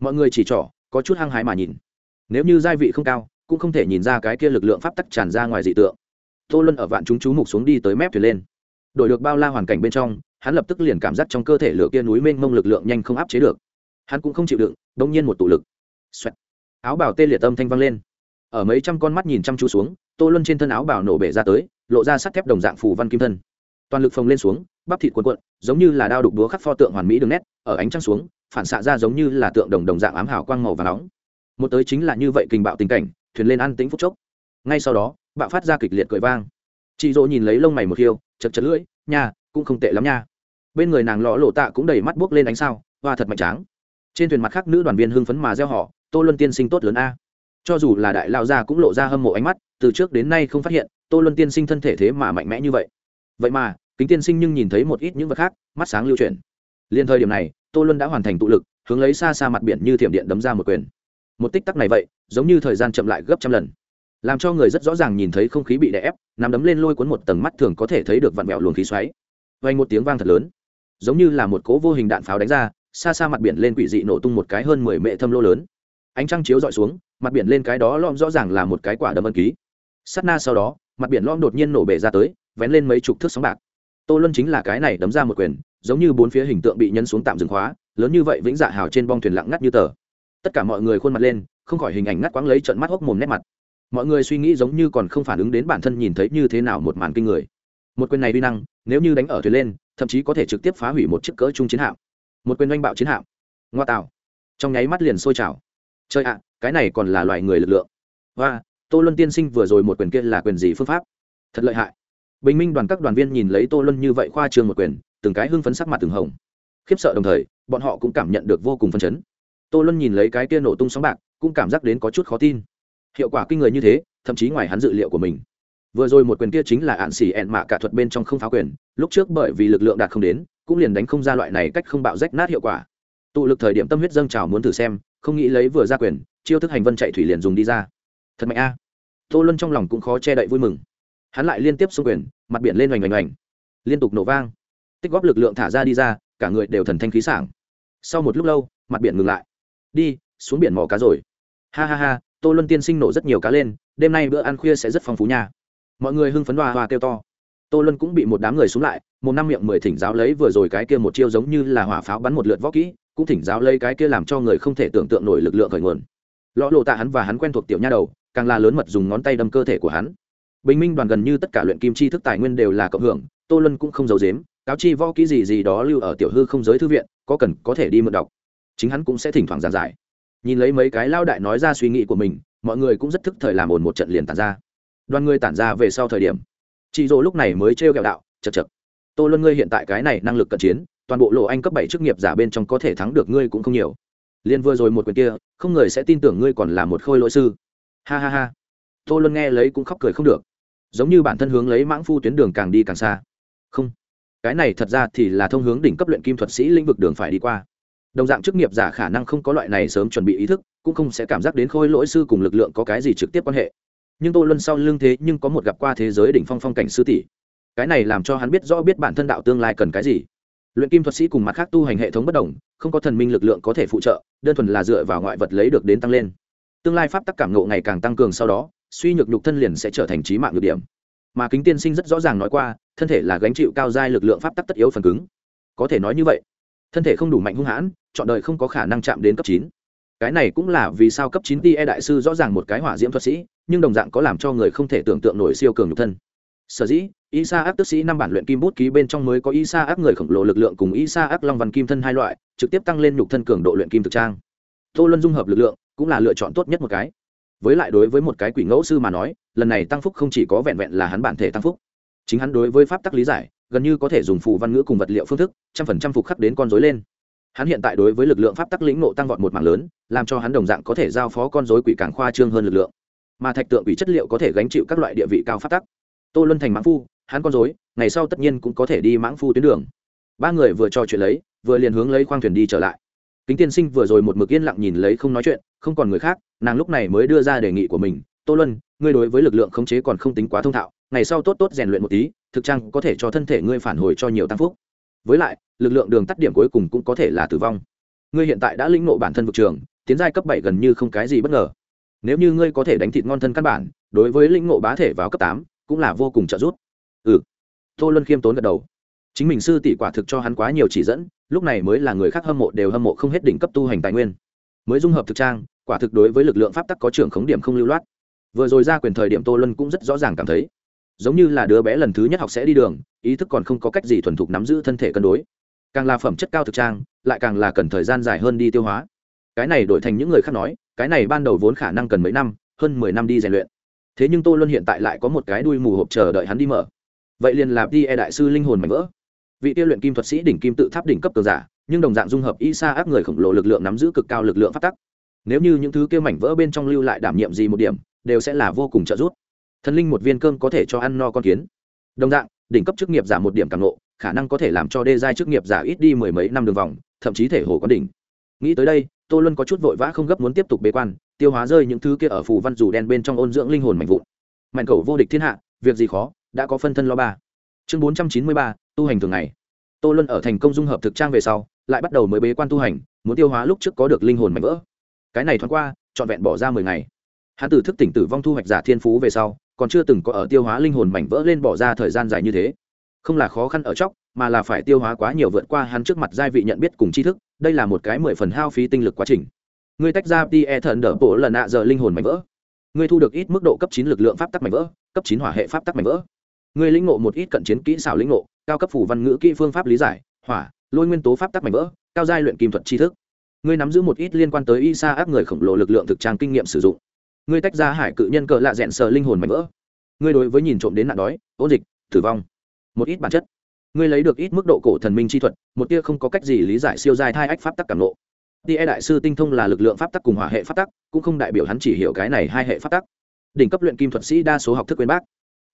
mọi người chỉ trỏ, có chút hăng hái mà nhìn. Nếu như gia vị không cao, cũng không thể nhìn ra cái kia lực lượng pháp tắc tràn ra ngoài dị tượng. Tô luân ở vạn chúng chú mục xuống đi tới mép thuyền lên. Đổi được bao la hoàn cảnh bên trong, hắn lập tức liền cảm giác trong cơ thể lửa kia núi mênh mông lực lượng nhanh không áp chế được. Hắn cũng không chịu đựng, đông nhiên một tụ lực、Xoẹt. Áo bào tê liệt âm thanh vang lên. Ở mấy trăm con mắt nhìn chăm chú xuống, tô luân trên thân áo bào nổ bể ra tới, lộ ra sắt thép đồng dạng phủ văn kim thân toàn lực phồng lên xuống bắp thịt cuộn cuộn giống như là đao đục đúa khắc pho tượng hoàn mỹ đường nét ở ánh trăng xuống phản xạ ra giống như là tượng đồng đồng dạng ám hào quang màu và nóng. Một tới chính là như vậy kình bạo tình cảnh thuyền lên ăn tính phút chốc. Ngay sau đó bạo phát ra kịch liệt cười vang. Chị dỗ nhìn lấy lông mày một hiêu, chật chật lưỡi nha cũng không tệ lắm nha. Bên người nàng lọ lộ tạ cũng đầy mắt buốc lên ánh sao hoa thật mạnh tráng. Trên thuyền mặt khác nữ đoàn viên hưng phấn mà gieo họ tô luân tiên sinh tốt lớn a. Cho dù là đại lao gia cũng lộ ra hâm mộ ánh mắt từ trước đến nay không phát hiện tô luân tiên sinh thân thể thế mà mạnh mẽ như vậy vậy mà, kính tiên sinh nhưng nhìn thấy một ít những vật khác, mắt sáng lưu chuyển. Liền thời điểm này, tô luân đã hoàn thành tụ lực, hướng lấy xa xa mặt biển như thiểm điện đấm ra một quyền. Một tích tắc này vậy, giống như thời gian chậm lại gấp trăm lần. Làm cho người rất rõ ràng nhìn thấy không khí bị đè ép, nằm đấm lên lôi cuốn một tầng mắt thường có thể thấy được vặn vẹo luồng khí xoáy. Vay một tiếng vang thật lớn. Giống như là một cố vô hình đạn pháo đánh ra, xa xa mặt biển lên quỷ dị nổ tung một cái hơn mười mệ thâm lô lớn. Ánh trăng chiếu dọi xuống, mặt biển lên cái đó lom rõ ràng là một cái quả đấm ân ký. Sắt na sau đó, mặt biển lom đột nhiên nổ bể ra tới vén lên mấy chục thước sóng bạc. Tô luân chính là cái này đấm ra một quyền, giống như bốn phía hình tượng bị nhân xuống tạm dừng khóa, lớn như vậy vĩnh dạ hào trên bong thuyền lặng ngắt như tờ. Tất cả mọi người khuôn mặt lên, không khỏi hình ảnh ngắt quãng lấy trận mắt hốc mồm nét mặt. Mọi người suy nghĩ giống như còn không phản ứng đến bản thân nhìn thấy như thế nào một màn kinh người. Một quyền này uy năng, nếu như đánh ở thuyền lên, thậm chí có thể trực tiếp phá hủy một chiếc cỡ trung chiến hạm. Một quyền oanh bạo chiến hạm. Ngoa tạo. Trong nháy mắt liền sôi trào. Chơi ạ, cái này còn là loài người lực lượng. Và tô luân tiên sinh vừa rồi một quyền kia là quyền gì phương pháp? Thật lợi hại bình minh đoàn các đoàn viên nhìn lấy tô luân như vậy khoa trương một quyền, từng cái hưng phấn sắc mặt từng hồng. Khiếp sợ đồng thời, bọn họ cũng cảm nhận được vô cùng phấn chấn. Tô luân nhìn lấy cái kia nổ tung sóng bạc, cũng cảm giác đến có chút khó tin. Hiệu quả kinh người như thế, thậm chí ngoài hắn dự liệu của mình. Vừa rồi một quyền kia chính là ạn xỉ ẹn mạ cả thuật bên trong không phá quyền, lúc trước bởi vì lực lượng đạt không đến, cũng liền đánh không ra loại này cách không bạo rách nát hiệu quả. Tụ lực thời điểm tâm huyết dâng trào muốn thử xem, không nghĩ lấy vừa ra quyền, chiêu thức hành vân chạy thủy liền dùng đi ra. Thật mạnh a. Tô luân trong lòng cũng khó che đậy vui mừng hắn lại liên tiếp xung quyền, mặt biển lên oành oành oành. Liên tục nổ vang. Tích góp lực lượng thả ra đi ra, cả người đều thần thanh khí sảng. Sau một lúc lâu, mặt biển ngừng lại. Đi, xuống biển mò cá rồi. Ha ha ha, tô luân tiên sinh nổ rất nhiều cá lên, đêm nay bữa ăn khuya sẽ rất phong phú nha. Mọi người hưng phấn hoa hoa kêu to. Tô luân cũng bị một đám người xuống lại, một năm miệng mười thỉnh giáo lấy vừa rồi cái kia một chiêu giống như là hỏa pháo bắn một lượt võ kỹ, cũng thỉnh giáo lấy cái kia làm cho người không thể tưởng tượng nổi lực lượng khởi nguồn. Lõ lộ tạ hắn và hắn quen thuộc tiểu nha đầu, càng là lớn mật dùng ngón tay đâm cơ thể của hắn bình minh đoàn gần như tất cả luyện kim chi thức tài nguyên đều là cộng hưởng, tô luân cũng không giấu dếm cáo chi võ kỹ gì gì đó lưu ở tiểu hư không giới thư viện, có cần, có thể đi mượn đọc. Chính hắn cũng sẽ thỉnh thoảng giảng giải. Nhìn lấy mấy cái lao đại nói ra suy nghĩ của mình, mọi người cũng rất thức thời làm ồn một trận liền tản ra. Đoàn người tản ra về sau thời điểm chị dỗ lúc này mới trêu kẹo đạo chật chật tô luân ngươi hiện tại cái này năng lực cận chiến, toàn bộ lộ anh cấp bảy chức nghiệp giả bên trong có thể thắng được ngươi cũng không nhiều. Liên vừa rồi một quyền kia, không người sẽ tin tưởng ngươi còn là một khôi lỗi sư. Ha ha ha. Tô luân nghe lấy cũng khóc cười không được giống như bản thân hướng lấy mãng phu tuyến đường càng đi càng xa. Không, cái này thật ra thì là thông hướng đỉnh cấp luyện kim thuật sĩ lĩnh vực đường phải đi qua. Đồng dạng chức nghiệp giả khả năng không có loại này sớm chuẩn bị ý thức, cũng không sẽ cảm giác đến khôi lỗi sư cùng lực lượng có cái gì trực tiếp quan hệ. Nhưng tô luân sau lưng thế nhưng có một gặp qua thế giới đỉnh phong phong cảnh sư tỷ. Cái này làm cho hắn biết rõ biết bản thân đạo tương lai cần cái gì. Luyện kim thuật sĩ cùng mặt khác tu hành hệ thống bất đồng, không có thần minh lực lượng có thể phụ trợ, đơn thuần là dựa vào ngoại vật lấy được đến tăng lên. Tương lai pháp tắc cảm ngộ ngày càng tăng cường sau đó suy nhược nhục thân liền sẽ trở thành trí mạng nhược điểm. Mà kính tiên sinh rất rõ ràng nói qua, thân thể là gánh chịu cao giai lực lượng pháp tắc tất yếu phần cứng. Có thể nói như vậy, thân thể không đủ mạnh hung hãn, chọn đời không có khả năng chạm đến cấp chín. Cái này cũng là vì sao cấp chín ti e đại sư rõ ràng một cái hỏa diễm thuật sĩ, nhưng đồng dạng có làm cho người không thể tưởng tượng nổi siêu cường nhục thân. Sở dĩ, isa ác tức sĩ năm bản luyện kim bút ký bên trong mới có isa ác người khổng lồ lực lượng cùng isa ác long văn kim thân hai loại, trực tiếp tăng lên nhục thân cường độ luyện kim thực trang. Tô luân dung hợp lực lượng, cũng là lựa chọn tốt nhất một cái với lại đối với một cái quỷ ngẫu sư mà nói, lần này tăng phúc không chỉ có vẹn vẹn là hắn bản thể tăng phúc. Chính hắn đối với pháp tắc lý giải, gần như có thể dùng phù văn ngữ cùng vật liệu phương thức, trăm phần trăm phục khắc đến con dối lên. Hắn hiện tại đối với lực lượng pháp tắc lĩnh nộ tăng vọt một mảng lớn, làm cho hắn đồng dạng có thể giao phó con dối quỷ càng khoa trương hơn lực lượng. Mà thạch tượng quỷ chất liệu có thể gánh chịu các loại địa vị cao pháp tắc. Tô luân thành mãng phu, hắn con dối ngày sau tất nhiên cũng có thể đi mãng phu tuyến đường. Ba người vừa trò chuyện lấy, vừa liền hướng lấy khoang thuyền đi trở lại kính tiên sinh vừa rồi một mực yên lặng nhìn lấy không nói chuyện, không còn người khác, nàng lúc này mới đưa ra đề nghị của mình, tô luân, ngươi đối với lực lượng khống chế còn không tính quá thông thạo, ngày sau tốt tốt rèn luyện một tí, thực trang có thể cho thân thể ngươi phản hồi cho nhiều tăng phúc. Với lại, lực lượng đường tắt điểm cuối cùng cũng có thể là tử vong. Ngươi hiện tại đã lĩnh nộ bản thân vực trường, tiến giai cấp bảy gần như không cái gì bất ngờ. Nếu như ngươi có thể đánh thịt ngon thân căn bản, đối với lĩnh ngộ bá thể vào cấp tám, cũng là vô cùng trợ giúp. Ừ. Tô luân khiêm tốn gật đầu. Chính mình sư tỷ quả thực cho hắn quá nhiều chỉ dẫn lúc này mới là người khác hâm mộ đều hâm mộ không hết đỉnh cấp tu hành tài nguyên. Mới dung hợp thực trang, quả thực đối với lực lượng pháp tắc có trưởng khống điểm không lưu loát. Vừa rồi ra quyền thời điểm tô luân cũng rất rõ ràng cảm thấy, giống như là đứa bé lần thứ nhất học sẽ đi đường, ý thức còn không có cách gì thuần thục nắm giữ thân thể cân đối. Càng là phẩm chất cao thực trang, lại càng là cần thời gian dài hơn đi tiêu hóa. Cái này đổi thành những người khác nói, cái này ban đầu vốn khả năng cần mấy năm, hơn mười năm đi rèn luyện. Thế nhưng tô luân hiện tại lại có một cái đuôi mù hộp chờ đợi hắn đi mở. Vậy liền là đi e đại sư linh hồn mảnh vỡ vị tiêu luyện kim thuật sĩ đỉnh kim tự tháp đỉnh cấp cường giả nhưng đồng dạng dung hợp y sa áp người khổng lồ lực lượng nắm giữ cực cao lực lượng phát tắc. Nếu như những thứ kia mảnh vỡ bên trong lưu lại đảm nhiệm gì một điểm đều sẽ là vô cùng trợ giúp. Thần linh một viên cơm có thể cho ăn no con kiến. Đồng dạng đỉnh cấp chức nghiệp giả một điểm càng ngộ, khả năng có thể làm cho đê giai chức nghiệp giả ít đi mười mấy năm đường vòng thậm chí thể hồ có đỉnh. Nghĩ tới đây tô luân có chút vội vã không gấp muốn tiếp tục bế quan tiêu hóa rơi những thứ kia ở phù văn dù đen bên trong ôn dưỡng linh hồn mạnh vụn. Mạnh cầu vô địch thiên hạ việc gì khó đã có phân thân lo ba. Chương bốn trăm chín mươi ba tu hành thường ngày. Tô luân ở thành công dung hợp thực trang về sau, lại bắt đầu mới bế quan tu hành, muốn tiêu hóa lúc trước có được linh hồn mạnh vỡ. Cái này thoáng qua, trọn vẹn bỏ ra mười ngày. Hắn Tử thức tỉnh tử vong thu hoạch giả thiên phú về sau, còn chưa từng có ở tiêu hóa linh hồn mảnh vỡ lên bỏ ra thời gian dài như thế. Không là khó khăn ở chóc mà là phải tiêu hóa quá nhiều vượt qua hắn trước mặt giai vị nhận biết cùng tri thức, đây là một cái mười phần hao phí tinh lực quá trình. Ngươi tách ra đi e thần đỡ bộ lần nạ giờ linh hồn mảnh vỡ. Ngươi thu được ít mức độ cấp chín lực lượng pháp tắc mảnh vỡ, cấp chín hỏa hệ pháp tắc mảnh vỡ. Ngươi lĩnh ngộ một ít cận chiến kỹ xảo lĩnh ngộ cao cấp phủ văn ngữ kỹ phương pháp lý giải, hỏa, lôi nguyên tố pháp tắc mạnh vỡ, cao giai luyện kim thuật tri thức. Ngươi nắm giữ một ít liên quan tới y sa áp người khổng lồ lực lượng thực trang kinh nghiệm sử dụng. Ngươi tách ra hải cự nhân cờ lạ rẽn sờ linh hồn mạnh vỡ. Ngươi đối với nhìn trộm đến nạn đói, ôn dịch, tử vong. Một ít bản chất. Ngươi lấy được ít mức độ cổ thần minh chi thuật, một tia không có cách gì lý giải siêu giai thai ách pháp tắc cảm nộ tia đại sư tinh thông là lực lượng pháp tắc cùng hỏa hệ pháp tắc, cũng không đại biểu hắn chỉ hiểu cái này hai hệ pháp tắc. Đỉnh cấp luyện kim thuật sĩ đa số học thức quên bác.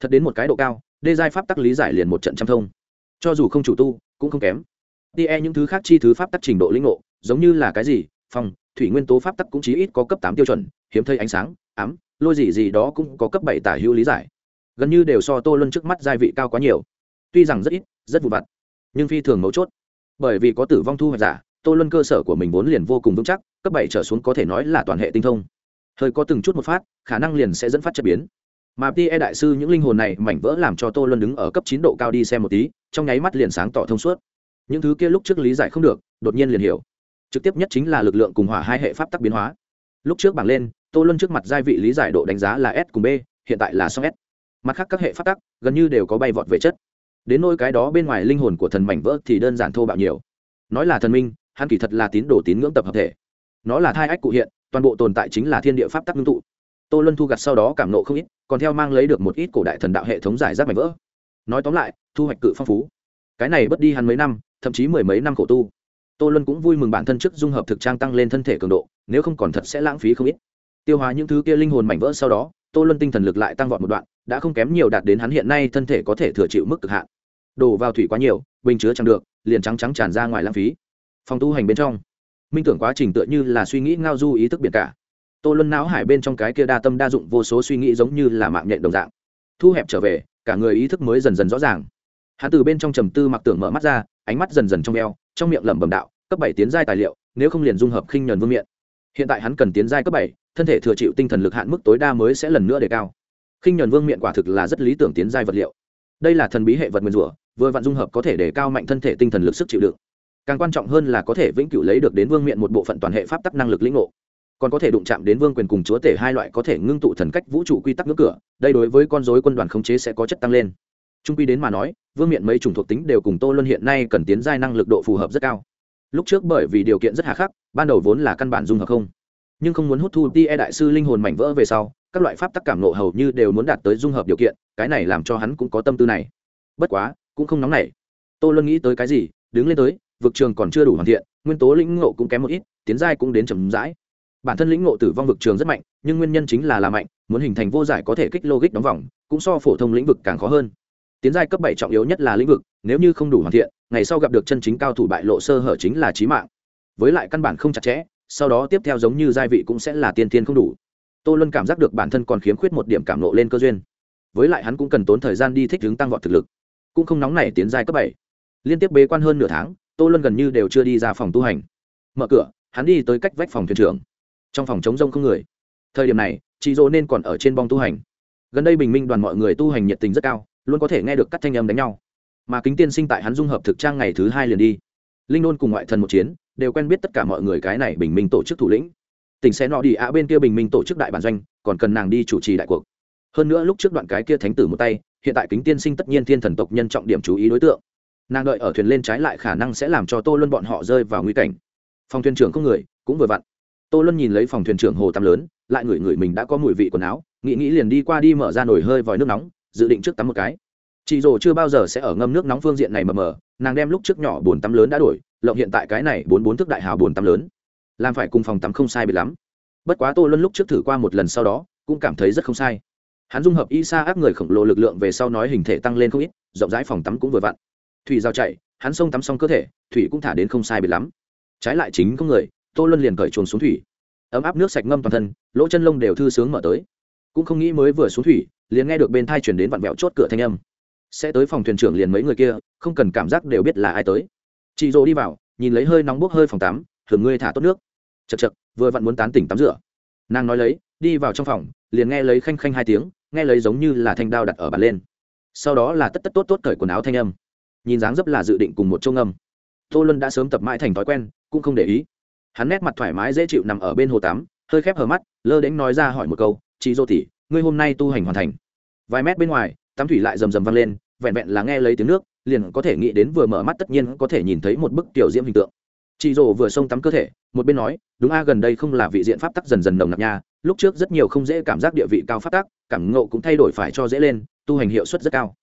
Thật đến một cái độ cao, đê giai pháp tắc lý giải liền một trận trăm thông cho dù không chủ tu, cũng không kém. Tia e những thứ khác chi thứ pháp tắc trình độ lĩnh ngộ, giống như là cái gì phong thủy nguyên tố pháp tắc cũng chí ít có cấp tám tiêu chuẩn, hiếm thấy ánh sáng, ám, lôi gì gì đó cũng có cấp bảy tả hữu lý giải. Gần như đều so tô luân trước mắt giai vị cao quá nhiều. Tuy rằng rất ít, rất vụ vặt, nhưng phi thường mấu chốt. Bởi vì có tử vong thu hoạch giả, tô luân cơ sở của mình vốn liền vô cùng vững chắc, cấp bảy trở xuống có thể nói là toàn hệ tinh thông. Hơi có từng chút một phát, khả năng liền sẽ dẫn phát chất biến. Mà e đại sư những linh hồn này mảnh vỡ làm cho tô luân đứng ở cấp chín độ cao đi xem một tí trong nháy mắt liền sáng tỏ thông suốt. Những thứ kia lúc trước lý giải không được, đột nhiên liền hiểu. Trực tiếp nhất chính là lực lượng cùng hỏa hai hệ pháp tắc biến hóa. Lúc trước bảng lên, tô luân trước mặt giai vị lý giải độ đánh giá là s cùng b, hiện tại là song s. Mặt khác các hệ pháp tắc, gần như đều có bay vọt về chất. Đến nôi cái đó bên ngoài linh hồn của thần mảnh vỡ thì đơn giản thô bạo nhiều. Nói là thần minh, hắn kỳ thật là tín đồ tín ngưỡng tập hợp thể. Nó là thai ách cụ hiện, toàn bộ tồn tại chính là thiên địa pháp tắc ngưng tụ. Tô luân thu gặt sau đó cảm nộ không ít, còn theo mang lấy được một ít cổ đại thần đạo hệ thống giải rác mảnh vỡ nói tóm lại, thu hoạch cự phong phú. Cái này bất đi hắn mấy năm, thậm chí mười mấy năm khổ tu. Tô luân cũng vui mừng bản thân trước dung hợp thực trang tăng lên thân thể cường độ, nếu không còn thật sẽ lãng phí không ít. Tiêu hóa những thứ kia linh hồn mảnh vỡ sau đó, tô luân tinh thần lực lại tăng vọt một đoạn, đã không kém nhiều đạt đến hắn hiện nay thân thể có thể thừa chịu mức cực hạn. Đổ vào thủy quá nhiều, bình chứa chẳng được, liền trắng trắng tràn ra ngoài lãng phí. Phòng tu hành bên trong, minh tưởng quá trình tựa như là suy nghĩ ngao du ý thức biển cả. Tô luân não hải bên trong cái kia đa tâm đa dụng vô số suy nghĩ giống như là mạng nhện đồng dạng. Thu hẹp trở về cả người ý thức mới dần dần rõ ràng. Hắn từ bên trong trầm tư mặc tưởng mở mắt ra, ánh mắt dần dần trong eo, trong miệng lẩm bẩm đạo, cấp bảy tiến giai tài liệu, nếu không liền dung hợp khinh nhuần vương miện. Hiện tại hắn cần tiến giai cấp bảy, thân thể thừa chịu tinh thần lực hạn mức tối đa mới sẽ lần nữa đề cao. Khinh nhuần vương miện quả thực là rất lý tưởng tiến giai vật liệu. Đây là thần bí hệ vật nguyên rủa, vừa vặn dung hợp có thể đề cao mạnh thân thể tinh thần lực sức chịu đựng. Càng quan trọng hơn là có thể vĩnh cửu lấy được đến vương miện một bộ phận toàn hệ pháp tắc năng lực lĩnh ngộ còn có thể đụng chạm đến vương quyền cùng chúa tể hai loại có thể ngưng tụ thần cách vũ trụ quy tắc ngưỡng cửa, đây đối với con dối quân đoàn khống chế sẽ có chất tăng lên. Trung quy đến mà nói, vương miện mấy chủng thuộc tính đều cùng tô luân hiện nay cần tiến giai năng lực độ phù hợp rất cao. Lúc trước bởi vì điều kiện rất hà khắc, ban đầu vốn là căn bản dung hợp không. Nhưng không muốn hút thu ti e đại sư linh hồn mảnh vỡ về sau, các loại pháp tắc cảm nộ hầu như đều muốn đạt tới dung hợp điều kiện, cái này làm cho hắn cũng có tâm tư này. Bất quá, cũng không nóng nảy. Tô luân nghĩ tới cái gì, đứng lên tới, vực trường còn chưa đủ hoàn thiện, nguyên tố lĩnh ngộ cũng kém một ít, tiến giai cũng đến chầm rãi bản thân lĩnh ngộ tử vong vực trường rất mạnh, nhưng nguyên nhân chính là là mạnh, muốn hình thành vô giải có thể kích logic đóng vòng, cũng so phổ thông lĩnh vực càng khó hơn. Tiến giai cấp bảy trọng yếu nhất là lĩnh vực, nếu như không đủ hoàn thiện, ngày sau gặp được chân chính cao thủ bại lộ sơ hở chính là trí mạng. Với lại căn bản không chặt chẽ, sau đó tiếp theo giống như giai vị cũng sẽ là tiên tiên không đủ. Tô luân cảm giác được bản thân còn khiếm khuyết một điểm cảm nộ lên cơ duyên. Với lại hắn cũng cần tốn thời gian đi thích hướng tăng vọt thực lực. Cũng không nóng nảy tiến giai cấp bảy. Liên tiếp bế quan hơn nửa tháng, tô luân gần như đều chưa đi ra phòng tu hành. Mở cửa, hắn đi tới cách vách phòng thuyền trưởng trong phòng chống rông không người. Thời điểm này, chị dỗ nên còn ở trên bong tu hành. Gần đây bình minh đoàn mọi người tu hành nhiệt tình rất cao, luôn có thể nghe được các thanh âm đánh nhau. Mà kính tiên sinh tại hắn dung hợp thực trang ngày thứ hai liền đi. Linh đôn cùng ngoại thần một chiến, đều quen biết tất cả mọi người cái này bình minh tổ chức thủ lĩnh. Tỉnh sẽ nọ đi ạ bên kia bình minh tổ chức đại bản doanh, còn cần nàng đi chủ trì đại cuộc. Hơn nữa lúc trước đoạn cái kia thánh tử một tay, hiện tại kính tiên sinh tất nhiên thiên thần tộc nhân trọng điểm chú ý đối tượng. Nàng đợi ở thuyền lên trái lại khả năng sẽ làm cho tô luân bọn họ rơi vào nguy cảnh. Phòng thuyền trưởng không người, cũng vừa vặn tô luân nhìn lấy phòng thuyền trưởng hồ tắm lớn, lại ngửi ngửi mình đã có mùi vị quần áo, nghĩ nghĩ liền đi qua đi mở ra nồi hơi vòi nước nóng, dự định trước tắm một cái. Chị rồ chưa bao giờ sẽ ở ngâm nước nóng phương diện này mờ mờ nàng đem lúc trước nhỏ bồn tắm lớn đã đổi, lộng hiện tại cái này bốn bốn thức đại hào bồn tắm lớn. Làm phải cùng phòng tắm không sai bị lắm. Bất quá tô luân lúc trước thử qua một lần sau đó, cũng cảm thấy rất không sai. Hắn dung hợp y sa áp người khổng lồ lực lượng về sau nói hình thể tăng lên không ít, rộng rãi phòng tắm cũng vừa vặn. Thủy giao chạy, hắn xông tắm xong cơ thể, thủy cũng thả đến không sai bị lắm. Trái lại chính có người tô luân liền cởi chuồn xuống thủy. Ấm áp nước sạch ngâm toàn thân, lỗ chân lông đều thư sướng mở tới. Cũng không nghĩ mới vừa xuống thủy, liền nghe được bên thai chuyển đến vặn vẹo chốt cửa thanh âm. Sẽ tới phòng thuyền trưởng liền mấy người kia, không cần cảm giác đều biết là ai tới. Chị dỗ đi vào, nhìn lấy hơi nóng bốc hơi phòng tắm thường ngươi thả tốt nước. Chật chật vừa vặn muốn tán tỉnh tắm rửa. Nàng nói lấy, đi vào trong phòng, liền nghe lấy khanh khanh hai tiếng, nghe lấy giống như là thanh đao đặt ở bàn lên. Sau đó là tất tất tốt tốt cởi quần áo thanh âm. Nhìn dáng dấp là dự định cùng một châu ngâm. Tô luân đã sớm tập mãi thành thói quen, cũng không để ý hắn nét mặt thoải mái dễ chịu nằm ở bên hồ tắm, hơi khép hờ mắt, lơ đễnh nói ra hỏi một câu, chị dô tỉ ngươi hôm nay tu hành hoàn thành? Vài mét bên ngoài, tắm thủy lại rầm rầm vang lên, vẹn vẹn là nghe lấy tiếng nước, liền có thể nghĩ đến vừa mở mắt tất nhiên có thể nhìn thấy một bức tiểu diễm hình tượng. Chị dô vừa xông tắm cơ thể, một bên nói, đúng a, gần đây không là vị diện pháp tắc dần dần nồng nặc nha, lúc trước rất nhiều không dễ cảm giác địa vị cao pháp tắc, cảm ngộ cũng thay đổi phải cho dễ lên, tu hành hiệu suất rất cao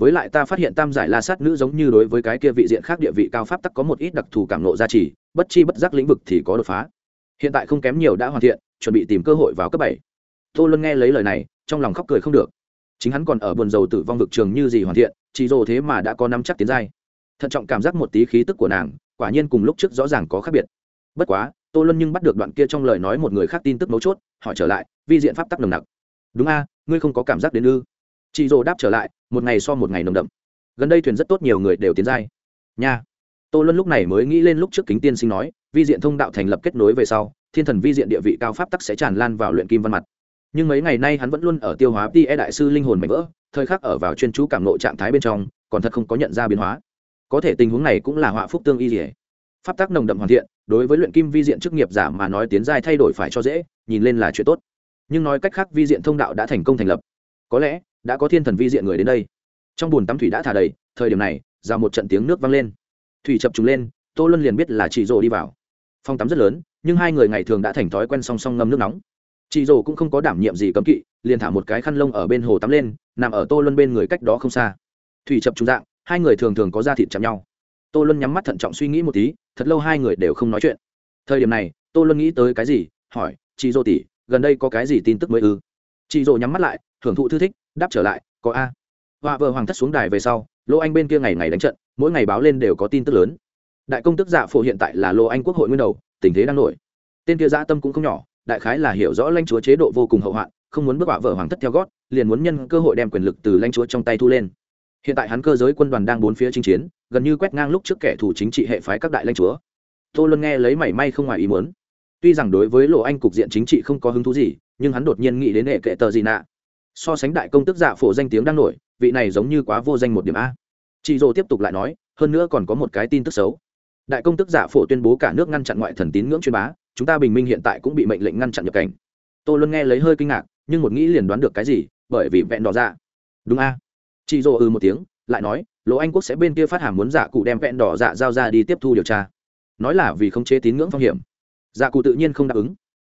với lại ta phát hiện tam giải la sát nữ giống như đối với cái kia vị diện khác địa vị cao pháp tắc có một ít đặc thù cảm ngộ gia trì, bất chi bất giác lĩnh vực thì có đột phá. Hiện tại không kém nhiều đã hoàn thiện, chuẩn bị tìm cơ hội vào cấp bảy. Tô luân nghe lấy lời này, trong lòng khóc cười không được. Chính hắn còn ở buồn dầu tử vong vực trường như gì hoàn thiện, chỉ dồ thế mà đã có năm chắc tiến giai. Thận trọng cảm giác một tí khí tức của nàng, quả nhiên cùng lúc trước rõ ràng có khác biệt. Bất quá, tô luân nhưng bắt được đoạn kia trong lời nói một người khác tin tức mấu chốt, hỏi trở lại, vi diện pháp tắc nồng nặc. Đúng a, ngươi không có cảm giác đến ư? Chị rồ đáp trở lại, một ngày so một ngày nồng đậm. Gần đây thuyền rất tốt, nhiều người đều tiến giai. Nha. Tô luân lúc này mới nghĩ lên lúc trước kính tiên sinh nói, vi diện thông đạo thành lập kết nối về sau, thiên thần vi diện địa vị cao pháp tắc sẽ tràn lan vào luyện kim văn mặt. Nhưng mấy ngày nay hắn vẫn luôn ở tiêu hóa ti e đại sư linh hồn mạnh vỡ, thời khắc ở vào chuyên chú cảm nộ trạng thái bên trong, còn thật không có nhận ra biến hóa. Có thể tình huống này cũng là họa phúc tương y dỉa pháp tác nồng đậm hoàn thiện, đối với luyện kim vi diện chức nghiệp giả mà nói tiến giai thay đổi phải cho dễ, nhìn lên là chuyện tốt. Nhưng nói cách khác vi diện thông đạo đã thành công thành lập, có lẽ đã có thiên thần vi diện người đến đây. Trong bùn tắm thủy đã thả đầy, thời điểm này ra một trận tiếng nước vang lên. Thủy chập trùng lên, tô luân liền biết là chị rồ đi vào. Phòng tắm rất lớn, nhưng hai người ngày thường đã thành thói quen song song ngâm nước nóng. Chị rồ cũng không có đảm nhiệm gì cấm kỵ, liền thả một cái khăn lông ở bên hồ tắm lên, nằm ở tô luân bên người cách đó không xa. Thủy chập trùng dạng, hai người thường thường có da thịt chạm nhau. Tô luân nhắm mắt thận trọng suy nghĩ một tí, thật lâu hai người đều không nói chuyện. Thời điểm này, tô luân nghĩ tới cái gì, hỏi, chị rồ tỉ gần đây có cái gì tin tức mới ư? Chị rồ nhắm mắt lại hưởng thụ thư thích, đáp trở lại, có a. Họa vợ hoàng thất xuống đài về sau, lô anh bên kia ngày ngày đánh trận, mỗi ngày báo lên đều có tin tức lớn. Đại công tức dạ phổ hiện tại là lô anh quốc hội nguyên đầu, tình thế đang nổi. Tên kia dạ tâm cũng không nhỏ, đại khái là hiểu rõ lãnh chúa chế độ vô cùng hậu hoạn, không muốn bước họa vợ hoàng thất theo gót, liền muốn nhân cơ hội đem quyền lực từ lãnh chúa trong tay thu lên. Hiện tại hắn cơ giới quân đoàn đang bốn phía chinh chiến, gần như quét ngang lúc trước kẻ thù chính trị hệ phái các đại lãnh chúa. Tô luân nghe lấy mảy may không ngoài ý muốn. Tuy rằng đối với lộ anh cục diện chính trị không có hứng thú gì, nhưng hắn đột nhiên nghĩ đến hệ kệ tờ gì nạ so sánh đại công tức dạ phổ danh tiếng đang nổi, vị này giống như quá vô danh một điểm a. Chị dô tiếp tục lại nói, hơn nữa còn có một cái tin tức xấu. Đại công tức giả phổ tuyên bố cả nước ngăn chặn ngoại thần tín ngưỡng truyền bá, chúng ta bình minh hiện tại cũng bị mệnh lệnh ngăn chặn nhập cảnh. Tôi luôn nghe lấy hơi kinh ngạc, nhưng một nghĩ liền đoán được cái gì, bởi vì vẹn đỏ ra đúng a. Chị dô ừ một tiếng, lại nói, lỗ anh quốc sẽ bên kia phát hàm muốn giả cụ đem vẹn đỏ dạ giao ra đi tiếp thu điều tra. Nói là vì không chế tín ngưỡng phong hiểm. Giả cụ tự nhiên không đáp ứng.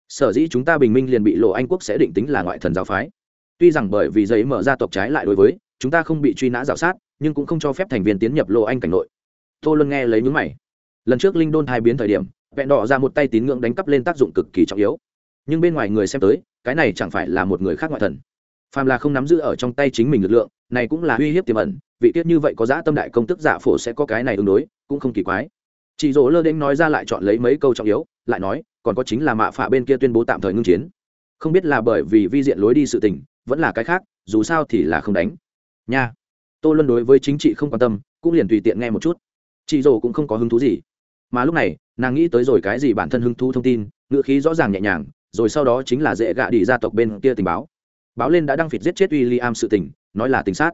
Sở dĩ chúng ta bình minh liền bị lộ anh quốc sẽ định tính là ngoại thần giáo phái tuy rằng bởi vì giấy mở ra tộc trái lại đối với, chúng ta không bị truy nã rào sát, nhưng cũng không cho phép thành viên tiến nhập lộ anh cảnh nội. Tô luân nghe lấy nhúng mày. Lần trước linh đôn hai biến thời điểm, vẹn đỏ ra một tay tín ngưỡng đánh cắp lên tác dụng cực kỳ trọng yếu. Nhưng bên ngoài người xem tới, cái này chẳng phải là một người khác ngoại thần. Phàm là không nắm giữ ở trong tay chính mình lực lượng, này cũng là uy hiếp tiềm ẩn, vị tiết như vậy có giá tâm đại công tức giả phổ sẽ có cái này ứng đối, cũng không kỳ quái. Chị dỗ lơ đinh nói ra lại chọn lấy mấy câu trọng yếu, lại nói, còn có chính là mạ phạ bên kia tuyên bố tạm thời ngưng chiến. Không biết là bởi vì vi diện lối đi sự tình vẫn là cái khác, dù sao thì là không đánh. Nha. Tô luân đối với chính trị không quan tâm, cũng liền tùy tiện nghe một chút. Chị dồ cũng không có hứng thú gì. Mà lúc này, nàng nghĩ tới rồi cái gì bản thân hứng thú thông tin, ngữ khí rõ ràng nhẹ nhàng, rồi sau đó chính là dễ gạ đi gia tộc bên kia tình báo. Báo lên đã đăng phịt giết chết w i l l i am sự tình, nói là tình sát.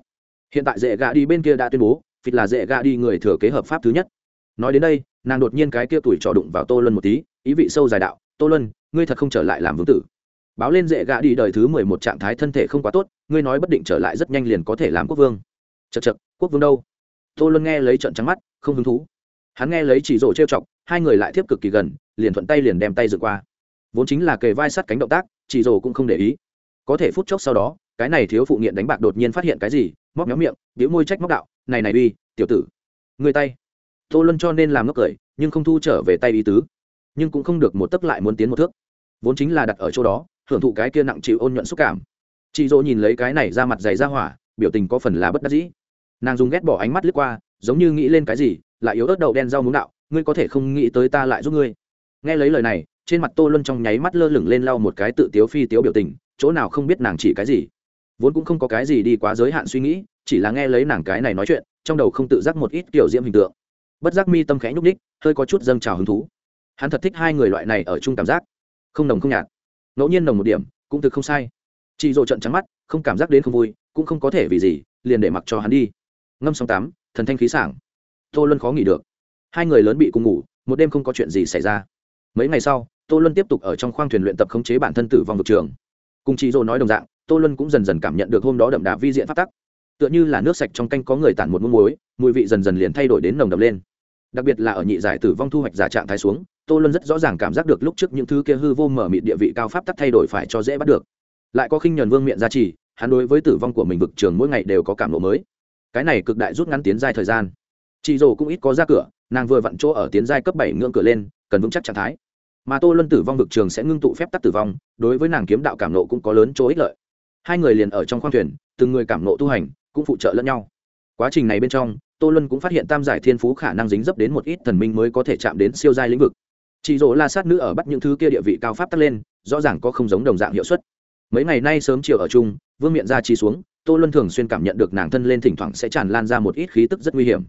Hiện tại dễ gạ đi bên kia đã tuyên bố, phịt là dễ gạ đi người thừa kế hợp pháp thứ nhất. Nói đến đây, nàng đột nhiên cái kia tuổi trò đụng vào tô luân một tí, ý vị sâu dài đạo, tô luân, ngươi thật không trở lại làm vương tử báo lên dễ gạ đi đời thứ mười một trạng thái thân thể không quá tốt, ngươi nói bất định trở lại rất nhanh liền có thể làm quốc vương. Chật chật quốc vương đâu? Tô luân nghe lấy trận trắng mắt, không hứng thú. Hắn nghe lấy chỉ rổ trêu chọc, hai người lại tiếp cực kỳ gần, liền thuận tay liền đem tay dựng qua. Vốn chính là kề vai sát cánh động tác, chỉ rổ cũng không để ý. Có thể phút chốc sau đó, cái này thiếu phụ nghiện đánh bạc đột nhiên phát hiện cái gì, móc méo miệng biểu môi trách móc đạo, này này uy, tiểu tử người tay. Tô luân cho nên làm ngốc cười, nhưng không thu trở về tay ý tứ. Nhưng cũng không được một tấc lại muốn tiến một thước. Vốn chính là đặt ở chỗ đó hưởng thụ cái kia nặng chịu ôn nhuận xúc cảm. Chị dỗ nhìn lấy cái này ra mặt dày ra hỏa, biểu tình có phần là bất đắc dĩ. Nàng dùng ghét bỏ ánh mắt lướt qua, giống như nghĩ lên cái gì, lại yếu ớt đầu đen rau muống đạo, ngươi có thể không nghĩ tới ta lại giúp ngươi. Nghe lấy lời này, trên mặt tô luân trong nháy mắt lơ lửng lên lau một cái tự tiếu phi tiếu biểu tình, chỗ nào không biết nàng chỉ cái gì. Vốn cũng không có cái gì đi quá giới hạn suy nghĩ, chỉ là nghe lấy nàng cái này nói chuyện, trong đầu không tự giác một ít kiểu diễm hình tượng. Bất giác mi tâm khẽ nhúc ních hơi có chút dâng trào hứng thú. Hắn thật thích hai người loại này ở chung cảm giác. Không nồng không nhạt ngẫu nhiên nồng một điểm, cũng thực không sai. Chị dỗ trận trắng mắt, không cảm giác đến không vui, cũng không có thể vì gì, liền để mặc cho hắn đi. Ngâm sóng tám thần thanh khí sảng. Tô luân khó nghỉ được. Hai người lớn bị cùng ngủ, một đêm không có chuyện gì xảy ra. Mấy ngày sau, tô luân tiếp tục ở trong khoang thuyền luyện tập khống chế bản thân tử vong vực trường. Cùng chị dỗ nói đồng dạng, tô luân cũng dần dần cảm nhận được hôm đó đậm đà vi diện phát tắc. Tựa như là nước sạch trong canh có người tản một muỗng muối, mùi vị dần dần liền thay đổi đến nồng đậm lên. Đặc biệt là ở nhị giải tử vong thu hoạch giả trạng thái xuống tô luân rất rõ ràng cảm giác được lúc trước những thứ kia hư vô mở mịt địa vị cao pháp tắc thay đổi phải cho dễ bắt được. Lại có khinh nhuần vương miệng gia trì hắn đối với tử vong của mình vực trường mỗi ngày đều có cảm lộ mới. Cái này cực đại rút ngắn tiến giai thời gian. Chị dồ cũng ít có ra cửa, nàng vừa vặn chỗ ở tiến giai cấp bảy ngưỡng cửa lên, cần vững chắc trạng thái. Mà tô luân tử vong vực trường sẽ ngưng tụ phép tắc tử vong, đối với nàng kiếm đạo cảm nộ cũng có lớn chỗ ích lợi. Hai người liền ở trong khoang thuyền, từng người cảm nộ tu hành, cũng phụ trợ lẫn nhau. Quá trình này bên trong, tô luân cũng phát hiện tam giải thiên phú khả năng dính dấp đến một ít thần minh mới có thể chạm đến siêu giai lĩnh vực chị dỗ la sát nữ ở bắt những thứ kia địa vị cao pháp tắt lên, rõ ràng có không giống đồng dạng hiệu suất. Mấy ngày nay sớm chiều ở chung, vương miện ra chi xuống, tô luân thường xuyên cảm nhận được nàng thân lên thỉnh thoảng sẽ tràn lan ra một ít khí tức rất nguy hiểm.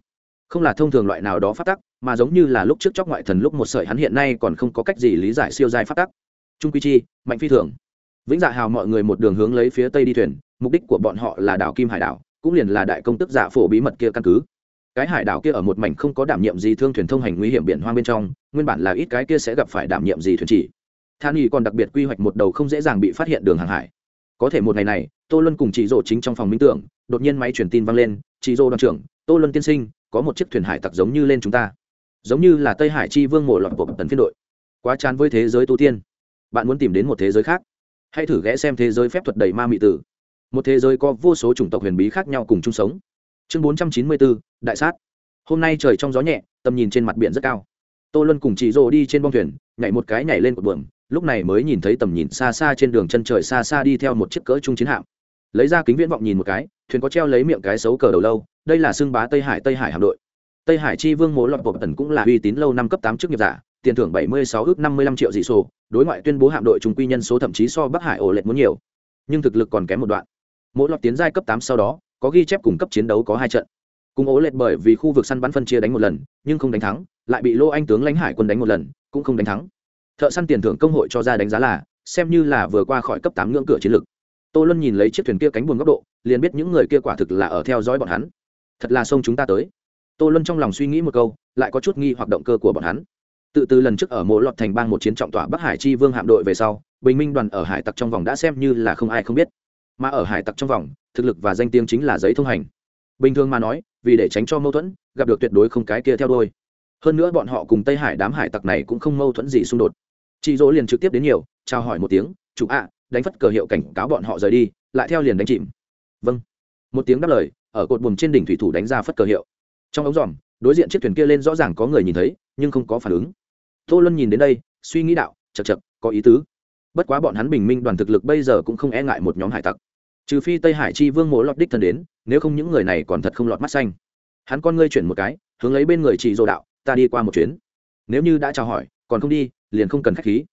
Không là thông thường loại nào đó phát tắc, mà giống như là lúc trước chóc ngoại thần lúc một sợi hắn hiện nay còn không có cách gì lý giải siêu giai phát tắc. Trung quy chi, mạnh phi thường. Vĩnh dạ hào mọi người một đường hướng lấy phía tây đi thuyền, mục đích của bọn họ là đảo kim hải đảo, cũng liền là đại công tức giả phổ bí mật kia căn cứ cái hải đảo kia ở một mảnh không có đảm nhiệm gì thương thuyền thông hành nguy hiểm biển hoang bên trong, nguyên bản là ít cái kia sẽ gặp phải đảm nhiệm gì thuyền chỉ. Than y còn đặc biệt quy hoạch một đầu không dễ dàng bị phát hiện đường hàng hải. Có thể một ngày này, tô luân cùng chị dỗ chính trong phòng minh tưởng, đột nhiên máy truyền tin vang lên chị dỗ đoàn trưởng, tô luân tiên sinh, có một chiếc thuyền hải tặc giống như lên chúng ta. Giống như là tây hải chi vương mộ lọt của tần phiên đội. Quá chán với thế giới tu tiên. Bạn muốn tìm đến một thế giới khác? Hãy thử ghé xem thế giới phép thuật đầy ma mị tử. Một thế giới có vô số chủng tộc huyền bí khác nhau cùng chung sống. Chương bốn trăm chín mươi bốn đại sát. Hôm nay trời trong gió nhẹ, tầm nhìn trên mặt biển rất cao. Tô luân cùng chị rồ đi trên bông thuyền, nhảy một cái nhảy lên cột buồng lúc này mới nhìn thấy tầm nhìn xa xa trên đường chân trời xa xa đi theo một chiếc cỡ trung chiến hạm. Lấy ra kính viễn vọng nhìn một cái, thuyền có treo lấy miệng cái xấu cờ đầu lâu, đây là xưng bá tây hải tây hải hạm đội. Tây hải chi vương mố lọt bộ tần cũng là uy tín lâu năm cấp tám chức nghiệp giả, tiền thưởng bảy mươi sáu ước năm mươi lăm triệu dị sổ, đối ngoại tuyên bố hạm đội trung quy nhân số thậm chí so bắc hải ổ lệch muốn nhiều. Nhưng thực lực còn kém một đoạn. Mỗi lọt tiến giai cấp tám sau đó, có ghi chép cùng cấp chiến đấu có hai trận cùng ố lệch bởi vì khu vực săn bắn phân chia đánh một lần, nhưng không đánh thắng, lại bị lô anh tướng lãnh hải quân đánh một lần, cũng không đánh thắng. Thợ săn tiền thưởng công hội cho ra đánh giá là, xem như là vừa qua khỏi cấp tám ngưỡng cửa chiến lược. Tô luân nhìn lấy chiếc thuyền kia cánh buồn góc độ, liền biết những người kia quả thực là ở theo dõi bọn hắn. Thật là sông chúng ta tới. Tô luân trong lòng suy nghĩ một câu, lại có chút nghi hoặc động cơ của bọn hắn. Tự từ lần trước ở mộ lọt thành bang một chiến trọng tỏa bắc hải chi vương hạm đội về sau, bình minh đoàn ở hải tặc trong vòng đã xem như là không ai không biết. Mà ở hải tặc trong vòng, thực lực và danh tiếng chính là giấy thông hành. Bình thường mà nói vì để tránh cho mâu thuẫn, gặp được tuyệt đối không cái kia theo đôi. Hơn nữa bọn họ cùng tây hải đám hải tặc này cũng không mâu thuẫn gì xung đột. Chị dỗ liền trực tiếp đến nhiều, chào hỏi một tiếng, chủ ạ, đánh phất cờ hiệu cảnh cáo bọn họ rời đi, lại theo liền đánh chìm. Vâng. Một tiếng đáp lời, ở cột buồm trên đỉnh thủy thủ đánh ra phất cờ hiệu. Trong ống dòm đối diện chiếc thuyền kia lên rõ ràng có người nhìn thấy, nhưng không có phản ứng. Tô luân nhìn đến đây, suy nghĩ đạo chật chật có ý tứ. Bất quá bọn hắn bình minh đoàn thực lực bây giờ cũng không e ngại một nhóm hải tặc trừ phi tây hải chi vương mộ lọt đích thân đến, nếu không những người này còn thật không lọt mắt xanh. Hắn con ngươi chuyển một cái, hướng lấy bên người chị dồ đạo, ta đi qua một chuyến. Nếu như đã chào hỏi, còn không đi, liền không cần k h á c h khí.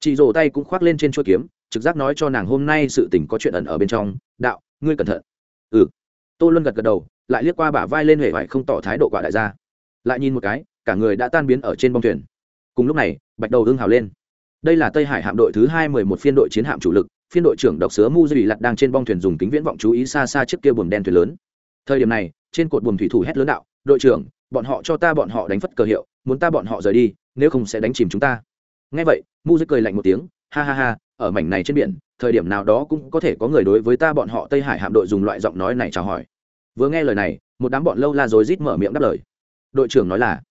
Chị dồ tay cũng khoác lên trên chuỗi kiếm, trực giác nói cho nàng hôm nay sự tình có chuyện ẩn ở bên trong. Đạo, ngươi cẩn thận. Ừ. Tô luân gật gật đầu, lại liếc qua bả vai lên huệ vải không tỏ thái độ quả đại gia. Lại nhìn một cái, cả người đã tan biến ở trên bông thuyền. Cùng lúc này, bạch đầu hưng hào lên. Đây là tây hải hạm đội thứ hai mười một phiên đội chiến hạm chủ lực phiên đội trưởng độc sứa mu duy lặt đang trên bong thuyền dùng kính viễn vọng chú ý xa xa trước kia buồm đen thuyền lớn. Thời điểm này, trên cột buồm thủy thủ hét lớn đạo, đội trưởng, bọn họ cho ta bọn họ đánh phất cờ hiệu, muốn ta bọn họ rời đi, nếu không sẽ đánh chìm chúng ta. Nghe vậy mu duy cười lạnh một tiếng, ha ha ha, ở mảnh này trên biển, thời điểm nào đó cũng có thể có người đối với ta bọn họ tây hải hạm đội dùng loại giọng nói này chào hỏi. Vừa nghe lời này, một đám bọn lâu la rồi rít mở miệng đáp lời. Đội trưởng nói là,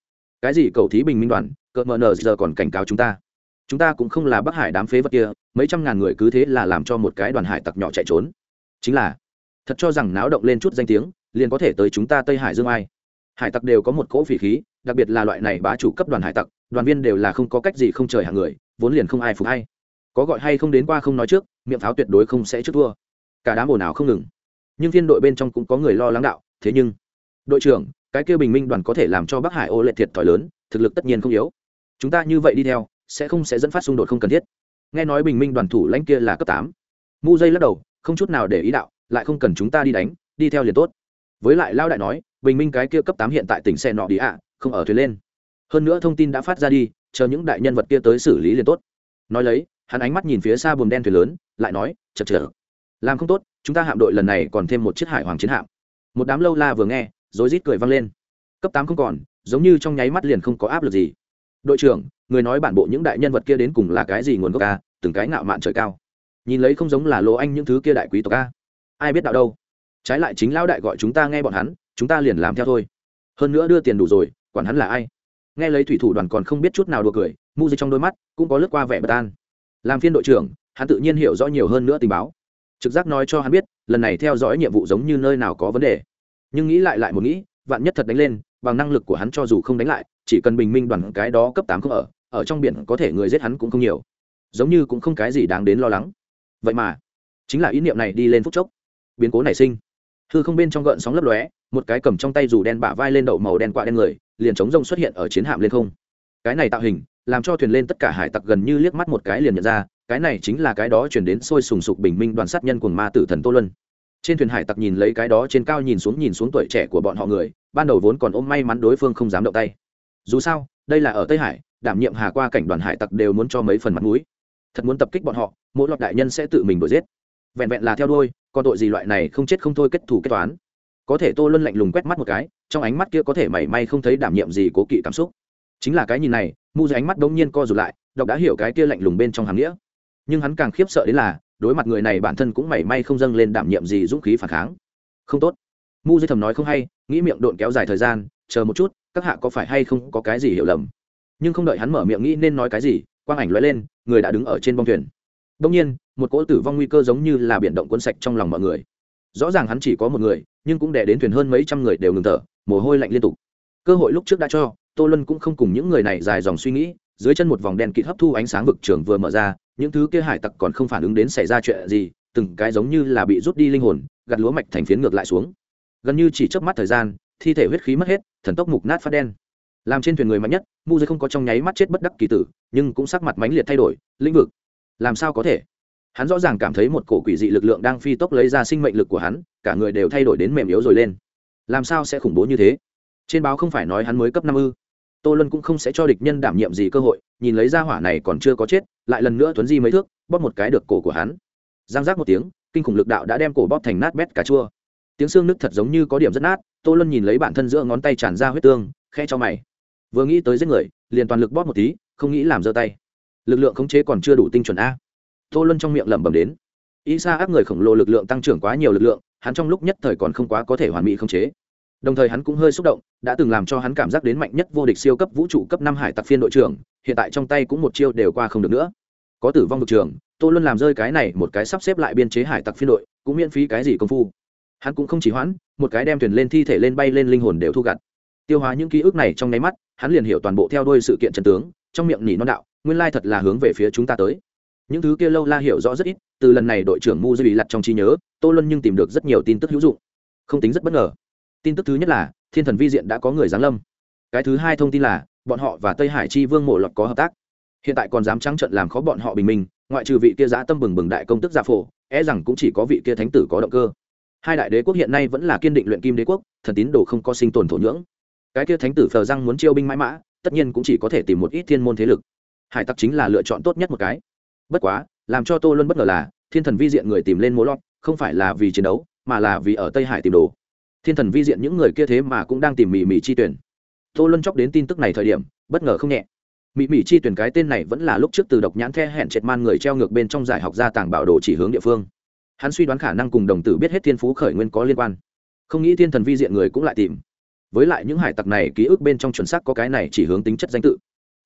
cái gì cầu thí bình minh đoàn cợt mờ nờ giờ còn cảnh cáo chúng ta chúng ta cũng không là bắc hải đám phế vật kia, mấy trăm ngàn người cứ thế là làm cho một cái đoàn hải tặc nhỏ chạy trốn. Chính là, thật cho rằng náo động lên chút danh tiếng, liền có thể tới chúng ta tây hải dương ai. Hải tặc đều có một cỗ phỉ khí, đặc biệt là loại này bá chủ cấp đoàn hải tặc, đoàn viên đều là không có cách gì không trời hàng người, vốn liền không ai phục hay. Có gọi hay không đến qua không nói trước, miệng pháo tuyệt đối không sẽ trước thua. Cả đám ồn ào không ngừng. Nhưng viên đội bên trong cũng có người lo lắng đạo, thế nhưng, đội trưởng, cái kia bình minh đoàn có thể làm cho bắc hải ô lệ thiệt thòi lớn, thực lực tất nhiên không yếu. Chúng ta như vậy đi theo sẽ không sẽ dẫn phát xung đột không cần thiết. Nghe nói bình minh đoàn thủ lãnh kia là cấp tám. Mu dây lắc đầu, không chút nào để ý đạo, lại không cần chúng ta đi đánh, đi theo liền tốt. Với lại lao đại nói, bình minh cái kia cấp tám hiện tại tỉnh xe nọ đi ạ, không ở thuyền lên. Hơn nữa thông tin đã phát ra đi, chờ những đại nhân vật kia tới xử lý liền tốt. Nói lấy, hắn ánh mắt nhìn phía xa buồm đen thuyền lớn, lại nói chật chật làm không tốt, chúng ta hạm đội lần này còn thêm một chiếc hải hoàng chiến hạm. Một đám lâu la vừa nghe, rối rít cười vang lên. Cấp tám không còn, giống như trong nháy mắt liền không có áp lực gì đội trưởng, người nói bản bộ những đại nhân vật kia đến cùng là cái gì nguồn gốc ca? Từng cái ngạo mạn trời cao. Nhìn lấy không giống là lỗ anh những thứ kia đại quý tộc ca. Ai biết đạo đâu? Trái lại chính lão đại gọi chúng ta nghe bọn hắn, chúng ta liền làm theo thôi. Hơn nữa đưa tiền đủ rồi, quản hắn là ai? Nghe lấy thủy thủ đoàn còn không biết chút nào đùa cười, mu dây trong đôi mắt cũng có lướt qua vẻ bất an. Làm phiên đội trưởng, hắn tự nhiên hiểu rõ nhiều hơn nữa tình báo. Trực giác nói cho hắn biết, lần này theo dõi nhiệm vụ giống như nơi nào có vấn đề. Nhưng nghĩ lại lại một nghĩ, vạn nhất thật đánh lên bằng năng lực của hắn cho dù không đánh lại, chỉ cần bình minh đoàn cái đó cấp tám không ở ở trong biển có thể người giết hắn cũng không nhiều. Giống như cũng không cái gì đáng đến lo lắng. Vậy mà, chính là ý niệm này đi lên phút chốc. Biến cố nảy sinh. Hư không bên trong gợn sóng lấp lóe, một cái cầm trong tay dù đen bả vai lên đậu màu đen quạ đen người, liền chống rông xuất hiện ở chiến hạm lên không. Cái này tạo hình, làm cho thuyền lên tất cả hải tặc gần như liếc mắt một cái liền nhận ra, cái này chính là cái đó chuyển đến sôi sùng sục bình minh đoàn sát nhân của ma tử thần tô luân trên thuyền hải tặc nhìn lấy cái đó trên cao nhìn xuống nhìn xuống tuổi trẻ của bọn họ người, ban đầu vốn còn ôm may mắn đối phương không dám động tay. Dù sao, đây là ở tây hải, đảm nhiệm hà qua cảnh đoàn hải tặc đều muốn cho mấy phần mặt mũi. Thật muốn tập kích bọn họ, mỗi loạt đại nhân sẽ tự mình đuổi giết. Vẹn vẹn là theo đôi còn tội gì loại này không chết không thôi kết thủ kết toán. Có thể tô luân lạnh lùng quét mắt một cái, trong ánh mắt kia có thể mảy may không thấy đảm nhiệm gì cố kỵ cảm xúc. Chính là cái nhìn này, mu dưới ánh mắt đ ỗ n g nhiên co rụt lại đọc đã hiểu cái kia lạnh lùng bên trong hàm nghĩa. Nhưng hắn càng khiếp sợ đến là đối mặt người này bản thân cũng mảy may không dâng lên đảm nhiệm gì dũng khí phản kháng. Không tốt. Mu dưới thầm nói không hay, nghĩ miệng độn kéo dài thời gian, chờ một chút, các hạ có phải hay không có cái gì hiểu lầm. Nhưng không đợi hắn mở miệng nghĩ nên nói cái gì, quang ảnh l lên, người đã đứng ở trên bông thuyền. Đông nhiên, một cỗ tử vong nguy cơ giống như là biển động cuốn sạch trong lòng mọi người. Rõ ràng hắn chỉ có một người, nhưng cũng đè đến thuyền hơn mấy trăm người đều ngừng thở, mồ hôi lạnh liên tục. Cơ hội lúc trước đã cho, tô lân cũng không cùng những người này dài dòng suy nghĩ, dưới chân một vòng đen kịt hấp thu ánh sáng vực trường vừa mở ra những thứ kia hải tặc còn không phản ứng đến xảy ra chuyện gì, từng cái giống như là bị rút đi linh hồn gặt lúa mạch thành phiến ngược lại xuống. Gần như chỉ trước mắt thời gian, thi thể huyết khí mất hết, thần tốc mục nát phát đen. Làm trên thuyền người mạnh nhất, mu giới không có trong nháy mắt chết bất đắc kỳ tử, nhưng cũng sắc mặt mãnh liệt thay đổi, lĩnh vực. Làm sao có thể? Hắn rõ ràng cảm thấy một cổ quỷ dị lực lượng đang phi tốc lấy ra sinh mệnh lực của hắn, cả người đều thay đổi đến mềm yếu rồi lên. Làm sao sẽ khủng bố như thế? Trên báo không phải nói hắn mới cấp năm ư? Tô lân cũng không sẽ cho địch nhân đảm nhiệm gì cơ hội, nhìn lấy ra hỏa này còn chưa có chết, lại lần nữa tuấn di mấy thước, bóp một cái được cổ của hắn. Giang giác một tiếng, kinh khủng lực đạo đã đem cổ bóp thành nát bét cà chua. Tiếng xương nứt thật giống như có điểm rất nát, tô lân nhìn lấy bản thân giữa ngón tay tràn ra huyết tương khe cho mày. Vừa nghĩ tới giết người, liền toàn lực bóp một tí, không nghĩ làm giơ tay. Lực lượng khống chế còn chưa đủ tinh chuẩn a. Tô lân trong miệng lẩm bẩm đến. Y sa áp người khổng lồ lực lượng tăng trưởng quá nhiều lực lượng, hắn trong lúc nhất thời còn không quá có thể hoàn mỹ khống chế đồng thời hắn cũng hơi xúc động, đã từng làm cho hắn cảm giác đến mạnh nhất vô địch siêu cấp vũ trụ cấp năm hải tặc phiên đội trưởng, hiện tại trong tay cũng một chiêu đều qua không được nữa. Có tử vong vực trường, tô luân làm rơi cái này một cái sắp xếp lại biên chế hải tặc phiên đội, cũng miễn phí cái gì công phu. Hắn cũng không chỉ hoãn, một cái đem thuyền lên thi thể lên bay lên linh hồn đều thu gặt. Tiêu hóa những ký ức này trong nháy mắt, hắn liền hiểu toàn bộ theo đuôi sự kiện trần tướng, trong miệng nỉ non đạo, nguyên lai thật là hướng về phía chúng ta tới. Những thứ kia lâu la hiểu rõ rất ít, từ lần này đội trưởng mu duy lặt trong trí nhớ, tô luân nhưng tìm được rất nhiều tin tức hữu dụng. Không tính rất bất ngờ tin tức thứ nhất là, thiên thần vi diện đã có người giáng lâm. Cái thứ hai thông tin là, bọn họ và tây hải chi vương mộ lọt có hợp tác. Hiện tại còn dám trắng trận làm khó bọn họ bình minh, ngoại trừ vị kia giã tâm bừng bừng đại công tức gia phổ e rằng cũng chỉ có vị kia thánh tử có động cơ. Hai đại đế quốc hiện nay vẫn là kiên định luyện kim đế quốc, thần tín đồ không có sinh tồn thổ nhưỡng. Cái kia thánh tử phờ răng muốn chiêu binh mãi mã, tất nhiên cũng chỉ có thể tìm một ít thiên môn thế lực. Hải tặc chính là lựa chọn tốt nhất một cái. Bất quá, làm cho tô luôn bất ngờ là, thiên thần vi diện người tìm lên mối lót không phải là vì chiến đấu, mà là vì ở tây hải tìm đồ thiên thần vi diện những người kia thế mà cũng đang tìm mỉ mỉ chi tuyển. Tô luân chóc đến tin tức này thời điểm, bất ngờ không nhẹ. Mỹ mỹ chi tuyển cái tên này vẫn là lúc trước từ độc nhãn the hẹn chệt man người treo ngược bên trong giải học gia tàng bảo đồ chỉ hướng địa phương. Hắn suy đoán khả năng cùng đồng tử biết hết thiên phú khởi nguyên có liên quan. Không nghĩ thiên thần vi diện người cũng lại tìm. Với lại những hải tặc này ký ức bên trong chuẩn xác có cái này chỉ hướng tính chất danh tự.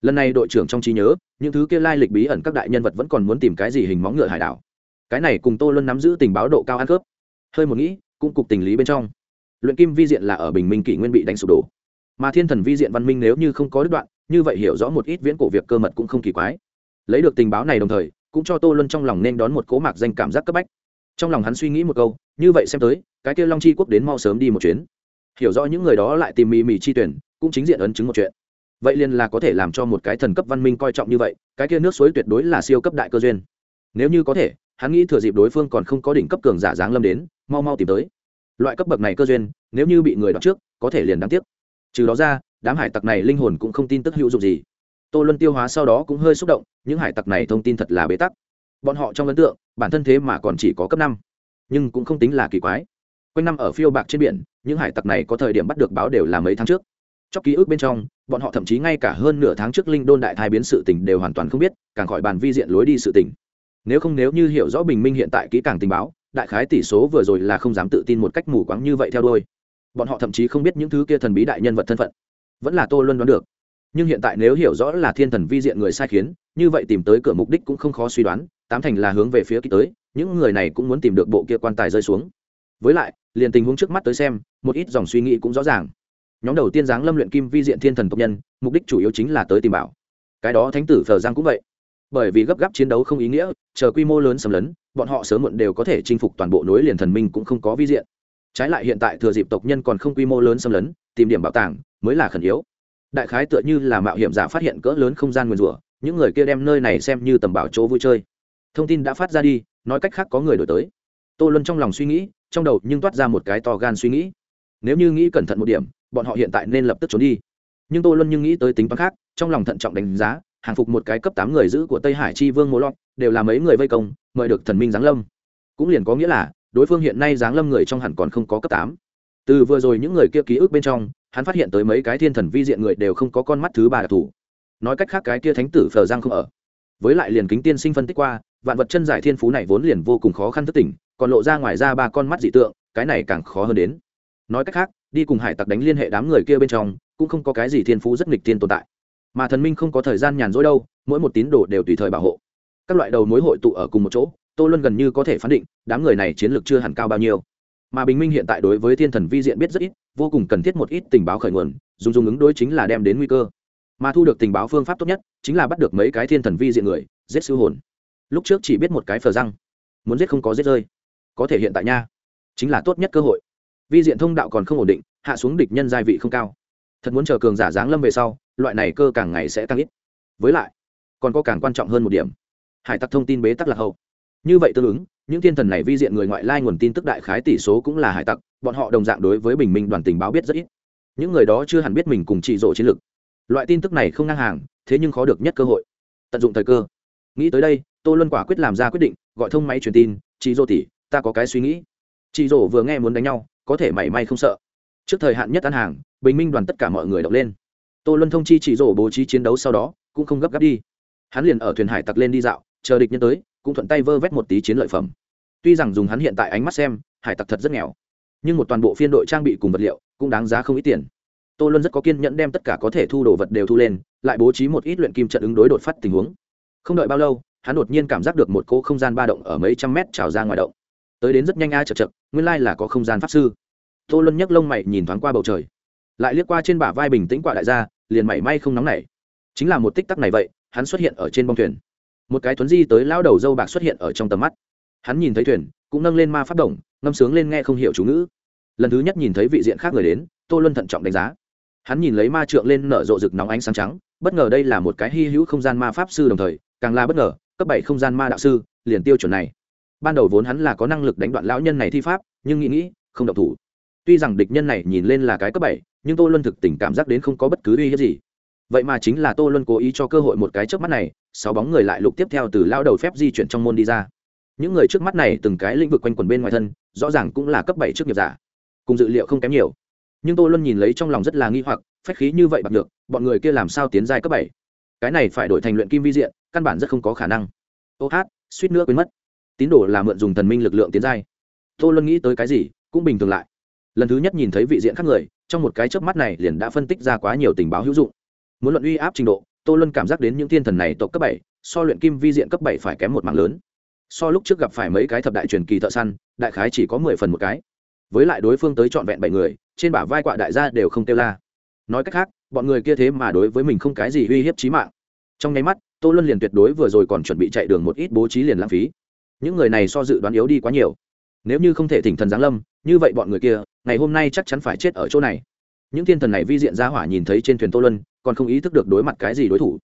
Lần này đội trưởng trong trí nhớ, những thứ kia lai lịch bí ẩn các đại nhân vật vẫn còn muốn tìm cái gì hình móng ngựa hải đảo. Cái này cùng tô luân nắm giữ tình báo độ cao ăn cướp. Hơi một nghĩ, cũng cục tình lý bên trong luyện kim vi diện là ở bình minh kỷ nguyên bị đánh sụp đổ. Mà thiên thần vi diện văn minh nếu như không có đứt đoạn, như vậy hiểu rõ một ít viễn cổ việc cơ mật cũng không kỳ quái. Lấy được tình báo này đồng thời, cũng cho tô luân trong lòng nên đón một cố mạc danh cảm giác cấp bách. Trong lòng hắn suy nghĩ một câu, như vậy xem tới, cái kia long chi quốc đến mau sớm đi một chuyến. Hiểu rõ những người đó lại tìm mì mì chi tuyển, cũng chính diện ấn chứng một chuyện. Vậy liền là có thể làm cho một cái thần cấp văn minh coi trọng như vậy, cái kia nước suối tuyệt đối là siêu cấp đại cơ duyên. Nếu như có thể, hắn nghĩ thừa dịp đối phương còn không có đỉnh cấp cường giả dáng lâm đến, mau mau tìm tới loại cấp bậc này cơ duyên, nếu như bị người đọc trước, có thể liền đáng tiếc. Trừ đó ra, đám hải tặc này linh hồn cũng không tin tức hữu dụng gì. Tô luân tiêu hóa sau đó cũng hơi xúc động, những hải tặc này thông tin thật là bế tắc. Bọn họ trong ấn tượng, bản thân thế mà còn chỉ có cấp năm, nhưng cũng không tính là kỳ quái. Quanh năm ở phiêu bạc trên biển, những hải tặc này có thời điểm bắt được báo đều là mấy tháng trước. Trong ký ức bên trong, bọn họ thậm chí ngay cả hơn nửa tháng trước linh đôn đại thai biến sự tình đều hoàn toàn không biết, càng khỏi bàn vi diện lối đi sự tình. Nếu không nếu như hiểu rõ bình minh hiện tại kỹ càng tình báo đại khái tỷ số vừa rồi là không dám tự tin một cách mù quáng như vậy theo đôi bọn họ thậm chí không biết những thứ kia thần bí đại nhân vật thân phận. Vẫn là tô luân đoán được. Nhưng hiện tại nếu hiểu rõ là thiên thần vi diện người sai khiến, như vậy tìm tới cửa mục đích cũng không khó suy đoán, tám thành là hướng về phía kia tới, những người này cũng muốn tìm được bộ kia quan tài rơi xuống. Với lại, liền tình huống trước mắt tới xem, một ít dòng suy nghĩ cũng rõ ràng. Nhóm đầu tiên giáng lâm luyện kim vi diện thiên thần tộc nhân, mục đích chủ yếu chính là tới tìm bảo. Cái đó thánh tử phờ giang cũng vậy bởi vì gấp gáp chiến đấu không ý nghĩa, chờ quy mô lớn xâm lấn, bọn họ sớm muộn đều có thể chinh phục toàn bộ nối liền thần minh cũng không có vi diện. Trái lại hiện tại thừa dịp tộc nhân còn không quy mô lớn xâm lấn, tìm điểm bảo tàng mới là khẩn yếu. Đại khái tựa như là mạo hiểm giả phát hiện cỡ lớn không gian nguyên rủa, những người kia đem nơi này xem như tầm bảo chỗ vui chơi. Thông tin đã phát ra đi, nói cách khác có người đổi tới. Tô luân trong lòng suy nghĩ, trong đầu nhưng toát ra một cái to gan suy nghĩ. Nếu như nghĩ cẩn thận một điểm, bọn họ hiện tại nên lập tức trốn đi. Nhưng tô luân nhưng nghĩ tới tính toán khác, trong lòng thận trọng đánh giá hàng phục một cái cấp tám người giữ của tây hải chi vương mô lọt, đều là mấy người vây công, mời được thần minh giáng lâm. Cũng liền có nghĩa là, đối phương hiện nay giáng lâm người trong hẳn còn không có cấp tám. Từ vừa rồi những người kia ký ức bên trong, hắn phát hiện tới mấy cái thiên thần vi diện người đều không có con mắt thứ ba đặc thù. Nói cách khác cái kia thánh tử phờ giang không ở. Với lại liền kính tiên sinh phân tích qua, vạn vật chân giải thiên phú này vốn liền vô cùng khó khăn thất tỉnh còn lộ ra ngoài ra ba con mắt dị tượng, cái này càng khó hơn đến. Nói cách khác, đi cùng hải tặc đánh liên hệ đám người kia bên trong, cũng không có cái gì thiên phú rất nghịch thiên tồn tại mà thần minh không có thời gian nhàn rỗi đâu, mỗi một tín đồ đều tùy thời bảo hộ. Các loại đầu mối hội tụ ở cùng một chỗ, tô luân gần như có thể phán định, đám người này chiến lược chưa hẳn cao bao nhiêu. Mà bình minh hiện tại đối với thiên thần vi diện biết rất ít, vô cùng cần thiết một ít tình báo khởi nguồn, dùng dùng ứng đối chính là đem đến nguy cơ. Mà thu được tình báo phương pháp tốt nhất, chính là bắt được mấy cái thiên thần vi diện người, giết sư hồn. Lúc trước chỉ biết một cái phờ răng. Muốn giết không có giết rơi. Có thể hiện tại nha. Chính là tốt nhất cơ hội. Vi diện thông đạo còn không ổn định, hạ xuống địch nhân gia vị không cao. Thật muốn chờ cường giả giáng lâm về sau loại này cơ càng ngày sẽ tăng ít. Với lại, còn có càng quan trọng hơn một điểm. Hải tặc thông tin bế tắc lạc hậu. Như vậy tương ứng, những thiên thần này vi diện người ngoại lai nguồn tin tức đại khái tỷ số cũng là hải tặc, bọn họ đồng dạng đối với bình minh đoàn tình báo biết rất ít. Những người đó chưa hẳn biết mình cùng trị rộ chiến lược. Loại tin tức này không ngang hàng, thế nhưng khó được nhất cơ hội. Tận dụng thời cơ. Nghĩ tới đây, tô luân quả quyết làm ra quyết định, gọi thông máy truyền tin, chị dô tỉ ta có cái suy nghĩ. Chị dô vừa nghe muốn đánh nhau, có thể mảy may không sợ. Trước thời hạn nhất ăn hàng, bình minh đoàn tất cả mọi người đọc lên tô luân thông chi chỉ rổ bố trí chiến đấu sau đó, cũng không gấp gáp đi. Hắn liền ở thuyền hải tặc lên đi dạo, chờ địch nhân tới, cũng thuận tay vơ vét một tí chiến lợi phẩm. Tuy rằng dùng hắn hiện tại ánh mắt xem, hải tặc thật rất nghèo, nhưng một toàn bộ phiên đội trang bị cùng vật liệu cũng đáng giá không ít tiền. Tô luân rất có kiên nhẫn đem tất cả có thể thu đồ vật đều thu lên, lại bố trí một ít luyện kim trận ứng đối đột phát tình huống. Không đợi bao lâu, hắn đột nhiên cảm giác được một cỗ không gian ba động ở mấy trăm mét trào ra ngoài động. Tới đến rất nhanh a chật chật nguyên lai là có không gian pháp sư. Tô luân nhấc lông mày nhìn thoáng qua bầu trời lại liếc qua trên bả vai bình tĩnh quả đại gia, liền mảy may không nóng nảy. Chính là một tích tắc này vậy, hắn xuất hiện ở trên bông thuyền. Một cái tuấn di tới lao đầu dâu bạc xuất hiện ở trong tầm mắt. Hắn nhìn thấy thuyền, cũng nâng lên ma pháp động ngâm sướng lên nghe không hiểu chú ngữ. Lần thứ nhất nhìn thấy vị diện khác người đến, tô luân thận trọng đánh giá. Hắn nhìn lấy ma trượng lên nở rộ rực nóng ánh sáng trắng, bất ngờ đây là một cái hy hữu không gian ma pháp sư đồng thời, càng là bất ngờ, cấp bảy không gian ma đạo sư, liền tiêu chuẩn này. Ban đầu vốn hắn là có năng lực đánh đoạn lão nhân này thi pháp, nhưng nghĩ nghĩ, không độc thủ. Tuy rằng địch nhân này nhìn lên là cái cấp bảy nhưng tô luân thực tình cảm giác đến không có bất cứ uy hiếp gì. Vậy mà chính là tô luân cố ý cho cơ hội một cái trước mắt này, sáu bóng người lại lục tiếp theo từ lao đầu phép di chuyển trong môn đi ra. Những người trước mắt này từng cái lĩnh vực quanh quần bên ngoài thân, rõ ràng cũng là cấp bảy trước nghiệp giả. Cùng dự liệu không kém nhiều. Nhưng tô luân nhìn lấy trong lòng rất là nghi hoặc, phách khí như vậy bạc được bọn người kia làm sao tiến giai cấp bảy? Cái này phải đổi thành luyện kim vi diện, căn bản rất không có khả năng. Ô hát, suýt nữa quên mất. Tín đồ là mượn dùng thần minh lực lượng tiến giai. Tô luân nghĩ tới cái gì, cũng bình thường lại lần thứ nhất nhìn thấy vị diện khác người, trong một cái chớp mắt này liền đã phân tích ra quá nhiều tình báo hữu dụng. Muốn luận uy áp trình độ, tô luân cảm giác đến những thiên thần này tộc cấp bảy, so luyện kim vi diện cấp bảy phải kém một mạng lớn. So lúc trước gặp phải mấy cái thập đại truyền kỳ thợ săn, đại khái chỉ có mười phần một cái. Với lại đối phương tới trọn vẹn bảy người, trên bả vai quạ đại gia đều không kêu la. Nói cách khác, bọn người kia thế mà đối với mình không cái gì uy hiếp trí mạng. Trong nháy mắt, tô luân liền tuyệt đối vừa rồi còn chuẩn bị chạy đường một ít bố trí liền lãng phí. Những người này so dự đoán yếu đi quá nhiều. Nếu như không thể thỉnh thần giáng lâm, như vậy bọn người kia ngày hôm nay chắc chắn phải chết ở chỗ này. Những thiên thần này vi diện ra hỏa nhìn thấy trên thuyền tô luân, còn không ý thức được đối mặt cái gì đối thủ.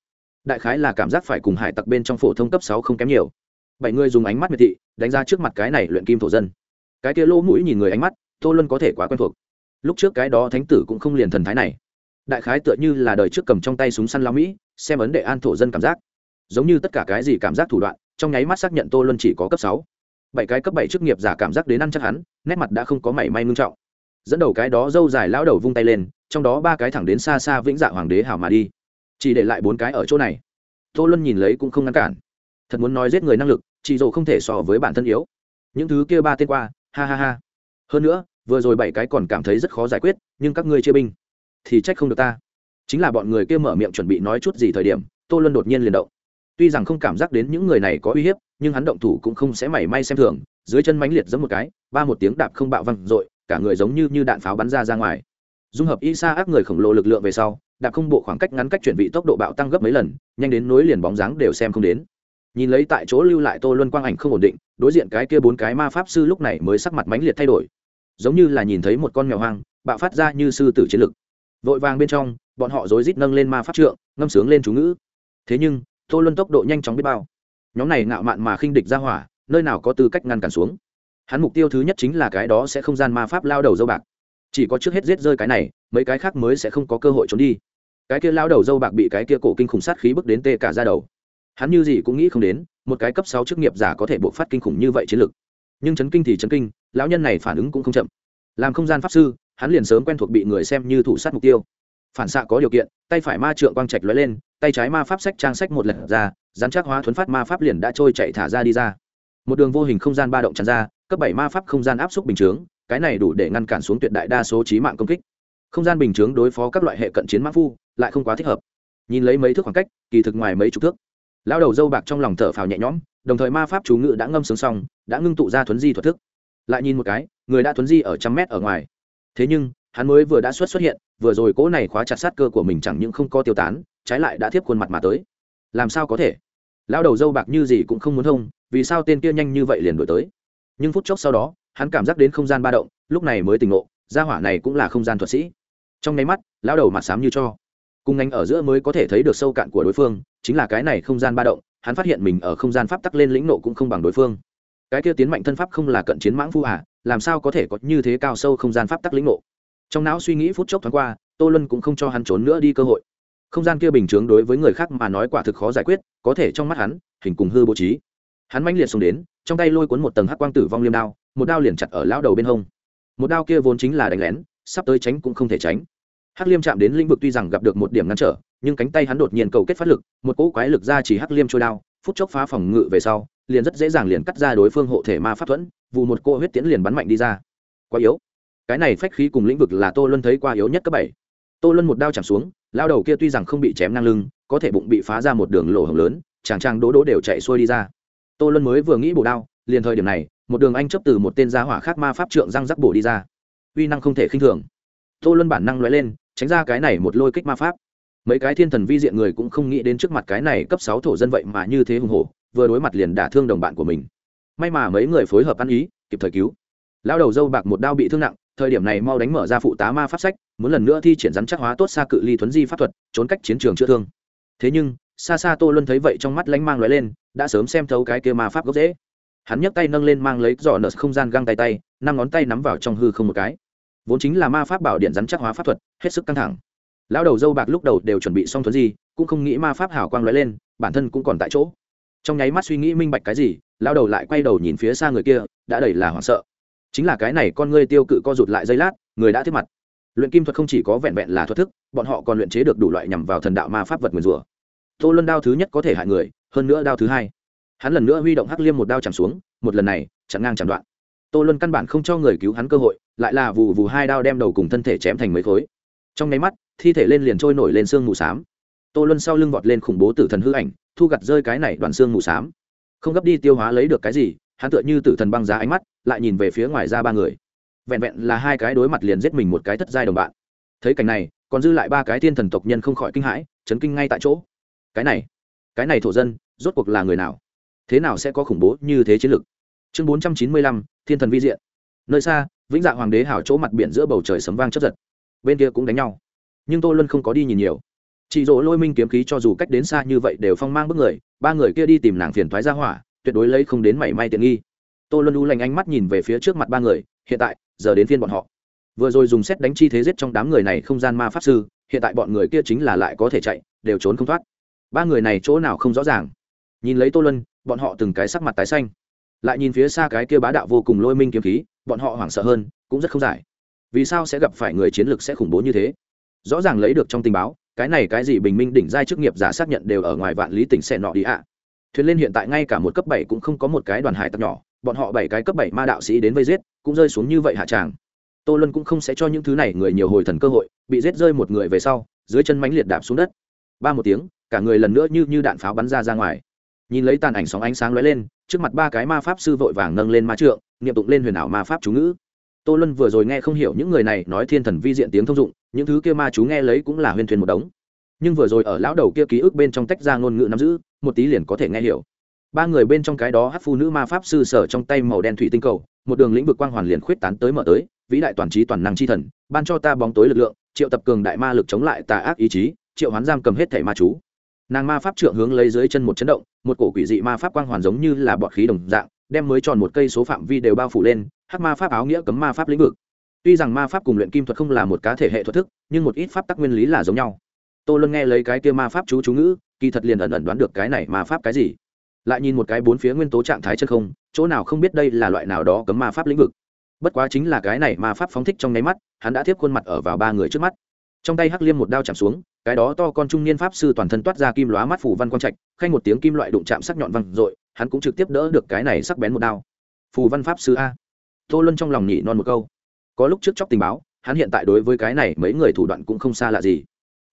Đại khái là cảm giác phải cùng hải tặc bên trong phổ thông cấp sáu không kém nhiều. Bảy người dùng ánh mắt miệt thị, đánh ra trước mặt cái này luyện kim thổ dân. Cái kia lỗ mũi nhìn người ánh mắt, tô luân có thể quá quen thuộc. Lúc trước cái đó thánh tử cũng không liền thần thái này. Đại khái tựa như là đời trước cầm trong tay súng săn lao mỹ, xem ấn đệ an thổ dân cảm giác. Giống như tất cả cái gì cảm giác thủ đoạn, trong nháy mắt xác nhận tô luân chỉ có cấp sáu. Bảy cái cấp bảy chức nghiệp giả cảm giác đến ăn chắc hắn, nét mặt đã không có mảy may ngưng trọng dẫn đầu cái đó dâu dài lão đầu vung tay lên, trong đó ba cái thẳng đến xa xa vĩnh dạ hoàng đế hảo mà đi. Chỉ để lại bốn cái ở chỗ này. Tô luân nhìn lấy cũng không ngăn cản. Thật muốn nói giết người năng lực chị dỗ không thể so với bản thân yếu. Những thứ kia ba tên qua, ha ha ha. Hơn nữa, vừa rồi bảy cái còn cảm thấy rất khó giải quyết, nhưng các ngươi chia binh, thì trách không được ta. Chính là bọn người kia mở miệng chuẩn bị nói chút gì thời điểm, tô luân đột nhiên liền động. Tuy rằng không cảm giác đến những người này có uy hiếp, nhưng hắn động thủ cũng không sẽ mảy may xem thường, dưới chân mánh liệt giống một cái, ba một tiếng đạp không bạo văng r ộ i cả người giống như như đạn pháo bắn ra ra ngoài. Dung hợp y sa người khổng lồ lực lượng về sau, đạp không bộ khoảng cách ngắn cách chuyển vị tốc độ bạo tăng gấp mấy lần, nhanh đến nối liền bóng dáng đều xem không đến. Nhìn lấy tại chỗ lưu lại tô luân quang ảnh không ổn định, đối diện cái kia bốn cái ma pháp sư lúc này mới sắc mặt mãnh liệt thay đổi. Giống như là nhìn thấy một con mèo hoang, bạo phát ra như sư tử chiến lực. Vội vàng bên trong, bọn họ rối rít nâng lên ma pháp trượng, ngâm sướng lên chú ngữ. Thế nhưng, tô luân tốc độ nhanh chóng biết bao. Nhóm này ngạo mạn mà khinh địch ra hỏa, nơi nào có tư cách ngăn cản xuống? Hắn mục tiêu thứ nhất chính là cái đó sẽ không gian ma pháp lao đầu dâu bạc. Chỉ có trước hết giết rơi cái này, mấy cái khác mới sẽ không có cơ hội trốn đi. Cái kia lao đầu dâu bạc bị cái kia cổ kinh khủng sát khí bước đến tê cả ra đầu. Hắn như gì cũng nghĩ không đến, một cái cấp sáu chức nghiệp giả có thể buộc phát kinh khủng như vậy chiến lực. Nhưng chấn kinh thì chấn kinh, lão nhân này phản ứng cũng không chậm. Làm không gian pháp sư, hắn liền sớm quen thuộc bị người xem như thủ sát mục tiêu. Phản xạ có điều kiện, tay phải ma trượng quang trạch lóe lên, tay trái ma pháp sách trang sách một lần ra dán chắc hóa thuấn phát ma pháp liền đã trôi chạy thả ra đi ra một đường vô hình không gian ba động tràn ra, cấp bảy ma pháp không gian áp suất bình chướng, cái này đủ để ngăn cản xuống tuyệt đại đa số trí mạng công kích. Không gian bình chướng đối phó các loại hệ cận chiến mã phu, lại không quá thích hợp. Nhìn lấy mấy thước khoảng cách, kỳ thực ngoài mấy chục thước. Lao đầu dâu bạc trong lòng thở phào nhẹ nhõm, đồng thời ma pháp chú ngự đã ngâm sướng xong, đã ngưng tụ ra thuấn di thuật thức. Lại nhìn một cái, người đã thuấn di ở trăm mét ở ngoài. Thế nhưng, hắn mới vừa đã xuất xuất hiện, vừa rồi cỗ này khóa chặt sát cơ của mình chẳng những không có tiêu tán, trái lại đã thiếp khuôn mặt mà tới. Làm sao có thể? Lao đầu dâu bạc như gì cũng không muốn thông, vì sao tên kia nhanh như vậy liền đổi tới? Nhưng phút chốc sau đó, hắn cảm giác đến không gian ba động, lúc này mới tỉnh ngộ, gia hỏa này cũng là không gian thuật sĩ. Trong nháy mắt lao đầu mặt xám như cho. Cùng ngành ở giữa mới có thể thấy được sâu cạn của đối phương, chính là cái này không gian ba động, hắn phát hiện mình ở không gian pháp tắc lên lĩnh nộ cũng không bằng đối phương. Cái kia tiến mạnh thân pháp không là cận chiến mãng phu à làm sao có thể có như thế cao sâu không gian pháp tắc lĩnh nộ? Trong não suy nghĩ phút chốc thoáng qua, tô luân cũng không cho hắn trốn nữa đi cơ hội không gian kia bình chướng đối với người khác mà nói quả thực khó giải quyết, có thể trong mắt hắn, hình cùng hư bố trí. Hắn mãnh liệt xuống đến, trong tay lôi cuốn một tầng hắc quang tử vong liêm đao, một đao liền chặt ở lão đầu bên hông. Một đao kia vốn chính là đánh lén, sắp tới tránh cũng không thể tránh. Hắc liêm chạm đến lĩnh vực tuy rằng gặp được một điểm ngăn trở, nhưng cánh tay hắn đột nhiên cầu kết phát lực, một cỗ quái lực ra chỉ hắc liêm trôi đao, phút chốc phá phòng ngự về sau, liền rất dễ dàng liền cắt ra đối phương hộ thể ma pháp thuẫn vụ một cỗ huyết tiễn liền bắn mạnh đi ra. Quá yếu. Cái này phách khí cùng lĩnh vực là tô luân thấy qua yếu nhất cấp bảy tô luân một đao chạm xuống, lao đầu kia tuy rằng không bị chém ngang lưng, có thể bụng bị phá ra một đường lỗ hồng lớn, chàng trang đỗ đỗ đều chạy xuôi đi ra. Tô luân mới vừa nghĩ bổ đao, liền thời điểm này, một đường anh chấp từ một tên gia hỏa khác ma pháp trượng răng rắc bổ đi ra. Uy năng không thể khinh thường. Tô luân bản năng lóe lên, tránh ra cái này một lôi kích ma pháp. Mấy cái thiên thần vi diện người cũng không nghĩ đến trước mặt cái này cấp sáu thổ dân vậy mà như thế hùng hổ, vừa đối mặt liền đả thương đồng bạn của mình. May mà mấy người phối hợp ăn ý, kịp thời cứu. Lao đầu dâu bạc một đao bị thương nặng thời điểm này mau đánh mở ra phụ tá ma pháp sách, muốn lần nữa thi triển rắn chắc hóa tốt xa cự ly thuấn di pháp thuật, trốn cách chiến trường chữa thương. Thế nhưng xa xa tô luân thấy vậy trong mắt lánh mang lóe lên, đã sớm xem thấu cái kia ma pháp gốc dễ hắn nhấc tay nâng lên mang lấy giỏ nợ không gian găng tay tay, năm ngón tay nắm vào trong hư không một cái. Vốn chính là ma pháp bảo điện rắn chắc hóa pháp thuật, hết sức căng thẳng. Lão đầu dâu bạc lúc đầu đều chuẩn bị xong thuấn gì cũng không nghĩ ma pháp hảo quang lóe lên, bản thân cũng còn tại chỗ. Trong nháy mắt suy nghĩ minh bạch cái gì, lão đầu lại quay đầu nhìn phía xa người kia, đã đầy là hoảng sợ chính là cái này con ngươi tiêu cự co rụt lại giây lát, người đã thiết mặt. Luyện kim thuật không chỉ có vẹn vẹn là thuật thức, bọn họ còn luyện chế được đủ loại nhằm vào thần đạo ma pháp vật nguyền rủa. Tô luân đao thứ nhất có thể hại người, hơn nữa đao thứ hai. Hắn lần nữa huy động hắc liêm một đao chạm xuống, một lần này, chặn ngang chặn đoạn. Tô luân căn bản không cho người cứu hắn cơ hội, lại là vù vù hai đao đem đầu cùng thân thể chém thành mấy khối. Trong nháy mắt, thi thể lên liền trôi nổi lên xương mù xám. Tô luân sau lưng vọt lên khủng bố tử thần hư ảnh, thu gặt rơi cái này đoàn xương mù xám. Không gấp đi tiêu hóa lấy được cái gì hắn tựa như tử thần băng giá ánh mắt, lại nhìn về phía ngoài ra ba người. Vẹn vẹn là hai cái đối mặt liền giết mình một cái thất giai đồng bạn. Thấy cảnh này, còn dư lại ba cái thiên thần tộc nhân không khỏi kinh hãi, chấn kinh ngay tại chỗ. Cái này cái này thổ dân, rốt cuộc là người nào? Thế nào sẽ có khủng bố như thế chiến lực chương bốn trăm chín mươi lăm, thiên thần vi diện. Nơi xa, vĩnh dạ hoàng đế hảo chỗ mặt biển giữa bầu trời sấm vang chấp giật. Bên kia cũng đánh nhau. Nhưng tô luân không có đi nhìn nhiều. Chị dỗ lôi minh kiếm khí cho dù cách đến xa như vậy đều phong mang bức người, ba người kia đi tìm nàng phiền thoái ra hỏa tuyệt đối lấy không đến mảy may tiện nghi. Tô luân u lành ánh mắt nhìn về phía trước mặt ba người, hiện tại, giờ đến phiên bọn họ. Vừa rồi dùng xét đánh chi thế giết trong đám người này không gian ma pháp sư, hiện tại bọn người kia chính là lại có thể chạy, đều trốn không thoát. Ba người này chỗ nào không rõ ràng. Nhìn lấy tô luân, bọn họ từng cái sắc mặt tái xanh. Lại nhìn phía xa cái kia bá đạo vô cùng lôi minh kiếm khí, bọn họ hoảng sợ hơn, cũng rất không giải. Vì sao sẽ gặp phải người chiến lược sẽ khủng bố như thế? Rõ ràng lấy được trong tình báo, cái này cái gì bình minh đỉnh giai chức nghiệp giả xác nhận đều ở ngoài vạn lý tỉnh xẻ nọ đi ạ thuyền lên hiện tại ngay cả một cấp bảy cũng không có một cái đoàn hải tặc nhỏ, bọn họ bảy cái cấp bảy ma đạo sĩ đến vây giết, cũng rơi xuống như vậy hạ tràng. Tô lân cũng không sẽ cho những thứ này người nhiều hồi thần cơ hội, bị giết rơi một người về sau, dưới chân mánh liệt đạp xuống đất. Ba một tiếng, cả người lần nữa như như đạn pháo bắn ra ra ngoài. Nhìn lấy tàn ảnh sóng ánh sáng lóe lên, trước mặt ba cái ma pháp sư vội vàng nâng lên ma trượng, niệm tụng lên huyền ảo ma pháp chú ngữ. Tô lân vừa rồi nghe không hiểu những người này nói thiên thần vi diện tiếng thông dụng, những thứ kia ma chú nghe lấy cũng là huyền thuyền một đống nhưng vừa rồi ở lão đầu kia ký ức bên trong tách ra ngôn ngữ nắm giữ, một tí liền có thể nghe hiểu. Ba người bên trong cái đó hát phụ nữ ma pháp sư sở trong tay màu đen thủy tinh cầu, một đường lĩnh vực quang hoàn liền khuyết tán tới mở tới, vĩ đại toàn trí toàn năng chi thần, ban cho ta bóng tối lực lượng, triệu tập cường đại ma lực chống lại tà ác ý chí, triệu hoán giam cầm hết thẻ ma chú. Nàng ma pháp trượng hướng lấy dưới chân một chấn động, một cổ quỷ dị ma pháp quang hoàn giống như là bọt khí đồng dạng, đem mới tròn một cây số phạm vi đều bao phủ lên hát ma pháp áo nghĩa cấm ma pháp lĩnh vực. Tuy rằng ma pháp cùng luyện kim thuật không là một cá thể hệ thuật thức, nhưng một ít pháp tắc nguyên lý là giống nhau tô luân nghe lấy cái kia ma pháp chú chú ngữ, kỳ thật liền ẩn ẩn đoán được cái này ma pháp cái gì. Lại nhìn một cái bốn phía nguyên tố trạng thái chân không, chỗ nào không biết đây là loại nào đó cấm ma pháp lĩnh vực. Bất quá chính là cái này ma pháp phóng thích trong nháy mắt, hắn đã tiếp khuôn mặt ở vào ba người trước mắt. Trong tay hắc liêm một đao chạm xuống, cái đó to con trung niên pháp sư toàn thân toát ra kim lóa mắt phủ văn quang trạch, khanh một tiếng kim loại đụng chạm sắc nhọn văng r ộ i hắn cũng trực tiếp đỡ được cái này sắc bén một đao. Phù văn pháp sư a. Tô luân trong lòng nhị non một câu. Có lúc trước chóc tình báo, hắn hiện tại đối với cái này mấy người thủ đoạn cũng không xa lạ gì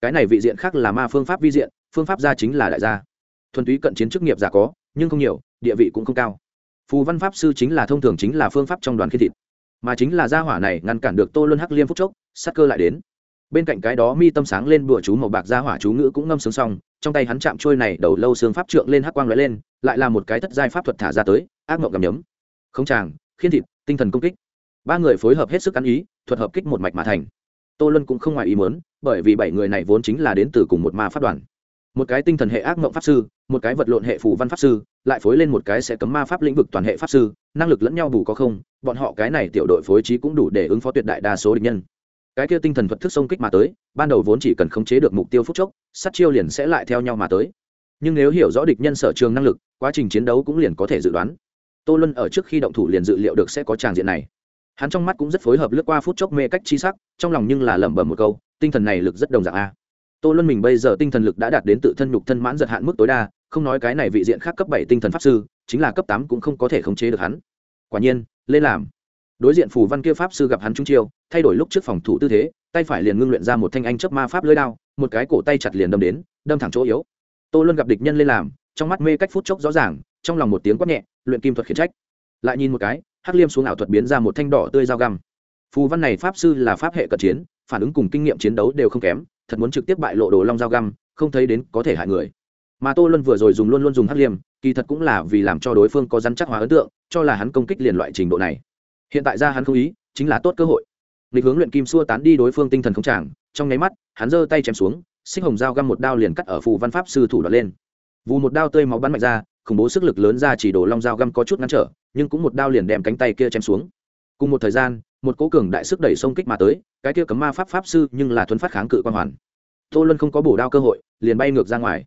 cái này vị diện khác là ma phương pháp vi diện, phương pháp gia chính là đại gia. Thuần túy cận chiến chức nghiệp giả có, nhưng không nhiều, địa vị cũng không cao. Phù văn pháp sư chính là thông thường chính là phương pháp trong đoàn khi thịt. Mà chính là gia hỏa này ngăn cản được tô luân hắc liêm phúc chốc sắc cơ lại đến. Bên cạnh cái đó mi tâm sáng lên bụa chú màu bạc gia hỏa chú ngữ cũng ngâm sướng xong, trong tay hắn chạm trôi này đầu lâu xương pháp trượng lên hắc quang lóe lên, lại là một cái thất giai pháp thuật thả ra tới, ác mộng gầm nhấm. Không tràng, khiên thịt, tinh thần công kích. Ba người phối hợp hết sức ăn ý, thuật hợp kích một mạch mà thành tô luân cũng không ngoài ý muốn, bởi vì bảy người này vốn chính là đến từ cùng một ma pháp đoàn. Một cái tinh thần hệ ác mộng pháp sư, một cái vật lộn hệ phù văn pháp sư, lại phối lên một cái sẽ cấm ma pháp lĩnh vực toàn hệ pháp sư, năng lực lẫn nhau bù có không, bọn họ cái này tiểu đội phối trí cũng đủ để ứng phó tuyệt đại đa số địch nhân. Cái kia tinh thần thuật thức xông kích mà tới, ban đầu vốn chỉ cần khống chế được mục tiêu phúc chốc, sát chiêu liền sẽ lại theo nhau mà tới. Nhưng nếu hiểu rõ địch nhân sở trường năng lực, quá trình chiến đấu cũng liền có thể dự đoán. Tô luân ở trước khi động thủ liền dự liệu được sẽ có tràng diện này hắn trong mắt cũng rất phối hợp lướt qua phút chốc mê cách chi sắc, trong lòng nhưng là lẩm bẩm một câu, tinh thần này lực rất đồng dạng a. Tô luân mình bây giờ tinh thần lực đã đạt đến tự thân nhục thân mãn giật hạn mức tối đa, không nói cái này vị diện khác cấp bảy tinh thần pháp sư, chính là cấp tám cũng không có thể khống chế được hắn. Quả nhiên, lên làm. Đối diện phù văn kia pháp sư gặp hắn trung chiêu, thay đổi lúc trước phòng thủ tư thế, tay phải liền ngưng luyện ra một thanh anh chớp ma pháp lưỡi đao, một cái cổ tay chặt liền đâm đến, đâm thẳng chỗ yếu. Tô luân gặp địch nhân lên làm, trong mắt mê cách phút chốc rõ ràng, trong lòng một tiếng quát nhẹ, luyện kim thuật khiển trách lại nhìn một cái, hắc liêm xuống ảo thuật biến ra một thanh đỏ tươi dao găm. Phù văn này pháp sư là pháp hệ cận chiến, phản ứng cùng kinh nghiệm chiến đấu đều không kém, thật muốn trực tiếp bại lộ đồ long dao găm, không thấy đến có thể hại người. Mà tô luân vừa rồi dùng luôn luôn dùng hắc liêm, kỳ thật cũng là vì làm cho đối phương có rắn chắc hóa ấn tượng, cho là hắn công kích liền loại trình độ này. Hiện tại ra hắn không ý, chính là tốt cơ hội. Lịch hướng luyện kim xua tán đi đối phương tinh thần không tràng trong nháy mắt, hắn giơ tay chém xuống, xích hồng dao găm một đao liền cắt ở phù văn pháp sư thủ đoạn lên. Vù một đao tươi máu bắn mạnh ra khủng bố sức lực lớn ra chỉ đổ long dao găm có chút ngăn trở, nhưng cũng một đao liền đem cánh tay kia chém xuống. Cùng một thời gian, một cố cường đại sức đẩy xông kích mà tới, cái kia cấm ma pháp pháp sư nhưng là thuấn phát kháng cự quan hoàn. Tô luân không có bổ đao cơ hội, liền bay ngược ra ngoài.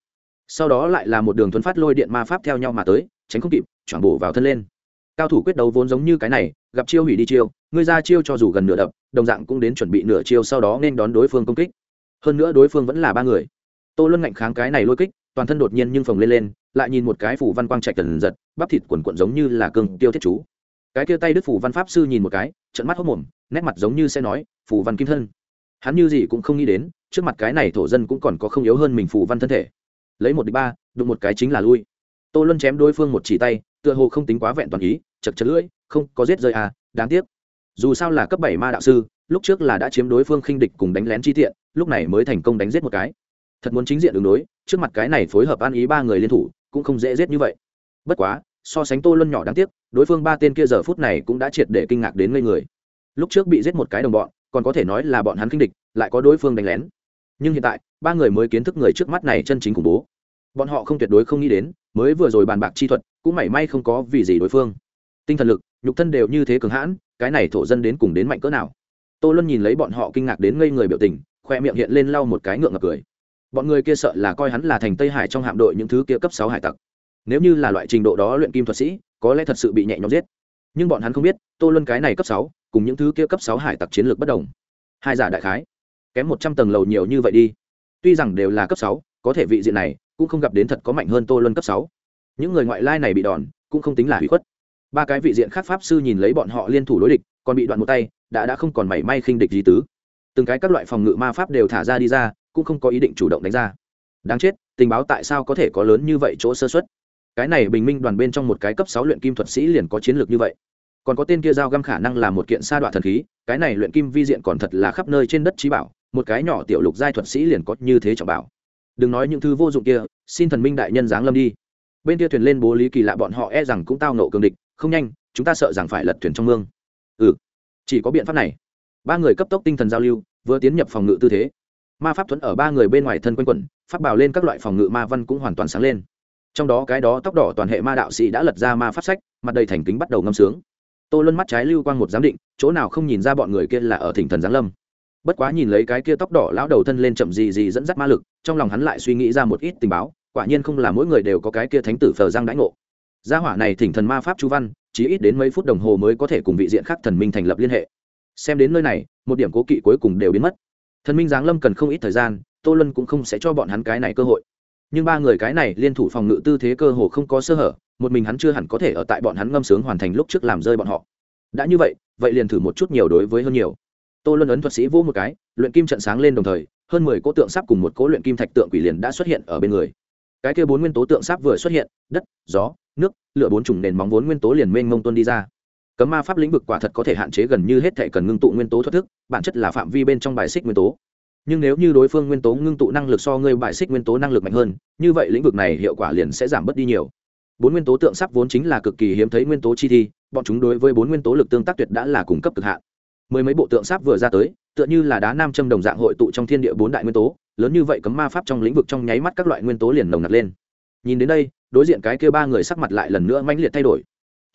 Sau đó lại là một đường thuấn phát lôi điện ma pháp theo nhau mà tới, tránh không kịp, choảng bổ vào thân lên. Cao thủ quyết đấu vốn giống như cái này, gặp chiêu hủy đi chiêu, ngươi ra chiêu cho dù gần nửa đập, đồng dạng cũng đến chuẩn bị nửa chiêu sau đó nên đón đối phương công kích. Hơn nữa đối phương vẫn là ba người. Tô luân ngạnh kháng cái này lôi kích, toàn thân đột nhiên nhưng phồng lên lên lại nhìn một cái phủ văn quang trạch tần giật, bắp thịt quần quận giống như là cương tiêu thiết chú. Cái kia tay đức phủ văn pháp sư nhìn một cái trận mắt hốc mồm, nét mặt giống như sẽ nói, phủ văn kim thân. Hắn như gì cũng không nghĩ đến, trước mặt cái này thổ dân cũng còn có không yếu hơn mình phủ văn thân thể. Lấy một đi ba, đụng một cái chính là lui. Tô luân chém đối phương một chỉ tay, tựa hồ không tính quá vẹn toàn ý, chật chật lưỡi, không, có giết rơi à đáng tiếc. Dù sao là cấp bảy ma đạo sư, lúc trước là đã chiếm đối phương khinh địch cùng đánh lén chi tiện, lúc này mới thành công đánh giết một cái. Thật muốn chính diện đường đối, trước mặt cái này phối hợp ăn ý ba người liên thủ cũng không dễ giết như vậy. Bất quá, so sánh tô luân nhỏ đáng tiếc, đối phương ba tên kia giờ phút này cũng đã triệt để kinh ngạc đến ngây người. Lúc trước bị giết một cái đồng bọn, còn có thể nói là bọn hắn kinh địch, lại có đối phương đánh lén. Nhưng hiện tại, ba người mới kiến thức người trước mắt này chân chính khủng bố. Bọn họ không tuyệt đối không nghĩ đến, mới vừa rồi bàn bạc chi thuật, cũng mảy may không có vì gì đối phương. Tinh thần lực, nhục thân đều như thế cường hãn, cái này thổ dân đến cùng đến mạnh cỡ nào? Tô luân nhìn lấy bọn họ kinh ngạc đến ngây người biểu tình, khoe miệng hiện lên lau một cái ngượng ngập cười bọn người kia sợ là coi hắn là thành tây hải trong hạm đội những thứ kia cấp sáu hải tặc. Nếu như là loại trình độ đó luyện kim thuật sĩ, có lẽ thật sự bị nhẹ nhõm giết. Nhưng bọn hắn không biết, tô luân cái này cấp sáu, cùng những thứ kia cấp sáu hải tặc chiến lược bất đồng. Hai giả đại khái, kém một trăm tầng lầu nhiều như vậy đi. Tuy rằng đều là cấp sáu, có thể vị diện này cũng không gặp đến thật có mạnh hơn tô luân cấp sáu. Những người ngoại lai này bị đòn, cũng không tính là hủy khuất. Ba cái vị diện khác pháp sư nhìn lấy bọn họ liên thủ đối địch, còn bị đoạn một tay, đã đã không còn mảy may khinh địch gì tứ. Từng cái các loại phòng ngự ma pháp đều thả ra đi ra cũng không có ý định chủ động đánh ra. Đáng chết, tình báo tại sao có thể có lớn như vậy chỗ sơ xuất cái này bình minh đoàn bên trong một cái cấp sáu luyện kim thuật sĩ liền có chiến lược như vậy. Còn có tên kia giao găm khả năng là một kiện sa đoạn thần khí, cái này luyện kim vi diện còn thật là khắp nơi trên đất trí bảo, một cái nhỏ tiểu lục giai thuật sĩ liền có như thế trọng bảo. Đừng nói những thứ vô dụng kia, xin thần minh đại nhân giáng lâm đi. Bên kia thuyền lên bố lý kỳ lạ bọn họ e rằng cũng tao nộ cường địch, không nhanh, chúng ta sợ rằng phải lật thuyền trong mương. Ừ chỉ có biện pháp này. Ba người cấp tốc tinh thần giao lưu, vừa tiến nhập phòng ngự tư thế ma pháp thuẫn ở ba người bên ngoài thân quanh quẩn phát bảo lên các loại phòng ngự ma văn cũng hoàn toàn sáng lên. Trong đó cái đó tóc đỏ toàn hệ ma đạo sĩ đã lật ra ma pháp sách, mặt đầy thành kính bắt đầu ngâm sướng. Tô luân mắt trái lưu quang một giám định, chỗ nào không nhìn ra bọn người kia là ở thỉnh thần giáng lâm. Bất quá nhìn lấy cái kia tóc đỏ lão đầu thân lên chậm gì gì dẫn dắt ma lực, trong lòng hắn lại suy nghĩ ra một ít tình báo, quả nhiên không là mỗi người đều có cái kia thánh tử phờ giang đãi ngộ. Gia hỏa này thỉnh thần ma pháp chu văn, chỉ ít đến mấy phút đồng hồ mới có thể cùng vị diện khác thần minh thành lập liên hệ. Xem đến nơi này, một điểm cố kỵ cuối cùng đều biến mất thần minh giáng lâm cần không ít thời gian, tô lân cũng không sẽ cho bọn hắn cái này cơ hội. Nhưng ba người cái này liên thủ phòng ngự tư thế cơ hồ không có sơ hở, một mình hắn chưa hẳn có thể ở tại bọn hắn ngâm sướng hoàn thành lúc trước làm rơi bọn họ. Đã như vậy vậy liền thử một chút nhiều đối với hơn nhiều. Tô luân ấn thuật sĩ vô một cái, luyện kim trận sáng lên đồng thời, hơn mười cỗ tượng sáp cùng một cỗ luyện kim thạch tượng quỷ liền đã xuất hiện ở bên người. Cái kia bốn nguyên tố tượng sáp vừa xuất hiện, đất, gió, nước lựa bốn chủng nền móng vốn nguyên tố liền mênh mông tuân đi ra cấm ma pháp lĩnh vực quả thật có thể hạn chế gần như hết thể cần ngưng tụ nguyên tố thoát thức, bản chất là phạm vi bên trong bài xích nguyên tố. Nhưng nếu như đối phương nguyên tố ngưng tụ năng lực so ngươi bài xích nguyên tố năng lực mạnh hơn, như vậy lĩnh vực này hiệu quả liền sẽ giảm bớt đi nhiều. Bốn nguyên tố tượng sắp vốn chính là cực kỳ hiếm thấy nguyên tố chi thi, bọn chúng đối với bốn nguyên tố lực tương tác tuyệt đã là cung cấp cực hạn. Mười mấy bộ tượng sắp vừa ra tới, tựa như là đá nam châm đồng dạng hội tụ trong thiên địa bốn đại nguyên tố, lớn như vậy cấm ma pháp trong lĩnh vực trong nháy mắt các loại nguyên tố liền nồng nặc lên. Nhìn đến đây, đối diện cái kia ba người sắc mặt lại lần nữa mãnh liệt thay đổi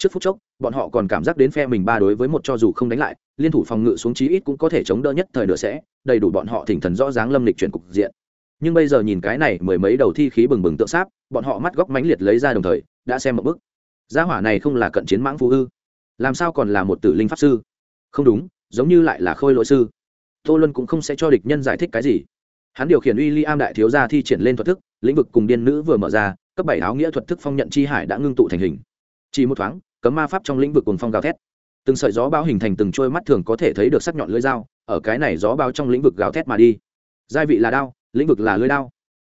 trước phút chốc, bọn họ còn cảm giác đến phe mình ba đối với một cho dù không đánh lại, liên thủ phòng ngự xuống chí ít cũng có thể chống đỡ nhất thời nửa sẽ, đầy đủ bọn họ thỉnh thần rõ ràng lâm lịch chuyển cục diện. Nhưng bây giờ nhìn cái này, mười mấy đầu thi khí bừng bừng tượng sáp, bọn họ mắt góc mãnh liệt lấy ra đồng thời, đã xem một bức gia hỏa này không là cận chiến mãng phú hư làm sao còn là một tử linh pháp sư? Không đúng, giống như lại là khôi lỗi sư. Tô luân cũng không sẽ cho địch nhân giải thích cái gì. Hắn điều khiển uy ly am đại thiếu gia thi triển lên thuật thức, lĩnh vực cùng điên nữ vừa mở ra, cấp bảy áo nghĩa thuật thức phong nhận chi hải đã ngưng tụ thành hình. Chỉ một thoáng cấm ma pháp trong lĩnh vực cuồng phong gào thét. Từng sợi gió bao hình thành từng trôi mắt thường có thể thấy được sắc nhọn lưỡi dao, ở cái này gió bao trong lĩnh vực gào thét mà đi. Giai vị là đao, lĩnh vực là lưỡi đao.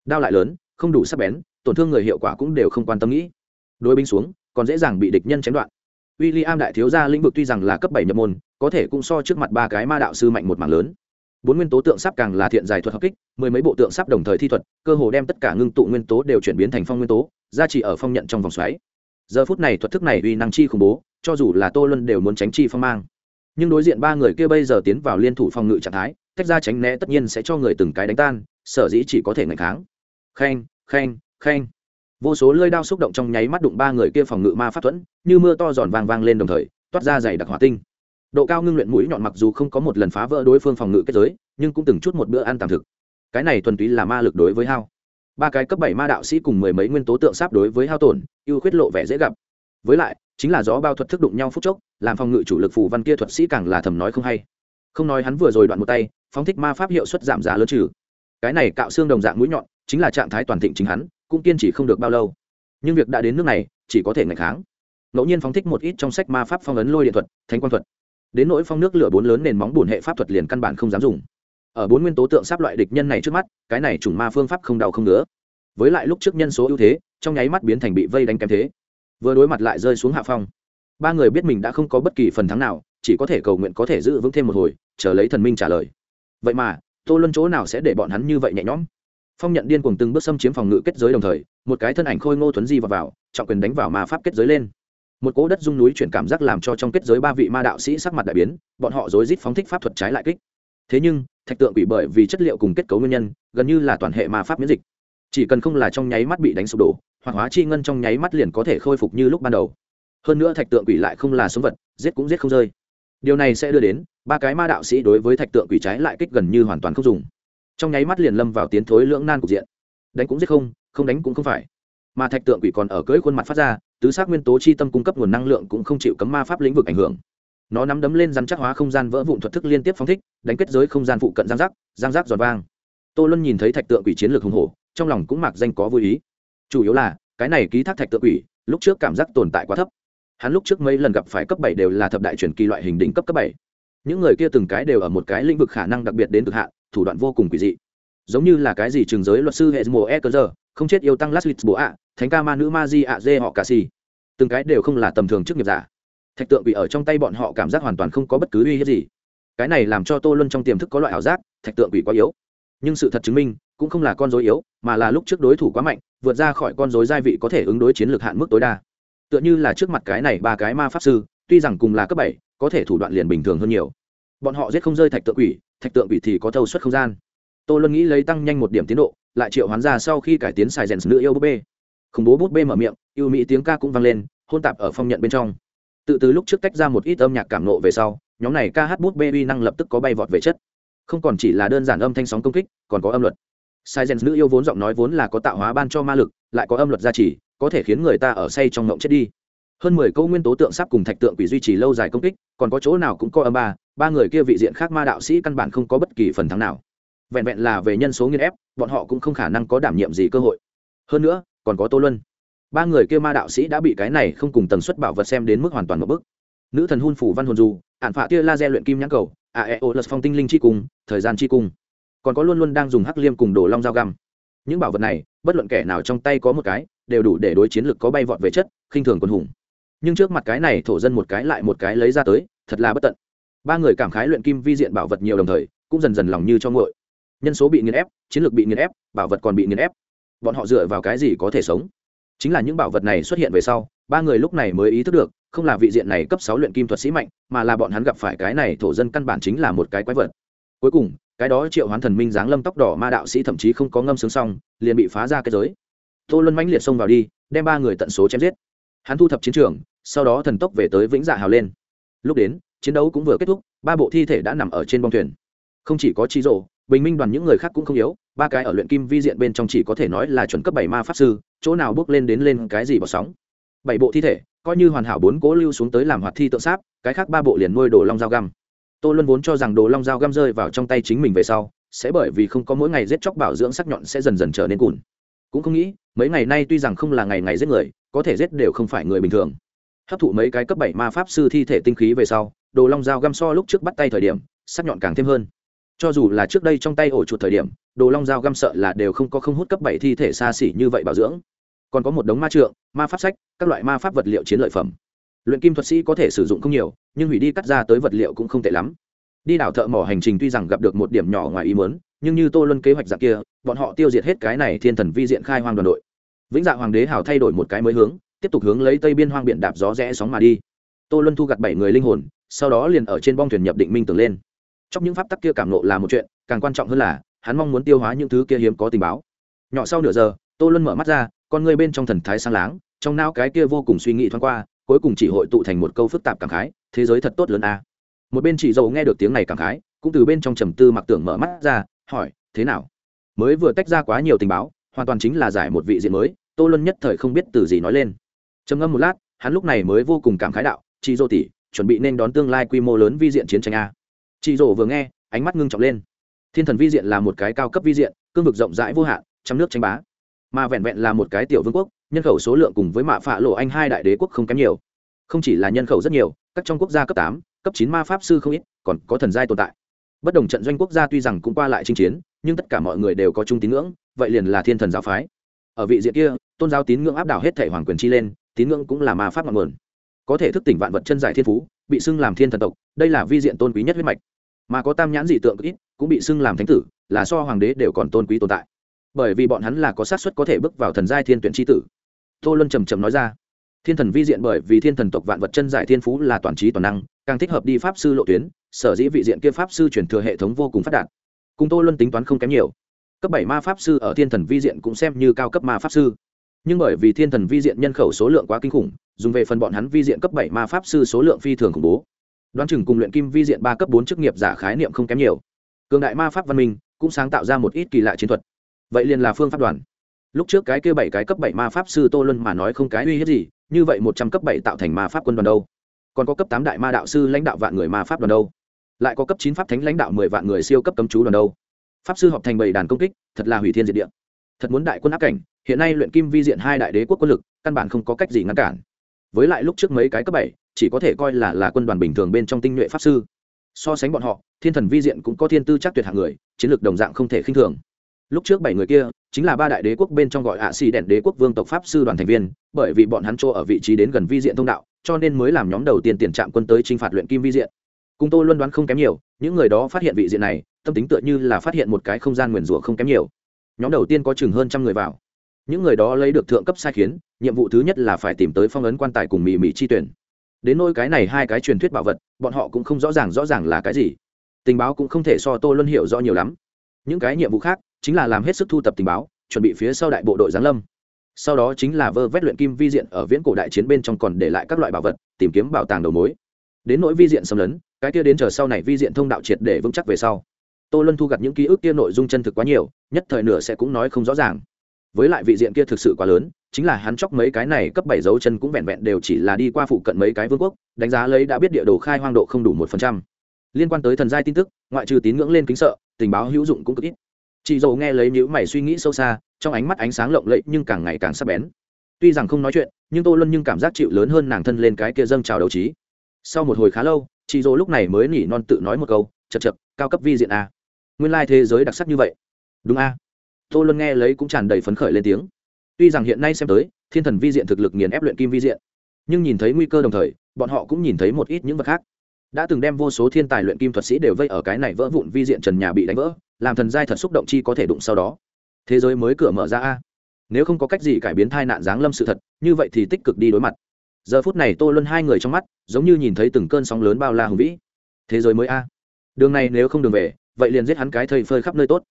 Đao lại lớn, không đủ sắc bén, tổn thương người hiệu quả cũng đều không quan tâm nghĩ. Đối binh xuống, còn dễ dàng bị địch nhân chém đoạn. W i l l i am đại thiếu gia lĩnh vực tuy rằng là cấp bảy nhập môn, có thể cũng so trước mặt ba cái ma đạo sư mạnh một mảng lớn. Bốn nguyên tố tượng sắp càng là thiện giải thuật hợp kích, mười mấy bộ tượng sắp đồng thời thi thuật, cơ hồ đem tất cả ngưng tụ nguyên tố đều chuyển biến thành phong nguyên tố, gia trì ở phong nhận trong vòng xoáy giờ phút này thuật thức này uy năng chi khủng bố, cho dù là tô luân đều muốn tránh chi phong mang. Nhưng đối diện ba người kia bây giờ tiến vào liên thủ phòng ngự trạng thái, tách ra tránh né tất nhiên sẽ cho người từng cái đánh tan, sở dĩ chỉ có thể ngày kháng. Khen khen khen vô số lơi đao xúc động trong nháy mắt đụng ba người kia phòng ngự ma pháp thuẫn, như mưa to giòn vang vang lên đồng thời, toát ra dày đặc hỏa tinh. Độ cao ngưng luyện mũi nhọn mặc dù không có một lần phá vỡ đối phương phòng ngự kết giới, nhưng cũng từng chút một bữa ăn tạm thực. Cái này thuần túy là ma lực đối với hao ba cái cấp bảy ma đạo sĩ cùng mười mấy nguyên tố tượng sáp đối với hao tổn, ưu khuyết lộ vẻ dễ gặp. Với lại, chính là gió bao thuật thức đụng nhau phút chốc, làm phòng ngự chủ lực phù văn kia thuật sĩ càng là thầm nói không hay. Không nói hắn vừa rồi đoạn một tay, phóng thích ma pháp hiệu suất giảm giá lớn trừ. Cái này cạo xương đồng dạng mũi nhọn, chính là trạng thái toàn thịnh chính hắn, cũng kiên trì không được bao lâu. Nhưng việc đã đến nước này, chỉ có thể ngày kháng. Ngẫu nhiên phóng thích một ít trong sách ma pháp phong ấn lôi điện thuật, thánh quang thuật. Đến nỗi phong nước lửa bốn lớn nền móng bùn hệ pháp thuật liền căn bản không dám dùng ở bốn nguyên tố tượng sáp loại địch nhân này trước mắt cái này chủng ma phương pháp không đau không nữa với lại lúc trước nhân số ưu thế trong nháy mắt biến thành bị vây đánh kém thế. Vừa đối mặt lại rơi xuống hạ phong. Ba người biết mình đã không có bất kỳ phần thắng nào chỉ có thể cầu nguyện có thể giữ vững thêm một hồi chờ lấy thần minh trả lời. Vậy mà tô luân chỗ nào sẽ để bọn hắn như vậy nhẹ nhõm? Phong nhận điên cuồng từng bước xâm chiếm phòng ngự kết giới đồng thời một cái thân ảnh khôi ngô thuấn di vào, vào trọng quyền đánh vào ma pháp kết giới lên. Một cỗ đất dung núi chuyển cảm giác làm cho trong kết giới ba vị ma đạo sĩ sắc mặt đại biến bọn họ rối rít phóng thích pháp thuật trái lại kích. Thế nhưng thạch tượng quỷ bởi vì chất liệu cùng kết cấu nguyên nhân, gần như là toàn hệ ma pháp miễn dịch. Chỉ cần không là trong nháy mắt bị đánh sụp đổ, hoặc hóa chi ngân trong nháy mắt liền có thể khôi phục như lúc ban đầu. Hơn nữa thạch tượng quỷ lại không là sống vật, giết cũng giết không rơi. Điều này sẽ đưa đến, ba cái ma đạo sĩ đối với thạch tượng quỷ trái lại kích gần như hoàn toàn không dùng. Trong nháy mắt liền lâm vào tiến thối lưỡng nan cục diện. Đánh cũng giết không không đánh cũng không phải. Mà thạch tượng quỷ còn ở cưỡi khuôn mặt phát ra, tứ xác nguyên tố chi tâm cung cấp nguồn năng lượng cũng không chịu cấm ma pháp lĩnh vực ảnh hưởng nó nắm đấm lên rắn chắc hóa không gian vỡ vụn thuật thức liên tiếp phóng thích, đánh kết giới không gian phụ cận giang giác giang giác giòn vang. Tô luân nhìn thấy thạch tượng quỷ chiến lược hùng hổ, trong lòng cũng mặc danh có vui ý. Chủ yếu là, cái này ký thác thạch tượng quỷ, lúc trước cảm giác tồn tại quá thấp. Hắn lúc trước mấy lần gặp phải cấp bảy đều là thập đại truyền kỳ loại hình đỉnh cấp cấp bảy. Những người kia từng cái đều ở một cái lĩnh vực khả năng đặc biệt đến cực hạn, thủ đoạn vô cùng quỷ dị. Giống như là cái gì trường giới luật sư hệ mùa e cơ giờ không chết yêu tăng lát lịch bộ ạ thánh ca ma nữ ma di ạ dê họ cà si từng cái đều không là tầm thường chức nghiệp giả thạch tượng bị ở trong tay bọn họ cảm giác hoàn toàn không có bất cứ uy hiếp gì. Cái này làm cho tô luân trong tiềm thức có loại ảo giác, thạch tượng bị quá yếu. Nhưng sự thật chứng minh, cũng không là con dối yếu, mà là lúc trước đối thủ quá mạnh, vượt ra khỏi con dối gia vị có thể ứng đối chiến lược hạn mức tối đa. Tựa như là trước mặt cái này ba cái ma pháp sư, tuy rằng cùng là cấp bảy, có thể thủ đoạn liền bình thường hơn nhiều. Bọn họ giết không rơi thạch tượng quỷ, thạch tượng quỷ thì có thâu suất không gian. Tô luân nghĩ lấy tăng nhanh một điểm tiến độ, lại triệu hoán ra sau khi cải tiến xài rèn nữ yêu búp bê. Khủng bố bút bê mở miệng, yêu mỹ tiếng ca cũng vang lên, hôn tạp ở phong nhận bên trong tự từ lúc trước tách ra một ít âm nhạc cảm nộ về sau, nhóm này ca hát bút bê uy năng lập tức có bay vọt về chất. Không còn chỉ là đơn giản âm thanh sóng công kích, còn có âm luật. Sai gen nữ yêu vốn giọng nói vốn là có tạo hóa ban cho ma lực, lại có âm luật gia trì, có thể khiến người ta ở say trong ngộng chết đi. Hơn mười câu nguyên tố tượng sắp cùng thạch tượng quỷ duy trì lâu dài công kích, còn có chỗ nào cũng có âm ba ba người kia vị diện khác ma đạo sĩ căn bản không có bất kỳ phần thắng nào. Vẹn vẹn là về nhân số nghiên ép, bọn họ cũng không khả năng có đảm nhiệm gì cơ hội. Hơn nữa, còn có tô luân ba người kia ma đạo sĩ đã bị cái này không cùng tần suất bảo vật xem đến mức hoàn toàn một bức. Nữ thần hun phủ văn hồn dù ạn phạ tia laser luyện kim nhãn cầu a e o lật phong tinh linh chi cung thời gian chi cung còn có luôn luôn đang dùng hắc liêm cùng đồ long dao găm. Những bảo vật này, bất luận kẻ nào trong tay có một cái, đều đủ để đối chiến lực có bay vọt về chất, khinh thường quân hùng. Nhưng trước mặt cái này thổ dân một cái lại một cái lấy ra tới, thật là bất tận. Ba người cảm khái luyện kim vi diện bảo vật nhiều đồng thời, cũng dần dần lòng như cho ngội nhân số bị nghiền ép, chiến lược bị nghiền ép, bảo vật còn bị nghiền ép. Bọn họ dựa vào cái gì có thể sống? Chính là những bảo vật này xuất hiện về sau, ba người lúc này mới ý thức được, không là vị diện này cấp sáu luyện kim thuật sĩ mạnh, mà là bọn hắn gặp phải cái này thổ dân căn bản chính là một cái quái vật. Cuối cùng, cái đó triệu hoán thần minh giáng lâm tóc đỏ ma đạo sĩ thậm chí không có ngâm sướng xong, liền bị phá ra cái giới. Tô luân mãnh liệt xông vào đi, đem ba người tận số chém giết. Hắn thu thập chiến trường, sau đó thần tốc về tới vĩnh dạ hào lên. Lúc đến, chiến đấu cũng vừa kết thúc, ba bộ thi thể đã nằm ở trên bong thuyền. Không chỉ có chi rộ bình minh đoàn những người khác cũng không yếu, ba cái ở luyện kim vi diện bên trong chỉ có thể nói là chuẩn cấp bảy ma pháp sư chỗ nào bước lên đến lên cái gì bỏ sóng. Bảy bộ thi thể, coi như hoàn hảo bốn cố lưu xuống tới làm hoạt thi tượng sáp, cái khác ba bộ liền nuôi đồ long dao găm. Tô luân vốn cho rằng đồ long dao găm rơi vào trong tay chính mình về sau, sẽ bởi vì không có mỗi ngày giết chóc bảo dưỡng sắc nhọn sẽ dần dần trở nên cùn. Cũng không nghĩ, mấy ngày nay tuy rằng không là ngày ngày giết người, có thể giết đều không phải người bình thường. Hấp thụ mấy cái cấp bảy ma pháp sư thi thể tinh khí về sau, đồ long dao găm so lúc trước bắt tay thời điểm, sắc nhọn càng thêm hơn cho dù là trước đây trong tay ổ chuột thời điểm, đồ long dao găm sợ là đều không có không hút cấp bảy thi thể xa xỉ như vậy bảo dưỡng. Còn có một đống ma trượng, ma pháp sách, các loại ma pháp vật liệu chiến lợi phẩm. Luyện kim thuật sĩ có thể sử dụng không nhiều, nhưng hủy đi cắt ra tới vật liệu cũng không tệ lắm. Đi đảo thợ mỏ hành trình tuy rằng gặp được một điểm nhỏ ngoài ý muốn, nhưng như tô luân kế hoạch dạng kia, bọn họ tiêu diệt hết cái này thiên thần vi diện khai hoang đoàn đội. Vĩnh dạ hoàng đế hào thay đổi một cái mới hướng, tiếp tục hướng lấy tây biên hoang biển đạp gió rẽ sóng mà đi. Tô luân thu gặt bảy người linh hồn, sau đó liền ở trên bong thuyền nhập định minh tưởng lên trong những pháp tắc kia cảm nộ là một chuyện, càng quan trọng hơn là, hắn mong muốn tiêu hóa những thứ kia hiếm có tình báo. Nhỏ sau nửa giờ, tô luân mở mắt ra, con người bên trong thần thái sang láng, trong não cái kia vô cùng suy nghĩ thoáng qua, cuối cùng chỉ hội tụ thành một câu phức tạp cảm khái, thế giới thật tốt lớn a. Một bên chị dầu nghe được tiếng này cảm khái, cũng từ bên trong trầm tư mặc tưởng mở mắt ra, hỏi, thế nào? Mới vừa tách ra quá nhiều tình báo, hoàn toàn chính là giải một vị diện mới, tô luân nhất thời không biết từ gì nói lên. Trầm ngâm một lát, hắn lúc này mới vô cùng cảm khái đạo chị dô tỷ, chuẩn bị nên đón tương lai quy mô lớn vi diện chiến tranh a chị rổ vừa nghe, ánh mắt ngưng trọng lên. Thiên thần vi diện là một cái cao cấp vi diện, cương vực rộng rãi vô hạn, trăm nước tranh bá. Mà vẹn vẹn là một cái tiểu vương quốc, nhân khẩu số lượng cùng với mạ phạ lộ anh hai đại đế quốc không kém nhiều. Không chỉ là nhân khẩu rất nhiều, các trong quốc gia cấp tám, cấp chín ma pháp sư không ít, còn có thần giai tồn tại. Bất đồng trận doanh quốc gia tuy rằng cũng qua lại chinh chiến, nhưng tất cả mọi người đều có chung tín ngưỡng, vậy liền là thiên thần giáo phái. Ở vị diện kia, tôn giáo tín ngưỡng áp đảo hết thể hoàng quyền chi lên, tín ngưỡng cũng là ma pháp ngọn nguồn. Có thể thức tỉnh vạn vật chân giải thiên phú bị xưng làm thiên thần tộc, đây là vi diện tôn quý nhất huyết mạch. Mà có tam nhãn dị tượng ít, cũng bị xưng làm thánh tử, là so hoàng đế đều còn tôn quý tồn tại. Bởi vì bọn hắn là có xác suất có thể bước vào thần giai thiên tuyển tri tử. Tô luân trầm trầm nói ra, thiên thần vi diện bởi vì thiên thần tộc vạn vật chân giải thiên phú là toàn trí toàn năng, càng thích hợp đi pháp sư lộ tuyến, sở dĩ vị diện kia pháp sư chuyển thừa hệ thống vô cùng phát đạt. Cùng tô luân tính toán không kém nhiều. Cấp bảy ma pháp sư ở thiên thần vi diện cũng xem như cao cấp ma pháp sư. Nhưng bởi vì thiên thần vi diện nhân khẩu số lượng quá kinh khủng dùng về phần bọn hắn vi diện cấp bảy ma pháp sư số lượng phi thường khủng bố. Đoán chừng cùng luyện kim vi diện ba cấp bốn chức nghiệp giả khái niệm không kém nhiều. Cường đại ma pháp văn minh cũng sáng tạo ra một ít kỳ lạ chiến thuật. Vậy liền là phương pháp đoàn. Lúc trước cái kia bảy cái cấp bảy ma pháp sư tô luân mà nói không cái uy hiếp gì, như vậy một trăm cấp bảy tạo thành ma pháp quân đoàn đâu? Còn có cấp tám đại ma đạo sư lãnh đạo vạn người ma pháp đoàn đâu? Lại có cấp chín pháp thánh lãnh đạo mười vạn người siêu cấp cấm chú đoàn đâu? Pháp sư họp thành bảy đàn công kích, thật là hủy thiên diệt địa. Thật muốn đại quân áp cảnh, hiện nay luyện kim vi diện hai đại đế quốc quân lực, căn bản không có cách gì ngăn cản với lại lúc trước mấy cái cấp bảy, chỉ có thể coi là là quân đoàn bình thường bên trong tinh nhuệ pháp sư. So sánh bọn họ, thiên thần vi diện cũng có thiên tư chắc tuyệt hạng người, chiến lược đồng dạng không thể khinh thường. Lúc trước bảy người kia, chính là ba đại đế quốc bên trong gọi hạ xì đèn đế quốc vương tộc pháp sư đoàn thành viên, bởi vì bọn hắn chỗ ở vị trí đến gần vi diện thông đạo, cho nên mới làm nhóm đầu tiên tiền trạm quân tới t r i n h phạt luyện kim vi diện. Cùng tôi luôn đoán không kém nhiều, những người đó phát hiện vị diện này, tâm tính tựa như là phát hiện một cái không gian nguyền rủa không kém nhiều. Nhóm đầu tiên có chừng hơn trăm người vào những người đó lấy được thượng cấp sai khiến, nhiệm vụ thứ nhất là phải tìm tới phong ấn quan tài cùng mỹ mỹ chi tuyển. Đến nôi cái này hai cái truyền thuyết bảo vật, bọn họ cũng không rõ ràng rõ ràng là cái gì. Tình báo cũng không thể so tô luân hiểu rõ nhiều lắm. Những cái nhiệm vụ khác chính là làm hết sức thu tập tình báo, chuẩn bị phía sau đại bộ đội giáng lâm. Sau đó chính là vơ vét luyện kim vi diện ở viễn cổ đại chiến bên trong còn để lại các loại bảo vật, tìm kiếm bảo tàng đầu mối. Đến nỗi vi diện xâm lấn, cái kia đến chờ sau này vi diện thông đạo triệt để vững chắc về sau. Tô luân thu gặt những ký ức kia nội dung chân thực quá nhiều, nhất thời nửa sẽ cũng nói không rõ ràng với lại vị diện kia thực sự quá lớn, chính là hắn chóc mấy cái này cấp bảy dấu chân cũng vẹn vẹn đều chỉ là đi qua phụ cận mấy cái vương quốc, đánh giá lấy đã biết địa đồ khai hoang độ không đủ một phần trăm. Liên quan tới thần giai tin tức, ngoại trừ tín ngưỡng lên kính sợ, tình báo hữu dụng cũng cực ít. Chị dầu nghe lấy nhữ mày suy nghĩ sâu xa, trong ánh mắt ánh sáng lộng lẫy nhưng càng ngày càng sắc bén. Tuy rằng không nói chuyện, nhưng tô luân nhưng cảm giác chịu lớn hơn nàng thân lên cái kia dâng trào đầu trí. Sau một hồi khá lâu chị dỗ lúc này mới nỉ non tự nói một câu chật chật cao cấp vi diện a. Nguyên lai thế giới đặc sắc như vậy. Đúng a tô luân nghe lấy cũng tràn đầy phấn khởi lên tiếng. Tuy rằng hiện nay xem tới, thiên thần vi diện thực lực nghiền ép luyện kim vi diện, nhưng nhìn thấy nguy cơ đồng thời, bọn họ cũng nhìn thấy một ít những vật khác. Đã từng đem vô số thiên tài luyện kim thuật sĩ đều vây ở cái này vỡ vụn vi diện trần nhà bị đánh vỡ, làm thần giai thật xúc động chi có thể đụng sau đó. Thế giới mới cửa mở ra a. Nếu không có cách gì cải biến thai nạn giáng lâm sự thật, như vậy thì tích cực đi đối mặt. Giờ phút này tô luân hai người trong mắt, giống như nhìn thấy từng cơn sóng lớn bao la hùng vĩ. Thế giới mới a. Đường này nếu không đường về, vậy liền giết hắn cái thầy phơi khắp nơi tốt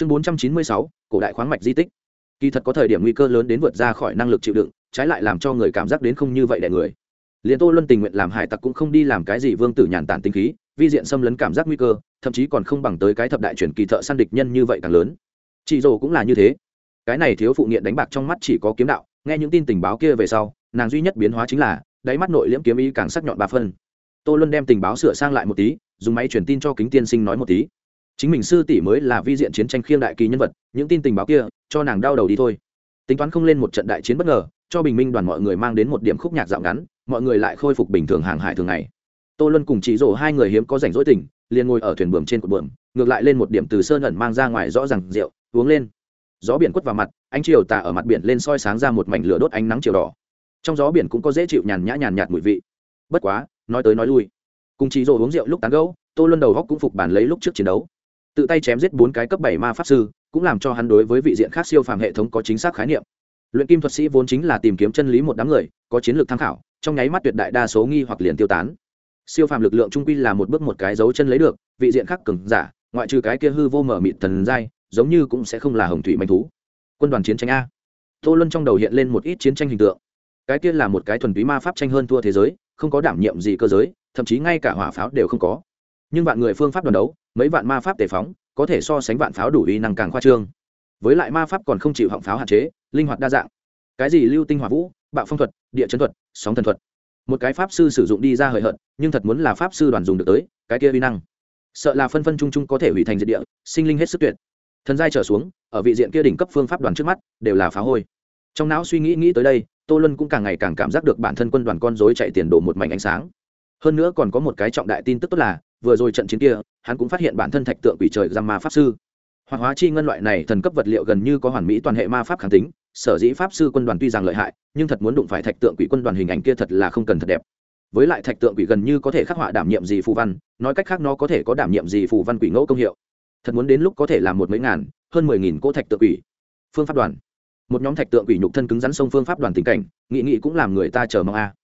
chương bốn trăm chín mươi sáu, cổ đại khoáng mạch di tích. Kỳ thật có thời điểm nguy cơ lớn đến vượt ra khỏi năng lực chịu đựng, trái lại làm cho người cảm giác đến không như vậy đẻ người. Liền tô luân tình nguyện làm hải tặc cũng không đi làm cái gì vương tử nhàn tản tinh khí, vi diện xâm lấn cảm giác nguy cơ, thậm chí còn không bằng tới cái thập đại truyền kỳ thợ săn địch nhân như vậy càng lớn. Chị rồ cũng là như thế. Cái này thiếu phụ nghiện đánh bạc trong mắt chỉ có kiếm đạo, nghe những tin tình báo kia về sau, nàng duy nhất biến hóa chính là, đáy mắt nội liễm kiếm ý càng sắc nhọn ba phân. Tô luân đem tình báo sửa sang lại một tí, dùng máy truyền tin cho kính tiên sinh nói một tí chính mình sư tỷ mới là vi diện chiến tranh khiêng đại kỳ nhân vật, những tin tình báo kia, cho nàng đau đầu đi thôi. Tính toán không lên một trận đại chiến bất ngờ, cho bình minh đoàn mọi người mang đến một điểm khúc nhạc dạo ngắn, mọi người lại khôi phục bình thường hàng hải thường ngày. Tô luân cùng chị rổ hai người hiếm có rảnh rỗi tỉnh, liền ngồi ở thuyền buồm trên cột buồm, ngược lại lên một điểm từ sơn ẩn mang ra ngoài rõ ràng rượu, uống lên. Gió biển quất vào mặt, ánh chiều tà ở mặt biển lên soi sáng ra một mảnh lửa đốt ánh nắng chiều đỏ. Trong gió biển cũng có dễ chịu nhàn nhã nhàn nhạt mùi vị. Bất quá, nói tới nói lui. Cùng chị rổ uống rượu lúc tán gấu tô luân đầu góc cũng phục bàn lấy lúc trước chiến đấu tự tay chém giết bốn cái cấp bảy ma pháp sư, cũng làm cho hắn đối với vị diện khác siêu phàm hệ thống có chính xác khái niệm. Luyện kim thuật sĩ vốn chính là tìm kiếm chân lý một đám người, có chiến lược tham khảo, trong nháy mắt tuyệt đại đa số nghi hoặc liền tiêu tán. Siêu phàm lực lượng trung quy là một bước một cái dấu chân lấy được, vị diện khác cứng giả, ngoại trừ cái kia hư vô mở mịt thần dai giống như cũng sẽ không là hồng thủy manh thú. Quân đoàn chiến tranh a. Tô luân trong đầu hiện lên một ít chiến tranh hình tượng. Cái kia là một cái thuần túy ma pháp tranh hơn thua thế giới, không có đảm nhiệm gì cơ giới, thậm chí ngay cả hỏa pháo đều không có nhưng vạn người phương pháp đoàn đấu, mấy vạn ma pháp tề phóng, có thể so sánh vạn pháo đủ uy năng càng khoa trương. Với lại ma pháp còn không chịu họng pháo hạn chế, linh hoạt đa dạng. Cái gì lưu tinh hỏa vũ, bạo phong thuật, địa chấn thuật, sóng thần thuật. Một cái pháp sư sử dụng đi ra hời hợt, nhưng thật muốn là pháp sư đoàn dùng được tới, cái kia uy năng. Sợ là phân phân chung chung có thể hủy thành diệt địa, sinh linh hết sức tuyệt. Thần giai trở xuống, ở vị diện kia đỉnh cấp phương pháp đoàn trước mắt, đều là phá hôi. Trong não suy nghĩ nghĩ tới đây, tô lân cũng càng ngày càng cảm giác được bản thân quân đoàn con dối chạy tiền đổ một mảnh ánh sáng. Hơn nữa còn có một cái trọng đại tin tức tốt là vừa rồi trận chiến kia, hắn cũng phát hiện bản thân thạch tượng quỷ trời giam ma pháp sư. Hoặc hóa chi ngân loại này thần cấp vật liệu gần như có hoàn mỹ toàn hệ ma pháp kháng tính, sở dĩ pháp sư quân đoàn tuy rằng lợi hại, nhưng thật muốn đụng phải thạch tượng quỷ quân đoàn hình ảnh kia thật là không cần thật đẹp. Với lại thạch tượng quỷ gần như có thể khắc họa đảm nhiệm gì phù văn, nói cách khác nó có thể có đảm nhiệm gì phù văn quỷ ngẫu công hiệu. Thật muốn đến lúc có thể làm một mấy ngàn, hơn mười nghìn cỗ thạch tượng quỷ. Phương pháp đoàn. Một nhóm thạch tượng quỷ nhục thân cứng rắn sông phương pháp đoàn tình cảnh, nghị nghị cũng làm người ta chờ mong a.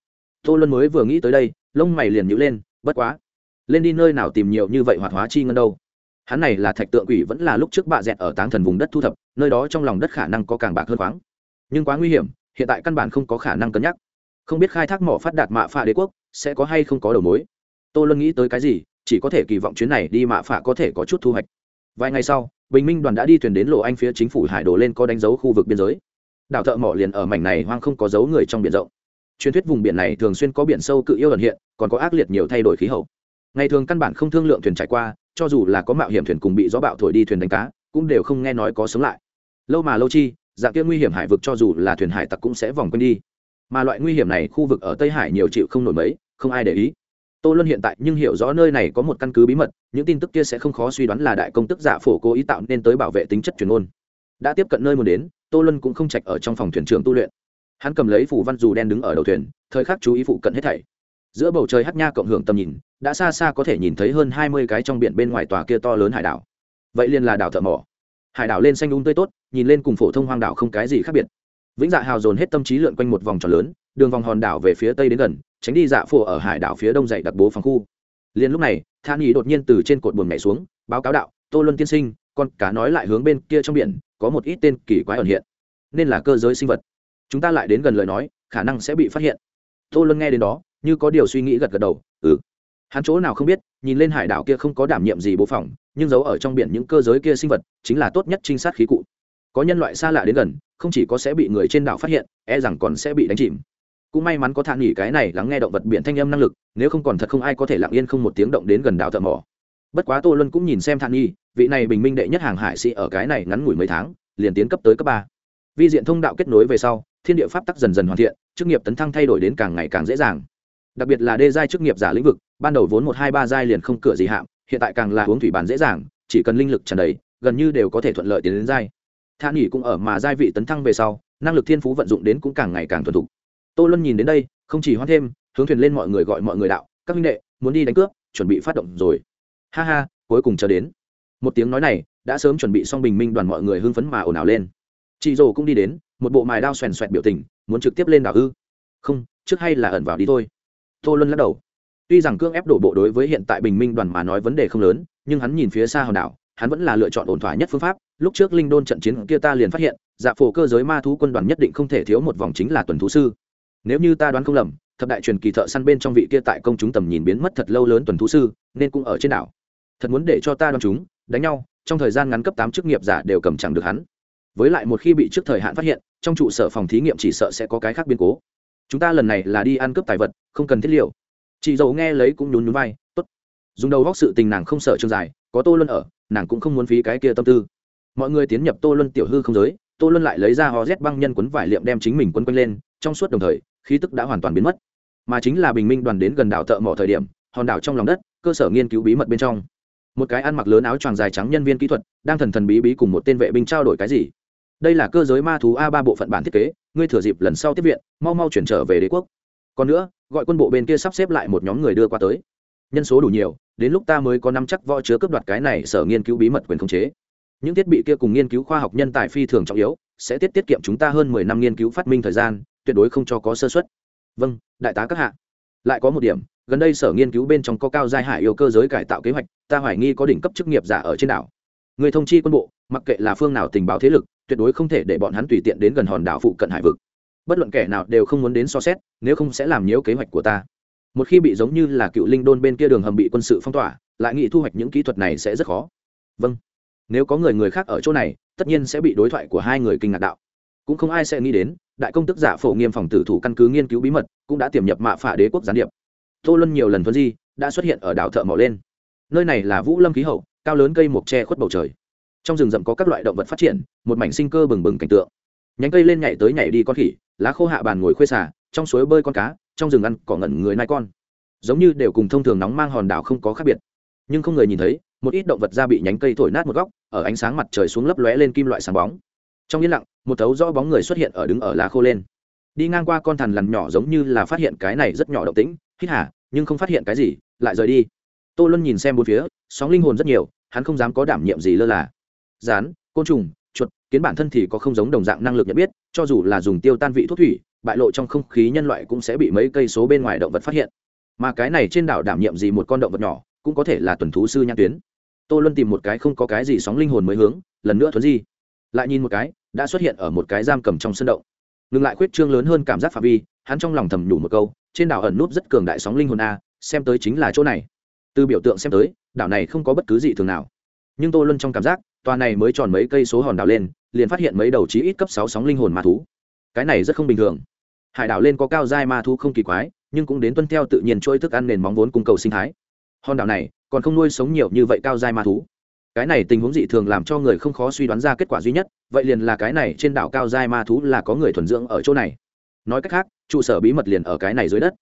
Tô luân mới vừa nghĩ tới đây, lông mày liền nhữ lên, bất quá lên đi nơi nào tìm nhiều như vậy hoạt hóa chi ngân đâu? Hắn này là thạch tượng quỷ vẫn là lúc trước bạ dẹn ở táng thần vùng đất thu thập, nơi đó trong lòng đất khả năng có càng bạc hơn khoáng. Nhưng quá nguy hiểm, hiện tại căn bản không có khả năng cân nhắc. Không biết khai thác mỏ phát đạt mạ phạ đế quốc sẽ có hay không có đầu mối. Tô luân nghĩ tới cái gì, chỉ có thể kỳ vọng chuyến này đi mạ phạ có thể có chút thu hoạch. Vài ngày sau, bình minh đoàn đã đi thuyền đến lộ anh phía chính phủ hải đồ lên có đánh dấu khu vực biên giới. Đảo thợ mỏ liền ở mảnh này hoang không có dấu người trong biển rộng. Truyền thuyết vùng biển này thường xuyên có biển sâu cự yêu ẩn hiện, còn có ác liệt nhiều thay đổi khí hậu ngày thường căn bản không thương lượng thuyền trải qua, cho dù là có mạo hiểm thuyền cùng bị gió bạo thổi đi thuyền đánh cá, cũng đều không nghe nói có sống lại. Lâu mà lâu chi, dạng kia nguy hiểm hải vực cho dù là thuyền hải tặc cũng sẽ vòng quanh đi. Mà loại nguy hiểm này khu vực ở tây hải nhiều chịu không nổi mấy, không ai để ý. Tô luân hiện tại nhưng hiểu rõ nơi này có một căn cứ bí mật, những tin tức kia sẽ không khó suy đoán là đại công tức giả phổ cố ý tạo nên tới bảo vệ tính chất truyền ôn đã tiếp cận nơi muốn đến, tô luân cũng không chạch ở trong phòng thuyền trưởng tu luyện. Hắn cầm lấy phủ văn dù đen đứng ở đầu thuyền, thời khắc chú ý phụ cận hết thảy giữa bầu trời hát nha cộng hưởng tầm nhìn, đã xa xa có thể nhìn thấy hơn hai mươi cái trong biển bên ngoài tòa kia to lớn hải đảo. Vậy liền là đảo thợ mỏ. Hải đảo lên xanh đúng um tươi tốt, nhìn lên cùng phổ thông hoang đảo không cái gì khác biệt. Vĩnh dạ hào dồn hết tâm trí lượn quanh một vòng tròn lớn, đường vòng hòn đảo về phía tây đến gần, tránh đi dạ phổ ở hải đảo phía đông dậy đặc bố phòng khu. Liền lúc này than ý đột nhiên từ trên cột buồn nhảy xuống, báo cáo đạo, tô luân tiên sinh, con cá nói lại hướng bên kia trong biển, có một ít tên kỳ quái ẩn hiện, nên là cơ giới sinh vật. Chúng ta lại đến gần lời nói, khả năng sẽ bị phát hiện. Tô luân nghe đến đó như có điều suy nghĩ gật gật đầu ừ. Hắn chỗ nào không biết, nhìn lên hải đảo kia không có đảm nhiệm gì bố phòng, nhưng giấu ở trong biển những cơ giới kia sinh vật chính là tốt nhất trinh sát khí cụ. Có nhân loại xa lạ đến gần, không chỉ có sẽ bị người trên đảo phát hiện e rằng còn sẽ bị đánh chìm. Cũng may mắn có thản nghỉ cái này lắng nghe động vật biển thanh âm năng lực, nếu không còn thật không ai có thể lặng yên không một tiếng động đến gần đảo thợ mỏ. Bất quá tô luân cũng nhìn xem thản nghi vị này bình minh đệ nhất hàng hải sĩ ở cái này ngắn ngủi mấy tháng, liền tiến cấp tới cấp ba. Vi diện thông đạo kết nối về sau, thiên địa pháp tắc dần dần hoàn thiện, chức nghiệp tấn thăng thay đổi đến càng ngày càng dễ dàng đặc biệt là đê giai chức nghiệp giả lĩnh vực, ban đầu vốn một hai ba giai liền không cửa gì hạm hiện tại càng là uống thủy bàn dễ dàng, chỉ cần linh lực tràn đầy, gần như đều có thể thuận lợi tiến đến giai. Than nghỉ cũng ở mà giai vị tấn thăng về sau, năng lực thiên phú vận dụng đến cũng càng ngày càng thuần thục. Tô luân nhìn đến đây, không chỉ hoan thêm, hướng thuyền lên mọi người gọi mọi người đạo, các minh đệ, muốn đi đánh cướp, chuẩn bị phát động rồi. Ha ha, cuối cùng chờ đến. Một tiếng nói này, đã sớm chuẩn bị xong bình minh đoàn mọi người hưng phấn mà ồn ào lên. Chị rồ cũng đi đến, một bộ mài đao xoèn xoẹt biểu tình, muốn trực tiếp lên đảo ư? Không, trước hay là ẩn vào đi thôi tô luân lắc đầu. Tuy rằng cương ép đổ bộ đối với hiện tại bình minh đoàn mà nói vấn đề không lớn, nhưng hắn nhìn phía xa hòn đảo, hắn vẫn là lựa chọn ổn thỏa nhất phương pháp. Lúc trước linh đôn trận chiến kia ta liền phát hiện dạ phổ cơ giới ma thú quân đoàn nhất định không thể thiếu một vòng chính là tuần thú sư. Nếu như ta đoán không lầm, thập đại truyền kỳ thợ săn bên trong vị kia tại công chúng tầm nhìn biến mất thật lâu lớn tuần thú sư, nên cũng ở trên đảo. Thật muốn để cho ta đoán chúng, đánh nhau, trong thời gian ngắn cấp tám chức nghiệp giả đều cầm chẳng được hắn. Với lại một khi bị trước thời hạn phát hiện, trong trụ sở phòng thí nghiệm chỉ sợ sẽ có cái khác biến cố chúng ta lần này là đi ăn cướp tài vật, không cần thiết liệu. Chị dầu nghe lấy cũng nhún nhún vai, tốt. Dùng đầu góc sự tình nàng không sợ trường dài, có tô luân ở, nàng cũng không muốn phí cái kia tâm tư. Mọi người tiến nhập tô luân tiểu hư không giới, tô luân lại lấy ra ho rét băng nhân quấn vải liệm đem chính mình quấn quanh lên, trong suốt đồng thời, khí tức đã hoàn toàn biến mất. Mà chính là bình minh đoàn đến gần đảo thợ mỏ thời điểm, hòn đảo trong lòng đất, cơ sở nghiên cứu bí mật bên trong. Một cái ăn mặc lớn áo choàng dài trắng nhân viên kỹ thuật, đang thần thần bí bí cùng một tên vệ binh trao đổi cái gì? Đây là cơ giới ma thú a ba bộ phận bản thiết kế, ngươi thừa dịp lần sau tiếp viện, mau mau chuyển trở về đế quốc. Còn nữa, gọi quân bộ bên kia sắp xếp lại một nhóm người đưa qua tới. Nhân số đủ nhiều, đến lúc ta mới có năm chắc võ chứa cướp đoạt cái này sở nghiên cứu bí mật quyền khống chế. Những thiết bị kia cùng nghiên cứu khoa học nhân tài phi thường trọng yếu, sẽ tiết tiết kiệm chúng ta hơn mười năm nghiên cứu phát minh thời gian, tuyệt đối không cho có sơ xuất vâng đại tá các hạ. Lại có một điểm, gần đây sở nghiên cứu bên trong có cao giai hải yêu cơ giới cải tạo kế hoạch, ta hoài nghi có đỉnh cấp chức nghiệp giả ở trên đảo người thông chi quân bộ, mặc kệ là phương nào tình báo thế lực, tuyệt đối không thể để bọn hắn tùy tiện đến gần hòn đảo phụ cận hải vực. Bất luận kẻ nào đều không muốn đến so xét, nếu không sẽ làm nhiễu kế hoạch của ta. Một khi bị giống như là cựu linh đôn bên kia đường hầm bị quân sự phong tỏa, lại nghĩ thu hoạch những kỹ thuật này sẽ rất khó. Vâng. Nếu có người người khác ở chỗ này, tất nhiên sẽ bị đối thoại của hai người kinh ngạc đạo. Cũng không ai sẽ nghĩ đến, đại công tức giả phổ nghiêm phòng tử thủ căn cứ nghiên cứu bí mật, cũng đã tiềm nhập mạ phả đế quốc gián điệp. Tô luân nhiều lần thuận di, đã xuất hiện ở đảo thợ mỏ lên. Nơi này là vũ lâm khí hậu cao lớn cây mộc tre khuất bầu trời. Trong rừng rậm có các loại động vật phát triển, một mảnh sinh cơ bừng bừng cảnh tượng. Nhánh cây lên nhảy tới nhảy đi con khỉ, lá khô hạ bàn ngồi khuê xả trong suối bơi con cá, trong rừng ăn cỏ ngẩn người nai con. Giống như đều cùng thông thường nóng mang hòn đảo không có khác biệt. Nhưng không người nhìn thấy, một ít động vật da bị nhánh cây thổi nát một góc, ở ánh sáng mặt trời xuống lấp lóe lên kim loại sáng bóng. Trong yên lặng, một thấu rõ bóng người xuất hiện ở đứng ở lá khô lên. Đi ngang qua con thằn lằn nhỏ giống như là phát hiện cái này rất nhỏ động tĩnh, hít hả nhưng không phát hiện cái gì, lại rời đi. Tô luân nhìn xem bốn phía, sóng linh hồn rất nhiều hắn không dám có đảm nhiệm gì lơ là. Rán, côn trùng, chuột, kiến bản thân thì có không giống đồng dạng năng lực nhận biết, cho dù là dùng tiêu tan vị thuốc thủy, bại lộ trong không khí nhân loại cũng sẽ bị mấy cây số bên ngoài động vật phát hiện. Mà cái này trên đảo đảm nhiệm gì một con động vật nhỏ, cũng có thể là tuần thú sư nhãn tuyến. Tô luân tìm một cái không có cái gì sóng linh hồn mới hướng, lần nữa thuấn di. Lại nhìn một cái, đã xuất hiện ở một cái giam cầm trong sân động. Ngừng lại khuyết trương lớn hơn cảm giác phạm vi, hắn trong lòng thầm nhủ một câu, trên đảo ẩn núp rất cường đại sóng linh hồn a, xem tới chính là chỗ này từ biểu tượng xem tới, đảo này không có bất cứ gì thường nào. Nhưng tô luân trong cảm giác, tòa này mới tròn mấy cây số hòn đảo lên, liền phát hiện mấy đầu trí ít cấp sáu sóng linh hồn ma thú. Cái này rất không bình thường. Hải đảo lên có cao giai ma thú không kỳ quái, nhưng cũng đến tuân theo tự nhiên chuỗi thức ăn nền móng vốn cung cầu sinh thái. Hòn đảo này, còn không nuôi sống nhiều như vậy cao giai ma thú. Cái này tình huống dị thường làm cho người không khó suy đoán ra kết quả duy nhất, vậy liền là cái này trên đảo cao giai ma thú là có người thuần dưỡng ở chỗ này. Nói cách khác, trụ sở bí mật liền ở cái này dưới đất.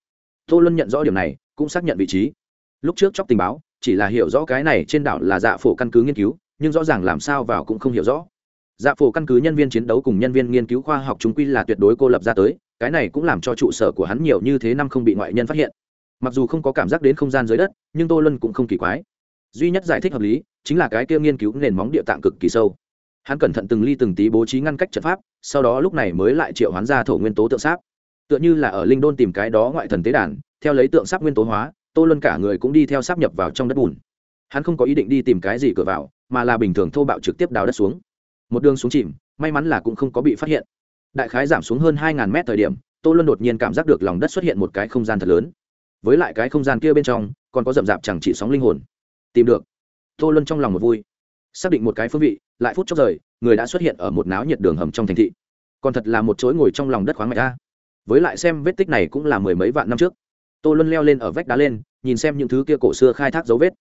Tô luân nhận rõ điểm này, cũng xác nhận vị trí lúc trước chóc tình báo, chỉ là hiểu rõ cái này trên đảo là dạ phổ căn cứ nghiên cứu, nhưng rõ ràng làm sao vào cũng không hiểu rõ. Dạ phổ căn cứ nhân viên chiến đấu cùng nhân viên nghiên cứu khoa học chúng quy là tuyệt đối cô lập ra tới, cái này cũng làm cho trụ sở của hắn nhiều như thế năm không bị ngoại nhân phát hiện. Mặc dù không có cảm giác đến không gian dưới đất, nhưng tô lân cũng không kỳ quái. Duy nhất giải thích hợp lý, chính là cái kia nghiên cứu nền móng địa tạng cực kỳ sâu. Hắn cẩn thận từng ly từng tí bố trí ngăn cách trận pháp, sau đó lúc này mới lại triệu hoán ra thổ nguyên tố tượng sáp. Tựa như là ở linh đôn tìm cái đó ngoại thần tế đàn, theo lấy tượng sáp nguyên tố hóa tô luân cả người cũng đi theo sáp nhập vào trong đất bùn. Hắn không có ý định đi tìm cái gì cửa vào, mà là bình thường thô bạo trực tiếp đào đất xuống. Một đường xuống chìm, may mắn là cũng không có bị phát hiện. Đại khái giảm xuống hơn hai ngàn mét thời điểm, tô luân đột nhiên cảm giác được lòng đất xuất hiện một cái không gian thật lớn. Với lại cái không gian kia bên trong, còn có rậm rạp chẳng chỉ sóng linh hồn. Tìm được. Tô luân trong lòng một vui. Xác định một cái phương vị, lại phút chốc rời, người đã xuất hiện ở một náo nhiệt đường hầm trong thành thị. Còn thật là một chối ngồi trong lòng đất khoáng mạch a. Với lại xem vết tích này cũng là mười mấy vạn năm trước tô luân leo lên ở vách đá lên, nhìn xem những thứ kia cổ xưa khai thác dấu vết.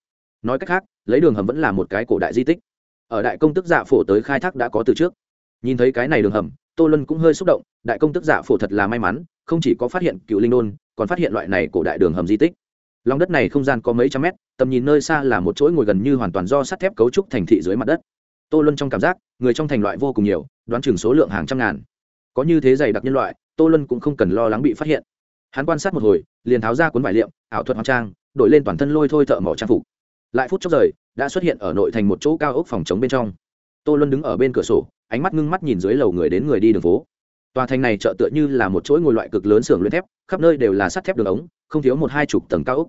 Nói cách khác, lấy đường hầm vẫn là một cái cổ đại di tích. Ở đại công tức giả phổ tới khai thác đã có từ trước. Nhìn thấy cái này đường hầm, tô luân cũng hơi xúc động, đại công tức giả phổ thật là may mắn, không chỉ có phát hiện cựu linh đôn, còn phát hiện loại này cổ đại đường hầm di tích. Lòng đất này không gian có mấy trăm mét, tầm nhìn nơi xa là một chuỗi ngồi gần như hoàn toàn do sắt thép cấu trúc thành thị dưới mặt đất. Tô luân trong cảm giác, người trong thành loại vô cùng nhiều, đoán chừng số lượng hàng trăm ngàn. Có như thế dày đặc nhân loại, tô luân cũng không cần lo lắng bị phát hiện hắn quan sát một hồi, liền tháo ra cuốn vải liệm, ảo thuật hoàng trang, đổi lên toàn thân lôi thôi thợ mỏ trang phục. Lại phút chốc rời, đã xuất hiện ở nội thành một chỗ cao ốc phòng chống bên trong. Tô luân đứng ở bên cửa sổ, ánh mắt ngưng mắt nhìn dưới lầu người đến người đi đường phố. Tòa thành này chợ tựa như là một chuỗi ngồi loại cực lớn xưởng luyện thép, khắp nơi đều là sắt thép đường ống, không thiếu một hai chục tầng cao ốc.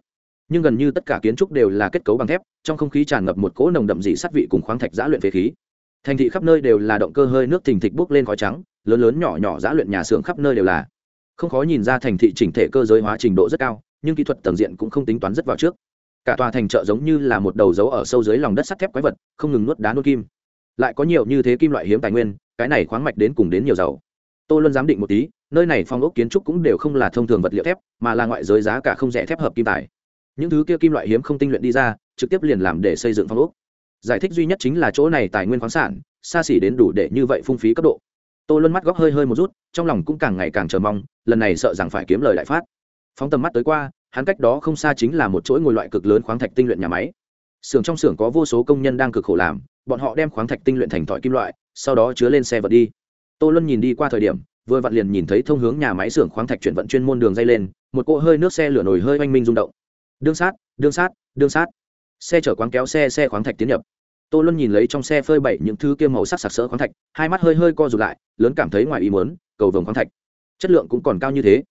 Nhưng gần như tất cả kiến trúc đều là kết cấu bằng thép, trong không khí tràn ngập một cỗ nồng đậm dị sắt vị cùng khoáng thạch giã luyện phế khí. Thành thị khắp nơi đều là động cơ hơi nước thình thịch bốc lên khói trắng, lớn lớn nhỏ nhỏ giã luyện nhà xưởng khắp nơi đều là không khó nhìn ra thành thị chỉnh thể cơ giới hóa trình độ rất cao, nhưng kỹ thuật tầng diện cũng không tính toán rất vào trước. Cả tòa thành chợ giống như là một đầu dấu ở sâu dưới lòng đất sắt thép quái vật, không ngừng nuốt đá nuốt kim. Lại có nhiều như thế kim loại hiếm tài nguyên, cái này khoáng mạch đến cùng đến nhiều dầu tôi luôn giám định một tí, nơi này phong ốc kiến trúc cũng đều không là thông thường vật liệu thép, mà là ngoại giới giá cả không rẻ thép hợp kim tài. Những thứ kia kim loại hiếm không tinh luyện đi ra, trực tiếp liền làm để xây dựng phong ốc. Giải thích duy nhất chính là chỗ này tài nguyên khoáng sản, xa xỉ đến đủ để như vậy phung phí cấp độ tô luân mắt góc hơi hơi một rút, trong lòng cũng càng ngày càng chờ mong, lần này sợ rằng phải kiếm lời đại phát. Phóng tầm mắt tới qua, hắn cách đó không xa chính là một chuỗi ngồi loại cực lớn khoáng thạch tinh luyện nhà máy. Xưởng trong xưởng có vô số công nhân đang cực khổ làm, bọn họ đem khoáng thạch tinh luyện thành thỏi kim loại, sau đó chứa lên xe vật đi. Tô luân nhìn đi qua thời điểm, vừa vặn liền nhìn thấy thông hướng nhà máy xưởng khoáng thạch chuyển vận chuyên môn đường dây lên, một cỗ hơi nước xe lửa nổi hơi oanh minh rung động. Đương sát đương sát đương sát. Xe chở quán kéo xe xe khoáng thạch tiến nhập tô luân nhìn lấy trong xe phơi bậy những thứ kia màu sắc sặc sỡ khoáng thạch, hai mắt hơi hơi co rụt lại, lớn cảm thấy ngoài ý muốn, cầu vồng khoáng thạch. Chất lượng cũng còn cao như thế.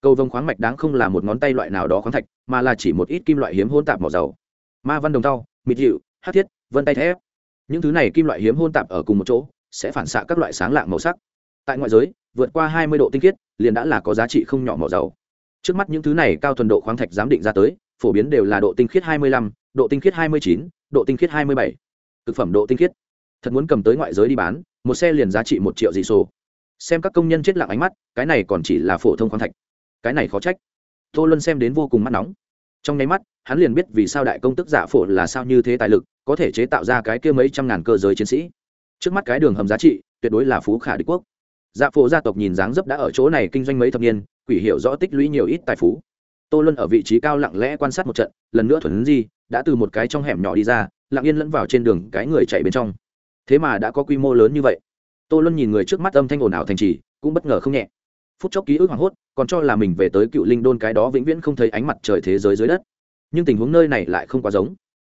Cầu vồng khoáng mạch đáng không là một ngón tay loại nào đó khoáng thạch, mà là chỉ một ít kim loại hiếm hôn tạp màu dầu. Ma văn đồng tàu mịt dịu hát thiết, vân tay thép. Những thứ này kim loại hiếm hôn tạp ở cùng một chỗ, sẽ phản xạ các loại sáng lạng màu sắc. Tại ngoại giới, vượt qua hai mươi độ tinh khiết, liền đã là có giá trị không nhỏ màu dầu. Trước mắt những thứ này cao thuần độ khoáng thạch giám định ra tới, phổ biến đều là độ tinh khiết hai mươi lăm, độ tinh khiết hai mươi chín, độ tinh khiết hai mươi bảy thực phẩm độ tinh khiết. Thật muốn cầm tới ngoại giới đi bán, một xe liền giá trị một triệu dị sổ xem các công nhân chết lặng ánh mắt, cái này còn chỉ là phổ thông khoáng thạch. Cái này khó trách. Tô luân xem đến vô cùng mắt nóng. Trong nháy mắt, hắn liền biết vì sao đại công tức giả phổ là sao như thế tài lực, có thể chế tạo ra cái kia mấy trăm ngàn cơ giới chiến sĩ. Trước mắt cái đường hầm giá trị, tuyệt đối là phú khả đế quốc. Dạ phổ gia tộc nhìn dáng dấp đã ở chỗ này kinh doanh mấy thập niên, quỷ hiểu rõ tích lũy nhiều ít tài phú. Tô luân ở vị trí cao lặng lẽ quan sát một trận, lần nữa thuần di, đã từ một cái trong hẻm nhỏ đi ra lặng yên lẫn vào trên đường cái người chạy bên trong. Thế mà đã có quy mô lớn như vậy. Tô luân nhìn người trước mắt âm thanh ồn ào thành trì, cũng bất ngờ không nhẹ. Phút chốc ký ức hoảng hốt, còn cho là mình về tới cựu linh đôn cái đó vĩnh viễn không thấy ánh mặt trời thế giới dưới đất. Nhưng tình huống nơi này lại không quá giống.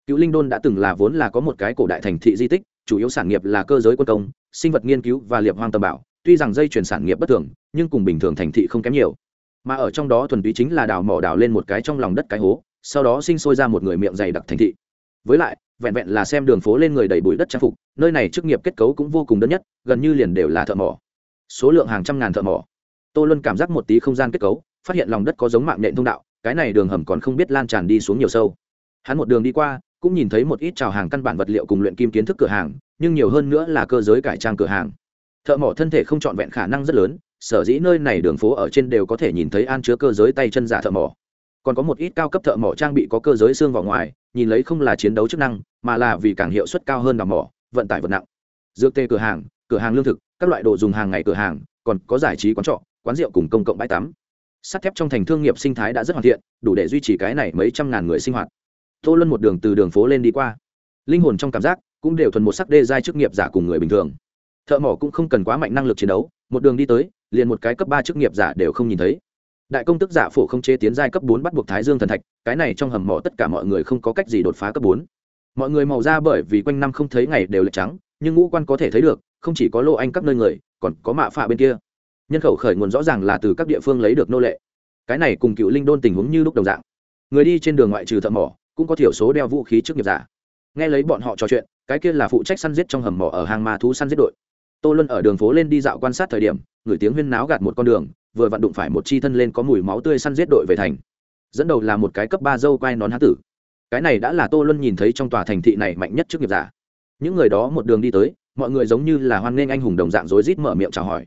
Cựu linh đôn đã từng là vốn là có một cái cổ đại thành thị di tích, chủ yếu sản nghiệp là cơ giới quân công, sinh vật nghiên cứu và liệp hoang tầm bảo. Tuy rằng dây chuyển sản nghiệp bất thường, nhưng cùng bình thường thành thị không kém nhiều. Mà ở trong đó thuần túy chính là đào mỏ đào lên một cái trong lòng đất cái hố, sau đó sinh sôi ra một người miệng dày đặc thành thị. Với lại vẹn vẹn là xem đường phố lên người đầy bụi đất trang phục, nơi này chức nghiệp kết cấu cũng vô cùng đơn nhất, gần như liền đều là thợ mỏ. Số lượng hàng trăm ngàn thợ mỏ. Tô luân cảm giác một tí không gian kết cấu, phát hiện lòng đất có giống mạng nện thông đạo, cái này đường hầm còn không biết lan tràn đi xuống nhiều sâu. Hắn một đường đi qua, cũng nhìn thấy một ít trào hàng căn bản vật liệu cùng luyện kim kiến thức cửa hàng, nhưng nhiều hơn nữa là cơ giới cải trang cửa hàng. Thợ mỏ thân thể không trọn vẹn khả năng rất lớn, sở dĩ nơi này đường phố ở trên đều có thể nhìn thấy an chứa cơ giới tay chân giả thợ mỏ. Còn có một ít cao cấp thợ mỏ trang bị có cơ giới xương vào ngoài nhìn lấy không là chiến đấu chức năng, mà là vì càng hiệu suất cao hơn đào mỏ, vận tải vật nặng. Dược tê cửa hàng cửa hàng lương thực, các loại đồ dùng hàng ngày cửa hàng, còn có giải trí quán trọ, quán rượu cùng công cộng bãi tắm. Sắt thép trong thành thương nghiệp sinh thái đã rất hoàn thiện, đủ để duy trì cái này mấy trăm ngàn người sinh hoạt. Tô luân một đường từ đường phố lên đi qua. Linh hồn trong cảm giác cũng đều thuần một sắc đê giai chức nghiệp giả cùng người bình thường. Thợ mỏ cũng không cần quá mạnh năng lực chiến đấu, một đường đi tới, liền một cái cấp ba chức nghiệp giả đều không nhìn thấy đại công tức giả phổ không chế tiến giai cấp bốn bắt buộc thái dương thần thạch, cái này trong hầm mỏ tất cả mọi người không có cách gì đột phá cấp bốn. Mọi người màu da bởi vì quanh năm không thấy ngày đều là trắng, nhưng ngũ quan có thể thấy được, không chỉ có lô anh các nơi người, còn có mạ phạ bên kia. Nhân khẩu khởi nguồn rõ ràng là từ các địa phương lấy được nô lệ. Cái này cùng cựu linh đôn tình huống như lúc đồng dạng. Người đi trên đường ngoại trừ thợ mỏ, cũng có thiểu số đeo vũ khí trước nghiệp giả. Nghe lấy bọn họ trò chuyện, cái kia là phụ trách săn giết trong hầm mỏ ở hang ma thú săn giết đội. Tô luân ở đường phố lên đi dạo quan sát thời điểm, người tiếng huyên náo gạt một con đường vừa vặn đụng phải một chi thân lên có mùi máu tươi săn giết đội về thành. Dẫn đầu là một cái cấp ba dâu quai nón hán tử. Cái này đã là tô luân nhìn thấy trong tòa thành thị này mạnh nhất trước nghiệp giả. Những người đó một đường đi tới, mọi người giống như là hoan nghênh anh hùng đồng dạng rối rít mở miệng chào hỏi.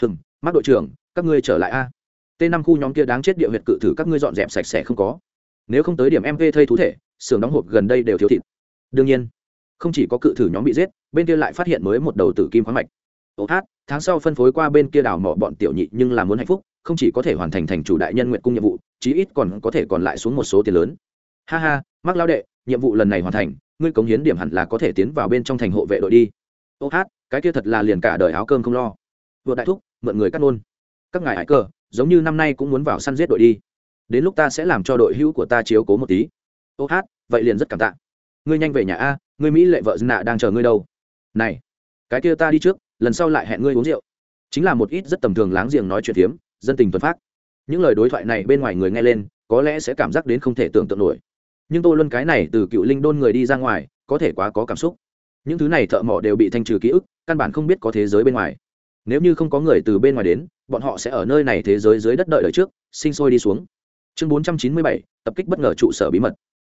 Hừng mắt đội trưởng, các ngươi trở lại a? T năm khu nhóm kia đáng chết địa huyệt cự thử các ngươi dọn dẹp sạch sẽ không có. Nếu không tới điểm mp thây thú thể, xưởng đóng hộp gần đây đều thiếu thịt. Đương nhiên, không chỉ có cự thử nhóm bị giết, bên kia lại phát hiện mới một đầu tử kim khoáng mạch ô hát, tháng sau phân phối qua bên kia đào mỏ bọn tiểu nhị nhưng là muốn hạnh phúc, không chỉ có thể hoàn thành thành chủ đại nhân nguyện cung nhiệm vụ, chí ít còn có thể còn lại xuống một số tiền lớn. Ha ha mắc lao đệ, nhiệm vụ lần này hoàn thành, ngươi cống hiến điểm hẳn là có thể tiến vào bên trong thành hộ vệ đội đi. Ô hát, cái kia thật là liền cả đời áo cơm không lo. Vượt đại thúc, mượn người cắt nôn các ngài hải cơ giống như năm nay cũng muốn vào săn giết đội đi. Đến lúc ta sẽ làm cho đội hữu của ta chiếu cố một tí. Ô hát, vậy liền rất cảm tạ. Ngươi nhanh về nhà a, ngươi mỹ lệ vợ dân nạ đang chờ ngươi đâu. Này, cái kia ta đi trước lần sau lại hẹn ngươi uống rượu. Chính là một ít rất tầm thường láng giềng nói chuyện phiếm, dân tình tuần phát. Những lời đối thoại này bên ngoài người nghe lên, có lẽ sẽ cảm giác đến không thể tưởng tượng nổi. Nhưng tôi luôn cái này từ cựu linh đôn người đi ra ngoài, có thể quá có cảm xúc. Những thứ này thợ mỏ đều bị thanh trừ ký ức, căn bản không biết có thế giới bên ngoài. Nếu như không có người từ bên ngoài đến, bọn họ sẽ ở nơi này thế giới dưới đất đợi đợi trước, sinh sôi đi xuống. Chương bốn trăm chín mươi bảy, tập kích bất ngờ trụ sở bí mật.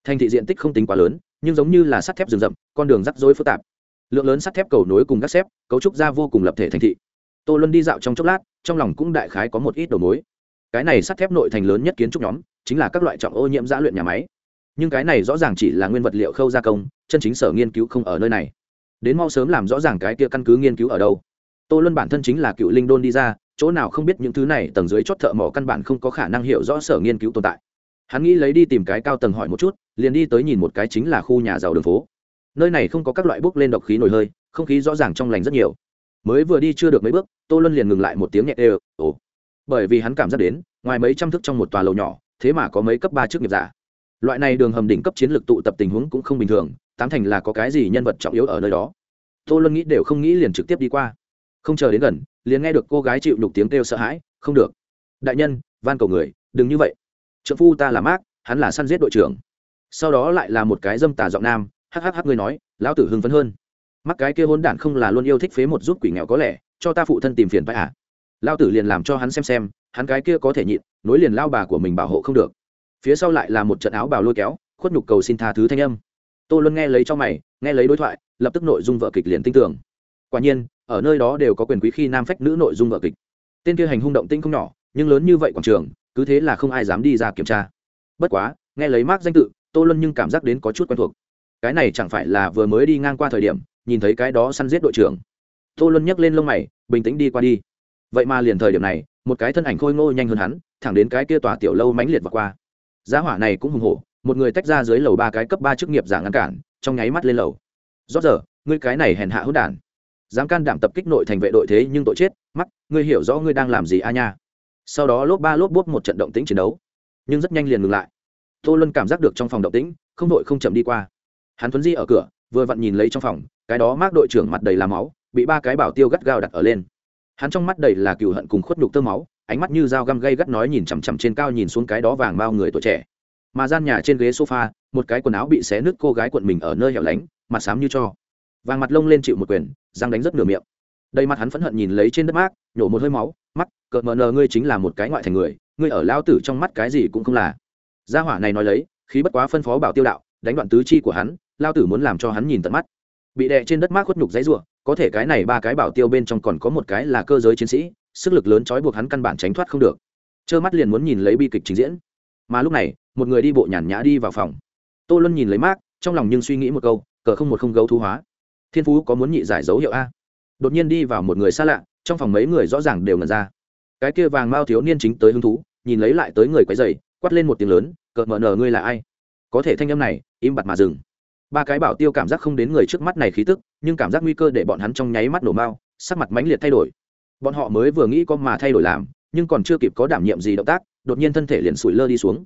Thành thị diện tích không tính quá lớn, nhưng giống như là sắt thép rừng rậm, con đường rắc rối phức tạp lượng lớn sắt thép cầu nối cùng các xếp, cấu trúc ra vô cùng lập thể thành thị. Tô luân đi dạo trong chốc lát, trong lòng cũng đại khái có một ít đầu mối. Cái này sắt thép nội thành lớn nhất kiến trúc nhóm, chính là các loại trọng ô nhiễm giã luyện nhà máy. Nhưng cái này rõ ràng chỉ là nguyên vật liệu khâu gia công, chân chính sở nghiên cứu không ở nơi này. Đến mau sớm làm rõ ràng cái kia căn cứ nghiên cứu ở đâu. Tô luân bản thân chính là cựu linh đôn đi ra, chỗ nào không biết những thứ này tầng dưới chót thợ mỏ căn bản không có khả năng hiểu rõ sở nghiên cứu tồn tại. Hắn nghĩ lấy đi tìm cái cao tầng hỏi một chút, liền đi tới nhìn một cái chính là khu nhà giàu đường phố nơi này không có các loại bốc lên độc khí nổi hơi, không khí rõ ràng trong lành rất nhiều. Mới vừa đi chưa được mấy bước, tô luân liền ngừng lại một tiếng nhẹ ê ồ. Bởi vì hắn cảm giác đến, ngoài mấy trăm thước trong một tòa lầu nhỏ, thế mà có mấy cấp ba chức nghiệp giả. Loại này đường hầm đỉnh cấp chiến lược tụ tập tình huống cũng không bình thường, tám thành là có cái gì nhân vật trọng yếu ở nơi đó. Tô luân nghĩ đều không nghĩ liền trực tiếp đi qua. Không chờ đến gần, liền nghe được cô gái chịu đục tiếng kêu sợ hãi, không được. Đại nhân, van cầu người, đừng như vậy. Trợ phu ta là mác hắn là săn giết đội trưởng. Sau đó lại là một cái dâm tà giọng nam hhh ngươi nói, lão tử hưng phấn hơn. Mắc cái kia hôn đản không là luôn yêu thích phế một giúp quỷ nghèo có lẽ, cho ta phụ thân tìm phiền phải à? Lao tử liền làm cho hắn xem xem, hắn cái kia có thể nhịn, nối liền lao bà của mình bảo hộ không được. Phía sau lại là một trận áo bào lôi kéo, khuất nhục cầu xin tha thứ thanh âm. Tô luân nghe lấy cho mày, nghe lấy đối thoại, lập tức nội dung vợ kịch liền tin tưởng. Quả nhiên, ở nơi đó đều có quyền quý khi nam phách nữ nội dung vợ kịch. Tên kia hành hung động tinh không nhỏ, nhưng lớn như vậy quảng trường, cứ thế là không ai dám đi ra kiểm tra. Bất quá, nghe lấy mác danh tự, tô luân nhưng cảm giác đến có chút quen thuộc cái này chẳng phải là vừa mới đi ngang qua thời điểm, nhìn thấy cái đó săn giết đội trưởng. Tô luân nhấc lên lông mày, bình tĩnh đi qua đi. Vậy mà liền thời điểm này, một cái thân ảnh khôi ngô nhanh hơn hắn, thẳng đến cái kia tòa tiểu lâu mãnh liệt và qua. Giá hỏa này cũng hùng hổ, một người tách ra dưới lầu ba cái cấp ba chức nghiệp giả ngăn cản, trong nháy mắt lên lầu. Rót giờ, ngươi cái này hèn hạ hữu đản. Dám can đảm tập kích nội thành vệ đội thế nhưng tội chết, mắt, ngươi hiểu rõ ngươi đang làm gì a nha. Sau đó lốp ba lốp bốp một trận động tĩnh chiến đấu. Nhưng rất nhanh liền ngừng lại. Tô luân cảm giác được trong phòng động tĩnh, không đội không chậm đi qua hắn thuấn di ở cửa, vừa vặn nhìn lấy trong phòng, cái đó mác đội trưởng mặt đầy là máu, bị ba cái bảo tiêu gắt gao đặt ở lên. Hắn trong mắt đầy là cừu hận cùng khuất nhục tơ máu, ánh mắt như dao găm gây gắt nói nhìn chằm chằm trên cao nhìn xuống cái đó vàng bao người tuổi trẻ. Mà gian nhà trên ghế sofa, một cái quần áo bị xé nứt cô gái cuộn mình ở nơi hẻo lánh, mặt xám như cho. Vàng mặt lông lên chịu một quyền, răng đánh rất nửa miệng. Đầy mặt hắn phẫn hận nhìn lấy trên đất mác, nhổ một hơi máu mắt cợt mờ nờ, ngươi chính là một cái ngoại thành người, ngươi ở lao tử trong mắt cái gì cũng không là. Gia hỏa này nói lấy, khí bất quá phân phó bảo tiêu đạo, đánh đoạn tứ chi của hắn lao tử muốn làm cho hắn nhìn tận mắt. Bị đè trên đất mát khuất nhục dãy ruộng có thể cái này ba cái bảo tiêu bên trong còn có một cái là cơ giới chiến sĩ, sức lực lớn trói buộc hắn căn bản tránh thoát không được. Trơ mắt liền muốn nhìn lấy bi kịch trình diễn. Mà lúc này, một người đi bộ nhàn nhã đi vào phòng. Tô luân nhìn lấy mát trong lòng nhưng suy nghĩ một câu, cờ không một không gấu thu hóa. Thiên phú có muốn nhị giải dấu hiệu a? Đột nhiên đi vào một người xa lạ, trong phòng mấy người rõ ràng đều ngẩn ra. Cái kia vàng mao thiếu niên chính tới hứng thú, nhìn lấy lại tới người quấy dày quát lên một tiếng lớn, cờ mờ nờ, ngươi là ai? Có thể thanh âm này, im bặt mà dừng ba cái bảo tiêu cảm giác không đến người trước mắt này khí tức, nhưng cảm giác nguy cơ để bọn hắn trong nháy mắt nổ mao sắc mặt mãnh liệt thay đổi. Bọn họ mới vừa nghĩ có mà thay đổi làm, nhưng còn chưa kịp có đảm nhiệm gì động tác, đột nhiên thân thể liền sủi lơ đi xuống.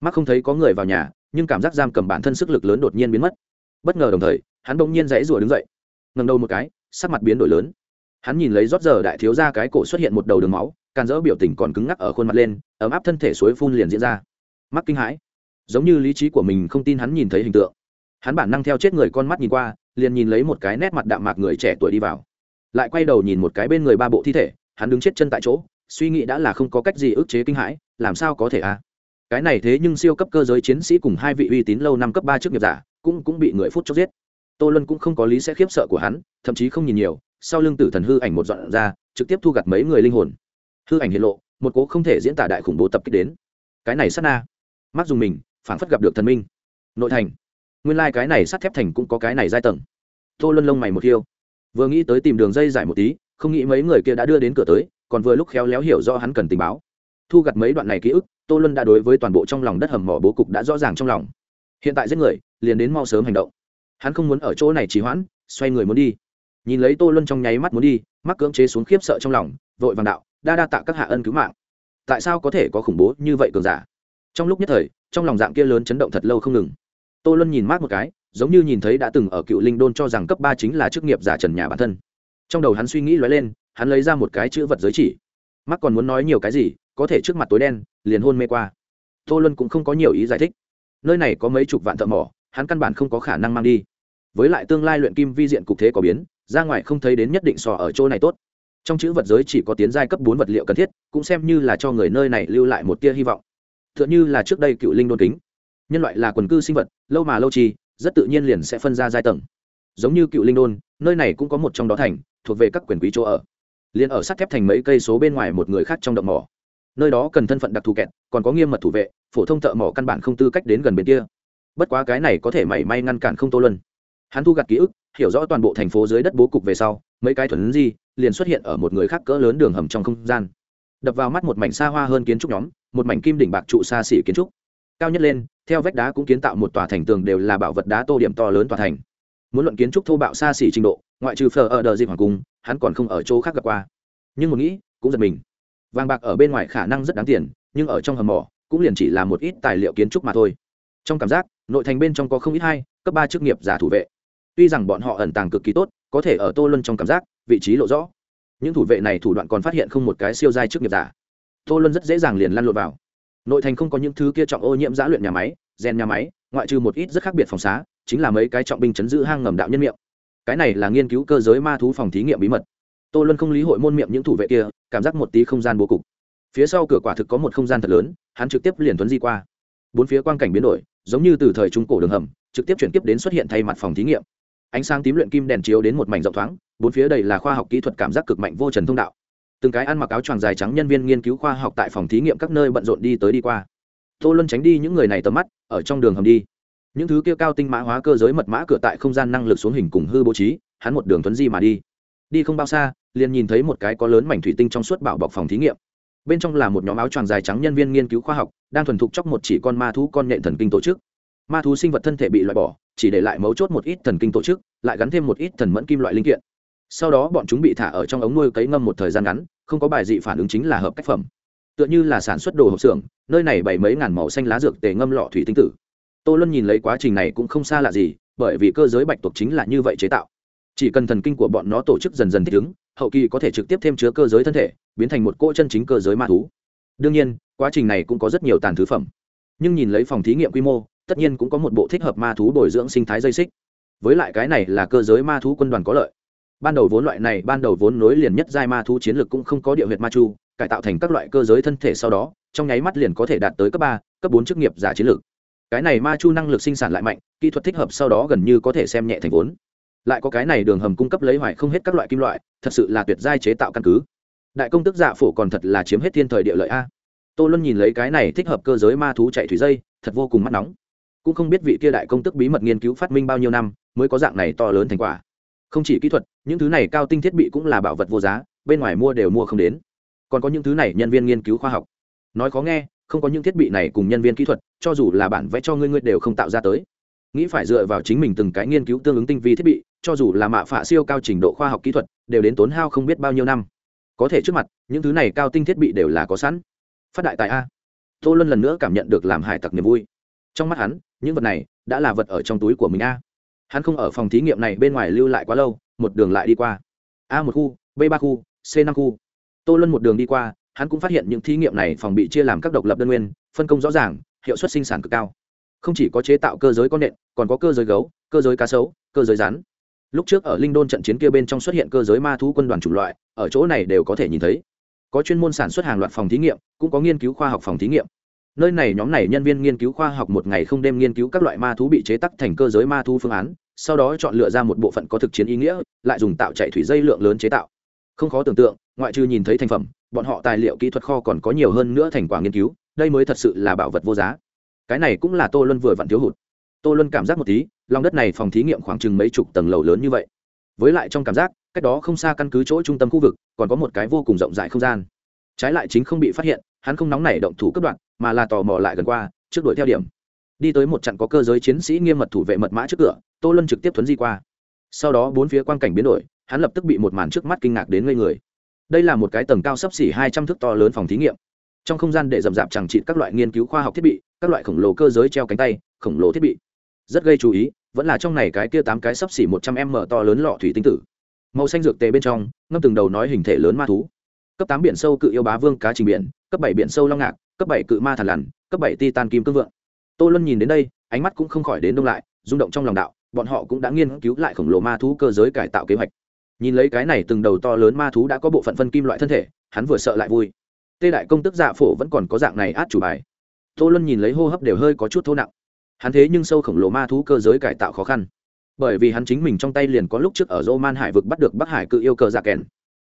Mắt không thấy có người vào nhà, nhưng cảm giác giam cầm bản thân sức lực lớn đột nhiên biến mất. Bất ngờ đồng thời, hắn bỗng nhiên dãy rủa đứng dậy. Ngầm đầu một cái, sắc mặt biến đổi lớn. Hắn nhìn lấy rót giờ đại thiếu ra cái cổ xuất hiện một đầu đường máu, càn dỡ biểu tình còn cứng ngắc ở khuôn mặt lên, ấm áp thân thể suối phun liền diễn ra. Mắc kinh hãi. Giống như lý trí của mình không tin hắn nhìn thấy hình tượng hắn bản năng theo chết người con mắt nhìn qua, liền nhìn lấy một cái nét mặt đạm mạc người trẻ tuổi đi vào. Lại quay đầu nhìn một cái bên người ba bộ thi thể, hắn đứng chết chân tại chỗ, suy nghĩ đã là không có cách gì ức chế kinh hãi, làm sao có thể à cái này thế nhưng siêu cấp cơ giới chiến sĩ cùng hai vị uy tín lâu năm cấp ba trước nghiệp giả, cũng cũng bị người phút chốc giết. Tô lân cũng không có lý sẽ khiếp sợ của hắn, thậm chí không nhìn nhiều, sau lưng tử thần hư ảnh một dọn ra, trực tiếp thu gặt mấy người linh hồn. Hư ảnh hiện lộ, một cố không thể diễn tả đại khủng bố tập kích đến. Cái này sát na. Mắt dùng mình, phảng phất gặp được thần minh. Nội thành nguyên lai、like、cái này sắt thép thành cũng có cái này giai tầng. Tô luân lông mày một khiêu vừa nghĩ tới tìm đường dây giải một tí, không nghĩ mấy người kia đã đưa đến cửa tới, còn vừa lúc khéo léo hiểu do hắn cần tình báo. Thu gặt mấy đoạn này ký ức, tô luân đã đối với toàn bộ trong lòng đất hầm mỏ bố cục đã rõ ràng trong lòng. Hiện tại giết người, liền đến mau sớm hành động. Hắn không muốn ở chỗ này trì hoãn, xoay người muốn đi. Nhìn lấy tô luân trong nháy mắt muốn đi, mắc cưỡng chế xuống khiếp sợ trong lòng, vội vàng đạo, đa đa tạ các hạ ân cứu mạng. Tại sao có thể có khủng bố như vậy cường giả? Trong lúc nhất thời, trong lòng dạng kia lớn chấn động thật lâu không ngừng tô luân nhìn mát một cái, giống như nhìn thấy đã từng ở cựu linh đôn cho rằng cấp ba chính là chức nghiệp giả trần nhà bản thân. Trong đầu hắn suy nghĩ lóe lên, hắn lấy ra một cái chữ vật giới chỉ. Mắt còn muốn nói nhiều cái gì, có thể trước mặt tối đen, liền hôn mê qua. Tô luân cũng không có nhiều ý giải thích. Nơi này có mấy chục vạn thợ mỏ, hắn căn bản không có khả năng mang đi. Với lại tương lai luyện kim vi diện cục thế có biến, ra ngoài không thấy đến nhất định sò ở chỗ này tốt. Trong chữ vật giới chỉ có tiến giai cấp bốn vật liệu cần thiết, cũng xem như là cho người nơi này lưu lại một tia hy vọng. T h ư ợ n h ư là trước đây cựu linh đôn kính nhân loại là quần cư sinh vật, lâu mà lâu chi, rất tự nhiên liền sẽ phân ra giai tầng. Giống như cựu linh đôn, nơi này cũng có một trong đó thành, thuộc về các quyền quý chỗ ở. Liền ở sắt thép thành mấy cây số bên ngoài một người khác trong động mỏ. Nơi đó cần thân phận đặc thù kẹt, còn có nghiêm mật thủ vệ, phổ thông thợ mỏ căn bản không tư cách đến gần bên kia. Bất quá cái này có thể mảy may ngăn cản không tô luân. Hắn thu gặt ký ức, hiểu rõ toàn bộ thành phố dưới đất bố cục về sau, mấy cái thuần di liền xuất hiện ở một người khác cỡ lớn đường hầm trong không gian. Đập vào mắt một mảnh xa hoa hơn kiến trúc nhóm, một mảnh kim đỉnh bạc trụ xa xỉ kiến trúc cao nhất lên, theo vách đá cũng kiến tạo một tòa thành tường đều là bảo vật đá tô điểm to lớn tòa thành. Muốn luận kiến trúc thô bạo xa xỉ trình độ, ngoại trừ phờ ở đờ dịp hoàng cung, hắn còn không ở chỗ khác gặp qua. Nhưng một nghĩ, cũng giật mình. Vàng bạc ở bên ngoài khả năng rất đáng tiền, nhưng ở trong hầm mỏ, cũng liền chỉ là một ít tài liệu kiến trúc mà thôi. Trong cảm giác, nội thành bên trong có không ít hai cấp ba chức nghiệp giả thủ vệ. Tuy rằng bọn họ ẩn tàng cực kỳ tốt, có thể ở tô luân trong cảm giác, vị trí lộ rõ. Những thủ vệ này thủ đoạn còn phát hiện không một cái siêu giai chức nghiệp giả. Tô luân rất dễ dàng liền lăn lộn vào nội thành không có những thứ kia trọng ô nhiễm giã luyện nhà máy gen nhà máy, ngoại trừ một ít rất khác biệt phòng xá, chính là mấy cái trọng binh chấn giữ hang ngầm đạo nhân miệng. Cái này là nghiên cứu cơ giới ma thú phòng thí nghiệm bí mật. Tô luân không lý hội môn miệng những thủ vệ kia, cảm giác một tí không gian bố cục. Phía sau cửa quả thực có một không gian thật lớn, hắn trực tiếp liền tuấn di qua. Bốn phía quang cảnh biến đổi, giống như từ thời trung cổ đường hầm, trực tiếp chuyển tiếp đến xuất hiện thay mặt phòng thí nghiệm. Ánh sáng tím luyện kim đèn chiếu đến một mảnh rộng thoáng, bốn phía đây là khoa học kỹ thuật cảm giác cực mạnh vô trần thông đạo từng cái ăn mặc áo choàng dài trắng nhân viên nghiên cứu khoa học tại phòng thí nghiệm các nơi bận rộn đi tới đi qua. Tô luân tránh đi những người này tầm mắt, ở trong đường hầm đi. Những thứ kia cao tinh mã hóa cơ giới mật mã cửa tại không gian năng lực xuống hình cùng hư bố trí, hắn một đường tuấn di mà đi. Đi không bao xa, liền nhìn thấy một cái có lớn mảnh thủy tinh trong suốt bảo bọc phòng thí nghiệm. Bên trong là một nhóm áo choàng dài trắng nhân viên nghiên cứu khoa học, đang thuần thục chóc một chỉ con ma thú con nhện thần kinh tổ chức. Ma thú sinh vật thân thể bị loại bỏ, chỉ để lại mấu chốt một ít thần kinh tổ chức, lại gắn thêm một ít thần mẫn kim loại linh kiện sau đó bọn chúng bị thả ở trong ống nuôi cấy ngâm một thời gian ngắn, không có bài dị phản ứng chính là hợp cách phẩm. Tựa như là sản xuất đồ hộp xưởng, nơi này bảy mấy ngàn màu xanh lá dược tề ngâm lọ thủy tinh tử. Tô luân nhìn lấy quá trình này cũng không xa lạ gì, bởi vì cơ giới bạch tuộc chính là như vậy chế tạo. Chỉ cần thần kinh của bọn nó tổ chức dần dần thích ứng, hậu kỳ có thể trực tiếp thêm chứa cơ giới thân thể, biến thành một cỗ chân chính cơ giới ma thú. Đương nhiên, quá trình này cũng có rất nhiều tàn thứ phẩm. Nhưng nhìn lấy phòng thí nghiệm quy mô, tất nhiên cũng có một bộ thích hợp ma thú bồi dưỡng sinh thái dây xích. Với lại cái này là cơ giới ma thú quân đoàn có lợi ban đầu vốn loại này, ban đầu vốn nối liền nhất giai ma thú chiến lược cũng không có địa huyệt ma chu, cải tạo thành các loại cơ giới thân thể sau đó, trong nháy mắt liền có thể đạt tới cấp ba, cấp bốn chức nghiệp giả chiến lược. Cái này ma chu năng lực sinh sản lại mạnh, kỹ thuật thích hợp sau đó gần như có thể xem nhẹ thành vốn. Lại có cái này đường hầm cung cấp lấy hoài không hết các loại kim loại, thật sự là tuyệt giai chế tạo căn cứ. Đại công tức dạ phổ còn thật là chiếm hết thiên thời địa lợi a. Tô luân nhìn lấy cái này thích hợp cơ giới ma thú chạy thủy dây, thật vô cùng mắt nóng. Cũng không biết vị kia đại công tức bí mật nghiên cứu phát minh bao nhiêu năm, mới có dạng này to lớn thành quả. Không chỉ kỹ thuật những thứ này cao tinh thiết bị cũng là bảo vật vô giá, bên ngoài mua đều mua không đến. Còn có những thứ này nhân viên nghiên cứu khoa học. Nói khó nghe, không có những thiết bị này cùng nhân viên kỹ thuật, cho dù là bản vẽ cho ngươi ngươi đều không tạo ra tới. Nghĩ phải dựa vào chính mình từng cái nghiên cứu tương ứng tinh vi thiết bị, cho dù là mạ phạ siêu cao trình độ khoa học kỹ thuật, đều đến tốn hao không biết bao nhiêu năm. Có thể trước mặt, những thứ này cao tinh thiết bị đều là có sẵn. Phát đại tại a. Tô luân lần nữa cảm nhận được làm hải tặc niềm vui. Trong mắt hắn, những vật này đã là vật ở trong túi của mình a. Hắn không ở phòng thí nghiệm này bên ngoài lưu lại quá lâu một đường lại đi qua. A một khu, b ba khu, c năm khu. Tô luân một đường đi qua, hắn cũng phát hiện những thí nghiệm này phòng bị chia làm các độc lập đơn nguyên, phân công rõ ràng, hiệu suất sinh sản cực cao. Không chỉ có chế tạo cơ giới con nện, còn có cơ giới gấu, cơ giới cá sấu, cơ giới rắn. Lúc trước ở linh đôn trận chiến kia bên trong xuất hiện cơ giới ma thú quân đoàn chủng loại, ở chỗ này đều có thể nhìn thấy. Có chuyên môn sản xuất hàng loạt phòng thí nghiệm, cũng có nghiên cứu khoa học phòng thí nghiệm. Nơi này nhóm này nhân viên nghiên cứu khoa học một ngày không đêm nghiên cứu các loại ma thú bị chế tắc thành cơ giới ma thú phương án sau đó chọn lựa ra một bộ phận có thực chiến ý nghĩa, lại dùng tạo chạy thủy dây lượng lớn chế tạo. Không khó tưởng tượng, ngoại trừ nhìn thấy thành phẩm, bọn họ tài liệu kỹ thuật kho còn có nhiều hơn nữa thành quả nghiên cứu, đây mới thật sự là bảo vật vô giá. Cái này cũng là tô luân vừa vặn thiếu hụt. Tô luân cảm giác một tí, lòng đất này phòng thí nghiệm khoảng chừng mấy chục tầng lầu lớn như vậy. Với lại trong cảm giác, cách đó không xa căn cứ chỗ trung tâm khu vực, còn có một cái vô cùng rộng rãi không gian. Trái lại chính không bị phát hiện, hắn không nóng nảy động thủ cấp đoạn, mà là tò mò lại gần qua, trước đuổi theo điểm đi tới một trận có cơ giới chiến sĩ nghiêm mật thủ vệ mật mã trước cửa, tô luân trực tiếp thuấn di qua. Sau đó bốn phía quan cảnh biến đổi, hắn lập tức bị một màn trước mắt kinh ngạc đến ngây người. Đây là một cái tầng cao sấp xỉ hai trăm thước to lớn phòng thí nghiệm. Trong không gian để rậm rạp chẳng trị các loại nghiên cứu khoa học thiết bị, các loại khổng lồ cơ giới treo cánh tay, khổng lồ thiết bị. Rất gây chú ý, vẫn là trong này cái kia tám cái sấp xỉ một trăm m to lớn lọ thủy tinh tử. Màu xanh dược tề bên trong, ngâm từng đầu nói hình thể lớn ma thú. Cấp tám biển sâu cự yêu bá vương cá trình biển, cấp bảy biển sâu long ngạc, cấp bảy cự ma thằn lằn, cấp bảy titan kim cương vượng tô luân nhìn đến đây, ánh mắt cũng không khỏi đến đông lại, rung động trong lòng đạo, bọn họ cũng đã nghiên cứu lại khổng lồ ma thú cơ giới cải tạo kế hoạch. Nhìn lấy cái này từng đầu to lớn ma thú đã có bộ phận phân kim loại thân thể, hắn vừa sợ lại vui. Tê đại công tức dạ phổ vẫn còn có dạng này át chủ bài. Tô luân nhìn lấy hô hấp đều hơi có chút thô nặng. Hắn thế nhưng sâu khổng lồ ma thú cơ giới cải tạo khó khăn. Bởi vì hắn chính mình trong tay liền có lúc trước ở dô man hải vực bắt được bắc hải cự yêu cờ dạ kèn.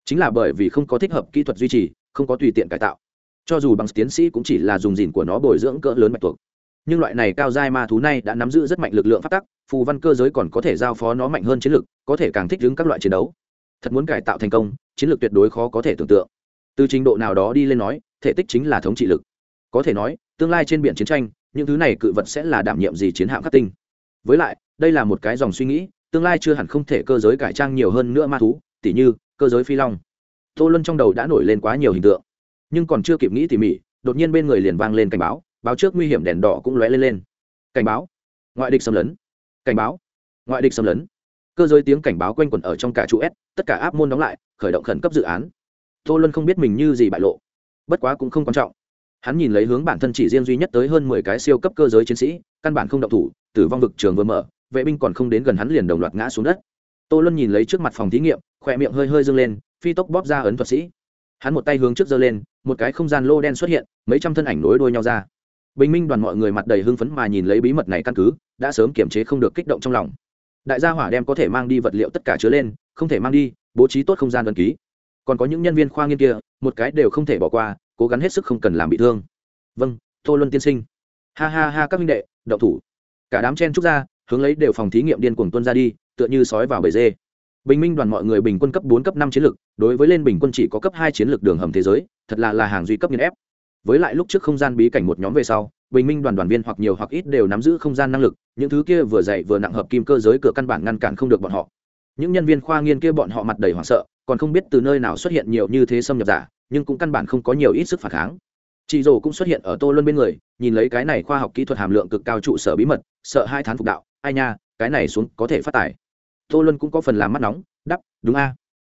Chính là bởi vì không có thích hợp kỹ thuật duy trì, không có tùy tiện cải tạo. Cho dù bằng tiến sĩ cũng chỉ là dùng dìn của nó bồi dưỡng cỡ lớn mạch tuộc nhưng loại này cao giai ma thú này đã nắm giữ rất mạnh lực lượng phát tắc, phù văn cơ giới còn có thể giao phó nó mạnh hơn chiến lược có thể càng thích ứng các loại chiến đấu. Thật muốn cải tạo thành công, chiến lược tuyệt đối khó có thể tưởng tượng. Từ trình độ nào đó đi lên nói, thể tích chính là thống trị lực. Có thể nói, tương lai trên biển chiến tranh, những thứ này cự vật sẽ là đảm nhiệm gì chiến hạm khắc tinh. Với lại, đây là một cái dòng suy nghĩ, tương lai chưa hẳn không thể cơ giới cải trang nhiều hơn nữa ma thú, tỉ như, cơ giới phi long. Tô luân trong đầu đã nổi lên quá nhiều hình tượng. Nhưng còn chưa kịp nghĩ tỉ mỉ, đột nhiên bên người liền vang lên cảnh báo báo trước nguy hiểm đèn đỏ cũng lóe lên lên. Cảnh báo. Ngoại địch xâm lấn. Cảnh báo. Ngoại địch xâm lấn. Cơ giới tiếng cảnh báo quanh quẩn ở trong cả trụ s, tất cả áp môn đóng lại, khởi động khẩn cấp dự án. Tô luân không biết mình như gì bại lộ. Bất quá cũng không quan trọng. Hắn nhìn lấy hướng bản thân chỉ riêng duy nhất tới hơn mười cái siêu cấp cơ giới chiến sĩ, căn bản không động thủ, tử vong vực trường vừa mở, vệ binh còn không đến gần hắn liền đồng loạt ngã xuống đất. Tô luân nhìn lấy trước mặt phòng thí nghiệm, khỏe miệng hơi hơi dâng lên, phi tốc bóp ra ấn thuật sĩ. Hắn một tay hướng trước giơ lên, một cái không gian lô đen xuất hiện, mấy trăm thân ảnh nối đuôi nhau ra bình minh đoàn mọi người mặt đầy hưng phấn mà nhìn lấy bí mật này căn cứ, đã sớm kiềm chế không được kích động trong lòng. Đại gia hỏa đem có thể mang đi vật liệu tất cả chứa lên, không thể mang đi, bố trí tốt không gian đ ơ n ký. Còn có những nhân viên khoa nghiên kia, một cái đều không thể bỏ qua, cố gắng hết sức không cần làm bị thương. Vâng tô luân tiên sinh. Ha ha ha, các minh đệ đậu thủ. Cả đám chen trúc ra, hướng lấy đều phòng thí nghiệm điên cuồng tuân ra đi, tựa như sói vào bể dê. Bình minh đoàn mọi người bình quân cấp bốn, cấp năm chiến lược, đối với lên bình quân chỉ có cấp hai chiến lược đường hầm thế giới, thật là là hàng duy cấp nghiên ép với lại lúc trước không gian bí cảnh một nhóm về sau, bình minh đoàn đoàn viên hoặc nhiều hoặc ít đều nắm giữ không gian năng lực, những thứ kia vừa dạy vừa nặng hợp kim cơ giới cửa căn bản ngăn cản không được bọn họ. Những nhân viên khoa nghiên kia bọn họ mặt đầy hoảng sợ, còn không biết từ nơi nào xuất hiện nhiều như thế xâm nhập giả, nhưng cũng căn bản không có nhiều ít sức phản kháng. Chị rồ cũng xuất hiện ở tô luân bên người, nhìn lấy cái này khoa học kỹ thuật hàm lượng cực cao trụ sở bí mật, sợ hai thán phục đạo, ai nha, cái này xuống có thể phát tài tô luân cũng có phần làm mắt nóng đắp đúng a.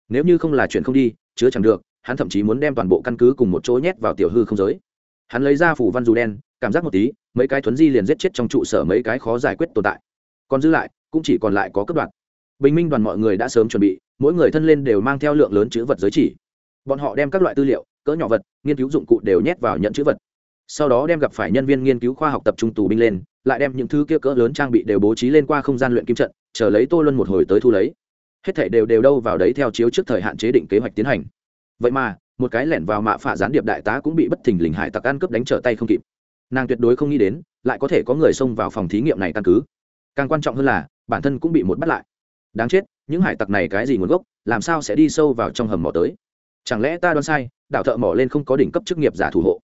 Nếu như không là chuyện không đi, chứa chẳng được hắn thậm chí muốn đem toàn bộ căn cứ cùng một chỗ nhét vào tiểu hư không giới. Hắn lấy ra phủ văn dù đen, cảm giác một tí, mấy cái thuấn di liền giết chết trong trụ sở mấy cái khó giải quyết tồn tại. Còn dư lại, cũng chỉ còn lại có cấp đoạn. Bình minh đoàn mọi người đã sớm chuẩn bị, mỗi người thân lên đều mang theo lượng lớn chữ vật giới chỉ. Bọn họ đem các loại tư liệu, cỡ nhỏ vật, nghiên cứu dụng cụ đều nhét vào nhận chữ vật. Sau đó đem gặp phải nhân viên nghiên cứu khoa học tập trung tù binh lên, lại đem những thứ kia cỡ lớn trang bị đều bố trí lên qua không gian luyện kim trận, chờ lấy tô luân một hồi tới thu lấy. Hết thảy đều đều đâu vào đấy theo chiếu trước thời hạn chế định kế hoạch tiến hành vậy mà, một cái lẻn vào mạ phạ gián điệp đại tá cũng bị bất thình lình hải tặc ăn cướp đánh trở tay không kịp. Nàng tuyệt đối không nghĩ đến, lại có thể có người xông vào phòng thí nghiệm này căn cứ. Càng quan trọng hơn là, bản thân cũng bị một bắt lại. Đáng chết, những hải tặc này cái gì nguồn gốc, làm sao sẽ đi sâu vào trong hầm mỏ tới? Chẳng lẽ ta đoán sai, đảo thợ mỏ lên không có đỉnh cấp chức nghiệp giả thủ hộ?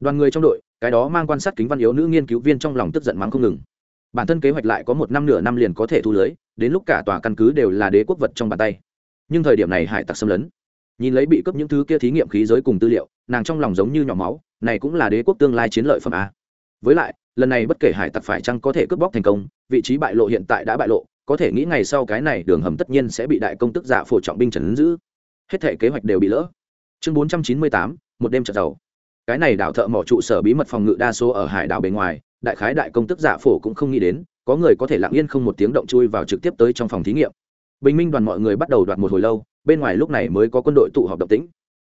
Đoàn người trong đội, cái đó mang quan sát kính văn yếu nữ nghiên cứu viên trong lòng tức giận mắng không ngừng. Bản thân kế hoạch lại có một năm nửa năm liền có thể thu lưới, đến lúc cả tòa căn cứ đều là đế quốc vật trong bàn tay. Nhưng thời điểm này hải tặc xâm lấn nhìn lấy bị cướp những thứ kia thí nghiệm khí giới cùng tư liệu, nàng trong lòng giống như nhỏ máu, này cũng là đế quốc tương lai chiến lợi phẩm a. Với lại, lần này bất kể hải tặc phải chăng có thể cướp bóc thành công, vị trí bại lộ hiện tại đã bại lộ, có thể nghĩ ngày sau cái này đường hầm tất nhiên sẽ bị đại công tức giả phổ trọng binh trần giữ. Hết thể kế hoạch đều bị lỡ. Chương bốn trăm chín mươi tám, một đêm trận giàu. Cái này đảo thợ mỏ trụ sở bí mật phòng ngự đa số ở hải đảo bề ngoài, đại khái đại công tức giả phổ cũng không nghĩ đến, có người có thể lặng yên không một tiếng động chui vào trực tiếp tới trong phòng thí nghiệm. Bình minh đoàn mọi người bắt đầu đoạt một hồi lâu bên ngoài lúc này mới có quân đội tụ họp động tĩnh.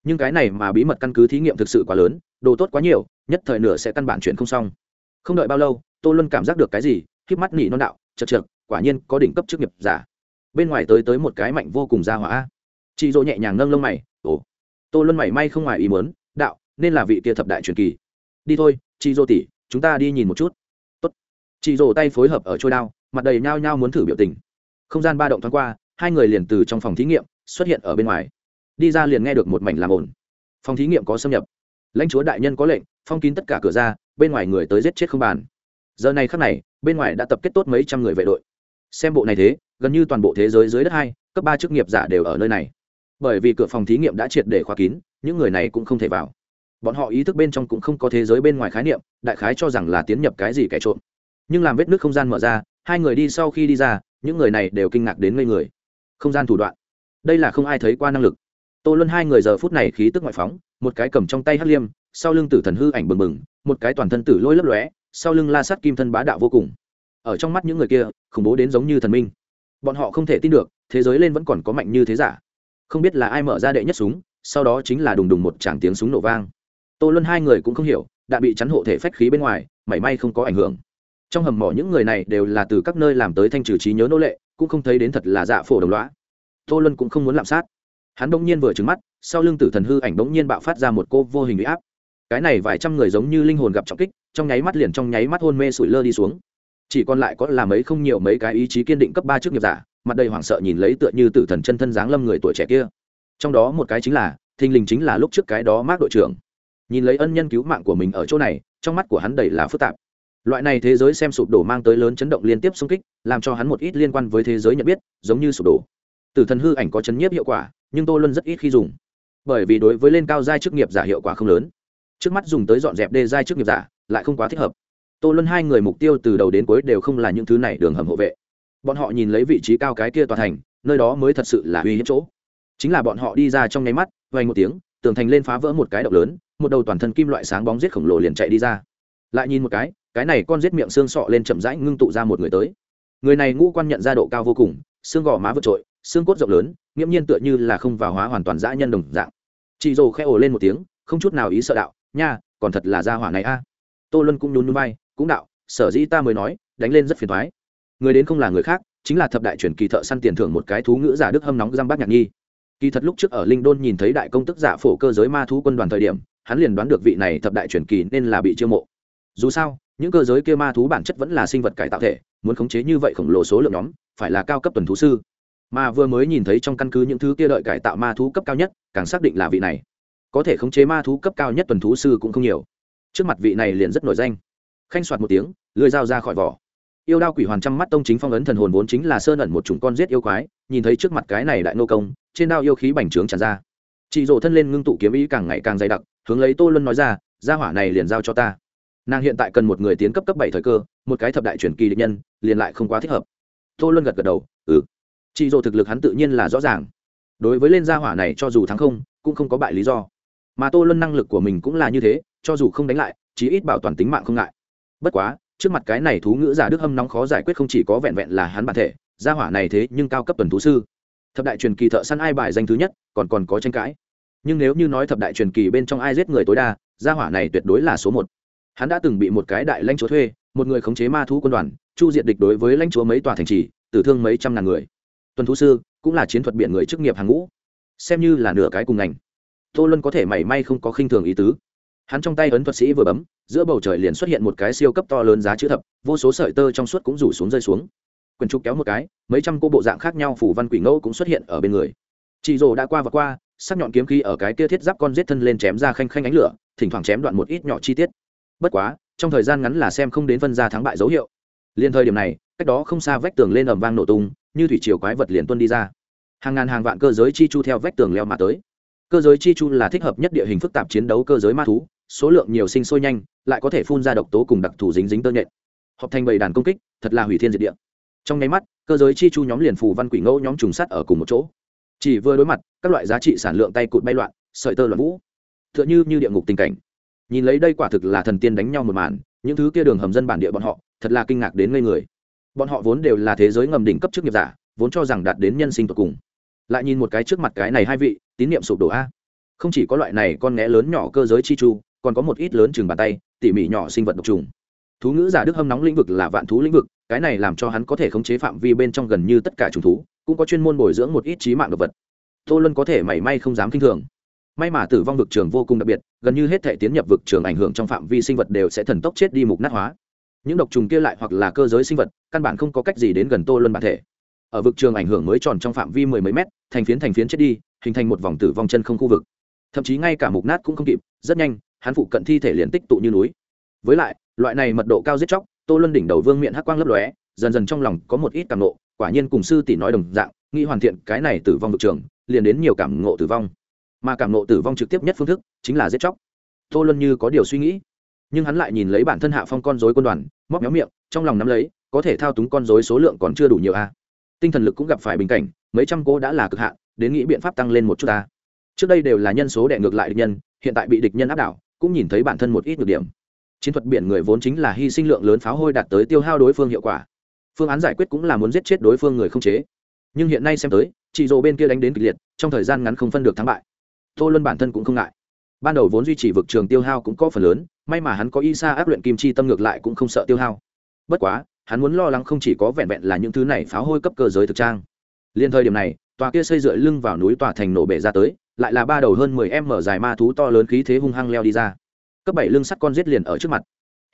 Nhưng cái này mà bí mật căn cứ thí nghiệm thực sự quá lớn, đồ tốt quá nhiều, nhất thời nửa sẽ căn bản chuyện không xong. Không đợi bao lâu, tô luân cảm giác được cái gì k mắt nỉ non đạo chật chật quả nhiên có đỉnh cấp chức nghiệp giả. Bên ngoài tới tới một cái mạnh vô cùng ra hỏa. Chị dỗ nhẹ nhàng nâng lông mày, ồ. Tô luân mày may không ngoài ý mớn đạo, nên là vị kia thập đại truyền kỳ. Đi thôi, chị dỗ tỉ chúng ta đi nhìn một chút. Tốt. chị dỗ tay phối hợp ở trôi đao, mặt đầy nhao nhao muốn thử biểu tình. Không gian ba động thoáng qua, hai người liền từ trong phòng thí nghiệm xuất hiện ở bên ngoài. Đi ra liền nghe được một mảnh làm ổn phòng thí nghiệm có xâm nhập. Lãnh chúa đại nhân có lệnh, phong kín tất cả cửa ra, bên ngoài người tới giết chết không bàn. Giờ này khắc này, bên ngoài đã tập kết tốt mấy trăm người vệ đội. Xem bộ này thế, gần như toàn bộ thế giới dưới đất hai, cấp ba chức nghiệp giả đều ở nơi này. Bởi vì cửa phòng thí nghiệm đã triệt để khóa kín, những người này cũng không thể vào. Bọn họ ý thức bên trong cũng không có thế giới bên ngoài khái niệm, đại khái cho rằng là tiến nhập cái gì kẻ trộm. Nhưng làm vết nước không gian mở ra, hai người đi sau khi đi ra, những người này đều kinh ngạc đến ngây người. Không gian thủ đoạn đây là không ai thấy qua năng lực. Tô luân hai người giờ phút này khí tức ngoại phóng, một cái cầm trong tay hắc liêm, sau lưng tử thần hư ảnh bừng bừng, một cái toàn thân tử lôi lấp lóe, sau lưng la sắt kim thân bá đạo vô cùng. Ở trong mắt những người kia, khủng bố đến giống như thần minh. Bọn họ không thể tin được, thế giới lên vẫn còn có mạnh như thế giả. Không biết là ai mở ra đệ nhất súng, sau đó chính là đùng đùng một tràng tiếng súng nổ vang. Tô luân hai người cũng không hiểu, đã bị chắn hộ thể phách khí bên ngoài, mảy may không có ảnh hưởng. Trong hầm mỏ những người này đều là từ các nơi làm tới thanh trừ trí nhớ nô lệ, cũng không thấy đến thật là dạ phổ đồng loã tô luân cũng không muốn lạm sát. Hắn bỗng nhiên vừa trứng mắt, sau lưng tử thần hư ảnh bỗng nhiên bạo phát ra một cô vô hình bị áp. Cái này vài trăm người giống như linh hồn gặp trọng kích, trong nháy mắt liền trong nháy mắt hôn mê sủi lơ đi xuống. Chỉ còn lại có là mấy không nhiều mấy cái ý chí kiên định cấp ba trước nghiệp giả, mặt đầy hoảng sợ nhìn lấy tựa như tử thần chân thân dáng lâm người tuổi trẻ kia. Trong đó một cái chính là, thình lình chính là lúc trước cái đó mác đội trưởng. Nhìn lấy ân nhân cứu mạng của mình ở chỗ này, trong mắt của hắn đầy là phức tạp. Loại này thế giới xem sụp đổ mang tới lớn chấn động liên tiếp xung kích, làm cho hắn một ít liên quan với thế giới nhận biết, giống như sụp đổ tử thần hư ảnh có chấn nhiếp hiệu quả, nhưng tô luân rất ít khi dùng. Bởi vì đối với lên cao giai chức nghiệp giả hiệu quả không lớn. Trước mắt dùng tới dọn dẹp đê giai chức nghiệp giả, lại không quá thích hợp. Tô luân hai người mục tiêu từ đầu đến cuối đều không là những thứ này đường hầm hộ vệ. Bọn họ nhìn lấy vị trí cao cái kia tòa thành, nơi đó mới thật sự là uy hiếp chỗ. Chính là bọn họ đi ra trong nháy mắt vay một tiếng, tường thành lên phá vỡ một cái động lớn, một đầu toàn thân kim loại sáng bóng giết khổng lồ liền chạy đi ra. Lại nhìn một cái cái này con giết miệng xương sọ lên chậm rãi ngưng tụ ra một người tới. Người này ngũ quan nhận ra độ cao vô cùng, xương gò má vượt trội xương cốt rộng lớn, nghiễm nhiên tựa như là không vào hóa hoàn toàn dã nhân đồng dạng. Chị dồ khẽ ồ lên một tiếng, không chút nào ý sợ đạo, nha, còn thật là gia hỏa này a. Tô luân cũng nhún núi bay cũng đạo, sở dĩ ta mới nói, đánh lên rất phiền thoái người đến không là người khác, chính là thập đại truyền kỳ thợ săn tiền thưởng một cái thú ngữ giả đức hâm nóng giam bác nhạc nhi. Kỳ thật lúc trước ở linh đôn nhìn thấy đại công tức giả phổ cơ giới ma thú quân đoàn thời điểm, hắn liền đoán được vị này thập đại truyền kỳ nên là bị chiêu mộ. Dù sao, những cơ giới kia ma thú bản chất vẫn là sinh vật cải tạo thể, muốn khống chế như vậy khổng lồ số lượng nhóm, phải là cao cấp tuần thú sư mà vừa mới nhìn thấy trong căn cứ những thứ kia đợi cải tạo ma thú cấp cao nhất, càng xác định là vị này. Có thể khống chế ma thú cấp cao nhất tuần thú sư cũng không nhiều. Trước mặt vị này liền rất nổi danh. Khanh soạt một tiếng lưới dao ra khỏi vỏ. Yêu đao quỷ hoàn trăm mắt tông chính phong ấn thần hồn vốn chính là sơn ẩn một chủng con giết yêu quái, nhìn thấy trước mặt cái này đại nô công, trên đao yêu khí bành trướng tràn ra. Chị rổ thân lên ngưng tụ kiếm ý càng ngày càng dày đặc, hướng lấy tô luân nói ra, gia hỏa này liền giao cho ta. Nàng hiện tại cần một người tiến cấp cấp bảy thời cơ, một cái thập đại truyền kỳ địch nhân, liền lại không quá thích hợp. Tô luân gật gật đầu ừ chị dỗ thực lực hắn tự nhiên là rõ ràng. Đối với lên gia hỏa này cho dù thắng không, cũng không có bại lý do. Mà tô luân năng lực của mình cũng là như thế, cho dù không đánh lại, chí ít bảo toàn tính mạng không ngại. Bất quá, trước mặt cái này thú ngữ giả đức hâm nóng khó giải quyết không chỉ có vẹn vẹn là hắn bản thể, gia hỏa này thế nhưng cao cấp tuần thú sư. Thập đại truyền kỳ thợ săn ai bài danh thứ nhất, còn còn có tranh cãi. Nhưng nếu như nói thập đại truyền kỳ bên trong ai giết người tối đa, gia hỏa này tuyệt đối là số một. Hắn đã từng bị một cái đại lãnh chúa thuê, một người khống chế ma thú quân đoàn, chu diện địch đối với lãnh chúa mấy tòa thành trì, tử thương mấy trăm ngàn người tuần thú sư, cũng là chiến thuật biện người chức nghiệp hàng ngũ. Xem như là nửa cái cùng ngành. Tô luân có thể mảy may không có khinh thường ý tứ. Hắn trong tay ấn thuật sĩ vừa bấm, giữa bầu trời liền xuất hiện một cái siêu cấp to lớn giá chữ thập, vô số sợi tơ trong suốt cũng rủ xuống rơi xuống. Quần trục kéo một cái, mấy trăm cô bộ dạng khác nhau phủ văn quỷ ngẫu cũng xuất hiện ở bên người. Chị rồ đã qua và qua, sắc nhọn kiếm khí ở cái kia thiết giáp con giết thân lên chém ra khanh khanh ánh lửa, thỉnh thoảng chém đoạn một ít nhỏ chi tiết. Bất quá, trong thời gian ngắn là xem không đến phân ra thắng bại dấu hiệu. Liền thời điểm này, cách đó không xa vách tường lên ầm vang nổ tung như thủy triều quái vật liền tuân đi ra. Hàng ngàn hàng vạn cơ giới chi chu theo vách tường leo mà tới. Cơ giới chi chu là thích hợp nhất địa hình phức tạp chiến đấu cơ giới ma thú, số lượng nhiều sinh sôi nhanh, lại có thể phun ra độc tố cùng đặc thù dính dính tơ nhện. Họp thành bầy đàn công kích, thật là hủy thiên diệt địa. Trong nháy mắt, cơ giới chi chu nhóm liền phù văn quỷ ngẫu nhóm trùng sắt ở cùng một chỗ. Chỉ vừa đối mặt, các loại giá trị sản lượng tay cụt bay loạn, sợi tơ loạn vũ. T h ư ợ n h ư như địa ngục tình cảnh. Nhìn lấy đây quả thực là thần tiên đánh nhau một màn, những thứ kia đường hầm dân bản địa bọn họ, thật là kinh ngạc đến ngây người bọn họ vốn đều là thế giới ngầm đỉnh cấp chức nghiệp giả, vốn cho rằng đạt đến nhân sinh tột cùng. Lại nhìn một cái trước mặt cái này hai vị, tín nhiệm sụp đổ a. Không chỉ có loại này con nghé lớn nhỏ cơ giới chi chu, còn có một ít lớn chừng bàn tay, tỉ mỉ nhỏ sinh vật độc trùng. Thú ngữ giả đức hâm nóng lĩnh vực là vạn thú lĩnh vực, cái này làm cho hắn có thể khống chế phạm vi bên trong gần như tất cả trùng thú, cũng có chuyên môn bồi dưỡng một ít trí mạng động vật. Tô luân có thể mảy may không dám k i n h thường. May mà tử vong vực trường vô cùng đặc biệt, gần như hết thể tiến nhập vực trường ảnh hưởng trong phạm vi sinh vật đều sẽ thần tốc chết đi mục nát hóa những độc trùng kia lại hoặc là cơ giới sinh vật, căn bản không có cách gì đến gần tô luân bản thể. Ở vực trường ảnh hưởng mới tròn trong phạm vi mười mấy mét, thành phiến thành phiến chết đi, hình thành một vòng tử vong chân không khu vực. Thậm chí ngay cả mục nát cũng không kịp, rất nhanh, hắn phụ cận thi thể liền tích tụ như núi. Với lại, loại này mật độ cao giết chóc, tô luân đỉnh đầu vương miệng hắc quang lấp lóe, dần dần trong lòng có một ít cảm nộ quả nhiên cùng sư tỷ nói đồng dạng, nghĩ hoàn thiện cái này tử vong vực trường, liền đến nhiều cảm ngộ tử vong. Mà cảm ngộ tử vong trực tiếp nhất phương thức chính là giết chóc. Tô luân như có điều suy nghĩ nhưng hắn lại nhìn lấy bản thân hạ phong con dối quân đoàn, móc méo miệng, trong lòng nắm lấy, có thể thao túng con dối số lượng còn chưa đủ nhiều a. Tinh thần lực cũng gặp phải bình cảnh, mấy trăm cô đã là cực hạn, đến nghĩ biện pháp tăng lên một chút ta. Trước đây đều là nhân số đệ ngược lại địch nhân, hiện tại bị địch nhân áp đảo, cũng nhìn thấy bản thân một ít nhược điểm. Chiến thuật biển người vốn chính là hy sinh lượng lớn pháo hôi đạt tới tiêu hao đối phương hiệu quả. Phương án giải quyết cũng là muốn giết chết đối phương người không chế. Nhưng hiện nay xem tới chị dỗ bên kia đánh đến kịch liệt, trong thời gian ngắn không phân được thắng bại. Tô luân bản thân cũng không ngại. Ban đầu vốn duy trì vực trường tiêu hao cũng có phần lớn may mà hắn có y sa áp luyện kim chi tâm ngược lại cũng không sợ tiêu hao. Bất quá, hắn muốn lo lắng không chỉ có vẹn vẹn là những thứ này pháo hôi cấp cơ giới thực trang. Liên thời điểm này, tòa kia xây dựa lưng vào núi tòa thành nổ bể ra tới, lại là ba đầu hơn mười em mở dài ma thú to lớn khí thế hung hăng leo đi ra. Cấp bảy lưng sắt con giết liền ở trước mặt.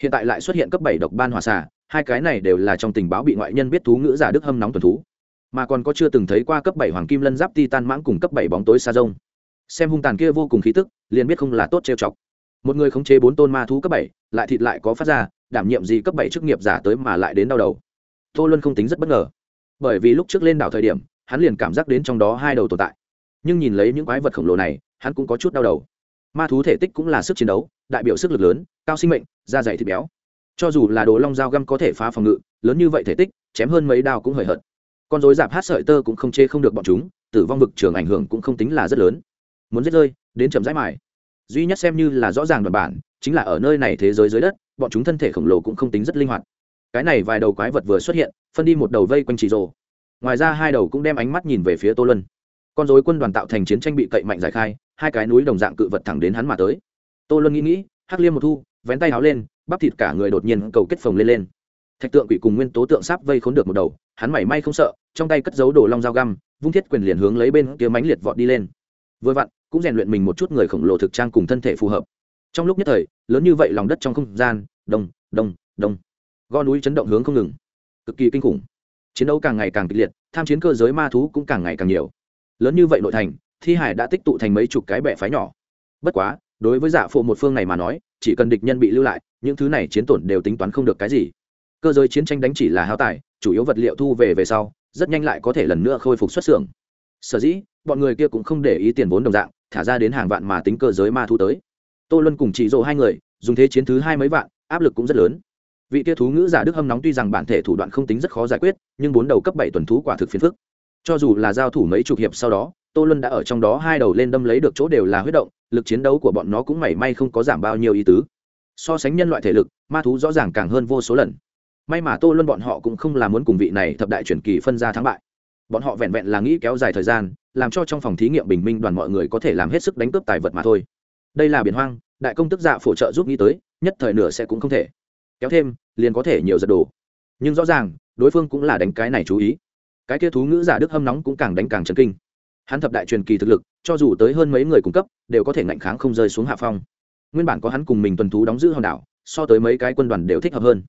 Hiện tại lại xuất hiện cấp bảy độc ban hòa xả hai cái này đều là trong tình báo bị ngoại nhân biết thú ngữ giả đức hâm nóng tuần thú. Mà còn có chưa từng thấy qua cấp bảy hoàng kim lân giáp ti tan mãng cùng cấp bảy bóng tối xa rông. Xem hung tàn kia vô cùng khí tức, liền biết không là tốt trêu chọc một người khống chế bốn tôn ma thú cấp bảy, lại thịt lại có phát ra, đảm nhiệm gì cấp bảy chức nghiệp giả tới mà lại đến đau đầu. Tô luân không tính rất bất ngờ. Bởi vì lúc trước lên đảo thời điểm, hắn liền cảm giác đến trong đó hai đầu tồn tại. Nhưng nhìn lấy những quái vật khổng lồ này, hắn cũng có chút đau đầu. Ma thú thể tích cũng là sức chiến đấu, đại biểu sức lực lớn, cao sinh mệnh, da dày thịt béo. Cho dù là đồ long dao găm có thể phá phòng ngự, lớn như vậy thể tích, chém hơn mấy đao cũng hời hợt. Con dối dạp hát sợi tơ cũng không chê không được bọn chúng, tử vong vực trường ảnh hưởng cũng không tính là rất lớn. Muốn giết rơi, đến chậm rãi mải duy nhất xem như là rõ ràng đoàn bản, chính là ở nơi này thế giới dưới đất, bọn chúng thân thể khổng lồ cũng không tính rất linh hoạt. Cái này vài đầu quái vật vừa xuất hiện, phân đi một đầu vây quanh chỉ rồ. Ngoài ra hai đầu cũng đem ánh mắt nhìn về phía tô lân con dối quân đoàn tạo thành chiến tranh bị cậy mạnh giải khai, hai cái núi đồng dạng cự vật thẳng đến hắn mà tới. Tô luân nghĩ nghĩ, hắc liêm một thu, vén tay háo lên, bắp thịt cả người đột nhiên cầu kết phồng lên lên. Thạch tượng quỷ cùng nguyên tố tượng sáp vây khốn được một đầu, hắn mảy may không sợ, trong tay cất giấu đồ long dao găm, vung thiết quyền liền hướng lấy bên kia mánh liệt vọt đi lên. Vừa vặn cũng rèn luyện mình một chút người khổng lồ thực trang cùng thân thể phù hợp. Trong lúc nhất thời, lớn như vậy lòng đất trong không gian, đông đông đông. Go núi chấn động hướng không ngừng. Cực kỳ kinh khủng. Chiến đấu càng ngày càng kịch liệt, tham chiến cơ giới ma thú cũng càng ngày càng nhiều. Lớn như vậy nội thành, thi hải đã tích tụ thành mấy chục cái bệ phái nhỏ. Bất quá, đối với dạ giả phụ một phương này mà nói, chỉ cần địch nhân bị lưu lại, những thứ này chiến tổn đều tính toán không được cái gì. Cơ giới chiến tranh đánh chỉ là hao tài, chủ yếu vật liệu thu về về sau, rất nhanh lại có thể lần nữa khôi phục xuất xưởng. Sở dĩ, bọn người kia cũng không để ý tiền vốn đồng dạng thả ra đến hàng vạn mà tính cơ giới ma thú tới. Tô luân cùng chị dỗ hai người, dùng thế chiến thứ hai mấy vạn, áp lực cũng rất lớn. Vị kia thú ngữ giả đức hâm nóng tuy rằng bản thể thủ đoạn không tính rất khó giải quyết, nhưng bốn đầu cấp bảy tuần thú quả thực phiền phức. Cho dù là giao thủ mấy chục hiệp sau đó, tô luân đã ở trong đó hai đầu lên đâm lấy được chỗ đều là huyết động, lực chiến đấu của bọn nó cũng mảy may không có giảm bao nhiêu ý tứ. So sánh nhân loại thể lực, ma thú rõ ràng càng hơn vô số lần. May mà tô luân bọn họ cũng không là muốn cùng vị này thập đại truyền kỳ phân ra thắng bại. Bọn họ vẹn vẹn là nghĩ kéo dài thời gian làm cho trong phòng thí nghiệm bình minh đoàn mọi người có thể làm hết sức đánh cướp tài vật mà thôi. Đây là biển hoang, đại công tức dạ phổ trợ giúp nghĩ tới, nhất thời nửa sẽ cũng không thể. Kéo thêm, liền có thể nhiều giật đồ. Nhưng rõ ràng, đối phương cũng là đánh cái này chú ý. Cái kia thú ngữ giả đức hâm nóng cũng càng đánh càng chấn kinh. Hắn thập đại truyền kỳ thực lực, cho dù tới hơn mấy người cung cấp, đều có thể ngạnh kháng không rơi xuống hạ phong. Nguyên bản có hắn cùng mình tuần thú đóng giữ hòn đảo, so tới mấy cái quân đoàn đều thích hợp hơn.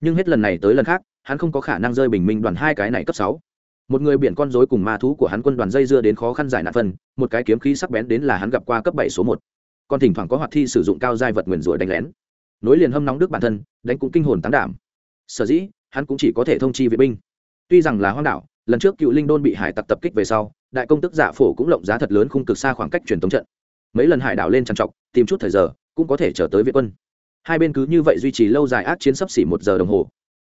Nhưng hết lần này tới lần khác, hắn không có khả năng rơi bình minh đoàn hai cái này cấp sáu một người biển con rối cùng ma thú của hắn quân đoàn dây dưa đến khó khăn giải nạn phân, một cái kiếm khí sắc bén đến là hắn gặp qua cấp bảy số một. Còn thỉnh thoảng có hoạt thi sử dụng cao giai vật nguyền rủa đánh lén. Nối liền hâm nóng đức bản thân, đánh cũng kinh hồn tán đảm. Sở dĩ, hắn cũng chỉ có thể thông chi vệ binh. Tuy rằng là hoang đảo, lần trước cựu linh đôn bị hải tặc tập kích về sau, đại công tức giả phổ cũng lộng giá thật lớn khung cực xa khoảng cách truyền tống trận. Mấy lần hải đảo lên trằn trọc, tìm chút thời giờ, cũng có thể trở tới viện quân. Hai bên cứ như vậy duy trì lâu dài ác chiến sắp xỉ một giờ đồng hồ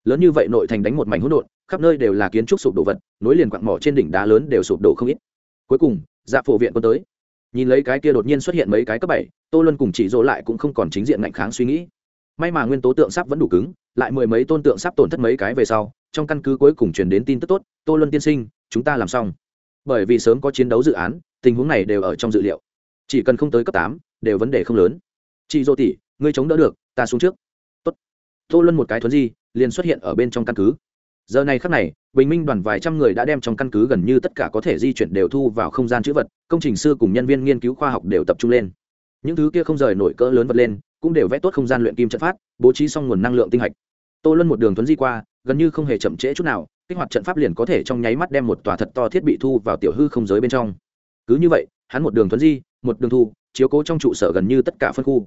lớn như vậy nội thành đánh một mảnh hỗn độn, khắp nơi đều là kiến trúc sụp đổ vật, nối liền quặng mỏ trên đỉnh đá lớn đều sụp đổ không ít. Cuối cùng dạ phổ viện quân tới. Nhìn lấy cái kia đột nhiên xuất hiện mấy cái cấp bảy, tô luân cùng chỉ dỗ lại cũng không còn chính diện ngạnh kháng suy nghĩ. May mà nguyên tố tượng sắp vẫn đủ cứng, lại mười mấy tôn tượng sắp tổn thất mấy cái về sau, trong căn cứ cuối cùng truyền đến tin tức tốt, tô luân tiên sinh, chúng ta làm xong. Bởi vì sớm có chiến đấu dự án, tình huống này đều ở trong dự liệu. Chỉ cần không tới cấp tám, đều vấn đề không lớn. Chị dỗ tỷ, ngươi chống đỡ được, ta xuống trước. Tốt. Tô luân một cái thuấn di liền xuất hiện ở bên trong căn cứ. Giờ này khắc này, bình minh đoàn vài trăm người đã đem trong căn cứ gần như tất cả có thể di chuyển đều thu vào không gian chữ vật, công trình sư cùng nhân viên nghiên cứu khoa học đều tập trung lên. Những thứ kia không rời nổi cỡ lớn vật lên, cũng đều vẽ tốt không gian luyện kim trận phát bố trí xong nguồn năng lượng tinh hạch. Tô luân một đường tuấn di qua, gần như không hề chậm trễ chút nào, kích hoạt trận pháp liền có thể trong nháy mắt đem một tòa thật to thiết bị thu vào tiểu hư không giới bên trong. Cứ như vậy, hắn một đường tuấn di, một đường thu, chiếu cố trong trụ sở gần như tất cả phân khu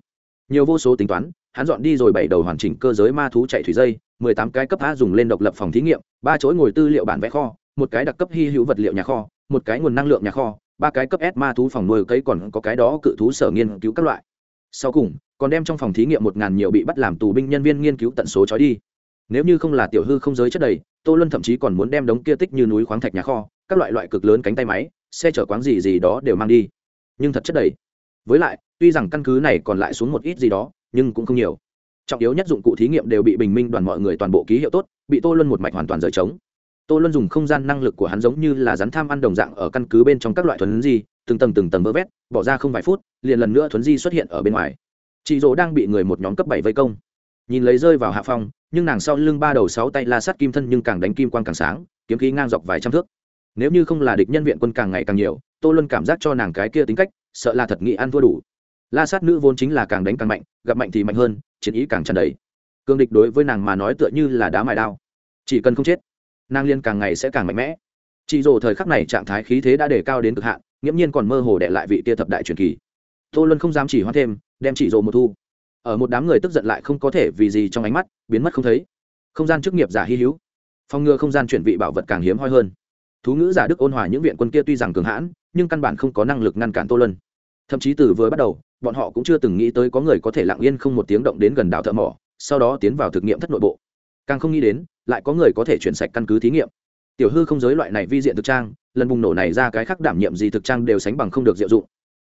nhiều vô số tính toán, hắn dọn đi rồi bảy đầu hoàn chỉnh cơ giới ma thú chạy thủy dây, mười tám cái cấp a dùng lên độc lập phòng thí nghiệm, ba chỗ ngồi tư liệu bản vẽ kho, một cái đặc cấp hy hữu vật liệu nhà kho, một cái nguồn năng lượng nhà kho, ba cái cấp s ma thú phòng nuôi cấy còn có cái đó cự thú sở nghiên cứu các loại. Sau cùng, còn đem trong phòng thí nghiệm một ngàn nhiều bị bắt làm tù binh nhân viên nghiên cứu tận số trói đi. Nếu như không là tiểu hư không giới chất đầy, tô luân thậm chí còn muốn đem đống kia tích như núi khoáng thạch nhà kho, các loại loại cực lớn cánh tay máy, xe chở quán gì gì đó đều mang đi. Nhưng thật chất đầy với lại, tuy rằng căn cứ này còn lại xuống một ít gì đó, nhưng cũng không nhiều. Trọng yếu nhất dụng cụ thí nghiệm đều bị bình minh đoàn mọi người toàn bộ ký hiệu tốt, bị tô luân một mạch hoàn toàn rời trống. Tô luân dùng không gian năng lực của hắn giống như là rắn tham ăn đồng dạng ở căn cứ bên trong các loại thuấn di, từng tầng từng tầng vỡ vét, bỏ ra không vài phút, liền lần nữa thuấn di xuất hiện ở bên ngoài. Chị dỗ đang bị người một nhóm cấp bảy vây công. Nhìn lấy rơi vào hạ phong, nhưng nàng sau lưng ba đầu sáu tay la sắt kim thân nhưng càng đánh kim quang càng sáng, kiếm khí ngang dọc vài trăm thước. Nếu như không là địch nhân viện quân càng ngày càng nhiều, tô luân cảm giác cho nàng cái kia tính cách sợ là thật nghị ăn thua đủ. La sát nữ vốn chính là càng đánh càng mạnh, gặp mạnh thì mạnh hơn, chiến ý càng tràn đầy. Cương địch đối với nàng mà nói tựa như là đá mài đao. Chỉ cần không chết, nàng liên càng ngày sẽ càng mạnh mẽ. Chị rồ thời khắc này trạng thái khí thế đã đề cao đến cực hạn, nghiễm nhiên còn mơ hồ đệ lại vị tia thập đại truyền kỳ. Tô luân không dám chỉ hoãn thêm, đem chị rồ một thu. Ở một đám người tức giận lại không có thể vì gì trong ánh mắt, biến mất không thấy. Không gian chức nghiệp giả hy hữu. Phòng ngừa không gian chuyển vị bảo vật càng hiếm hoi hơn. Thú ngữ giả đức ôn hòa những viện quân kia tuy rằng cường hãn nhưng căn bản không có năng lực ngăn cản tô luân. Thậm chí từ vừa bắt đầu, bọn họ cũng chưa từng nghĩ tới có người có thể lặng yên không một tiếng động đến gần đảo thợ mỏ, sau đó tiến vào thực nghiệm thất nội bộ. Càng không nghĩ đến, lại có người có thể chuyển sạch căn cứ thí nghiệm. Tiểu hư không giới loại này vi diện thực trang, lần bùng nổ này ra cái khác đảm nhiệm gì thực trang đều sánh bằng không được diệu dụng.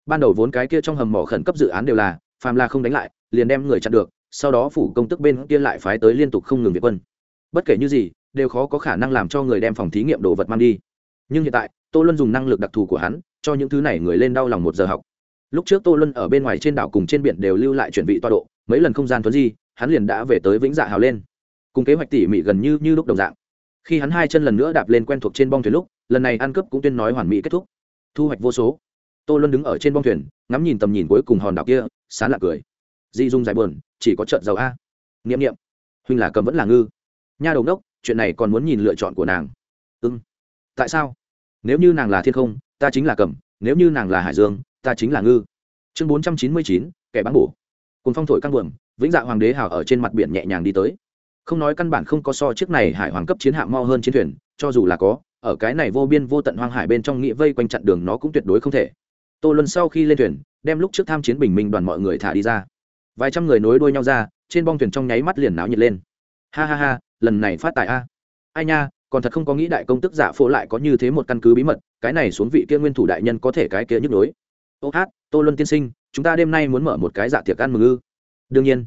Ban đầu vốn cái kia trong hầm mỏ khẩn cấp dự án đều là, phàm là không đánh lại, liền đem người chặn được, sau đó phủ công tức bên kia lại phái tới liên tục không ngừng việt quân. Bất kể như gì, đều khó có khả năng làm cho người đem phòng thí nghiệm đồ vật mang đi. Nhưng hiện tại tô luân dùng năng lực đặc thù của hắn, cho những thứ này người lên đau lòng một giờ học. Lúc trước tô luân ở bên ngoài trên đảo cùng trên biển đều lưu lại chuẩn bị toa độ, mấy lần không gian thuấn di, hắn liền đã về tới vĩnh dạ hào lên. Cùng kế hoạch tỉ mỉ gần như như lúc đồng dạng. Khi hắn hai chân lần nữa đạp lên quen thuộc trên bong thuyền lúc, lần này ăn cướp cũng tuyên nói hoàn mỹ kết thúc. Thu hoạch vô số. Tô luân đứng ở trên bong thuyền, ngắm nhìn tầm nhìn cuối cùng hòn đảo kia, sán lạc cười. Di dung dài buồn, chỉ có trận dầu a. N i ệ m n i ệ m huynh là cầm vẫn là ngư. Nha đầu đốc, chuyện này còn muốn nhìn lựa chọn của nàng. Ưng tại sao? Nếu như nàng là thiên không, ta chính là cầm, nếu như nàng là hải dương, ta chính là ngư. Chương bốn trăm chín mươi chín, kẻ bán bổ. Cùng phong thổi căng buồm, vĩnh dạ hoàng đế hào ở trên mặt biển nhẹ nhàng đi tới. Không nói căn bản không có so chiếc này hải hoàng cấp chiến hạm mo hơn chiến thuyền, cho dù là có, ở cái này vô biên vô tận hoang hải bên trong nghĩa vây quanh chặn đường nó cũng tuyệt đối không thể. Tô luân sau khi lên thuyền, đem lúc trước tham chiến bình minh đoàn mọi người thả đi ra. Vài trăm người nối đuôi nhau ra, trên bong thuyền trong nháy mắt liền náo nhiệt lên. Ha ha ha, lần này phát tài a. Ai nha còn thật không có nghĩ đại công tức giả phô lại có như thế một căn cứ bí mật, cái này xuống vị kia nguyên thủ đại nhân có thể cái kia nhức nhối. Ô hát, tô luân tiên sinh, chúng ta đêm nay muốn mở một cái dạ tiệc ăn mừng ư? Đương nhiên.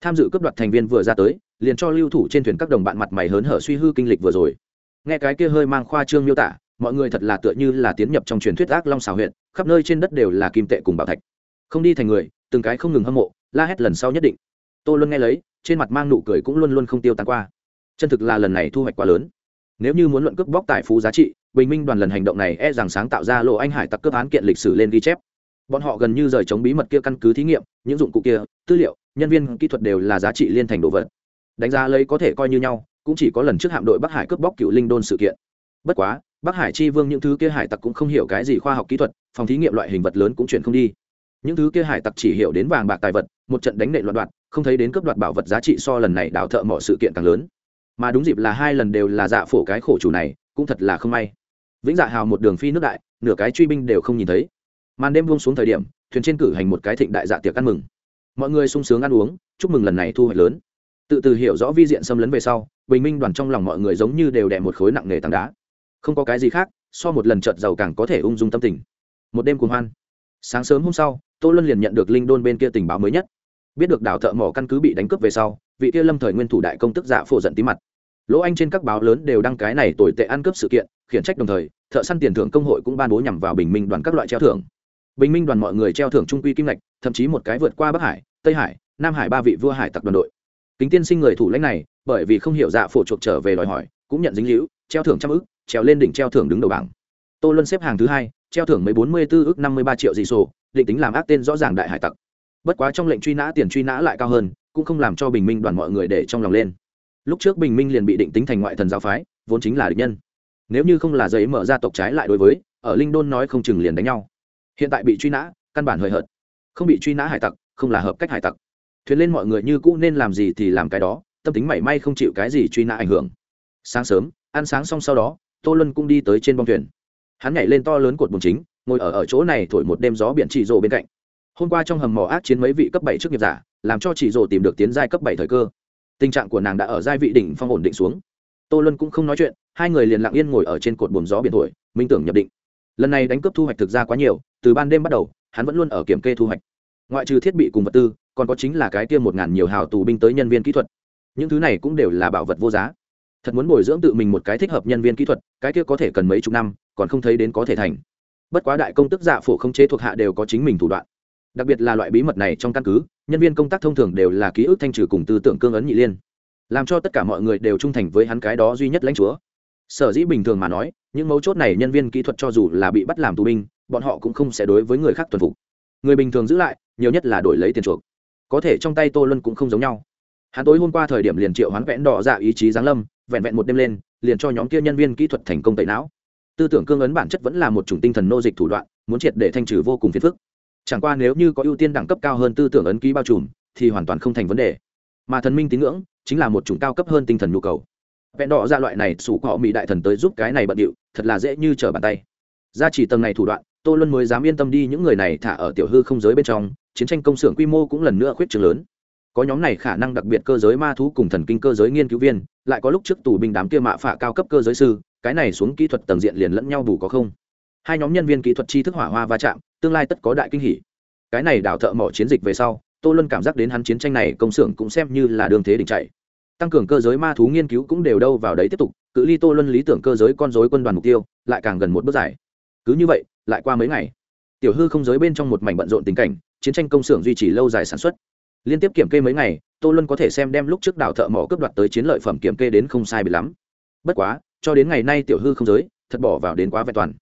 Tham dự cấp đoạt thành viên vừa ra tới, liền cho lưu thủ trên thuyền các đồng bạn mặt mày hớn hở suy hư kinh lịch vừa rồi. Nghe cái kia hơi mang khoa trương miêu tả, mọi người thật là tựa như là tiến nhập trong truyền thuyết ác long xào huyện khắp nơi trên đất đều là kim tệ cùng bảo thạch. Không đi thành người, từng cái không ngừng hâm mộ, la hét lần sau nhất định. Tô luôn nghe lấy, trên mặt mang nụ cười cũng luôn luôn không tiêu tan qua. Chân thực là lần này thu hoạch quá lớn nếu như muốn luận cướp bóc tài phú giá trị, bình minh đoàn lần hành động này e rằng sáng tạo ra lộ anh hải tặc cướp án kiện lịch sử lên ghi chép. Bọn họ gần như rời chống bí mật kia căn cứ thí nghiệm, những dụng cụ kia, tư liệu, nhân viên kỹ thuật đều là giá trị liên thành đồ vật. Đánh giá lấy có thể coi như nhau, cũng chỉ có lần trước hạm đội bắc hải cướp bóc cựu linh đôn sự kiện. Bất quá, bắc hải chi vương những thứ kia hải tặc cũng không hiểu cái gì khoa học kỹ thuật, phòng thí nghiệm loại hình vật lớn cũng chuyển không đi. Những thứ kia hải tặc chỉ hiểu đến vàng bạc tài vật, một trận đánh nệ loạn đoạt, không thấy đến cướp đoạt bảo vật giá trị so lần này đào thợ mỏ sự kiện càng lớn mà đúng dịp là hai lần đều là dạ phổ cái khổ chủ này, cũng thật là không may. Vĩnh dạ hào một đường phi nước đại, nửa cái truy binh đều không nhìn thấy. Màn đêm buông xuống thời điểm, thuyền trên cử hành một cái thịnh đại dạ tiệc ăn mừng. Mọi người sung sướng ăn uống, chúc mừng lần này thu hoạch lớn. Tự từ hiểu rõ vi diện xâm lấn về sau, bình minh đoàn trong lòng mọi người giống như đều đè một khối nặng nề tảng đá. Không có cái gì khác, so một lần trợt giàu càng có thể ung dung tâm tình. Một đêm cuồng hoan. Sáng sớm hôm sau, tô luân liền nhận được linh đôn bên kia tình báo mới nhất. Biết được đảo thợ mỏ căn cứ bị đánh cướp về sau vị kia lâm thời nguyên thủ đại công tức dạ phổ giận tí mặt. Lỗ anh trên các báo lớn đều đăng cái này tồi tệ ăn cướp sự kiện, khiển trách đồng thời, thợ săn tiền thưởng công hội cũng ban bố nhằm vào bình minh đoàn các loại treo thưởng. Bình minh đoàn mọi người treo thưởng trung quy kim ngạch, thậm chí một cái vượt qua bắc hải, tây hải, nam hải ba vị vua hải tặc đoàn đội. Kính tiên sinh người thủ lãnh này, bởi vì không hiểu dạ phổ chuộc trở về đòi hỏi, cũng nhận dính líu, treo thưởng trăm ức trèo lên đỉnh treo thưởng đứng đầu bảng. Tô luân xếp hàng thứ hai, treo thưởng mấy bốn mươi bốn ước năm mươi ba triệu dị sổ, định tính làm ác tên rõ ràng đại hải tặc. Bất quá trong lệnh truy nã tiền truy nã lại cao hơn cũng không làm cho bình minh đoàn mọi người để trong lòng lên. Lúc trước bình minh liền bị định tính thành ngoại thần giáo phái, vốn chính là địch nhân. Nếu như không là giấy mở ra tộc trái lại đối với, ở linh đôn nói không chừng liền đánh nhau. Hiện tại bị truy nã, căn bản hời hợt. Không bị truy nã hải tặc, không là hợp cách hải tặc. Thuyền lên mọi người như cũ nên làm gì thì làm cái đó, tâm tính mảy may không chịu cái gì truy nã ảnh hưởng. Sáng sớm, ăn sáng xong sau đó, tô luân cũng đi tới trên bông thuyền. Hắn nhảy lên to lớn cột bùn chính, ngồi ở ở chỗ này thổi một đêm gió biển chỉ rồ bên cạnh. Hôm qua trong hầm mỏ ác chiến mấy vị cấp bảy trước nghiệp giả làm cho chỉ rồ tìm được tiến giai cấp bảy thời cơ. Tình trạng của nàng đã ở giai vị đỉnh phong ổn định xuống. Tô luân cũng không nói chuyện, hai người liền lặng yên ngồi ở trên cột buồm gió biển thổi, minh tưởng nhập định. Lần này đánh cướp thu hoạch thực ra quá nhiều, từ ban đêm bắt đầu, hắn vẫn luôn ở kiểm kê thu hoạch. Ngoại trừ thiết bị cùng vật tư, còn có chính là cái kia một ngàn nhiều hào tù binh tới nhân viên kỹ thuật. Những thứ này cũng đều là bảo vật vô giá. Thật muốn bồi dưỡng tự mình một cái thích hợp nhân viên kỹ thuật, cái kia có thể cần mấy chục năm, còn không thấy đến có thể thành. Bất quá đại công tức dạ phổ không chế thuộc hạ đều có chính mình thủ đoạn. Đặc biệt là loại bí mật này trong căn cứ nhân viên công tác thông thường đều là ký ức thanh trừ cùng tư tưởng cương ấn nhị liên, làm cho tất cả mọi người đều trung thành với hắn cái đó duy nhất lãnh chúa. Sở dĩ bình thường mà nói, những mấu chốt này nhân viên kỹ thuật cho dù là bị bắt làm tù binh, bọn họ cũng không sẽ đối với người khác tuần phục người bình thường giữ lại, nhiều nhất là đổi lấy tiền chuộc. Có thể trong tay tô luân cũng không giống nhau. Hắn tối hôm qua thời điểm liền triệu hoán vẽn đỏ dạ ý chí giáng lâm, vẹn vẹn một đêm lên, liền cho nhóm kia nhân viên kỹ thuật thành công tẩy não. Tư tưởng cương ấn bản chất vẫn là một chủng tinh thần nô dịch thủ đoạn, muốn triệt để thanh trừ vô cùng phiền phức chẳng qua nếu như có ưu tiên đẳng cấp cao hơn tư tưởng ấn ký bao trùm, thì hoàn toàn không thành vấn đề. Mà thần minh tín ngưỡng chính là một chủng cao cấp hơn tinh thần nhu cầu. Vẹn đỏ ra loại này, sủ họ mỹ đại thần tới giúp cái này bận điệu, thật là dễ như trở bàn tay. Ra chỉ tầng này thủ đoạn, tô luân mới dám yên tâm đi những người này thả ở tiểu hư không giới bên trong, chiến tranh công xưởng quy mô cũng lần nữa khuyết trường lớn. Có nhóm này khả năng đặc biệt cơ giới ma thú cùng thần kinh cơ giới nghiên cứu viên, lại có lúc trước tù binh đám kia mạ phạ cao cấp cơ giới sư, cái này xuống kỹ thuật tầng diện liền lẫn nhau bù có không? Hai nhóm nhân viên kỹ thuật tri thức hỏa hoa va chạm, tương lai tất có đại kinh hỷ cái này đào thợ mỏ chiến dịch về sau, tô luân cảm giác đến hắn chiến tranh này công xưởng cũng xem như là đường thế đỉnh chạy. Tăng cường cơ giới ma thú nghiên cứu cũng đều đâu vào đấy tiếp tục, cự ly tô luân lý tưởng cơ giới con dối quân đoàn mục tiêu, lại càng gần một bước dài. Cứ như vậy, lại qua mấy ngày, tiểu hư không giới bên trong một mảnh bận rộn tình cảnh, chiến tranh công xưởng duy trì lâu dài sản xuất. Liên tiếp kiểm kê mấy ngày, tô luân có thể xem đem lúc trước đào thợ mỏ cướp đoạt tới chiến lợi phẩm kiểm kê đến không sai bị lắm. Bất quá, cho đến ngày nay tiểu hư không giới, thật bỏ vào đến quá vẹn toàn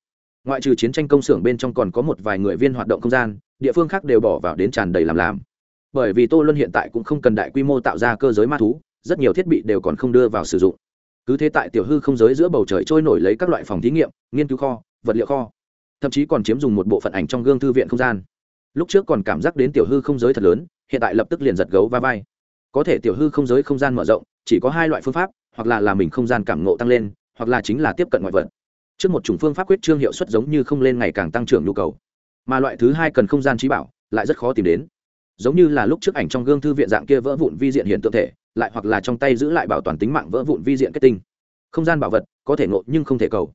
ngoại trừ chiến tranh công xưởng bên trong còn có một vài người viên hoạt động không gian, địa phương khác đều bỏ vào đến tràn đầy làm làm. Bởi vì tô luân hiện tại cũng không cần đại quy mô tạo ra cơ giới ma thú, rất nhiều thiết bị đều còn không đưa vào sử dụng. Cứ thế tại tiểu hư không giới giữa bầu trời trôi nổi lấy các loại phòng thí nghiệm, nghiên cứu kho, vật liệu kho, thậm chí còn chiếm dùng một bộ phận ảnh trong gương thư viện không gian. Lúc trước còn cảm giác đến tiểu hư không giới thật lớn, hiện tại lập tức liền giật gấu va vai. Có thể tiểu hư không giới không gian mở rộng, chỉ có hai loại phương pháp, hoặc là làm mình không gian cảm ngộ tăng lên, hoặc là chính là tiếp cận ngoại vật trước một chủng phương pháp quyết trương hiệu suất giống như không lên ngày càng tăng trưởng nhu cầu, mà loại thứ hai cần không gian trí bảo, lại rất khó tìm đến. Giống như là lúc trước ảnh trong gương thư viện dạng kia vỡ vụn vi diện hiện tượng thể, lại hoặc là trong tay giữ lại bảo toàn tính mạng vỡ vụn vi diện kết tinh. Không gian bảo vật, có thể ngộ nhưng không thể cầu.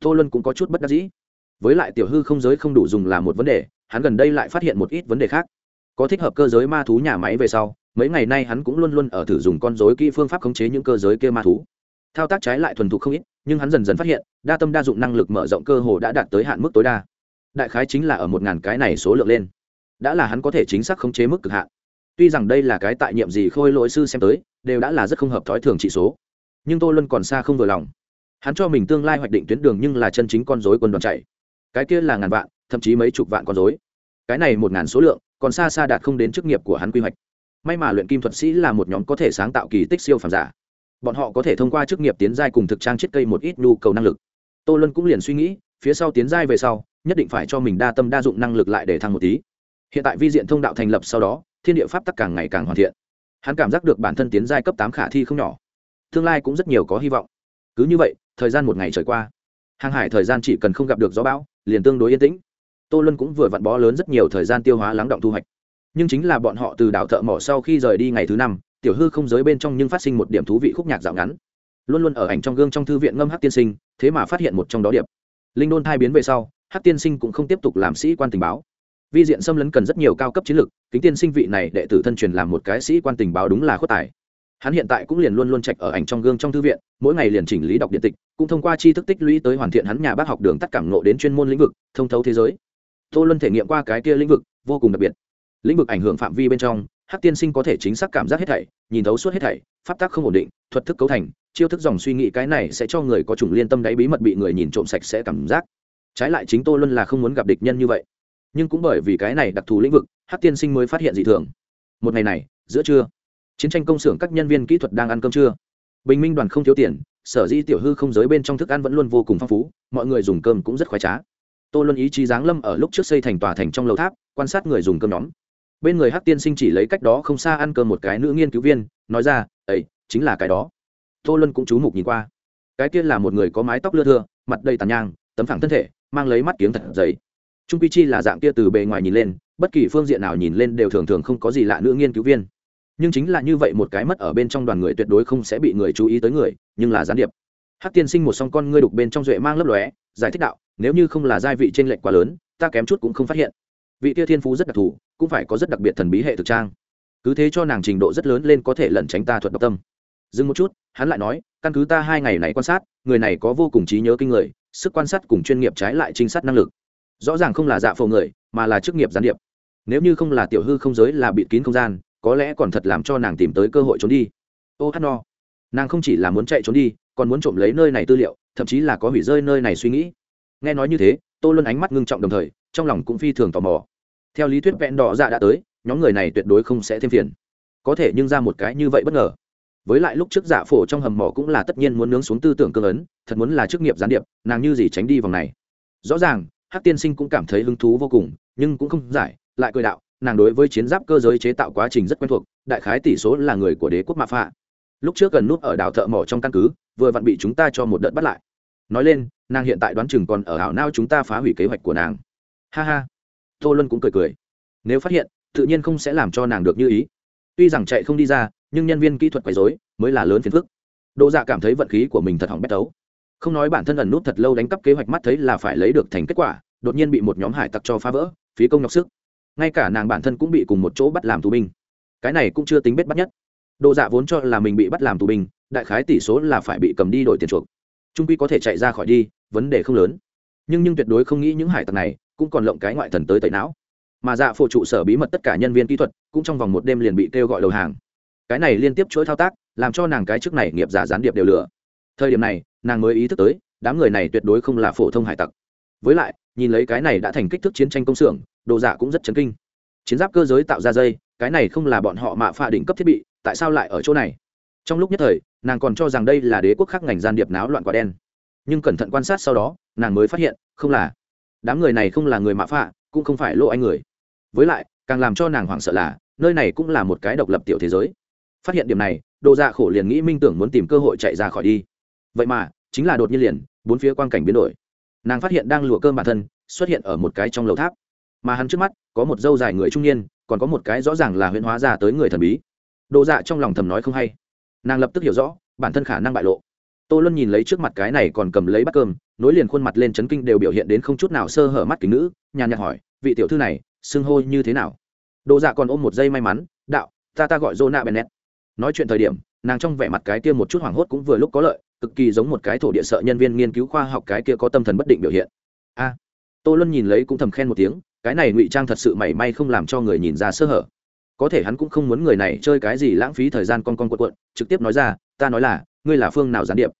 Tô luân cũng có chút bất đắc dĩ. Với lại tiểu hư không giới không đủ dùng là một vấn đề, hắn gần đây lại phát hiện một ít vấn đề khác. Có thích hợp cơ giới ma thú nhà máy về sau, mấy ngày nay hắn cũng luôn luôn ở thử dùng con dối kỹ phương pháp khống chế những cơ giới kia ma thú thao tác trái lại thuần thục không ít, nhưng hắn dần dần phát hiện, đa tâm đa dụng năng lực mở rộng cơ hồ đã đạt tới hạn mức tối đa. Đại khái chính là ở một ngàn cái này số lượng lên. Đã là hắn có thể chính xác khống chế mức cực hạn. Tuy rằng đây là cái tại nhiệm gì khôi lỗi sư xem tới, đều đã là rất không hợp thói thường trị số. Nhưng tô luân còn xa không vừa lòng. Hắn cho mình tương lai hoạch định tuyến đường nhưng là chân chính con dối quân đoàn chạy. Cái kia là ngàn vạn, thậm chí mấy chục vạn con dối cái này một ngàn số lượng, còn xa xa đạt không đến chức nghiệp của hắn quy hoạch. May mà luyện kim thuật sĩ là một nhóm có thể sáng tạo kỳ tích siêu phàm giả bọn họ có thể thông qua chức nghiệp tiến giai cùng thực trang chiết cây một ít nhu cầu năng lực. Tô luân cũng liền suy nghĩ, phía sau tiến giai về sau, nhất định phải cho mình đa tâm đa dụng năng lực lại để thăng một tí. Hiện tại vi diện thông đạo thành lập sau đó, thiên địa pháp tắc càng ngày càng hoàn thiện. Hắn cảm giác được bản thân tiến giai cấp tám khả thi không nhỏ. Tương lai cũng rất nhiều có hy vọng. Cứ như vậy, thời gian một ngày trôi qua. Hàng hải thời gian chỉ cần không gặp được gió bão, liền tương đối yên tĩnh. Tô luân cũng vừa vặn bó lớn rất nhiều thời gian tiêu hóa lắng động thu hoạch. Nhưng chính là bọn họ từ đảo thợ mỏ sau khi rời đi ngày thứ năm tiểu hư không giới bên trong nhưng phát sinh một điểm thú vị khúc nhạc dạo ngắn. Luôn luôn ở ảnh trong gương trong thư viện ngâm hát tiên sinh, thế mà phát hiện một trong đó điệp. Linh đôn hai biến về sau hát tiên sinh cũng không tiếp tục làm sĩ quan tình báo. Vi diện xâm lấn cần rất nhiều cao cấp chiến lược kính tiên sinh vị này đệ tử thân truyền làm một cái sĩ quan tình báo đúng là khuất tài. Hắn hiện tại cũng liền luôn luôn trạch ở ảnh trong gương trong thư viện, mỗi ngày liền chỉnh lý đọc điện tịch, cũng thông qua tri thức tích lũy tới hoàn thiện hắn nhà bác học đường tắt cảm nộ đến chuyên môn lĩnh vực, thông thấu thế giới. Tô luân thể nghiệm qua cái kia lĩnh vực vô cùng đặc biệt. Lĩnh vực ảnh hưởng phạm vi bên trong hắc tiên sinh có thể chính xác cảm giác hết thảy, nhìn thấu suốt hết thảy, pháp tác không ổn định, thuật thức cấu thành, chiêu thức dòng suy nghĩ cái này sẽ cho người có chủng liên tâm đáy bí mật bị người nhìn trộm sạch sẽ cảm giác. Trái lại chính tô luân là không muốn gặp địch nhân như vậy. Nhưng cũng bởi vì cái này đặc thù lĩnh vực, hắc tiên sinh mới phát hiện dị thường. Một ngày này, giữa trưa, chiến tranh công xưởng các nhân viên kỹ thuật đang ăn cơm trưa. Bình minh đoàn không thiếu tiền, sở dĩ tiểu hư không giới bên trong thức ăn vẫn luôn vô cùng phong phú, mọi người dùng cơm cũng rất khoái trá. Tô luân ý chí giáng lâm ở lúc trước xây thành tòa thành trong lầu tháp, quan sát người dùng cơm nhóm bên người hắc tiên sinh chỉ lấy cách đó không xa ăn cơm một cái nữ nghiên cứu viên, nói ra ấy chính là cái đó. Tô luân cũng chú mục nhìn qua. Cái kia là một người có mái tóc lưa thưa, mặt đầy tàn nhang, tấm phẳng thân thể, mang lấy mắt kiếng thật dày. Trung quy chi là dạng kia từ bề ngoài nhìn lên, bất kỳ phương diện nào nhìn lên đều thường thường không có gì lạ nữ nghiên cứu viên. Nhưng chính là như vậy một cái mất ở bên trong đoàn người tuyệt đối không sẽ bị người chú ý tới người, nhưng là gián điệp. Hắc tiên sinh một song con ngươi đục bên trong duệ mang lấp lóe, giải thích đạo, nếu như không là giai vị t r ê n lệch quá lớn, ta kém chút cũng không phát hiện. Vị tia thiên phú rất đặc thù cũng phải có rất đặc biệt thần bí hệ thực trang. Cứ thế cho nàng trình độ rất lớn lên có thể lẩn tránh ta thuật độc tâm. Dừng một chút, hắn lại nói, căn cứ ta hai ngày này quan sát, người này có vô cùng trí nhớ kinh người, sức quan sát cùng chuyên nghiệp trái lại trinh sát năng lực. Rõ ràng không là dạ phổ người, mà là chức nghiệp gián điệp. Nếu như không là tiểu hư không giới là bịt kín không gian, có lẽ còn thật làm cho nàng tìm tới cơ hội trốn đi. Ô hát no. Nàng không chỉ là muốn chạy trốn đi, còn muốn trộm lấy nơi này tư liệu, thậm chí là có hủy rơi nơi này suy nghĩ. Nghe nói như thế, tô luân ánh mắt ngưng trọng đồng thời, trong lòng cũng phi thường tò mò theo lý thuyết vẹn đỏ dạ đã tới, nhóm người này tuyệt đối không sẽ thêm phiền. Có thể nhưng ra một cái như vậy bất ngờ. Với lại lúc trước giả phổ trong hầm mỏ cũng là tất nhiên muốn nướng xuống tư tưởng cương ấn, thật muốn là chức nghiệp gián điệp, nàng như gì tránh đi vòng này. Rõ ràng, hắc tiên sinh cũng cảm thấy hứng thú vô cùng, nhưng cũng không giải, lại cười đạo, nàng đối với chiến giáp cơ giới chế tạo quá trình rất quen thuộc, đại khái tỷ số là người của đế quốc mạ phạ. Lúc trước gần nút ở đảo thợ mỏ trong căn cứ, vừa vặn bị chúng ta cho một đợt bắt lại. Nói lên, nàng hiện tại đoán chừng còn ở ảo nao chúng ta phá hủy kế hoạch của nàng. Ha ha tô luân cũng cười cười. Nếu phát hiện, tự nhiên không sẽ làm cho nàng được như ý. Tuy rằng chạy không đi ra, nhưng nhân viên kỹ thuật quấy dối mới là lớn phiền phức. Đỗ dạ cảm thấy vận khí của mình thật hỏng bét tấu. Không nói bản thân ẩn nút thật lâu đánh cắp kế hoạch mắt thấy là phải lấy được thành kết quả, đột nhiên bị một nhóm hải tặc cho phá vỡ, phí công nhọc sức. Ngay cả nàng bản thân cũng bị cùng một chỗ bắt làm tù binh. Cái này cũng chưa tính bết bắt nhất. Đỗ dạ vốn cho là mình bị bắt làm tù binh, đại khái tỷ số là phải bị cầm đi đổi tiền chuộc. Trung quy có thể chạy ra khỏi đi, vấn đề không lớn. Nhưng nhưng tuyệt đối không nghĩ những hải tặc này cũng còn lộng cái ngoại thần tới tẩy não. Mà dạ phụ trụ sở bí mật tất cả nhân viên kỹ thuật cũng trong vòng một đêm liền bị kêu gọi đầu hàng. Cái này liên tiếp chuỗi thao tác, làm cho nàng cái trước này nghiệp giả gián điệp đều lừa. Thời điểm này, nàng mới ý thức tới, đám người này tuyệt đối không là phổ thông hải tặc. Với lại, nhìn lấy cái này đã thành kích thước chiến tranh công xưởng, đồ giả cũng rất chấn kinh. Chiến giáp cơ giới tạo ra dây, cái này không là bọn họ mạ pha đỉnh cấp thiết bị, tại sao lại ở chỗ này? Trong lúc nhất thời, nàng còn cho rằng đây là đế quốc khác ngành gian điệp náo loạn quả đen. Nhưng cẩn thận quan sát sau đó, nàng mới phát hiện, không là đám người này không là người mạ phạ, cũng không phải lộ anh người. Với lại, càng làm cho nàng hoảng sợ là, nơi này cũng là một cái độc lập tiểu thế giới. Phát hiện điểm này đồ dạ khổ liền nghĩ minh tưởng muốn tìm cơ hội chạy ra khỏi đi. Vậy mà, chính là đột nhiên liền, bốn phía quang cảnh biến đổi. Nàng phát hiện đang lụa cơm bản thân, xuất hiện ở một cái trong lầu tháp. Mà hắn trước mắt, có một dâu dài người trung niên, còn có một cái rõ ràng là huyễn hóa ra tới người thần bí. Đồ dạ trong lòng thầm nói không hay. Nàng lập tức hiểu rõ, bản thân khả năng bại lộ. Tô luân nhìn lấy trước mặt cái này còn cầm lấy bát cơm nối liền khuôn mặt lên chấn kinh đều biểu hiện đến không chút nào sơ hở mắt kính nữ nhàn nhạt hỏi vị tiểu thư này xưng hô như thế nào đồ dạ còn ôm một giây may mắn đạo ta ta gọi jona Bennett. Nói chuyện thời điểm, nàng trong vẻ mặt cái kia một chút hoảng hốt cũng vừa lúc có lợi, cực kỳ giống một cái thổ địa sợ nhân viên nghiên cứu khoa học cái kia có tâm thần bất định biểu hiện. A. Tô Luân nhìn lấy cũng thầm khen một tiếng, cái này ngụy trang thật sự mảy may không làm cho người nhìn ra sơ hở. Có thể hắn cũng không muốn người này chơi cái gì lãng phí thời gian con con quật quật, trực tiếp nói ra, ta nói là, ngươi là phương nào gián điệp.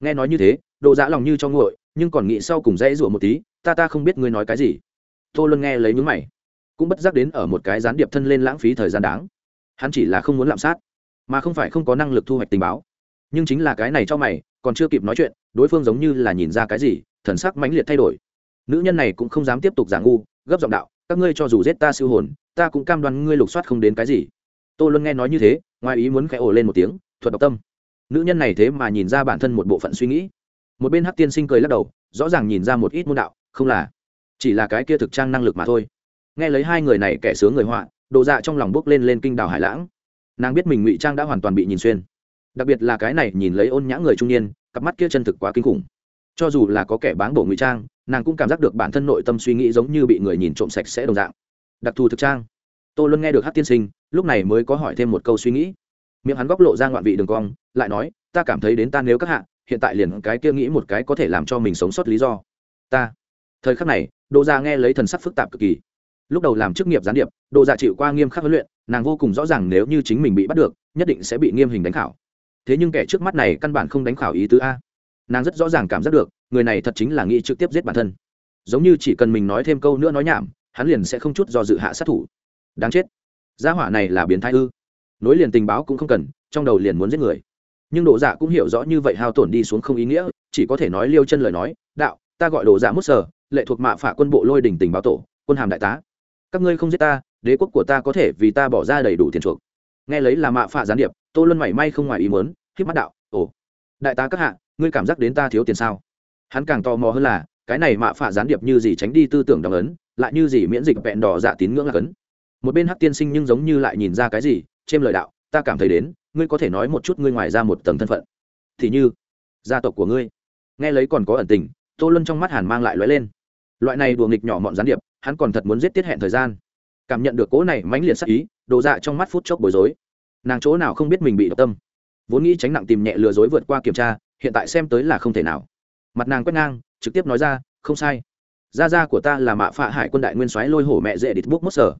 Nghe nói như thế, Đồ Dã lòng như cho nguội, nhưng còn nghĩ sau cùng dễ rủa một tí, ta ta không biết ngươi nói cái gì. Tô Luân nghe lấy những mày, cũng bất giác đến ở một cái gián điệp thân lên lãng phí thời gian đáng. Hắn chỉ là không muốn lạm sát mà không phải không có năng lực thu hoạch tình báo. Nhưng chính là cái này cho mày còn chưa kịp nói chuyện đối phương giống như là nhìn ra cái gì thần sắc mãnh liệt thay đổi. Nữ nhân này cũng không dám tiếp tục giả ngu gấp giọng đạo các ngươi cho dù giết ta siêu hồn ta cũng cam đoan ngươi lục soát không đến cái gì. Tô luân nghe nói như thế ngoài ý muốn khẽ ổ lên một tiếng thuật độc tâm. Nữ nhân này thế mà nhìn ra bản thân một bộ phận suy nghĩ một bên hắc tiên sinh cười lắc đầu, rõ ràng nhìn ra một ít môn đạo, không là. Chỉ là cái kia thực trang năng lực mà thôi. Nghe lấy hai người này kẻ sướng người họa, đồ dạ trong lòng bước lên lên kinh đảo hải lãng. Nàng biết mình ngụy trang đã hoàn toàn bị nhìn xuyên. Đặc biệt là cái này nhìn lấy ôn nhã người trung niên, cặp mắt kia chân thực quá kinh khủng. Cho dù là có kẻ báng bổ ngụy trang, nàng cũng cảm giác được bản thân nội tâm suy nghĩ giống như bị người nhìn trộm sạch sẽ đồng dạng. Đặc thù thực trang. Tô luân nghe được hát tiên sinh, lúc này mới có hỏi thêm một câu suy nghĩ. Miệng hắn góc lộ ra ngoạn vị đường cong, lại nói, ta cảm thấy đến ta nếu các hạ hiện tại liền cái kia nghĩ một cái có thể làm cho mình sống sót lý do. Ta. Thời khắc này đồ ra dạ nghe lấy thần sắc phức tạp cực kỳ. Lúc đầu làm chức nghiệp gián điệp đồ dạ chịu qua nghiêm khắc huấn luyện, nàng vô cùng rõ ràng nếu như chính mình bị bắt được, nhất định sẽ bị nghiêm hình đánh khảo. Thế nhưng kẻ trước mắt này căn bản không đánh khảo ý tứ a. Nàng rất rõ ràng cảm giác được, người này thật chính là nghĩ trực tiếp giết bản thân. Giống như chỉ cần mình nói thêm câu nữa nói nhảm, hắn liền sẽ không chút do dự hạ sát thủ. Đáng chết. Gia hỏa này là biến thái ư. Nối liền tình báo cũng không cần, trong đầu liền muốn giết người nhưng đồ giả dạ cũng hiểu rõ như vậy hao tổn đi xuống không ý nghĩa, chỉ có thể nói liêu chân lời nói, đạo, ta gọi đồ giả dạ mút sở lệ thuộc mạ phả quân bộ lôi đỉnh tình báo tổ, quân hàm đại tá. Các ngươi không giết ta, đế quốc của ta có thể vì ta bỏ ra đầy đủ tiền chuộc. Nghe lấy là mạ phả gián điệp, tô luân mảy may không ngoài ý muốn khiếp mắt đạo, ồ, đại tá các hạ, ngươi cảm giác đến ta thiếu tiền sao? Hắn càng tò mò hơn là, cái này mạ phả gián điệp như gì tránh đi tư tưởng đóng ấn, lại như gì miễn dịch vẹn đỏ dạ tín ngưỡng là cấn một bên hắc tiên sinh nhưng giống như lại nhìn ra cái gì trên lời đạo, ta cảm thấy đến ngươi có thể nói một chút ngươi ngoài ra một tầng thân phận. Thì như, gia tộc của ngươi. Nghe lấy còn có ẩn tình, tô luân trong mắt hàn mang lại lóe lên. Loại này đùa nghịch nhỏ mọn gián điệp, hắn còn thật muốn giết tiết hẹn thời gian. Cảm nhận được cỗ này mãnh liệt sắc ý, đồ dạ trong mắt phút chốc bối rối. Nàng chỗ nào không biết mình bị độc tâm. Vốn nghĩ tránh nặng tìm nhẹ lừa dối vượt qua kiểm tra, hiện tại xem tới là không thể nào. Mặt nàng quét ngang, trực tiếp nói ra, không sai. Gia gia của ta là mạ phạ hải quân đại nguyên soái lôi hổ mẹ dễ đít bút mất sở.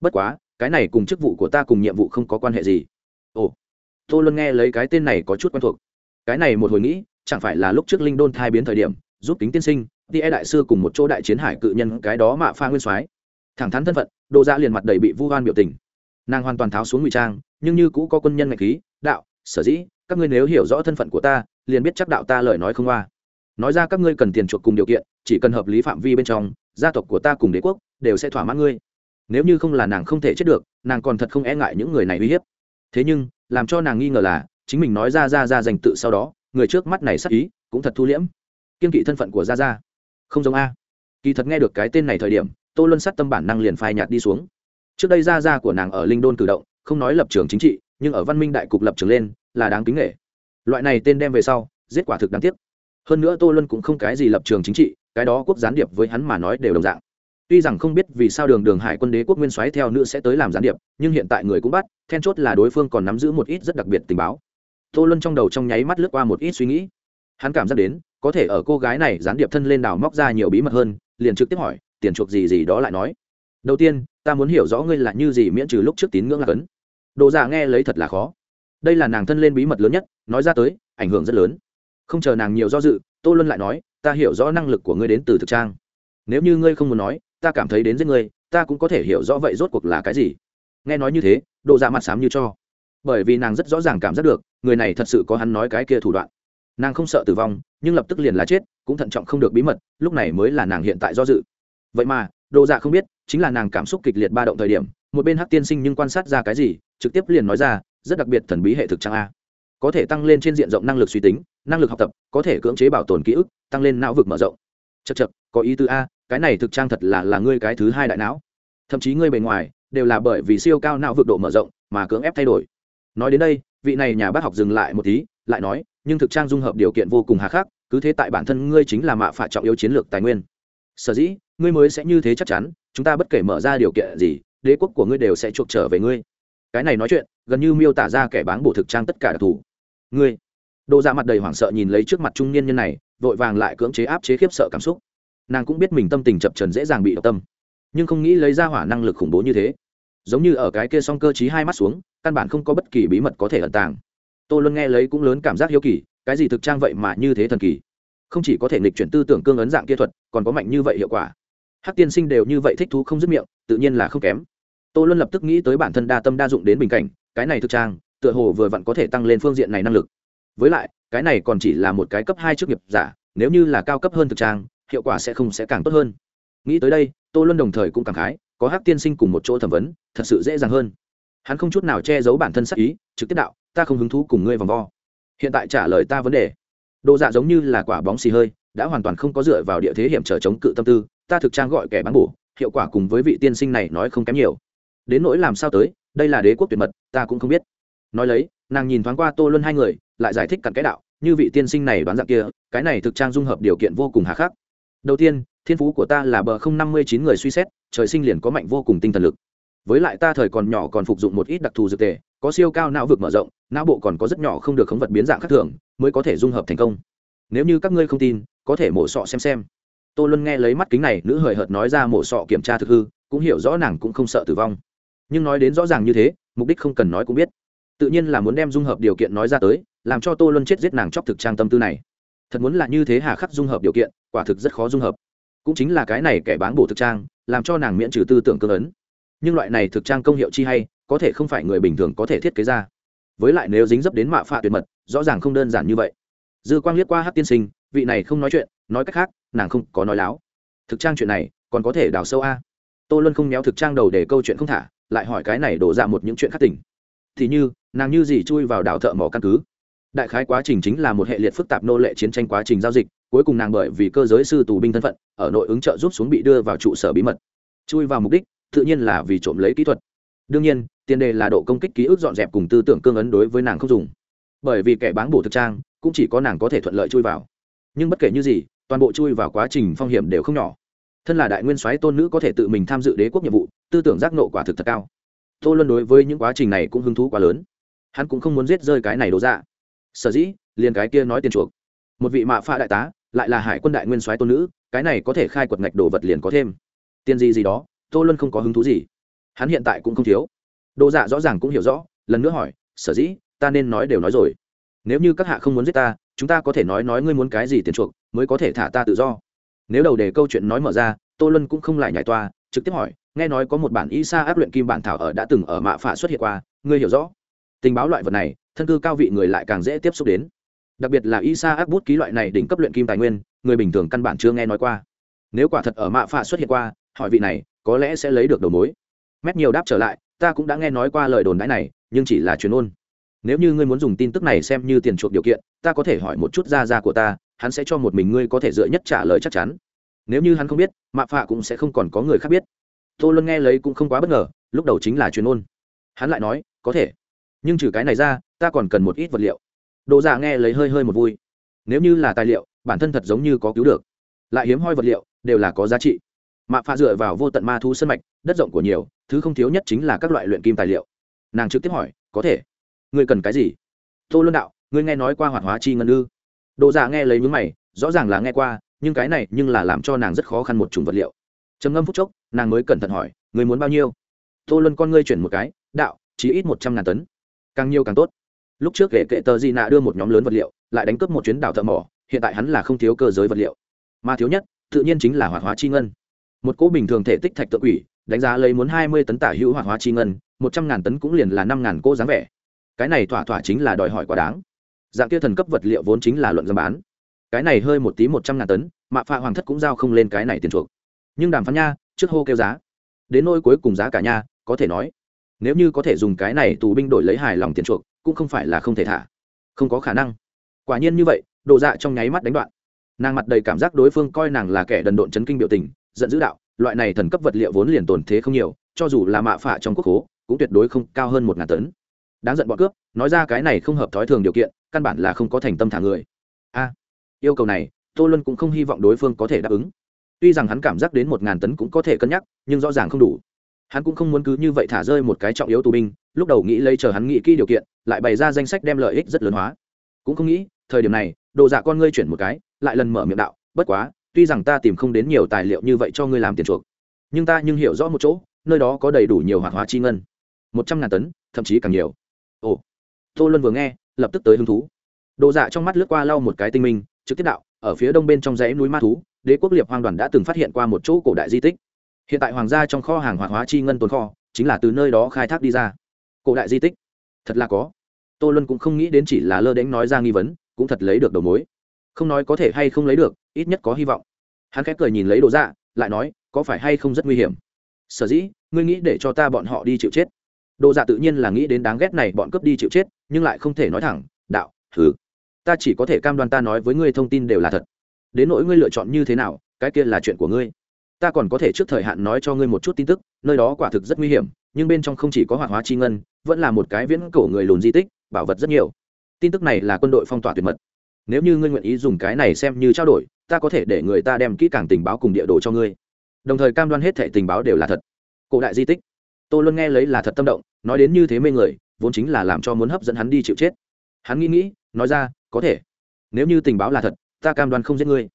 Bất quá, cái này cùng chức vụ của ta cùng nhiệm vụ không có quan hệ gì. Ồ tô luân nghe lấy cái tên này có chút quen thuộc. Cái này một hồi nghĩ, chẳng phải là lúc trước linh đôn thai biến thời điểm, giúp kính tiên sinh tia e đại sư cùng một chỗ đại chiến hải cự nhân cái đó mạ pha nguyên soái. Thẳng thắn thân phận đồ ra dạ liền mặt đầy bị vu oan biểu tình. Nàng hoàn toàn tháo xuống ngụy trang, nhưng như cũ có quân nhân ngạch khí, đạo, sở dĩ, các ngươi nếu hiểu rõ thân phận của ta, liền biết chắc đạo ta lời nói không qua nói ra các ngươi cần tiền chuộc cùng điều kiện, chỉ cần hợp lý phạm vi bên trong, gia tộc của ta cùng đế quốc, đều sẽ thỏa mãn ngươi. Nếu như không là nàng không thể chết được, nàng còn thật không e ngại những người này uy hiếp. Thế nhưng làm cho nàng nghi ngờ là, chính mình nói ra ra ra dành tự sau đó, người trước mắt này sắc ý, cũng thật thu liễm. Kiên kỵ thân phận của gia gia. Không giống a. Kỳ thật nghe được cái tên này thời điểm, tô luân sát tâm bản năng liền phai nhạt đi xuống. Trước đây gia gia của nàng ở linh đôn cử động, không nói lập trường chính trị, nhưng ở văn minh đại cục lập trường lên, là đáng kính nghệ loại này tên đem về sau, giết quả thực đáng tiếc. Hơn nữa tô luân cũng không cái gì lập trường chính trị, cái đó quốc gián điệp với hắn mà nói đều đồng dạng tuy rằng không biết vì sao đường đường hải quân đế quốc nguyên soái theo nữ sẽ tới làm gián điệp, nhưng hiện tại người cũng bắt, then chốt là đối phương còn nắm giữ một ít rất đặc biệt tình báo. Tô luân trong đầu trong nháy mắt lướt qua một ít suy nghĩ. Hắn cảm giác đến, có thể ở cô gái này gián điệp thân lên đào móc ra nhiều bí mật hơn, liền trực tiếp hỏi, tiền chuộc gì gì đó lại nói? Đầu tiên, ta muốn hiểu rõ ngươi là như gì miễn trừ lúc trước tín ngưỡng là cấn. Đồ giả nghe lấy thật là khó. Đây là nàng thân lên bí mật lớn nhất, nói ra tới, ảnh hưởng rất lớn. Không chờ nàng nhiều do dự, tô luân lại nói, ta hiểu rõ năng lực của ngươi đến từ thực trang. Nếu như ngươi không muốn nói ta cảm thấy đến giết ngươi, ta cũng có thể hiểu rõ vậy rốt cuộc là cái gì. Nghe nói như thế độ dạ mặt sám như cho. Bởi vì nàng rất rõ ràng cảm giác được, người này thật sự có hắn nói cái kia thủ đoạn. Nàng không sợ tử vong, nhưng lập tức liền là chết, cũng thận trọng không được bí mật, lúc này mới là nàng hiện tại do dự. Vậy mà đồ dạ không biết, chính là nàng cảm xúc kịch liệt ba động thời điểm, một bên hắc tiên sinh nhưng quan sát ra cái gì, trực tiếp liền nói ra, rất đặc biệt thần bí hệ thực trang a. Có thể tăng lên trên diện rộng năng lực suy tính, năng lực học tập, có thể cưỡng chế bảo tồn ký ức, tăng lên não vực mở rộng. Chật chật có ý tứ a cái này thực trang thật là là ngươi cái thứ hai đại não. Thậm chí ngươi bề ngoài đều là bởi vì siêu cao não vượt độ mở rộng mà cưỡng ép thay đổi. Nói đến đây, vị này nhà bác học dừng lại một tí, lại nói, nhưng thực trang dung hợp điều kiện vô cùng hà khắc, cứ thế tại bản thân ngươi chính là mạ phạ trọng yếu chiến lược tài nguyên. Sở dĩ, ngươi mới sẽ như thế chắc chắn, chúng ta bất kể mở ra điều kiện gì, đế quốc của ngươi đều sẽ chuộc trở về ngươi. Cái này nói chuyện, gần như miêu tả ra kẻ bán bổ thực trang tất cả đặc thù. Ngươi. Đồ ra dạ mặt đầy hoảng sợ nhìn lấy trước mặt trung niên nhân này, vội vàng lại cưỡng chế áp chế khiếp sợ cảm xúc nàng cũng biết mình tâm tình chập trần dễ dàng bị độc tâm, nhưng không nghĩ lấy ra hỏa năng lực khủng bố như thế. Giống như ở cái kia song cơ chí hai mắt xuống, căn bản không có bất kỳ bí mật có thể ẩn tàng. Tô luân nghe lấy cũng lớn cảm giác hiếu kỳ, cái gì thực trang vậy mà như thế thần kỳ? Không chỉ có thể nghịch chuyển tư tưởng cương ấn dạng kia thuật, còn có mạnh như vậy hiệu quả. Hắc tiên sinh đều như vậy thích thú không dứt miệng, tự nhiên là không kém. Tô luân lập tức nghĩ tới bản thân đa tâm đa dụng đến bình cảnh, cái này thực trang, tựa hồ vừa vặn có thể tăng lên phương diện này năng lực. Với lại, cái này còn chỉ là một cái cấp hai chức nghiệp giả, nếu như là cao cấp hơn thực trang hiệu quả sẽ không sẽ càng tốt hơn. Nghĩ tới đây, tô luân đồng thời cũng cảm khái, có hắc tiên sinh cùng một chỗ thẩm vấn, thật sự dễ dàng hơn. Hắn không chút nào che giấu bản thân sắc ý, trực tiếp đạo, ta không hứng thú cùng ngươi vòng vo. Hiện tại trả lời ta vấn đề. Đồ dạ giống như là quả bóng xì hơi, đã hoàn toàn không có dựa vào địa thế hiểm trở chống cự tâm tư, ta thực trang gọi kẻ bán bổ, hiệu quả cùng với vị tiên sinh này nói không kém nhiều. Đến nỗi làm sao tới, đây là đế quốc tuyệt mật, ta cũng không biết. Nói lấy, nàng nhìn thoáng qua tô luân hai người, lại giải thích cặn cái đạo, như vị tiên sinh này đoán dạng kia, cái này thực trang dung hợp điều kiện vô cùng hà khắc đầu tiên, thiên phú của ta là bờ không năm mươi chín người suy xét, trời sinh liền có mạnh vô cùng tinh thần lực. Với lại ta thời còn nhỏ còn phục dụng một ít đặc thù dược tề, có siêu cao não vực mở rộng, não bộ còn có rất nhỏ không được khống vật biến dạng khác thường, mới có thể dung hợp thành công. Nếu như các ngươi không tin, có thể mổ sọ xem xem. Tô luân nghe lấy mắt kính này, nữ hời hợt nói ra mổ sọ kiểm tra thực hư, cũng hiểu rõ nàng cũng không sợ tử vong. Nhưng nói đến rõ ràng như thế, mục đích không cần nói cũng biết. Tự nhiên là muốn đem dung hợp điều kiện nói ra tới, làm cho tô luân chết giết nàng chóc thực trang tâm tư này thật muốn là như thế hà khắc dung hợp điều kiện, quả thực rất khó dung hợp. Cũng chính là cái này kẻ bán bổ thực trang, làm cho nàng miễn trừ tư tưởng cương ấn. Nhưng loại này thực trang công hiệu chi hay, có thể không phải người bình thường có thể thiết kế ra. Với lại nếu dính dấp đến mạ phạ tuyệt mật, rõ ràng không đơn giản như vậy. Dư quang liếc qua hát tiên sinh, vị này không nói chuyện, nói cách khác, nàng không có nói láo. Thực trang chuyện này, còn có thể đào sâu a. Tô luân không méo thực trang đầu để câu chuyện không thả, lại hỏi cái này đổ ra một những chuyện khác tỉnh. Thì như, nàng như gì chui vào đảo thợ mỏ căn cứ đại khái quá trình chính là một hệ liệt phức tạp nô lệ chiến tranh quá trình giao dịch, cuối cùng nàng bởi vì cơ giới sư tù binh thân phận, ở nội ứng trợ giúp xuống bị đưa vào trụ sở bí mật. Chui vào mục đích, tự nhiên là vì trộm lấy kỹ thuật. Đương nhiên, tiền đề là độ công kích ký ức dọn dẹp cùng tư tưởng cương ấn đối với nàng không dùng. Bởi vì kẻ bán bổ thực trang, cũng chỉ có nàng có thể thuận lợi chui vào. Nhưng bất kể như gì, toàn bộ chui vào quá trình phong hiểm đều không nhỏ. Thân là đại nguyên soái tôn nữ có thể tự mình tham dự đế quốc nhiệm vụ, tư tưởng giác nộ quả thực thật cao. Tô luân đối với những quá trình này cũng hứng thú quá lớn. Hắn cũng không muốn giết rơi cái này đổ ra dạ sở dĩ, liền cái kia nói tiền chuộc. Một vị mạ pha đại tá, lại là hải quân đại nguyên soái tôn nữ, cái này có thể khai quật ngạch đồ vật liền có thêm. Tiền gì gì đó, tô luân không có hứng thú gì. Hắn hiện tại cũng không thiếu. Đồ dạ rõ ràng cũng hiểu rõ, lần nữa hỏi, sở dĩ, ta nên nói đều nói rồi. Nếu như các hạ không muốn giết ta, chúng ta có thể nói nói ngươi muốn cái gì tiền chuộc, mới có thể thả ta tự do. Nếu đầu đề câu chuyện nói mở ra, tô luân cũng không lại nhảy toa, trực tiếp hỏi, nghe nói có một bản y sa áp luyện kim bản thảo ở đã từng ở mạ phạ xuất hiện qua, ngươi hiểu rõ? Tình báo loại vật này, thân cư cao vị người lại càng dễ tiếp xúc đến. Đặc biệt là y sa bút ký loại này đỉnh cấp luyện kim tài nguyên, người bình thường căn bản chưa nghe nói qua. Nếu quả thật ở mạ phạ xuất hiện qua, hỏi vị này, có lẽ sẽ lấy được đầu mối. Mét nhiều đáp trở lại, ta cũng đã nghe nói qua lời đồn đãi này, nhưng chỉ là truyền ôn. Nếu như ngươi muốn dùng tin tức này xem như tiền chuộc điều kiện, ta có thể hỏi một chút ra ra của ta, hắn sẽ cho một mình ngươi có thể dựa nhất trả lời chắc chắn. Nếu như hắn không biết, mạ phạ cũng sẽ không còn có người khác biết. Tô luân nghe lấy cũng không quá bất ngờ, lúc đầu chính là truyền ôn. Hắn lại nói, có thể nhưng trừ cái này ra, ta còn cần một ít vật liệu. Đồ giả dạ nghe lấy hơi hơi một vui. Nếu như là tài liệu, bản thân thật giống như có cứu được. Lại hiếm hoi vật liệu, đều là có giá trị. Mạ pha dựa vào vô tận ma thu sân mạch, đất rộng của nhiều, thứ không thiếu nhất chính là các loại luyện kim tài liệu. Nàng trực tiếp hỏi, có thể? Ngươi cần cái gì? Tô luân đạo, ngươi nghe nói qua hoạt hóa chi ngân ư? Đồ giả dạ nghe lấy mướn mày, rõ ràng là nghe qua, nhưng cái này nhưng là làm cho nàng rất khó khăn một chủng vật liệu. Trầm ngâm phút chốc, nàng mới cẩn thận hỏi người muốn bao nhiêu? Tô luân, con ngươi chuyển một cái, đạo chỉ ít một trăm ngàn tấn càng nhiều càng tốt. Lúc trước kể kệ tờ di nạ đưa một nhóm lớn vật liệu, lại đánh cướp một chuyến đảo thợ mỏ, hiện tại hắn là không thiếu cơ giới vật liệu. Mà thiếu nhất, tự nhiên chính là hoạt hóa chi ngân. Một cỗ bình thường thể tích thạch tự quỷ, đánh giá lấy muốn hai mươi tấn tả hữu hoạt hóa chi ngân, một trăm ngàn tấn cũng liền là năm ngàn cỗ dáng vẻ. Cái này thỏa thỏa chính là đòi hỏi quá đáng. Dạng kia thần cấp vật liệu vốn chính là luận giá bán. Cái này hơi một tí một trăm ngàn tấn, mạ phạ hoàng thất cũng giao không lên cái này tiền chuộc. Nhưng đàm phán nha, trước hô kêu giá. Đến nôi cuối cùng giá cả nha, có thể nói nếu như có thể dùng cái này tù binh đổi lấy hài lòng tiền chuộc, cũng không phải là không thể thả. Không có khả năng. Quả nhiên như vậy độ dạ trong nháy mắt đánh đoạn. Nàng mặt đầy cảm giác đối phương coi nàng là kẻ đần độn chấn kinh biểu tình, giận dữ đạo, loại này thần cấp vật liệu vốn liền tồn thế không nhiều, cho dù là mạ phả trong quốc hố, cũng tuyệt đối không cao hơn một ngàn tấn. Đáng giận bọn cướp, nói ra cái này không hợp thói thường điều kiện, căn bản là không có thành tâm thả người. A, yêu cầu này, tô luân cũng không hy vọng đối phương có thể đáp ứng. Tuy rằng hắn cảm giác đến một ngàn tấn cũng có thể cân nhắc, nhưng rõ ràng không đủ hắn cũng không muốn cứ như vậy thả rơi một cái trọng yếu tù binh, lúc đầu nghĩ lấy chờ hắn nghĩ kỹ điều kiện, lại bày ra danh sách đem lợi ích rất lớn hóa. Cũng không nghĩ, thời điểm này, đồ dạ con ngươi chuyển một cái, lại lần mở miệng đạo, bất quá, tuy rằng ta tìm không đến nhiều tài liệu như vậy cho ngươi làm tiền chuộc, nhưng ta nhưng hiểu rõ một chỗ, nơi đó có đầy đủ nhiều hoạt hóa chi ngân. Một trăm ngàn tấn, thậm chí càng nhiều. Ồ. Tô luân vừa nghe, lập tức tới hứng thú. Đồ dạ trong mắt lướt qua lau một cái tinh minh, trực tiếp đạo, ở phía đông bên trong dãy núi ma thú, đế quốc liệp hoang đoàn đã từng phát hiện qua một chỗ cổ đại di tích hiện tại hoàng gia trong kho hàng hoàng hóa chi ngân tồn kho, chính là từ nơi đó khai thác đi ra. Cổ đại di tích. Thật là có. Tô luân cũng không nghĩ đến chỉ là lơ đánh nói ra nghi vấn, cũng thật lấy được đầu mối. Không nói có thể hay không lấy được, ít nhất có hy vọng. Hắn khép cười nhìn lấy đồ dạ lại nói, có phải hay không rất nguy hiểm? Sở dĩ, ngươi nghĩ để cho ta bọn họ đi chịu chết. Đồ dạ tự nhiên là nghĩ đến đáng ghét này bọn cướp đi chịu chết, nhưng lại không thể nói thẳng, đạo thử ta chỉ có thể cam đoan ta nói với ngươi thông tin đều là thật. Đến nỗi ngươi lựa chọn như thế nào, cái kia là chuyện của ngươi ta còn có thể trước thời hạn nói cho ngươi một chút tin tức, nơi đó quả thực rất nguy hiểm, nhưng bên trong không chỉ có hoạt hóa chi ngân, vẫn là một cái viễn cổ người lùn di tích, bảo vật rất nhiều. Tin tức này là quân đội phong tỏa tuyệt mật. Nếu như ngươi nguyện ý dùng cái này xem như trao đổi, ta có thể để người ta đem kỹ càng tình báo cùng địa đồ cho ngươi. Đồng thời cam đoan hết thẻ tình báo đều là thật. Cổ đại di tích. Tô luân nghe lấy là thật tâm động, nói đến như thế mê người, vốn chính là làm cho muốn hấp dẫn hắn đi chịu chết. Hắn nghĩ nghĩ, nói ra, có thể. Nếu như tình báo là thật, ta cam đoan không giết ngươi.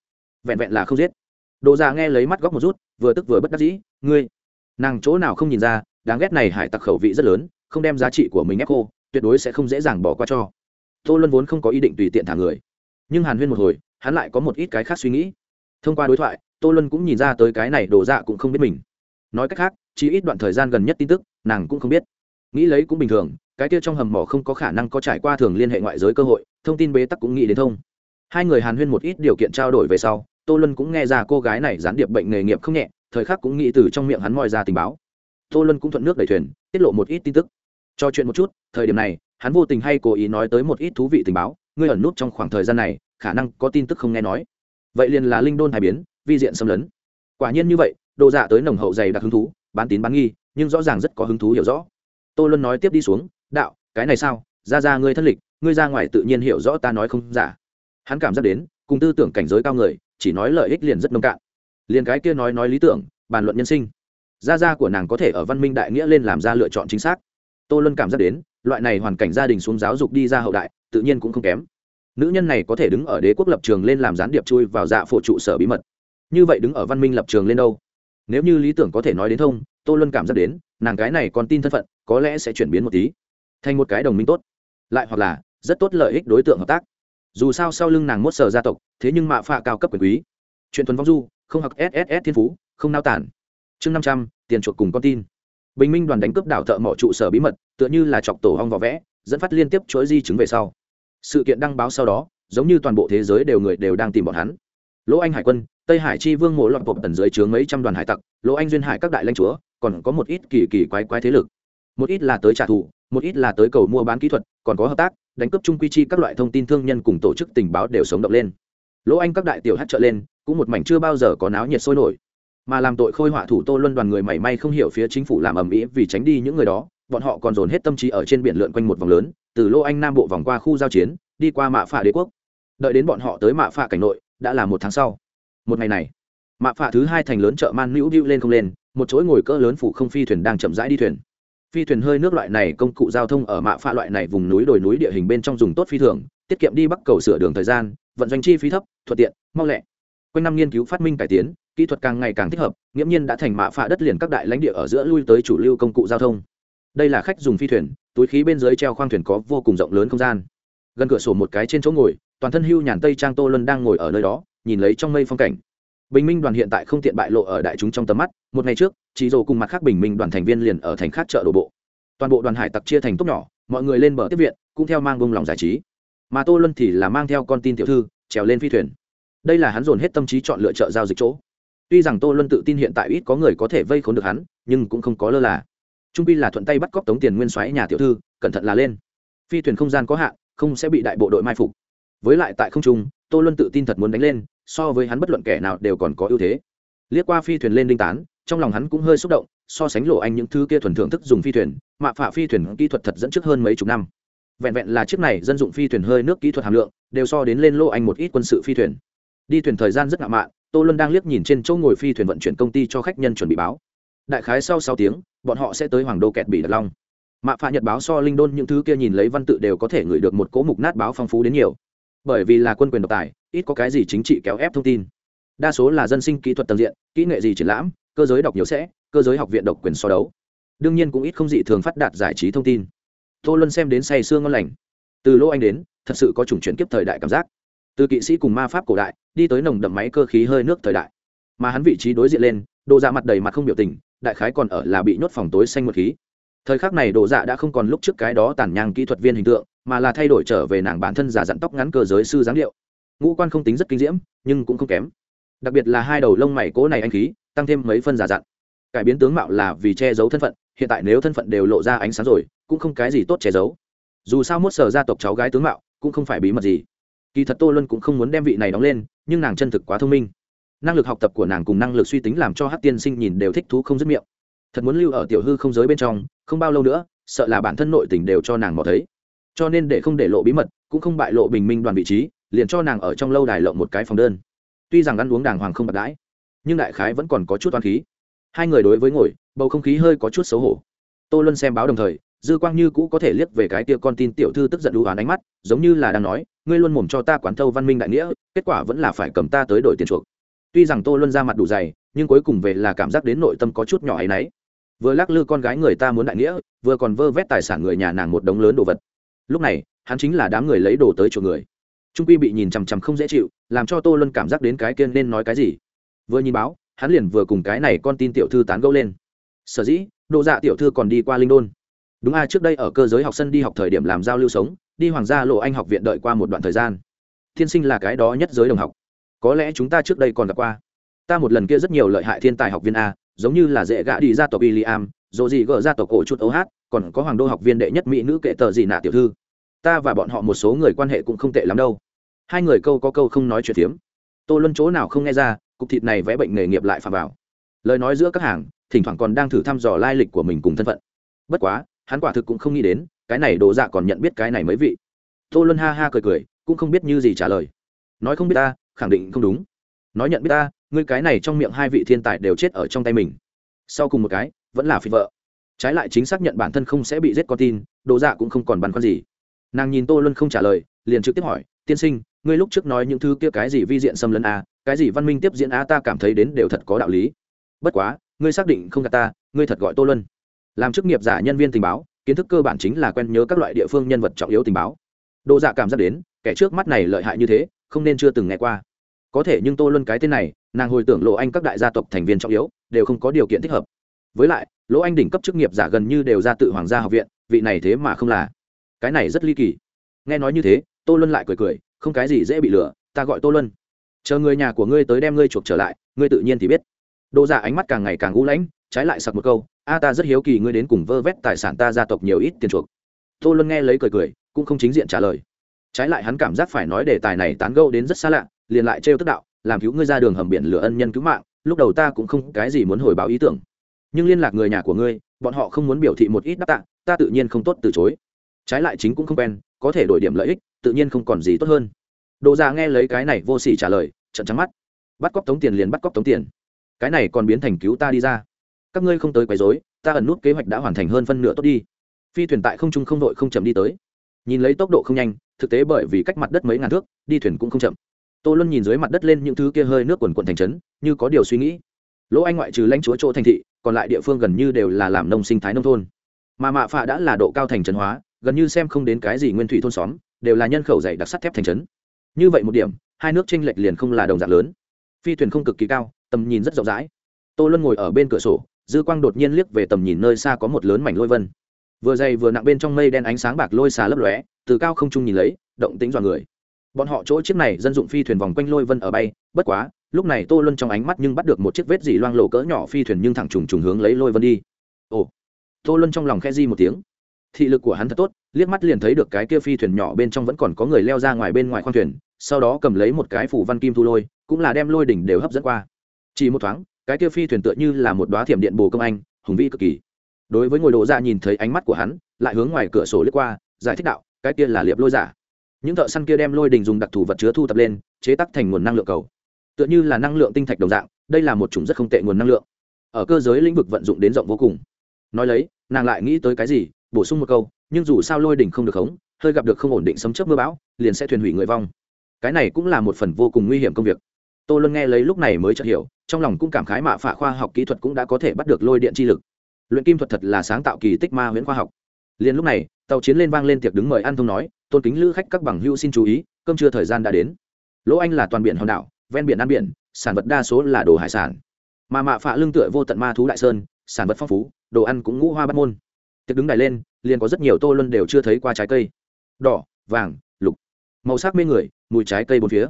Vẹn vẹn là không giết đồ già dạ nghe lấy mắt góc một rút, vừa tức vừa bất đắc dĩ, ngươi, nàng chỗ nào không nhìn ra, đáng ghét này hải tặc khẩu vị rất lớn, không đem giá trị của mình ép cô tuyệt đối sẽ không dễ dàng bỏ qua cho. Tô luân vốn không có ý định tùy tiện thả người, nhưng hàn huyên một hồi, hắn lại có một ít cái khác suy nghĩ. Thông qua đối thoại, tô luân cũng nhìn ra tới cái này đồ dạ cũng không biết mình. Nói cách khác, chỉ ít đoạn thời gian gần nhất tin tức, nàng cũng không biết. Nghĩ lấy cũng bình thường, cái kia trong hầm mỏ không có khả năng có trải qua thường liên hệ ngoại giới cơ hội, thông tin bế tắc cũng nghĩ đến thông. Hai người hàn huyên một ít điều kiện trao đổi về sau tô luân cũng nghe ra cô gái này gián điệp bệnh nghề nghiệp không nhẹ, thời khắc cũng nghĩ từ trong miệng hắn moi ra tình báo. Tô luân cũng thuận nước đẩy thuyền, tiết lộ một ít tin tức. Cho chuyện một chút, thời điểm này, hắn vô tình hay cố ý nói tới một ít thú vị tình báo, ngươi ẩn nút trong khoảng thời gian này, khả năng có tin tức không nghe nói. Vậy liền là linh đôn hai biến, vi diện xâm lấn. Quả nhiên như vậy, đồ dạ tới nồng hậu dày đặc hứng thú, bán tín bán nghi, nhưng rõ ràng rất có hứng thú hiểu rõ. Tô luân nói tiếp đi xuống, đạo, cái này sao? Ra ra ngươi thân lịch, ngươi ra ngoài tự nhiên hiểu rõ ta nói không giả. Hắn cảm giác đến, cùng tư tưởng cảnh giới cao người chỉ nói lợi ích liền rất nông cạn. Liền cái kia nói nói lý tưởng, bàn luận nhân sinh. Gia gia của nàng có thể ở văn minh đại nghĩa lên làm ra lựa chọn chính xác. Tô luân cảm giác đến, loại này hoàn cảnh gia đình xuống giáo dục đi ra hậu đại, tự nhiên cũng không kém. Nữ nhân này có thể đứng ở đế quốc lập trường lên làm gián điệp chui vào dạ phổ trụ sở bí mật. Như vậy đứng ở văn minh lập trường lên đâu? Nếu như lý tưởng có thể nói đến thông, tô luân cảm giác đến, nàng cái này còn tin thân phận, có lẽ sẽ chuyển biến một tí. Thành một cái đồng minh tốt. Lại hoặc là, rất tốt lợi ích đối tượng hợp tác dù sao sau lưng nàng mốt sở gia tộc, thế nhưng mạ phạ cao cấp quyền quý. Chuyện thuần vong du, không học sss thiên phú, không nao tản. Chương năm trăm, tiền chuột cùng con tin. Bình minh đoàn đánh cướp đảo thợ mỏ trụ sở bí mật, tựa như là chọc tổ hong vỏ vẽ, dẫn phát liên tiếp chuỗi di chứng về sau. Sự kiện đăng báo sau đó, giống như toàn bộ thế giới đều người đều đang tìm bọn hắn. Lỗ anh hải quân, tây hải chi vương mộ lọt bộp tần dưới chướng mấy trăm đoàn hải tặc, lỗ anh duyên hải các đại lãnh chúa, còn có một ít kỳ kỳ quái quái thế lực. Một ít là tới trả thù, một ít là tới cầu mua bán kỹ thuật, còn có hợp tác đánh cướp trung quy chi các loại thông tin thương nhân cùng tổ chức tình báo đều sống động lên. Lỗ anh các đại tiểu hát trợ lên, cũng một mảnh chưa bao giờ có náo nhiệt sôi nổi. Mà làm tội khôi họa thủ tô luân đoàn người mảy may không hiểu phía chính phủ làm ầm ĩ vì tránh đi những người đó, bọn họ còn dồn hết tâm trí ở trên biển lượn quanh một vòng lớn, từ lô anh nam bộ vòng qua khu giao chiến, đi qua mạ phạ đế quốc. Đợi đến bọn họ tới mạ phạ cảnh nội, đã là một tháng sau. Một ngày này, mạ phạ thứ hai thành lớn chợ man nữu điu lên không lên, một chuỗi ngồi cỡ lớn phủ không phi thuyền đang chậm rãi đi thuyền phi thuyền hơi nước loại này công cụ giao thông ở mạ pha loại này vùng núi đồi núi địa hình bên trong dùng tốt phi thường, tiết kiệm đi bắc cầu sửa đường thời gian, vận doanh chi phí thấp, thuận tiện, mau lẹ. Quanh năm nghiên cứu phát minh cải tiến, kỹ thuật càng ngày càng thích hợp, nghiễm nhiên đã thành mạ pha đất liền các đại lãnh địa ở giữa lui tới chủ lưu công cụ giao thông. Đây là khách dùng phi thuyền, túi khí bên dưới treo khoang thuyền có vô cùng rộng lớn không gian. Gần cửa sổ một cái trên chỗ ngồi, toàn thân hưu nhàn tây trang tô luân đang ngồi ở nơi đó, nhìn lấy trong mây phong cảnh bình minh đoàn hiện tại không tiện bại lộ ở đại chúng trong tầm mắt, một ngày trước chị dồ cùng mặt khác bình minh đoàn thành viên liền ở thành khác chợ đổ bộ. Toàn bộ đoàn hải tặc chia thành tốc nhỏ, mọi người lên bờ tiếp viện, cũng theo mang bông lòng giải trí. Mà tô luân thì là mang theo con tin tiểu thư, trèo lên phi thuyền. Đây là hắn dồn hết tâm trí chọn lựa chợ giao dịch chỗ. Tuy rằng tô luân tự tin hiện tại ít có người có thể vây khốn được hắn, nhưng cũng không có lơ là. Trung pi là thuận tay bắt cóc tống tiền nguyên xoáy nhà tiểu thư, cẩn thận là lên. Phi thuyền không gian có hạn, không sẽ bị đại bộ đội mai phục với lại tại không trung, tô luân tự tin thật muốn đánh lên, so với hắn bất luận kẻ nào đều còn có ưu thế. Liếc qua phi thuyền lên đinh tán, trong lòng hắn cũng hơi xúc động, so sánh lộ anh những thứ kia thuần thưởng thức dùng phi thuyền, mạ phạ phi thuyền kỹ thuật thật dẫn trước hơn mấy chục năm. Vẹn vẹn là chiếc này dân dụng phi thuyền hơi nước kỹ thuật hàm lượng, đều so đến lên lô anh một ít quân sự phi thuyền. Đi thuyền thời gian rất ngạo mạn, tô luân đang liếc nhìn trên chỗ ngồi phi thuyền vận chuyển công ty cho khách nhân chuẩn bị báo. Đại khái sau sáu tiếng, bọn họ sẽ tới hoàng đô kẹt bị đặt long. Mạ phạ nhật báo so linh đôn những thứ kia nhìn lấy văn tự đều có thể gửi được một cỗ mục nát báo phong phú đến nhiều bởi vì là quân quyền độc tài, ít có cái gì chính trị kéo ép thông tin. Đa số là dân sinh kỹ thuật tầng diện, kỹ nghệ gì triển lãm, cơ giới đọc nhiều sẽ, cơ giới học viện độc quyền so đấu. Đương nhiên cũng ít không dị thường phát đạt giải trí thông tin. Tô luân xem đến say sương ngon lành. Từ lỗ anh đến, thật sự có chủng chuyển kiếp thời đại cảm giác. Từ kỵ sĩ cùng ma pháp cổ đại, đi tới nồng đậm máy cơ khí hơi nước thời đại. Mà hắn vị trí đối diện lên, đồ dạ mặt đầy mặt không biểu tình, đại khái còn ở là bị nhốt phòng tối xanh một khí. Thời khắc này đồ dạ đã không còn lúc trước cái đó tàn nhang kỹ thuật viên hình tượng mà là thay đổi trở về nàng bản thân giả dặn tóc ngắn cơ giới sư dáng điệu. Ngũ quan không tính rất kinh diễm, nhưng cũng không kém. Đặc biệt là hai đầu lông mày cố này anh khí, tăng thêm mấy phân giả dặn. Cải biến tướng mạo là vì che giấu thân phận, hiện tại nếu thân phận đều lộ ra ánh sáng rồi, cũng không cái gì tốt che giấu. Dù sao mốt sở gia tộc cháu gái tướng mạo, cũng không phải bí mật gì. Kỳ thật tô luân cũng không muốn đem vị này đóng lên, nhưng nàng chân thực quá thông minh. Năng lực học tập của nàng cùng năng lực suy tính làm cho hát tiên sinh nhìn đều thích thú không dứt miệng. Thật muốn lưu ở tiểu hư không giới bên trong, không bao lâu nữa, sợ là bản thân nội tình đều cho nàng mò thấy cho nên để không để lộ bí mật, cũng không bại lộ bình minh đoàn vị trí, liền cho nàng ở trong lâu đài lộng một cái phòng đơn. Tuy rằng ăn uống đàng hoàng không bạc đãi, nhưng đại khái vẫn còn có chút toán khí. Hai người đối với ngồi, bầu không khí hơi có chút xấu hổ. Tô luân xem báo đồng thời, dư quang như cũ có thể liếc về cái tia con tin tiểu thư tức giận đũ oán ánh mắt, giống như là đang nói, ngươi luôn mồm cho ta quán thâu văn minh đại nghĩa, kết quả vẫn là phải cầm ta tới đổi tiền chuộc. Tuy rằng tô luân ra mặt đủ dày, nhưng cuối cùng về là cảm giác đến nội tâm có chút nhỏ ấ y n ấ y vừa lắc lư con gái người ta muốn đại nghĩa, vừa còn vơ vét tài sản người nhà nàng một đống lớn đồ vật lúc này hắn chính là đám người lấy đồ tới chỗ người. Trung quy bị nhìn chằm chằm không dễ chịu làm cho tô luân cảm giác đến cái kia nên nói cái gì. Vừa nhìn báo hắn liền vừa cùng cái này con tin tiểu thư tán gẫu lên. Sở dĩ độ dạ tiểu thư còn đi qua linh đôn. Đúng a trước đây ở cơ giới học sân đi học thời điểm làm giao lưu sống đi hoàng gia lộ anh học viện đợi qua một đoạn thời gian. Thiên sinh là cái đó nhất giới đồng học. Có lẽ chúng ta trước đây còn gặp qua. Ta một lần kia rất nhiều lợi hại thiên tài học viên a giống như là dễ gã đi gia tộc William, rồi gì gỡ gia tộc cổ chút ấu hát, còn có hoàng đô học viên đệ nhất mỹ nữ kệ tờ gì nạ tiểu thư. Ta và bọn họ một số người quan hệ cũng không tệ lắm đâu. Hai người câu có câu không nói chuyện phiếm. Tô Luân chỗ nào không nghe ra, cục thịt này vẽ bệnh nghề nghiệp lại phà vào. Lời nói giữa các hàng, thỉnh thoảng còn đang thử thăm dò lai lịch của mình cùng thân phận. Bất quá, hắn quả thực cũng không nghĩ đến, cái này đồ dạ còn nhận biết cái này mấy vị. Tô Luân ha ha cười cười, cũng không biết như gì trả lời. Nói không biết ta, khẳng định không đúng. Nói nhận biết ta, ngươi cái này trong miệng hai vị thiên tài đều chết ở trong tay mình sau cùng một cái vẫn là phi vợ trái lại chính xác nhận bản thân không sẽ bị giết con tin đồ dạ cũng không còn băn khoăn gì. Nàng nhìn tô luân không trả lời, liền trực tiếp hỏi, tiên sinh, ngươi lúc trước nói những thứ kia cái gì vi diện xâm lấn a cái gì văn minh tiếp diễn a ta cảm thấy đến đều thật có đạo lý. Bất quá, ngươi xác định không gạt ta, ngươi thật gọi tô luân. Làm chức nghiệp giả nhân viên tình báo, kiến thức cơ bản chính là quen nhớ các loại địa phương nhân vật trọng yếu tình báo. Đồ dạ cảm giác đến, kẻ trước mắt này lợi hại như thế, không nên chưa từng nghe qua. Có thể nhưng tô luân cái tên này, nàng hồi tưởng lộ anh các đại gia tộc thành viên trọng yếu, đều không có điều kiện thích hợp. Với lại lỗ anh đỉnh cấp chức nghiệp giả gần như đều ra tự hoàng gia học viện, vị này thế mà không là. Cái này rất ly kỳ. Nghe nói như thế, tô luân lại cười cười, không cái gì dễ bị lừa, ta gọi tô luân. Chờ người nhà của ngươi tới đem ngươi chuộc trở lại, ngươi tự nhiên thì biết. Đô giả dạ ánh mắt càng ngày càng u lãnh, trái lại sặc một câu, a, ta rất hiếu kỳ ngươi đến cùng vơ vét tài sản ta gia tộc nhiều ít tiền chuộc. Tô luân nghe lấy cười cười, cũng không chính diện trả lời. Trái lại hắn cảm giác phải nói đề tài này tán gâu đến rất xa lạ, liền lại trêu tức đạo, làm cứu ngươi ra đường hầm biển lửa ân nhân cứu mạng, lúc đầu ta cũng không cái gì muốn hồi báo ý tưởng nhưng liên lạc người nhà của ngươi, bọn họ không muốn biểu thị một ít đáp tạ, ta tự nhiên không tốt từ chối. Trái lại chính cũng không quen, có thể đổi điểm lợi ích, tự nhiên không còn gì tốt hơn. Đồ già dạ nghe lấy cái này vô s ỉ trả lời trận trắng mắt. Bắt cóc tống tiền liền bắt cóc tống tiền. Cái này còn biến thành cứu ta đi ra. Các ngươi không tới quấy dối ta ẩn nút kế hoạch đã hoàn thành hơn phân nửa tốt đi. Phi thuyền tại không trung không đội không chậm đi tới. Nhìn lấy tốc độ không nhanh, thực tế bởi vì cách mặt đất mấy ngàn thước, đi thuyền cũng không chậm. Tô luân nhìn dưới mặt đất lên những thứ kia hơi nước quần quần thành trấn, như có điều suy nghĩ. Lỗ anh ngoại trừ lãnh chúa chỗ thành thị còn lại địa phương gần như đều là làm nông sinh thái nông thôn. Mà mạ phạ đã là độ cao thành trấn hóa, gần như xem không đến cái gì nguyên thủy thôn xóm, đều là nhân khẩu dày đặc sắt thép thành trấn. Như vậy một điểm, hai nước tranh lệch liền không là đồng dạng lớn. Phi thuyền không cực kỳ cao, tầm nhìn rất rộng rãi. Tô luân ngồi ở bên cửa sổ, dư quang đột nhiên liếc về tầm nhìn nơi xa có một lớn mảnh lôi vân. Vừa dày vừa nặng bên trong mây đen ánh sáng bạc lôi xà lấp lóe, từ cao không trung nhìn lấy, động tính dọa người. Bọn họ chỗ chiếc này dân dụng phi thuyền vòng quanh lôi vân ở bay, bất quá lúc này tô luân trong ánh mắt nhưng bắt được một chiếc vết dỉ loang lộ cỡ nhỏ phi thuyền nhưng thẳng trùng trùng hướng lấy lôi vân đi. Ồ. Tô luân trong lòng khe di một tiếng. Thị lực của hắn thật tốt, liếc mắt liền thấy được cái kia phi thuyền nhỏ bên trong vẫn còn có người leo ra ngoài bên ngoài khoang thuyền, sau đó cầm lấy một cái phủ văn kim thu lôi, cũng là đem lôi đỉnh đều hấp dẫn qua. Chỉ một thoáng, cái kia phi thuyền tựa như là một đoá thiểm điện bồ công anh, hùng vĩ cực kỳ. Đối với ngồi đồ ra nhìn thấy ánh mắt của hắn, lại hướng ngoài cửa sổ lướt qua, giải thích đạo, cái kia là liệp lôi giả. Những thợ săn kia đem lôi đình dùng đặc thù vật chứa thu tập lên, chế tắc thành nguồn năng lượng cầu tựa như là năng lượng tinh thạch đồng dạng, đây là một chủng rất không tệ nguồn năng lượng. Ở cơ giới lĩnh vực vận dụng đến rộng vô cùng. Nói lấy, nàng lại nghĩ tới cái gì, bổ sung một câu, nhưng dù sao lôi đỉnh không được khống, hơi gặp được không ổn định sấm chớp mưa bão, liền sẽ thuyền hủy người vong. Cái này cũng là một phần vô cùng nguy hiểm công việc. Tô luân nghe lấy lúc này mới chợt hiểu, trong lòng cũng cảm khái mạ phạ khoa học kỹ thuật cũng đã có thể bắt được lôi điện chi lực. Luyện kim thuật thật là sáng tạo kỳ tích ma huyễn khoa học. Liền lúc này, tàu chiến lên vang lên tiệc đứng mời ăn thông nói, tôn kính lữ khách các bằng hưu xin chú ý, cơm trưa thời gian đã đến. Lỗ anh là toàn biển hòn đảo ven biển ăn biển, sản vật đa số là đồ hải sản. Mà mạ phạ lương tựa vô tận ma thú đại sơn, sản vật phong phú, đồ ăn cũng ngũ hoa bắt môn. Tiệc đứng đài lên, liền có rất nhiều tô luân đều chưa thấy qua trái cây. Đỏ, vàng, lục. Màu sắc mê người, mùi trái cây bốn phía.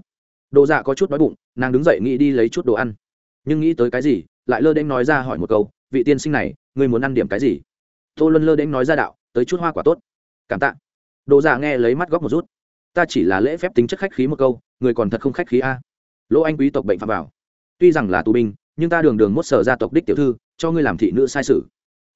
Đồ dạ có chút đói bụng, nàng đứng dậy nghĩ đi lấy chút đồ ăn. Nhưng nghĩ tới cái gì, lại lơ đễnh nói ra hỏi một câu, vị tiên sinh này, ngươi muốn ăn điểm cái gì? Tô luân lơ đễnh nói ra đạo, tới chút hoa quả tốt. Cảm tạ. Đồ dạ nghe lấy mắt góc một rút. Ta chỉ là lễ phép tính chất khách khí một câu, người còn thật không khách khí a lỗ anh quý tộc bệnh phạm vào. Tuy rằng là tù binh, nhưng ta đường đường mốt sở gia tộc đích tiểu thư, cho ngươi làm thị nữ sai sự.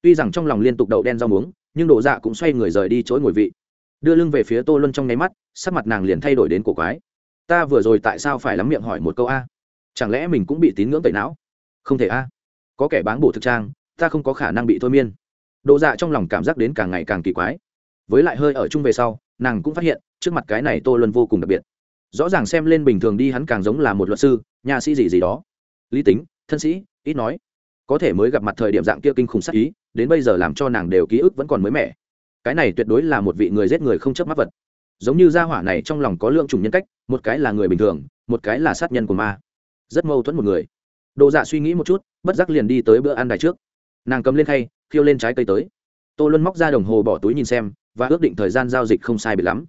Tuy rằng trong lòng liên tục đậu đen rau muống, nhưng đồ dạ cũng xoay người rời đi chối ngồi vị. Đưa lưng về phía tô luân trong nháy mắt, sắc mặt nàng liền thay đổi đến cổ quái. Ta vừa rồi tại sao phải lắm miệng hỏi một câu a? Chẳng lẽ mình cũng bị tín ngưỡng tẩy não? Không thể a. Có kẻ bán bổ thực trang, ta không có khả năng bị thôi miên. Độ dạ trong lòng cảm giác đến càng ngày càng kỳ quái. Với lại hơi ở chung về sau, nàng cũng phát hiện, trước mặt cái này tô luân vô cùng đặc biệt rõ ràng xem lên bình thường đi hắn càng giống là một luật sư, nhà sĩ gì gì đó. Lý tính, thân sĩ, ít nói. Có thể mới gặp mặt thời điểm dạng kia kinh khủng sắc ý, đến bây giờ làm cho nàng đều ký ức vẫn còn mới mẻ. Cái này tuyệt đối là một vị người giết người không chấp mắt vật. Giống như gia hỏa này trong lòng có lượng chủng nhân cách, một cái là người bình thường, một cái là sát nhân của ma. Rất mâu thuẫn một người. Đồ dạ suy nghĩ một chút, bất giác liền đi tới bữa ăn đài trước. Nàng cầm lên khay, khiêu lên trái cây tới. Tô luân móc ra đồng hồ bỏ túi nhìn xem, và ước định thời gian giao dịch không sai biệt lắm.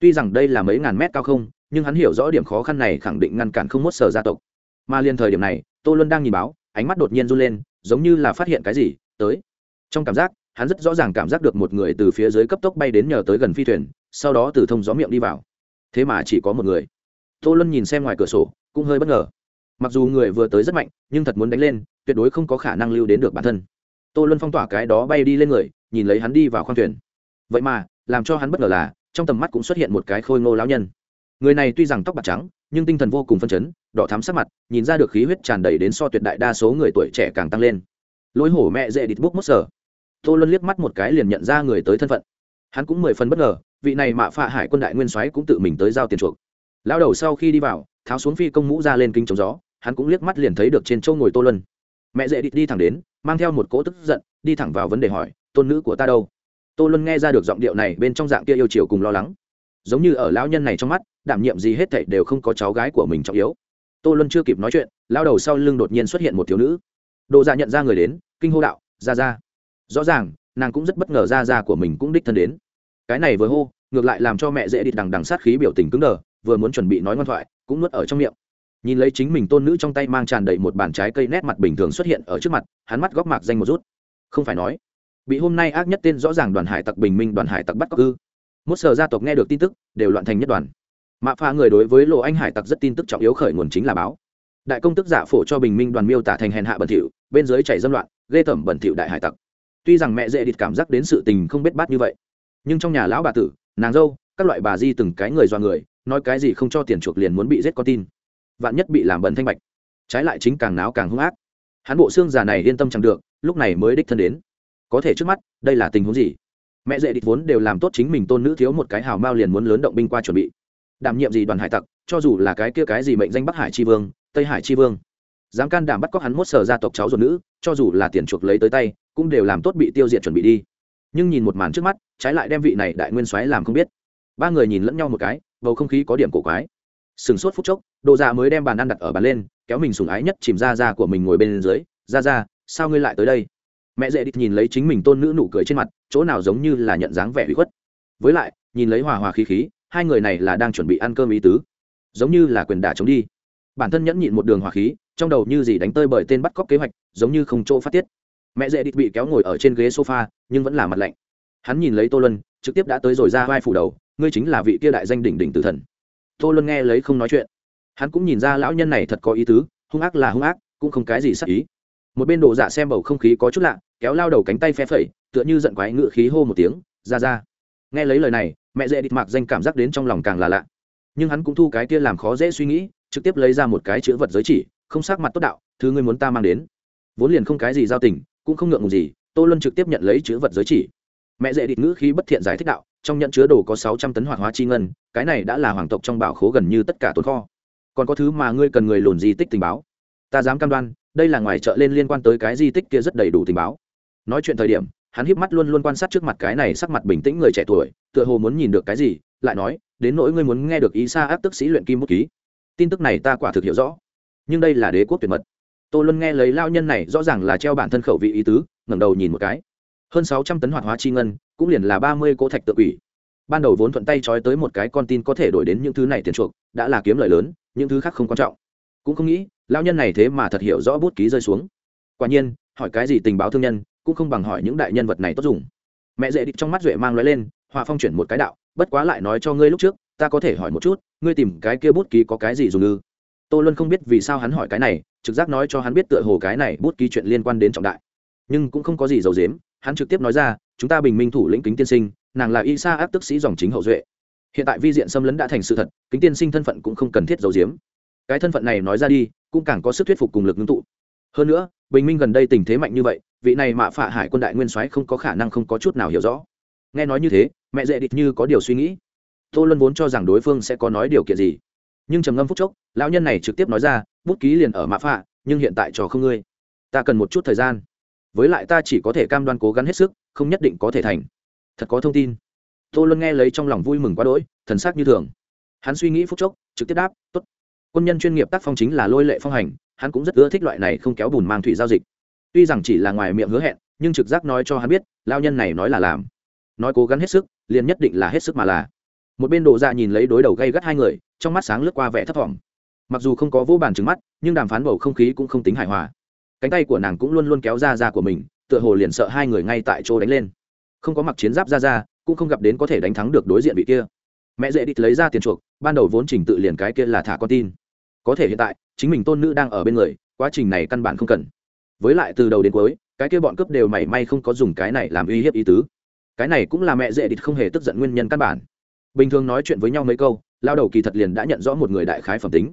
Tuy rằng đây là mấy ngàn mét cao không nhưng hắn hiểu rõ điểm khó khăn này khẳng định ngăn cản không mốt sở gia tộc. Mà liền thời điểm này, tô luân đang nhìn báo, ánh mắt đột nhiên run lên, giống như là phát hiện cái gì, tới. Trong cảm giác, hắn rất rõ ràng cảm giác được một người từ phía dưới cấp tốc bay đến nhờ tới gần phi thuyền, sau đó từ thông gió miệng đi vào. Thế mà chỉ có một người. Tô luân nhìn xem ngoài cửa sổ, cũng hơi bất ngờ. Mặc dù người vừa tới rất mạnh, nhưng thật muốn đánh lên, tuyệt đối không có khả năng lưu đến được bản thân. Tô luân phong tỏa cái đó bay đi lên người, nhìn lấy hắn đi vào khoang thuyền. Vậy mà, làm cho hắn bất ngờ là, trong tầm mắt cũng xuất hiện một cái khôi ngô lão nhân người này tuy rằng tóc bạc trắng, nhưng tinh thần vô cùng phân chấn, đỏ thắm sắc mặt, nhìn ra được khí huyết tràn đầy đến so tuyệt đại đa số người tuổi trẻ càng tăng lên. Lối hổ mẹ dễ đít bút mất sở. Tô luân liếc mắt một cái liền nhận ra người tới thân phận. Hắn cũng mười phần bất ngờ, vị này mạ phạ hải quân đại nguyên soái cũng tự mình tới giao tiền chuộc. Lao đầu sau khi đi vào, tháo xuống phi công mũ ra lên kinh chống gió, hắn cũng liếc mắt liền thấy được trên châu ngồi tô luân. Mẹ dễ đít đi thẳng đến, mang theo một cỗ tức giận, đi thẳng vào vấn đề hỏi, tôn nữ của ta đâu? Tô luân nghe ra được giọng điệu này bên trong dạng kia yêu chiều cùng lo lắng. Giống như ở lão nhân này trong mắt đảm nhiệm gì hết thảy đều không có cháu gái của mình trọng yếu. Tô luân chưa kịp nói chuyện, lao đầu sau lưng đột nhiên xuất hiện một thiếu nữ. Đồ dạ nhận ra người đến, kinh hô đạo ra ra rõ ràng, nàng cũng rất bất ngờ ra ra của mình cũng đích thân đến. Cái này vừa hô, ngược lại làm cho mẹ dễ địt đằng đằng sát khí biểu tình cứng đờ, vừa muốn chuẩn bị nói ngoan thoại, cũng nuốt ở trong miệng. Nhìn lấy chính mình tôn nữ trong tay mang tràn đầy một bàn trái cây nét mặt bình thường xuất hiện ở trước mặt, hắn mắt góc mạc danh một rút. Không phải nói, bị hôm nay ác nhất tên rõ ràng đoàn hải tặc bình minh, đoàn hải tặc bắt cóc ư. Một sở gia tộc nghe được tin tức, đều loạn thành nhất đoàn mạ pha người đối với lộ anh hải tặc rất tin tức trọng yếu khởi nguồn chính là báo. Đại công tức giả phổ cho bình minh đoàn miêu tả thành hèn hạ bẩn thỉu, bên dưới chảy dâm loạn, ghê tởm bẩn thỉu đại hải tặc. Tuy rằng mẹ dễ địt cảm giác đến sự tình không biết bát như vậy, nhưng trong nhà lão bà tử, nàng dâu, các loại bà di từng cái người do người, nói cái gì không cho tiền chuộc liền muốn bị giết con tin. Vạn nhất bị làm bẩn thanh bạch. Trái lại chính càng náo càng hung ác. Hắn bộ xương già này yên tâm chẳng được, lúc này mới đích thân đến. Có thể trước mắt, đây là tình huống gì? Mẹ dễ địch vốn đều làm tốt chính mình tôn nữ thiếu một cái hào mao liền muốn lớn động binh qua chuẩn bị đảm nhiệm gì đoàn hải tặc, cho dù là cái kia cái gì mệnh danh bắc hải tri vương, tây hải tri vương. Dám can đảm bắt cóc hắn mốt sở gia tộc cháu ruột nữ, cho dù là tiền chuộc lấy tới tay, cũng đều làm tốt bị tiêu diệt chuẩn bị đi. Nhưng nhìn một màn trước mắt, trái lại đem vị này đại nguyên soái làm không biết. Ba người nhìn lẫn nhau một cái, bầu không khí có điểm cổ quái. Sừng sốt phút chốc đồ dạ mới đem bàn ăn đặt ở bàn lên, kéo mình sùng ái nhất chìm ra ra của mình ngồi bên dưới ra ra sao ngươi lại tới đây? Mẹ dễ đít nhìn lấy chính mình tôn nữ nụ cười trên mặt, chỗ nào giống như là nhận dáng vẻ hủy khuất. Với lại, nhìn lấy hòa hòa khí khí hai người này là đang chuẩn bị ăn cơm ý tứ. Giống như là quyền đả chống đi. Bản thân nhẫn nhịn một đường hỏa khí, trong đầu như gì đánh tơi bởi tên bắt cóc kế hoạch, giống như không chỗ phát tiết. Mẹ dễ địch bị kéo ngồi ở trên ghế sofa, nhưng vẫn là mặt lạnh. Hắn nhìn lấy tô lân trực tiếp đã tới rồi ra vai phủ đầu, ngươi chính là vị kia đại danh đỉnh đỉnh tử thần. Tô lân nghe lấy không nói chuyện. Hắn cũng nhìn ra lão nhân này thật có ý tứ, hung ác là hung ác, cũng không cái gì sắc ý. Một bên đồ dạ xem bầu không khí có chút lạ, kéo lao đầu cánh tay phe phẩy, tựa như giận quái ngự khí hô một tiếng, ra ra nghe lấy lời này, mẹ dễ địt mạc danh cảm giác đến trong lòng càng là lạ. Nhưng hắn cũng thu cái kia làm khó dễ suy nghĩ, trực tiếp lấy ra một cái chữ vật giới chỉ, không sắc mặt tốt đạo, thứ ngươi muốn ta mang đến. Vốn liền không cái gì giao tình, cũng không ngượng ngùng gì, tô luân trực tiếp nhận lấy chữ vật giới chỉ. Mẹ dễ địt ngữ khí bất thiện giải thích đạo, trong nhận chứa đồ có sáu trăm tấn hoạt hóa chi ngân, cái này đã là hoàng tộc trong bảo khố gần như tất cả tồn kho. Còn có thứ mà ngươi cần người lồn di tích tình báo. Ta dám cam đoan, đây là ngoài chợ lên liên quan tới cái di tích kia rất đầy đủ tình báo. Nói chuyện thời điểm hắn híp mắt luôn luôn quan sát trước mặt cái này sắc mặt bình tĩnh người trẻ tuổi, tựa hồ muốn nhìn được cái gì, lại nói, đến nỗi ngươi muốn nghe được ý xa áp tức sĩ luyện kim bút ký. Tin tức này ta quả thực hiểu rõ. Nhưng đây là đế quốc tuyệt mật. Tô luân nghe lấy lao nhân này, rõ ràng là treo bản thân khẩu vị ý tứ, ngẩng đầu nhìn một cái. Hơn sáu trăm tấn hoạt hóa chi ngân, cũng liền là ba mươi cỗ thạch tự ủy ban đầu vốn thuận tay trói tới một cái con tin có thể đổi đến những thứ này tiền chuộc, đã là kiếm lời lớn, những thứ khác không quan trọng. Cũng không nghĩ lao nhân này thế mà thật hiểu rõ bút ký rơi xuống. Quả nhiên, hỏi cái gì tình báo thương nhân cũng không bằng hỏi những đại nhân vật này tốt dùng. Mẹ dễ địch trong mắt duệ mang lóe lên hòa phong chuyển một cái đạo, bất quá lại nói cho ngươi lúc trước, ta có thể hỏi một chút, ngươi tìm cái kia bút ký có cái gì dùng ư? Tô luân không biết vì sao hắn hỏi cái này, trực giác nói cho hắn biết tựa hồ cái này bút ký chuyện liên quan đến trọng đại. Nhưng cũng không có gì giấu dếm hắn trực tiếp nói ra, chúng ta bình minh thủ lĩnh kính tiên sinh, nàng là y sa áp tức sĩ dòng chính hậu duệ. Hiện tại vi diện xâm lấn đã thành sự thật, kính tiên sinh thân phận cũng không cần thiết giấu giếm. Cái thân phận này nói ra đi, cũng càng có sức thuyết phục cùng lực ngưng tụ hơn nữa, bình minh gần đây tình thế mạnh như vậy, vị này mạ phạ hải quân đại nguyên soái không có khả năng không có chút nào hiểu rõ. Nghe nói như thế, mẹ dễ địch như có điều suy nghĩ. Tô luân vốn cho rằng đối phương sẽ có nói điều kiện gì. Nhưng trầm ngâm phúc chốc, lão nhân này trực tiếp nói ra, bút ký liền ở mạ phạ, nhưng hiện tại trò không ngươi. Ta cần một chút thời gian. Với lại ta chỉ có thể cam đoan cố gắng hết sức, không nhất định có thể thành. Thật có thông tin. Tô luân nghe lấy trong lòng vui mừng quá đỗi, thần sắc như thường. Hắn suy nghĩ phúc chốc, trực tiếp đáp t ố t quân nhân chuyên nghiệp tác phong chính là lôi lệ phong hành hắn cũng rất ưa thích loại này không kéo bùn mang thủy giao dịch. Tuy rằng chỉ là ngoài miệng hứa hẹn, nhưng trực giác nói cho hắn biết, lao nhân này nói là làm. Nói cố gắng hết sức, liền nhất định là hết sức mà là. Một bên đồ dạ nhìn lấy đối đầu gây gắt hai người, trong mắt sáng lướt qua vẻ thấp thỏm. Mặc dù không có vô bàn trứng mắt, nhưng đàm phán bầu không khí cũng không tính hài hòa. Cánh tay của nàng cũng luôn luôn kéo ra ra của mình, tựa hồ liền sợ hai người ngay tại chỗ đánh lên. Không có mặc chiến giáp ra ra, cũng không gặp đến có thể đánh thắng được đối diện vị kia. Mẹ dễ địch lấy ra tiền chuộc, ban đầu vốn trình tự liền cái kia là thả con tin. Có thể hiện tại chính mình tôn nữ đang ở bên người, quá trình này căn bản không cần. Với lại từ đầu đến cuối, cái kia bọn cướp đều mảy may không có dùng cái này làm uy hiếp ý tứ. Cái này cũng là mẹ dễ địch không hề tức giận nguyên nhân căn bản. Bình thường nói chuyện với nhau mấy câu, lao đầu kỳ thật liền đã nhận rõ một người đại khái phẩm tính.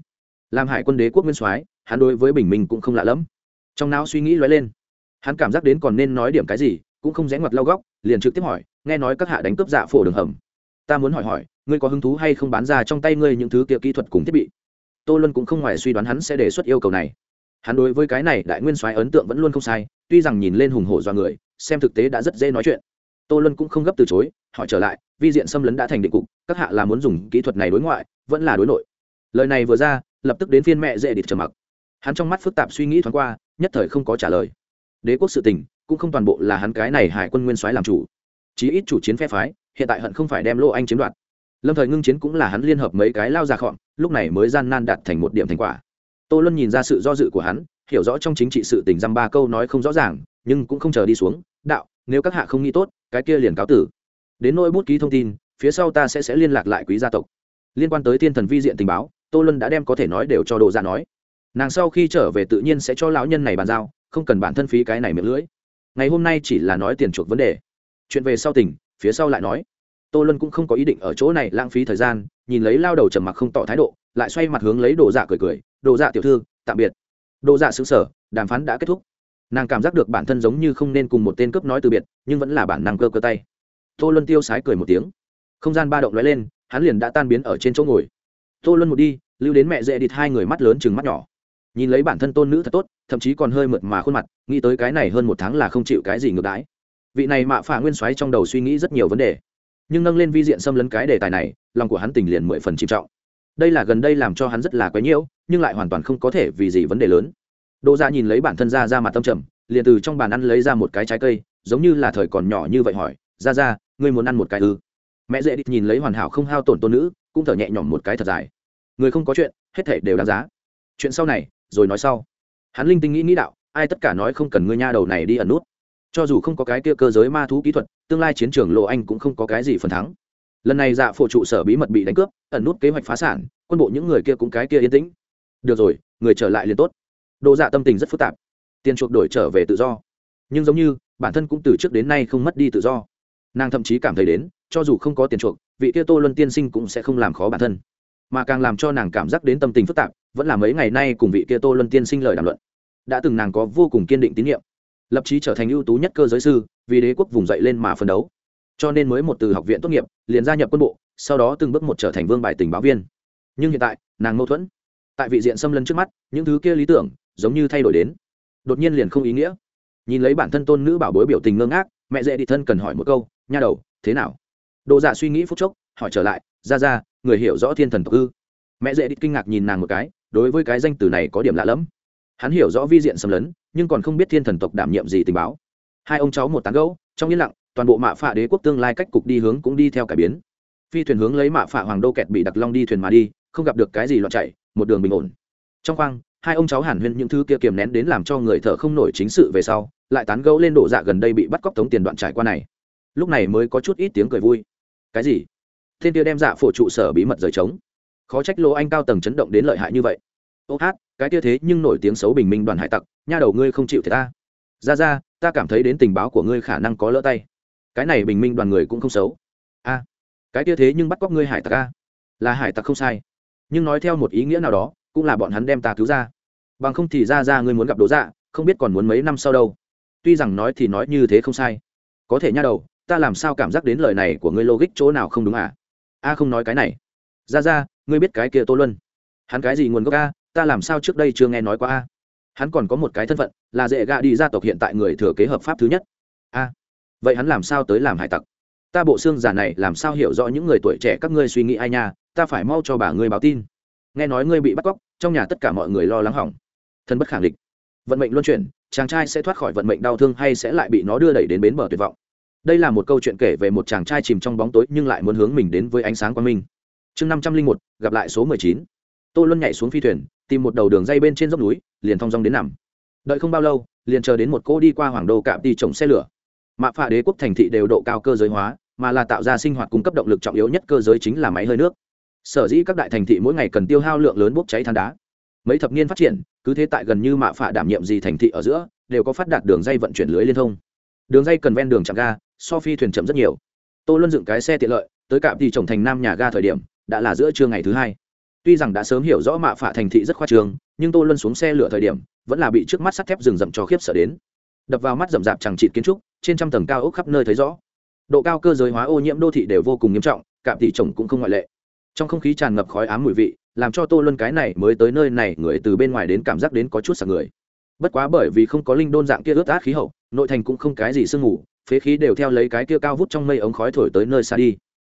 Làm hải quân đế quốc nguyên soái, hắn đối với bình minh cũng không lạ lẫm. Trong não suy nghĩ lóe lên, hắn cảm giác đến còn nên nói điểm cái gì, cũng không rẽ ngoặt lau góc, liền trực tiếp hỏi, nghe nói các hạ đánh cướp dạ phổ đường hầm? Ta muốn hỏi hỏi, ngươi có hứng thú hay không bán ra trong tay ngươi những thứ kia kỹ thuật cùng thiết bị? Tô luân cũng không ngoài suy đoán hắn sẽ đề xuất yêu cầu này. Hắn đối với cái này đại nguyên soái ấn tượng vẫn luôn không sai, tuy rằng nhìn lên hùng hổ do người, xem thực tế đã rất dễ nói chuyện. Tô luân cũng không gấp từ chối hỏi trở lại, vi diện xâm lấn đã thành định cục, các hạ là muốn dùng kỹ thuật này đối ngoại, vẫn là đối nội. Lời này vừa ra, lập tức đến phiên mẹ dễ địt trầm mặc. Hắn trong mắt phức tạp suy nghĩ thoáng qua, nhất thời không có trả lời. Đế quốc sự tình, cũng không toàn bộ là hắn cái này hải quân nguyên soái làm chủ. Chí ít chủ chiến phe phái, hiện tại hận không phải đem lô anh chiếm đoạt lâm thời ngưng chiến cũng là hắn liên hợp mấy cái lao ra khọn lúc này mới gian nan đạt thành một điểm thành quả. Tô luân nhìn ra sự do dự của hắn, hiểu rõ trong chính trị sự tình dăm ba câu nói không rõ ràng, nhưng cũng không chờ đi xuống, đạo, nếu các hạ không nghĩ tốt, cái kia liền cáo tử. Đến nỗi bút ký thông tin, phía sau ta sẽ sẽ liên lạc lại quý gia tộc. Liên quan tới thiên thần vi diện tình báo, tô luân đã đem có thể nói đều cho đồ ra dạ nói. Nàng sau khi trở về tự nhiên sẽ cho lão nhân này bàn giao, không cần bản thân phí cái này miệng lưỡi. Ngày hôm nay chỉ là nói tiền chuộc vấn đề. Chuyện về sau tỉnh phía sau lại nói tô luân cũng không có ý định ở chỗ này lãng phí thời gian, nhìn lấy lao đầu trầm mặc không tỏ thái độ, lại xoay mặt hướng lấy đồ dạ cười cười, đồ dạ tiểu thư, tạm biệt. Đồ dạ xứng sở đàm phán đã kết thúc. Nàng cảm giác được bản thân giống như không nên cùng một tên cướp nói từ biệt, nhưng vẫn là bản năng cơ cơ tay. Tô luân tiêu sái cười một tiếng. Không gian ba động lóe lên, hắn liền đã tan biến ở trên chỗ ngồi. Tô luân một đi, lưu đến mẹ dễ địt hai người mắt lớn chừng mắt nhỏ. Nhìn lấy bản thân tôn nữ thật tốt, thậm chí còn hơi mượt mà khuôn mặt, nghĩ tới cái này hơn một tháng là không chịu cái gì ngược đãi. Vị này mạ phả nguyên soái trong đầu suy nghĩ rất nhiều vấn đề nhưng nâng lên vi diện xâm lấn cái đề tài này, lòng của hắn tình liền mười phần trìm trọng. Đây là gần đây làm cho hắn rất là quấy nhiễu, nhưng lại hoàn toàn không có thể vì gì vấn đề lớn. Đỗ Gia nhìn lấy bản thân ra ra mặt tâm trầm, liền từ trong bàn ăn lấy ra một cái trái cây, giống như là thời còn nhỏ như vậy hỏi, ra ra, ngươi muốn ăn một cái ư? Mẹ dễ đi nhìn lấy hoàn hảo không hao tổn tôn nữ, cũng thở nhẹ nhõm một cái thật dài. Người không có chuyện, hết thể đều đáng giá. Chuyện sau này, rồi nói sau. Hắn linh tinh nghĩ nghĩ đạo, ai tất cả nói không cần ngươi nha đầu này đi ẩn nút cho dù không có cái kia cơ giới ma thú kỹ thuật, tương lai chiến trường lộ anh cũng không có cái gì phần thắng. Lần này dạ phổ trụ sở bí mật bị đánh cướp, ẩn nút kế hoạch phá sản, quân bộ những người kia cũng cái kia yên tĩnh. Được rồi, người trở lại liền tốt. Độ dạ tâm tình rất phức tạp. Tiền chuộc đổi trở về tự do. Nhưng giống như, bản thân cũng từ trước đến nay không mất đi tự do. Nàng thậm chí cảm thấy đến, cho dù không có tiền chuộc, vị kia tô luân tiên sinh cũng sẽ không làm khó bản thân. Mà càng làm cho nàng cảm giác đến tâm tình phức tạp, vẫn là mấy ngày nay cùng vị kia tô luân tiên sinh lời đàm luận. Đã từng nàng có vô cùng kiên định tín nhiệm lập chí trở thành ưu tú nhất cơ giới sư, vì đế quốc vùng dậy lên mà phấn đấu. Cho nên mới một từ học viện tốt nghiệp, liền gia nhập quân bộ, sau đó từng bước một trở thành vương bài tình báo viên. Nhưng hiện tại, nàng mâu thuẫn. Tại vị diện xâm lấn trước mắt, những thứ kia lý tưởng, giống như thay đổi đến. Đột nhiên liền không ý nghĩa. Nhìn lấy bản thân tôn nữ bảo bối biểu tình ngơ ngác, mẹ dễ đi thân cần hỏi một câu, nha đầu, thế nào? Đồ dạ suy nghĩ phút chốc, hỏi trở lại, ra ra, người hiểu rõ thiên thần tộc ư? Mẹ dễ đi kinh ngạc nhìn nàng một cái, đối với cái danh từ này có điểm lạ lẫm hắn hiểu rõ vi diện xâm lấn, nhưng còn không biết thiên thần tộc đảm nhiệm gì tình báo. Hai ông cháu một tán gẫu, trong yên lặng, toàn bộ mạ phạ đế quốc tương lai cách cục đi hướng cũng đi theo cải biến. Phi thuyền hướng lấy mạ phạ hoàng đô kẹt bị đặc long đi thuyền mà đi, không gặp được cái gì loạn chạy, một đường bình ổn. Trong khoang, hai ông cháu hàn huyên những thứ kia kiềm nén đến làm cho người thở không nổi chính sự về sau, lại tán gẫu lên đổ dạ gần đây bị bắt cóc tống tiền đoạn trải qua này. Lúc này mới có chút ít tiếng cười vui. Cái gì? Thiên kia đem dạ phổ trụ sở bí mật rời trống. Khó trách lô anh cao tầng chấn động đến lợi hại như vậy. Ô hát cái kia thế nhưng nổi tiếng xấu bình minh đoàn hải tặc, nha đầu ngươi không chịu thì ta. Ra ra, ta cảm thấy đến tình báo của ngươi khả năng có lỡ tay. Cái này bình minh đoàn người cũng không xấu. A, cái kia thế nhưng bắt cóc ngươi hải tặc a. Là hải tặc không sai. Nhưng nói theo một ý nghĩa nào đó, cũng là bọn hắn đem ta cứu ra. Bằng không thì ra ra ngươi muốn gặp đố dạ không biết còn muốn mấy năm sau đâu. Tuy rằng nói thì nói như thế không sai. Có thể nha đầu, ta làm sao cảm giác đến lời này của ngươi logic chỗ nào không đúng à? A, không nói cái này. Ra ra, ngươi biết cái kia tô luân. Hắn cái gì nguồn gốc a? Ta làm sao trước đây chưa nghe nói qua a? Hắn còn có một cái thân phận, là dễ gạ đi gia tộc hiện tại người thừa kế hợp pháp thứ nhất. A, vậy hắn làm sao tới làm hải tặc? Ta bộ xương giả này làm sao hiểu rõ những người tuổi trẻ các ngươi suy nghĩ ai nha, ta phải mau cho bà ngươi báo tin. Nghe nói ngươi bị bắt cóc, trong nhà tất cả mọi người lo lắng hỏng. Thân bất khẳng định vận mệnh luân chuyển, chàng trai sẽ thoát khỏi vận mệnh đau thương hay sẽ lại bị nó đưa đẩy đến bến bờ tuyệt vọng? Đây là một câu chuyện kể về một chàng trai chìm trong bóng tối nhưng lại muốn hướng mình đến với ánh sáng quang minh. Chương năm trăm linh một, gặp lại số mười chín. Tô luân nhảy xuống phi thuyền tìm một đầu đường dây bên trên dốc núi, liền thong dong đến nằm. Đợi không bao lâu, liền chờ đến một cô đi qua hoàng đô cạm đi trồng xe lửa. Mạ phạ đế quốc thành thị đều độ cao cơ giới hóa, mà là tạo ra sinh hoạt cung cấp động lực trọng yếu nhất cơ giới chính là máy hơi nước. Sở dĩ các đại thành thị mỗi ngày cần tiêu hao lượng lớn bốc cháy than đá. Mấy thập niên phát triển, cứ thế tại gần như mạ phạ đảm nhiệm gì thành thị ở giữa, đều có phát đạt đường dây vận chuyển lưới liên thông. Đường dây cần ven đường chạm ga, so phi thuyền chậm rất nhiều. Tôi luân dựng cái xe tiện lợi, tới cạm thì trồng thành nam nhà ga thời điểm, đã là giữa trưa ngày thứ hai tuy rằng đã sớm hiểu rõ mạ phạ thành thị rất khoa trường nhưng tô luân xuống xe lửa thời điểm, vẫn là bị trước mắt sắt thép rừng rậm cho khiếp sợ đến. Đập vào mắt rậm rạp chẳng trịt kiến trúc, trên trăm tầng cao ốc khắp nơi thấy rõ. Độ cao cơ giới hóa ô nhiễm đô thị đều vô cùng nghiêm trọng, cạm thị trồng cũng không ngoại lệ. Trong không khí tràn ngập khói ám mùi vị, làm cho tô luân cái này mới tới nơi này, người từ bên ngoài đến cảm giác đến có chút sạc người. Bất quá bởi vì không có linh đôn dạng kia ướt át khí hậu, nội thành cũng không cái gì sương ngủ phế khí đều theo lấy cái kia cao vút trong mây ống khói thổi tới nơi xa đi.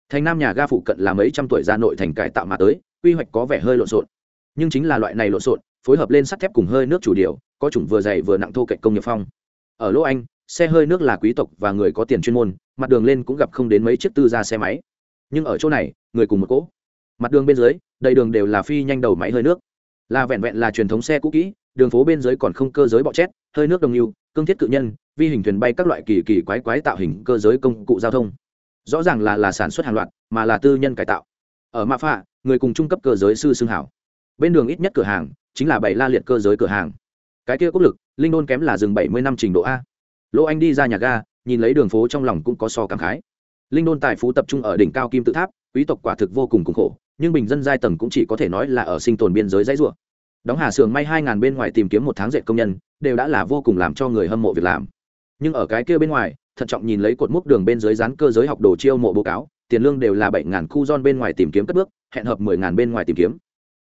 Thành nam nhà ga phụ cận là mấy trăm tuổi ra nội thành cải tạo mà tới quy hoạch có vẻ hơi lộn xộn. Nhưng chính là loại này lộn xộn, phối hợp lên sắt thép cùng hơi nước chủ điều, có chủng vừa dày vừa nặng thô cạnh công nghiệp phong. Ở lỗ anh, xe hơi nước là quý tộc và người có tiền chuyên môn, mặt đường lên cũng gặp không đến mấy chiếc tư ra xe máy. Nhưng ở chỗ này, người cùng một cỗ. Mặt đường bên dưới, đầy đường đều là phi nhanh đầu máy hơi nước. Là vẹn vẹn là truyền thống xe cũ kỹ, đường phố bên dưới còn không cơ giới bọ chét, hơi nước đồng yêu, cương thiết cự nhân, vi hình thuyền bay các loại kỳ kỳ quái quái tạo hình cơ giới công cụ giao thông. Rõ ràng là là sản xuất hàng loạt, mà là tư nhân cải tạo. Ở mạ phạ người cùng trung cấp cơ giới sư xương hảo. Bên đường ít nhất cửa hàng chính là bảy la liệt cơ giới cửa hàng. Cái kia quốc lực, linh đôn kém là dừng bảy mươi năm trình độ a. Lỗ anh đi ra nhà ga, nhìn lấy đường phố trong lòng cũng có so cảm khái. Linh đôn tài phú tập trung ở đỉnh cao kim tự tháp, quý tộc quả thực vô cùng cùng khổ, nhưng bình dân giai tầng cũng chỉ có thể nói là ở sinh tồn biên giới dãy ruộng đóng hà xưởng may hai ngàn bên ngoài tìm kiếm một tháng dệt công nhân, đều đã là vô cùng làm cho người hâm mộ việc làm. Nhưng ở cái kia bên ngoài, thận trọng nhìn lấy cột mốc đường bên dưới dán cơ giới học đồ chiêu mộ báo cáo tiền lương đều là bảy ngàn khu don bên ngoài tìm kiếm cất bước, hẹn hợp mười ngàn bên ngoài tìm kiếm.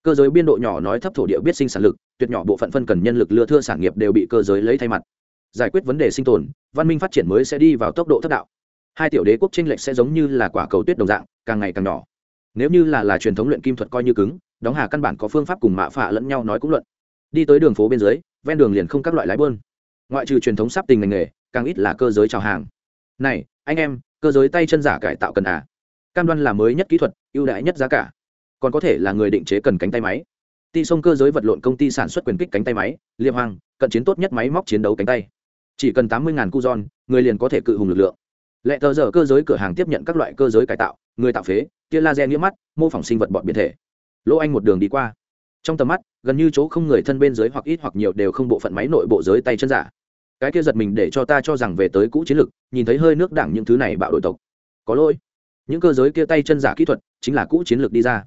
Cơ giới biên độ nhỏ nói thấp thổ địa biết sinh sản lực, tuyệt nhỏ bộ phận phân cần nhân lực lừa thưa sản nghiệp đều bị cơ giới lấy thay mặt. Giải quyết vấn đề sinh tồn, văn minh phát triển mới sẽ đi vào tốc độ thất đạo. Hai tiểu đế quốc tranh lệch sẽ giống như là quả cầu tuyết đồng dạng, càng ngày càng nhỏ. Nếu như là là truyền thống luyện kim thuật coi như cứng, đóng hà căn bản có phương pháp cùng mạ phạ lẫn nhau nói cũng luận. Đi tới đường phố bên dưới, ven đường liền không các loại lái buôn ngoại trừ truyền thống sắp tình ngành nghề, càng ít là cơ giới chào hàng. Này, anh em, cơ giới tay chân giả cải tạo cần à? Cam đoan là mới nhất kỹ thuật, ưu đãi nhất giá cả. Còn có thể là người định chế cần cánh tay máy. Ti sông cơ giới vật lộn công ty sản xuất quyền kích cánh tay máy, liệp hoàng, cận chiến tốt nhất máy móc chiến đấu cánh tay. Chỉ cần tám mươi cu giòn, người liền có thể cự hùng lực lượng. Lệ tờ giờ cơ giới cửa hàng tiếp nhận các loại cơ giới cải tạo, người tạo phế, tia laser nghĩa mắt, mô phỏng sinh vật bọn biến thể. Lỗ anh một đường đi qua. Trong tầm mắt, gần như chỗ không người thân bên dưới hoặc ít hoặc nhiều đều không bộ phận máy nội bộ giới tay chân giả. Cái kia giật mình để cho ta cho rằng về tới cũ chiến lược nhìn thấy hơi nước đảng những thứ này bạo đội tộc. Có lỗi những cơ giới kia tay chân giả kỹ thuật chính là cũ chiến lược đi ra.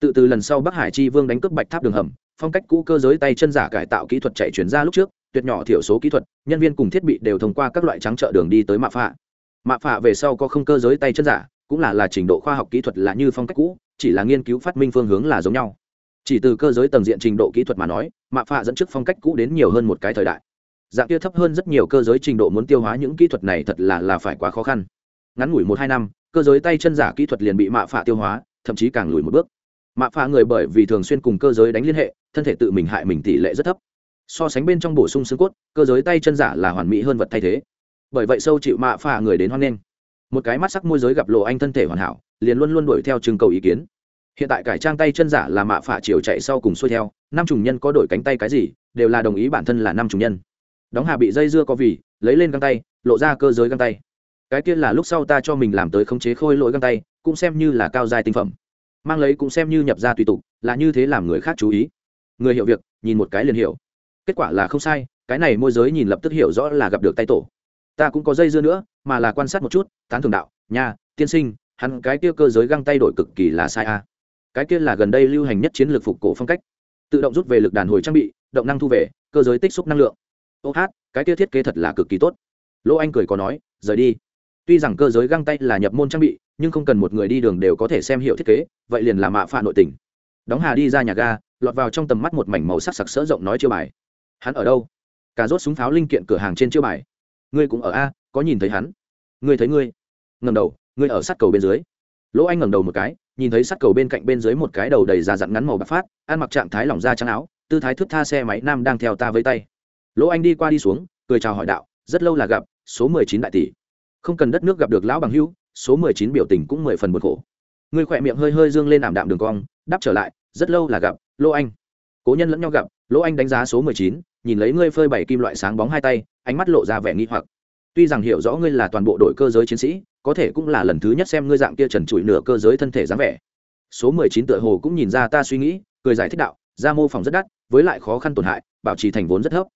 Tự từ lần sau bắc hải chi vương đánh cướp bạch tháp đường hầm, phong cách cũ cơ giới tay chân giả cải tạo kỹ thuật chạy chuyển ra lúc trước, tuyệt nhỏ thiểu số kỹ thuật, nhân viên cùng thiết bị đều thông qua các loại trắng trợ đường đi tới mạ phạ. Mạ phạ về sau có không cơ giới tay chân giả, cũng là là trình độ khoa học kỹ thuật là như phong cách cũ, chỉ là nghiên cứu phát minh phương hướng là giống nhau. Chỉ từ cơ giới tầng diện trình độ kỹ thuật mà nói, mạ phạ dẫn trước phong cách cũ đến nhiều hơn một cái thời đại. Dạng kia thấp hơn rất nhiều cơ giới trình độ muốn tiêu hóa những kỹ thuật này thật là là phải quá khó khăn. Ngắn ngủi một hai năm cơ giới tay chân giả kỹ thuật liền bị mạ phạ tiêu hóa, thậm chí càng lùi một bước. Mạ phạ người bởi vì thường xuyên cùng cơ giới đánh liên hệ, thân thể tự mình hại mình tỷ lệ rất thấp. So sánh bên trong bổ sung xương cốt, cơ giới tay chân giả là hoàn mỹ hơn vật thay thế. Bởi vậy sâu chịu mạ phạ người đến hoan nghênh. Một cái mắt sắc môi giới gặp lộ anh thân thể hoàn hảo, liền luôn luôn đuổi theo trưng cầu ý kiến. Hiện tại cải trang tay chân giả là mạ phạ chiều chạy sau cùng xuôi theo, năm trùng nhân có đổi cánh tay cái gì, đều là đồng ý bản thân là năm trùng nhân. Đóng hà bị dây dưa có vì, lấy lên găng tay, lộ ra cơ giới găng tay cái kia là lúc sau ta cho mình làm tới khống chế khôi lỗi găng tay, cũng xem như là cao dài tinh phẩm. Mang lấy cũng xem như nhập ra tùy tục, là như thế làm người khác chú ý. Người hiểu việc, nhìn một cái liền hiểu. Kết quả là không sai, cái này môi giới nhìn lập tức hiểu rõ là gặp được tay tổ. Ta cũng có dây dưa nữa, mà là quan sát một chút, tán thường đạo, nha, tiên sinh, hắn cái kia cơ giới găng tay đổi cực kỳ là sai a. Cái kia là gần đây lưu hành nhất chiến lược phục cổ phong cách. Tự động rút về lực đàn hồi trang bị, động năng thu về, cơ giới tích xúc năng lượng. Ô hát, cái kia thiết kế thật là cực kỳ tốt. Lỗ anh cười có nói, rời đi tuy rằng cơ giới găng tay là nhập môn trang bị, nhưng không cần một người đi đường đều có thể xem hiệu thiết kế, vậy liền là mạ phạ nội tình. Đóng hà đi ra nhà ga, lọt vào trong tầm mắt một mảnh màu sắc sặc sỡ rộng nói chiêu bài. Hắn ở đâu? Cả rốt súng pháo linh kiện cửa hàng trên chiêu bài. Ngươi cũng ở a, có nhìn thấy hắn? Ngươi thấy ngươi? Ngầm đầu, ngươi ở sát cầu bên dưới. Lỗ anh ngẩng đầu một cái, nhìn thấy sát cầu bên cạnh bên dưới một cái đầu đầy da dặn ngắn màu bạc phát, ăn mặc trạng thái lỏng da trắng áo, tư thái thức tha xe máy nam đang theo ta với tay. Lỗ anh đi qua đi xuống, cười chào hỏi đạo, rất lâu là gặp, số mười chín đại tỷ không cần đất nước gặp được lão bằng hữu, số mười chín biểu tình cũng mười phần một khổ. Người khỏe miệng hơi hơi dương lên ảm đạm đường cong, đáp trở lại, rất lâu là gặp lỗ anh. Cố nhân lẫn nhau gặp lỗ anh đánh giá số mười chín, nhìn lấy ngươi phơi bảy kim loại sáng bóng hai tay, ánh mắt lộ ra vẻ nghi hoặc. Tuy rằng hiểu rõ ngươi là toàn bộ đội cơ giới chiến sĩ, có thể cũng là lần thứ nhất xem ngươi dạng kia trần trụi nửa cơ giới thân thể dáng vẻ. Số mười chín tựa hồ cũng nhìn ra ta suy nghĩ, cười giải thích đạo, ra mô phỏng rất đắt, với lại khó khăn tổn hại, bảo trì thành vốn rất thấp.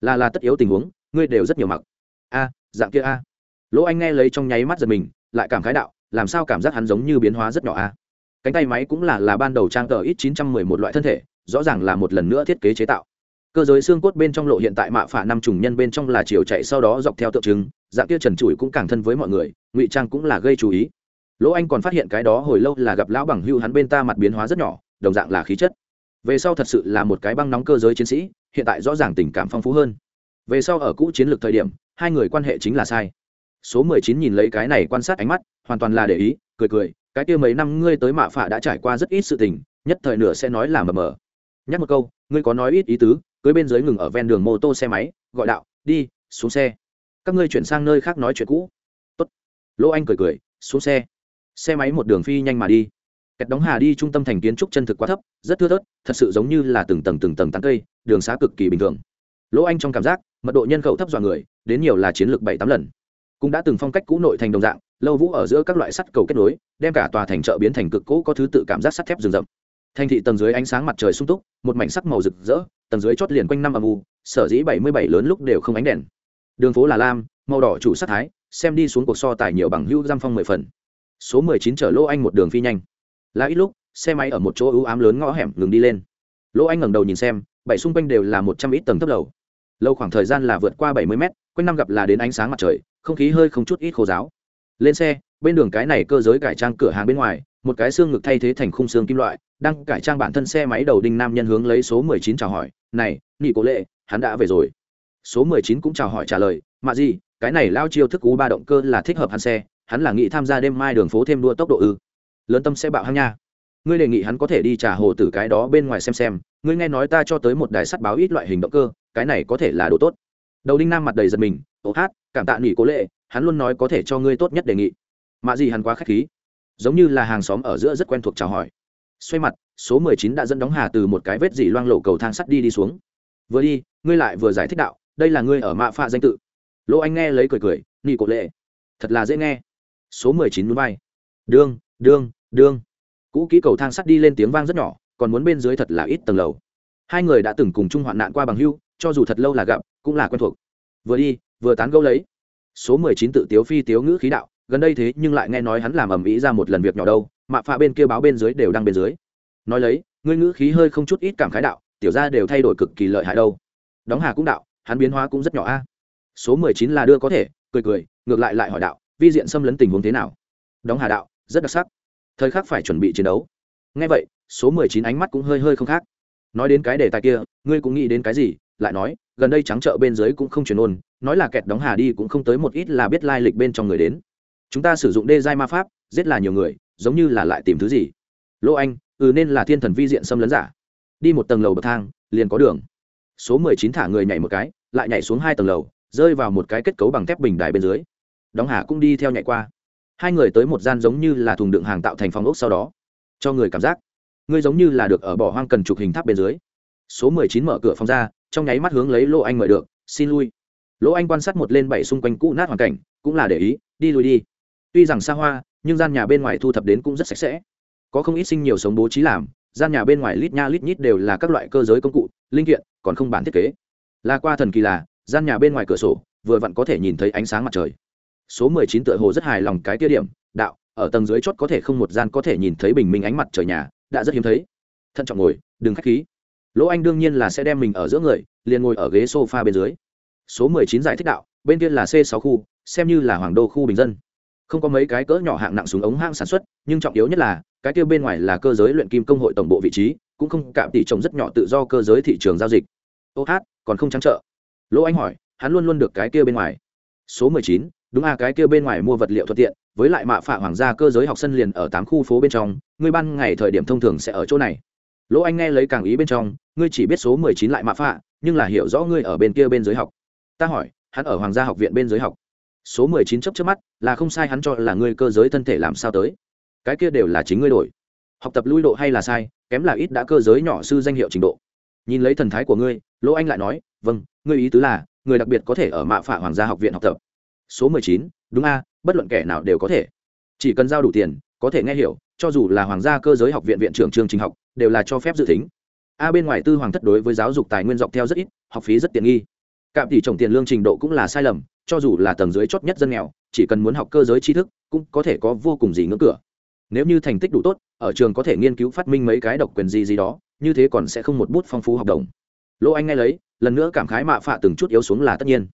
Là là tất yếu tình huống, ngươi đều rất nhiều mặc. A, dạng kia a lỗ anh nghe lấy trong nháy mắt giật mình, lại cảm khái đạo, làm sao cảm giác hắn giống như biến hóa rất nhỏ a? Cánh tay máy cũng là là ban đầu trang tờ ít chín trăm mười một loại thân thể, rõ ràng là một lần nữa thiết kế chế tạo. Cơ giới xương cốt bên trong lộ hiện tại mạ phả năm trùng nhân bên trong là chiều chạy sau đó dọc theo tượng trưng, dạng kia trần trụi cũng càng thân với mọi người, ngụy trang cũng là gây chú ý. Lỗ anh còn phát hiện cái đó hồi lâu là gặp lão bằng hưu hắn bên ta mặt biến hóa rất nhỏ, đồng dạng là khí chất. Về sau thật sự là một cái băng nóng cơ giới chiến sĩ, hiện tại rõ ràng tình cảm phong phú hơn. Về sau ở cũ chiến lược thời điểm, hai người quan hệ chính là sai số mười chín nhìn lấy cái này quan sát ánh mắt, hoàn toàn là để ý, cười cười, cái kia mấy năm ngươi tới mạ phạ đã trải qua rất ít sự tình, nhất thời nửa sẽ nói là mờ mờ. Nhắc một câu, ngươi có nói ít ý tứ, cưới bên dưới ngừng ở ven đường mô tô xe máy, gọi đạo, đi, xuống xe. Các ngươi chuyển sang nơi khác nói chuyện cũ. Tốt. lỗ anh cười cười, xuống xe. Xe máy một đường phi nhanh mà đi. Kẹt đóng hà đi trung tâm thành kiến trúc chân thực quá thấp, rất thưa thớt, thật sự giống như là từng tầng từng tầng tán cây, đường xá cực kỳ bình thường. Lỗ anh trong cảm giác, mật độ nhân khẩu thấp dọa người, đến nhiều là chiến lược bảy tám lần cũng đã từng phong cách cũ nội thành đồng dạng, lâu vũ ở giữa các loại sắt cầu kết nối, đem cả tòa thành chợ biến thành cực cũ có thứ tự cảm giác sắt thép rừng rậm. Thành thị tầng dưới ánh sáng mặt trời sung túc, một mảnh sắc màu rực rỡ, tầng dưới chót liền quanh năm âm u, sở dĩ bảy mươi bảy lớn lúc đều không ánh đèn. Đường phố là lam, màu đỏ chủ sắc thái, xem đi xuống cuộc so tài nhiều bằng hữu giam phong mười phần. Số mười chín chở lỗ anh một đường phi nhanh. Là ít lúc, xe máy ở một chỗ ưu ám lớn ngõ hẻm ngừng đi lên. Lỗ anh ngẩng đầu nhìn xem, bảy xung quanh đều là một trăm ít tầng thấp đầu lâu khoảng thời gian là vượt qua bảy mươi mét, quanh năm gặp là đến ánh sáng mặt trời, không khí hơi không chút ít khô giáo lên xe, bên đường cái này cơ giới cải trang cửa hàng bên ngoài, một cái xương ngực thay thế thành khung xương kim loại, đang cải trang bản thân xe máy đầu đinh nam nhân hướng lấy số mười chín chào hỏi, này nghỉ cố lệ, hắn đã về rồi. Số mười chín cũng chào hỏi trả lời mà gì, cái này lao chiêu thức cú ba động cơ là thích hợp hắn xe, hắn là nghĩ tham gia đêm mai đường phố thêm đua tốc độ ư. Lớn tâm sẽ bạo hăng nha. Ngươi đề nghị hắn có thể đi trả hồ tử cái đó bên ngoài xem xem ngươi nghe nói ta cho tới một đài sắt báo ít loại hình động cơ, cái này có thể là đồ tốt. Đầu đinh nam mặt đầy giật mình Ô hát, cảm tạ nghỉ cố lệ, hắn luôn nói có thể cho ngươi tốt nhất đề nghị. Mạ gì hắn quá k h á c h khí. Giống như là hàng xóm ở giữa rất quen thuộc chào hỏi. Xoay mặt, số mười chín đã dẫn đóng hà từ một cái vết dỉ loang lộ cầu thang sắt đi đi xuống. Vừa đi, ngươi lại vừa giải thích đạo, đây là ngươi ở mạ pha danh tự. Lỗ anh nghe lấy cười cười, nghỉ cố lệ. Thật là dễ nghe. Số mười chín núi bay. Đương đương đương cũ kỹ cầu thang sắt đi lên tiếng vang rất nhỏ còn muốn bên dưới thật là ít tầng lầu. Hai người đã từng cùng chung hoạn nạn qua bằng hưu, cho dù thật lâu là gặp, cũng là quen thuộc. Vừa đi, vừa tán gẫu lấy. Số mười chín tự tiếu phi tiếu ngữ khí đạo, gần đây thế nhưng lại nghe nói hắn làm ầm ĩ ra một lần việc nhỏ đâu, mạ phạ bên kia báo bên dưới đều đăng bên dưới. Nói lấy, ngươi ngữ khí hơi không chút ít cảm khái đạo, tiểu ra đều thay đổi cực kỳ lợi hại đâu. Đóng hà cũng đạo, hắn biến hóa cũng rất nhỏ a. Số mười chín là đưa có thể, cười cười, ngược lại lại hỏi đạo, vi diện xâm lấn tình huống thế nào? Đóng hà đạo, rất đặc sắc. Thời khắc phải chuẩn bị chiến đấu. Ngay vậy số mười chín ánh mắt cũng hơi hơi không khác. Nói đến cái đề tài kia, ngươi cũng nghĩ đến cái gì? Lại nói, gần đây trắng chợ bên dưới cũng không truyền ôn, nói là kẹt đóng hà đi cũng không tới một ít là biết lai lịch bên trong người đến. Chúng ta sử dụng đê giai ma pháp, giết là nhiều người, giống như là lại tìm thứ gì. Lỗ anh ừ nên là thiên thần vi diện xâm lấn giả. Đi một tầng lầu bậc thang, liền có đường. Số mười chín thả người nhảy một cái, lại nhảy xuống hai tầng lầu, rơi vào một cái kết cấu bằng thép bình đài bên dưới. Đóng hà cũng đi theo nhảy qua. Hai người tới một gian giống như là thùng đựng hàng tạo thành phòng ốc sau đó. Cho người cảm giác ngươi giống như là được ở bỏ hoang cần chụp hình tháp bên dưới. Số mười chín mở cửa phòng ra, trong nháy mắt hướng lấy lỗ anh mời được, xin lui. Lỗ anh quan sát một lên bảy xung quanh cũ nát hoàn cảnh, cũng là để ý, đi lui đi. Tuy rằng xa hoa, nhưng gian nhà bên ngoài thu thập đến cũng rất sạch sẽ. Có không ít sinh nhiều sống bố trí làm, gian nhà bên ngoài lít nha lít nhít đều là các loại cơ giới công cụ, linh kiện, còn không bản thiết kế. Là qua thần kỳ là, gian nhà bên ngoài cửa sổ, vừa vặn có thể nhìn thấy ánh sáng mặt trời. Số mười chín tựa hồ rất hài lòng cái tiêu điểm, đạo, ở tầng dưới chót có thể không một gian có thể nhìn thấy bình minh ánh mặt trời nhà đã rất hiếm thấy. Thận trọng ngồi, đừng k h á c h khí. Lỗ anh đương nhiên là sẽ đem mình ở giữa người, liền ngồi ở ghế s o f a bên dưới. Số mười chín giải thích đạo, bên kia là c sáu khu, xem như là hoàng đô khu bình dân. Không có mấy cái cỡ nhỏ hạng nặng súng ống hãng sản xuất, nhưng trọng yếu nhất là, cái kia bên ngoài là cơ giới luyện kim công hội tổng bộ vị trí, cũng không cạm tỷ trọng rất nhỏ tự do cơ giới thị trường giao dịch. Ô hát, còn không trắng trợ lỗ anh hỏi, hắn luôn luôn được cái kia bên ngoài. Số mười chín, đúng à cái kia bên ngoài mua vật liệu thuận tiện với lại mạ phạ hoàng gia cơ giới học sân liền ở tám khu phố bên trong, ngươi ban ngày thời điểm thông thường sẽ ở chỗ này. Lỗ anh nghe lấy càng ý bên trong, ngươi chỉ biết số mười chín lại mạ phạ, nhưng là hiểu rõ ngươi ở bên kia bên dưới học. Ta hỏi, hắn ở hoàng gia học viện bên dưới học. Số mười chín chấp trước mắt, là không sai hắn cho là ngươi cơ giới thân thể làm sao tới. Cái kia đều là chính ngươi đổi. Học tập lui độ hay là sai, kém là ít đã cơ giới nhỏ sư danh hiệu trình độ. Nhìn lấy thần thái của ngươi, lỗ anh lại nói vâng ngươi ý tứ là, người đặc biệt có thể ở mạ phạ hoàng gia học viện học tập. Số mười chín, đúng a bất luận kẻ nào đều có thể. Chỉ cần giao đủ tiền, có thể nghe hiểu, cho dù là hoàng gia cơ giới học viện viện trưởng trường trình học, đều là cho phép dự tính. A bên ngoài tư hoàng thất đối với giáo dục tài nguyên dọc theo rất ít, học phí rất tiện nghi. Cạm tỷ trồng tiền lương trình độ cũng là sai lầm, cho dù là tầng dưới chót nhất dân nghèo, chỉ cần muốn học cơ giới tri thức, cũng có thể có vô cùng gì ngưỡng cửa. Nếu như thành tích đủ tốt, ở trường có thể nghiên cứu phát minh mấy cái độc quyền gì gì đó, như thế còn sẽ không một bút phong phú học đồng. Lỗ anh nghe lấy, lần nữa cảm khái mạ phạ từng chút yếu xuống là tất nhiên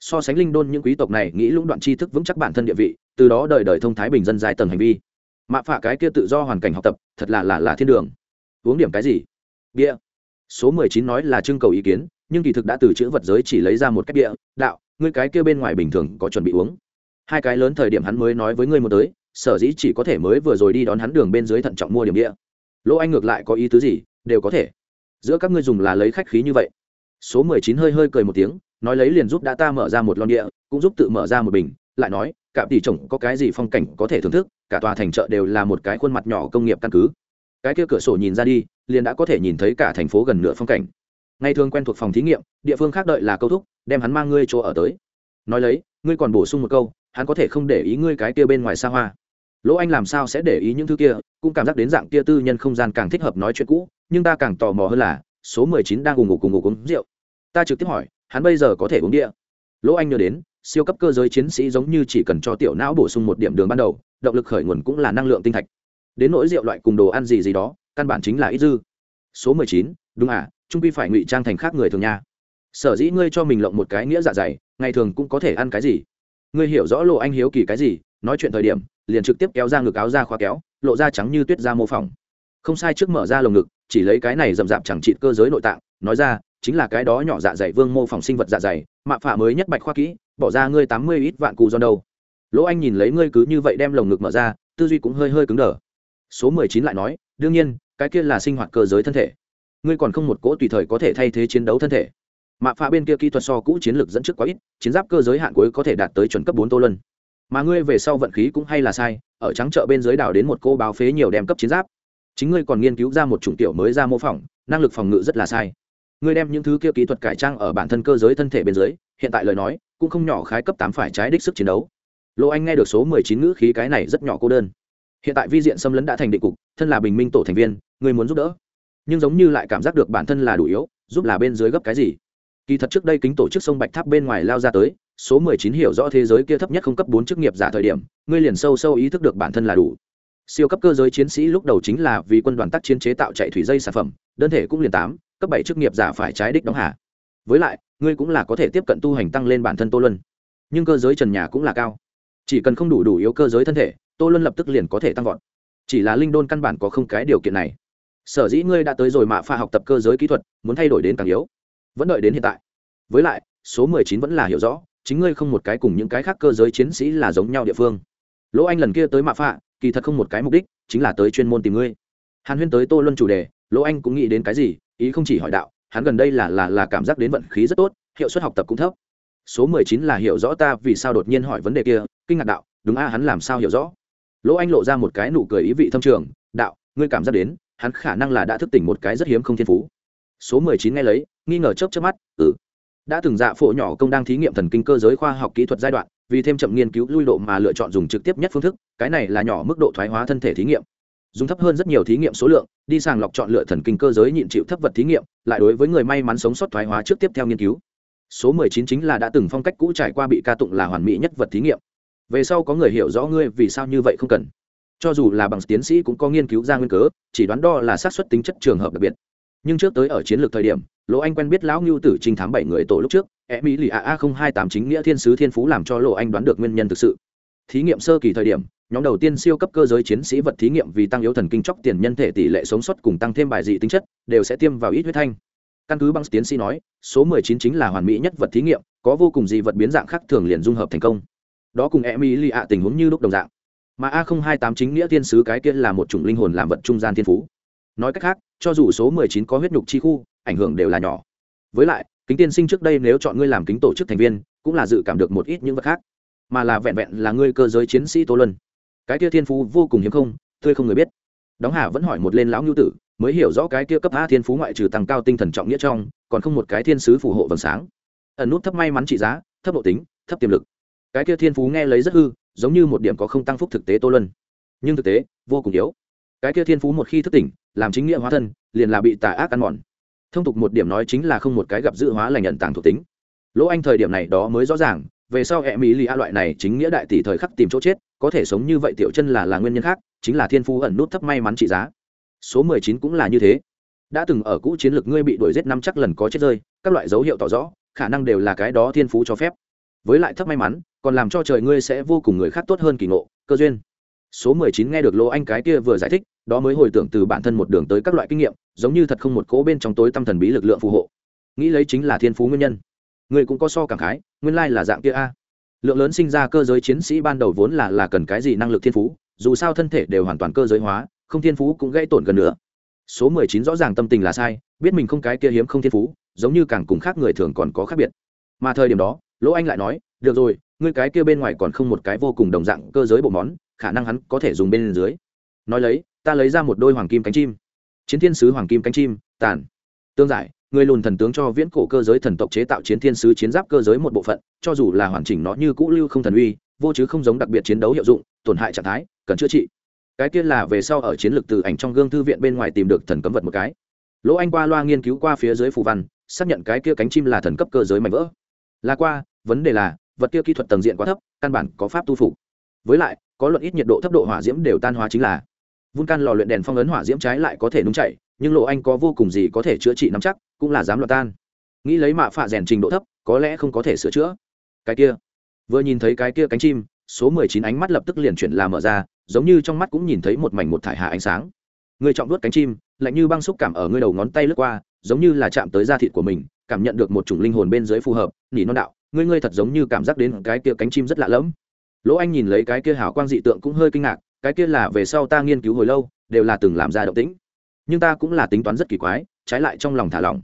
so sánh linh đôn những quý tộc này, nghĩ lũng đoạn tri thức vững chắc bản thân địa vị, từ đó đời đời thông thái bình dân dài tầng hành vi. Mạ phạ cái kia tự do hoàn cảnh học tập, thật là là là thiên đường. Uống điểm cái gì? Bia. Số mười chín nói là trưng cầu ý kiến, nhưng kỳ thực đã từ chữ vật giới chỉ lấy ra một cách bia. Đạo, ngươi cái kia bên ngoài bình thường có chuẩn bị uống. Hai cái lớn thời điểm hắn mới nói với ngươi một tới, sở dĩ chỉ có thể mới vừa rồi đi đón hắn đường bên dưới thận trọng mua điểm bia. Lỗ anh ngược lại có ý tứ gì? Đều có thể. Giữa các ngươi dùng là lấy khách khí như vậy. Số mười chín hơi hơi cười một tiếng nói lấy liền giúp đã ta mở ra một lon địa, cũng giúp tự mở ra một bình, lại nói, cả tỷ chồng có cái gì phong cảnh có thể thưởng thức, cả tòa thành chợ đều là một cái khuôn mặt nhỏ công nghiệp căn cứ. Cái kia cửa sổ nhìn ra đi, liền đã có thể nhìn thấy cả thành phố gần nửa phong cảnh. Ngày thường quen thuộc phòng thí nghiệm, địa phương khác đợi là câu thúc, đem hắn mang ngươi chỗ ở tới. Nói lấy, ngươi còn bổ sung một câu, hắn có thể không để ý ngươi cái kia bên ngoài xa hoa. Lỗ anh làm sao sẽ để ý những thứ kia, cũng cảm giác đến dạng kia tư nhân không gian càng thích hợp nói chuyện cũ, nhưng ta càng tò mò hơn là, số mười chín đang cùng ngủ cùng ngủ uống rượu. Ta trực tiếp hỏi hắn bây giờ có thể uống địa. Lỗ anh nhớ đến, siêu cấp cơ giới chiến sĩ giống như chỉ cần cho tiểu não bổ sung một điểm đường ban đầu, động lực khởi nguồn cũng là năng lượng tinh thạch. Đến nỗi rượu loại cùng đồ ăn gì gì đó, căn bản chính là ít dư. Số mười chín, đúng à trung quy phải ngụy trang thành khác người thường nha. Sở dĩ ngươi cho mình lộng một cái nghĩa dạ dày, ngày thường cũng có thể ăn cái gì? Ngươi hiểu rõ lộ anh hiếu kỳ cái gì, nói chuyện thời điểm, liền trực tiếp kéo ra ngực áo ra khóa kéo, lộ ra trắng như tuyết ra mô phỏng. Không sai trước mở ra lồng ngực, chỉ lấy cái này rậm rạp chẳng trị cơ giới nội tạng, nói ra chính là cái đó nhỏ dạ dày vương mô phỏng sinh vật dạ dày, mạ phả mới nhất bạch khoa kỹ, bỏ ra ngươi tám mươi ít vạn cù do đâu. Lỗ anh nhìn lấy ngươi cứ như vậy đem lồng ngực mở ra, tư duy cũng hơi hơi cứng đờ. Số mười chín lại nói, đương nhiên, cái kia là sinh hoạt cơ giới thân thể. Ngươi còn không một cỗ tùy thời có thể thay thế chiến đấu thân thể. Mạ phạ bên kia kỹ thuật so cũ chiến lược dẫn trước quá ít, chiến giáp cơ giới hạn cuối có thể đạt tới chuẩn cấp bốn tô lân mà ngươi về sau vận khí cũng hay là sai, ở trắng chợ bên dưới đảo đến một cô báo phế nhiều đem cấp chiến giáp. Chính ngươi còn nghiên cứu ra một chủng tiểu mới ra mô phỏng, năng lực phòng ngự rất là sai ngươi đem những thứ kia kỹ thuật cải trang ở bản thân cơ giới thân thể bên dưới, hiện tại lời nói, cũng không nhỏ khái cấp tám phải trái đích sức chiến đấu. Lỗ anh nghe được số mười chín ngữ khí cái này rất nhỏ cô đơn. Hiện tại vi diện xâm lấn đã thành định cục, thân là bình minh tổ thành viên, ngươi muốn giúp đỡ. Nhưng giống như lại cảm giác được bản thân là đủ yếu, giúp là bên dưới gấp cái gì? Kỳ thật trước đây kính tổ chức sông bạch tháp bên ngoài lao ra tới, số mười chín hiểu rõ thế giới kia thấp nhất không cấp bốn chức nghiệp giả thời điểm, ngươi liền sâu sâu ý thức được bản thân là đủ. Siêu cấp cơ giới chiến sĩ lúc đầu chính là vì quân đoàn tác chiến chế tạo chạy thủy dây sản phẩm, đơn thể cũng liền tám cấp bảy chức nghiệp giả phải trái đích đóng hạ với lại, ngươi cũng là có thể tiếp cận tu hành tăng lên bản thân tô luân. Nhưng cơ giới trần nhà cũng là cao. Chỉ cần không đủ đủ yếu cơ giới thân thể, tô luân lập tức liền có thể tăng vọt. Chỉ là linh đôn căn bản có không cái điều kiện này. Sở dĩ ngươi đã tới rồi mạ pha học tập cơ giới kỹ thuật, muốn thay đổi đến càng yếu. Vẫn đợi đến hiện tại. Với lại, số mười chín vẫn là hiểu rõ, chính ngươi không một cái cùng những cái khác cơ giới chiến sĩ là giống nhau địa phương. Lỗ anh lần kia tới mạ pha kỳ thật không một cái mục đích, chính là tới chuyên môn tìm ngươi. Hàn huyên tới tô luân chủ đề, lỗ anh cũng nghĩ đến cái gì ý không chỉ hỏi đạo, hắn gần đây là là là cảm giác đến vận khí rất tốt, hiệu suất học tập cũng thấp. Số mười chín là hiểu rõ ta vì sao đột nhiên hỏi vấn đề kia, kinh ngạc đạo, đúng a, hắn làm sao hiểu rõ? Lỗ anh lộ ra một cái nụ cười ý vị thâm trường, đạo, ngươi cảm giác đến, hắn khả năng là đã thức tỉnh một cái rất hiếm không thiên phú. Số mười chín nghe lấy, nghi ngờ chớp chớp mắt ừ. Đã từng dạ phổ nhỏ công đang thí nghiệm thần kinh cơ giới khoa học kỹ thuật giai đoạn, vì thêm chậm nghiên cứu lui độ mà lựa chọn dùng trực tiếp nhất phương thức, cái này là nhỏ mức độ thoái hóa thân thể thí nghiệm dùng thấp hơn rất nhiều thí nghiệm số lượng, đi sàng lọc chọn lựa thần kinh cơ giới nhịn chịu thấp vật thí nghiệm, lại đối với người may mắn sống sót thoái hóa trước tiếp theo nghiên cứu. Số mười chín chính là đã từng phong cách cũ trải qua bị ca tụng là hoàn mỹ nhất vật thí nghiệm. Về sau có người hiểu rõ ngươi vì sao như vậy không cần. Cho dù là bằng tiến sĩ cũng có nghiên cứu ra nguyên cớ, chỉ đoán đo là xác suất tính chất trường hợp đặc biệt. Nhưng trước tới ở chiến lược thời điểm, lỗ anh quen biết lão ngưu tử trinh thám bảy người tổ lúc trước e mỹ lì a a không hai tám chính nghĩa thiên sứ thiên phú làm cho lỗ anh đoán được nguyên nhân thực sự. Thí nghiệm sơ kỳ thời điểm nhóm đầu tiên siêu cấp cơ giới chiến sĩ vật thí nghiệm vì tăng yếu thần kinh chóc tiền nhân thể tỷ lệ sống sót cùng tăng thêm bài dị tính chất, đều sẽ tiêm vào ít huyết thanh. Căn cứ băng tiến sĩ nói, số 19 chính là hoàn mỹ nhất vật thí nghiệm, có vô cùng dị vật biến dạng khác thường liền dung hợp thành công. Đó cùng e mỹ lì ạ tình huống như lúc đồng dạng. Mà a không hai tám chính nghĩa thiên sứ cái kia là một chủng linh hồn làm vật trung gian thiên phú. Nói cách khác, cho dù số 19 có huyết nhục chi khu, ảnh hưởng đều là nhỏ. Với lại, kính tiên sinh trước đây nếu chọn ngươi làm kính tổ chức thành viên, cũng là dự cảm được một ít những vật khác. Mà là vẹn vẹn là ngươi cơ giới chiến sĩ tô luân cái kia thiên phú vô cùng hiếm không, tươi không người biết. Đóng hà vẫn hỏi một lên lão ngưu tử, mới hiểu rõ cái kia cấp a thiên phú ngoại trừ tăng cao tinh thần trọng nghĩa trong, còn không một cái thiên sứ phù hộ vầng sáng. Ẩn nút thấp may mắn trị giá, thấp độ tính, thấp tiềm lực. Cái kia thiên phú nghe lấy rất hư, giống như một điểm có không tăng phúc thực tế tô lân nhưng thực tế, vô cùng yếu. Cái kia thiên phú một khi thức tỉnh, làm chính nghĩa hóa thân, liền là bị tà ác ăn mòn. Thông tục một điểm nói chính là không một cái gặp dự hóa lành nhận tàng thuộc tính. Lỗ anh thời điểm này đó mới rõ ràng, về sau hệ mỹ lì a loại này chính nghĩa đại tỷ thời khắc tìm chỗ chết có thể sống như vậy tiểu chân là là nguyên nhân khác, chính là thiên phú ẩn nút thấp may mắn trị giá. Số mười chín cũng là như thế. Đã từng ở cũ chiến lược ngươi bị đuổi giết năm chắc lần có chết rơi, các loại dấu hiệu tỏ rõ, khả năng đều là cái đó thiên phú cho phép. Với lại thấp may mắn, còn làm cho trời ngươi sẽ vô cùng người khác tốt hơn kỳ ngộ, cơ duyên. Số mười chín nghe được lỗ anh cái kia vừa giải thích, đó mới hồi tưởng từ bản thân một đường tới các loại kinh nghiệm, giống như thật không một cỗ bên trong tối tâm thần bí lực lượng phù hộ. Nghĩ lấy chính là thiên phú nguyên nhân. Người cũng có so cảm khái, nguyên lai là dạng kia a lượng lớn sinh ra cơ giới chiến sĩ ban đầu vốn là là cần cái gì năng lực thiên phú, dù sao thân thể đều hoàn toàn cơ giới hóa, không thiên phú cũng gây tổn gần nữa số mười chín rõ ràng tâm tình là sai, biết mình không cái kia hiếm không thiên phú, giống như càng cùng khác người thường còn có khác biệt. Mà thời điểm đó, lỗ anh lại nói, được rồi, ngươi cái kia bên ngoài còn không một cái vô cùng đồng dạng cơ giới bộ món, khả năng hắn có thể dùng bên dưới. Nói lấy, ta lấy ra một đôi hoàng kim cánh chim. Chiến thiên sứ hoàng kim cánh chim, tàn. Tương giải người lùn thần tướng cho viễn cổ cơ giới thần tộc chế tạo chiến thiên sứ chiến giáp cơ giới một bộ phận, cho dù là hoàn chỉnh nó như cũ lưu không thần uy, vô chứ không giống đặc biệt chiến đấu hiệu dụng, tổn hại trạng thái, cần chữa trị. Cái kia là về sau ở chiến lược từ ảnh trong gương thư viện bên ngoài tìm được thần cấm vật một cái. Lỗ anh qua loa nghiên cứu qua phía dưới phù văn, xác nhận cái kia cánh chim là thần cấp cơ giới mạnh vỡ. Là qua, vấn đề là, vật kia kỹ thuật tầng diện quá thấp, căn bản có pháp tu phục. Với lại, có luận ít nhiệt độ thấp độ hỏa diễm đều tan hóa chính là, vun can lò luyện đèn phong ấn hỏa diễm trái lại có thể nung chảy, nhưng lộ anh có vô cùng gì có thể chữa trị nắm chắc cũng là dám loạn tan. Nghĩ lấy mạ phạ rèn trình độ thấp, có lẽ không có thể sửa chữa. Cái kia. Vừa nhìn thấy cái kia cánh chim, số mười chín ánh mắt lập tức liền chuyển là mở ra, giống như trong mắt cũng nhìn thấy một mảnh một thải hạ ánh sáng. Người trọng đuốt cánh chim, lạnh như băng xúc cảm ở ngươi đầu ngón tay lướt qua, giống như là chạm tới da thịt của mình, cảm nhận được một chủng linh hồn bên dưới phù hợp, nỉ non đạo, ngươi ngươi thật giống như cảm giác đến cái kia cánh chim rất lạ lẫm. Lỗ anh nhìn lấy cái kia hào quang dị tượng cũng hơi kinh ngạc, cái kia là về sau ta nghiên cứu hồi lâu, đều là từng làm ra động tĩnh. Nhưng ta cũng là tính toán rất kỳ quái trái lại trong lòng thả lỏng.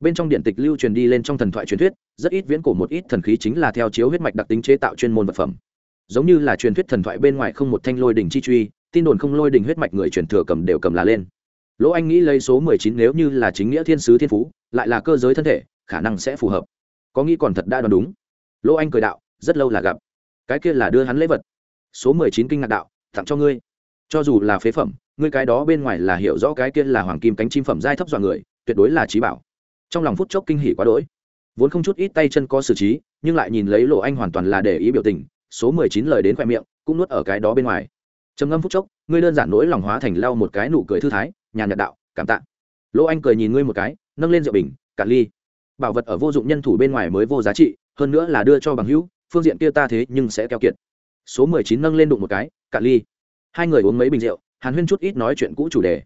Bên trong điện tịch lưu truyền đi lên trong thần thoại truyền thuyết, rất ít viễn cổ một ít thần khí chính là theo chiếu huyết mạch đặc tính chế tạo chuyên môn vật phẩm. Giống như là truyền thuyết thần thoại bên ngoài không một thanh lôi đỉnh chi truy, tin đồn không lôi đỉnh huyết mạch người truyền thừa cầm đều cầm là lên. Lỗ anh nghĩ lấy số mười chín nếu như là chính nghĩa thiên sứ thiên phú, lại là cơ giới thân thể, khả năng sẽ phù hợp. Có nghĩ còn thật đã đoán đúng. Lỗ anh cười đạo, rất lâu là gặp. Cái kia là đưa hắn lễ vật. Số mười chín kinh ngạc đạo, tặng cho ngươi. Cho dù là phế phẩm ngươi cái đó bên ngoài là hiểu rõ cái kia là hoàng kim cánh chim phẩm giai thấp dọa người, tuyệt đối là trí bảo. Trong lòng phút chốc kinh hỉ quá đỗi. Vốn không chút ít tay chân có xử trí, nhưng lại nhìn lấy lộ anh hoàn toàn là để ý biểu tình, số mười chín lời đến khoe miệng, cũng nuốt ở cái đó bên ngoài. Trầm ngâm phút chốc, ngươi đơn giản nỗi lòng hóa thành lau một cái nụ cười thư thái nhà nhật đạo, cảm tạ. Lỗ anh cười nhìn ngươi một cái, nâng lên rượu bình, cạn ly. Bảo vật ở vô dụng nhân thủ bên ngoài mới vô giá trị, hơn nữa là đưa cho bằng hữu, phương diện kia ta thế nhưng sẽ keo kiệt. Số mười chín nâng lên đụng một cái, cạn ly. Hai người uống mấy bình rượu hàn huyên chút ít nói chuyện cũ chủ đề.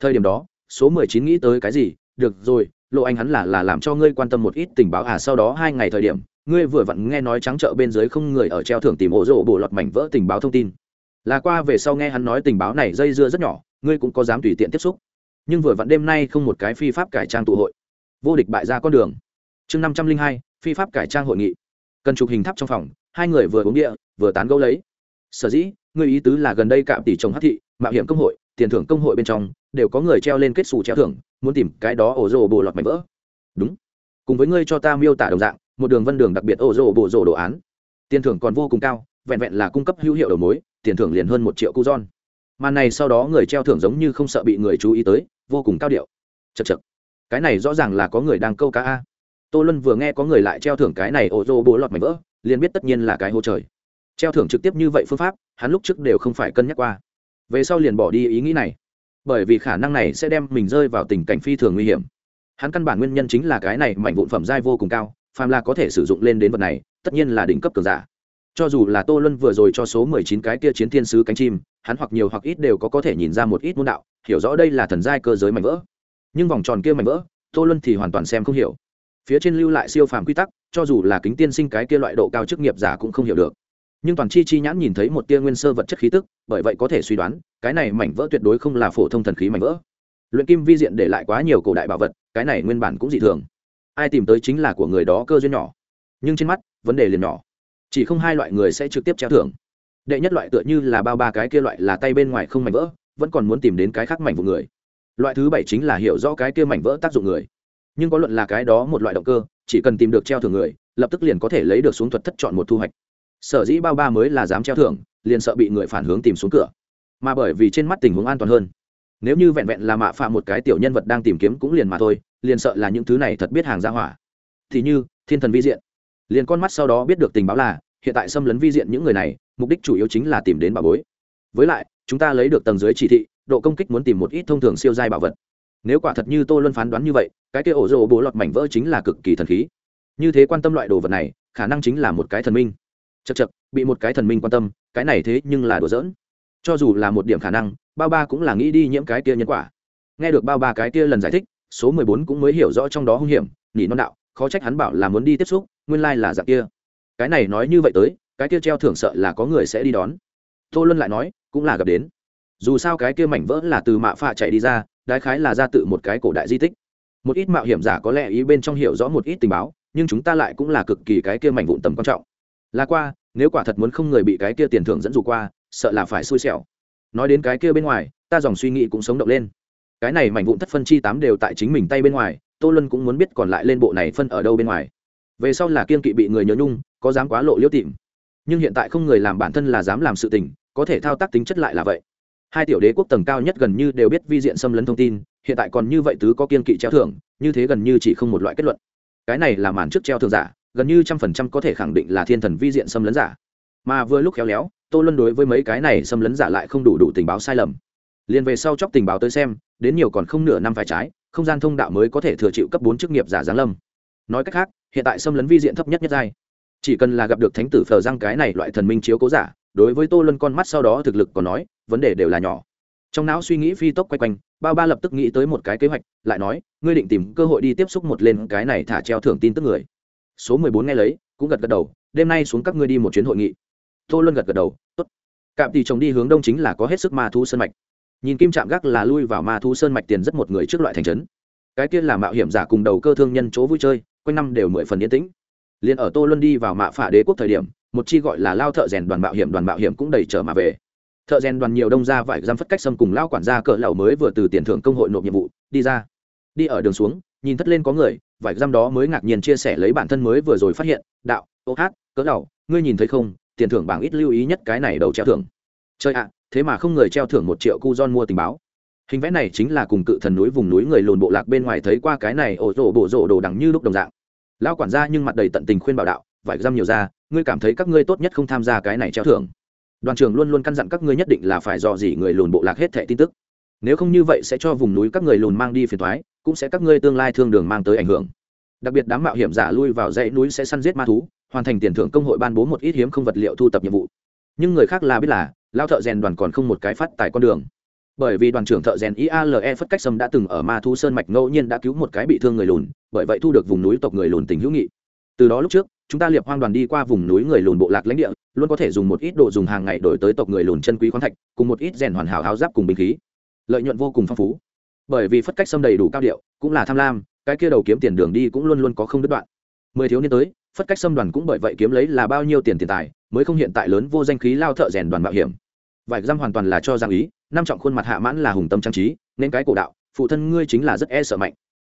Thời điểm đó, số mười chín nghĩ tới cái gì? Được rồi, lộ anh hắn là là làm cho ngươi quan tâm một ít tình báo à sau đó hai ngày thời điểm, ngươi vừa vặn nghe nói trắng chợ bên dưới không người ở treo thưởng tìm ổ rộ bộ lọt mảnh vỡ tình báo thông tin. Là qua về sau nghe hắn nói tình báo này dây dưa rất nhỏ, ngươi cũng có dám tùy tiện tiếp xúc. Nhưng vừa vặn đêm nay không một cái phi pháp cải trang tụ hội. Vô địch bại ra con đường. Chương năm trăm linh hai, phi pháp cải trang hội nghị. Cần chụp hình tháp trong phòng, hai người vừa uống địa, vừa tán gẫu lấy. Sở dĩ người ý tứ là gần đây cạm tỷ chồng hát thị, mạo hiểm công hội, tiền thưởng công hội bên trong, đều có người treo lên kết xù treo thưởng, muốn tìm cái đó ổ rồ bộ lọt mảnh vỡ. Đúng. Cùng với ngươi cho ta miêu tả đồng dạng, một đường vân đường đặc biệt ổ rồ bộ rồ đồ án. Tiền thưởng còn vô cùng cao, vẹn vẹn là cung cấp hữu hiệu đầu mối, tiền thưởng liền hơn một triệu cu giòn mà này sau đó người treo thưởng giống như không sợ bị người chú ý tới, vô cùng cao điệu. Chật chật cái này rõ ràng là có người đang câu cá a. Tô luân vừa nghe có người lại treo thưởng cái này ổ rô bố lọt mảnh vỡ, liền biết tất nhiên là cái hô trời treo thưởng trực tiếp như vậy phương pháp, hắn lúc trước đều không phải cân nhắc qua. Về sau liền bỏ đi ý nghĩ này. Bởi vì khả năng này sẽ đem mình rơi vào tình cảnh phi thường nguy hiểm. Hắn căn bản nguyên nhân chính là cái này mảnh vụn phẩm dai vô cùng cao, phàm là có thể sử dụng lên đến vật này, tất nhiên là đỉnh cấp cường giả. Cho dù là tô luân vừa rồi cho số mười chín cái kia chiến thiên sứ cánh chim, hắn hoặc nhiều hoặc ít đều có có thể nhìn ra một ít môn đạo, hiểu rõ đây là thần giai cơ giới mảnh vỡ. Nhưng vòng tròn kia mảnh vỡ, tô luân thì hoàn toàn xem không hiểu. Phía trên lưu lại siêu phàm quy tắc, cho dù là kính tiên sinh cái kia loại độ cao chức nghiệp giả cũng không hiểu được nhưng toàn chi chi nhãn nhìn thấy một tia nguyên sơ vật chất khí tức, bởi vậy có thể suy đoán, cái này mảnh vỡ tuyệt đối không là phổ thông thần khí mảnh vỡ. Luyện kim vi diện để lại quá nhiều cổ đại bảo vật, cái này nguyên bản cũng dị thường. Ai tìm tới chính là của người đó cơ duyên nhỏ. Nhưng trên mắt, vấn đề liền nhỏ. Chỉ không hai loại người sẽ trực tiếp treo thưởng. Đệ nhất loại tựa như là bao ba cái kia loại là tay bên ngoài không mảnh vỡ, vẫn còn muốn tìm đến cái khác mảnh vụ người. Loại thứ bảy chính là hiểu rõ cái kia mảnh vỡ tác dụng người. Nhưng có luận là cái đó một loại động cơ, chỉ cần tìm được treo thưởng người, lập tức liền có thể lấy được xuống thuật thất chọn một thu hoạch sở dĩ bao ba mới là dám treo thưởng, liền sợ bị người phản hướng tìm xuống cửa. Mà bởi vì trên mắt tình huống an toàn hơn. Nếu như vẹn vẹn là mạ phạm một cái tiểu nhân vật đang tìm kiếm cũng liền mà thôi, liền sợ là những thứ này thật biết hàng ra hỏa. Thì như, thiên thần vi diện. Liền con mắt sau đó biết được tình báo là, hiện tại xâm lấn vi diện những người này, mục đích chủ yếu chính là tìm đến bà bối. Với lại, chúng ta lấy được tầng dưới chỉ thị, độ công kích muốn tìm một ít thông thường siêu giai bảo vật. Nếu quả thật như tô luân phán đoán như vậy, cái kia ổ rỗ bố lọt mảnh vỡ chính là cực kỳ thần khí. Như thế quan tâm loại đồ vật này, khả năng chính là một cái thần minh chật chật, bị một cái thần minh quan tâm, cái này thế nhưng là đùa giỡn. Cho dù là một điểm khả năng, bao ba cũng là nghĩ đi nhiễm cái kia nhân quả. Nghe được bao ba cái kia lần giải thích, số mười bốn cũng mới hiểu rõ trong đó hung hiểm nhỉ non đạo, khó trách hắn bảo là muốn đi tiếp xúc, nguyên lai là dạng kia. Cái này nói như vậy tới, cái kia treo thưởng sợ là có người sẽ đi đón. Tô luân lại nói, cũng là gặp đến. Dù sao cái kia mảnh vỡ là từ mạ phạ chạy đi ra, đại khái là ra tự một cái cổ đại di tích. Một ít mạo hiểm giả có lẽ ý bên trong hiểu rõ một ít tình báo, nhưng chúng ta lại cũng là cực kỳ cái kia mảnh vụn tầm quan trọng là qua, nếu quả thật muốn không người bị cái kia tiền thưởng dẫn dụ qua, sợ là phải xui xẻo. Nói đến cái kia bên ngoài, ta dòng suy nghĩ cũng sống động lên. Cái này mảnh vụn thất phân chi tám đều tại chính mình tay bên ngoài, tô lân cũng muốn biết còn lại lên bộ này phân ở đâu bên ngoài. Về sau là kiên kỵ bị người nhớ nhung, có dám quá lộ liễu tìm. Nhưng hiện tại không người làm bản thân là dám làm sự tình, có thể thao tác tính chất lại là vậy. Hai tiểu đế quốc tầng cao nhất gần như đều biết vi diện xâm lấn thông tin, hiện tại còn như vậy tứ có kiên kỵ treo thưởng, như thế gần như chỉ không một loại kết luận. Cái này là màn trước treo thưởng giả gần như trăm phần trăm có thể khẳng định là thiên thần vi diện xâm lấn giả. Mà vừa lúc khéo léo, tô luân đối với mấy cái này xâm lấn giả lại không đủ đủ tình báo sai lầm. Liền về sau chóc tình báo tới xem, đến nhiều còn không nửa năm phải trái, không gian thông đạo mới có thể thừa chịu cấp bốn chức nghiệp giả giáng lâm. Nói cách khác, hiện tại xâm lấn vi diện thấp nhất nhất giai. Chỉ cần là gặp được thánh tử phờ răng cái này loại thần minh chiếu cố giả, đối với tô luân con mắt sau đó thực lực còn nói, vấn đề đều là nhỏ. Trong não suy nghĩ phi tốc quay quanh, bao ba lập tức nghĩ tới một cái kế hoạch, lại nói, ngươi định tìm cơ hội đi tiếp xúc một lên cái này thả treo thưởng tin tức người số mười bốn nghe lấy, cũng gật gật đầu, đêm nay xuống các ngươi đi một chuyến hội nghị. Tô luân gật gật đầu, tốt. Cạm tỷ chồng đi hướng đông chính là có hết sức ma thu sơn mạch. Nhìn kim trạm gác là lui vào ma thú sơn mạch tiền rất một người trước loại thành trấn. Cái kia là mạo hiểm giả cùng đầu cơ thương nhân chỗ vui chơi, quanh năm đều mười phần yên tĩnh. Liền ở tô luân đi vào mạ phả đế quốc thời điểm, một chi gọi là lao thợ rèn đoàn mạo hiểm đoàn mạo hiểm cũng đầy trở mà về. Thợ rèn đoàn nhiều đông ra vải giam phất cách xâm cùng lao quản gia cỡ lầu mới vừa từ tiền thưởng công hội nộp nhiệm vụ, đi ra. Đi ở đường xuống, nhìn thất lên có người vải giam đó mới ngạc nhiên chia sẻ lấy bản thân mới vừa rồi phát hiện, đạo, ô hát, cỡ đầu, ngươi nhìn thấy không, tiền thưởng bảng ít lưu ý nhất cái này đầu treo thưởng. Chơi ạ, thế mà không người treo thưởng một triệu cu don mua tình báo. Hình vẽ này chính là cùng cự thần núi vùng núi người lùn bộ lạc bên ngoài thấy qua cái này ổ rổ bộ rổ đồ đằng như lúc đồng dạng. Lao quản gia nhưng mặt đầy tận tình khuyên bảo đạo vải giam nhiều ra, ngươi cảm thấy các ngươi tốt nhất không tham gia cái này treo thưởng. Đoàn trưởng luôn luôn căn dặn các ngươi nhất định là phải dò dỉ người lùn bộ lạc hết thẻ tin tức nếu không như vậy sẽ cho vùng núi các người lùn mang đi phiền thoái cũng sẽ các ngươi tương lai thương đường mang tới ảnh hưởng. Đặc biệt đám mạo hiểm giả lui vào dãy núi sẽ săn giết ma thú, hoàn thành tiền thưởng công hội ban bố một ít hiếm không vật liệu thu tập nhiệm vụ. Nhưng người khác là biết là lao thợ rèn đoàn còn không một cái phát tại con đường. Bởi vì đoàn trưởng thợ rèn iale phất cách sâm đã từng ở ma thú sơn mạch ngẫu nhiên đã cứu một cái bị thương người lùn, bởi vậy thu được vùng núi tộc người lùn tình hữu nghị. Từ đó lúc trước, chúng ta liệp hoang đoàn đi qua vùng núi người lùn bộ lạc lãnh địa, luôn có thể dùng một ít đồ dùng hàng ngày đổi tới tộc người lùn chân quý khoáng thạch, cùng một ít rèn hoàn hảo áo giáp cùng binh khí lợi nhuận vô cùng phong phú. Bởi vì phất cách xâm đầy đủ cao điệu, cũng là tham lam, cái kia đầu kiếm tiền đường đi cũng luôn luôn có không đứt đoạn. Mười thiếu niên tới, phất cách xâm đoàn cũng bởi vậy kiếm lấy là bao nhiêu tiền tiền tài, mới không hiện tại lớn vô danh khí lao thợ rèn đoàn mạo hiểm. Vải răm hoàn toàn là cho giang ý, năm trọng khuôn mặt hạ mãn là hùng tâm trang trí, nên cái cổ đạo, phụ thân ngươi chính là rất e sợ mạnh.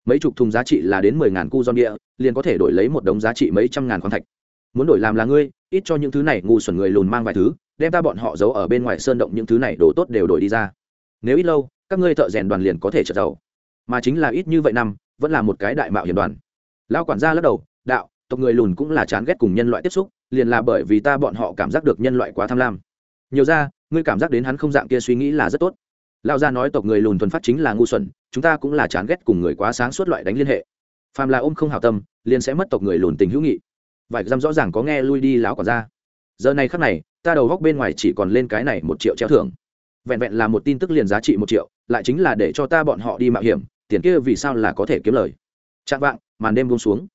Mấy chục thùng giá trị là đến mười ngàn cu don địa, liền có thể đổi lấy một đống giá trị mấy trăm ngàn khoáng thạch. Muốn đổi làm là ngươi, ít cho những thứ này ngu xuẩn người lùn mang vài thứ, đem ta bọn họ giấu ở bên ngoài sơn động những thứ này đồ tốt đều đổi đi ra nếu ít lâu, các ngươi thợ rèn đoàn liền có thể trở giàu. Mà chính là ít như vậy năm, vẫn là một cái đại mạo hiểm đoàn. Lão quản gia lắc đầu, đạo, tộc người lùn cũng là chán ghét cùng nhân loại tiếp xúc, liền là bởi vì ta bọn họ cảm giác được nhân loại quá tham lam. Nhiều ra, ngươi cảm giác đến hắn không dạng kia suy nghĩ là rất tốt. Lao gia nói tộc người lùn thuần phát chính là ngu xuẩn, chúng ta cũng là chán ghét cùng người quá sáng suốt loại đánh liên hệ. Phàm là ôm không hào tâm, liền sẽ mất tộc người lùn tình hữu nghị. Vải dăm rõ ràng có nghe lui đi lão quản gia. Giờ này khắc này, ta đầu góc bên ngoài chỉ còn lên cái này một triệu treo thưởng vẹn vẹn là một tin tức liền giá trị một triệu, lại chính là để cho ta bọn họ đi mạo hiểm, tiền kia vì sao là có thể kiếm lời? Chạm vạng, màn đêm buông xuống.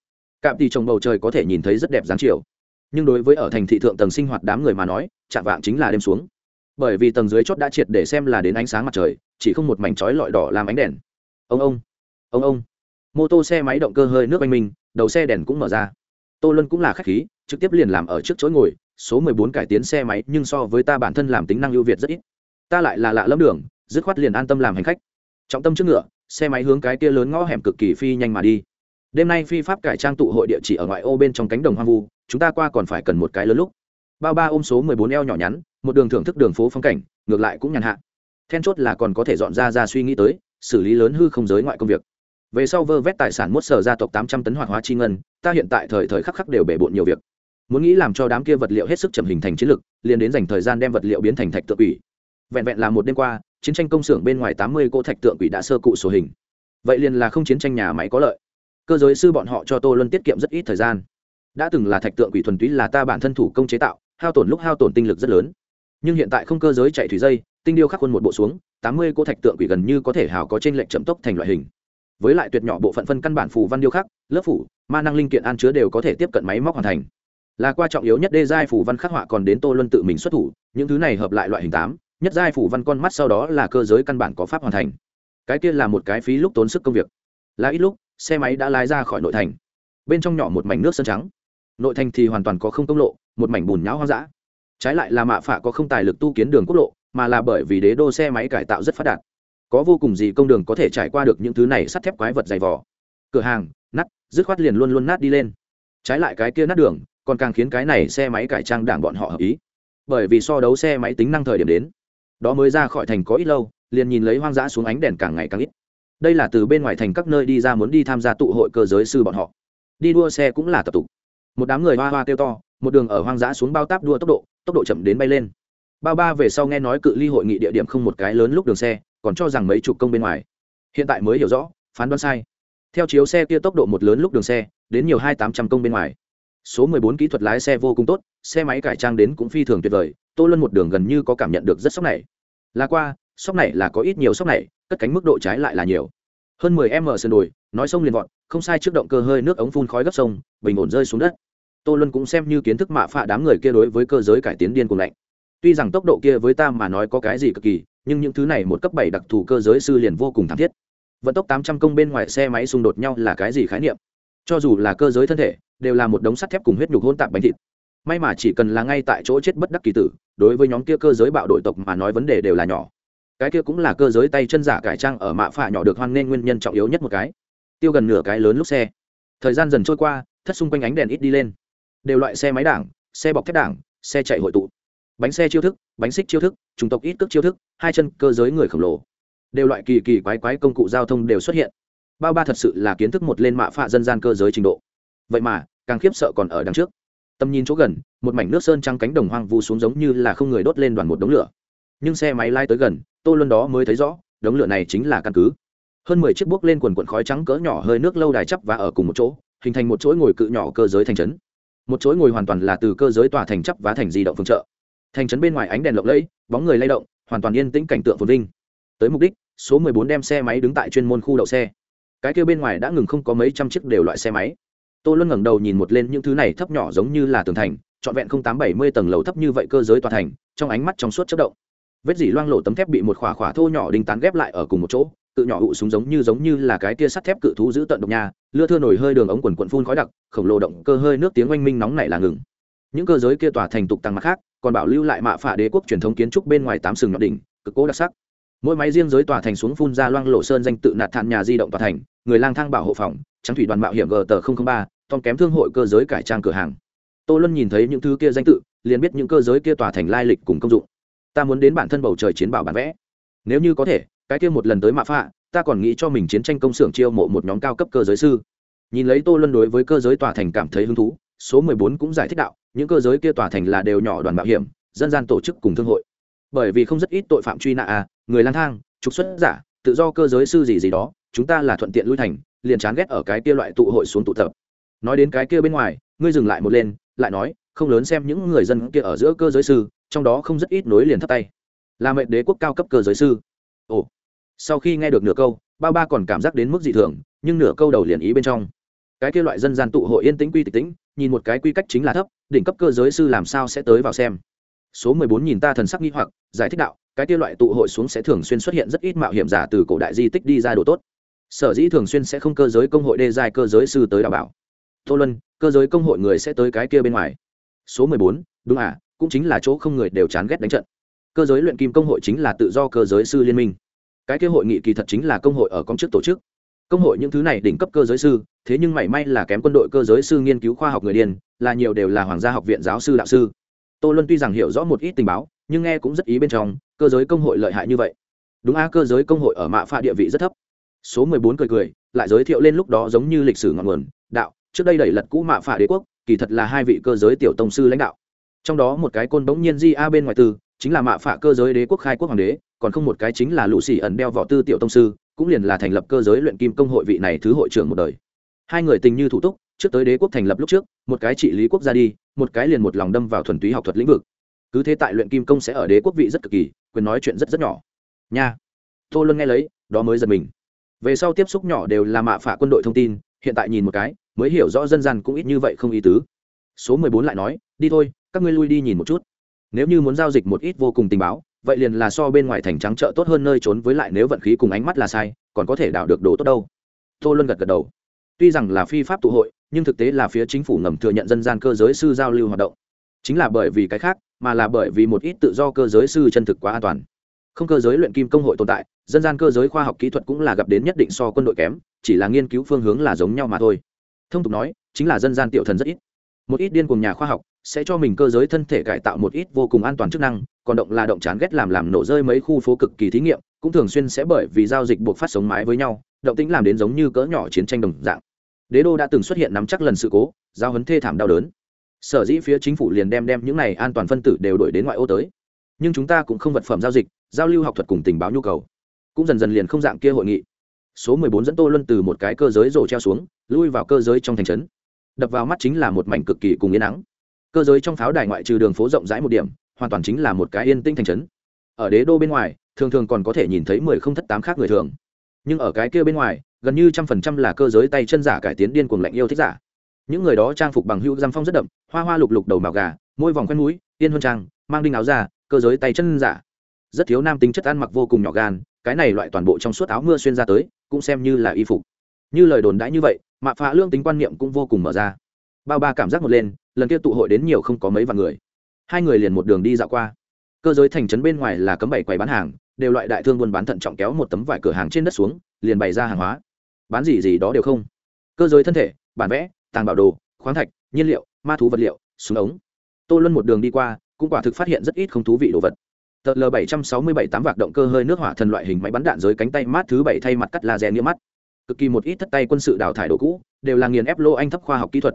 Cạm tỷ trồng bầu trời có thể nhìn thấy rất đẹp dáng chiều. Nhưng đối với ở thành thị thượng tầng sinh hoạt đám người mà nói chạm vạng chính là đêm xuống. Bởi vì tầng dưới chót đã triệt để xem là đến ánh sáng mặt trời, chỉ không một mảnh chói lọi đỏ làm ánh đèn. Ông ông ông ông. Mô tô xe máy động cơ hơi nước anh minh, đầu xe đèn cũng mở ra. Tô luân cũng là khách khí, trực tiếp liền làm ở trước chỗ ngồi, số mười bốn cải tiến xe máy nhưng so với ta bản thân làm tính năng ưu việt rất ít ta lại là lạ lẫm đường, dứt khoát liền an tâm làm hành khách. Trọng tâm trước ngựa, xe máy hướng cái kia lớn ngõ hẻm cực kỳ phi nhanh mà đi. Đêm nay phi pháp cải trang tụ hội địa chỉ ở ngoại ô bên trong cánh đồng hoang vu, chúng ta qua còn phải cần một cái lớn lúc. Bao ba ôm số mười bốn eo nhỏ nhắn, một đường thưởng thức đường phố phong cảnh, ngược lại cũng nhàn hạ. Then chốt là còn có thể dọn ra ra suy nghĩ tới, xử lý lớn hư không giới ngoại công việc. Về sau vơ vét tài sản mốt sở gia tộc tám trăm tấn hoạt hóa chi ngân, ta hiện tại thời thời khắc khắc đều bể bộn nhiều việc. Muốn nghĩ làm cho đám kia vật liệu hết sức chậm hình thành chiến lực liền đến dành thời gian đem vật liệu biến thành thạch tự ủy vẹn vẹn là một đêm qua, chiến tranh công xưởng bên ngoài tám mươi cỗ thạch tượng quỷ đã sơ cụ sổ hình. Vậy liền là không chiến tranh nhà máy có lợi. Cơ giới sư bọn họ cho tô luân tiết kiệm rất ít thời gian. Đã từng là thạch tượng quỷ thuần túy là ta bản thân thủ công chế tạo, hao tổn lúc hao tổn tinh lực rất lớn. Nhưng hiện tại không cơ giới chạy thủy dây, tinh điêu khắc khuôn một bộ xuống, tám mươi cỗ thạch tượng quỷ gần như có thể hào có trên lệnh chậm tốc thành loại hình. Với lại tuyệt nhỏ bộ phận phân căn bản phù văn điêu khắc, lớp phủ, ma năng linh kiện an chứa đều có thể tiếp cận máy móc hoàn thành. Là quan trọng yếu nhất đê giai phủ văn khắc họa còn đến tô luân tự mình xuất thủ, những thứ này hợp lại loại hình tám nhất giai phủ văn con mắt sau đó là cơ giới căn bản có pháp hoàn thành. Cái kia là một cái phí lúc tốn sức công việc. Là ít lúc, xe máy đã lái ra khỏi nội thành. Bên trong nhỏ một mảnh nước sân trắng. Nội thành thì hoàn toàn có không công lộ một mảnh bùn nhão hoang dã. Trái lại là mạ phạ có không tài lực tu kiến đường quốc lộ, mà là bởi vì đế đô xe máy cải tạo rất phát đạt. Có vô cùng gì công đường có thể trải qua được những thứ này sắt thép quái vật dày vỏ cửa hàng, nát, dứt khoát liền luôn luôn nát đi lên. Trái lại cái kia nát đường, còn càng khiến cái này xe máy cải trang đảng bọn họ hợp ý. Bởi vì so đấu xe máy tính năng thời điểm đến đó mới ra khỏi thành có ít lâu, liền nhìn lấy hoang dã xuống ánh đèn càng ngày càng ít. Đây là từ bên ngoài thành các nơi đi ra muốn đi tham gia tụ hội cơ giới sư bọn họ. Đi đua xe cũng là tập tục. Một đám người hoa hoa kêu to, một đường ở hoang dã xuống bao táp đua tốc độ tốc độ chậm đến bay lên. Bao ba về sau nghe nói cự ly hội nghị địa điểm không một cái lớn lúc đường xe, còn cho rằng mấy chục công bên ngoài. Hiện tại mới hiểu rõ, phán đoán sai. Theo chiếu xe kia tốc độ một lớn lúc đường xe, đến nhiều hai tám trăm công bên ngoài. Số mười bốn kỹ thuật lái xe vô cùng tốt, xe máy cải trang đến cũng phi thường tuyệt vời tô luân một đường gần như có cảm nhận được rất sốc này. Là qua, sốc này là có ít nhiều sốc này, cất cánh mức độ trái lại là nhiều. Hơn mười m sườn đồi, nói sông liền vọt, không sai trước động cơ hơi nước ống phun khói gấp sông, bình ổn rơi xuống đất. Tô luân cũng xem như kiến thức mạ phạ đám người kia đối với cơ giới cải tiến điên cuồng lạnh. Tuy rằng tốc độ kia với ta mà nói có cái gì cực kỳ, nhưng những thứ này một cấp bảy đặc thù cơ giới sư liền vô cùng thảm thiết. Vận tốc tám trăm công bên ngoài xe máy xung đột nhau là cái gì khái niệm? Cho dù là cơ giới thân thể, đều là một đống sắt thép cùng huyết nhục hôn tạp bánh thịt may mà chỉ cần là ngay tại chỗ chết bất đắc kỳ tử, đối với nhóm kia cơ giới bạo đội tộc mà nói vấn đề đều là nhỏ. Cái kia cũng là cơ giới tay chân giả cải trang ở mạ phạ nhỏ được hoan nên nguyên nhân trọng yếu nhất một cái. Tiêu gần nửa cái lớn lúc xe. Thời gian dần trôi qua, thất xung quanh ánh đèn ít đi lên. Đều loại xe máy đảng, xe bọc thép đảng, xe chạy hội tụ. Bánh xe chiêu thức, bánh xích chiêu thức, chủng tộc ít cước chiêu thức, hai chân cơ giới người khổng lồ. Đều loại kỳ kỳ quái quái công cụ giao thông đều xuất hiện. Bao ba thật sự là kiến thức một lên mạ phạ dân gian cơ giới trình độ. Vậy mà, càng khiếp sợ còn ở đằng trước tầm nhìn chỗ gần, một mảnh nước sơn trăng cánh đồng hoang vu xuống giống như là không người đốt lên đoàn một đống lửa. Nhưng xe máy lai tới gần, tô luân đó mới thấy rõ, đống lửa này chính là căn cứ. Hơn mười chiếc bước lên quần quần khói trắng cỡ nhỏ hơi nước lâu đài chắp và ở cùng một chỗ, hình thành một chuỗi ngồi cự nhỏ cơ giới thành trấn. Một chuỗi ngồi hoàn toàn là từ cơ giới tòa thành chắp và thành di động phương trợ. Thành trấn bên ngoài ánh đèn lộng lẫy, bóng người lay động, hoàn toàn yên tĩnh cảnh tượng phồn vinh. Tới mục đích, số mười bốn đem xe máy đứng tại chuyên môn khu đậu xe. Cái kia bên ngoài đã ngừng không có mấy trăm chiếc đều loại xe máy tô luân ngẩng đầu nhìn một lên những thứ này thấp nhỏ giống như là tường thành, trọn vẹn không tám bảy mươi tầng lầu thấp như vậy cơ giới tòa thành, trong ánh mắt trong suốt chất động. Vết dỉ loang lộ tấm thép bị một khỏa khỏa thô nhỏ đinh tán ghép lại ở cùng một chỗ, tự nhỏ hụ súng giống như giống như là cái tia sắt thép cự thú giữ tận độc nhà lưa thưa nổi hơi đường ống quần quận phun khói đặc, khổng lồ động cơ hơi nước tiếng oanh minh nóng này là ngừng. Những cơ giới kia tỏa thành tục tăng mặt khác, còn bảo lưu lại mạ phả đế quốc truyền thống kiến trúc bên ngoài tám sừng nhọn đỉnh, cực cố đặc sắc. Mỗi máy riêng giới tòa thành xuống phun ra loang lộ sơn danh tự nạt thản nhà di động tòa thành, người lang thang bảo hộ phòng, trắng thủy đoàn mạo hiểm gt tờ ba tom kém thương hội cơ giới cải trang cửa hàng. Tô luân nhìn thấy những thứ kia danh tự, liền biết những cơ giới kia tòa thành lai lịch cùng công dụng. Ta muốn đến bản thân bầu trời chiến bảo bản vẽ. Nếu như có thể, cái kia một lần tới mạ phạ, ta còn nghĩ cho mình chiến tranh công xưởng chiêu mộ một nhóm cao cấp cơ giới sư. Nhìn lấy tô luân đối với cơ giới tòa thành cảm thấy hứng thú, số mười bốn cũng giải thích đạo, những cơ giới kia tòa thành là đều nhỏ đoàn mạo hiểm, dân gian tổ chức cùng thương hội. Bởi vì không rất ít tội phạm truy nã à người lang thang, trục xuất giả, tự do cơ giới sư gì gì đó, chúng ta là thuận tiện lui thành, liền chán ghét ở cái kia loại tụ hội xuống tụ tập nói đến cái kia bên ngoài, ngươi dừng lại một lên, lại nói, không lớn xem những người dân kia ở giữa cơ giới sư, trong đó không rất ít nối liền thấp tay. Là mệnh đế quốc cao cấp cơ giới sư. Ồ. Sau khi nghe được nửa câu, bao ba còn cảm giác đến mức dị thường, nhưng nửa câu đầu liền ý bên trong. Cái kia loại dân gian tụ hội yên tĩnh quy tịch tĩnh, nhìn một cái quy cách chính là thấp, đỉnh cấp cơ giới sư làm sao sẽ tới vào xem. Số mười bốn nhìn ta thần sắc nghi hoặc, giải thích đạo, cái kia loại tụ hội xuống sẽ thường xuyên xuất hiện rất ít mạo hiểm giả từ cổ đại di tích đi ra đồ tốt. Sở dĩ thường xuyên sẽ không cơ giới công hội đê dài cơ giới sư tới đảm bảo tô luân, cơ giới công hội người sẽ tới cái kia bên ngoài. Số mười bốn, đúng à cũng chính là chỗ không người đều chán ghét đánh trận. Cơ giới luyện kim công hội chính là tự do cơ giới sư liên minh. Cái kia hội nghị kỳ thật chính là công hội ở công chức tổ chức. Công hội những thứ này đỉnh cấp cơ giới sư, thế nhưng mảy may là kém quân đội cơ giới sư nghiên cứu khoa học người điền là nhiều đều là hoàng gia học viện giáo sư đạo sư. Tô luân tuy rằng hiểu rõ một ít tình báo, nhưng nghe cũng rất ý bên trong, cơ giới công hội lợi hại như vậy. Đúng a cơ giới công hội ở mạ pha địa vị rất thấp. Số mười bốn cười cười, lại giới thiệu lên lúc đó giống như lịch sử ngọn nguồn, đạo trước đây đẩy lật cũ mạ phả đế quốc, kỳ thật là hai vị cơ giới tiểu tông sư lãnh đạo. Trong đó một cái côn bỗng nhiên di a bên ngoài tư chính là mạ phả cơ giới đế quốc khai quốc hoàng đế, còn không một cái chính là lũ xì ẩn đeo võ tư tiểu tông sư, cũng liền là thành lập cơ giới luyện kim công hội vị này thứ hội trưởng một đời. Hai người tình như thủ túc, trước tới đế quốc thành lập lúc trước, một cái trị lý quốc gia đi, một cái liền một lòng đâm vào thuần túy học thuật lĩnh vực. Cứ thế tại luyện kim công sẽ ở đế quốc vị rất cực kỳ, quyền nói chuyện rất rất nhỏ. Nha. Tô luân nghe lấy, đó mới giật mình. Về sau tiếp xúc nhỏ đều là mạ phả quân đội thông tin hiện tại nhìn một cái, mới hiểu rõ dân gian cũng ít như vậy không ý tứ. Số mười bốn lại nói, đi thôi, các ngươi lui đi nhìn một chút. Nếu như muốn giao dịch một ít vô cùng tình báo, vậy liền là so bên ngoài thành trắng chợ tốt hơn nơi trốn với lại nếu vận khí cùng ánh mắt là sai, còn có thể đảo được đồ tốt đâu. Tô luân gật gật đầu. Tuy rằng là phi pháp tụ hội, nhưng thực tế là phía chính phủ ngầm thừa nhận dân gian cơ giới sư giao lưu hoạt động. Chính là bởi vì cái khác, mà là bởi vì một ít tự do cơ giới sư chân thực quá an toàn không cơ giới luyện kim công hội tồn tại, dân gian cơ giới khoa học kỹ thuật cũng là gặp đến nhất định so quân đội kém, chỉ là nghiên cứu phương hướng là giống nhau mà thôi. Thông tục nói, chính là dân gian tiểu thần rất ít. Một ít điên cùng nhà khoa học sẽ cho mình cơ giới thân thể cải tạo một ít vô cùng an toàn chức năng, còn động là động chán ghét làm làm nổ rơi mấy khu phố cực kỳ thí nghiệm, cũng thường xuyên sẽ bởi vì giao dịch buộc phát sống mái với nhau, động tính làm đến giống như cỡ nhỏ chiến tranh đồng dạng. Đế đô đã từng xuất hiện nắm chắc lần sự cố, giao hấn thê thảm đau đớn. Sở dĩ phía chính phủ liền đem đem những này an toàn phân tử đều đổi đến ngoại ô tới. Nhưng chúng ta cũng không vật phẩm giao dịch giao lưu học thuật cùng tình báo nhu cầu. Cũng dần dần liền không dạng kia hội nghị. Số mười bốn dẫn tô luân từ một cái cơ giới rổ treo xuống, lui vào cơ giới trong thành trấn. Đập vào mắt chính là một mảnh cực kỳ cùng yên nắng. Cơ giới trong pháo đài ngoại trừ đường phố rộng rãi một điểm, hoàn toàn chính là một cái yên tĩnh thành trấn. Ở đế đô bên ngoài, thường thường còn có thể nhìn thấy mười không thất tám khác người thường. Nhưng ở cái kia bên ngoài, gần như trăm phần trăm là cơ giới tay chân giả cải tiến điên cuồng lạnh yêu thích giả. Những người đó trang phục bằng hữu giam phong rất đậm, hoa hoa lục lục đầu màu gà, môi vòng khoen núi yên huân trang, mang đinh áo ra cơ giới tay chân giả rất thiếu nam tính chất ăn mặc vô cùng nhỏ gan, cái này loại toàn bộ trong suốt áo mưa xuyên ra tới, cũng xem như là y phục. Như lời đồn đãi như vậy, mạ phạ lương tính quan niệm cũng vô cùng mở ra. Bao ba cảm giác một lên, lần kia tụ hội đến nhiều không có mấy vạn người. Hai người liền một đường đi dạo qua. Cơ giới thành trấn bên ngoài là cấm bảy quầy bán hàng, đều loại đại thương buôn bán thận trọng kéo một tấm vải cửa hàng trên đất xuống, liền bày ra hàng hóa. Bán gì gì đó đều không. Cơ giới thân thể, bản vẽ, tàng bảo đồ, khoáng thạch, nhiên liệu, ma thú vật liệu, súng ống. Tô luân một đường đi qua, cũng quả thực phát hiện rất ít không thú vị đồ vật tờ l bảy trăm sáu mươi bảy tám vạc động cơ hơi nước hỏa thần loại hình máy bắn đạn dưới cánh tay mát thứ bảy thay mặt cắt laser nghĩa mắt. Cực kỳ một ít thất tay quân sự đào thải đồ cũ, đều là nghiền ép lô anh thấp khoa học kỹ thuật.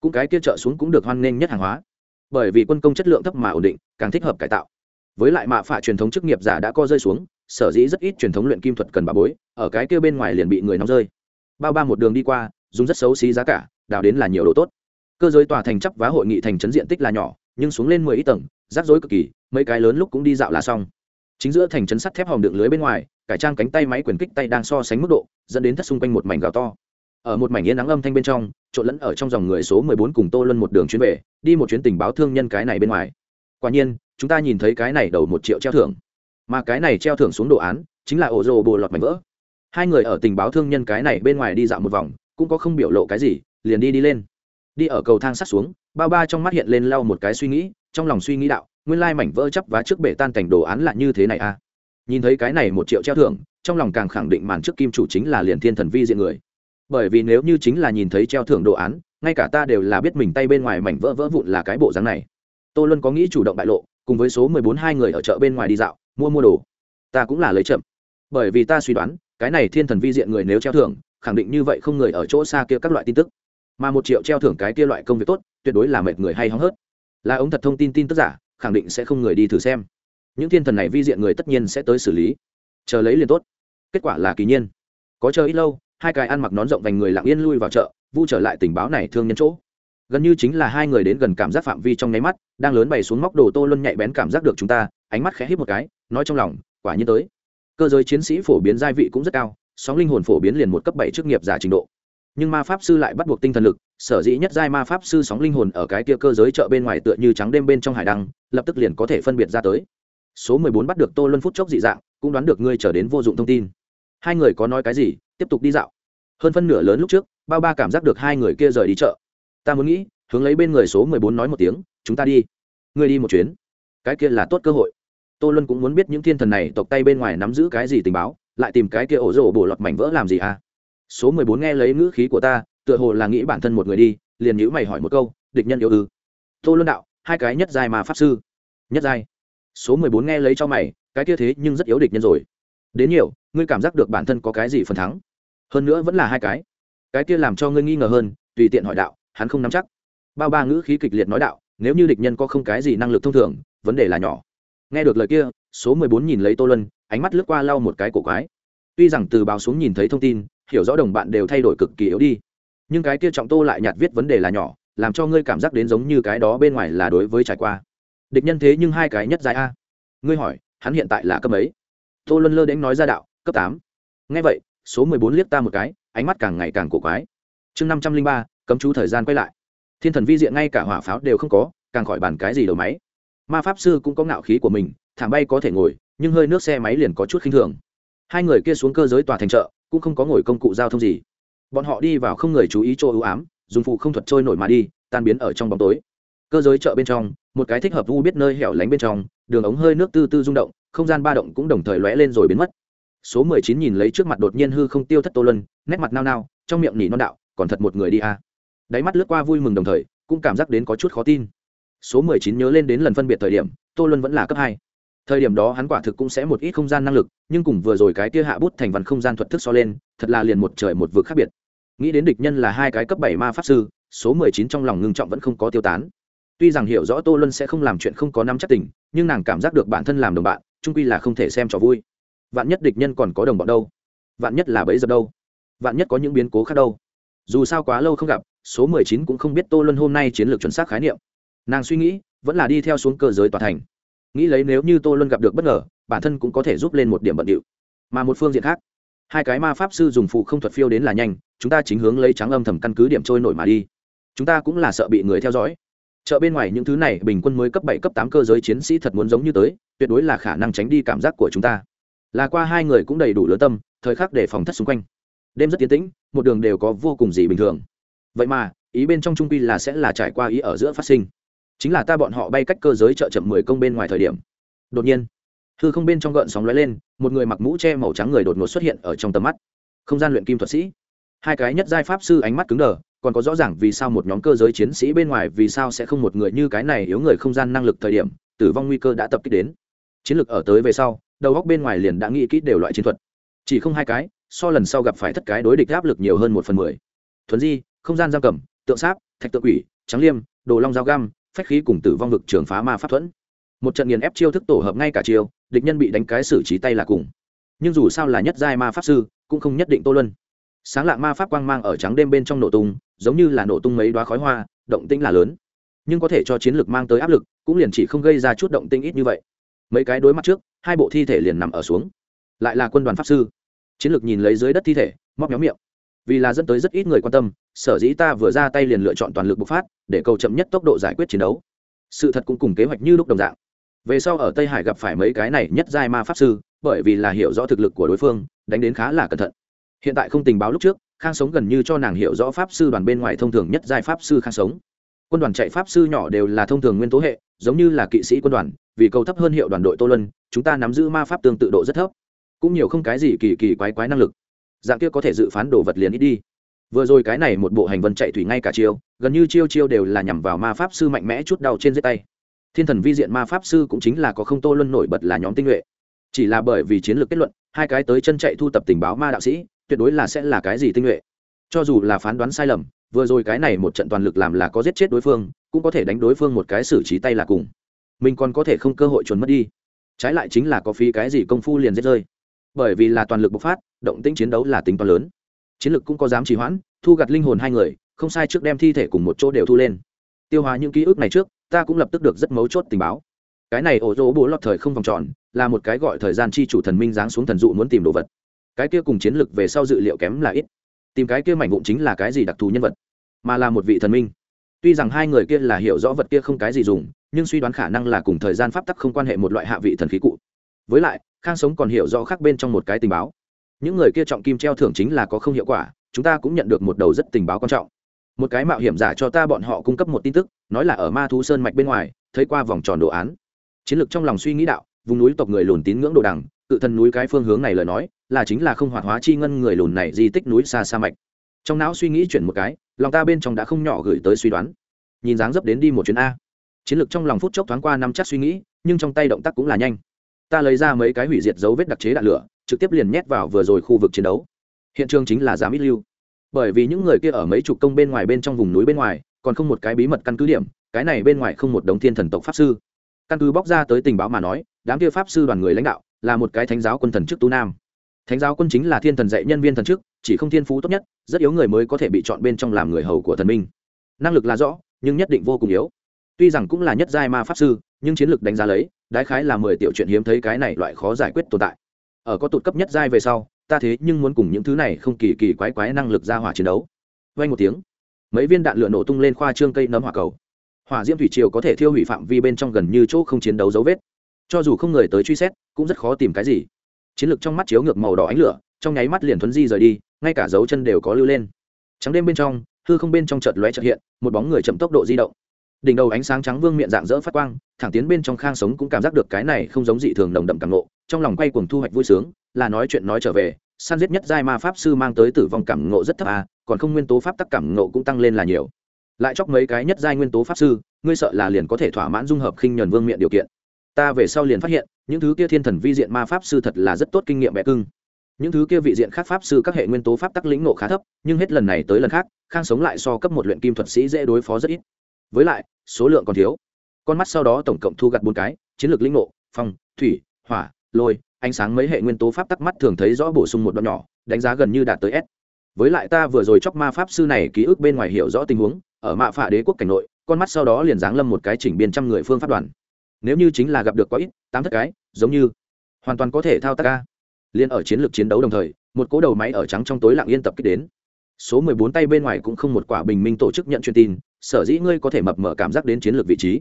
Cũng cái kia trợ xuống cũng được hoan nghênh nhất hàng hóa. Bởi vì quân công chất lượng thấp mà ổn định, càng thích hợp cải tạo. Với lại mạ phạ truyền thống chức nghiệp giả đã co rơi xuống, sở dĩ rất ít truyền thống luyện kim thuật cần bà bối, ở cái kia bên ngoài liền bị người nóng rơi. Bao ba một đường đi qua, dùng rất xấu xí giá cả, đào đến là nhiều đồ tốt. Cơ giới tòa thành chấp vá hội nghị thành trấn diện tích là nhỏ, nhưng xuống lên mười ít tầng, rắc rối cực kỳ mấy cái lớn lúc cũng đi dạo là xong. Chính giữa thành trấn sắt thép hòm đựng lưới bên ngoài, cải trang cánh tay máy quyền kích tay đang so sánh mức độ, dẫn đến thất xung quanh một mảnh gào to. Ở một mảnh yên nắng âm thanh bên trong, trộn lẫn ở trong dòng người số mười bốn cùng tô luân một đường chuyến về, đi một chuyến tình báo thương nhân cái này bên ngoài. Quả nhiên, chúng ta nhìn thấy cái này đầu một triệu treo thưởng. Mà cái này treo thưởng xuống đồ án, chính là ổ rồ bồ lọt mảnh vỡ. Hai người ở tình báo thương nhân cái này bên ngoài đi dạo một vòng, cũng có không biểu lộ cái gì, liền đi đi lên. Đi ở cầu thang sắt xuống, bao ba trong mắt hiện lên lau một cái suy nghĩ, trong lòng suy nghĩ đạo nguyên lai mảnh vỡ chấp vá trước bể tan cảnh đồ án là như thế này à? Nhìn thấy cái này một triệu treo thưởng, trong lòng càng khẳng định màn trước kim chủ chính là liền thiên thần vi diện người. Bởi vì nếu như chính là nhìn thấy treo thưởng đồ án, ngay cả ta đều là biết mình tay bên ngoài mảnh vỡ vỡ vụn là cái bộ dáng này. Tô luân có nghĩ chủ động bại lộ, cùng với số mười bốn hai người ở chợ bên ngoài đi dạo, mua mua đồ. Ta cũng là lấy chậm. Bởi vì ta suy đoán, cái này thiên thần vi diện người nếu treo thưởng, khẳng định như vậy không người ở chỗ xa kia các loại tin tức. Mà một triệu treo thưởng cái kia loại công việc tốt, tuyệt đối là mệt người hay hóng hớt. Là ống thật thông tin tin tức giả khẳng định sẽ không người đi thử xem. Những thiên thần này vi diện người tất nhiên sẽ tới xử lý. Chờ lấy liền tốt. Kết quả là kỳ nhiên. Có chờ ít lâu, hai cái ăn mặc nón rộng vành người lặng yên lui vào chợ, vu trở lại tình báo này thương nhân chỗ. Gần như chính là hai người đến gần cảm giác phạm vi trong nháy mắt, đang lớn bày xuống móc đồ tô luân nhạy bén cảm giác được chúng ta, ánh mắt khẽ hít một cái, nói trong lòng, quả nhiên tới. Cơ giới chiến sĩ phổ biến gia vị cũng rất cao, sóng linh hồn phổ biến liền một cấp bảy chức nghiệp giả trình độ. Nhưng ma pháp sư lại bắt buộc tinh thần lực sở dĩ nhất giai ma pháp sư sóng linh hồn ở cái kia cơ giới chợ bên ngoài tựa như trắng đêm bên trong hải đăng, lập tức liền có thể phân biệt ra tới. Số mười bốn bắt được tô luân phút chốc dị dạng, cũng đoán được ngươi trở đến vô dụng thông tin. Hai người có nói cái gì, tiếp tục đi dạo. Hơn phân nửa lớn lúc trước, bao ba cảm giác được hai người kia rời đi chợ. Ta muốn nghĩ, hướng lấy bên người số mười bốn nói một tiếng, chúng ta đi. Ngươi đi một chuyến. Cái kia là tốt cơ hội. Tô luân cũng muốn biết những thiên thần này tộc tay bên ngoài nắm giữ cái gì tình báo, lại tìm cái kia ổ rổ bổ lọt mảnh vỡ làm gì à? Số mười bốn nghe lấy ngữ khí của ta tựa hồ là nghĩ bản thân một người đi, liền nhữ mày hỏi một câu, địch nhân yêu ư? Tô luân đạo, hai cái nhất giai mà pháp sư. Nhất giai? Số mười bốn nghe lấy cho mày, cái kia thế nhưng rất yếu địch nhân rồi. Đến nhiều, ngươi cảm giác được bản thân có cái gì phần thắng? Hơn nữa vẫn là hai cái. Cái kia làm cho ngươi nghi ngờ hơn, tùy tiện hỏi đạo, hắn không nắm chắc. Bao ba ngữ khí kịch liệt nói đạo, nếu như địch nhân có không cái gì năng lực thông thường, vấn đề là nhỏ. Nghe được lời kia, số mười bốn nhìn lấy tô lân ánh mắt lướt qua lau một cái cổ quái. Tuy rằng từ báo xuống nhìn thấy thông tin, hiểu rõ đồng bạn đều thay đổi cực kỳ yếu đi nhưng cái kia trọng tô lại nhạt viết vấn đề là nhỏ, làm cho ngươi cảm giác đến giống như cái đó bên ngoài là đối với trải qua. Địch nhân thế nhưng hai cái nhất dài a. Ngươi hỏi, hắn hiện tại là cấp ấy tô luân lơ đến nói ra đạo, cấp tám. Ngay vậy, số mười bốn liếc ta một cái, ánh mắt càng ngày càng cổ quái. Chương năm trăm linh ba, cấm chú thời gian quay lại. Thiên thần vi diện ngay cả hỏa pháo đều không có, càng khỏi bàn cái gì đầu máy. Ma pháp sư cũng có ngạo khí của mình thảm bay có thể ngồi, nhưng hơi nước xe máy liền có chút khinh thường. Hai người kia xuống cơ giới tòa thành chợ, cũng không có ngồi công cụ giao thông gì bọn họ đi vào không người chú ý chỗ ưu ám, dùng phụ không thuật trôi nổi mà đi, tan biến ở trong bóng tối. Cơ giới chợ bên trong, một cái thích hợp vu biết nơi hẻo lánh bên trong, đường ống hơi nước tư tư rung động, không gian ba động cũng đồng thời lóe lên rồi biến mất. Số mười chín nhìn lấy trước mặt đột nhiên hư không tiêu thất tô lân nét mặt nao nao, trong miệng nỉ non đạo, còn thật một người đi à. đáy mắt lướt qua vui mừng đồng thời, cũng cảm giác đến có chút khó tin. Số mười chín nhớ lên đến lần phân biệt thời điểm, tô lân vẫn là cấp hai. Thời điểm đó hắn quả thực cũng sẽ một ít không gian năng lực, nhưng cùng vừa rồi cái tia hạ bút thành văn không gian thuật thức so lên, thật là liền một trời một vực khác biệt nghĩ đến địch nhân là hai cái cấp bảy ma pháp sư, số mười chín trong lòng ngưng trọng vẫn không có tiêu tán. Tuy rằng hiểu rõ tô luân sẽ không làm chuyện không có năm chắc tình, nhưng nàng cảm giác được bản thân làm đồng bạn trung quy là không thể xem trò vui. Vạn nhất địch nhân còn có đồng bọn đâu? Vạn nhất là bẫy dập đâu? Vạn nhất có những biến cố khác đâu? Dù sao quá lâu không gặp, số mười chín cũng không biết tô luân hôm nay chiến lược chuẩn xác khái niệm. Nàng suy nghĩ, vẫn là đi theo xuống cơ giới tòa thành. Nghĩ lấy nếu như tô luân gặp được bất ngờ, bản thân cũng có thể giúp lên một điểm bận điệu. Mà một phương diện khác hai cái ma pháp sư dùng phụ không thuật phiêu đến là nhanh, chúng ta chính hướng lấy trắng âm thầm căn cứ điểm trôi nổi mà đi. Chúng ta cũng là sợ bị người theo dõi. Chợ bên ngoài những thứ này, bình quân mới cấp bảy, cấp tám cơ giới chiến sĩ thật muốn giống như tới, tuyệt đối là khả năng tránh đi cảm giác của chúng ta. Là qua hai người cũng đầy đủ lớn tâm, thời khắc để phòng thất xung quanh. Đêm rất tiến tĩnh, một đường đều có vô cùng gì bình thường. Vậy mà, ý bên trong trung quy là sẽ là trải qua ý ở giữa phát sinh. Chính là ta bọn họ bay cách cơ giới chợ chậm mười công bên ngoài thời điểm. Đột nhiên hư không bên trong gợn sóng lóe lên, một người mặc mũ che màu trắng người đột ngột xuất hiện ở trong tầm mắt. Không gian luyện kim thuật sĩ. Hai cái nhất giai pháp sư ánh mắt cứng đờ, còn có rõ ràng vì sao một nhóm cơ giới chiến sĩ bên ngoài vì sao sẽ không một người như cái này yếu người không gian năng lực thời điểm, tử vong nguy cơ đã tập kích đến. Chiến lược ở tới về sau, đầu góc bên ngoài liền đã nghĩ kỹ đều loại chiến thuật. Chỉ không hai cái, so lần sau gặp phải thất cái đối địch áp lực nhiều hơn một phần mười. Thuấn di, không gian giam cầm, tượng sáp, thạch tự quỷ, trắng liêm, đồ long dao găm, phách khí cùng tử vong vực trường phá ma pháp thuẫn một trận nghiền ép chiêu thức tổ hợp ngay cả chiêu, địch nhân bị đánh cái xử trí tay là cùng. Nhưng dù sao là nhất giai ma pháp sư, cũng không nhất định tô luân. Sáng lạng ma pháp quang mang ở trắng đêm bên trong nổ tung, giống như là nổ tung mấy đoá khói hoa, động tĩnh là lớn. Nhưng có thể cho chiến lược mang tới áp lực, cũng liền chỉ không gây ra chút động tĩnh ít như vậy. Mấy cái đối mặt trước, hai bộ thi thể liền nằm ở xuống. Lại là quân đoàn pháp sư. Chiến lược nhìn lấy dưới đất thi thể, móc nhóm miệng. Vì là dẫn tới rất ít người quan tâm, sở dĩ ta vừa ra tay liền lựa chọn toàn lực bộc phát, để cầu chậm nhất tốc độ giải quyết chiến đấu. Sự thật cũng cùng kế hoạch như lúc đồng dạng về sau ở tây hải gặp phải mấy cái này nhất giai ma pháp sư, bởi vì là hiểu rõ thực lực của đối phương, đánh đến khá là cẩn thận. Hiện tại không tình báo lúc trước, khang sống gần như cho nàng hiểu rõ pháp sư đoàn bên ngoài thông thường nhất giai pháp sư khang sống. Quân đoàn chạy pháp sư nhỏ đều là thông thường nguyên tố hệ, giống như là kỵ sĩ quân đoàn, vì cầu thấp hơn hiệu đoàn đội tô lân chúng ta nắm giữ ma pháp tương tự độ rất thấp. Cũng nhiều không cái gì kỳ kỳ quái quái năng lực. Dạng kia có thể dự phán đồ vật liền ít đi. Vừa rồi cái này một bộ hành vân chạy thủy ngay cả chiêu, gần như chiêu chiêu đều là nhằm vào ma pháp sư mạnh mẽ chút đau trên dưới tay thiên thần vi diện ma pháp sư cũng chính là có không tô luân nổi bật là nhóm tinh nhuệ. Chỉ là bởi vì chiến lược kết luận, hai cái tới chân chạy thu tập tình báo ma đạo sĩ, tuyệt đối là sẽ là cái gì tinh nhuệ. Cho dù là phán đoán sai lầm, vừa rồi cái này một trận toàn lực làm là có giết chết đối phương, cũng có thể đánh đối phương một cái xử trí tay là cùng. Mình còn có thể không cơ hội chuẩn mất đi. Trái lại chính là có phí cái gì công phu liền giết rơi. Bởi vì là toàn lực bộc phát, động tĩnh chiến đấu là tính toán lớn. Chiến lược cũng có dám trì hoãn, thu gặt linh hồn hai người, không sai trước đem thi thể cùng một chỗ đều thu lên. Tiêu hóa những ký ức này trước ta cũng lập tức được rất mấu chốt tình báo. Cái này ổ rỗ bố lọt thời không vòng tròn, là một cái gọi thời gian chi chủ thần minh giáng xuống thần dụ muốn tìm đồ vật. Cái kia cùng chiến lược về sau dự liệu kém là ít. Tìm cái kia mảnh vụn chính là cái gì đặc thù nhân vật? Mà là một vị thần minh. Tuy rằng hai người kia là hiểu rõ vật kia không cái gì dùng, nhưng suy đoán khả năng là cùng thời gian pháp tắc không quan hệ một loại hạ vị thần khí cụ. Với lại, khang sống còn hiểu rõ khác bên trong một cái tình báo. Những người kia trọng kim treo thưởng chính là có không hiệu quả, chúng ta cũng nhận được một đầu rất tình báo quan trọng một cái mạo hiểm giả cho ta bọn họ cung cấp một tin tức, nói là ở ma thú sơn mạch bên ngoài, thấy qua vòng tròn đồ án. Chiến lược trong lòng suy nghĩ đạo, vùng núi tộc người lùn tín ngưỡng đồ đằng, tự thân núi cái phương hướng này lời nói, là chính là không hoạt hóa chi ngân người lùn này di tích núi xa xa mạch. Trong não suy nghĩ chuyển một cái, lòng ta bên trong đã không nhỏ gửi tới suy đoán. Nhìn dáng dấp đến đi một chuyến a. Chiến lược trong lòng phút chốc thoáng qua năm chắc suy nghĩ, nhưng trong tay động tác cũng là nhanh. Ta lấy ra mấy cái hủy diệt dấu vết đặc chế đạn lửa, trực tiếp liền nhét vào vừa rồi khu vực chiến đấu. Hiện trường chính là giám ít lưu bởi vì những người kia ở mấy chục công bên ngoài bên trong vùng núi bên ngoài, còn không một cái bí mật căn cứ điểm, cái này bên ngoài không một đống thiên thần tộc pháp sư. Căn cứ bóc ra tới tình báo mà nói, đám kia pháp sư đoàn người lãnh đạo là một cái thánh giáo quân thần chức tu nam. Thánh giáo quân chính là thiên thần dạy nhân viên thần chức chỉ không thiên phú tốt nhất, rất yếu người mới có thể bị chọn bên trong làm người hầu của thần minh. Năng lực là rõ, nhưng nhất định vô cùng yếu. Tuy rằng cũng là nhất giai ma pháp sư, nhưng chiến lược đánh giá lấy đái khái là mười tiểu chuyện hiếm thấy cái này loại khó giải quyết tồn tại. Ở có tụt cấp nhất giai về sau ta thế nhưng muốn cùng những thứ này không kỳ kỳ quái quái năng lực ra hỏa chiến đấu. Vay một tiếng, mấy viên đạn lửa nổ tung lên khoa trương cây nấm hỏa cầu. Hỏa diễm thủy triều có thể thiêu hủy phạm vi bên trong gần như chỗ không chiến đấu dấu vết. Cho dù không người tới truy xét, cũng rất khó tìm cái gì. Chiến lược trong mắt chiếu ngược màu đỏ ánh lửa, trong nháy mắt liền thuấn di rời đi, ngay cả dấu chân đều có lưu lên. Trắng đêm bên trong, hư không bên trong chợt lóe chợt hiện, một bóng người chậm tốc độ di động. Đỉnh đầu ánh sáng trắng vương miệng dạng dỡ phát quang, thẳng tiến bên trong khang sống cũng cảm giác được cái này không giống dị thường nồng đậm càng nộ trong lòng quay cuồng thu hoạch vui sướng, là nói chuyện nói trở về, săn giết nhất giai ma pháp sư mang tới tử vong cảm ngộ rất thấp à còn không nguyên tố pháp tắc cảm ngộ cũng tăng lên là nhiều. Lại chóc mấy cái nhất giai nguyên tố pháp sư, ngươi sợ là liền có thể thỏa mãn dung hợp khinh nhuần vương miệng điều kiện. Ta về sau liền phát hiện, những thứ kia thiên thần vi diện ma pháp sư thật là rất tốt kinh nghiệm mẹ cưng. Những thứ kia vị diện khác pháp sư các hệ nguyên tố pháp tắc lĩnh ngộ khá thấp, nhưng hết lần này tới lần khác, khang sống lại so cấp một luyện kim thuật sĩ dễ đối phó rất ít. Với lại, số lượng còn thiếu. Con mắt sau đó tổng cộng thu gặt bốn cái, chiến lược lĩnh ngộ, phong, thủy, hỏa lôi, ánh sáng mấy hệ nguyên tố pháp tắc mắt thường thấy rõ bổ sung một đoạn nhỏ, đánh giá gần như đạt tới s. Với lại ta vừa rồi chóc ma pháp sư này ký ức bên ngoài hiểu rõ tình huống, ở mạ phả đế quốc cảnh nội, con mắt sau đó liền giáng lâm một cái chỉnh biên trăm người phương pháp đoàn. Nếu như chính là gặp được có ít, tám thất cái, giống như hoàn toàn có thể thao tác ca liên ở chiến lược chiến đấu đồng thời, một cỗ đầu máy ở trắng trong tối lặng yên tập kích đến. Số mười bốn tay bên ngoài cũng không một quả bình minh tổ chức nhận truyền tin, sở dĩ ngươi có thể mập mở cảm giác đến chiến lược vị trí.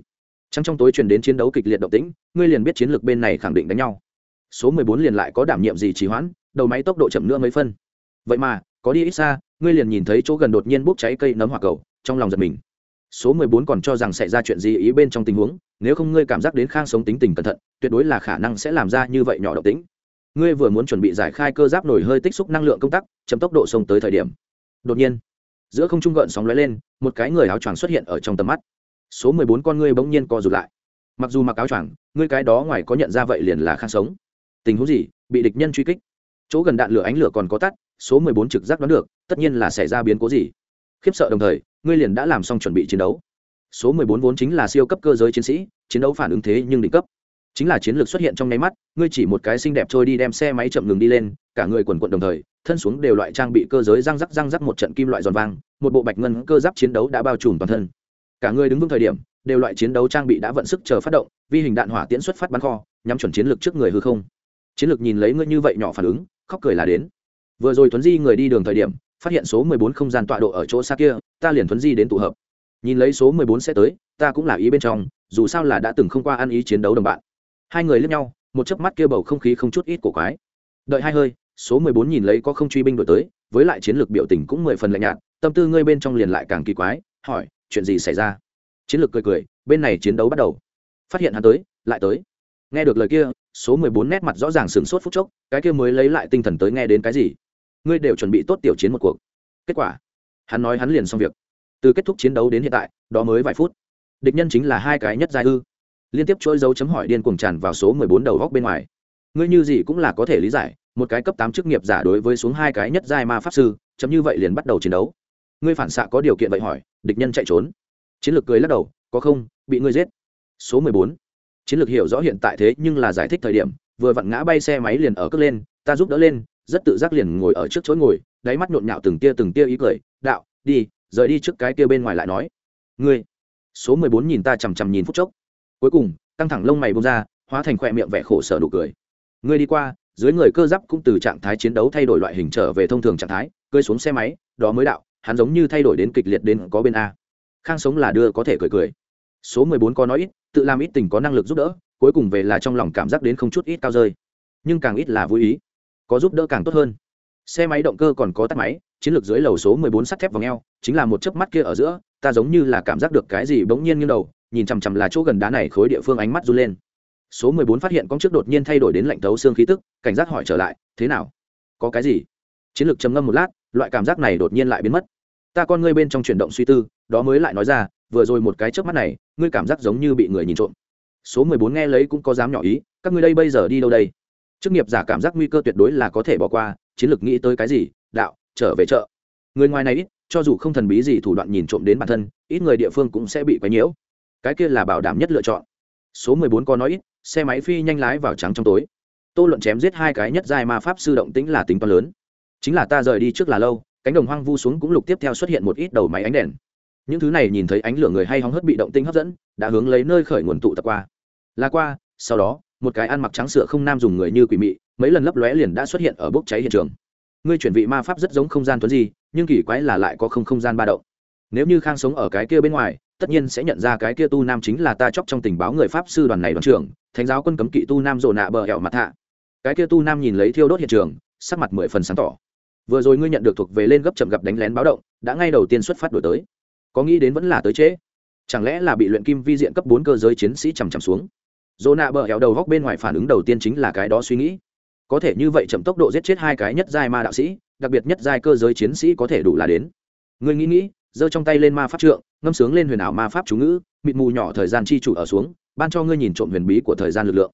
Trắng trong tối truyền đến chiến đấu kịch liệt động tĩnh, ngươi liền biết chiến lược bên này khẳng định đánh nhau số mười bốn liền lại có đảm nhiệm gì trì hoãn, đầu máy tốc độ chậm nữa mấy phân. Vậy mà, có đi ít xa, ngươi liền nhìn thấy chỗ gần đột nhiên bốc cháy cây nấm hỏa cầu, trong lòng giật mình. Số mười bốn còn cho rằng xảy ra chuyện gì ý bên trong tình huống, nếu không ngươi cảm giác đến khang sống tính tình cẩn thận, tuyệt đối là khả năng sẽ làm ra như vậy nhỏ động tĩnh. Ngươi vừa muốn chuẩn bị giải khai cơ giáp nổi hơi tích xúc năng lượng công tắc chấm tốc độ sông tới thời điểm. Đột nhiên, giữa không trung gợn sóng lóe lên, một cái người áo choàng xuất hiện ở trong tầm mắt. Số mười bốn con ngươi bỗng nhiên co rụt lại. Mặc dù mặc áo choàng, ngươi cái đó ngoài có nhận ra vậy liền là khang sống tình huống gì, bị địch nhân truy kích. Chỗ gần đạn lửa ánh lửa còn có tắt, số mười bốn trực giác đoán được, tất nhiên là xảy ra biến cố gì. Khiếp sợ đồng thời, ngươi liền đã làm xong chuẩn bị chiến đấu. Số mười bốn vốn chính là siêu cấp cơ giới chiến sĩ, chiến đấu phản ứng thế nhưng đỉnh cấp. Chính là chiến lược xuất hiện trong nháy mắt, ngươi chỉ một cái xinh đẹp trôi đi đem xe máy chậm ngừng đi lên, cả người quần quận đồng thời, thân xuống đều loại trang bị cơ giới răng rắc răng rắc một trận kim loại giòn vang, một bộ bạch ngân cơ giáp chiến đấu đã bao trùm toàn thân. Cả người đứng vững thời điểm, đều loại chiến đấu trang bị đã vận sức chờ phát động, vi hình đạn hỏa tiễn xuất phát bắn kho, nhắm chuẩn chiến lược trước người hư không chiến lược nhìn lấy ngươi như vậy nhỏ phản ứng, khóc cười là đến. Vừa rồi thuấn di người đi đường thời điểm, phát hiện số mười bốn không gian tọa độ ở chỗ xa kia, ta liền thuấn di đến tụ hợp. Nhìn lấy số mười bốn sẽ tới, ta cũng là ý bên trong, dù sao là đã từng không qua ăn ý chiến đấu đồng bạn. Hai người lướt nhau, một chớp mắt kia bầu không khí không chút ít cổ quái. Đợi hai hơi, số mười bốn nhìn lấy có không truy binh đổi tới, với lại chiến lược biểu tình cũng mười phần lạnh nhạt, tâm tư ngươi bên trong liền lại càng kỳ quái, hỏi, chuyện gì xảy ra? Chiến lược cười cười, bên này chiến đấu bắt đầu. Phát hiện hắn tới, lại tới nghe được lời kia, số mười bốn nét mặt rõ ràng sửng sốt phút chốc, cái kia mới lấy lại tinh thần tới nghe đến cái gì? Ngươi đều chuẩn bị tốt tiểu chiến một cuộc. Kết quả, hắn nói hắn liền xong việc. Từ kết thúc chiến đấu đến hiện tại, đó mới vài phút. Địch nhân chính là hai cái nhất giai ư. Liên tiếp trôi dấu chấm hỏi điên cuồng tràn vào số mười bốn đầu góc bên ngoài. Ngươi như gì cũng là có thể lý giải, một cái cấp tám chức nghiệp giả đối với xuống hai cái nhất giai ma pháp sư, chấm như vậy liền bắt đầu chiến đấu. Ngươi phản xạ có điều kiện vậy hỏi, địch nhân chạy trốn. Chiến lược cười lắc đầu, có không, bị ngươi giết. Số mười bốn chiến lược hiểu rõ hiện tại thế nhưng là giải thích thời điểm, vừa vặn ngã bay xe máy liền ở cất lên, ta giúp đỡ lên, rất tự giác liền ngồi ở trước chỗ ngồi, đáy mắt nhộn nhạo từng tia từng tia ý cười, đạo, đi, rời đi trước cái kia bên ngoài lại nói. Ngươi, số mười bốn nhìn ta chằm chằm nhìn phút chốc. Cuối cùng, căng thẳng lông mày bông ra, hóa thành khoe miệng vẻ khổ sở nụ cười. Ngươi đi qua, dưới người cơ giáp cũng từ trạng thái chiến đấu thay đổi loại hình trở về thông thường trạng thái, cơi xuống xe máy, đó mới đạo, hắn giống như thay đổi đến kịch liệt đến có bên a. Khang sống là đưa có thể cười cười. Số mười bốn có nói ít tự làm ít tình có năng lực giúp đỡ, cuối cùng về là trong lòng cảm giác đến không chút ít cao rơi. Nhưng càng ít là vui ý. Có giúp đỡ càng tốt hơn. Xe máy động cơ còn có tắt máy, chiến lược dưới lầu số mười bốn sắt thép vào ngheo chính là một chớp mắt kia ở giữa, ta giống như là cảm giác được cái gì bỗng nhiên như đầu, nhìn chằm chằm là chỗ gần đá này khối địa phương ánh mắt run lên. Số mười bốn phát hiện con trước đột nhiên thay đổi đến lạnh thấu xương khí tức, cảnh giác hỏi trở lại, thế nào? Có cái gì? Chiến lược trầm ngâm một lát, loại cảm giác này đột nhiên lại biến mất. Ta con ngươi bên trong chuyển động suy tư, đó mới lại nói ra vừa rồi một cái chớp mắt này, ngươi cảm giác giống như bị người nhìn trộm. Số mười bốn nghe lấy cũng có dám nhỏ ý, các ngươi đây bây giờ đi đâu đây? Chức nghiệp giả cảm giác nguy cơ tuyệt đối là có thể bỏ qua, chiến lược nghĩ tới cái gì, đạo, trở về chợ. Người ngoài này ít, cho dù không thần bí gì thủ đoạn nhìn trộm đến bản thân, ít người địa phương cũng sẽ bị quấy nhiễu. Cái kia là bảo đảm nhất lựa chọn. Số mười bốn có nói ít, xe máy phi nhanh lái vào trắng trong tối. Tô luận chém giết hai cái nhất giai ma pháp sư động tĩnh là tính to lớn. Chính là ta rời đi trước là lâu, cánh đồng hoang vu xuống cũng lục tiếp theo xuất hiện một ít đầu máy ánh đèn những thứ này nhìn thấy ánh lửa người hay hóng hớt bị động tinh hấp dẫn, đã hướng lấy nơi khởi nguồn tụ tập qua. Là qua, sau đó, một cái ăn mặc trắng sữa không nam dùng người như quỷ mị, mấy lần lấp lóe liền đã xuất hiện ở bốc cháy hiện trường. Ngươi chuyển vị ma pháp rất giống không gian tuấn gì nhưng kỳ quái là lại có không không gian ba động. Nếu như khang sống ở cái kia bên ngoài, tất nhiên sẽ nhận ra cái kia tu nam chính là ta chóc trong tình báo người pháp sư đoàn này đoàn trưởng, thánh giáo quân cấm kỵ tu nam rộ nạ bờ hẹo mặt hạ. Cái kia tu nam nhìn lấy thiêu đốt hiện trường, sắc mặt mười phần sáng tỏ. Vừa rồi ngươi nhận được thuộc về lên gấp chậm gặp đánh lén báo động, đã ngay đầu tiên xuất phát đổi tới có nghĩ đến vẫn là tới trễ? Chẳng lẽ là bị luyện kim vi diện cấp bốn cơ giới chiến sĩ chằm chằm xuống? Dồ nạ bờ hẹo đầu góc bên ngoài phản ứng đầu tiên chính là cái đó suy nghĩ. Có thể như vậy chậm tốc độ giết chết hai cái nhất giai ma đạo sĩ, đặc biệt nhất giai cơ giới chiến sĩ có thể đủ là đến. Người nghĩ nghĩ, giơ trong tay lên ma pháp trượng, ngâm sướng lên huyền ảo ma pháp chú ngữ, mịt mù nhỏ thời gian chi chủ ở xuống, ban cho ngươi nhìn trộm huyền bí của thời gian lực lượng.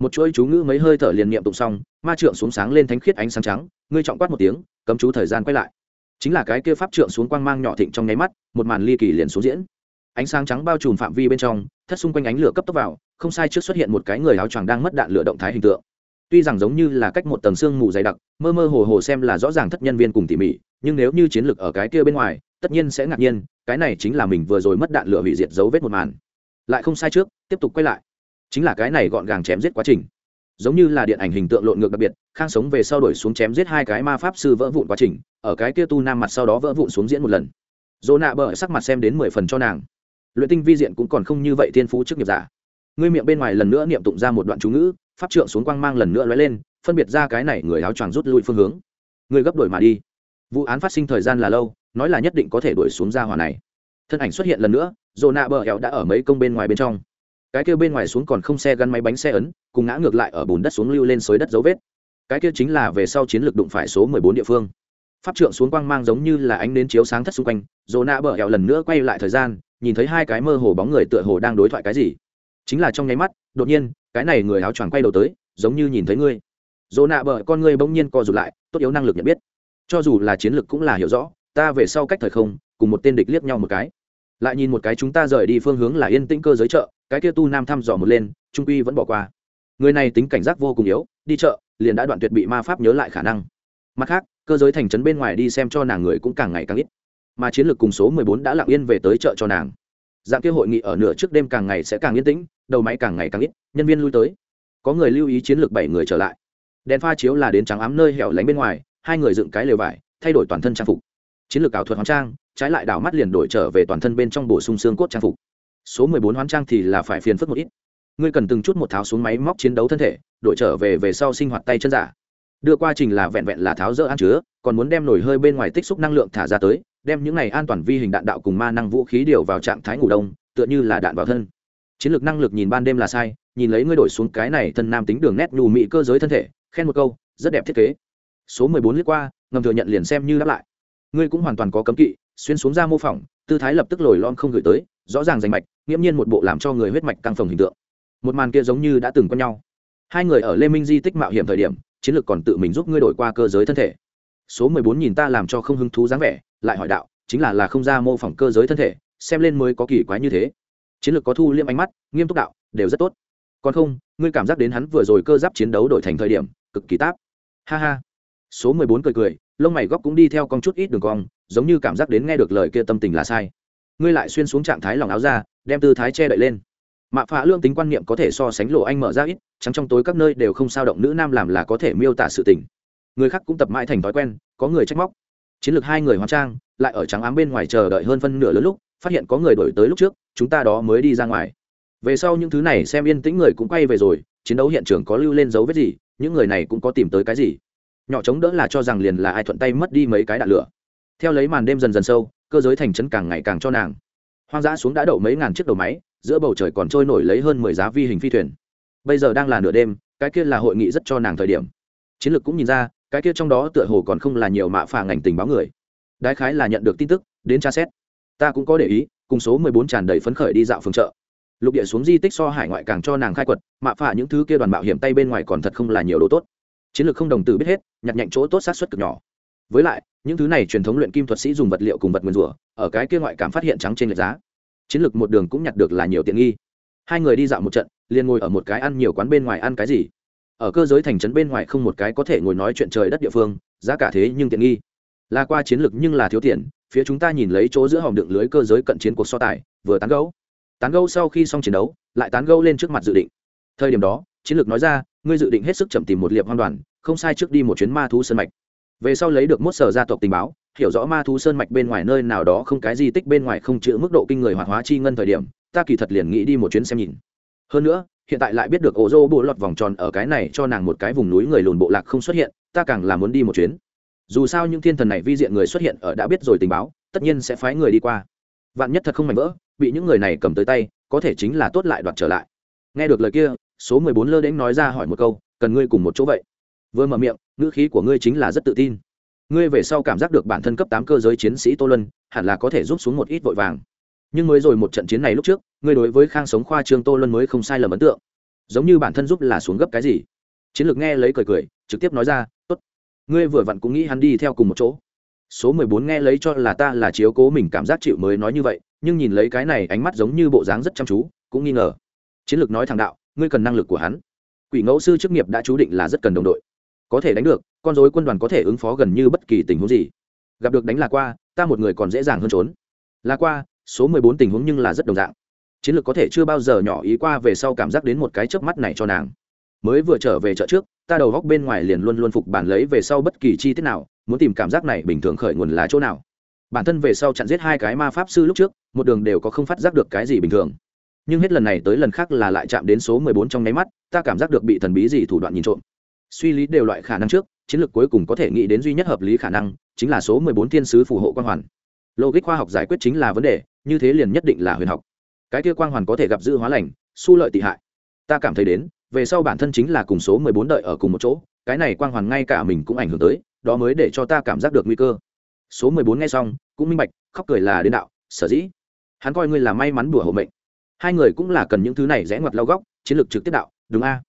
Một chuỗi chú ngữ mấy hơi thở liền niệm tụng xong, ma trượng xuống sáng lên thánh khiết ánh sáng trắng, ngươi trọng quát một tiếng, cấm chú thời gian quay lại chính là cái kia pháp trượng xuống quang mang nhỏ thịnh trong nháy mắt, một màn ly kỳ liền xuống diễn. Ánh sáng trắng bao trùm phạm vi bên trong, thất xung quanh ánh lửa cấp tốc vào, không sai trước xuất hiện một cái người áo choàng đang mất đạn lửa động thái hình tượng. Tuy rằng giống như là cách một tầng xương mù dày đặc, mơ mơ hồ hồ xem là rõ ràng thất nhân viên cùng tỉ mỉ, nhưng nếu như chiến lược ở cái kia bên ngoài, tất nhiên sẽ ngạc nhiên, cái này chính là mình vừa rồi mất đạn lửa hủy diệt dấu vết một màn. Lại không sai trước, tiếp tục quay lại. Chính là cái này gọn gàng chém giết quá trình. Giống như là điện ảnh hình tượng lộn ngược đặc biệt khang sống về sau đổi xuống chém giết hai cái ma pháp sư vỡ vụn quá trình, ở cái kia tu nam mặt sau đó vỡ vụn xuống diễn một lần. Dỗ nạ bờ sắc mặt xem đến mười phần cho nàng. Luyện tinh vi diện cũng còn không như vậy thiên phú trước nghiệp giả. Ngươi miệng bên ngoài lần nữa niệm tụng ra một đoạn chú ngữ, pháp trượng xuống quang mang lần nữa lóe lên, phân biệt ra cái này người áo choàng rút lui phương hướng. Ngươi gấp đổi mà đi. Vụ án phát sinh thời gian là lâu, nói là nhất định có thể đuổi xuống ra hỏa này. Thân ảnh xuất hiện lần nữa dồ nạ bờ hẹo đã ở mấy công bên ngoài bên trong. Cái kia bên ngoài xuống còn không xe gắn máy bánh xe ấn, cùng ngã ngược lại ở bùn đất xuống lưu lên xới đất dấu vết cái kia chính là về sau chiến lược đụng phải số mười bốn địa phương. Pháp trượng xuống quang mang giống như là ánh nến chiếu sáng thất xung quanh, dồ nạ bờ hẹo lần nữa quay lại thời gian, nhìn thấy hai cái mơ hồ bóng người tựa hồ đang đối thoại cái gì. Chính là trong nháy mắt, đột nhiên, cái này người áo choàng quay đầu tới, giống như nhìn thấy ngươi. Dồ nạ bờ, con ngươi bỗng nhiên co rụt lại, tốt yếu năng lực nhận biết. Cho dù là chiến lược cũng là hiểu rõ, ta về sau cách thời không, cùng một tên địch liếc nhau một cái. Lại nhìn một cái chúng ta rời đi phương hướng là yên tĩnh cơ giới chợ, cái kia tu nam thăm dò một lên, trung quy vẫn bỏ qua. Người này tính cảnh giác vô cùng yếu, đi chợ liền đã đoạn tuyệt bị ma pháp nhớ lại khả năng. Mặt khác, cơ giới thành trấn bên ngoài đi xem cho nàng người cũng càng ngày càng ít. Mà chiến lược cùng số mười bốn đã lặng yên về tới chợ cho nàng. Dạng kia hội nghị ở nửa trước đêm càng ngày sẽ càng yên tĩnh, đầu máy càng ngày càng ít, nhân viên lui tới. Có người lưu ý chiến lược bảy người trở lại. Đèn pha chiếu là đến trắng ám nơi hẻo lánh bên ngoài, hai người dựng cái lều vải, thay đổi toàn thân trang phục. Chiến lược ảo thuật hoán trang, trái lại đảo mắt liền đổi trở về toàn thân bên trong bổ sung xương cốt trang phục. Số mười bốn hoán trang thì là phải phiền phức một ít ngươi cần từng chút một tháo xuống máy móc chiến đấu thân thể, đổi trở về về sau sinh hoạt tay chân giả. Đưa qua trình là vẹn vẹn là tháo rỡ ăn chứa, còn muốn đem nổi hơi bên ngoài tích xúc năng lượng thả ra tới, đem những này an toàn vi hình đạn đạo cùng ma năng vũ khí điều vào trạng thái ngủ đông, tựa như là đạn vào thân. Chiến lược năng lực nhìn ban đêm là sai, nhìn lấy ngươi đổi xuống cái này thân nam tính đường nét nhù mị cơ giới thân thể, khen một câu, rất đẹp thiết kế. Số mười bốn lướt qua, ngầm thừa nhận liền xem như đáp lại. Ngươi cũng hoàn toàn có cấm kỵ, xuyên xuống ra mô phỏng, tư thái lập tức lồi lon không gửi tới, rõ ràng rành mạch, nghiễm nhiên một bộ làm cho người huyết mạch căng phồng hình tượng một màn kia giống như đã từng quen nhau. Hai người ở lê minh di tích mạo hiểm thời điểm, chiến lược còn tự mình giúp ngươi đổi qua cơ giới thân thể. Số mười bốn nhìn ta làm cho không hứng thú dáng vẻ, lại hỏi đạo, chính là là không ra mô phỏng cơ giới thân thể, xem lên mới có kỳ quái như thế. Chiến lược có thu liêm ánh mắt, nghiêm túc đạo, đều rất tốt. Còn không, ngươi cảm giác đến hắn vừa rồi cơ giáp chiến đấu đổi thành thời điểm, cực kỳ táp. Ha ha. Số mười bốn cười cười, lông mày góc cũng đi theo con chút ít đường cong, giống như cảm giác đến nghe được lời kia tâm tình là sai. Ngươi lại xuyên xuống trạng thái lòng áo ra, đem tư thái che đậy lên mạ phạ lương tính quan niệm có thể so sánh lộ anh mở ra ít trắng trong tối các nơi đều không sao động nữ nam làm là có thể miêu tả sự tình. Người khác cũng tập mãi thành thói quen, có người trách móc. Chiến lược hai người hóa trang, lại ở trắng ám bên ngoài chờ đợi hơn phân nửa lớn lúc, phát hiện có người đổi tới lúc trước, chúng ta đó mới đi ra ngoài. Về sau những thứ này xem yên tĩnh người cũng quay về rồi, chiến đấu hiện trường có lưu lên dấu vết gì, những người này cũng có tìm tới cái gì. Nhỏ chống đỡ là cho rằng liền là ai thuận tay mất đi mấy cái đạn lửa. Theo lấy màn đêm dần dần sâu, cơ giới thành trấn càng ngày càng cho nàng. Hoang dã xuống đã đậu mấy ngàn chiếc đầu máy giữa bầu trời còn trôi nổi lấy hơn mười giá vi hình phi thuyền. Bây giờ đang là nửa đêm, cái kia là hội nghị rất cho nàng thời điểm. Chiến lược cũng nhìn ra, cái kia trong đó tựa hồ còn không là nhiều mạ phà ngành tình báo người. Đại khái là nhận được tin tức, đến tra xét. Ta cũng có để ý, cùng số mười bốn tràn đầy phấn khởi đi dạo phường chợ. Lục địa xuống di tích so hải ngoại càng cho nàng khai quật, mạ phà những thứ kia đoàn mạo hiểm tay bên ngoài còn thật không là nhiều đồ tốt. Chiến lược không đồng tử biết hết, nhặt nhạnh chỗ tốt sát xuất cực nhỏ. Với lại, những thứ này truyền thống luyện kim thuật sĩ dùng vật liệu cùng vật nguyên rủa, ở cái kia ngoại cảm phát hiện trắng trên lệch giá chiến lược một đường cũng nhặt được là nhiều tiện nghi. Hai người đi dạo một trận, liền ngồi ở một cái ăn nhiều quán bên ngoài ăn cái gì. Ở cơ giới thành trấn bên ngoài không một cái có thể ngồi nói chuyện trời đất địa phương, giá cả thế nhưng tiện nghi. Là qua chiến lược nhưng là thiếu tiền, phía chúng ta nhìn lấy chỗ giữa hòm đựng lưới cơ giới cận chiến cuộc so tài, vừa tán gấu tán gấu sau khi xong chiến đấu, lại tán gấu lên trước mặt dự định. Thời điểm đó, chiến lược nói ra, ngươi dự định hết sức chậm tìm một liệp hoang đoàn, không sai trước đi một chuyến ma thú sân mạch về sau lấy được mốt sở gia tộc tình báo, hiểu rõ ma thú sơn mạch bên ngoài nơi nào đó không cái di tích bên ngoài không chữ mức độ kinh người hoạt hóa chi ngân thời điểm, ta kỳ thật liền nghĩ đi một chuyến xem nhìn. Hơn nữa, hiện tại lại biết được ổ rô bộ lọt vòng tròn ở cái này cho nàng một cái vùng núi người lùn bộ lạc không xuất hiện, ta càng là muốn đi một chuyến. Dù sao những thiên thần này vi diện người xuất hiện ở đã biết rồi tình báo, tất nhiên sẽ phái người đi qua. Vạn nhất thật không mạnh vỡ, bị những người này cầm tới tay, có thể chính là tốt lại đoạt trở lại. Nghe được lời kia, số mười bốn lơ đễnh nói ra hỏi một câu, cần ngươi cùng một chỗ vậy? Vừa mở miệng ngữ khí của ngươi chính là rất tự tin. Ngươi về sau cảm giác được bản thân cấp tám cơ giới chiến sĩ tô lân hẳn là có thể rút xuống một ít vội vàng. Nhưng mới rồi một trận chiến này lúc trước, ngươi đối với khang sống khoa trương tô lân mới không sai lầm ấn tượng. Giống như bản thân giúp là xuống gấp cái gì? Chiến lược nghe lấy cười cười, trực tiếp nói ra, tốt. Ngươi vừa vặn cũng nghĩ hắn đi theo cùng một chỗ. Số mười bốn nghe lấy cho là ta là chiếu cố mình cảm giác chịu mới nói như vậy, nhưng nhìn lấy cái này ánh mắt giống như bộ dáng rất chăm chú, cũng nghi ngờ. Chiến lược nói thẳng đạo, ngươi cần năng lực của hắn. Quỷ ngẫu sư chức nghiệp đã chú định là rất cần đồng đội có thể đánh được, con dối quân đoàn có thể ứng phó gần như bất kỳ tình huống gì. Gặp được đánh là qua, ta một người còn dễ dàng hơn trốn. Là qua, số mười bốn tình huống nhưng là rất đồng dạng. Chiến lược có thể chưa bao giờ nhỏ ý qua về sau cảm giác đến một cái chớp mắt này cho nàng. Mới vừa trở về chợ trước, ta đầu góc bên ngoài liền luôn luôn phục bản lấy về sau bất kỳ chi tiết nào, muốn tìm cảm giác này bình thường khởi nguồn là chỗ nào. Bản thân về sau chặn giết hai cái ma pháp sư lúc trước, một đường đều có không phát giác được cái gì bình thường. Nhưng hết lần này tới lần khác là lại chạm đến số mười bốn trong nháy mắt, ta cảm giác được bị thần bí gì thủ đoạn nhìn trộm suy lý đều loại khả năng trước, chiến lược cuối cùng có thể nghĩ đến duy nhất hợp lý khả năng, chính là số mười bốn thiên sứ phù hộ quang hoàn. Logic khoa học giải quyết chính là vấn đề, như thế liền nhất định là huyền học. Cái kia quang hoàn có thể gặp dư hóa lành, su lợi tị hại. Ta cảm thấy đến, về sau bản thân chính là cùng số mười bốn đợi ở cùng một chỗ, cái này quang hoàn ngay cả mình cũng ảnh hưởng tới, đó mới để cho ta cảm giác được nguy cơ. Số mười bốn nghe xong, cũng minh bạch, khóc cười là đến đạo, sở dĩ. Hắn coi ngươi là may mắn đùa hộ mệnh. Hai người cũng là cần những thứ này rẽ ngoặt lao góc, chiến lược trực tiếp đạo, đúng a?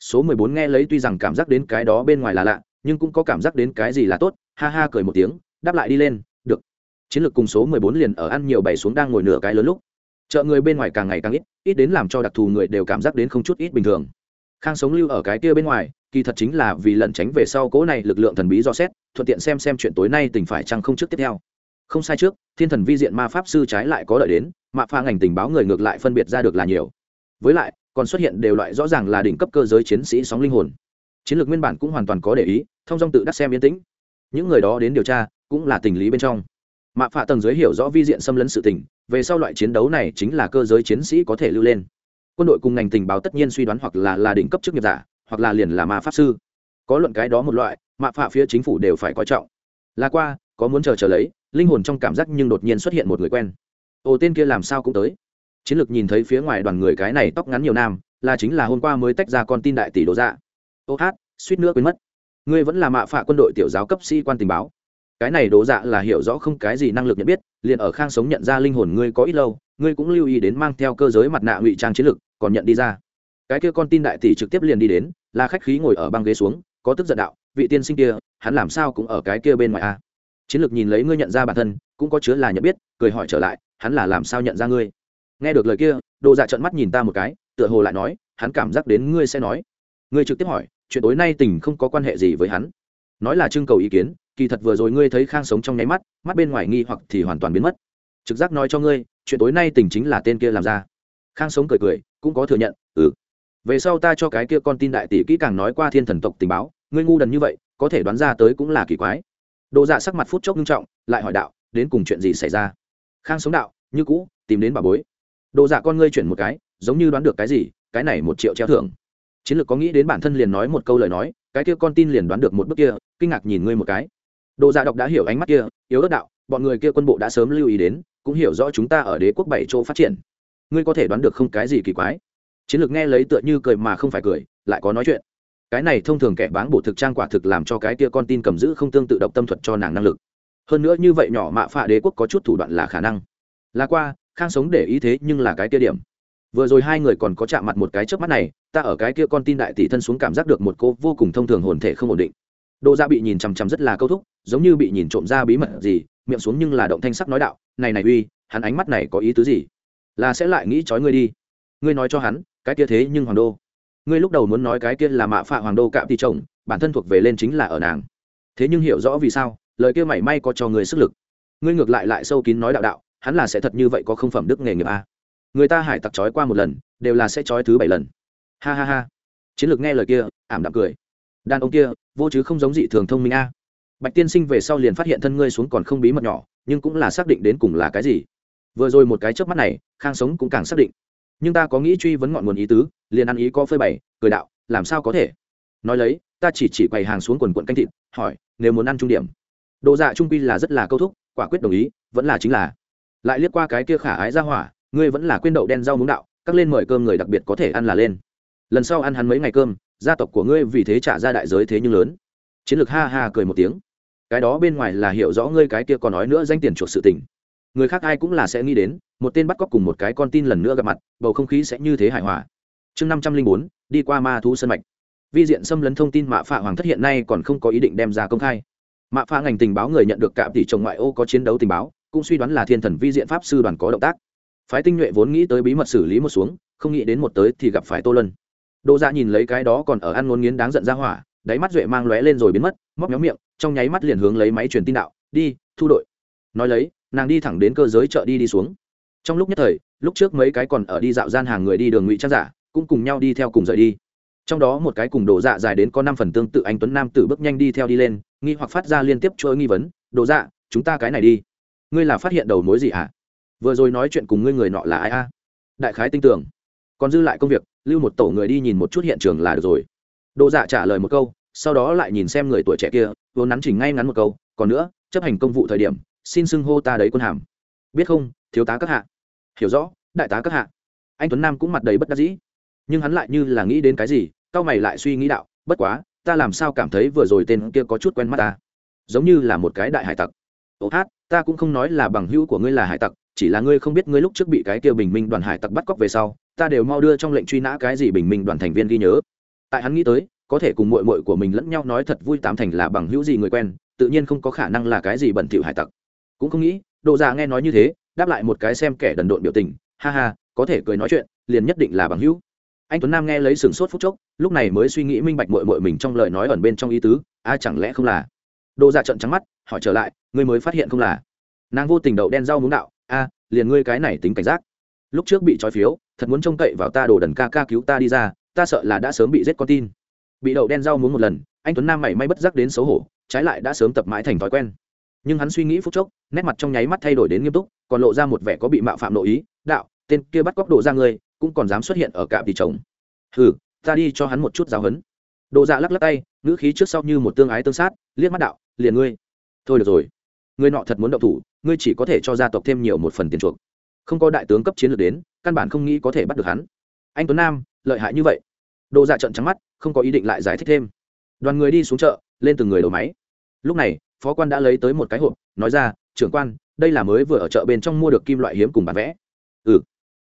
Số mười bốn nghe lấy tuy rằng cảm giác đến cái đó bên ngoài là lạ, nhưng cũng có cảm giác đến cái gì là tốt, ha ha cười một tiếng, đáp lại đi lên, được. Chiến lược cùng số mười bốn liền ở ăn nhiều bày xuống đang ngồi nửa cái lớn lúc. Chợ người bên ngoài càng ngày càng ít ít đến làm cho đặc thù người đều cảm giác đến không chút ít bình thường. Khang sống lưu ở cái kia bên ngoài, kỳ thật chính là vì lẩn tránh về sau cố này lực lượng thần bí do xét, thuận tiện xem xem chuyện tối nay tình phải chăng không trước tiếp theo. Không sai trước, thiên thần vi diện ma pháp sư trái lại có đợi đến, mạ pha ngành tình báo người ngược lại phân biệt ra được là nhiều. Với lại còn xuất hiện đều loại rõ ràng là đỉnh cấp cơ giới chiến sĩ sóng linh hồn. Chiến lược nguyên bản cũng hoàn toàn có để ý, thông dong tự đắc xem yên tĩnh. Những người đó đến điều tra, cũng là tình lý bên trong. Mạ phạ tầng giới hiểu rõ vi diện xâm lấn sự tình, về sau loại chiến đấu này chính là cơ giới chiến sĩ có thể lưu lên. Quân đội cùng ngành tình báo tất nhiên suy đoán hoặc là là đỉnh cấp chức nghiệp giả, hoặc là liền là ma pháp sư. Có luận cái đó một loại, mạ phạ phía chính phủ đều phải coi trọng. Là qua, có muốn chờ chờ lấy, linh hồn trong cảm giác nhưng đột nhiên xuất hiện một người quen. Ồ, tên kia làm sao cũng tới chiến lược nhìn thấy phía ngoài đoàn người cái này tóc ngắn nhiều nam, là chính là hôm qua mới tách ra con tin đại tỷ đồ dạ. Ô hát, suýt nữa quên mất. Ngươi vẫn là mạ phạ quân đội tiểu giáo cấp sĩ quan tình báo. Cái này đồ dạ là hiểu rõ không cái gì năng lực nhận biết, liền ở khang sống nhận ra linh hồn ngươi có ít lâu, ngươi cũng lưu ý đến mang theo cơ giới mặt nạ ngụy trang chiến lược, còn nhận đi ra. Cái kia con tin đại tỷ trực tiếp liền đi đến, là khách khí ngồi ở băng ghế xuống, có tức giận đạo, vị tiên sinh kia, hắn làm sao cũng ở cái kia bên ngoài a? Chiến lược nhìn lấy ngươi nhận ra bản thân, cũng có chứa là nhận biết, cười hỏi trở lại, hắn là làm sao nhận ra ngươi? Nghe được lời kia đồ dạ trợn mắt nhìn ta một cái, tựa hồ lại nói, hắn cảm giác đến ngươi sẽ nói. Ngươi trực tiếp hỏi, chuyện tối nay tình không có quan hệ gì với hắn? Nói là trưng cầu ý kiến, kỳ thật vừa rồi ngươi thấy khang sống trong nháy mắt mắt bên ngoài nghi hoặc thì hoàn toàn biến mất. Trực giác nói cho ngươi, chuyện tối nay tình chính là tên kia làm ra. Khang sống cười cười, cũng có thừa nhận ừ. Về sau ta cho cái kia con tin đại tỷ kỹ càng nói qua thiên thần tộc tình báo, ngươi ngu đần như vậy, có thể đoán ra tới cũng là kỳ quái. Đồ dạ sắc mặt phút chốc nghiêm trọng, lại hỏi đạo, đến cùng chuyện gì xảy ra? Khang sống đạo, như cũ, tìm đến bà bối đồ dạ con ngươi chuyển một cái, giống như đoán được cái gì, cái này một triệu treo thưởng. Chiến lược có nghĩ đến bản thân liền nói một câu lời nói, cái kia con tin liền đoán được một bước kia, kinh ngạc nhìn ngươi một cái. Đồ dạ đọc đã hiểu ánh mắt kia, yếu ớt đạo, bọn người kia quân bộ đã sớm lưu ý đến, cũng hiểu rõ chúng ta ở đế quốc bảy châu phát triển. Ngươi có thể đoán được không cái gì kỳ quái. Chiến lược nghe lấy tựa như cười mà không phải cười, lại có nói chuyện. Cái này thông thường kẻ báng bộ thực trang quả thực làm cho cái kia con tin cầm giữ không tương tự động tâm thuật cho nàng năng lực. Hơn nữa như vậy nhỏ mạ phạ đế quốc có chút thủ đoạn là khả năng. Là qua khang sống để ý thế nhưng là cái kia điểm. Vừa rồi hai người còn có chạm mặt một cái trước mắt này, ta ở cái kia con tin đại tỷ thân xuống cảm giác được một cô vô cùng thông thường hồn thể không ổn định. Đỗ ra bị nhìn chằm chằm rất là câu thúc, giống như bị nhìn trộm ra bí mật gì, miệng xuống nhưng là động thanh sắc nói đạo, này này uy, hắn ánh mắt này có ý tứ gì? Là sẽ lại nghĩ trói ngươi đi. Ngươi nói cho hắn, cái kia thế nhưng hoàng đô. Ngươi lúc đầu muốn nói cái kia là mạ phạ hoàng đô cạm thì chồng, bản thân thuộc về lên chính là ở nàng. Thế nhưng hiểu rõ vì sao, lời kia mảy may có cho người sức lực. Ngươi ngược lại lại sâu kín nói đạo đạo hắn là sẽ thật như vậy có không phẩm đức nghề nghiệp a? Người ta hải tặc trói qua một lần, đều là sẽ trói thứ bảy lần. Ha ha ha. Chiến lược nghe lời kia, ảm đạm cười. Đàn ông kia, vô chứ không giống dị thường thông minh a. Bạch tiên sinh về sau liền phát hiện thân ngươi xuống còn không bí mật nhỏ, nhưng cũng là xác định đến cùng là cái gì. Vừa rồi một cái trước mắt này, khang sống cũng càng xác định. Nhưng ta có nghĩ truy vấn ngọn nguồn ý tứ, liền ăn ý có phơi bày, cười đạo, làm sao có thể? Nói lấy, ta chỉ chỉ quầy hàng xuống quần quận canh thịt, hỏi, nếu muốn ăn trung điểm? Độ dạ trung quy là rất là câu thúc, quả quyết đồng ý, vẫn là chính là lại liếc qua cái kia khả ái ra hỏa, ngươi vẫn là quên đậu đen rau muống đạo, các lên mời cơm người đặc biệt có thể ăn là lên. Lần sau ăn hắn mấy ngày cơm, gia tộc của ngươi vì thế trả ra đại giới thế nhưng lớn. Chiến lược ha ha cười một tiếng. Cái đó bên ngoài là hiểu rõ ngươi cái kia còn nói nữa danh tiền chuộc sự tình. Người khác ai cũng là sẽ nghĩ đến, một tên bắt cóc cùng một cái con tin lần nữa gặp mặt, bầu không khí sẽ như thế hài hòa. Chương năm trăm linh bốn, đi qua ma thu sân mạch. Vi diện xâm lấn thông tin mạ phạ hoàng thất hiện nay còn không có ý định đem ra công khai. Mạ phạ ngành tình báo người nhận được cạm tỷ chồng ngoại ô có chiến đấu tình báo cũng suy đoán là thiên thần vi diện pháp sư đoàn có động tác. Phái tinh nhuệ vốn nghĩ tới bí mật xử lý một xuống, không nghĩ đến một tới thì gặp phải tô lân đỗ dạ nhìn lấy cái đó còn ở ăn ngôn nghiến đáng giận ra hỏa, đáy mắt duệ mang lóe lên rồi biến mất, móc méo miệng, trong nháy mắt liền hướng lấy máy truyền tin đạo, đi, thu đội. Nói lấy, nàng đi thẳng đến cơ giới chợ đi đi xuống. Trong lúc nhất thời, lúc trước mấy cái còn ở đi dạo gian hàng người đi đường ngụy trang giả, cũng cùng nhau đi theo cùng rời đi. Trong đó một cái cùng đồ dạ dài đến có năm phần tương tự anh tuấn nam tử bước nhanh đi theo đi lên, nghi hoặc phát ra liên tiếp chuỗi nghi vấn đồ dạ chúng ta cái này đi ngươi là phát hiện đầu mối gì hả à? vừa rồi nói chuyện cùng ngươi người nọ là ai a? Đại khái tin tưởng. Còn dư lại công việc, lưu một tổ người đi nhìn một chút hiện trường là được rồi. Đỗ dạ trả lời một câu, sau đó lại nhìn xem người tuổi trẻ kia vốn nắn chỉnh ngay ngắn một câu, còn nữa, chấp hành công vụ thời điểm, xin xưng hô ta đấy quân hàm. Biết không, thiếu tá các hạ. Hiểu rõ, đại tá các hạ. Anh tuấn nam cũng mặt đầy bất đắc dĩ. Nhưng hắn lại như là nghĩ đến cái gì, cao mày lại suy nghĩ đạo, bất quá, ta làm sao cảm thấy vừa rồi tên kia có chút quen mắt ta? Giống như là một cái đại hải tặc. Ô hát ta cũng không nói là bằng hữu của ngươi là hải tặc, chỉ là ngươi không biết ngươi lúc trước bị cái kia bình minh đoàn hải tặc bắt cóc về sau, ta đều mau đưa trong lệnh truy nã cái gì bình minh đoàn thành viên ghi nhớ. Tại hắn nghĩ tới, có thể cùng mội mội của mình lẫn nhau nói thật vui tám thành là bằng hữu gì người quen, tự nhiên không có khả năng là cái gì bẩn thỉu hải tặc. Cũng không nghĩ độ già dạ nghe nói như thế, đáp lại một cái xem kẻ đần độn biểu tình, ha ha, có thể cười nói chuyện, liền nhất định là bằng hữu. Anh tuấn nam nghe lấy sừng sốt phút chốc, lúc này mới suy nghĩ minh bạch mội mội mình trong lời nói ẩn bên trong ý tứ, a, chẳng lẽ không là? Đồ dạ trận trắng mắt, hỏi trở lại, ngươi mới phát hiện không là? Nàng vô tình đậu đen rau muống đạo, a, liền ngươi cái này tính cảnh giác. Lúc trước bị trói phiếu, thật muốn trông cậy vào ta đồ đần ca ca cứu ta đi ra, ta sợ là đã sớm bị giết con tin. Bị đậu đen rau muống một lần, anh tuấn nam mảy may bất giác đến xấu hổ, trái lại đã sớm tập mãi thành thói quen. Nhưng hắn suy nghĩ phút chốc, nét mặt trong nháy mắt thay đổi đến nghiêm túc, còn lộ ra một vẻ có bị mạo phạm nội ý, đạo, tên kia bắt cóc đồ ra ngươi cũng còn dám xuất hiện ở cạm thì trống hừ, ta đi cho hắn một chút giáo hấn đồ dạ lắc lắc tay, ngữ khí trước sau như một tương ái tương sát, liếc mắt đạo, liền ngươi. Thôi được rồi, ngươi nọ thật muốn động thủ, ngươi chỉ có thể cho gia tộc thêm nhiều một phần tiền chuộc. Không có đại tướng cấp chiến lược đến, căn bản không nghĩ có thể bắt được hắn. Anh tuấn nam, lợi hại như vậy. Đồ dạ trợn trắng mắt, không có ý định lại giải thích thêm. Đoàn người đi xuống chợ, lên từng người đầu máy. Lúc này, phó quan đã lấy tới một cái hộp, nói ra, trưởng quan, đây là mới vừa ở chợ bên trong mua được kim loại hiếm cùng bản vẽ. Ừ.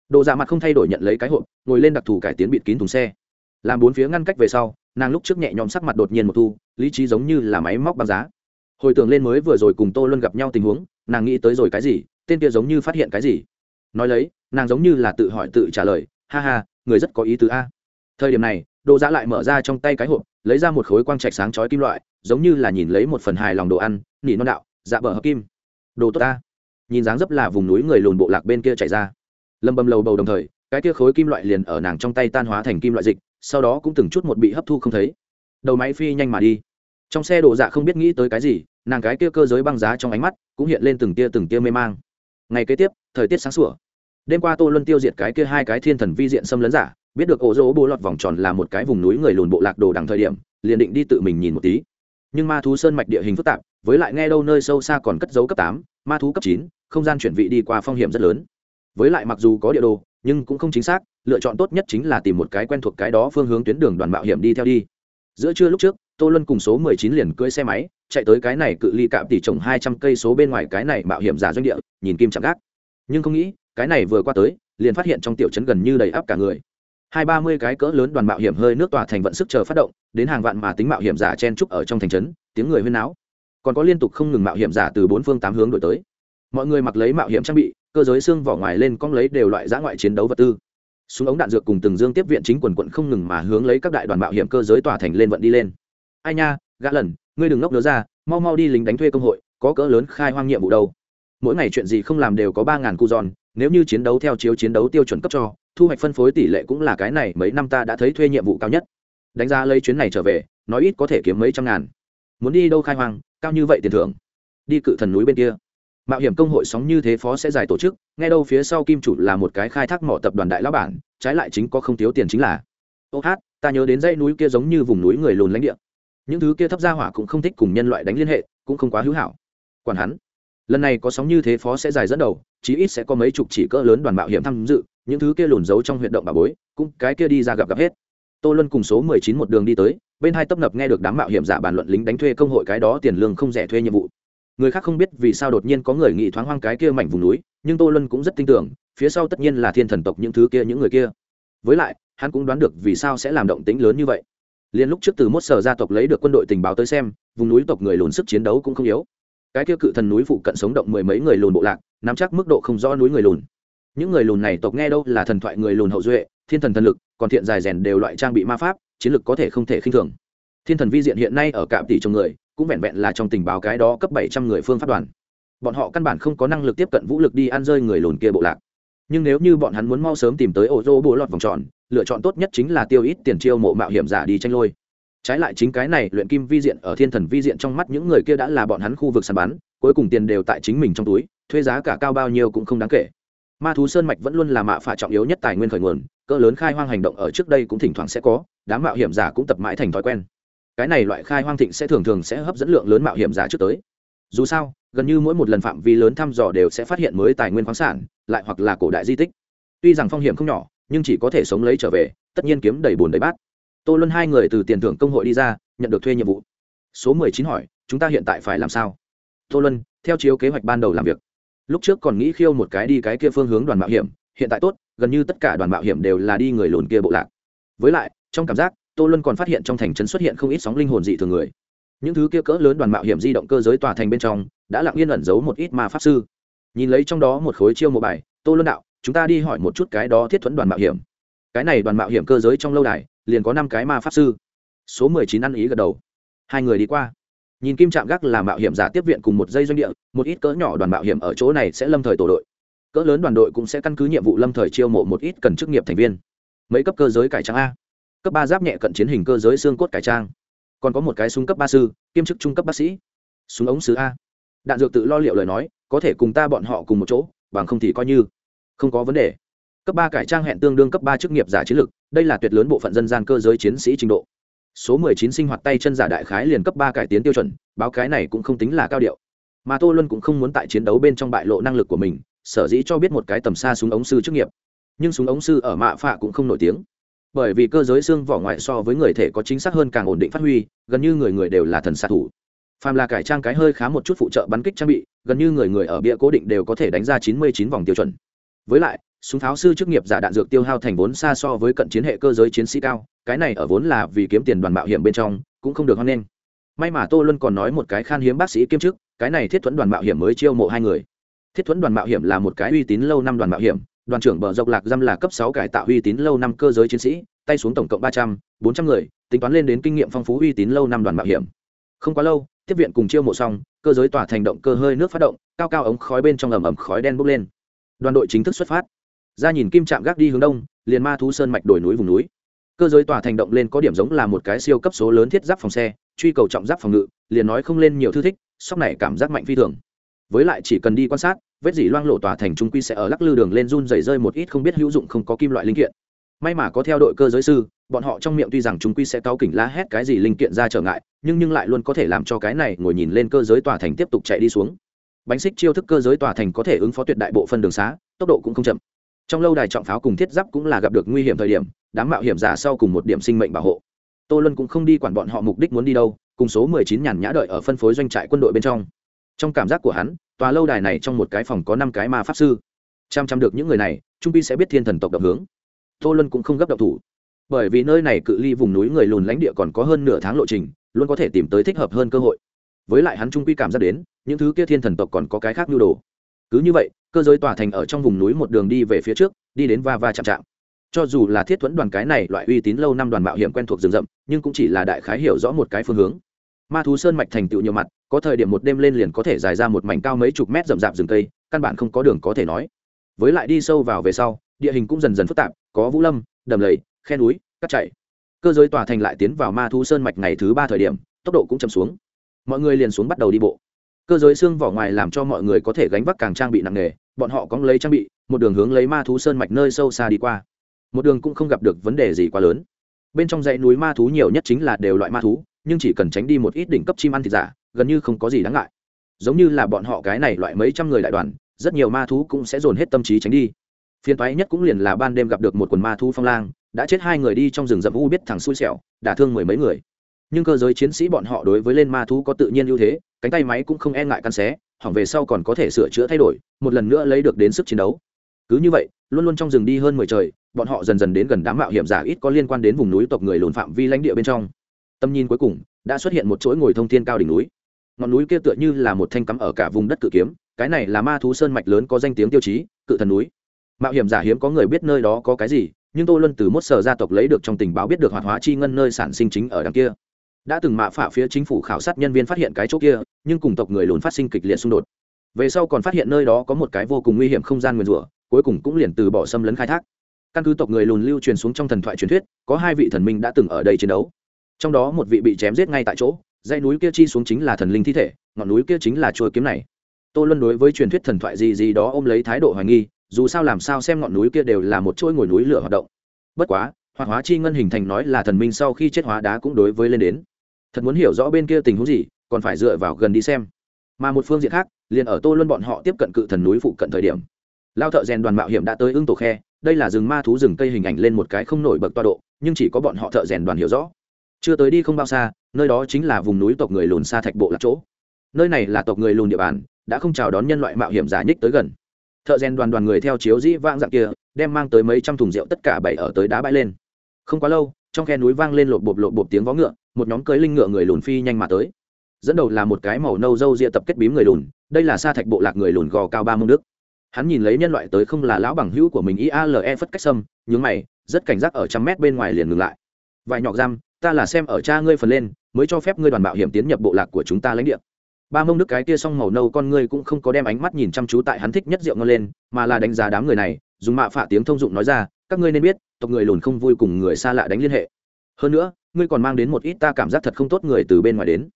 Đồ dạ mặt không thay đổi nhận lấy cái hộp, ngồi lên đặc thù cải tiến bịt kín thùng xe. Làm bốn phía ngăn cách về sau nàng lúc trước nhẹ nhõm sắc mặt đột nhiên một thu, lý trí giống như là máy móc băng giá. Hồi tưởng lên mới vừa rồi cùng tô luân gặp nhau tình huống, nàng nghĩ tới rồi cái gì, tên kia giống như phát hiện cái gì. Nói lấy, nàng giống như là tự hỏi tự trả lời, ha ha, người rất có ý tứ a. Thời điểm này đồ giã lại mở ra trong tay cái hộp, lấy ra một khối quang trạch sáng chói kim loại, giống như là nhìn lấy một phần hài lòng đồ ăn, nỉ non đạo dạ bờ hợp kim. Đồ tốt ta. Nhìn dáng dấp là vùng núi người lùn bộ lạc bên kia chạy ra. Lâm bầm lầu bầu đồng thời cái kia khối kim loại liền ở nàng trong tay tan hóa thành kim loại dịch, sau đó cũng từng chút một bị hấp thu không thấy. Đầu máy phi nhanh mà đi. Trong xe đồ dạ không biết nghĩ tới cái gì, nàng cái kia cơ giới băng giá trong ánh mắt cũng hiện lên từng tia từng tia mê mang. Ngày kế tiếp, thời tiết sáng sủa. Đêm qua tô luân tiêu diệt cái kia hai cái thiên thần vi diện xâm lấn giả, biết được ổ dỗ bố lọt vòng tròn là một cái vùng núi người lùn bộ lạc đồ đằng thời điểm, liền định đi tự mình nhìn một tí. Nhưng ma thú sơn mạch địa hình phức tạp, với lại nghe đâu nơi sâu xa còn cất dấu cấp tám, ma thú cấp chín, không gian chuyển vị đi qua phong hiểm rất lớn. Với lại mặc dù có địa đồ nhưng cũng không chính xác, lựa chọn tốt nhất chính là tìm một cái quen thuộc cái đó phương hướng tuyến đường đoàn mạo hiểm đi theo đi. Giữa trưa lúc trước, tô luân cùng số mười chín liền cưỡi xe máy, chạy tới cái này cự ly cạm tỷ trồng hai trăm cây số bên ngoài cái này mạo hiểm giả doanh địa, nhìn kim chạm gác. Nhưng không nghĩ, cái này vừa qua tới, liền phát hiện trong tiểu trấn gần như đầy áp cả người. Hai ba mươi cái cỡ lớn đoàn mạo hiểm hơi nước tòa thành vận sức chờ phát động, đến hàng vạn mà tính mạo hiểm giả chen trúc ở trong thành trấn, tiếng người huyên náo. Còn có liên tục không ngừng mạo hiểm giả từ bốn phương tám hướng đổi tới. Mọi người mặc lấy mạo hiểm trang bị cơ giới xương vỏ ngoài lên cong lấy đều loại giã ngoại chiến đấu vật tư. Súng ống đạn dược cùng từng dương tiếp viện chính quần quận không ngừng mà hướng lấy các đại đoàn mạo hiểm cơ giới tòa thành lên vận đi lên. Ai nha, gã lần, ngươi đừng ngốc nhớ ra, mau mau đi lính đánh thuê công hội, có cỡ lớn khai hoang nhiệm vụ đâu. Mỗi ngày chuyện gì không làm đều có ba ngàn cu giòn, nếu như chiến đấu theo chiếu chiến đấu tiêu chuẩn cấp cho, thu hoạch phân phối tỷ lệ cũng là cái này, mấy năm ta đã thấy thuê nhiệm vụ cao nhất. Đánh giá lấy chuyến này trở về, nói ít có thể kiếm mấy trăm ngàn. Muốn đi đâu khai hoang, cao như vậy tiền thưởng. Đi cự thần núi bên kia mạo hiểm công hội sóng như thế phó sẽ giải tổ chức, nghe đâu phía sau kim chủ là một cái khai thác mỏ tập đoàn đại lão bản, trái lại chính có không thiếu tiền chính là. Ô hát, ta nhớ đến dãy núi kia giống như vùng núi người lùn lãnh địa. Những thứ kia thấp gia hỏa cũng không thích cùng nhân loại đánh liên hệ, cũng không quá hữu hảo. Quản hắn. Lần này có sóng như thế phó sẽ dài dẫn đầu, chí ít sẽ có mấy chục chỉ cỡ lớn đoàn mạo hiểm tham dự, những thứ kia lùn giấu trong huyệt động bà bối, cũng cái kia đi ra gặp gặp hết. Tô luân cùng số mười chín một đường đi tới, bên hai tấp nập nghe được đám mạo hiểm giả bàn luận lính đánh thuê công hội cái đó tiền lương không rẻ thuê nhiệm vụ người khác không biết vì sao đột nhiên có người nghĩ thoáng hoang cái kia mảnh vùng núi, nhưng tô luân cũng rất tin tưởng, phía sau tất nhiên là thiên thần tộc những thứ kia, những người kia. Với lại, hắn cũng đoán được vì sao sẽ làm động tĩnh lớn như vậy. Liên lúc trước từ mốt sở gia tộc lấy được quân đội tình báo tới xem, vùng núi tộc người lùn sức chiến đấu cũng không yếu. Cái kia cự thần núi phụ cận sống động mười mấy người lùn bộ lạc, nắm chắc mức độ không rõ núi người lùn. Những người lùn này tộc nghe đâu là thần thoại người lùn hậu duệ, thiên thần thần lực, còn thiện dài rèn đều loại trang bị ma pháp, chiến lực có thể không thể khinh thường. Thiên thần vi diện hiện nay ở cạm tỷ trong người cũng vẹn vẹn là trong tình báo cái đó cấp bảy trăm người phương pháp đoàn. Bọn họ căn bản không có năng lực tiếp cận vũ lực đi ăn rơi người lùn kia bộ lạc. Nhưng nếu như bọn hắn muốn mau sớm tìm tới ô rô bộ lọt vòng tròn, lựa chọn tốt nhất chính là tiêu ít tiền chiêu mộ mạo hiểm giả đi tranh lôi. Trái lại chính cái này luyện kim vi diện ở thiên thần vi diện trong mắt những người kia đã là bọn hắn khu vực săn bắn, cuối cùng tiền đều tại chính mình trong túi, thuê giá cả cao bao nhiêu cũng không đáng kể. Ma thú sơn mạch vẫn luôn là mạ phả trọng yếu nhất tài nguyên khởi nguồn, cỡ lớn khai hoang hành động ở trước đây cũng thỉnh thoảng sẽ có, đám mạo hiểm giả cũng tập mãi thành thói quen cái này loại khai hoang thịnh sẽ thường thường sẽ hấp dẫn lượng lớn mạo hiểm giả trước tới. Dù sao, gần như mỗi một lần phạm vi lớn thăm dò đều sẽ phát hiện mới tài nguyên khoáng sản, lại hoặc là cổ đại di tích. Tuy rằng phong hiểm không nhỏ, nhưng chỉ có thể sống lấy trở về, tất nhiên kiếm đầy bùn đầy bát. Tô luân hai người từ tiền thưởng công hội đi ra, nhận được thuê nhiệm vụ. Số mười chín hỏi, chúng ta hiện tại phải làm sao? Tô luân, theo chiếu kế hoạch ban đầu làm việc. Lúc trước còn nghĩ khiêu một cái đi cái kia phương hướng đoàn mạo hiểm, hiện tại tốt, gần như tất cả đoàn mạo hiểm đều là đi người lồn kia bộ lạc. Với lại, trong cảm giác tô luân còn phát hiện trong thành trấn xuất hiện không ít sóng linh hồn dị thường người. Những thứ kia cỡ lớn đoàn mạo hiểm di động cơ giới tòa thành bên trong, đã lặng yên ẩn giấu một ít ma pháp sư. Nhìn lấy trong đó một khối chiêu mộ bài, tô luân đạo, chúng ta đi hỏi một chút cái đó thiết thuẫn đoàn mạo hiểm. Cái này đoàn mạo hiểm cơ giới trong lâu đài, liền có năm cái ma pháp sư. Số mười chín ăn ý gật đầu. Hai người đi qua. Nhìn kim trạm gác là mạo hiểm giả tiếp viện cùng một dây doanh địa, một ít cỡ nhỏ đoàn mạo hiểm ở chỗ này sẽ lâm thời tổ đội. Cỡ lớn đoàn đội cũng sẽ căn cứ nhiệm vụ lâm thời chiêu mộ một ít cần chức nghiệp thành viên. Mấy cấp cơ giới cải trang a cấp ba giáp nhẹ cận chiến hình cơ giới xương cốt cải trang. Còn có một cái súng cấp ba sư, kiêm chức trung cấp bác sĩ. Súng ống sứ a. Đạn dược tự lo liệu lời nói, có thể cùng ta bọn họ cùng một chỗ, bằng không thì coi như. Không có vấn đề. Cấp ba cải trang hẹn tương đương cấp ba chức nghiệp giả chiến lược đây là tuyệt lớn bộ phận dân gian cơ giới chiến sĩ trình độ. Số mười chín sinh hoạt tay chân giả đại khái liền cấp ba cải tiến tiêu chuẩn, báo cái này cũng không tính là cao điệu. Mà tô luân cũng không muốn tại chiến đấu bên trong bại lộ năng lực của mình, sở dĩ cho biết một cái tầm xa súng ống sư chức nghiệp. Nhưng súng ống sư ở mạ phạ cũng không nổi tiếng bởi vì cơ giới xương vỏ ngoại so với người thể có chính xác hơn càng ổn định phát huy, gần như người người đều là thần xạ thủ. Phàm là cải trang cái hơi khá một chút phụ trợ bắn kích trang bị, gần như người người ở bia cố định đều có thể đánh ra chín mươi chín vòng tiêu chuẩn. Với lại, súng pháo sư chức nghiệp giả đạn dược tiêu hao thành vốn xa so với cận chiến hệ cơ giới chiến sĩ cao, cái này ở vốn là vì kiếm tiền đoàn mạo hiểm bên trong, cũng không được hoan nghênh. May mà tô luân còn nói một cái khan hiếm bác sĩ kiêm chức, cái này thiết thuẫn đoàn mạo hiểm mới chiêu mộ hai người. Thiết thuẫn đoàn mạo hiểm là một cái uy tín lâu năm đoàn mạo hiểm đoàn trưởng bờ dọc lạc dăm là cấp sáu cải tạo uy tín lâu năm cơ giới chiến sĩ, tay xuống tổng cộng ba trăm, bốn trăm người, tính toán lên đến kinh nghiệm phong phú uy tín lâu năm đoàn mạo hiểm. Không quá lâu, tiếp viện cùng chiêu mộ xong, cơ giới tỏa thành động cơ hơi nước phát động, cao cao ống khói bên trong ẩm ẩm khói đen bốc lên. Đoàn đội chính thức xuất phát. Ra nhìn kim trạm gác đi hướng đông, liền ma thú sơn mạch đồi núi vùng núi. Cơ giới tỏa thành động lên có điểm giống là một cái siêu cấp số lớn thiết giáp phòng xe, truy cầu trọng giáp phòng ngự, liền nói không lên nhiều thư thích, sóc này cảm giác mạnh phi thường. Với lại chỉ cần đi quan sát vết dỉ loang lộ tòa thành trung quy sẽ ở lắc lư đường lên run dày rơi một ít không biết hữu dụng không có kim loại linh kiện. May mà có theo đội cơ giới sư, bọn họ trong miệng tuy rằng trung quy sẽ cao kỉnh la hét cái gì linh kiện ra trở ngại, nhưng nhưng lại luôn có thể làm cho cái này ngồi nhìn lên cơ giới tòa thành tiếp tục chạy đi xuống. Bánh xích chiêu thức cơ giới tòa thành có thể ứng phó tuyệt đại bộ phân đường xá, tốc độ cũng không chậm. Trong lâu đài trọng pháo cùng thiết giáp cũng là gặp được nguy hiểm thời điểm, đám mạo hiểm giả sau cùng một điểm sinh mệnh bảo hộ. Tô luân cũng không đi quản bọn họ mục đích muốn đi đâu, cùng số mười chín nhàn nhã đợi ở phân phối doanh trại quân đội bên trong trong cảm giác của hắn, tòa lâu đài này trong một cái phòng có năm cái ma pháp sư. Chăm chăm được những người này, trung pi sẽ biết thiên thần tộc động hướng. Tô luân cũng không gấp động thủ. Bởi vì nơi này cự ly vùng núi người lùn lãnh địa còn có hơn nửa tháng lộ trình, luôn có thể tìm tới thích hợp hơn cơ hội. Với lại hắn trung quy cảm giác đến, những thứ kia thiên thần tộc còn có cái khác nhu đồ. Cứ như vậy, cơ giới tỏa thành ở trong vùng núi một đường đi về phía trước, đi đến va va chạm chạm. Cho dù là thiết thuẫn đoàn cái này, loại uy tín lâu năm đoàn mạo hiểm quen thuộc rừng rậm, nhưng cũng chỉ là đại khái hiểu rõ một cái phương hướng. Ma thú sơn mạch thành tựu nhiều mặt có thời điểm một đêm lên liền có thể dài ra một mảnh cao mấy chục mét rậm rạp rừng cây, căn bản không có đường có thể nói. Với lại đi sâu vào về sau, địa hình cũng dần dần phức tạp, có vũ lâm, đầm lầy, khe núi cắt chạy cơ giới tòa thành lại tiến vào ma thú sơn mạch ngày thứ ba thời điểm, tốc độ cũng chậm xuống. Mọi người liền xuống bắt đầu đi bộ. Cơ giới xương vỏ ngoài làm cho mọi người có thể gánh vác càng trang bị nặng nề, bọn họ có lấy trang bị, một đường hướng lấy ma thú sơn mạch nơi sâu xa đi qua. Một đường cũng không gặp được vấn đề gì quá lớn. Bên trong dãy núi ma thú nhiều nhất chính là đều loại ma thú, nhưng chỉ cần tránh đi một ít đỉnh cấp chim ăn thịt giả gần như không có gì đáng ngại. Giống như là bọn họ cái này loại mấy trăm người đại đoàn, rất nhiều ma thú cũng sẽ dồn hết tâm trí tránh đi. Phiên toái nhất cũng liền là ban đêm gặp được một quần ma thú phong lang, đã chết hai người đi trong rừng rậm u biết thằng xui xẻo đả thương mười mấy người. Nhưng cơ giới chiến sĩ bọn họ đối với lên ma thú có tự nhiên ưu thế, cánh tay máy cũng không e ngại căn xé, hỏng về sau còn có thể sửa chữa thay đổi, một lần nữa lấy được đến sức chiến đấu. Cứ như vậy, luôn luôn trong rừng đi hơn mười trời, bọn họ dần dần đến gần đám mạo hiểm giả ít có liên quan đến vùng núi tộc người lùn phạm vi lãnh địa bên trong. Tầm nhìn cuối cùng, đã xuất hiện một chuỗi ngồi thông thiên cao đỉnh núi ngọn núi kia tựa như là một thanh cắm ở cả vùng đất cự kiếm, cái này là ma thú sơn mạch lớn có danh tiếng tiêu chí, cự thần núi. Mạo hiểm giả hiếm có người biết nơi đó có cái gì, nhưng tô luân từ mốt sở gia tộc lấy được trong tình báo biết được hoạt hóa chi ngân nơi sản sinh chính ở đằng kia. Đã từng mạ phả phía chính phủ khảo sát nhân viên phát hiện cái chỗ kia, nhưng cùng tộc người lùn phát sinh kịch liệt xung đột. Về sau còn phát hiện nơi đó có một cái vô cùng nguy hiểm không gian nguyên rủa, cuối cùng cũng liền từ bỏ xâm lấn khai thác. Căn cứ tộc người lùn lưu truyền xuống trong thần thoại truyền thuyết, có hai vị thần minh đã từng ở đây chiến đấu. Trong đó một vị bị chém giết ngay tại chỗ dãy núi kia chi xuống chính là thần linh thi thể, ngọn núi kia chính là chuôi kiếm này. Tô luân đối với truyền thuyết thần thoại gì gì đó ôm lấy thái độ hoài nghi, dù sao làm sao xem ngọn núi kia đều là một chuỗi ngồi núi lửa hoạt động. Bất quá, hoạt hóa chi ngân hình thành nói là thần minh sau khi chết hóa đá cũng đối với lên đến. Thật muốn hiểu rõ bên kia tình huống gì, còn phải dựa vào gần đi xem. Mà một phương diện khác, liền ở tô luân bọn họ tiếp cận cự thần núi phụ cận thời điểm. Lao thợ rèn đoàn mạo hiểm đã tới ưng tổ khe, đây là rừng ma thú rừng cây hình ảnh lên một cái không nổi bậc toa độ, nhưng chỉ có bọn họ thợ rèn đoàn hiểu rõ chưa tới đi không bao xa, nơi đó chính là vùng núi tộc người lùn xa thạch bộ là chỗ. Nơi này là tộc người lùn địa bàn, đã không chào đón nhân loại mạo hiểm giả nhích tới gần. Thợ rèn đoàn đoàn người theo chiếu dĩ vang dạng kia, đem mang tới mấy trăm thùng rượu tất cả bảy ở tới đá bãi lên. Không quá lâu, trong khe núi vang lên lột bột lột bột tiếng vó ngựa, một nhóm cưới linh ngựa người lùn phi nhanh mà tới. Dẫn đầu là một cái màu nâu râu ria tập kết bím người lùn, đây là sa thạch bộ lạc người lùn gò cao ba mông đức. Hắn nhìn lấy nhân loại tới không là lão bằng hữu của mình iale phất cách sâm, nhướng mày, rất cảnh giác ở trăm mét bên ngoài liền ngừng lại. Vài nhọc răm ta là xem ở cha ngươi phần lên, mới cho phép ngươi đoàn bảo hiểm tiến nhập bộ lạc của chúng ta lãnh địa. Ba mông đức cái kia xong màu nâu con ngươi cũng không có đem ánh mắt nhìn chăm chú tại hắn thích nhất rượu ngon lên, mà là đánh giá đám người này, dùng mạ phạ tiếng thông dụng nói ra, các ngươi nên biết, tộc người lùn không vui cùng người xa lạ đánh liên hệ. Hơn nữa, ngươi còn mang đến một ít ta cảm giác thật không tốt người từ bên ngoài đến.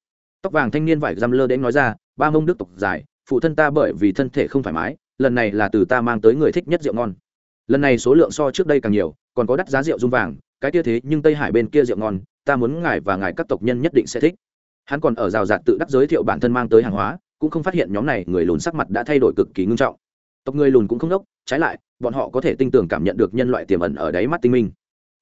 Tóc vàng thanh niên vải răm lơ đến nói ra, ba mông đức tộc dài, phụ thân ta bởi vì thân thể không thoải mái, lần này là từ ta mang tới người thích nhất rượu ngon. Lần này số lượng so trước đây càng nhiều, còn có đắt giá rượu dung vàng, cái kia thế nhưng tây hải bên kia rượu ngon ta muốn ngài và ngài các tộc nhân nhất định sẽ thích. Hắn còn ở rào rạt tự đắc giới thiệu bản thân mang tới hàng hóa, cũng không phát hiện nhóm này người lùn sắc mặt đã thay đổi cực kỳ ngưng trọng. Tộc người lùn cũng không đốc, trái lại, bọn họ có thể tinh tường cảm nhận được nhân loại tiềm ẩn ở đáy mắt tinh minh.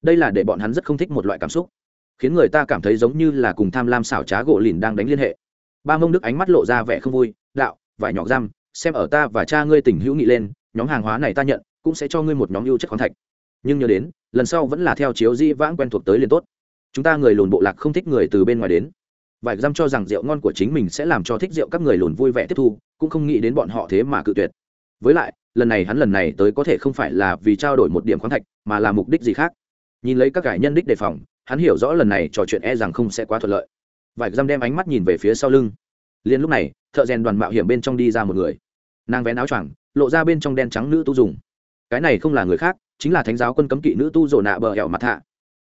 Đây là để bọn hắn rất không thích một loại cảm xúc, khiến người ta cảm thấy giống như là cùng tham lam xảo trá gỗ lìn đang đánh liên hệ. Ba mông đức ánh mắt lộ ra vẻ không vui, đạo, vải nhọc răm xem ở ta và cha ngươi tình hữu nghị lên, nhóm hàng hóa này ta nhận, cũng sẽ cho ngươi một nhóm ưu chất khoáng thạch. Nhưng nhớ đến, lần sau vẫn là theo chiếu di vãng quen thuộc tới liền tốt chúng ta người lùn bộ lạc không thích người từ bên ngoài đến. Vải giam cho rằng rượu ngon của chính mình sẽ làm cho thích rượu các người lùn vui vẻ tiếp thu, cũng không nghĩ đến bọn họ thế mà cự tuyệt. Với lại, lần này hắn lần này tới có thể không phải là vì trao đổi một điểm khoáng thạch, mà là mục đích gì khác. Nhìn lấy các cải nhân đích đề phòng, hắn hiểu rõ lần này trò chuyện e rằng không sẽ quá thuận lợi. Vải giam đem ánh mắt nhìn về phía sau lưng. Liền lúc này, thợ rèn đoàn mạo hiểm bên trong đi ra một người. Nàng vén áo choàng, lộ ra bên trong đen trắng nữ tu dùng. Cái này không là người khác, chính là thánh giáo quân cấm kỵ nữ tu rồ nạ bờ hẻo mặt hạ.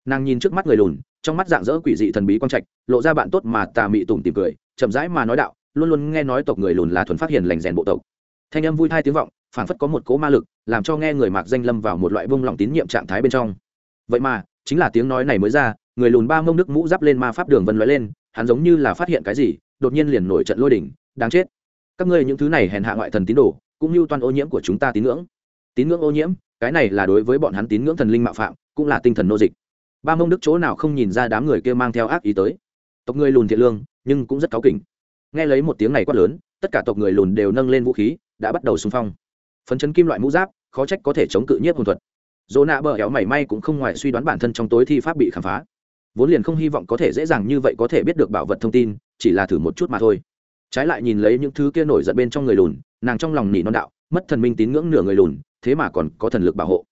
Nàng nhìn trước mắt người lùn trong mắt dạng dỡ quỷ dị thần bí quang trạch, lộ ra bạn tốt mà tà mị tùng tìm cười, chậm rãi mà nói đạo, luôn luôn nghe nói tộc người lùn là thuần phát hiện lành rèn bộ tộc. Thanh âm vui thai tiếng vọng, phảng phất có một cỗ ma lực, làm cho nghe người mạc danh lâm vào một loại vung lòng tín nhiệm trạng thái bên trong. Vậy mà, chính là tiếng nói này mới ra, người lùn ba mông nước mũ giáp lên ma pháp đường vân loại lên, hắn giống như là phát hiện cái gì, đột nhiên liền nổi trận lôi đỉnh đáng chết. Các ngươi những thứ này hèn hạ ngoại thần tín đồ, cũng như toàn ô nhiễm của chúng ta tín ngưỡng. Tín ngưỡng ô nhiễm, cái này là đối với bọn hắn tín ngưỡng thần linh mạo phạm, cũng là tinh thần nô dịch ba mông đức chỗ nào không nhìn ra đám người kia mang theo ác ý tới. Tộc người lùn thiện lương, nhưng cũng rất cáu kỉnh. Nghe lấy một tiếng này quát lớn, tất cả tộc người lùn đều nâng lên vũ khí, đã bắt đầu xung phong. Phấn chấn kim loại mũ giáp, khó trách có thể chống cự nhiếp hồn thuật. Dỗ nạ bờ héo mảy may cũng không ngoài suy đoán bản thân trong tối thi pháp bị khám phá. Vốn liền không hy vọng có thể dễ dàng như vậy có thể biết được bảo vật thông tin, chỉ là thử một chút mà thôi. Trái lại nhìn lấy những thứ kia nổi giận bên trong người lùn, nàng trong lòng nỉ non đạo, mất thần minh tín ngưỡng nửa người lùn, thế mà còn có thần lực bảo hộ.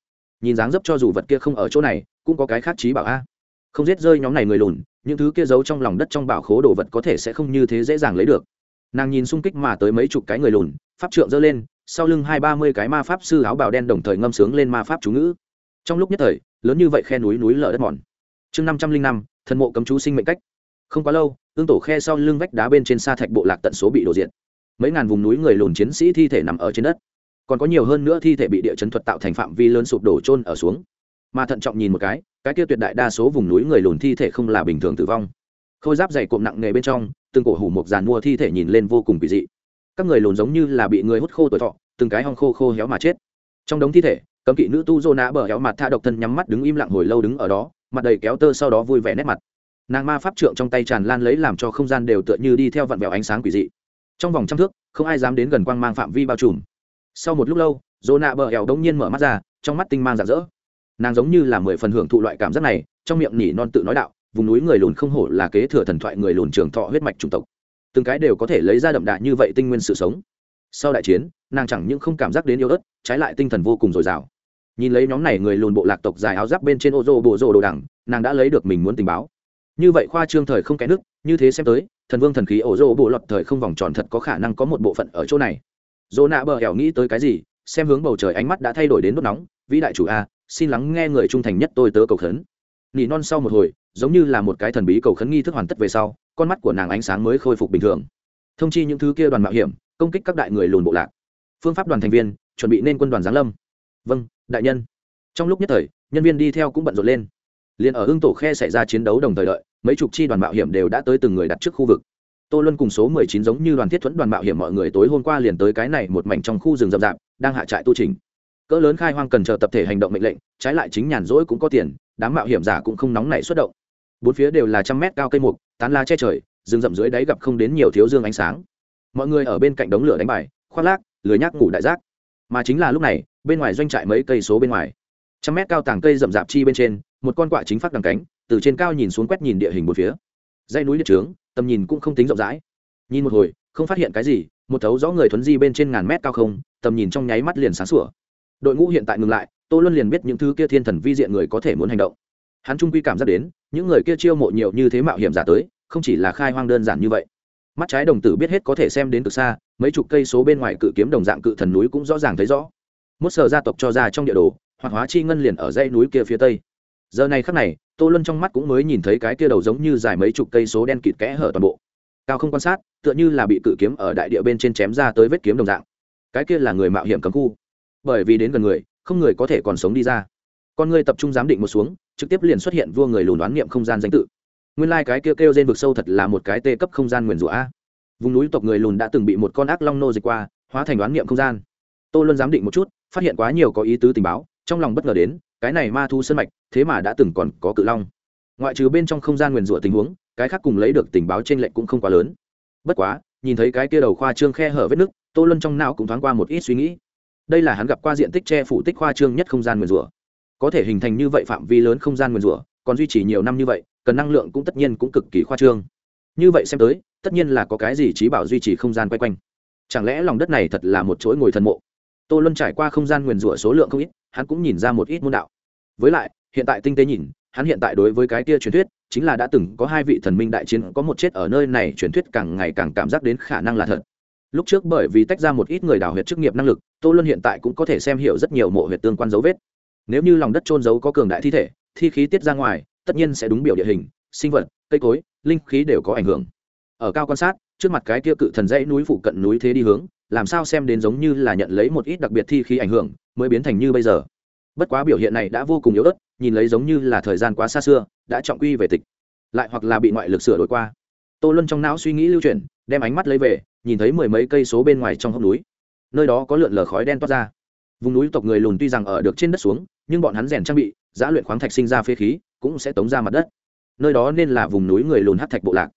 Nhìn dáng dấp cho dù vật kia không ở chỗ này cũng có cái khác trí bảo a. Không giết rơi nhóm này người lùn, những thứ kia giấu trong lòng đất trong bảo khố đồ vật có thể sẽ không như thế dễ dàng lấy được. Nàng nhìn xung kích mà tới mấy chục cái người lùn, pháp trượng giơ lên, sau lưng hai ba mươi cái ma pháp sư áo bào đen đồng thời ngâm sướng lên ma pháp chú ngữ. Trong lúc nhất thời, lớn như vậy khe núi núi lở đất mòn. Chương năm trăm linh năm, thần mộ cấm chú sinh mệnh cách. Không quá lâu, tương tổ khe sau lưng vách đá bên trên sa thạch bộ lạc tận số bị đổ diện mấy ngàn vùng núi người lùn chiến sĩ thi thể nằm ở trên đất. Còn có nhiều hơn nữa thi thể bị địa chấn thuật tạo thành phạm vi lớn sụp đổ trôn ở xuống mà thận trọng nhìn một cái cái kia tuyệt đại đa số vùng núi người lùn thi thể không là bình thường tử vong. Khôi giáp dày cộm nặng nề bên trong, từng cổ hủ mộc giàn mua thi thể nhìn lên vô cùng kỳ dị. Các người lùn giống như là bị người hút khô tuổi thọ, từng cái hong khô khô héo mà chết. Trong đống thi thể, cấm kỵ nữ tu dô nã bờ héo mặt tha độc thân nhắm mắt đứng im lặng hồi lâu đứng ở đó, mặt đầy kéo tơ sau đó vui vẻ nét mặt. Nàng ma pháp trượng trong tay tràn lan lấy làm cho không gian đều tựa như đi theo vặn vẹo ánh sáng quỷ dị. Trong vòng trăm thước, không ai dám đến gần quang mang phạm vi bao trùm. Sau một lúc lâu dô nạ bờ hẻo đông nhiên mở mắt ra, trong mắt tinh mang rạng rỡ nàng giống như là mười phần hưởng thụ loại cảm giác này trong miệng nỉ non tự nói đạo vùng núi người lùn không hổ là kế thừa thần thoại người lùn trường thọ huyết mạch chủng tộc. Từng cái đều có thể lấy ra đậm đà như vậy tinh nguyên sự sống. Sau đại chiến nàng chẳng những không cảm giác đến yêu ớt trái lại tinh thần vô cùng dồi dào. Nhìn lấy nhóm này người lùn bộ lạc tộc dài áo giáp bên trên ô rô bộ rô đồ đẳng, nàng đã lấy được mình muốn tình báo. Như vậy khoa trương thời không kẽ nước như thế xem tới thần vương thần khí ổ rô bộ lọt thời không vòng tròn thật có khả năng có một bộ phận ở chỗ này. Dỗ nạ bờ hẻo nghĩ tới cái gì xem hướng bầu trời ánh mắt đã thay đổi đến đốt nóng vĩ đại chủ a xin lắng nghe người trung thành nhất tôi tớ cầu khấn. Nỉ non sau một hồi, giống như là một cái thần bí cầu khấn nghi thức hoàn tất về sau, con mắt của nàng ánh sáng mới khôi phục bình thường. Thông chi những thứ kia đoàn mạo hiểm, công kích các đại người lùn bộ lạc. Phương pháp đoàn thành viên, chuẩn bị nên quân đoàn giáng lâm. Vâng đại nhân. Trong lúc nhất thời, nhân viên đi theo cũng bận rộn lên. Liền ở hưng tổ khe xảy ra chiến đấu đồng thời đợi, mấy chục chi đoàn mạo hiểm đều đã tới từng người đặt trước khu vực. Tô luân cùng số mười chín giống như đoàn thiết thuẫn đoàn mạo hiểm mọi người tối hôm qua liền tới cái này một mảnh trong khu rừng rậm rạp, đang hạ trại tu trình cỡ lớn khai hoang cần chờ tập thể hành động mệnh lệnh, trái lại chính nhàn rỗi cũng có tiền, đám mạo hiểm giả cũng không nóng nảy xuất động. Bốn phía đều là trăm mét cao cây mục, tán lá che trời, rừng rậm dưới đáy gặp không đến nhiều thiếu dương ánh sáng. Mọi người ở bên cạnh đống lửa đánh bài, khoác lác, lười nhác ngủ đại giác. Mà chính là lúc này, bên ngoài doanh trại mấy cây số bên ngoài. Trăm mét cao tàng cây rậm rạp chi bên trên, một con quạ chính phát đằng cánh, từ trên cao nhìn xuống quét nhìn địa hình một phía. Dãy núi địa trướng, tầm nhìn cũng không tính rộng rãi. Nhìn một hồi, không phát hiện cái gì, một thấu rõ người thuấn di bên trên ngàn mét cao không, tầm nhìn trong nháy mắt liền sáng sủa đội ngũ hiện tại ngừng lại, tô luân liền biết những thứ kia thiên thần vi diện người có thể muốn hành động. Hắn trung quy cảm giác đến, những người kia chiêu mộ nhiều như thế mạo hiểm giả tới, không chỉ là khai hoang đơn giản như vậy. Mắt trái đồng tử biết hết có thể xem đến từ xa, mấy chục cây số bên ngoài cự kiếm đồng dạng cự thần núi cũng rõ ràng thấy rõ. Một sở gia tộc cho ra trong địa đồ hoặc hóa chi ngân liền ở dãy núi kia phía tây. Giờ này khắc này, tô luân trong mắt cũng mới nhìn thấy cái kia đầu giống như dài mấy chục cây số đen kịt kẽ hở toàn bộ. Cao không quan sát, tựa như là bị cự kiếm ở đại địa bên trên chém ra tới vết kiếm đồng dạng. Cái kia là người mạo hiểm cấm khu bởi vì đến gần người, không người có thể còn sống đi ra. Con người tập trung giám định một xuống, trực tiếp liền xuất hiện vua người lùn đoán niệm không gian danh tự. Nguyên lai、like、cái kêu kêu trên vực sâu thật là một cái tê cấp không gian nguyền rủa a. Vùng núi tộc người lùn đã từng bị một con ác long nô dịch qua, hóa thành đoán niệm không gian. To luôn giám định một chút, phát hiện quá nhiều có ý tứ tình báo, trong lòng bất ngờ đến, cái này ma thu sân mạch, thế mà đã từng còn có cự long. Ngoại trừ bên trong không gian nguyền rủa tình huống, cái khác cùng lấy được tình báo trên lệnh cũng không quá lớn. Bất quá, nhìn thấy cái kia đầu khoa trương khe hở vết nứt, tô luân trong não cũng thoáng qua một ít suy nghĩ đây là hắn gặp qua diện tích che phủ tích khoa trương nhất không gian nguyền rủa. Có thể hình thành như vậy phạm vi lớn không gian nguyền rủa, còn duy trì nhiều năm như vậy, cần năng lượng cũng tất nhiên cũng cực kỳ khoa trương. Như vậy xem tới, tất nhiên là có cái gì trí bảo duy trì không gian quay quanh. Chẳng lẽ lòng đất này thật là một chuỗi ngồi thần mộ? Tô luân trải qua không gian nguyền rủa số lượng không ít, hắn cũng nhìn ra một ít môn đạo. Với lại, hiện tại tinh tế nhìn, hắn hiện tại đối với cái kia truyền thuyết, chính là đã từng có hai vị thần minh đại chiến, có một chết ở nơi này truyền thuyết càng ngày càng cảm giác đến khả năng là thật. Lúc trước bởi vì tách ra một ít người đào huyệt chức nghiệp năng lực tô luân hiện tại cũng có thể xem hiểu rất nhiều mộ huyệt tương quan dấu vết. Nếu như lòng đất trôn giấu có cường đại thi thể, thi khí tiết ra ngoài, tất nhiên sẽ đúng biểu địa hình, sinh vật, cây cối, linh khí đều có ảnh hưởng. Ở cao quan sát, trước mặt cái kia cự thần dãy núi phụ cận núi thế đi hướng, làm sao xem đến giống như là nhận lấy một ít đặc biệt thi khí ảnh hưởng, mới biến thành như bây giờ. Bất quá biểu hiện này đã vô cùng yếu ớt, nhìn lấy giống như là thời gian quá xa xưa, đã trọng quy về tịch. Lại hoặc là bị ngoại lực sửa đổi qua. Tô luân trong não suy nghĩ lưu chuyển, đem ánh mắt lấy về, nhìn thấy mười mấy cây số bên ngoài trong hốc núi nơi đó có lượn lờ khói đen toát ra. Vùng núi tộc người lùn tuy rằng ở được trên đất xuống, nhưng bọn hắn rèn trang bị, giã luyện khoáng thạch sinh ra phế khí, cũng sẽ tống ra mặt đất. Nơi đó nên là vùng núi người lùn hát thạch bộ lạc.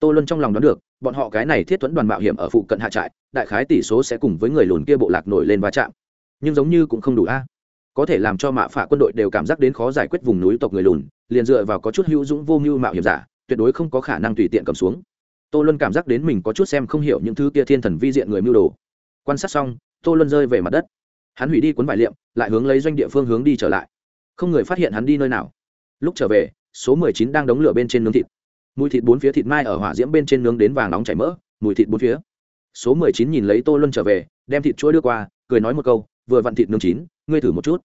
Tô luân trong lòng đoán được, bọn họ cái này thiết thuẫn đoàn mạo hiểm ở phụ cận hạ trại, đại khái tỷ số sẽ cùng với người lùn kia bộ lạc nổi lên va chạm. Nhưng giống như cũng không đủ a. Có thể làm cho mạ phả quân đội đều cảm giác đến khó giải quyết vùng núi tộc người lùn, liền dựa vào có chút hữu dũng vô mưu mạo hiểm giả, tuyệt đối không có khả năng tùy tiện cầm xuống. Tô luân cảm giác đến mình có chút xem không hiểu những thứ kia thiên thần vi diện người mưu đồ quan sát xong, tô luân rơi về mặt đất. Hắn hủy đi cuốn vải liệm, lại hướng lấy doanh địa phương hướng đi trở lại. Không người phát hiện hắn đi nơi nào. Lúc trở về, số mười chín đang đóng lửa bên trên nướng thịt. Mùi thịt bốn phía thịt mai ở hỏa diễm bên trên nướng đến vàng nóng chảy mỡ, mùi thịt bốn phía. Số mười chín nhìn lấy tô luân trở về, đem thịt chuỗi đưa qua, cười nói một câu, vừa vặn thịt nướng chín, ngươi thử một chút.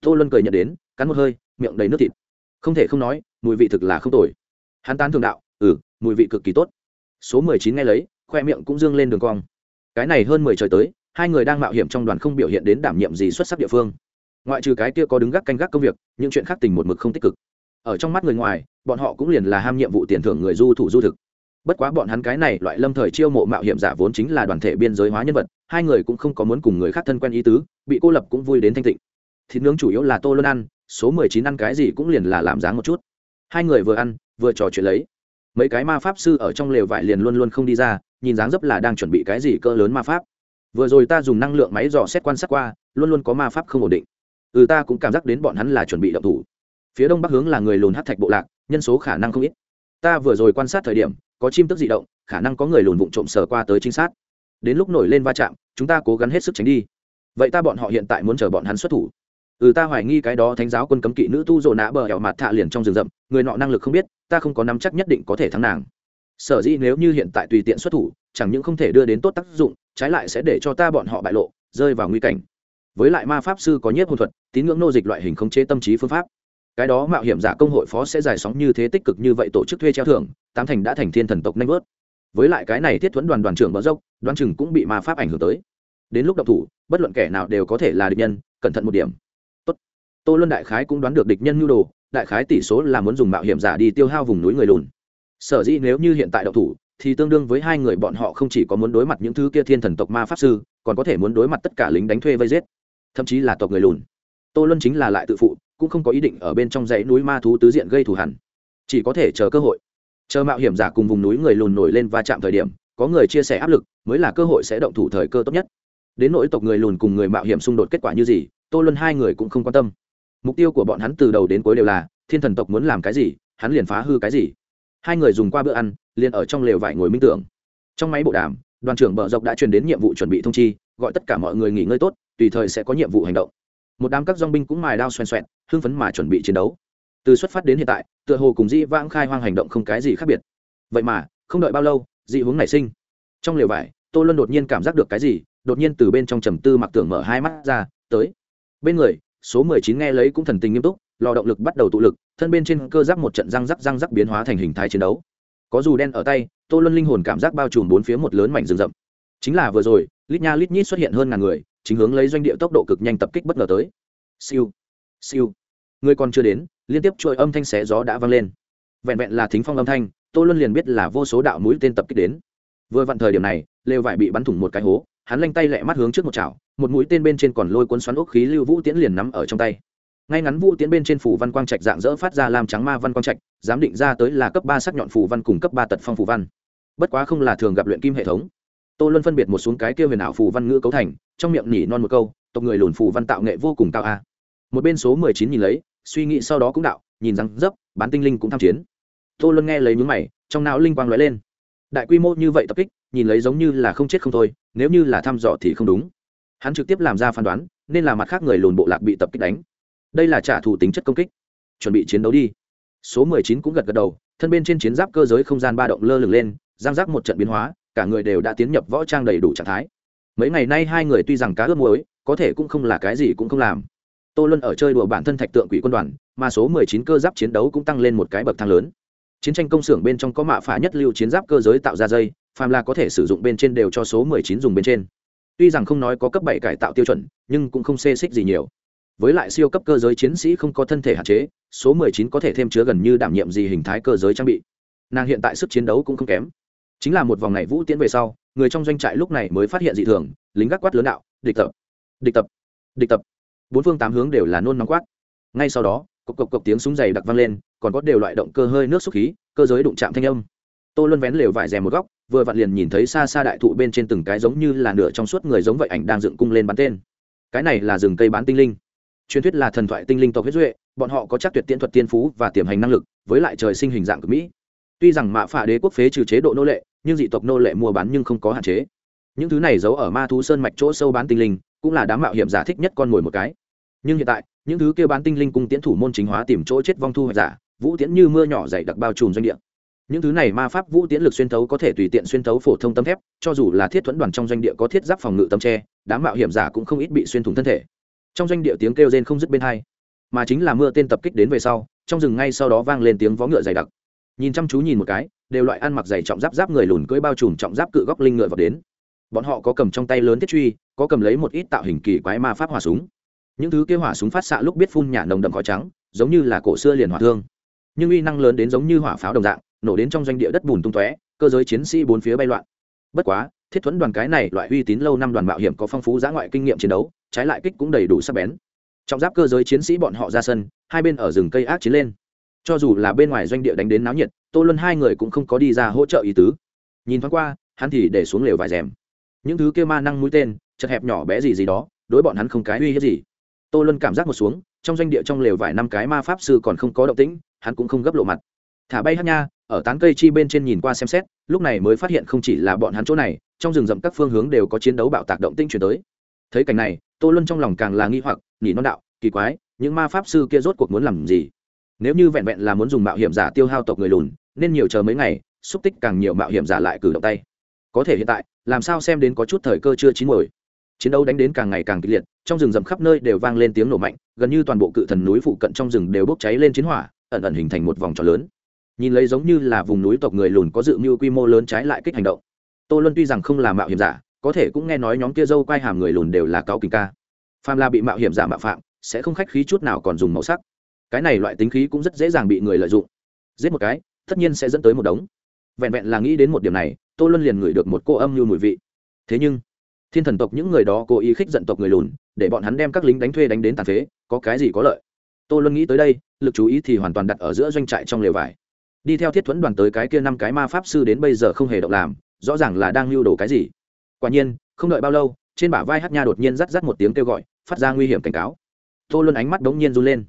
Tô luân cười nhận đến, cắn một hơi, miệng đầy nước thịt. Không thể không nói, mùi vị thực là không tồi. Hắn tán thường đạo ừ mùi vị cực kỳ tốt. Số mười chín nghe lấy, khoe miệng cũng dương lên đường cong cái này hơn mười trời tới, hai người đang mạo hiểm trong đoàn không biểu hiện đến đảm nhiệm gì xuất sắc địa phương. Ngoại trừ cái kia có đứng gác canh gác công việc, những chuyện khác tình một mực không tích cực. Ở trong mắt người ngoài, bọn họ cũng liền là ham nhiệm vụ tiền thưởng người du thủ du thực. Bất quá bọn hắn cái này loại lâm thời chiêu mộ mạo hiểm giả vốn chính là đoàn thể biên giới hóa nhân vật, hai người cũng không có muốn cùng người khác thân quen ý tứ, bị cô lập cũng vui đến thanh tịnh. Thịt nướng chủ yếu là tô luôn ăn, số mười chín ăn cái gì cũng liền là làm dáng một chút. Hai người vừa ăn, vừa trò chuyện lấy mấy cái ma pháp sư ở trong lều vải liền luôn luôn không đi ra, nhìn dáng dấp là đang chuẩn bị cái gì cỡ lớn ma pháp. Vừa rồi ta dùng năng lượng máy dò xét quan sát qua, luôn luôn có ma pháp không ổn định. Ừ ta cũng cảm giác đến bọn hắn là chuẩn bị động thủ. Phía đông bắc hướng là người lùn hát thạch bộ lạc, nhân số khả năng không ít. Ta vừa rồi quan sát thời điểm, có chim tức di động, khả năng có người lùn vụng trộm sờ qua tới trinh sát. Đến lúc nổi lên va chạm, chúng ta cố gắng hết sức tránh đi. Vậy ta bọn họ hiện tại muốn chờ bọn hắn xuất thủ ừ ta hoài nghi cái đó thánh giáo quân cấm kỵ nữ tu rồ nã bờ hẻo mặt thạ liền trong rừng rậm, người nọ năng lực không biết, ta không có nắm chắc nhất định có thể thắng nàng. Sở dĩ nếu như hiện tại tùy tiện xuất thủ, chẳng những không thể đưa đến tốt tác dụng, trái lại sẽ để cho ta bọn họ bại lộ, rơi vào nguy cảnh. Với lại ma pháp sư có nhiếp hôn thuật, tín ngưỡng nô dịch loại hình khống chế tâm trí phương pháp. Cái đó mạo hiểm giả công hội phó sẽ giải sóng như thế tích cực như vậy tổ chức thuê treo thưởng, tám thành đã thành thiên thần tộc nanh vớt. Với lại cái này thiết thuẫn đoàn đoàn trưởng bờ dốc đoán chừng cũng bị ma pháp ảnh hưởng tới. Đến lúc độc thủ, bất luận kẻ nào đều có thể là địch nhân, cẩn thận một điểm tô luân đại khái cũng đoán được địch nhân nhu đồ, đại khái tỷ số là muốn dùng mạo hiểm giả đi tiêu hao vùng núi người lùn. Sở dĩ nếu như hiện tại đậu thủ, thì tương đương với hai người bọn họ không chỉ có muốn đối mặt những thứ kia thiên thần tộc ma pháp sư, còn có thể muốn đối mặt tất cả lính đánh thuê vây giết, thậm chí là tộc người lùn. Tô luân chính là lại tự phụ, cũng không có ý định ở bên trong dãy núi ma thú tứ diện gây thù hẳn chỉ có thể chờ cơ hội. Chờ mạo hiểm giả cùng vùng núi người lùn nổi lên va chạm thời điểm, có người chia sẻ áp lực, mới là cơ hội sẽ động thủ thời cơ tốt nhất. Đến nỗi tộc người lùn cùng người mạo hiểm xung đột kết quả như gì, tô luân hai người cũng không quan tâm mục tiêu của bọn hắn từ đầu đến cuối đều là, thiên thần tộc muốn làm cái gì, hắn liền phá hư cái gì. Hai người dùng qua bữa ăn, liền ở trong lều vải ngồi minh tưởng. Trong máy bộ đàm, đoàn trưởng bờ dọc đã truyền đến nhiệm vụ chuẩn bị thông chi, gọi tất cả mọi người nghỉ ngơi tốt, tùy thời sẽ có nhiệm vụ hành động. Một đám các dong binh cũng mài đao xoèn xoẹn, hưng phấn mà chuẩn bị chiến đấu. Từ xuất phát đến hiện tại, tựa hồ cùng dĩ vãng khai hoang hành động không cái gì khác biệt. Vậy mà, không đợi bao lâu dị hướng nảy sinh. Trong lều vải, tô luân đột nhiên cảm giác được cái gì, đột nhiên từ bên trong trầm tư mặc tưởng mở hai mắt ra, tới. Bên người số mười chín nghe lấy cũng thần tình nghiêm túc lò động lực bắt đầu tụ lực, thân bên trên cơ giáp một trận răng rắc răng rắc biến hóa thành hình thái chiến đấu. Có dù đen ở tay, tô luân linh hồn cảm giác bao trùm bốn phía một lớn mảnh rừng rậm. Chính là vừa rồi, lít nha lít nhít xuất hiện hơn ngàn người, chính hướng lấy doanh địa tốc độ cực nhanh tập kích bất ngờ tới. Siêu siêu. Người còn chưa đến, liên tiếp trôi âm thanh xé gió đã vang lên. Vẹn vẹn là thính phong âm thanh, tô luân liền biết là vô số đạo mũi tên tập kích đến. Vừa vặn thời điểm này, lều vải bị bắn thủng một cái hố hắn lanh tay lẹ mắt hướng trước một chảo, một mũi tên bên trên còn lôi cuốn xoắn ốc khí lưu vũ tiễn liền nắm ở trong tay. Ngay ngắn vũ tiễn bên trên phủ văn quang trạch dạng dỡ phát ra làm trắng ma văn quang trạch, giám định ra tới là cấp ba sắc nhọn phủ văn cùng cấp ba tật phong phủ văn. Bất quá không là thường gặp luyện kim hệ thống. Tô luân phân biệt một xuống cái kia huyền ảo phủ văn ngữ cấu thành, trong miệng nhỉ non một câu, tộc người lùn phủ văn tạo nghệ vô cùng cao a. Một bên số mười chín nhìn lấy, suy nghĩ sau đó cũng đạo, nhìn rằng dấp, bán tinh linh cũng tham chiến. Tô luân nghe lấy nhúng mày, trong não linh quang lóe lên. Đại quy mô như vậy tập kích nhìn lấy giống như là không chết không thôi, nếu như là thăm dò thì không đúng. Hắn trực tiếp làm ra phán đoán, nên là mặt khác người lùn bộ lạc bị tập kích đánh. Đây là trả thù tính chất công kích. Chuẩn bị chiến đấu đi. Số mười chín cũng gật gật đầu, thân bên trên chiến giáp cơ giới không gian ba động lơ lửng lên giang giác một trận biến hóa, cả người đều đã tiến nhập võ trang đầy đủ trạng thái. Mấy ngày nay hai người tuy rằng cá ướp muối, có thể cũng không là cái gì cũng không làm. Tô luân ở chơi đùa bản thân thạch tượng quỷ quân đoàn, mà số mười chín cơ giáp chiến đấu cũng tăng lên một cái bậc thang lớn chiến tranh công xưởng bên trong có mạ phả nhất lưu chiến giáp cơ giới tạo ra dây, phàm là có thể sử dụng bên trên đều cho số mười chín dùng bên trên. Tuy rằng không nói có cấp bảy cải tạo tiêu chuẩn, nhưng cũng không xê xích gì nhiều. Với lại siêu cấp cơ giới chiến sĩ không có thân thể hạn chế, số mười chín có thể thêm chứa gần như đảm nhiệm gì hình thái cơ giới trang bị. Nàng hiện tại sức chiến đấu cũng không kém. Chính là một vòng này vũ tiến về sau, người trong doanh trại lúc này mới phát hiện dị thường, lính gác quát lớn đạo, địch tập địch tập địch tập. Bốn phương tám hướng đều là nôn nóng quát. Ngay sau đó, cộc cộc cộc tiếng súng dày đặc vang lên còn có đều loại động cơ hơi nước xúc khí, cơ giới đụng chạm thanh âm. Tô luân vén lều vải rèm một góc, vừa vặn liền nhìn thấy xa xa đại thụ bên trên từng cái giống như là nửa trong suốt người giống vậy ảnh đang dựng cung lên bắn tên. Cái này là rừng cây bán tinh linh. Truyền thuyết là thần thoại tinh linh tộc huyết duệ, bọn họ có chắc tuyệt tiễn thuật tiên phú và tiềm hành năng lực, với lại trời sinh hình dạng cực mỹ. Tuy rằng mạ phả đế quốc phế trừ chế độ nô lệ, nhưng dị tộc nô lệ mua bán nhưng không có hạn chế. Những thứ này giấu ở ma thú sơn mạch chỗ sâu bán tinh linh, cũng là đám mạo hiểm giả thích nhất con mồi một cái. Nhưng hiện tại, những thứ kia bán tinh linh cung tiễn thủ môn chính hóa tìm chỗ chết vong thu hoạch giả vũ tiễn như mưa nhỏ dày đặc bao trùm doanh địa. Những thứ này ma pháp vũ tiễn lực xuyên thấu có thể tùy tiện xuyên thấu phổ thông tấm thép, cho dù là thiết thuẫn đoàn trong doanh địa có thiết giáp phòng ngự tấm tre, đám mạo hiểm giả cũng không ít bị xuyên thủng thân thể. Trong doanh địa tiếng kêu rên không dứt bên hai, mà chính là mưa tên tập kích đến về sau, trong rừng ngay sau đó vang lên tiếng vó ngựa dày đặc. Nhìn chăm chú nhìn một cái, đều loại ăn mặc dày trọng giáp giáp người lùn cưỡi bao trùm trọng giáp cự góc linh ngựa vào đến. Bọn họ có cầm trong tay lớn thiết truy, có cầm lấy một ít tạo hình kỳ quái ma pháp hỏa súng. Những thứ kia hỏa súng phát xạ lúc biết phun nhả nồng đậm khói trắng, giống như là cổ xưa liền hỏa thương nhưng uy năng lớn đến giống như hỏa pháo đồng dạng, nổ đến trong doanh địa đất bùn tung tóe, cơ giới chiến sĩ bốn phía bay loạn. Bất quá, thiết thuẫn đoàn cái này loại uy tín lâu năm đoàn mạo hiểm có phong phú giã ngoại kinh nghiệm chiến đấu, trái lại kích cũng đầy đủ sắc bén. Trong giáp cơ giới chiến sĩ bọn họ ra sân, hai bên ở rừng cây ác chiến lên. Cho dù là bên ngoài doanh địa đánh đến náo nhiệt, tô luân hai người cũng không có đi ra hỗ trợ ý tứ. Nhìn thoáng qua, hắn thì để xuống lều vài rèm. Những thứ kêu ma năng mũi tên, chật hẹp nhỏ bé gì gì đó, đối bọn hắn không cái uy hiếp gì tô luân cảm giác một xuống, trong doanh địa trong lều vải năm cái ma pháp sư còn không có động tĩnh, hắn cũng không gấp lộ mặt. Thả bay hát nha, ở tán cây chi bên trên nhìn qua xem xét, lúc này mới phát hiện không chỉ là bọn hắn chỗ này, trong rừng rậm các phương hướng đều có chiến đấu bạo tạc động tinh chuyển tới. Thấy cảnh này, tô luân trong lòng càng là nghi hoặc, nhỉ non đạo, kỳ quái, những ma pháp sư kia rốt cuộc muốn làm gì? Nếu như vẹn vẹn là muốn dùng mạo hiểm giả tiêu hao tộc người lùn, nên nhiều chờ mấy ngày, xúc tích càng nhiều mạo hiểm giả lại cử động tay. Có thể hiện tại, làm sao xem đến có chút thời cơ chưa chín mồi chiến đấu đánh đến càng ngày càng kịch liệt, trong rừng rậm khắp nơi đều vang lên tiếng nổ mạnh, gần như toàn bộ cự thần núi phụ cận trong rừng đều bốc cháy lên chiến hỏa, ẩn ẩn hình thành một vòng tròn lớn. Nhìn lấy giống như là vùng núi tộc người lùn có dự mưu quy mô lớn trái lại kích hành động. Tô luân tuy rằng không là mạo hiểm giả, có thể cũng nghe nói nhóm kia dâu quai hàm người lùn đều là cáo kình ca. Phàm là bị mạo hiểm giả mạo phạm, sẽ không khách khí chút nào còn dùng màu sắc. Cái này loại tính khí cũng rất dễ dàng bị người lợi dụng. Giết một cái, tất nhiên sẽ dẫn tới một đống. Vẹn vẹn là nghĩ đến một điểm này, tô luân liền ngửi được một cô âm như mùi vị. Thế nhưng thiên thần tộc những người đó cố ý khích giận tộc người lùn, để bọn hắn đem các lính đánh thuê đánh đến tàn phế, có cái gì có lợi? Tô luân nghĩ tới đây, lực chú ý thì hoàn toàn đặt ở giữa doanh trại trong lều vải. Đi theo thiết thuẫn đoàn tới cái kia năm cái ma pháp sư đến bây giờ không hề động làm, rõ ràng là đang lưu đồ cái gì. Quả nhiên, không đợi bao lâu, trên bả vai hát nha đột nhiên rắt rắt một tiếng kêu gọi, phát ra nguy hiểm cảnh cáo. Tô luân ánh mắt đống nhiên run lên.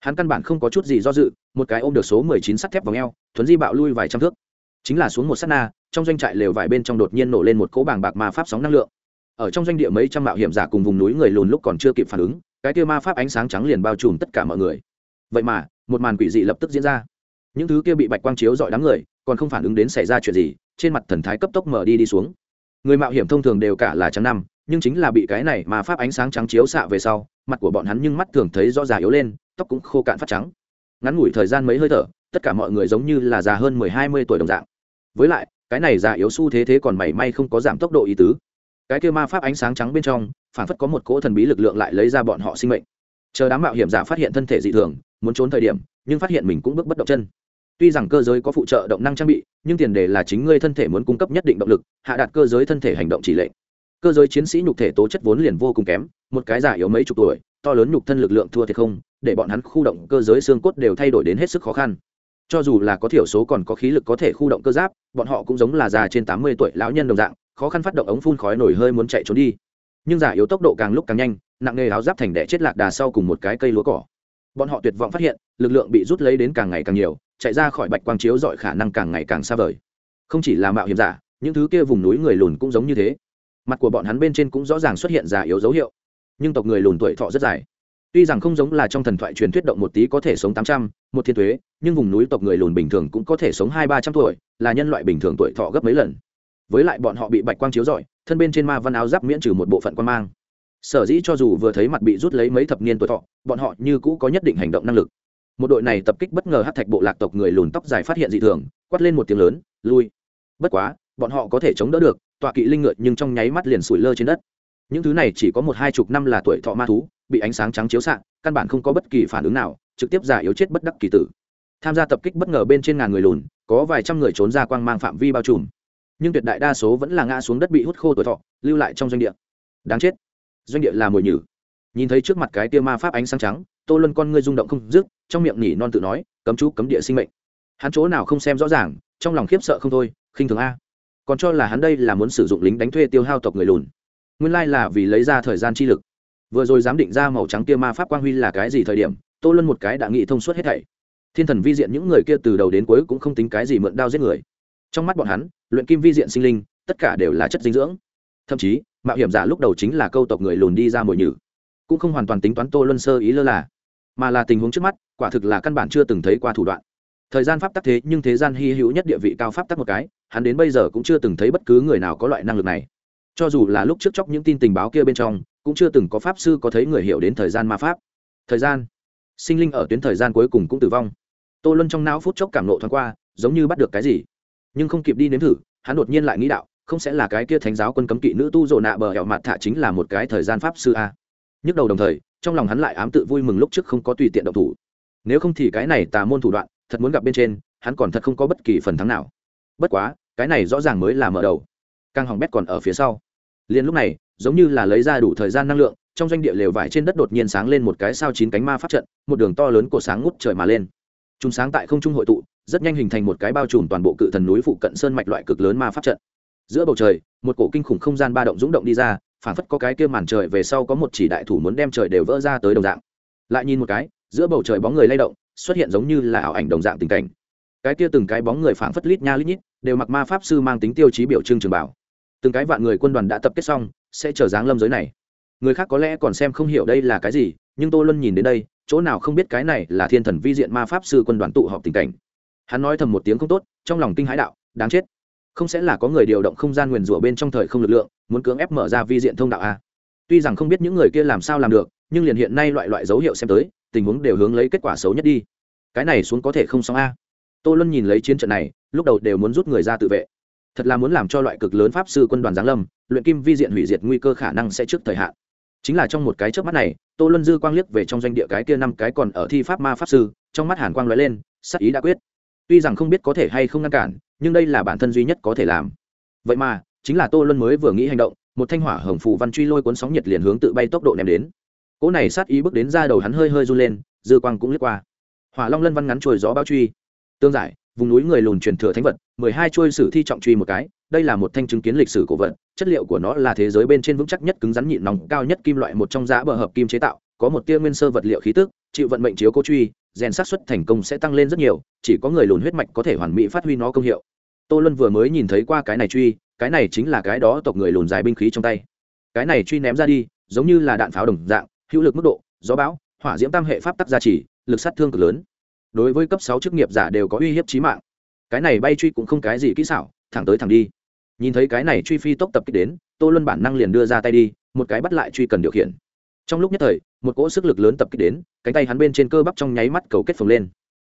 Hắn căn bản không có chút gì do dự, một cái ôm được số mười chín sắt thép vào ngheo thuấn di bạo lui vài trăm thước. Chính là xuống một s á t na, trong doanh trại lều vải bên trong đột nhiên nổ lên một cỗ bàng bạc ma pháp sóng năng lượng ở trong doanh địa mấy trăm mạo hiểm giả cùng vùng núi người lùn lúc còn chưa kịp phản ứng, cái kia ma pháp ánh sáng trắng liền bao trùm tất cả mọi người. Vậy mà, một màn quỷ dị lập tức diễn ra. Những thứ kia bị bạch quang chiếu dọi đám người, còn không phản ứng đến xảy ra chuyện gì, trên mặt thần thái cấp tốc mở đi đi xuống. Người mạo hiểm thông thường đều cả là trắng năm, nhưng chính là bị cái này mà pháp ánh sáng trắng chiếu xạ về sau, mặt của bọn hắn nhưng mắt thường thấy rõ già yếu lên, tóc cũng khô cạn phát trắng. Ngắn ngủi thời gian mấy hơi thở, tất cả mọi người giống như là già hơn mười hai mươi tuổi đồng dạng. Với lại, cái này già yếu xu thế thế còn mảy may không có giảm tốc độ ý tứ cái kia ma pháp ánh sáng trắng bên trong, phản phất có một cỗ thần bí lực lượng lại lấy ra bọn họ sinh mệnh. Chờ đám mạo hiểm giả phát hiện thân thể dị thường, muốn trốn thời điểm, nhưng phát hiện mình cũng bước bất động chân. Tuy rằng cơ giới có phụ trợ động năng trang bị, nhưng tiền đề là chính ngươi thân thể muốn cung cấp nhất định động lực, hạ đạt cơ giới thân thể hành động chỉ lệnh. Cơ giới chiến sĩ nhục thể tố chất vốn liền vô cùng kém, một cái giả yếu mấy chục tuổi, to lớn nhục thân lực lượng thua thiệt không, để bọn hắn khu động cơ giới xương cốt đều thay đổi đến hết sức khó khăn. Cho dù là có thiểu số còn có khí lực có thể khu động cơ giáp, bọn họ cũng giống là già trên tám mươi tuổi lão nhân đồng dạng khó khăn phát động ống phun khói nổi hơi muốn chạy trốn đi. Nhưng giả yếu tốc độ càng lúc càng nhanh, nặng nề áo giáp thành đẻ chết lạc đà sau cùng một cái cây lúa cỏ. Bọn họ tuyệt vọng phát hiện, lực lượng bị rút lấy đến càng ngày càng nhiều, chạy ra khỏi bạch quang chiếu dọi khả năng càng ngày càng xa vời. Không chỉ là mạo hiểm giả, những thứ kia vùng núi người lùn cũng giống như thế. Mặt của bọn hắn bên trên cũng rõ ràng xuất hiện giả yếu dấu hiệu. Nhưng tộc người lùn tuổi thọ rất dài. Tuy rằng không giống là trong thần thoại truyền thuyết động một tí có thể sống tám trăm, một thiên thuế nhưng vùng núi tộc người lùn bình thường cũng có thể sống hai ba trăm tuổi, là nhân loại bình thường tuổi thọ gấp mấy lần với lại bọn họ bị bạch quang chiếu rọi, thân bên trên ma văn áo giáp miễn trừ một bộ phận quan mang. Sở dĩ cho dù vừa thấy mặt bị rút lấy mấy thập niên tuổi thọ, bọn họ như cũ có nhất định hành động năng lực. Một đội này tập kích bất ngờ hát thạch bộ lạc tộc người lùn tóc dài phát hiện dị thường, quát lên một tiếng lớn, lui. Bất quá, bọn họ có thể chống đỡ được, tọa kỵ linh ngựa nhưng trong nháy mắt liền sủi lơ trên đất. Những thứ này chỉ có một hai chục năm là tuổi thọ ma thú, bị ánh sáng trắng chiếu xạ, căn bản không có bất kỳ phản ứng nào, trực tiếp giả yếu chết bất đắc kỳ tử. Tham gia tập kích bất ngờ bên trên ngàn người lùn, có vài trăm người trốn ra quang mang phạm vi bao trùm nhưng tuyệt đại đa số vẫn là ngã xuống đất bị hút khô tuổi thọ, lưu lại trong doanh địa. Đáng chết. Doanh địa là mồi nhử. Nhìn thấy trước mặt cái tia ma pháp ánh sáng trắng, tô luân con ngươi rung động không dứt, trong miệng nhỉ non tự nói, cấm chú, cấm địa sinh mệnh. Hắn chỗ nào không xem rõ ràng, trong lòng khiếp sợ không thôi, khinh thường a. Còn cho là hắn đây là muốn sử dụng lính đánh thuê tiêu hao tộc người lùn. Nguyên lai là vì lấy ra thời gian chi lực. Vừa rồi dám định ra màu trắng tia ma pháp quang huy là cái gì thời điểm, tô luân một cái đã nghĩ thông suốt hết thảy. Thiên thần vi diện những người kia từ đầu đến cuối cũng không tính cái gì mượn đao giết người. Trong mắt bọn hắn luyện kim vi diện sinh linh, tất cả đều là chất dinh dưỡng. Thậm chí, mạo hiểm giả lúc đầu chính là câu tộc người lùn đi ra mồi nhử. Cũng không hoàn toàn tính toán tô luân sơ ý lơ là, mà là tình huống trước mắt, quả thực là căn bản chưa từng thấy qua thủ đoạn. Thời gian pháp tắc thế, nhưng thế gian hy hữu nhất địa vị cao pháp tắc một cái, hắn đến bây giờ cũng chưa từng thấy bất cứ người nào có loại năng lực này. Cho dù là lúc trước chóc những tin tình báo kia bên trong, cũng chưa từng có pháp sư có thấy người hiểu đến thời gian ma pháp. Thời gian, sinh linh ở tuyến thời gian cuối cùng cũng tử vong. Tô luân trong não phút chốc cảm lộ thoáng qua, giống như bắt được cái gì nhưng không kịp đi nếm thử, hắn đột nhiên lại nghĩ đạo, không sẽ là cái kia thánh giáo quân cấm kỵ nữ tu dồ nạ bờ hẹo mặt thả chính là một cái thời gian pháp sư a. Nhức đầu đồng thời, trong lòng hắn lại ám tự vui mừng lúc trước không có tùy tiện động thủ. Nếu không thì cái này tà môn thủ đoạn, thật muốn gặp bên trên, hắn còn thật không có bất kỳ phần thắng nào. Bất quá, cái này rõ ràng mới là mở đầu. Càng hỏng bét còn ở phía sau. Liền lúc này, giống như là lấy ra đủ thời gian năng lượng, trong doanh địa lều vải trên đất đột nhiên sáng lên một cái sao chín cánh ma pháp trận, một đường to lớn của sáng ngút trời mà lên. Chúng sáng tại không trung hội tụ rất nhanh hình thành một cái bao trùm toàn bộ cự thần núi phụ cận sơn mạch loại cực lớn ma pháp trận. Giữa bầu trời, một cổ kinh khủng không gian ba động rúng động đi ra phản phất có cái kia màn trời về sau có một chỉ đại thủ muốn đem trời đều vỡ ra tới đồng dạng. Lại nhìn một cái, giữa bầu trời bóng người lay động, xuất hiện giống như là ảo ảnh đồng dạng tình cảnh. Cái kia từng cái bóng người phảng phất lít nha lít nhít, đều mặc ma pháp sư mang tính tiêu chí biểu trưng trường bảo. Từng cái vạn người quân đoàn đã tập kết xong, sẽ chờ dáng lâm giới này. Người khác có lẽ còn xem không hiểu đây là cái gì, nhưng tô luân nhìn đến đây, chỗ nào không biết cái này là thiên thần vi diện ma pháp sư quân đoàn tụ họp tình cảnh hắn nói thầm một tiếng không tốt, trong lòng kinh hãi đạo, đáng chết. Không sẽ là có người điều động không gian nguyền rủa bên trong thời không lực lượng, muốn cưỡng ép mở ra vi diện thông đạo a? Tuy rằng không biết những người kia làm sao làm được, nhưng liền hiện nay loại loại dấu hiệu xem tới, tình huống đều hướng lấy kết quả xấu nhất đi. Cái này xuống có thể không xong a? Tô luân nhìn lấy chiến trận này, lúc đầu đều muốn rút người ra tự vệ. Thật là muốn làm cho loại cực lớn pháp sư quân đoàn giáng lâm, luyện kim vi diện hủy diệt nguy cơ khả năng sẽ trước thời hạn. Chính là trong một cái trước mắt này, tô luân dư quang liếc về trong doanh địa cái kia năm cái còn ở thi pháp ma pháp sư, trong mắt hàn quang lóe lên, sắc ý đã quyết tuy rằng không biết có thể hay không ngăn cản, nhưng đây là bản thân duy nhất có thể làm. Vậy mà, chính là tô luân mới vừa nghĩ hành động, một thanh hỏa hồng phù văn truy lôi cuốn sóng nhiệt liền hướng tự bay tốc độ ném đến. Cỗ này sát ý bước đến ra đầu hắn hơi hơi run lên, dư quang cũng lướt qua. Hỏa long lân văn ngắn trôi gió bao truy. Tương giải, vùng núi người lùn truyền thừa thánh vật, mười hai trôi sử thi trọng truy một cái, đây là một thanh chứng kiến lịch sử cổ vật, chất liệu của nó là thế giới bên trên vững chắc nhất, cứng rắn nhịn nòng, cao nhất kim loại một trong giá bờ hợp kim chế tạo có một tia nguyên sơ vật liệu khí tức, chịu vận mệnh chiếu cố truy, rèn sát xuất thành công sẽ tăng lên rất nhiều, chỉ có người lùn huyết mạch có thể hoàn mỹ phát huy nó công hiệu. Tô luân vừa mới nhìn thấy qua cái này truy, cái này chính là cái đó tộc người lùn dài binh khí trong tay. Cái này truy ném ra đi, giống như là đạn pháo đồng dạng, hữu lực mức độ, gió bão, hỏa diễm tam hệ pháp tắc gia trì, lực sát thương cực lớn. Đối với cấp sáu chức nghiệp giả đều có uy hiếp chí mạng. Cái này bay truy cũng không cái gì kỹ xảo, thẳng tới thẳng đi. Nhìn thấy cái này truy phi tốc tập kích đến, tô luân bản năng liền đưa ra tay đi, một cái bắt lại truy cần điều khiển. Trong lúc nhất thời một cỗ sức lực lớn tập kích đến, cánh tay hắn bên trên cơ bắp trong nháy mắt cầu kết phồng lên.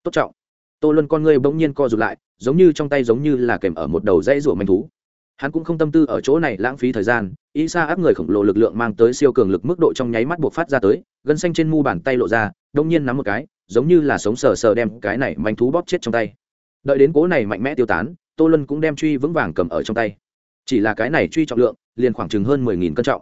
Tốt trọng. Tô luân con ngươi bỗng nhiên co rụt lại, giống như trong tay giống như là kèm ở một đầu dãy rủa manh thú. Hắn cũng không tâm tư ở chỗ này lãng phí thời gian, ý xa áp người khổng lồ lực lượng mang tới siêu cường lực mức độ trong nháy mắt buộc phát ra tới, gân xanh trên mu bàn tay lộ ra, đông nhiên nắm một cái, giống như là sống sờ sờ đem cái này manh thú bóp chết trong tay. Đợi đến cố này mạnh mẽ tiêu tán, tô lân cũng đem truy vững vàng cầm ở trong tay. Chỉ là cái này truy trọng lượng, liền khoảng chừng hơn mười nghìn cân trọng.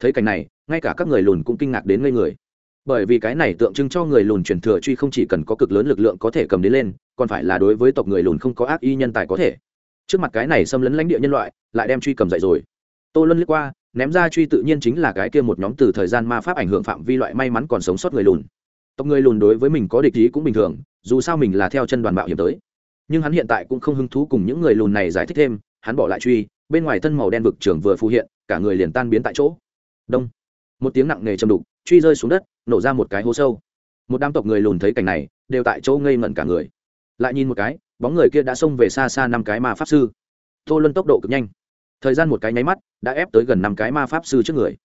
Thấy cảnh này ngay cả các người lùn cũng kinh ngạc đến ngây người. Bởi vì cái này tượng trưng cho người lùn truyền thừa truy không chỉ cần có cực lớn lực lượng có thể cầm đến lên, còn phải là đối với tộc người lùn không có ác y nhân tài có thể. Trước mặt cái này xâm lấn lãnh địa nhân loại, lại đem truy cầm dậy rồi. Tô luân liếc qua, ném ra truy tự nhiên chính là cái kia một nhóm từ thời gian ma pháp ảnh hưởng phạm vi loại may mắn còn sống sót người lùn. Tộc người lùn đối với mình có địch ý cũng bình thường, dù sao mình là theo chân đoàn bạo hiểm tới. Nhưng hắn hiện tại cũng không hứng thú cùng những người lùn này giải thích thêm, hắn bỏ lại truy, bên ngoài thân màu đen vực trường vừa phù hiện, cả người liền tan biến tại chỗ. Đông một tiếng nặng nề trầm đục, truy rơi xuống đất, nổ ra một cái hố sâu. Một đám tộc người lùn thấy cảnh này, đều tại chỗ ngây ngẩn cả người. Lại nhìn một cái, bóng người kia đã xông về xa xa năm cái ma pháp sư. Tô luân tốc độ cực nhanh. Thời gian một cái nháy mắt, đã ép tới gần năm cái ma pháp sư trước người.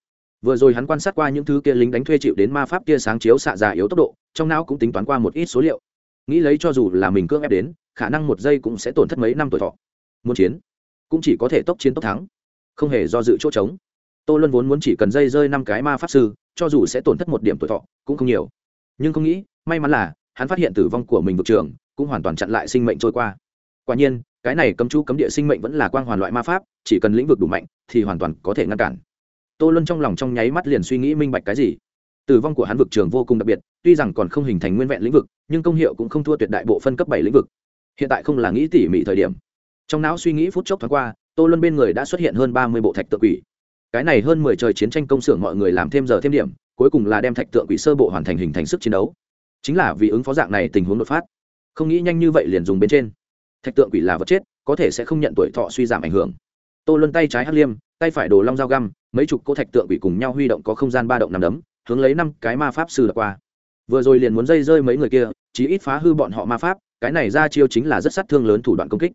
Vừa rồi hắn quan sát qua những thứ kia lính đánh thuê chịu đến ma pháp kia sáng chiếu xạ già yếu tốc độ, trong não cũng tính toán qua một ít số liệu. Nghĩ lấy cho dù là mình cưỡng ép đến, khả năng một giây cũng sẽ tổn thất mấy năm tuổi thọ. Muốn chiến, cũng chỉ có thể tốc chiến tốc thắng. Không hề do dự chỗ trống tô luân vốn muốn chỉ cần dây rơi năm cái ma pháp sư, cho dù sẽ tổn thất một điểm tuổi thọ, cũng không nhiều. Nhưng không nghĩ, may mắn là, hắn phát hiện tử vong của mình vực trường, cũng hoàn toàn chặn lại sinh mệnh trôi qua. Quả nhiên, cái này cấm chú cấm địa sinh mệnh vẫn là quang hoàn loại ma pháp, chỉ cần lĩnh vực đủ mạnh, thì hoàn toàn có thể ngăn cản. Tô luân trong lòng trong nháy mắt liền suy nghĩ minh bạch cái gì. Tử vong của hắn vực trường vô cùng đặc biệt, tuy rằng còn không hình thành nguyên vẹn lĩnh vực, nhưng công hiệu cũng không thua tuyệt đại bộ phân cấp bảy lĩnh vực. Hiện tại không là nghĩ tỉ mỉ thời điểm. Trong não suy nghĩ phút chốc thoáng qua, tô luân bên người đã xuất hiện hơn ba mươi bộ thạch tự quỷ cái này hơn mười trời chiến tranh công xưởng mọi người làm thêm giờ thêm điểm, cuối cùng là đem thạch tượng quỷ sơ bộ hoàn thành hình thành sức chiến đấu. Chính là vì ứng phó dạng này tình huống đột phát. Không nghĩ nhanh như vậy liền dùng bên trên. Thạch tượng quỷ là vật chết, có thể sẽ không nhận tuổi thọ suy giảm ảnh hưởng. Tô luân tay trái hắc liêm, tay phải đồ long dao găm, mấy chục cô thạch tượng quỷ cùng nhau huy động có không gian ba động nằm đấm, hướng lấy năm cái ma pháp sư là qua. Vừa rồi liền muốn dây rơi mấy người kia, chí ít phá hư bọn họ ma pháp, cái này ra chiêu chính là rất sát thương lớn thủ đoạn công kích.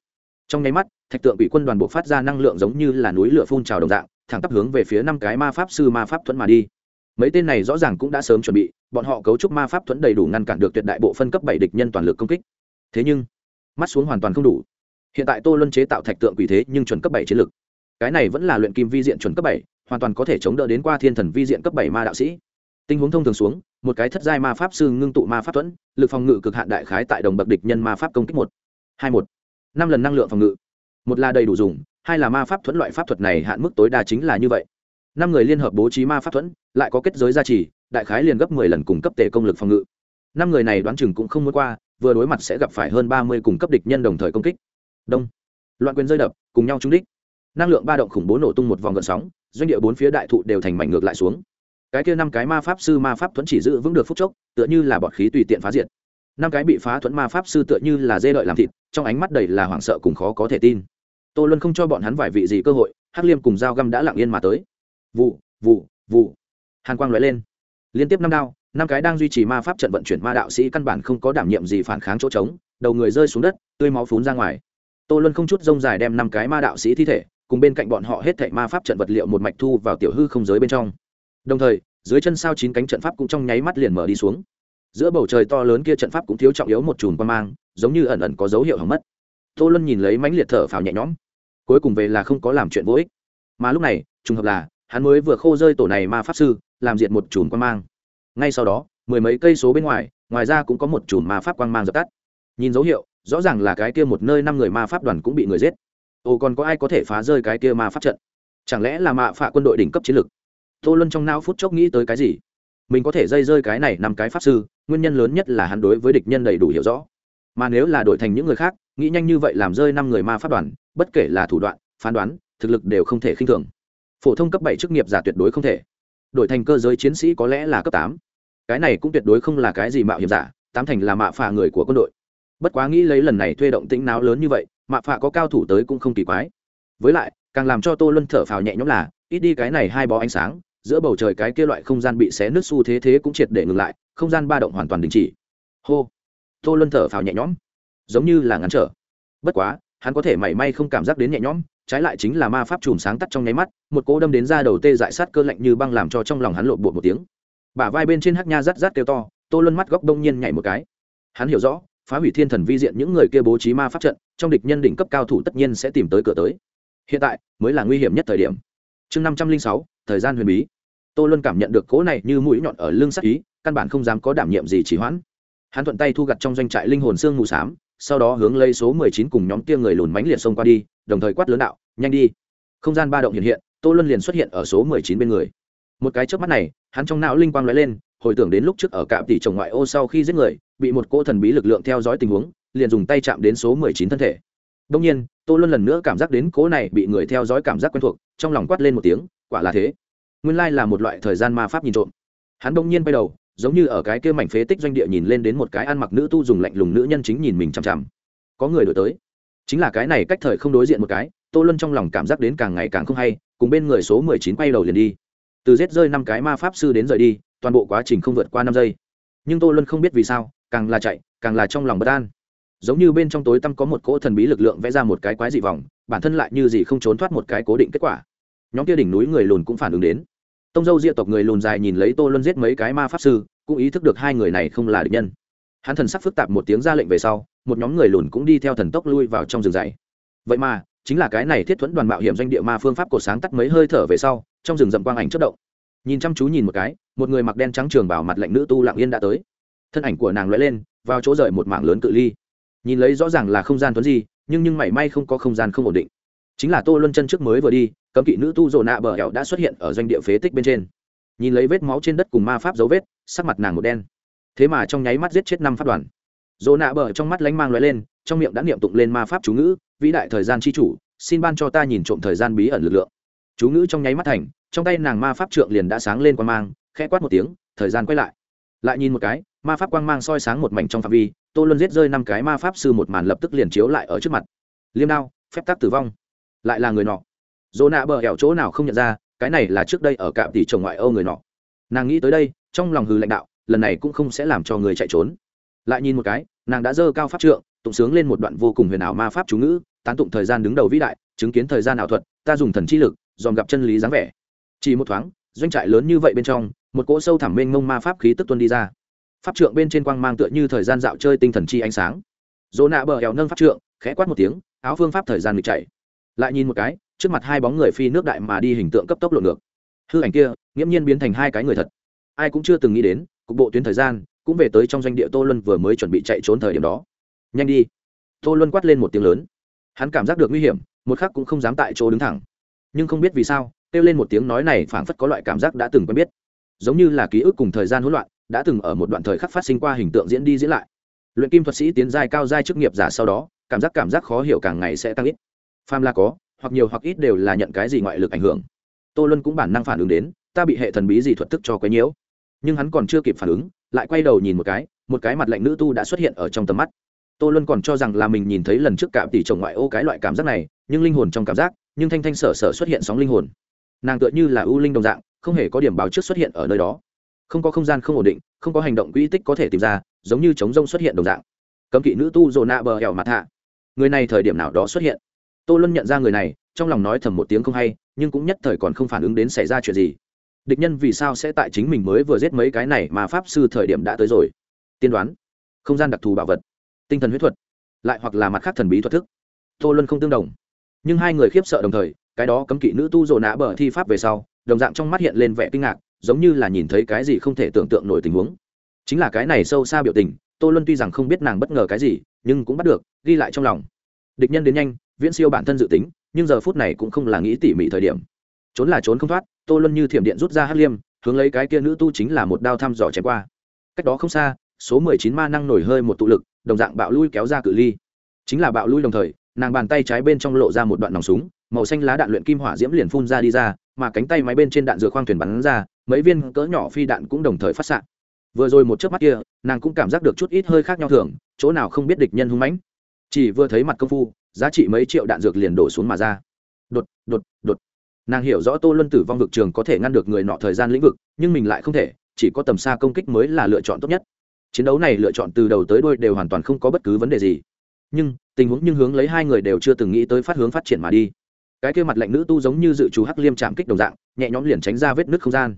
Trong nháy mắt, thạch tượng quỷ quân đoàn buộc phát ra năng lượng giống như là núi lửa phun trào đồng dạng thẳng tắp hướng về phía năm cái ma pháp sư ma pháp thuẫn mà đi. Mấy tên này rõ ràng cũng đã sớm chuẩn bị, bọn họ cấu trúc ma pháp thuẫn đầy đủ ngăn cản được tuyệt đại bộ phân cấp bảy địch nhân toàn lực công kích. Thế nhưng, mắt xuống hoàn toàn không đủ. Hiện tại tô luân chế tạo thạch tượng quỷ thế nhưng chuẩn cấp bảy chiến lực. Cái này vẫn là luyện kim vi diện chuẩn cấp bảy, hoàn toàn có thể chống đỡ đến qua thiên thần vi diện cấp bảy ma đạo sĩ. Tình huống thông thường xuống, một cái thất giai ma pháp sư ngưng tụ ma pháp thuẫn, lực phòng ngự cực hạn đại khái tại đồng bậc địch nhân ma pháp công kích một, hai một, năm lần năng lượng phòng ngự. Một là đầy đủ dùng hai là ma pháp thuẫn loại pháp thuật này hạn mức tối đa chính là như vậy. Năm người liên hợp bố trí ma pháp thuẫn, lại có kết giới gia trì, đại khái liền gấp mười lần cung cấp tề công lực phòng ngự. Năm người này đoán chừng cũng không muốn qua, vừa đối mặt sẽ gặp phải hơn ba mươi cùng cấp địch nhân đồng thời công kích. Đông. Loạn quyền rơi đập, cùng nhau trúng đích. Năng lượng ba động khủng bố nổ tung một vòng gợn sóng, doanh địa bốn phía đại thụ đều thành mảnh ngược lại xuống. Cái kia năm cái ma pháp sư ma pháp thuẫn chỉ giữ vững được phút chốc, tựa như là bọt khí tùy tiện phá diệt. Năm cái bị phá thuẫn ma pháp sư tựa như là dê đợi làm thịt, trong ánh mắt đầy là hoảng sợ cùng khó có thể tin tô luân không cho bọn hắn vài vị gì cơ hội, hắc liêm cùng dao găm đã lặng yên mà tới. Vụ vụ vụ. Hàn quang lóe lên. Liên tiếp năm đao, năm cái đang duy trì ma pháp trận vận chuyển ma đạo sĩ căn bản không có đảm nhiệm gì phản kháng chỗ trống, đầu người rơi xuống đất, tươi máu phún ra ngoài. Tô luân không chút rông dài đem năm cái ma đạo sĩ thi thể, cùng bên cạnh bọn họ hết thảy ma pháp trận vật liệu một mạch thu vào tiểu hư không giới bên trong. Đồng thời, dưới chân sao chín cánh trận pháp cũng trong nháy mắt liền mở đi xuống. Giữa bầu trời to lớn kia trận pháp cũng thiếu trọng yếu một chùm quan mang, giống như ẩn ẩn có dấu hiệu hỏng mất. Tô luân nhìn lấy mãnh liệt thở phào nhẹ nhõm cuối cùng về là không có làm chuyện vô ích. Mà lúc này, trùng hợp là, hắn mới vừa khô rơi tổ này ma pháp sư, làm diệt một chùm quan mang. Ngay sau đó, mười mấy cây số bên ngoài ngoài ra cũng có một chùm ma pháp quang mang dập tắt. Nhìn dấu hiệu, rõ ràng là cái kia một nơi năm người ma pháp đoàn cũng bị người giết. Ồ, còn có ai có thể phá rơi cái kia ma pháp trận? Chẳng lẽ là mạ phạ quân đội đỉnh cấp chiến lược tô luân trong não phút chốc nghĩ tới cái gì? Mình có thể dây rơi cái này năm cái pháp sư, nguyên nhân lớn nhất là hắn đối với địch nhân đầy đủ hiểu rõ. Mà nếu là đổi thành những người khác, nghĩ nhanh như vậy làm rơi năm người ma pháp đoàn bất kể là thủ đoạn, phán đoán, thực lực đều không thể khinh thường. Phổ thông cấp bảy chức nghiệp giả tuyệt đối không thể. Đổi thành cơ giới chiến sĩ có lẽ là cấp tám. Cái này cũng tuyệt đối không là cái gì mạo hiểm giả, tám thành là mạ phà người của quân đội. Bất quá nghĩ lấy lần này thuê động tĩnh nào lớn như vậy, mạ phà có cao thủ tới cũng không kỳ quái. Với lại, càng làm cho tô luân thở phào nhẹ nhõm là, ít đi cái này hai bó ánh sáng, giữa bầu trời cái kia loại không gian bị xé nứt xu thế thế cũng triệt để ngừng lại, không gian ba động hoàn toàn đình chỉ. Hô. Tô luân thở phào nhẹ nhõm, giống như là ngắn trở. Bất quá hắn có thể mảy may không cảm giác đến nhẹ nhõm, trái lại chính là ma pháp chùm sáng tắt trong nháy mắt, một cỗ đâm đến ra đầu tê dại sát cơ lạnh như băng làm cho trong lòng hắn lộn bột một tiếng. Bả vai bên trên hắc nha rát rát kêu to, tô luân mắt góc đông nhiên nhảy một cái. Hắn hiểu rõ, phá hủy thiên thần vi diện những người kia bố trí ma pháp trận, trong địch nhân đỉnh cấp cao thủ tất nhiên sẽ tìm tới cửa tới. Hiện tại, mới là nguy hiểm nhất thời điểm. Chương năm trăm linh sáu, thời gian huyền bí. Tô luân cảm nhận được cỗ này như mũi nhọn ở lưng sắc ý, căn bản không dám có đảm nhiệm gì chỉ hoãn. Hắn thuận tay thu gặt trong doanh trại linh hồn xương mù s á m sau đó hướng lấy số mười chín cùng nhóm kia người lùn mánh liệt xông qua đi, đồng thời quát lớn đạo, nhanh đi! Không gian ba động hiện hiện, tô luân liền xuất hiện ở số mười chín bên người. Một cái trước mắt này, hắn trong não linh quang lóe lên, hồi tưởng đến lúc trước ở cạm tỷ chồng ngoại ô sau khi giết người, bị một cỗ thần bí lực lượng theo dõi tình huống, liền dùng tay chạm đến số mười chín thân thể. Đông nhiên, tô luân lần nữa cảm giác đến cỗ này bị người theo dõi cảm giác quen thuộc, trong lòng quát lên một tiếng, quả là thế. Nguyên lai là một loại thời gian ma pháp nhìn trộm. Hắn đông nhiên bay đầu giống như ở cái kia mảnh phế tích doanh địa nhìn lên đến một cái ăn mặc nữ tu dùng lạnh lùng nữ nhân chính nhìn mình chằm chằm. Có người đổi tới. Chính là cái này cách thời không đối diện một cái, tô luân trong lòng cảm giác đến càng ngày càng không hay, cùng bên người số mười chín quay đầu liền đi. Từ giết rơi năm cái ma pháp sư đến rời đi, toàn bộ quá trình không vượt qua năm giây. Nhưng tô luân không biết vì sao, càng là chạy, càng là trong lòng bất an. Giống như bên trong tối tăm có một cỗ thần bí lực lượng vẽ ra một cái quái dị vòng, bản thân lại như gì không trốn thoát một cái cố định kết quả. Nhóm kia đỉnh núi người lùn cũng phản ứng đến tông dâu diệ tộc người lùn dài nhìn lấy tô luân giết mấy cái ma pháp sư, cũng ý thức được hai người này không là địch nhân. Hắn thần sắc phức tạp một tiếng ra lệnh về sau, một nhóm người lùn cũng đi theo thần tốc lui vào trong rừng dày. Vậy mà, chính là cái này thiết thuẫn đoàn mạo hiểm doanh địa ma phương pháp cột sáng tắt mấy hơi thở về sau, trong rừng rậm quang ảnh chất động. Nhìn chăm chú nhìn một cái, một người mặc đen trắng trường bảo mặt lạnh nữ tu lặng yên đã tới. Thân ảnh của nàng lóe lên, vào chỗ rời một mảng lớn cự ly. Nhìn lấy rõ ràng là không gian tuấn gì nhưng nhưng mảy may không có không gian không ổn định. Chính là tô luân chân trước mới vừa đi cấm kỵ nữ tu dồn nạ bờ hẻo đã xuất hiện ở doanh địa phế tích bên trên. Nhìn lấy vết máu trên đất cùng ma pháp dấu vết, sắc mặt nàng một đen. Thế mà trong nháy mắt giết chết năm pháp đoàn. Dồn nạ bờ trong mắt lánh mang l lên, trong miệng đã niệm tụng lên ma pháp chú ngữ, vĩ đại thời gian c h i chủ, xin ban cho ta nhìn trộm thời gian bí ẩn lực lượng. Chú ngữ trong nháy mắt thành, trong tay nàng ma pháp trượng liền đã sáng lên quan mang, khẽ quát một tiếng, thời gian quay lại. Lại nhìn một cái, ma pháp quang mang soi sáng một mảnh trong phạm vi, tô luân giết rơi năm cái ma pháp sư một màn lập tức liền chiếu lại ở trước mặt. Liêm đao, phép tắc tử vong. Lại là người nọ dỗ nạ bờ hẻo chỗ nào không nhận ra, cái này là trước đây ở cạm tỷ chồng ngoại âu người nọ. Nàng nghĩ tới đây, trong lòng hừ lãnh đạo, lần này cũng không sẽ làm cho người chạy trốn. Lại nhìn một cái, nàng đã dơ cao pháp trượng, tụng sướng lên một đoạn vô cùng huyền ảo ma pháp chú ngữ, tán tụng thời gian đứng đầu vĩ đại, chứng kiến thời gian ảo thuật, ta dùng thần chi lực, dòm gặp chân lý dáng vẻ. Chỉ một thoáng, doanh trại lớn như vậy bên trong, một cỗ sâu thẳm mênh mông ma pháp khí tức tuân đi ra. Pháp trượng bên trên quang mang tựa như thời gian dạo chơi tinh thần chi ánh sáng. Dỗ nạ bờ hèo nâng pháp trượng, khẽ quát một tiếng, áo phương pháp thời gian nghịch chạy. Lại nhìn một cái trước mặt hai bóng người phi nước đại mà đi hình tượng cấp tốc lộn ngược. Hư ảnh kia, nghiễm nhiên biến thành hai cái người thật. Ai cũng chưa từng nghĩ đến, cục bộ tuyến thời gian, cũng về tới trong doanh địa tô luân vừa mới chuẩn bị chạy trốn thời điểm đó. Nhanh đi. Tô luân quát lên một tiếng lớn. Hắn cảm giác được nguy hiểm, một khắc cũng không dám tại chỗ đứng thẳng. Nhưng không biết vì sao, kêu lên một tiếng nói này phảng phất có loại cảm giác đã từng quen biết. Giống như là ký ức cùng thời gian hỗn loạn, đã từng ở một đoạn thời khắc phát sinh qua hình tượng diễn đi diễn lại. Luyện kim thuật sĩ tiến giai cao giai chức nghiệp giả sau đó, cảm giác cảm giác khó hiểu càng ngày sẽ tăng ít. Pham la có hoặc nhiều hoặc ít đều là nhận cái gì ngoại lực ảnh hưởng. Tô luân cũng bản năng phản ứng đến, ta bị hệ thần bí gì thuật thức cho quấy nhiễu. Nhưng hắn còn chưa kịp phản ứng, lại quay đầu nhìn một cái một cái mặt lạnh nữ tu đã xuất hiện ở trong tầm mắt. Tô luân còn cho rằng là mình nhìn thấy lần trước cạm tỷ chồng ngoại ô cái loại cảm giác này, nhưng linh hồn trong cảm giác, nhưng thanh thanh sở sở xuất hiện sóng linh hồn. Nàng tựa như là ưu linh đồng dạng, không hề có điểm báo trước xuất hiện ở nơi đó. Không có không gian không ổn định, không có hành động quỹ tích có thể tìm ra, giống như chống rông xuất hiện đồng dạng. Cấm kỵ nữ tu dồn nạ bờ hẻo mặt hạ. Người này thời điểm nào đó xuất hiện tô luân nhận ra người này, trong lòng nói thầm một tiếng không hay, nhưng cũng nhất thời còn không phản ứng đến xảy ra chuyện gì. Địch nhân vì sao sẽ tại chính mình mới vừa giết mấy cái này mà pháp sư thời điểm đã tới rồi? Tiên đoán. Không gian đặc thù bảo vật. Tinh thần huyết thuật. Lại hoặc là mặt khác thần bí thuật thức. Tô luân không tương đồng. Nhưng hai người khiếp sợ đồng thời, cái đó cấm kỵ nữ tu dồn nã bờ thi pháp về sau, đồng dạng trong mắt hiện lên vẻ kinh ngạc, giống như là nhìn thấy cái gì không thể tưởng tượng nổi tình huống. Chính là cái này sâu xa biểu tình, tô luân tuy rằng không biết nàng bất ngờ cái gì, nhưng cũng bắt được, ghi lại trong lòng. Địch nhân đến nhanh viễn siêu bản thân dự tính, nhưng giờ phút này cũng không là nghĩ tỉ mỉ thời điểm. Trốn là trốn không thoát, tô luân như thiểm điện rút ra hát liêm, hướng lấy cái kia nữ tu chính là một đao thăm dò chém qua. Cách đó không xa, số mười chín ma năng nổi hơi một tụ lực, đồng dạng bạo lui kéo ra cự ly. Chính là bạo lui đồng thời, nàng bàn tay trái bên trong lộ ra một đoạn nòng súng, màu xanh lá đạn luyện kim hỏa diễm liền phun ra đi ra, mà cánh tay máy bên trên đạn dựa khoang thuyền bắn ra, mấy viên cỡ nhỏ phi đạn cũng đồng thời phát s vừa rồi một chớp mắt kia, nàng cũng cảm giác được chút ít hơi khác nhau thường, chỗ nào không biết địch nhân hung mãnh. Chỉ vừa thấy mặt công phu giá trị mấy triệu đạn dược liền đổ xuống mà ra. Đột đột đột. Nàng hiểu rõ tô luân tử vong vực trường có thể ngăn được người nọ thời gian lĩnh vực, nhưng mình lại không thể, chỉ có tầm xa công kích mới là lựa chọn tốt nhất. Chiến đấu này lựa chọn từ đầu tới đuôi đều hoàn toàn không có bất cứ vấn đề gì. Nhưng, tình huống nhưng hướng lấy hai người đều chưa từng nghĩ tới phát hướng phát triển mà đi. Cái kia mặt lạnh nữ tu giống như dự trù hắc liêm chạm kích đồng dạng, nhẹ nhõm liền tránh ra vết nước không gian.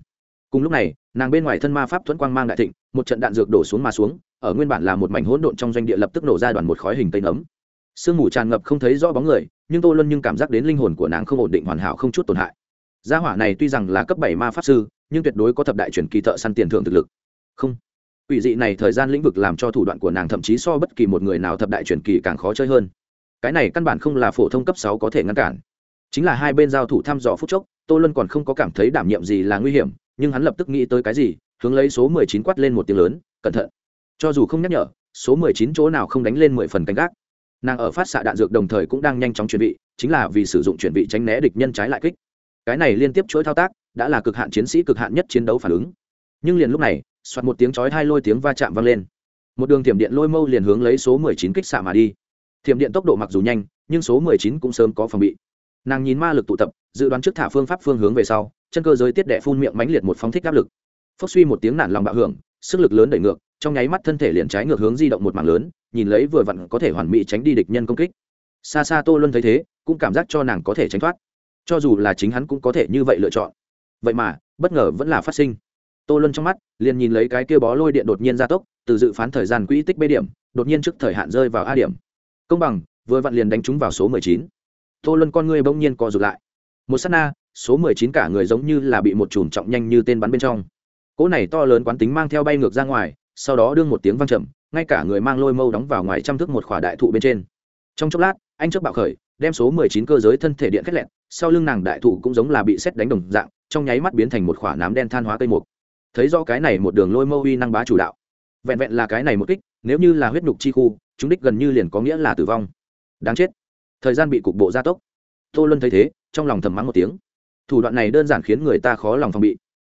Cùng lúc này, nàng bên ngoài thân ma pháp thuẫn quang mang đại thịnh, một trận đạn dược đổ xuống mà xuống, ở nguyên bản là một mảnh hỗn độn trong doanh địa lập tức nổ ra đoàn một khói hình tây nấm sương mù tràn ngập không thấy rõ bóng người, nhưng tô luân nhưng cảm giác đến linh hồn của nàng không ổn định hoàn hảo không chút tổn hại. Gia hỏa này tuy rằng là cấp bảy ma pháp sư, nhưng tuyệt đối có thập đại truyền kỳ thợ săn tiền thưởng thực lực. Không. Ủy dị này thời gian lĩnh vực làm cho thủ đoạn của nàng thậm chí so bất kỳ một người nào thập đại truyền kỳ càng khó chơi hơn. Cái này căn bản không là phổ thông cấp sáu có thể ngăn cản. Chính là hai bên giao thủ thăm dò phút chốc, tô luân còn không có cảm thấy đảm nhiệm gì là nguy hiểm, nhưng hắn lập tức nghĩ tới cái gì, hướng lấy số mười chín quát lên một tiếng lớn, cẩn thận. Cho dù không nhắc nhở, số mười chín chỗ nào không đánh lên mười phần canh gác nàng ở phát xạ đạn dược đồng thời cũng đang nhanh chóng chuẩn bị chính là vì sử dụng chuẩn bị tránh né địch nhân trái lại kích. Cái này liên tiếp chuỗi thao tác, đã là cực hạn chiến sĩ cực hạn nhất chiến đấu phản ứng. Nhưng liền lúc này, soạt một tiếng chói hai lôi tiếng va chạm vang lên. Một đường thiểm điện lôi mâu liền hướng lấy số mười chín kích xạ mà đi. Thiểm điện tốc độ mặc dù nhanh, nhưng số mười chín cũng sớm có phòng bị. Nàng nhìn ma lực tụ tập, dự đoán trước thả phương pháp phương hướng về sau, chân cơ giới tiết đệ phun miệng mãnh liệt một phóng thích áp lực. Phốc suy một tiếng nản lòng bạo hưởng, sức lực lớn đẩy ngược trong nháy mắt thân thể liền trái ngược hướng di động một mảng lớn, nhìn lấy vừa vặn có thể hoàn mỹ tránh đi địch nhân công kích. Xa xa tô luân thấy thế, cũng cảm giác cho nàng có thể tránh thoát. Cho dù là chính hắn cũng có thể như vậy lựa chọn. Vậy mà, bất ngờ vẫn là phát sinh. Tô luân trong mắt, liền nhìn lấy cái kia bó lôi điện đột nhiên gia tốc, từ dự phán thời gian quỹ tích b điểm, đột nhiên trước thời hạn rơi vào a điểm. Công bằng, vừa vặn liền đánh trúng vào số mười chín. Tô luân con ngươi bỗng nhiên co rụt lại. Một s á t na, số mười chín cả người giống như là bị một chùm trọng nhanh như tên bắn bên trong. Cỗ này to lớn quán tính mang theo bay ngược ra ngoài sau đó đương một tiếng vang trầm, ngay cả người mang lôi mâu đóng vào ngoài trăm thước một khỏa đại thụ bên trên. Trong chốc lát anh trước bạo khởi đem số mười chín cơ giới thân thể điện khét lẹn sau lưng nàng đại thụ cũng giống là bị xét đánh đồng dạng trong nháy mắt biến thành một khỏa nám đen than hóa cây mục. Thấy do cái này một đường lôi mâu uy năng bá chủ đạo. Vẹn vẹn là cái này một kích nếu như là huyết nhục chi khu chúng đích gần như liền có nghĩa là tử vong. Đáng chết. Thời gian bị cục bộ gia tốc. Tô luân thấy thế trong lòng thầm mắng một tiếng. Thủ đoạn này đơn giản khiến người ta khó lòng phòng bị.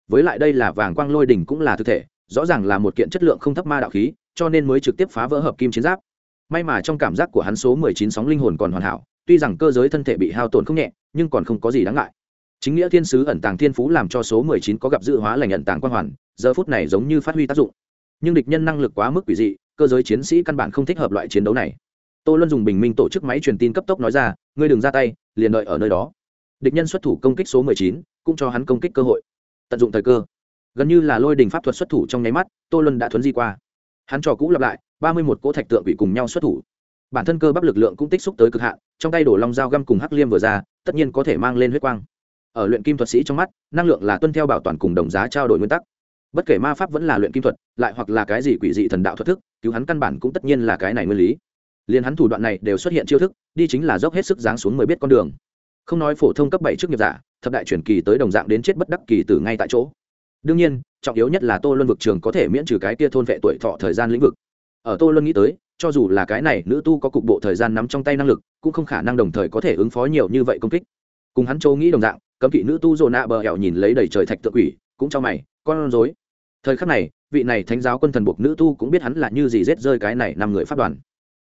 Với lại đây là vàng quang lôi đỉnh cũng là thực thể rõ ràng là một kiện chất lượng không thấp ma đạo khí, cho nên mới trực tiếp phá vỡ hợp kim chiến giáp. May mà trong cảm giác của hắn số mười chín sóng linh hồn còn hoàn hảo, tuy rằng cơ giới thân thể bị hao tổn không nhẹ, nhưng còn không có gì đáng ngại. Chính nghĩa thiên sứ ẩn tàng thiên phú làm cho số mười chín có gặp dự hóa lành ẩn tàng quan hoàn, giờ phút này giống như phát huy tác dụng. Nhưng địch nhân năng lực quá mức quỷ dị, cơ giới chiến sĩ căn bản không thích hợp loại chiến đấu này. Tô luân dùng bình minh tổ chức máy truyền tin cấp tốc nói ra, ngươi đừng ra tay, liền đợi ở nơi đó. Địch nhân xuất thủ công kích số mười chín, cũng cho hắn công kích cơ hội. Tận dụng thời cơ gần như là lôi đình pháp thuật xuất thủ trong nháy mắt, tô luân đã thuấn di qua. Hắn trò cũ lặp lại, ba mươi một cỗ thạch tượng bị cùng nhau xuất thủ. Bản thân cơ bắp lực lượng cũng tích xúc tới cực hạn, trong tay đổ long dao găm cùng hắc liêm vừa ra, tất nhiên có thể mang lên huyết quang. Ở luyện kim thuật sĩ trong mắt, năng lượng là tuân theo bảo toàn cùng đồng giá trao đổi nguyên tắc. Bất kể ma pháp vẫn là luyện kim thuật, lại hoặc là cái gì quỷ dị thần đạo thuật thức, cứu hắn căn bản cũng tất nhiên là cái này nguyên lý. Liền hắn thủ đoạn này đều xuất hiện chiêu thức, đi chính là dốc hết sức giáng xuống mới biết con đường. Không nói phổ thông cấp bảy trước nghiệp giả, thập đại truyền kỳ tới đồng dạng đến chết bất đắc kỳ từ ngay tại chỗ đương nhiên, trọng yếu nhất là tô luân vực trường có thể miễn trừ cái kia thôn vệ tuổi thọ thời gian lĩnh vực. Ở tô luân nghĩ tới, cho dù là cái này nữ tu có cục bộ thời gian nắm trong tay năng lực, cũng không khả năng đồng thời có thể ứng phó nhiều như vậy công kích. Cùng hắn châu nghĩ đồng dạng, cấm kỵ nữ tu dồn nạ bờ hẻo nhìn lấy đầy trời thạch tự quỷ, cũng cho mày, con rối. Thời khắc này, vị này thánh giáo quân thần buộc nữ tu cũng biết hắn là như gì rết rơi cái này năm người phát đoàn.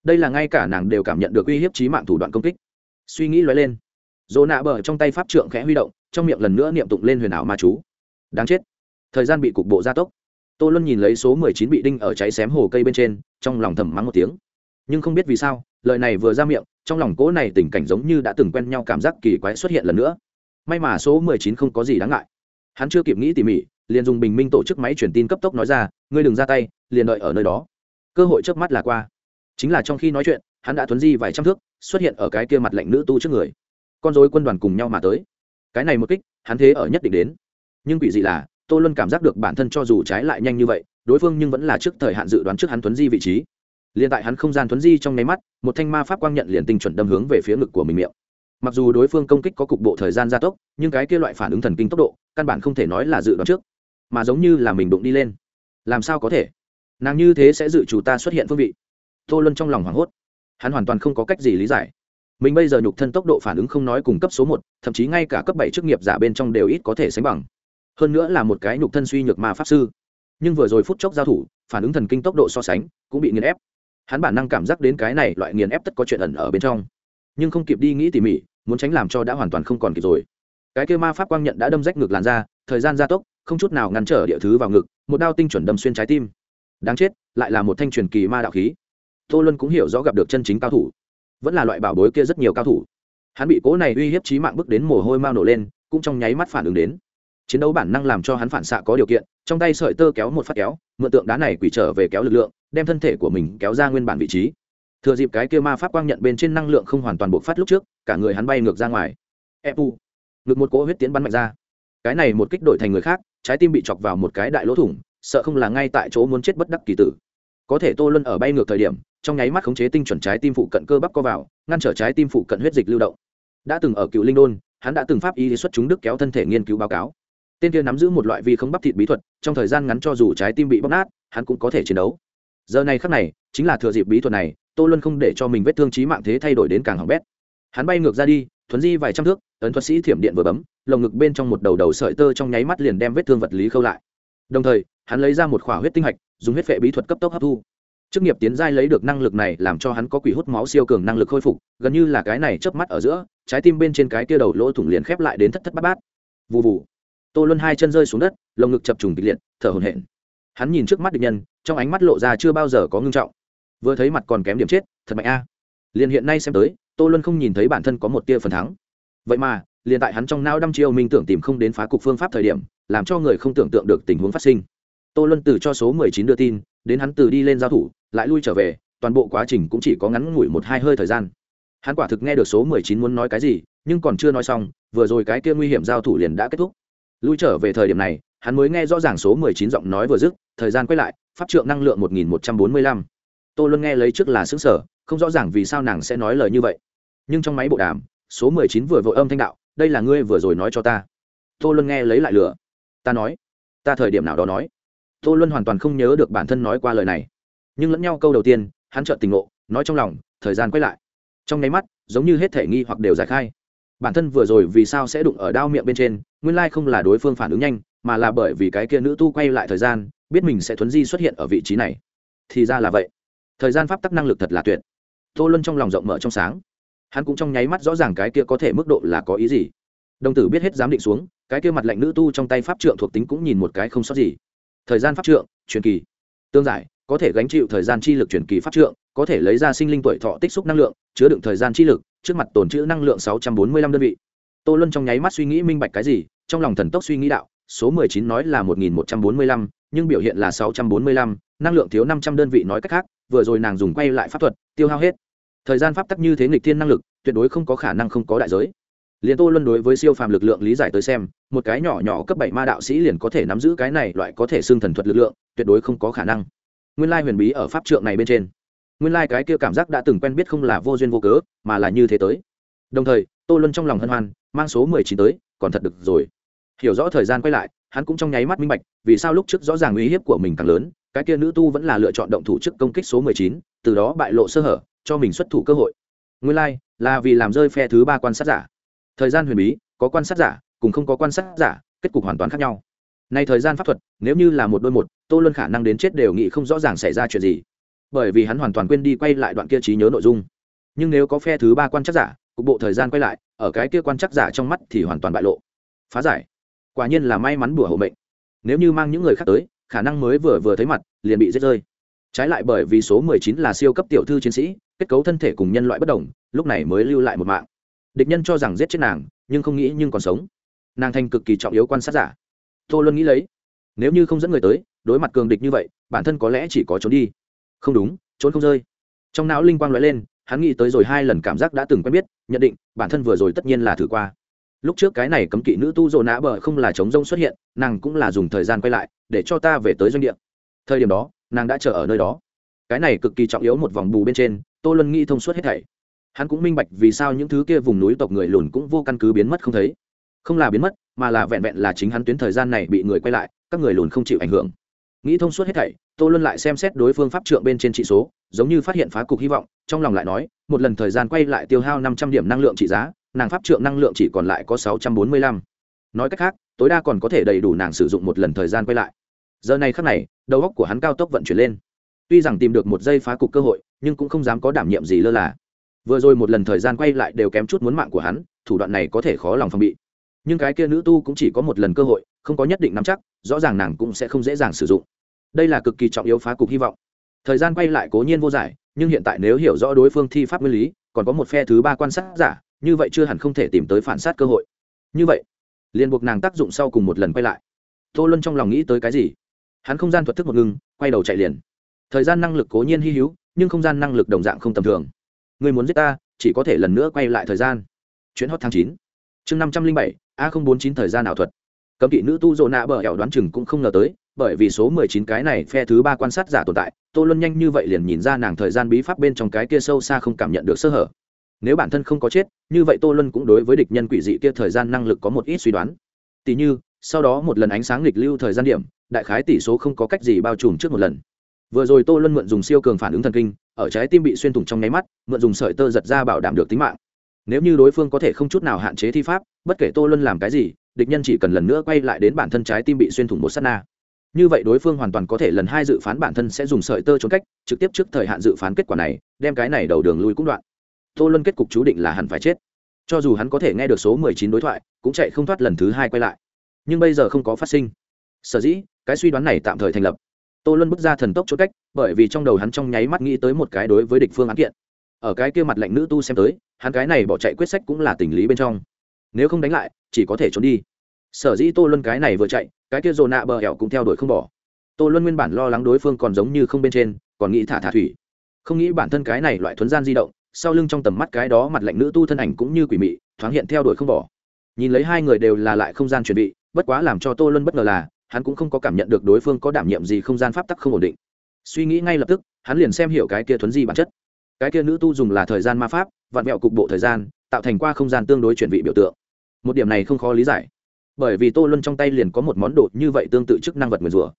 Đây là ngay cả nàng đều cảm nhận được uy hiếp trí mạng thủ đoạn công kích. Suy nghĩ lóe lên dồn nạ bờ trong tay pháp trượng khẽ huy động, trong miệng lần nữa niệm tụng lên huyền ảo ma chú. Đáng chết thời gian bị cục bộ gia tốc. Tô luân nhìn lấy số mười chín bị đinh ở cháy xém hồ cây bên trên, trong lòng thầm mắng một tiếng. Nhưng không biết vì sao, lời này vừa ra miệng, trong lòng cỗ này tình cảnh giống như đã từng quen nhau cảm giác kỳ quái xuất hiện lần nữa. May mà số mười chín không có gì đáng ngại. Hắn chưa kịp nghĩ tỉ mỉ, liền dùng bình minh tổ chức máy truyền tin cấp tốc nói ra, ngươi đừng ra tay, liền đợi ở nơi đó. Cơ hội trước mắt là qua. Chính là trong khi nói chuyện, hắn đã thuấn di vài trăm thước, xuất hiện ở cái kia mặt lạnh nữ tu trước người. Con dối quân đoàn cùng nhau mà tới. Cái này một kích, hắn thế ở nhất định đến. Nhưng quỷ dị là tô luân cảm giác được bản thân cho dù trái lại nhanh như vậy, đối phương nhưng vẫn là trước thời hạn dự đoán trước hắn thuấn di vị trí. Liền tại hắn không gian thuấn di trong nháy mắt, một thanh ma pháp quang nhận liền tinh chuẩn đâm hướng về phía ngực của mình miệng. Mặc dù đối phương công kích có cục bộ thời gian gia tốc, nhưng cái kia loại phản ứng thần kinh tốc độ, căn bản không thể nói là dự đoán trước, mà giống như là mình đụng đi lên. Làm sao có thể? Nàng như thế sẽ dự chủ ta xuất hiện phương vị? Tô luân trong lòng hoảng hốt. Hắn hoàn toàn không có cách gì lý giải. Mình bây giờ nhục thân tốc độ phản ứng không nói cùng cấp số một, thậm chí ngay cả cấp bảy chức nghiệp giả bên trong đều ít có thể sánh bằng hơn nữa là một cái nhục thân suy nhược ma pháp sư. Nhưng vừa rồi phút chốc giao thủ, phản ứng thần kinh tốc độ so sánh cũng bị nghiền ép. Hắn bản năng cảm giác đến cái này loại nghiền ép tất có chuyện ẩn ở bên trong. Nhưng không kịp đi nghĩ tỉ mỉ, muốn tránh làm cho đã hoàn toàn không còn kịp rồi. Cái kêu ma pháp quang nhận đã đâm rách ngực làn ra thời gian gia tốc, không chút nào ngăn trở địa thứ vào ngực, một đao tinh chuẩn đâm xuyên trái tim. Đáng chết, lại là một thanh truyền kỳ ma đạo khí. Tô luân cũng hiểu rõ gặp được chân chính cao thủ. Vẫn là loại bảo bối kia rất nhiều cao thủ. Hắn bị cố này uy hiếp trí mạng bước đến mồ hôi mau nổ lên, cũng trong nháy mắt phản ứng đến chiến đấu bản năng làm cho hắn phản xạ có điều kiện, trong tay sợi tơ kéo một phát kéo, mượn tượng đá này quỷ trở về kéo lực lượng, đem thân thể của mình kéo ra nguyên bản vị trí. Thừa dịp cái kia ma pháp quang nhận bên trên năng lượng không hoàn toàn bộc phát lúc trước, cả người hắn bay ngược ra ngoài. Epu ngực một cỗ huyết tiến bắn mạnh ra. Cái này một kích đổi thành người khác, trái tim bị chọc vào một cái đại lỗ thủng, sợ không là ngay tại chỗ muốn chết bất đắc kỳ tử. Có thể tô luân ở bay ngược thời điểm, trong nháy mắt khống chế tinh chuẩn trái tim phụ cận cơ bắp co vào, ngăn trở trái tim phụ cận huyết dịch lưu động. Đã từng ở cựu linh đôn, hắn đã từng pháp y xuất chúng đức kéo thân thể nghiên cứu báo cáo tên kia nắm giữ một loại vi không bắp thịt bí thuật, trong thời gian ngắn cho dù trái tim bị bóc nát, hắn cũng có thể chiến đấu. Giờ này khắc này, chính là thừa dịp bí thuật này, tô luân không để cho mình vết thương trí mạng thế thay đổi đến càng hỏng bét. Hắn bay ngược ra đi, thuấn di vài trăm thước, ấn thuật sĩ thiểm điện vừa bấm, lồng ngực bên trong một đầu đầu sợi tơ trong nháy mắt liền đem vết thương vật lý khâu lại. Đồng thời, hắn lấy ra một khỏa huyết tinh hạch, dùng huyết vệ bí thuật cấp tốc hấp thu. Chức nghiệp tiến giai lấy được năng lực này làm cho hắn có quỷ hút máu siêu cường năng lực khôi phục, gần như là cái này chớp mắt ở giữa, trái tim bên trên cái kia đầu lỗ thủng liền khép lại đến thất thất bát bát. Vụ vụ tô luân hai chân rơi xuống đất, lồng ngực chập trùng kịch liệt, thở hổn hển. Hắn nhìn trước mắt địch nhân, trong ánh mắt lộ ra chưa bao giờ có ngưng trọng. Vừa thấy mặt còn kém điểm chết, thật mạnh a. À. liền hiện nay xem tới, tô luân không nhìn thấy bản thân có một tia phần thắng. Vậy mà, liền tại hắn trong não đăm chiêu minh tưởng tìm không đến phá cục phương pháp thời điểm, làm cho người không tưởng tượng được tình huống phát sinh. Tô luân từ cho số mười chín đưa tin, đến hắn từ đi lên giao thủ, lại lui trở về, toàn bộ quá trình cũng chỉ có ngắn ngủi một hai hơi thời gian. Hắn quả thực nghe được số mười chín muốn nói cái gì, nhưng còn chưa nói xong, vừa rồi cái kia nguy hiểm giao thủ liền đã kết thúc lui trở về thời điểm này, hắn mới nghe rõ ràng số mười chín giọng nói vừa dứt, thời gian quay lại, pháp trượng năng lượng một nghìn một trăm bốn mươi lăm. Tô luân nghe lấy trước là xứng sở không rõ ràng vì sao nàng sẽ nói lời như vậy. Nhưng trong máy bộ đàm, số mười chín vừa vội âm thanh đạo, đây là ngươi vừa rồi nói cho ta. Tô luân nghe lấy lại lửa. Ta nói, ta thời điểm nào đó nói. Tô luân hoàn toàn không nhớ được bản thân nói qua lời này. Nhưng lẫn nhau câu đầu tiên, hắn chợt tình ngộ, nói trong lòng, thời gian quay lại. Trong nháy mắt, giống như hết thể nghi hoặc đều giải khai bản thân vừa rồi vì sao sẽ đụng ở đao miệng bên trên, nguyên lai không là đối phương phản ứng nhanh, mà là bởi vì cái kia nữ tu quay lại thời gian, biết mình sẽ thuấn di xuất hiện ở vị trí này. Thì ra là vậy. Thời gian pháp tắc năng lực thật là tuyệt. Tô luân trong lòng rộng mở trong sáng. Hắn cũng trong nháy mắt rõ ràng cái kia có thể mức độ là có ý gì. Đồng tử biết hết giám định xuống, cái kia mặt lạnh nữ tu trong tay pháp trượng thuộc tính cũng nhìn một cái không sót gì. Thời gian pháp trượng, truyền kỳ. Tương giải có thể gánh chịu thời gian chi lực chuyển kỳ pháp trượng, có thể lấy ra sinh linh tuổi thọ tích xúc năng lượng, chứa đựng thời gian chi lực, trước mặt tồn trữ năng lượng sáu trăm bốn mươi lăm đơn vị. Tô luân trong nháy mắt suy nghĩ minh bạch cái gì, trong lòng thần tốc suy nghĩ đạo, số mười chín nói là một nghìn một trăm bốn mươi lăm, nhưng biểu hiện là sáu trăm bốn mươi lăm, năng lượng thiếu năm trăm đơn vị nói cách khác, vừa rồi nàng dùng quay lại pháp thuật, tiêu hao hết. Thời gian pháp tắc như thế nghịch thiên năng lực, tuyệt đối không có khả năng không có đại giới. Liền tô luân đối với siêu phàm lực lượng lý giải tới xem, một cái nhỏ nhỏ cấp bảy ma đạo sĩ liền có thể nắm giữ cái này loại có thể xương thần thuật lực lượng, tuyệt đối không có khả năng nguyên lai huyền bí ở pháp trượng này bên trên. Nguyên lai cái kia cảm giác đã từng quen biết không là vô duyên vô cớ, mà là như thế tới. Đồng thời, tô luân trong lòng hân hoan, mang số mười chín tới, còn thật được rồi. Hiểu rõ thời gian quay lại, hắn cũng trong nháy mắt minh bạch, vì sao lúc trước rõ ràng uy hiếp của mình càng lớn, cái kia nữ tu vẫn là lựa chọn động thủ trước công kích số mười chín, từ đó bại lộ sơ hở, cho mình xuất thủ cơ hội. Nguyên lai, là vì làm rơi phe thứ ba quan sát giả. Thời gian huyền bí, có quan sát giả, cùng không có quan sát giả, kết cục hoàn toàn khác nhau nay thời gian pháp thuật, nếu như là một đôi một, tô luân khả năng đến chết đều nghĩ không rõ ràng xảy ra chuyện gì. Bởi vì hắn hoàn toàn quên đi quay lại đoạn kia trí nhớ nội dung. Nhưng nếu có phe thứ ba quan chắc giả, cục bộ thời gian quay lại, ở cái kia quan chắc giả trong mắt thì hoàn toàn bại lộ. Phá giải. Quả nhiên là may mắn bùa hộ mệnh. Nếu như mang những người khác tới, khả năng mới vừa vừa thấy mặt, liền bị giết rơi. Trái lại bởi vì số mười chín là siêu cấp tiểu thư chiến sĩ, kết cấu thân thể cùng nhân loại bất đồng, lúc này mới lưu lại một mạng. Địch nhân cho rằng giết chết nàng, nhưng không nghĩ nhưng còn sống. Nàng thành cực kỳ trọng yếu quan sát giả tô luân nghĩ lấy. Nếu như không dẫn người tới, đối mặt cường địch như vậy, bản thân có lẽ chỉ có trốn đi. Không đúng, trốn không rơi. Trong não linh quang nói lên, hắn nghĩ tới rồi hai lần cảm giác đã từng quen biết, nhận định, bản thân vừa rồi tất nhiên là thử qua. Lúc trước cái này cấm kỵ nữ tu dồ nã bờ không là chống rông xuất hiện, nàng cũng là dùng thời gian quay lại, để cho ta về tới doanh địa. Thời điểm đó, nàng đã chờ ở nơi đó. Cái này cực kỳ trọng yếu một vòng bù bên trên, tô luân nghĩ thông suốt hết thảy. Hắn cũng minh bạch vì sao những thứ kia vùng núi tộc người lùn cũng vô căn cứ biến mất không thấy không là biến mất, mà là vẹn vẹn là chính hắn tuyến thời gian này bị người quay lại, các người lùn không chịu ảnh hưởng. Nghĩ thông suốt hết thảy, tô luân lại xem xét đối phương pháp trượng bên trên trị số, giống như phát hiện phá cục hy vọng, trong lòng lại nói, một lần thời gian quay lại tiêu hao năm trăm điểm năng lượng trị giá, nàng pháp trượng năng lượng chỉ còn lại có sáu trăm bốn mươi lăm. Nói cách khác, tối đa còn có thể đầy đủ nàng sử dụng một lần thời gian quay lại. Giờ này khắc này, đầu óc của hắn cao tốc vận chuyển lên. Tuy rằng tìm được một giây phá cục cơ hội, nhưng cũng không dám có đảm nhiệm gì lơ là. Vừa rồi một lần thời gian quay lại đều kém chút muốn mạng của hắn, thủ đoạn này có thể khó lòng phòng bị nhưng cái kia nữ tu cũng chỉ có một lần cơ hội, không có nhất định nắm chắc, rõ ràng nàng cũng sẽ không dễ dàng sử dụng. Đây là cực kỳ trọng yếu phá cục hy vọng. Thời gian quay lại cố nhiên vô giải, nhưng hiện tại nếu hiểu rõ đối phương thi pháp nguyên lý, còn có một phe thứ ba quan sát giả, như vậy chưa hẳn không thể tìm tới phản sát cơ hội. Như vậy, liền buộc nàng tác dụng sau cùng một lần quay lại. Tô luân trong lòng nghĩ tới cái gì? Hắn không gian thuật thức một ngưng quay đầu chạy liền. Thời gian năng lực cố nhiên hy hữu, nhưng không gian năng lực đồng dạng không tầm thường. Người muốn giết ta, chỉ có thể lần nữa quay lại thời gian. Chuyến hot tháng chín. Chương năm trăm linh bảy a bốn chín thời gian ảo thuật. Cấm kỵ nữ tu dỗ nạ bờ hẻo đoán chừng cũng không ngờ tới, bởi vì số mười chín cái này phe thứ ba quan sát giả tồn tại, tô luân nhanh như vậy liền nhìn ra nàng thời gian bí pháp bên trong cái kia sâu xa không cảm nhận được sơ hở. Nếu bản thân không có chết, như vậy tô luân cũng đối với địch nhân quỷ dị kia thời gian năng lực có một ít suy đoán. Tỷ như, sau đó một lần ánh sáng lịch lưu thời gian điểm, đại khái tỷ số không có cách gì bao trùm trước một lần. Vừa rồi tô luân mượn dùng siêu cường phản ứng thần kinh, ở trái tim bị xuyên thủng trong nháy mắt, mượn dùng sợi tơ giật ra bảo đảm được tính mạng nếu như đối phương có thể không chút nào hạn chế thi pháp, bất kể tô luân làm cái gì, địch nhân chỉ cần lần nữa quay lại đến bản thân trái tim bị xuyên thủng một s á t na. Như vậy đối phương hoàn toàn có thể lần hai dự phán bản thân sẽ dùng sợi tơ trốn cách, trực tiếp trước thời hạn dự phán kết quả này, đem cái này đầu đường lui cũng đoạn. Tô luân kết cục chú định là hẳn phải chết. Cho dù hắn có thể nghe được số mười chín đối thoại, cũng chạy không thoát lần thứ hai quay lại. Nhưng bây giờ không có phát sinh. Sở dĩ, cái suy đoán này tạm thời thành lập. Tô luân bước ra thần tốc trốn cách, bởi vì trong đầu hắn trong nháy mắt nghĩ tới một cái đối với địch phương án kiện ở cái kia mặt lạnh nữ tu xem tới, hắn cái này bỏ chạy quyết sách cũng là tình lý bên trong. Nếu không đánh lại, chỉ có thể trốn đi. Sở dĩ tô luân cái này vừa chạy, cái kia dồn nạ bờ hẹo cũng theo đuổi không bỏ. Tô luân nguyên bản lo lắng đối phương còn giống như không bên trên, còn nghĩ thả thả thủy. Không nghĩ bản thân cái này loại thuấn gian di động, sau lưng trong tầm mắt cái đó mặt lạnh nữ tu thân ảnh cũng như quỷ mị, thoáng hiện theo đuổi không bỏ. Nhìn lấy hai người đều là lại không gian chuẩn bị, bất quá làm cho tô luân bất ngờ là, hắn cũng không có cảm nhận được đối phương có đảm nhiệm gì không gian pháp tắc không ổn định. Suy nghĩ ngay lập tức, hắn liền xem hiểu cái kia thuấn di bản chất cái kia nữ tu dùng là thời gian ma pháp, vặn vẹo cục bộ thời gian, tạo thành qua không gian tương đối chuyển vị biểu tượng. Một điểm này không khó lý giải. Bởi vì tô luân trong tay liền có một món đồ như vậy tương tự chức năng vật nguyền rủa.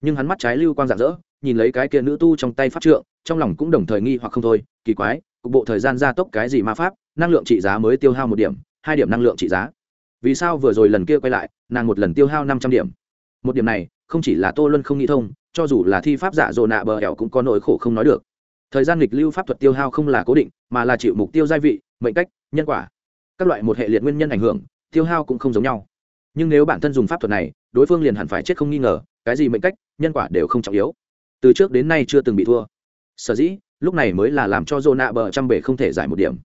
Nhưng hắn mắt trái lưu quang rạng rỡ, nhìn lấy cái kia nữ tu trong tay pháp trượng, trong lòng cũng đồng thời nghi hoặc không thôi, kỳ quái, cục bộ thời gian gia tốc cái gì ma pháp, năng lượng trị giá mới tiêu hao một điểm, hai điểm năng lượng trị giá. Vì sao vừa rồi lần kia quay lại, nàng một lần tiêu hao năm trăm điểm? Một điểm này, không chỉ là tô luân không nghĩ thông, cho dù là thi pháp giả dồ nạ bờ ẻo cũng có nỗi khổ không nói được thời gian lịch lưu pháp thuật tiêu hao không là cố định, mà là chịu mục tiêu gia vị, mệnh cách, nhân quả. Các loại một hệ liệt nguyên nhân ảnh hưởng, tiêu hao cũng không giống nhau. Nhưng nếu bản thân dùng pháp thuật này, đối phương liền hẳn phải chết không nghi ngờ, cái gì mệnh cách, nhân quả đều không trọng yếu. Từ trước đến nay chưa từng bị thua. Sở dĩ, lúc này mới là làm cho dô nạ bờ trăm bể không thể giải một điểm.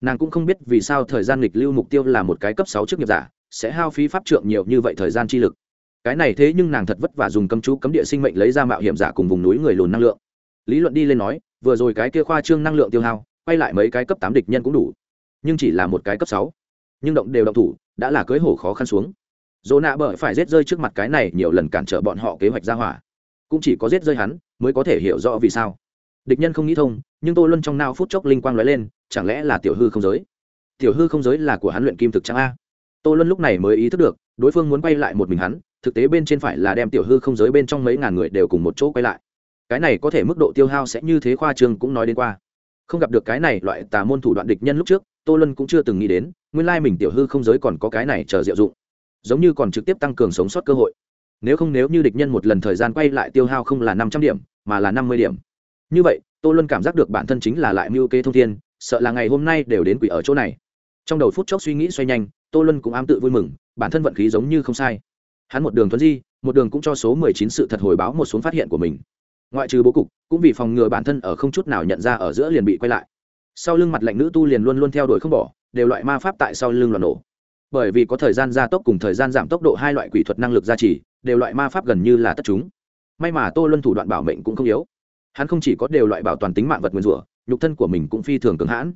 Nàng cũng không biết vì sao thời gian lịch lưu mục tiêu là một cái cấp sáu chức nghiệp giả, sẽ hao phí pháp trượng nhiều như vậy thời gian chi lực. Cái này thế nhưng nàng thật vất vả dùng cấm chú cấm địa sinh mệnh lấy ra mạo hiểm giả cùng vùng núi người lùn năng lượng. Lý luận đi lên nói vừa rồi cái kia khoa trương năng lượng tiêu hao, quay lại mấy cái cấp tám địch nhân cũng đủ. Nhưng chỉ là một cái cấp sáu. Nhưng động đều động thủ, đã là cưới hổ khó khăn xuống. Dỗ nạ bởi phải rết rơi trước mặt cái này nhiều lần cản trở bọn họ kế hoạch ra hỏa. Cũng chỉ có rết rơi hắn, mới có thể hiểu rõ vì sao. Địch nhân không nghĩ thông, nhưng tô luân trong nao phút chốc linh quang lóe lên, chẳng lẽ là tiểu hư không giới? Tiểu hư không giới là của hắn luyện kim thực trang a. Tô luân lúc này mới ý thức được, đối phương muốn quay lại một mình hắn, thực tế bên trên phải là đem tiểu hư không giới bên trong mấy ngàn người đều cùng một chỗ quay lại cái này có thể mức độ tiêu hao sẽ như thế khoa trương cũng nói đến qua. Không gặp được cái này loại tà môn thủ đoạn địch nhân lúc trước, tô lân cũng chưa từng nghĩ đến, nguyên lai mình tiểu hư không giới còn có cái này chờ diệu dụng. Giống như còn trực tiếp tăng cường sống sót cơ hội. Nếu không nếu như địch nhân một lần thời gian quay lại tiêu hao không là năm trăm điểm, mà là năm mươi điểm. Như vậy, tô luân cảm giác được bản thân chính là lại mưu kế thông thiên, sợ là ngày hôm nay đều đến quỷ ở chỗ này. Trong đầu phút chốc suy nghĩ xoay nhanh, tô luân cũng ám tự vui mừng, bản thân vận khí giống như không sai. Hắn một đường thuấn di, một đường cũng cho số mười chín sự thật hồi báo một xuống phát hiện của mình ngoại trừ bố cục, cũng vì phòng ngừa bản thân ở không chút nào nhận ra ở giữa liền bị quay lại. Sau lưng mặt lạnh nữ tu liền luôn luôn theo đuổi không bỏ, đều loại ma pháp tại sau lưng loạn nổ. Bởi vì có thời gian gia tốc cùng thời gian giảm tốc độ hai loại quỷ thuật năng lực gia trì, đều loại ma pháp gần như là tất chúng. May mà tô luân thủ đoạn bảo mệnh cũng không yếu. Hắn không chỉ có đều loại bảo toàn tính mạng vật nguyên rủa, nhục thân của mình cũng phi thường cứng hãn.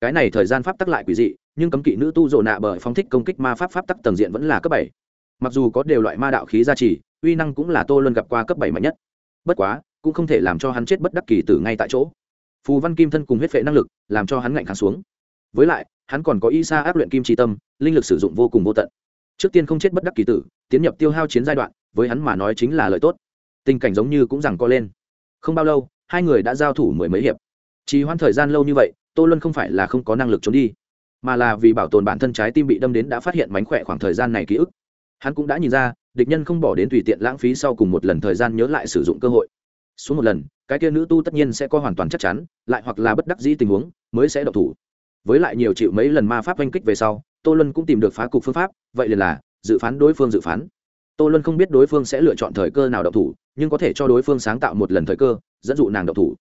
Cái này thời gian pháp tắc lại quỷ dị, nhưng cấm kỵ nữ tu dồn nạ bởi phóng thích công kích ma pháp pháp tắc tầng diện vẫn là cấp bảy. Mặc dù có đều loại ma đạo khí gia trì, uy năng cũng là tô luân gặp qua cấp bảy mạnh nhất. Bất quá cũng không thể làm cho hắn chết bất đắc kỳ tử ngay tại chỗ. Phù văn kim thân cùng huyết vệ năng lực, làm cho hắn ngạnh kháng xuống. Với lại, hắn còn có y sa áp luyện kim tri tâm, linh lực sử dụng vô cùng vô tận. Trước tiên không chết bất đắc kỳ tử, tiến nhập tiêu hao chiến giai đoạn, với hắn mà nói chính là lợi tốt. Tình cảnh giống như cũng rằng co lên. Không bao lâu, hai người đã giao thủ mười mấy hiệp. Chỉ hoãn thời gian lâu như vậy, tô luân không phải là không có năng lực trốn đi, mà là vì bảo tồn bản thân trái tim bị đâm đến đã phát hiện mánh khỏe khoảng thời gian này ký ức. Hắn cũng đã nhìn ra, địch nhân không bỏ đến tùy tiện lãng phí sau cùng một lần thời gian nhớ lại sử dụng cơ hội xuống một lần, cái kia nữ tu tất nhiên sẽ có hoàn toàn chắc chắn, lại hoặc là bất đắc dĩ tình huống, mới sẽ độc thủ. Với lại nhiều chịu mấy lần ma pháp oanh kích về sau, tô luân cũng tìm được phá cục phương pháp, vậy liền là, dự phán đối phương dự phán. Tô luân không biết đối phương sẽ lựa chọn thời cơ nào độc thủ, nhưng có thể cho đối phương sáng tạo một lần thời cơ, dẫn dụ nàng độc thủ.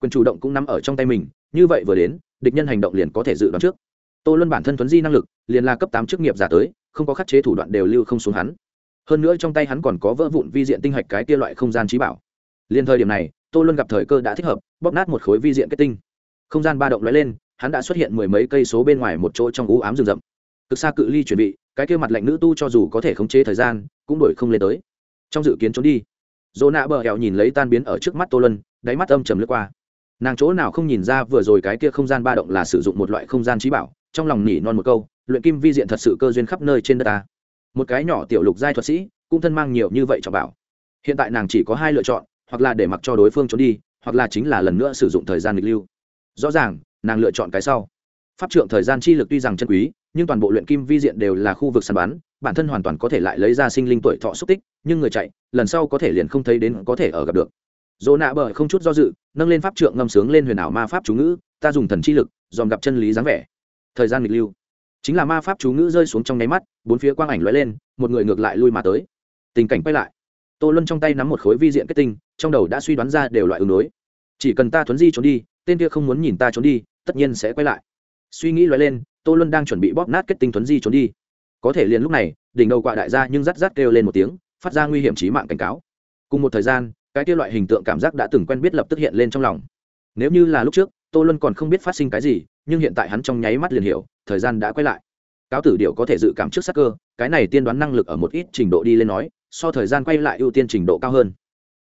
Quyền chủ động cũng nằm ở trong tay mình, như vậy vừa đến, địch nhân hành động liền có thể dự đoán trước. Tô luân bản thân thuấn di năng lực, liền là cấp tám chức nghiệp giả tới, không có khắc chế thủ đoạn đều lưu không xuống hắn. Hơn nữa trong tay hắn còn có vỡ vụn vi diện tinh hạch cái kia loại không gian trí bảo liền thời điểm này, tô luân gặp thời cơ đã thích hợp, bóp nát một khối vi diện kết tinh. Không gian ba động lóe lên, hắn đã xuất hiện mười mấy cây số bên ngoài một chỗ trong u ám rừng rậm. Cực xa cự ly chuẩn bị, cái kia mặt lạnh nữ tu cho dù có thể khống chế thời gian, cũng đổi không lên tới. Trong dự kiến trốn đi, dỗ nạ bờ hẹo nhìn lấy tan biến ở trước mắt tô lân đáy mắt âm trầm lướt qua. Nàng chỗ nào không nhìn ra vừa rồi cái kia không gian ba động là sử dụng một loại không gian trí bảo, trong lòng nỉ non một câu, luyện kim vi diện thật sự cơ duyên khắp nơi trên đất ta. Một cái nhỏ tiểu lục giai thuật sĩ, cũng thân mang nhiều như vậy cho bảo. Hiện tại nàng chỉ có hai lựa chọn hoặc là để mặc cho đối phương trốn đi, hoặc là chính là lần nữa sử dụng thời gian nghịch lưu. Rõ ràng, nàng lựa chọn cái sau. Pháp trượng thời gian chi lực tuy rằng chân quý, nhưng toàn bộ luyện kim vi diện đều là khu vực săn bắn, bản thân hoàn toàn có thể lại lấy ra sinh linh tuổi thọ xúc tích, nhưng người chạy, lần sau có thể liền không thấy đến có thể ở gặp được. Dỗ nạ bờ không chút do dự, nâng lên pháp trượng ngâm sướng lên huyền ảo ma pháp chú ngữ, ta dùng thần chi lực, dòm gặp chân lý dáng vẻ. Thời gian nghịch lưu. Chính là ma pháp chú ngữ rơi xuống trong nháy mắt, bốn phía quang ảnh lóe lên, một người ngược lại lui mà tới. Tình cảnh quay lại tô luân trong tay nắm một khối vi diện kết tinh, trong đầu đã suy đoán ra đều loại ứng đối. Chỉ cần ta thuấn di trốn đi, tên kia không muốn nhìn ta trốn đi, tất nhiên sẽ quay lại. Suy nghĩ lóe lên, tô luân đang chuẩn bị bóp nát kết tinh thuấn di trốn đi. Có thể liền lúc này, đỉnh đầu quạ đại gia nhưng rắt rắt kêu lên một tiếng, phát ra nguy hiểm trí mạng cảnh cáo. Cùng một thời gian, cái kia loại hình tượng cảm giác đã từng quen biết lập tức hiện lên trong lòng. Nếu như là lúc trước, tô luân còn không biết phát sinh cái gì, nhưng hiện tại hắn trong nháy mắt liền hiểu, thời gian đã quay lại. Cáo tử điệu có thể dự cảm trước sắc cơ, cái này tiên đoán năng lực ở một ít trình độ đi lên nói so thời gian quay lại ưu tiên trình độ cao hơn.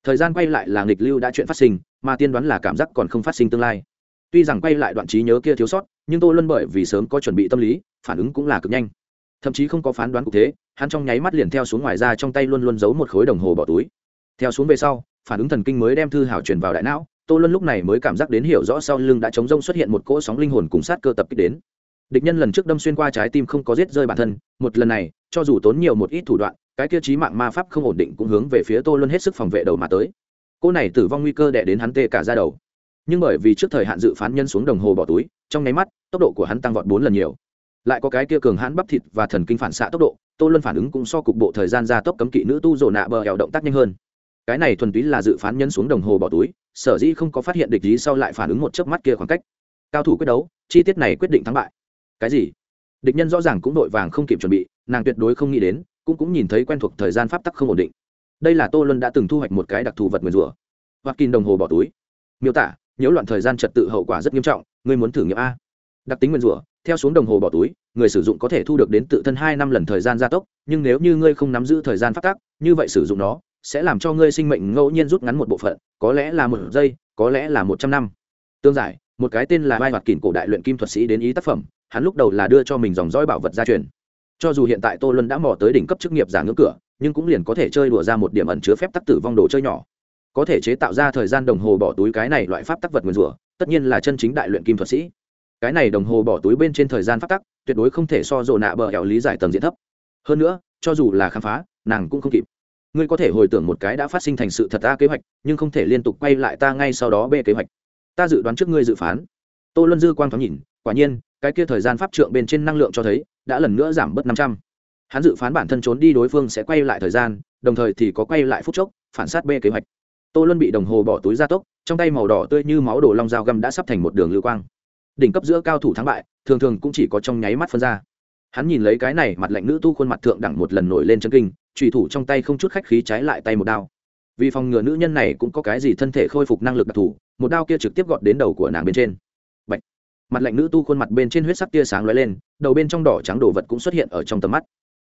Thời gian quay lại là nghịch lưu đã chuyện phát sinh, mà tiên đoán là cảm giác còn không phát sinh tương lai. Tuy rằng quay lại đoạn trí nhớ kia thiếu sót, nhưng tô luân bởi vì sớm có chuẩn bị tâm lý, phản ứng cũng là cực nhanh. Thậm chí không có phán đoán cụ thế hắn trong nháy mắt liền theo xuống ngoài ra trong tay luôn luôn giấu một khối đồng hồ bỏ túi. Theo xuống về sau, phản ứng thần kinh mới đem thư hảo truyền vào đại não, tô luân lúc này mới cảm giác đến hiểu rõ sau lưng đã chống rông xuất hiện một cỗ sóng linh hồn cùng sát cơ tập kích đến. Địch nhân lần trước đâm xuyên qua trái tim không có giết rơi bản thân, một lần này, cho dù tốn nhiều một ít thủ đoạn cái kia trí mạng ma pháp không ổn định cũng hướng về phía tô luân hết sức phòng vệ đầu mà tới. Cô này tử vong nguy cơ đẻ đến hắn tê cả ra đầu. Nhưng bởi vì trước thời hạn dự phán nhân xuống đồng hồ bỏ túi, trong nháy mắt, tốc độ của hắn tăng vọt bốn lần nhiều. Lại có cái kia cường hãn bắp thịt và thần kinh phản xạ tốc độ, tô luân phản ứng cũng so cục bộ thời gian gia tốc cấm kỵ nữ tu dồn nạ bờ hẹo động tác nhanh hơn. Cái này thuần túy là dự phán nhân xuống đồng hồ bỏ túi, sở dĩ không có phát hiện địch ý sau lại phản ứng một chớp mắt kia khoảng cách. Cao thủ quyết đấu, chi tiết này quyết định thắng bại. Cái gì? Địch nhân rõ ràng cũng vội vàng không kịp chuẩn bị, nàng tuyệt đối không nghĩ đến cũng cũng nhìn thấy quen thuộc thời gian pháp tắc không ổn định. Đây là tô luân đã từng thu hoạch một cái đặc thù vật nguyền rủa. Hoặc kín đồng hồ bỏ túi. Miêu tả, nhiễu loạn thời gian trật tự hậu quả rất nghiêm trọng, ngươi muốn thử nghiệm a. Đặc tính nguyền rủa, theo xuống đồng hồ bỏ túi, người sử dụng có thể thu được đến tự thân hai năm lần thời gian gia tốc, nhưng nếu như ngươi không nắm giữ thời gian phát tác như vậy sử dụng nó, sẽ làm cho ngươi sinh mệnh ngẫu nhiên rút ngắn một bộ phận, có lẽ là một giây, có lẽ là một trăm năm. Tương giải, một cái tên là vai hoạt kỷ cổ đại luyện kim thuật sĩ đến ý tác phẩm, hắn lúc đầu là đưa cho mình dòng dõi bảo vật gia truyền cho dù hiện tại tô luân đã mò tới đỉnh cấp chức nghiệp giả ngưỡng cửa, nhưng cũng liền có thể chơi đùa ra một điểm ẩn chứa phép tắc tử vong đồ chơi nhỏ. Có thể chế tạo ra thời gian đồng hồ bỏ túi cái này loại pháp tắc vật nguyên rủa, tất nhiên là chân chính đại luyện kim thuật sĩ. Cái này đồng hồ bỏ túi bên trên thời gian pháp tắc, tuyệt đối không thể so dồ nạ bờ hẻo lý giải tầng diện thấp. Hơn nữa, cho dù là khám phá, nàng cũng không kịp. Ngươi có thể hồi tưởng một cái đã phát sinh thành sự thật ta kế hoạch, nhưng không thể liên tục quay lại ta ngay sau đó bê kế hoạch. Ta dự đoán trước ngươi dự phán tô luân dư quang thoáng nhìn, quả nhiên, cái kia thời gian pháp trượng bên trên năng lượng cho thấy, đã lần nữa giảm bớt năm trăm. Hắn dự phán bản thân trốn đi đối phương sẽ quay lại thời gian, đồng thời thì có quay lại phút chốc, phản sát b kế hoạch. Tô luân bị đồng hồ bỏ túi ra tốc, trong tay màu đỏ tươi như máu đổ long dao găm đã sắp thành một đường lưu quang. Đỉnh cấp giữa cao thủ thắng bại, thường thường cũng chỉ có trong nháy mắt phân ra. Hắn nhìn lấy cái này, mặt lạnh nữ tu khuôn mặt thượng đẳng một lần nổi lên chân kinh trùy thủ trong tay không chút khách khí trái lại tay một đao. Vì phòng ngừa nữ nhân này cũng có cái gì thân thể khôi phục năng lực đặc thù, một đao kia trực tiếp gọt đến đầu của nàng bên trên mặt lạnh nữ tu khuôn mặt bên trên huyết sắc tia sáng lóe lên, đầu bên trong đỏ trắng đồ vật cũng xuất hiện ở trong tầm mắt.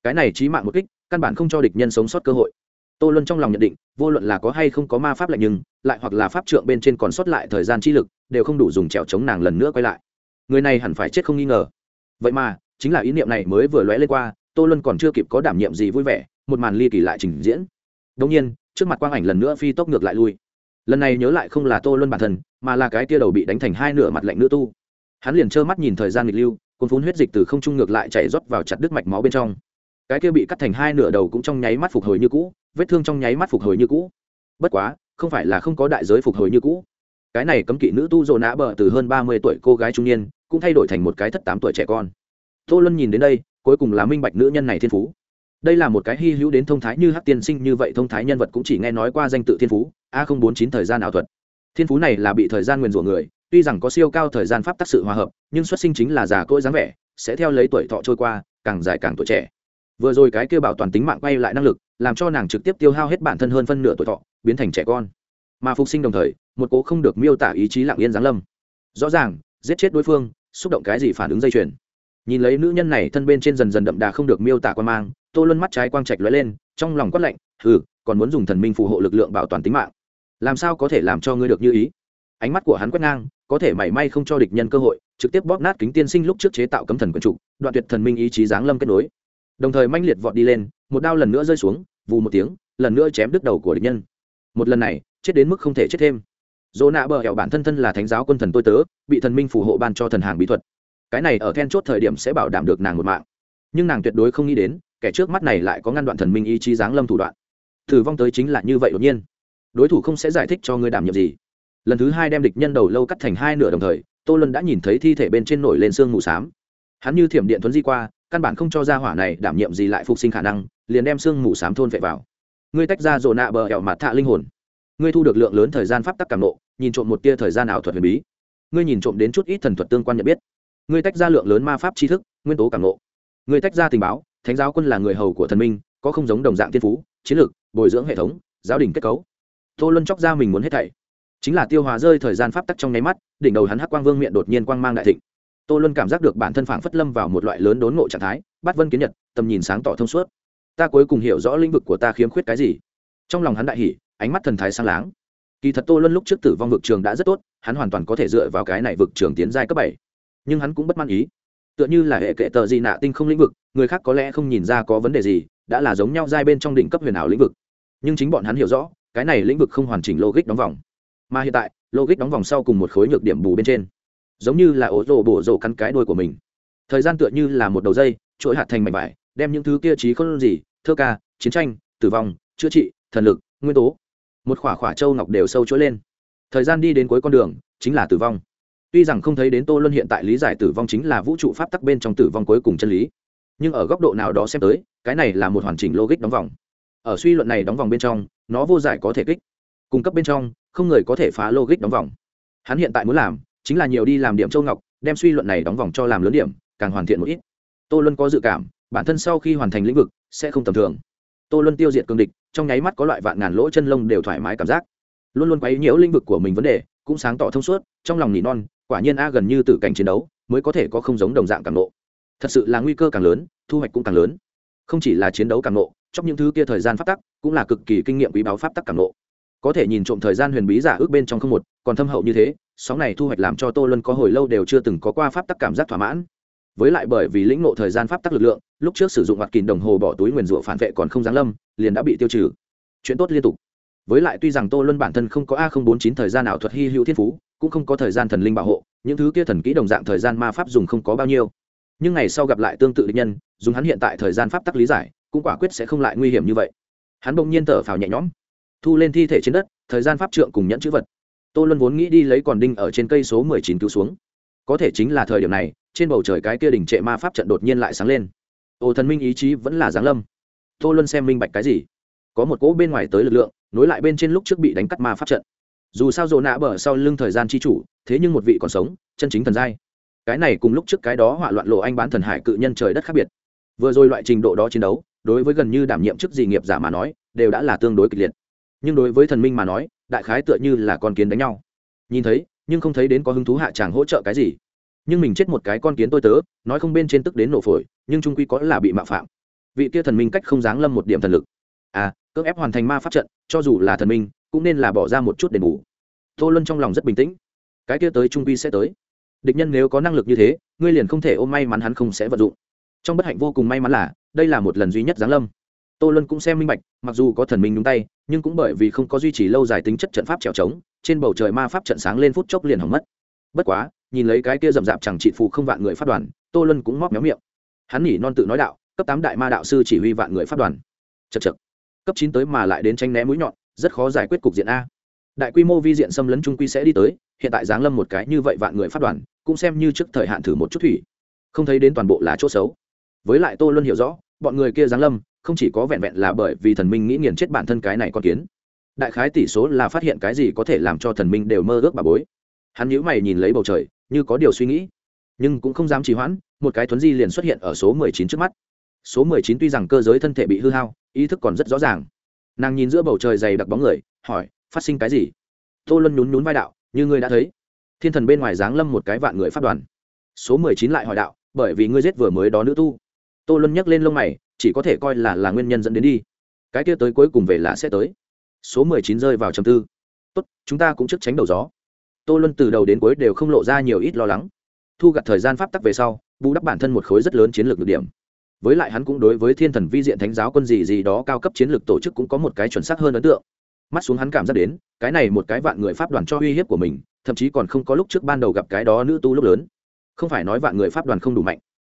Cái này trí mạng một kích, căn bản không cho địch nhân sống sót cơ hội. Tô luân trong lòng nhận định, vô luận là có hay không có ma pháp lạnh nhưng, lại hoặc là pháp trượng bên trên còn sót lại thời gian chi lực, đều không đủ dùng trèo chống nàng lần nữa quay lại. Người này hẳn phải chết không nghi ngờ. Vậy mà, chính là ý niệm này mới vừa lóe lên qua, tô luân còn chưa kịp có đảm nhiệm gì vui vẻ, một màn ly kỳ lại trình diễn. Đông nhiên, trước mặt quang ảnh lần nữa phi tốc ngược lại lui. Lần này nhớ lại không là tô luân bản thân, mà là cái tia đầu bị đánh thành hai nửa mặt lạnh nữ tu hắn liền trơ mắt nhìn thời gian nghịch lưu, cuốn phun huyết dịch từ không trung ngược lại chảy rót vào chặt đứt mạch máu bên trong. Cái kia bị cắt thành hai nửa đầu cũng trong nháy mắt phục hồi như cũ, vết thương trong nháy mắt phục hồi như cũ. Bất quá, không phải là không có đại giới phục hồi như cũ. Cái này cấm kỵ nữ tu dồn nã bờ từ hơn ba mươi tuổi cô gái trung niên, cũng thay đổi thành một cái thất tám tuổi trẻ con. Tô luân nhìn đến đây, cuối cùng là minh bạch nữ nhân này thiên phú. Đây là một cái hy hữu đến thông thái như hát tiên sinh như vậy thông thái nhân vật cũng chỉ nghe nói qua danh tự thiên phú, a không bốn chín thời gian ảo thuật. Thiên phú này là bị thời gian nguyền rủa người tuy rằng có siêu cao thời gian pháp tác sự hòa hợp, nhưng xuất sinh chính là già cỗi dáng vẻ, sẽ theo lấy tuổi thọ trôi qua, càng dài càng tuổi trẻ. Vừa rồi cái kêu bảo toàn tính mạng quay lại năng lực, làm cho nàng trực tiếp tiêu hao hết bản thân hơn phân nửa tuổi thọ, biến thành trẻ con. Mà phục sinh đồng thời, một cố không được miêu tả ý chí lặng yên giáng lâm. Rõ ràng, giết chết đối phương, xúc động cái gì phản ứng dây chuyền. Nhìn lấy nữ nhân này thân bên trên dần dần đậm đà không được miêu tả quan mang, tô luân mắt trái quang trạch lóe lên, trong lòng quát lạnh ừ còn muốn dùng thần minh phù hộ lực lượng bảo toàn tính mạng. Làm sao có thể làm cho ngươi được như ý? Ánh mắt của hắn quét ngang, có thể mảy may không cho địch nhân cơ hội, trực tiếp bóp nát kính tiên sinh lúc trước chế tạo cấm thần quần trục đoạn tuyệt thần minh ý chí giáng lâm kết nối. Đồng thời manh liệt vọt đi lên, một đao lần nữa rơi xuống, vù một tiếng, lần nữa chém đứt đầu của địch nhân. Một lần này, chết đến mức không thể chết thêm. Dỗ nạ bờ hẹo bản thân thân là thánh giáo quân thần tôi tớ, bị thần minh phù hộ ban cho thần hàng bí thuật. Cái này ở then chốt thời điểm sẽ bảo đảm được nàng một mạng. Nhưng nàng tuyệt đối không nghĩ đến, kẻ trước mắt này lại có ngăn đoạn thần minh ý chí giáng lâm thủ đoạn. Thử vong tới chính là như vậy đột nhiên. Đối thủ không sẽ giải thích cho ngươi đảm nhiệm gì lần thứ hai đem địch nhân đầu lâu cắt thành hai nửa đồng thời, tô lân đã nhìn thấy thi thể bên trên nổi lên xương mù s á m hắn như thiểm điện thuấn di qua, căn bản không cho ra hỏa này đảm nhiệm gì lại phục sinh khả năng, liền đem xương mù s á m thôn vệ vào. Ngươi tách ra rồ nạ bờ hẹo mặt thạ linh hồn. Ngươi thu được lượng lớn thời gian pháp tắc cảm nộ, nhìn trộm một tia thời gian ảo thuật huyền bí. Ngươi nhìn trộm đến chút ít thần thuật tương quan nhận biết. Ngươi tách ra lượng lớn ma pháp tri thức, nguyên tố cảm nộ. Ngươi tách ra tình báo, thánh giáo quân là người hầu của thần minh, có không giống đồng dạng thiên phú, chiến lược, bồi dưỡng hệ thống, giáo đình kết cấu. Tô luân chóc ra mình muốn hết thảy chính là tiêu hóa rơi thời gian pháp tắc trong nháy mắt, đỉnh đầu hắn hắc quang vương miệng đột nhiên quang mang đại thịnh. Tô luân cảm giác được bản thân phản phất lâm vào một loại lớn đốn ngộ trạng thái, bắt vân kiến nhật, tầm nhìn sáng tỏ thông suốt. Ta cuối cùng hiểu rõ lĩnh vực của ta khiếm khuyết cái gì. Trong lòng hắn đại hỉ, ánh mắt thần thái sang láng. Kỳ thật tô luân lúc trước tử vong vực trường đã rất tốt, hắn hoàn toàn có thể dựa vào cái này vực trường tiến giai cấp bảy. Nhưng hắn cũng bất mãn ý. Tựa như là hệ kệ tờ gì nạ tinh không lĩnh vực, người khác có lẽ không nhìn ra có vấn đề gì, đã là giống nhau giai bên trong đỉnh cấp huyền ảo lĩnh vực. Nhưng chính bọn hắn hiểu rõ, cái này lĩnh vực không hoàn chỉnh logic đóng vòng mà hiện tại, logic đóng vòng sau cùng một khối nhược điểm bù bên trên. Giống như là ổ rổ bổ rổ cắn cái đuôi của mình. Thời gian tựa như là một đầu dây, chuỗi hạt thành mảnh vải, đem những thứ kia trí không gì, thơ ca, chiến tranh, tử vong, chữa trị, thần lực, nguyên tố. Một khỏa khỏa châu ngọc đều sâu chuỗi lên. Thời gian đi đến cuối con đường, chính là tử vong. Tuy rằng không thấy đến tô luân hiện tại lý giải tử vong chính là vũ trụ pháp tắc bên trong tử vong cuối cùng chân lý, nhưng ở góc độ nào đó xem tới, cái này là một hoàn chỉnh logic đóng vòng. Ở suy luận này đóng vòng bên trong, nó vô giải có thể kích cung cấp bên trong, không người có thể phá logic đóng vòng. Hắn hiện tại muốn làm chính là nhiều đi làm điểm châu ngọc, đem suy luận này đóng vòng cho làm lớn điểm, càng hoàn thiện một ít. Tô luân có dự cảm, bản thân sau khi hoàn thành lĩnh vực sẽ không tầm thường. Tô luân tiêu diệt cương địch, trong nháy mắt có loại vạn ngàn lỗ chân lông đều thoải mái cảm giác. Luôn luôn quấy nhiễu lĩnh vực của mình vấn đề, cũng sáng tỏ thông suốt, trong lòng nỉ non, quả nhiên a gần như từ cảnh chiến đấu, mới có thể có không giống đồng dạng càng nộ. Thật sự là nguy cơ càng lớn, thu hoạch cũng càng lớn. Không chỉ là chiến đấu càng nộ, trong những thứ kia thời gian phát tắc, cũng là cực kỳ kinh nghiệm quý báo pháp tắc càng nộ có thể nhìn trộm thời gian huyền bí giả ước bên trong không một, còn thâm hậu như thế, sóng này thu hoạch làm cho tô luân có hồi lâu đều chưa từng có qua pháp tắc cảm giác thỏa mãn. Với lại bởi vì lĩnh ngộ thời gian pháp tắc lực lượng, lúc trước sử dụng mặt kìm đồng hồ bỏ túi nguyền rủa phản vệ còn không giáng lâm, liền đã bị tiêu trừ. Chuyện tốt liên tục. Với lại tuy rằng tô luân bản thân không có a bốn chín thời gian ảo thuật hy hữu thiên phú, cũng không có thời gian thần linh bảo hộ, những thứ kia thần kỹ đồng dạng thời gian ma pháp dùng không có bao nhiêu. Nhưng ngày sau gặp lại tương tự định nhân, dùng hắn hiện tại thời gian pháp tắc lý giải, cũng quả quyết sẽ không lại nguy hiểm như vậy. Hắn bỗng nhiên thở phào nhẹ nhõm thu lên thi thể trên đất, thời gian pháp trượng cùng nhẫn chữ vật. Tô luân vốn nghĩ đi lấy còn đinh ở trên cây số mười chín cứu xuống. Có thể chính là thời điểm này, trên bầu trời cái kia đỉnh trệ ma pháp trận đột nhiên lại sáng lên. Ồ thần minh ý chí vẫn là giáng lâm. Tô luân xem minh bạch cái gì? Có một cỗ bên ngoài tới lực lượng, nối lại bên trên lúc trước bị đánh cắt ma pháp trận. Dù sao dồ nạ bờ sau lưng thời gian chi chủ, thế nhưng một vị còn sống, chân chính thần giai. Cái này cùng lúc trước cái đó hỏa loạn lộ anh bán thần hải cự nhân trời đất khác biệt. Vừa rồi loại trình độ đó chiến đấu, đối với gần như đảm nhiệm chức gì nghiệp giả mà nói, đều đã là tương đối kịch liệt nhưng đối với thần minh mà nói, đại khái tựa như là con kiến đánh nhau. Nhìn thấy, nhưng không thấy đến có hứng thú hạ tràng hỗ trợ cái gì. Nhưng mình chết một cái con kiến tôi tớ, nói không bên trên tức đến nổ phổi, nhưng trung quy có là bị mạo phạm. Vị kia thần minh cách không giáng lâm một điểm thần lực. À cưỡng ép hoàn thành ma pháp trận, cho dù là thần minh, cũng nên là bỏ ra một chút đền bù. Tô luân trong lòng rất bình tĩnh. Cái kia tới trung quy sẽ tới. Địch nhân nếu có năng lực như thế, ngươi liền không thể ôm may mắn hắn không sẽ vận dụng. Trong bất hạnh vô cùng may mắn là, đây là một lần duy nhất giáng lâm tô luân cũng xem minh bạch, mặc dù có thần minh nhúng tay, nhưng cũng bởi vì không có duy trì lâu dài tính chất trận pháp trèo trống, trên bầu trời ma pháp trận sáng lên phút chốc liền hỏng mất. Bất quá, nhìn lấy cái kia rậm rạp chẳng trị phụ không vạn người phát đoàn, tô luân cũng móc méo miệng. Hắn nhỉ non tự nói đạo, cấp tám đại ma đạo sư chỉ huy vạn người phát đoàn. Chật chật cấp chín tới mà lại đến tranh né mũi nhọn, rất khó giải quyết cục diện a. Đại quy mô vi diện xâm lấn trung quy sẽ đi tới, hiện tại giáng lâm một cái như vậy vạn người phát đoàn, cũng xem như trước thời hạn thử một chút thủy. Không thấy đến toàn bộ là chỗ xấu. Với lại tô luân hiểu rõ, bọn người kia giáng lâm không chỉ có vẹn vẹn là bởi vì thần minh nghĩ nghiền chết bản thân cái này con kiến, đại khái tỷ số là phát hiện cái gì có thể làm cho thần minh đều mơ ước bà bối. Hắn nhíu mày nhìn lấy bầu trời, như có điều suy nghĩ, nhưng cũng không dám trì hoãn, một cái thuấn di liền xuất hiện ở số mười chín trước mắt. Số mười chín tuy rằng cơ giới thân thể bị hư hao, ý thức còn rất rõ ràng. Nàng nhìn giữa bầu trời dày đặc bóng người, hỏi, phát sinh cái gì? Tô luân nhún nhún vai đạo, như ngươi đã thấy. Thiên thần bên ngoài giáng lâm một cái vạn người phát đoàn. Số mười chín lại hỏi đạo, bởi vì ngươi giết vừa mới đó nữ tu. Tô luân nhấc lên lông mày chỉ có thể coi là là nguyên nhân dẫn đến đi. Cái kia tới cuối cùng về là sẽ tới. Số mười chín rơi vào trầm tư. Tốt, chúng ta cũng trước tránh đầu gió. Tô luân từ đầu đến cuối đều không lộ ra nhiều ít lo lắng. Thu gặt thời gian pháp tắc về sau, bù đắp bản thân một khối rất lớn chiến lược được điểm. Với lại hắn cũng đối với thiên thần vi diện thánh giáo quân gì gì đó cao cấp chiến lược tổ chức cũng có một cái chuẩn xác hơn ấn tượng. Mắt xuống hắn cảm giác đến, cái này một cái vạn người pháp đoàn cho uy hiếp của mình, thậm chí còn không có lúc trước ban đầu gặp cái đó nữ tu lúc lớn. Không phải nói vạn người pháp đoàn không đủ mạnh,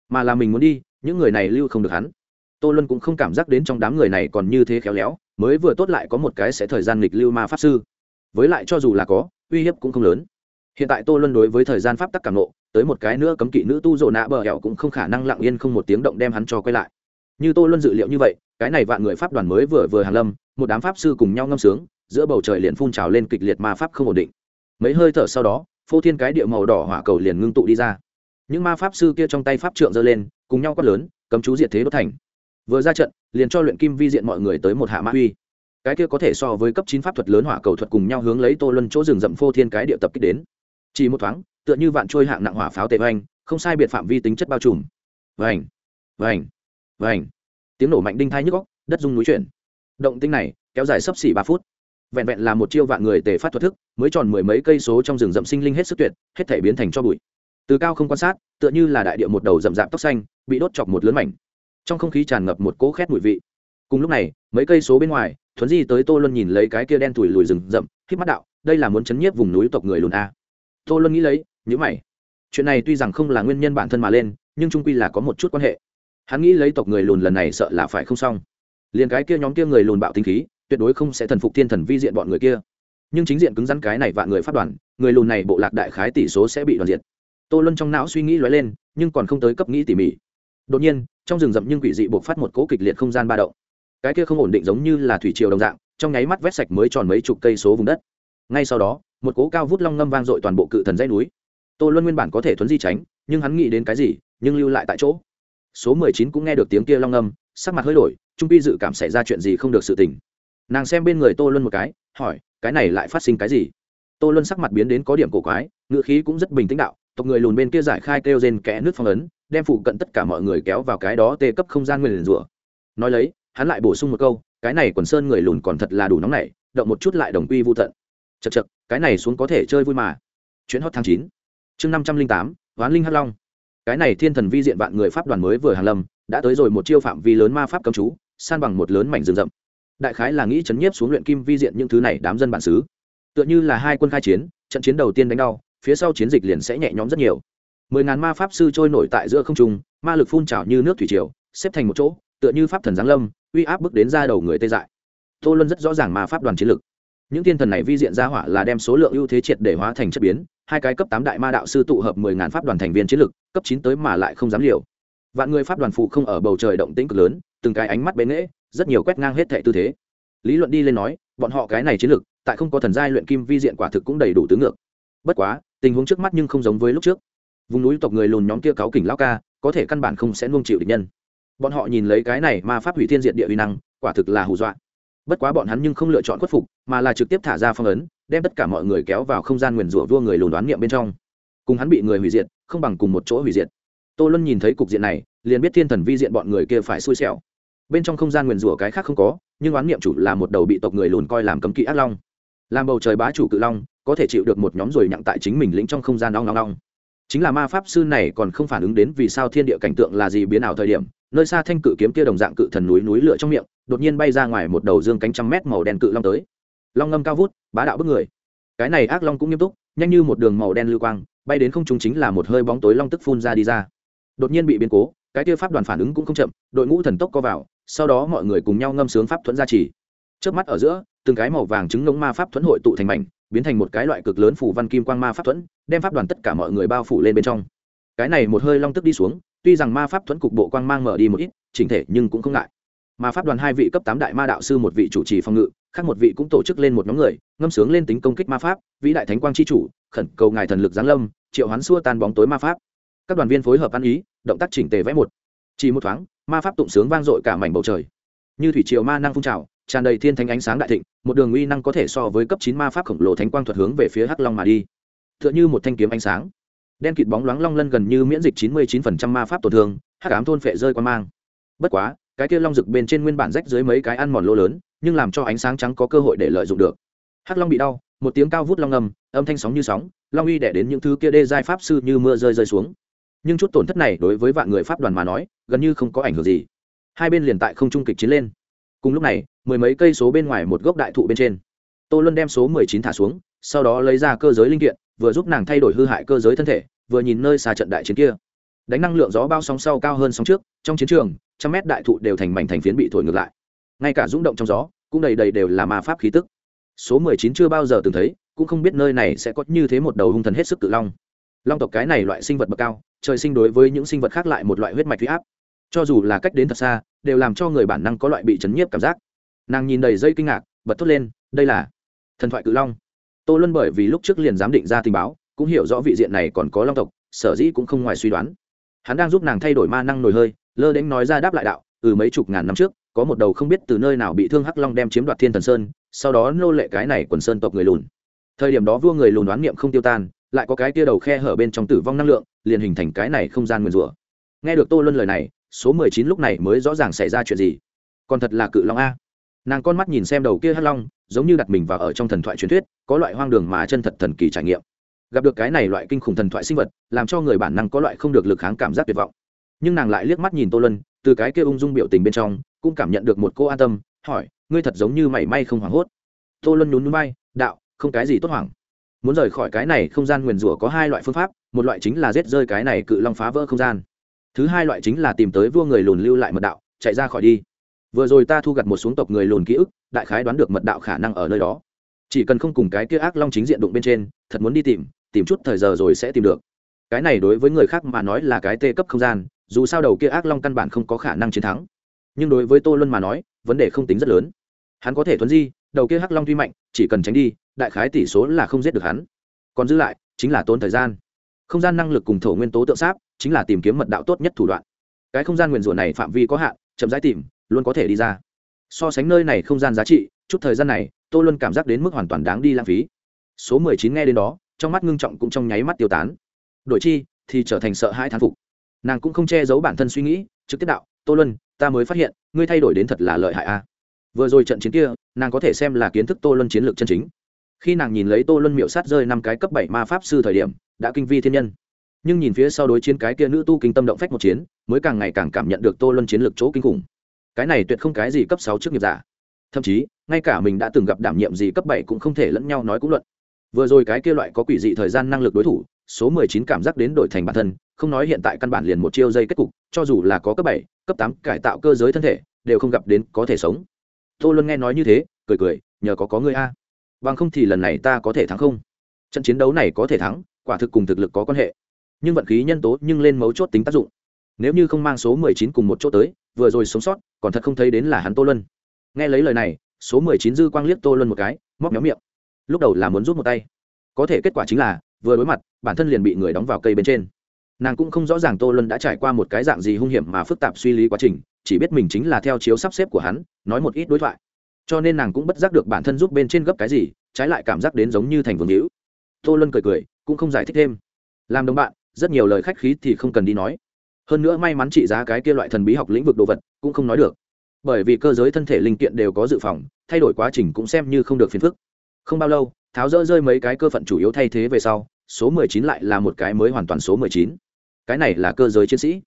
mà là mình muốn đi, những người này lưu không được hắn tô luân cũng không cảm giác đến trong đám người này còn như thế khéo léo, mới vừa tốt lại có một cái sẽ thời gian nghịch lưu ma pháp sư. Với lại cho dù là có, uy hiếp cũng không lớn. Hiện tại tô luân đối với thời gian pháp tắc cảm nộ, tới một cái nữa cấm kỵ nữ tu rộ nạ bờ hẹo cũng không khả năng lặng yên không một tiếng động đem hắn cho quay lại. Như tô luân dự liệu như vậy, cái này vạn người pháp đoàn mới vừa vừa hàn lâm, một đám pháp sư cùng nhau ngâm sướng, giữa bầu trời liền phun trào lên kịch liệt ma pháp không ổn định. Mấy hơi thở sau đó, phô thiên cái địa màu đỏ hỏa cầu liền ngưng tụ đi ra. Những ma pháp sư kia trong tay pháp trượng giơ lên, cùng nhau quát lớn, cấm chú diệt thế đốt thành vừa ra trận, liền cho luyện kim vi diện mọi người tới một hạ mã uy. Cái kia có thể so với cấp chín pháp thuật lớn hỏa cầu thuật cùng nhau hướng lấy tô luân chỗ rừng rậm phô thiên cái địa tập kích đến. Chỉ một thoáng, tựa như vạn trôi hạng nặng hỏa pháo tệ oanh không sai biệt phạm vi tính chất bao trùm. Vành vành vành. Tiếng nổ mạnh đinh thai nhức góc đất rung núi chuyển. Động tinh này, kéo dài sấp xỉ ba phút. Vẹn vẹn là một chiêu vạn người tề phát thuật thức, mới tròn mười mấy cây số trong rừng rậm sinh linh hết sức tuyệt, hết thể biến thành cho bụi. Từ cao không quan sát, tựa như là đại địa một đầu rậm rạp tóc xanh, bị đốt chọc một lớn mảnh trong không khí tràn ngập một cỗ khét mùi vị. Cùng lúc này, mấy cây số bên ngoài, thuấn di tới tô luân nhìn lấy cái kia đen thùi lùi rừng rậm k mắt đạo, đây là muốn chấn nhiếp vùng núi tộc người lùn a à. tô luân nghĩ lấy nhữ mày. Chuyện này tuy rằng không là nguyên nhân bản thân mà lên, nhưng trung quy là có một chút quan hệ. Hắn nghĩ lấy tộc người lùn lần này sợ là phải không xong. Liền cái kia nhóm kia người lùn bạo tinh khí, tuyệt đối không sẽ thần phục thiên thần vi diện bọn người kia. Nhưng chính diện cứng rắn cái này vạn người phát đoàn, người lùn này bộ lạc đại khái tỷ số sẽ bị đoàn diệt. Tô luân trong não suy nghĩ lóe lên, nhưng còn không tới cấp nghĩ tỉ mỉ đột nhiên, trong rừng rậm nhưng quỷ dị buộc phát một cỗ kịch liệt không gian ba động. Cái kia không ổn định giống như là thủy triều đồng dạng, trong nháy mắt vét sạch mới tròn mấy chục cây số vùng đất. Ngay sau đó, một cỗ cao vút long ngâm vang dội toàn bộ cự thần dây núi. Tô luân nguyên bản có thể thuấn di tránh, nhưng hắn nghĩ đến cái gì, nhưng lưu lại tại chỗ. Số mười chín cũng nghe được tiếng kia long ngâm, sắc mặt hơi đổi, trung pi dự cảm xảy ra chuyện gì không được sự tình. Nàng xem bên người tô luân một cái, hỏi, cái này lại phát sinh cái gì? Tô luân sắc mặt biến đến có điểm cổ quái ngựa khí cũng rất bình tĩnh đạo, tộc người lùn bên kia giải khai kêu rên kẽ nước phong ấn đem phụ cận tất cả mọi người kéo vào cái đó tê cấp không gian nguyên rủa. Nói lấy, hắn lại bổ sung một câu, cái này quần sơn người lùn còn thật là đủ nóng nảy động một chút lại đồng quy vô tận. Chật chật cái này xuống có thể chơi vui mà. Chuyến hot tháng chín, chương năm trăm linh tám, hoán linh hắc long. Cái này thiên thần vi diện vạn người pháp đoàn mới vừa hàng lâm, đã tới rồi một chiêu phạm vi lớn ma pháp cấm chú, san bằng một lớn mảnh rừng rậm. Đại khái là nghĩ chấn nhiếp xuống luyện kim vi diện những thứ này đám dân bản xứ. Tựa như là hai quân khai chiến, trận chiến đầu tiên đánh đau, phía sau chiến dịch liền sẽ nhẹ nhõm rất nhiều mười ngàn ma pháp sư trôi nổi tại giữa không trung, ma lực phun trào như nước thủy triều, xếp thành một chỗ, tựa như pháp thần giáng lâm, uy áp bước đến ra đầu người tê dại. Tô luân rất rõ ràng ma pháp đoàn chiến lực. Những thiên thần này vi diện ra hỏa là đem số lượng ưu thế triệt để hóa thành chất biến, hai cái cấp tám đại ma đạo sư tụ hợp mười ngàn pháp đoàn thành viên chiến lực, cấp chín tới mà lại không dám liều. Vạn người pháp đoàn phụ không ở bầu trời động tĩnh cực lớn, từng cái ánh mắt bén nghễ, rất nhiều quét ngang hết thệ tư thế. Lý luận đi lên nói, bọn họ cái này chiến lực, tại không có thần giai luyện kim vi diện quả thực cũng đầy đủ tứ ngược. Bất quá, tình huống trước mắt nhưng không giống với lúc trước vùng núi tộc người lùn nhóm kia cáo kỉnh lao ca, có thể căn bản không sẽ nuông chịu địch nhân. Bọn họ nhìn lấy cái này mà pháp hủy thiên diện địa uy năng, quả thực là hù dọa. Bất quá bọn hắn nhưng không lựa chọn khuất phục, mà là trực tiếp thả ra phong ấn, đem tất cả mọi người kéo vào không gian nguyền rủa vua người lùn đoán niệm bên trong. Cùng hắn bị người hủy diệt, không bằng cùng một chỗ hủy diệt. Tô luân nhìn thấy cục diện này, liền biết thiên thần vi diện bọn người kia phải xui xẻo. Bên trong không gian nguyền rủa cái khác không có, nhưng oán niệm chủ là một đầu bị tộc người lùn coi làm cấm kỵ ác long. Làm bầu trời bá chủ cự long, có thể chịu được một nhóm rồi nhặng tại chính mình lĩnh trong không gian long long long chính là ma pháp sư này còn không phản ứng đến vì sao thiên địa cảnh tượng là gì biến ảo thời điểm, nơi xa thanh cự kiếm kia đồng dạng cự thần núi núi lửa trong miệng, đột nhiên bay ra ngoài một đầu dương cánh trăm mét màu đen cự long tới. Long ngâm cao vút, bá đạo bức người. Cái này ác long cũng nghiêm túc, nhanh như một đường màu đen lưu quang, bay đến không trung chính là một hơi bóng tối long tức phun ra đi ra. Đột nhiên bị biến cố, cái kia pháp đoàn phản ứng cũng không chậm, đội ngũ thần tốc co vào, sau đó mọi người cùng nhau ngâm sướng pháp thuẫn gia trì. Trước mắt ở giữa, từng cái màu vàng trứng ngống ma pháp thuẫn hội tụ thành mảnh biến thành một cái loại cực lớn phủ văn kim quang ma pháp thuẫn, đem pháp đoàn tất cả mọi người bao phủ lên bên trong. Cái này một hơi long tức đi xuống, tuy rằng ma pháp thuẫn cục bộ quang mang mở đi một ít, chỉnh thể nhưng cũng không ngại. Mà pháp đoàn hai vị cấp tám đại ma đạo sư một vị chủ trì phòng ngự, khác một vị cũng tổ chức lên một nhóm người, ngâm sướng lên tính công kích ma pháp, vĩ đại thánh quang c h i chủ, khẩn cầu ngài thần lực giáng lâm, triệu hoán xua tan bóng tối ma pháp. Các đoàn viên phối hợp ăn ý, động tác chỉnh tề vẽ một. Chỉ một thoáng, ma pháp tụng sướng vang dội cả mảnh bầu trời. Như thủy triều ma năng phun trào tràn đầy thiên thánh ánh sáng đại thịnh, một đường uy năng có thể so với cấp chín ma pháp khổng lồ thánh quang thuật hướng về phía hắc long mà đi. T h ư ợ n h ư một thanh kiếm ánh sáng, đen kịt bóng loáng long lân gần như miễn dịch chín mươi chín phần trăm ma pháp tổn thương, hắc ám thôn phệ rơi qua mang. Bất quá, cái kia long rực bên trên nguyên bản rách dưới mấy cái ăn mòn lỗ lớn, nhưng làm cho ánh sáng trắng có cơ hội để lợi dụng được. Hắc long bị đau, một tiếng cao vút long ngầm, âm thanh sóng như sóng, long uy đẻ đến những thứ kia đê giai pháp sư như mưa rơi rơi xuống. Nhưng chút tổn thất này đối với vạn người pháp đoàn mà nói, gần như không có ảnh hưởng gì. Hai bên liền tại không trung kịch chiến lên cùng lúc này, mười mấy cây số bên ngoài một gốc đại thụ bên trên. Tô luân đem số mười chín thả xuống, sau đó lấy ra cơ giới linh kiện, vừa giúp nàng thay đổi hư hại cơ giới thân thể, vừa nhìn nơi xa trận đại chiến kia. Đánh năng lượng gió bao sóng sau cao hơn sóng trước, trong chiến trường, trăm mét đại thụ đều thành mảnh thành phiến bị thổi ngược lại. Ngay cả rung động trong gió, cũng đầy đầy đều là ma pháp khí tức. Số mười chín chưa bao giờ từng thấy, cũng không biết nơi này sẽ có như thế một đầu hung thần hết sức tự long. Long tộc cái này loại sinh vật bậc cao, trời sinh đối với những sinh vật khác lại một loại huyết mạch huy áp. Cho dù là cách đến thật xa đều làm cho người bản năng có loại bị chấn nhiếp cảm giác. Nàng nhìn đầy dây kinh ngạc, bật thốt lên, đây là thần thoại cự long. Tô luân bởi vì lúc trước liền giám định ra tình báo, cũng hiểu rõ vị diện này còn có long tộc, sở dĩ cũng không ngoài suy đoán. Hắn đang giúp nàng thay đổi ma năng nổi hơi, lơ đễnh nói ra đáp lại đạo từ mấy chục ngàn năm trước, có một đầu không biết từ nơi nào bị thương hắc long đem chiếm đoạt thiên thần sơn, sau đó nô lệ cái này quần sơn tộc người lùn. Thời điểm đó vua người lùn đoán niệm không tiêu tan, lại có cái tia đầu khe hở bên trong tử vong năng lượng, liền hình thành cái này không gian nguyền rủa. Nghe được tô luân lời này số mười chín lúc này mới rõ ràng xảy ra chuyện gì. Còn thật là cự long a. Nàng con mắt nhìn xem đầu kia hắc long, giống như đặt mình vào ở trong thần thoại truyền thuyết, có loại hoang đường mà chân thật thần kỳ trải nghiệm. Gặp được cái này loại kinh khủng thần thoại sinh vật, làm cho người bản năng có loại không được lực kháng cảm giác tuyệt vọng. Nhưng nàng lại liếc mắt nhìn tô lân từ cái kia ung dung biểu tình bên trong, cũng cảm nhận được một cô an tâm, hỏi, ngươi thật giống như mảy may không hoảng hốt. Tô lân nhún núi bay đạo, không cái gì tốt hoảng. Muốn rời khỏi cái này không gian nguyền rủa có hai loại phương pháp, một loại chính là giết rơi cái này cự long phá vỡ không gian thứ hai loại chính là tìm tới vua người lùn lưu lại mật đạo, chạy ra khỏi đi. Vừa rồi ta thu gặt một xuống tộc người lùn ký ức, đại khái đoán được mật đạo khả năng ở nơi đó. Chỉ cần không cùng cái kia ác long chính diện đụng bên trên, thật muốn đi tìm tìm chút thời giờ rồi sẽ tìm được. Cái này đối với người khác mà nói là cái tê cấp không gian, dù sao đầu kia ác long căn bản không có khả năng chiến thắng. Nhưng đối với tô luân mà nói, vấn đề không tính rất lớn. Hắn có thể thuấn di, đầu kia hắc long tuy mạnh, chỉ cần tránh đi, đại khái tỷ số là không giết được hắn. Còn giữ lại, chính là tốn thời gian không gian năng lực cùng thổ nguyên tố tượng sáp chính là tìm kiếm mật đạo tốt nhất thủ đoạn. Cái không gian nguyền rủa này phạm vi có hạn, chậm rãi tìm, luôn có thể đi ra. So sánh nơi này không gian giá trị, chút thời gian này tôi luôn cảm giác đến mức hoàn toàn đáng đi lãng phí. Số mười chín nghe đến đó, trong mắt ngưng trọng cũng trong nháy mắt tiêu tán. Đổi chi, thì trở thành sợ hãi thán phục. Nàng cũng không che giấu bản thân suy nghĩ, trực tiếp đạo, tô luân, ta mới phát hiện, ngươi thay đổi đến thật là lợi hại a. Vừa rồi trận chiến kia, nàng có thể xem là kiến thức tô luân chiến lược chân chính. Khi nàng nhìn lấy tô luân miệu sát rơi năm cái cấp bảy ma pháp sư thời điểm đã kinh vi thiên nhân. Nhưng nhìn phía sau đối chiến cái kia nữ tu kinh tâm động phách một chiến, mới càng ngày càng cảm nhận được tô luân chiến lược chỗ kinh khủng. Cái này tuyệt không cái gì cấp sáu trước nghiệp giả. Thậm chí, ngay cả mình đã từng gặp đảm nhiệm gì cấp bảy cũng không thể lẫn nhau nói cũng luận. Vừa rồi cái kia loại có quỷ dị thời gian năng lực đối thủ, số mười chín cảm giác đến đổi thành bản thân, không nói hiện tại căn bản liền một chiêu dây kết cục, cho dù là có cấp bảy, cấp tám, cải tạo cơ giới thân thể, đều không gặp đến có thể sống. Tô luân nghe nói như thế, cười cười, nhờ có có người a. Bằng không thì lần này ta có thể thắng không? Trận chiến đấu này có thể thắng quả thực cùng thực lực có quan hệ. Nhưng vận khí nhân tố nhưng lên mấu chốt tính tác dụng. Nếu như không mang số mười chín cùng một chỗ tới, vừa rồi sống sót, còn thật không thấy đến là hắn tô luân. Nghe lấy lời này, số mười chín dư quang liếc tô luân một cái, móc nhóm miệng. Lúc đầu là muốn rút một tay. Có thể kết quả chính là, vừa đối mặt, bản thân liền bị người đóng vào cây bên trên. Nàng cũng không rõ ràng tô luân đã trải qua một cái dạng gì hung hiểm mà phức tạp suy lý quá trình, chỉ biết mình chính là theo chiếu sắp xếp của hắn, nói một ít đối thoại. Cho nên nàng cũng bất giác được bản thân giúp bên trên gấp cái gì, trái lại cảm giác đến giống như thành vương hữu. Tô luân cười cười cũng không giải thích thêm. Làm đồng bạn, rất nhiều lời khách khí thì không cần đi nói. Hơn nữa may mắn trị giá cái kia loại thần bí học lĩnh vực đồ vật, cũng không nói được. Bởi vì cơ giới thân thể linh kiện đều có dự phòng, thay đổi quá trình cũng xem như không được phiền phức. Không bao lâu, tháo rỡ rơi mấy cái cơ phận chủ yếu thay thế về sau, số mười chín lại là một cái mới hoàn toàn số mười chín. Cái này là cơ giới chiến sĩ.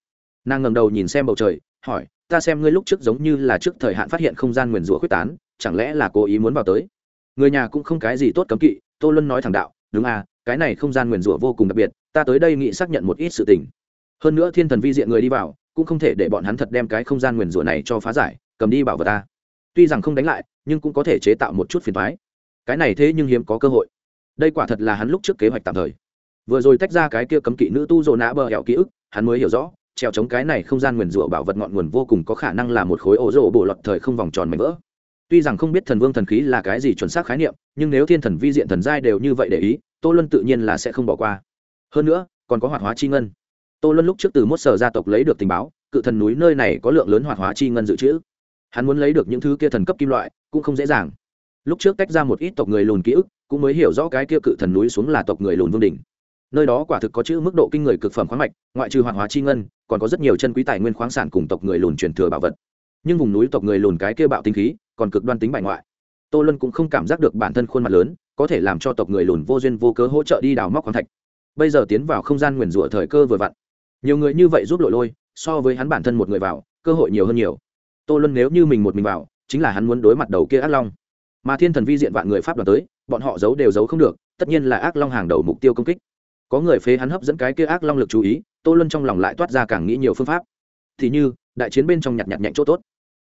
Nàng ngầm đầu nhìn xem bầu trời, hỏi, ta xem ngươi lúc trước giống như là trước thời hạn phát hiện không gian nguyền rủa quyết tán, chẳng lẽ là cố ý muốn vào tới? Người nhà cũng không cái gì tốt cấm kỵ, tô luân nói thẳng đạo, đúng à cái này không gian nguyền rủa vô cùng đặc biệt, ta tới đây nghĩ xác nhận một ít sự tình. Hơn nữa thiên thần vi diện người đi vào, cũng không thể để bọn hắn thật đem cái không gian nguyền rủa này cho phá giải, cầm đi bảo vật ta. Tuy rằng không đánh lại, nhưng cũng có thể chế tạo một chút phiền thoái cái này thế nhưng hiếm có cơ hội. Đây quả thật là hắn lúc trước kế hoạch tạm thời. Vừa rồi tách ra cái kia cấm kỵ nữ tu dồ nã bờ hẹo ký ức, hắn mới hiểu rõ treo chống cái này không gian nguyền rủa bảo vật ngọn nguồn vô cùng có khả năng là một khối ổ rỗ bộ lọt thời không vòng tròn mảnh vỡ. Tuy rằng không biết thần vương thần khí là cái gì chuẩn xác khái niệm, nhưng nếu thiên thần vi diện thần giai đều như vậy để ý tô luân tự nhiên là sẽ không bỏ qua. Hơn nữa, còn có hoạt hóa chi ngân. Tô luân lúc trước từ mốt sở gia tộc lấy được tình báo, cự thần núi nơi này có lượng lớn hoạt hóa chi ngân dự trữ. Hắn muốn lấy được những thứ kia thần cấp kim loại, cũng không dễ dàng. Lúc trước tách ra một ít tộc người lùn ký ức, cũng mới hiểu rõ cái kia cự thần núi xuống là tộc người lùn vương đỉnh. Nơi đó quả thực có chữ mức độ kinh người cực phẩm khoáng mạch, ngoại trừ hoạt hóa chi ngân, còn có rất nhiều chân quý tài nguyên khoáng sản cùng tộc người lùn truyền thừa bảo vật. Nhưng vùng núi tộc người lùn cái kia bạo tinh khí, còn cực đoan tính bại ngoại. Tô lân cũng không cảm giác được bản thân khuôn mặt lớn có thể làm cho tộc người lùn vô duyên vô cớ hỗ trợ đi đào móc khoáng thạch. Bây giờ tiến vào không gian nguyền rủa thời cơ vừa vặn. Nhiều người như vậy giúp lội lôi, so với hắn bản thân một người vào, cơ hội nhiều hơn nhiều. Tô Luân nếu như mình một mình vào, chính là hắn muốn đối mặt đầu kia ác long. Mà thiên thần vi diện vạn người pháp đoàn tới, bọn họ giấu đều giấu không được, tất nhiên là ác long hàng đầu mục tiêu công kích. Có người phế hắn hấp dẫn cái kia ác long lực chú ý, tô luân trong lòng lại toát ra càng nghĩ nhiều phương pháp. Thì như, đại chiến bên trong nhặt nhặt nhạnh chỗ tốt.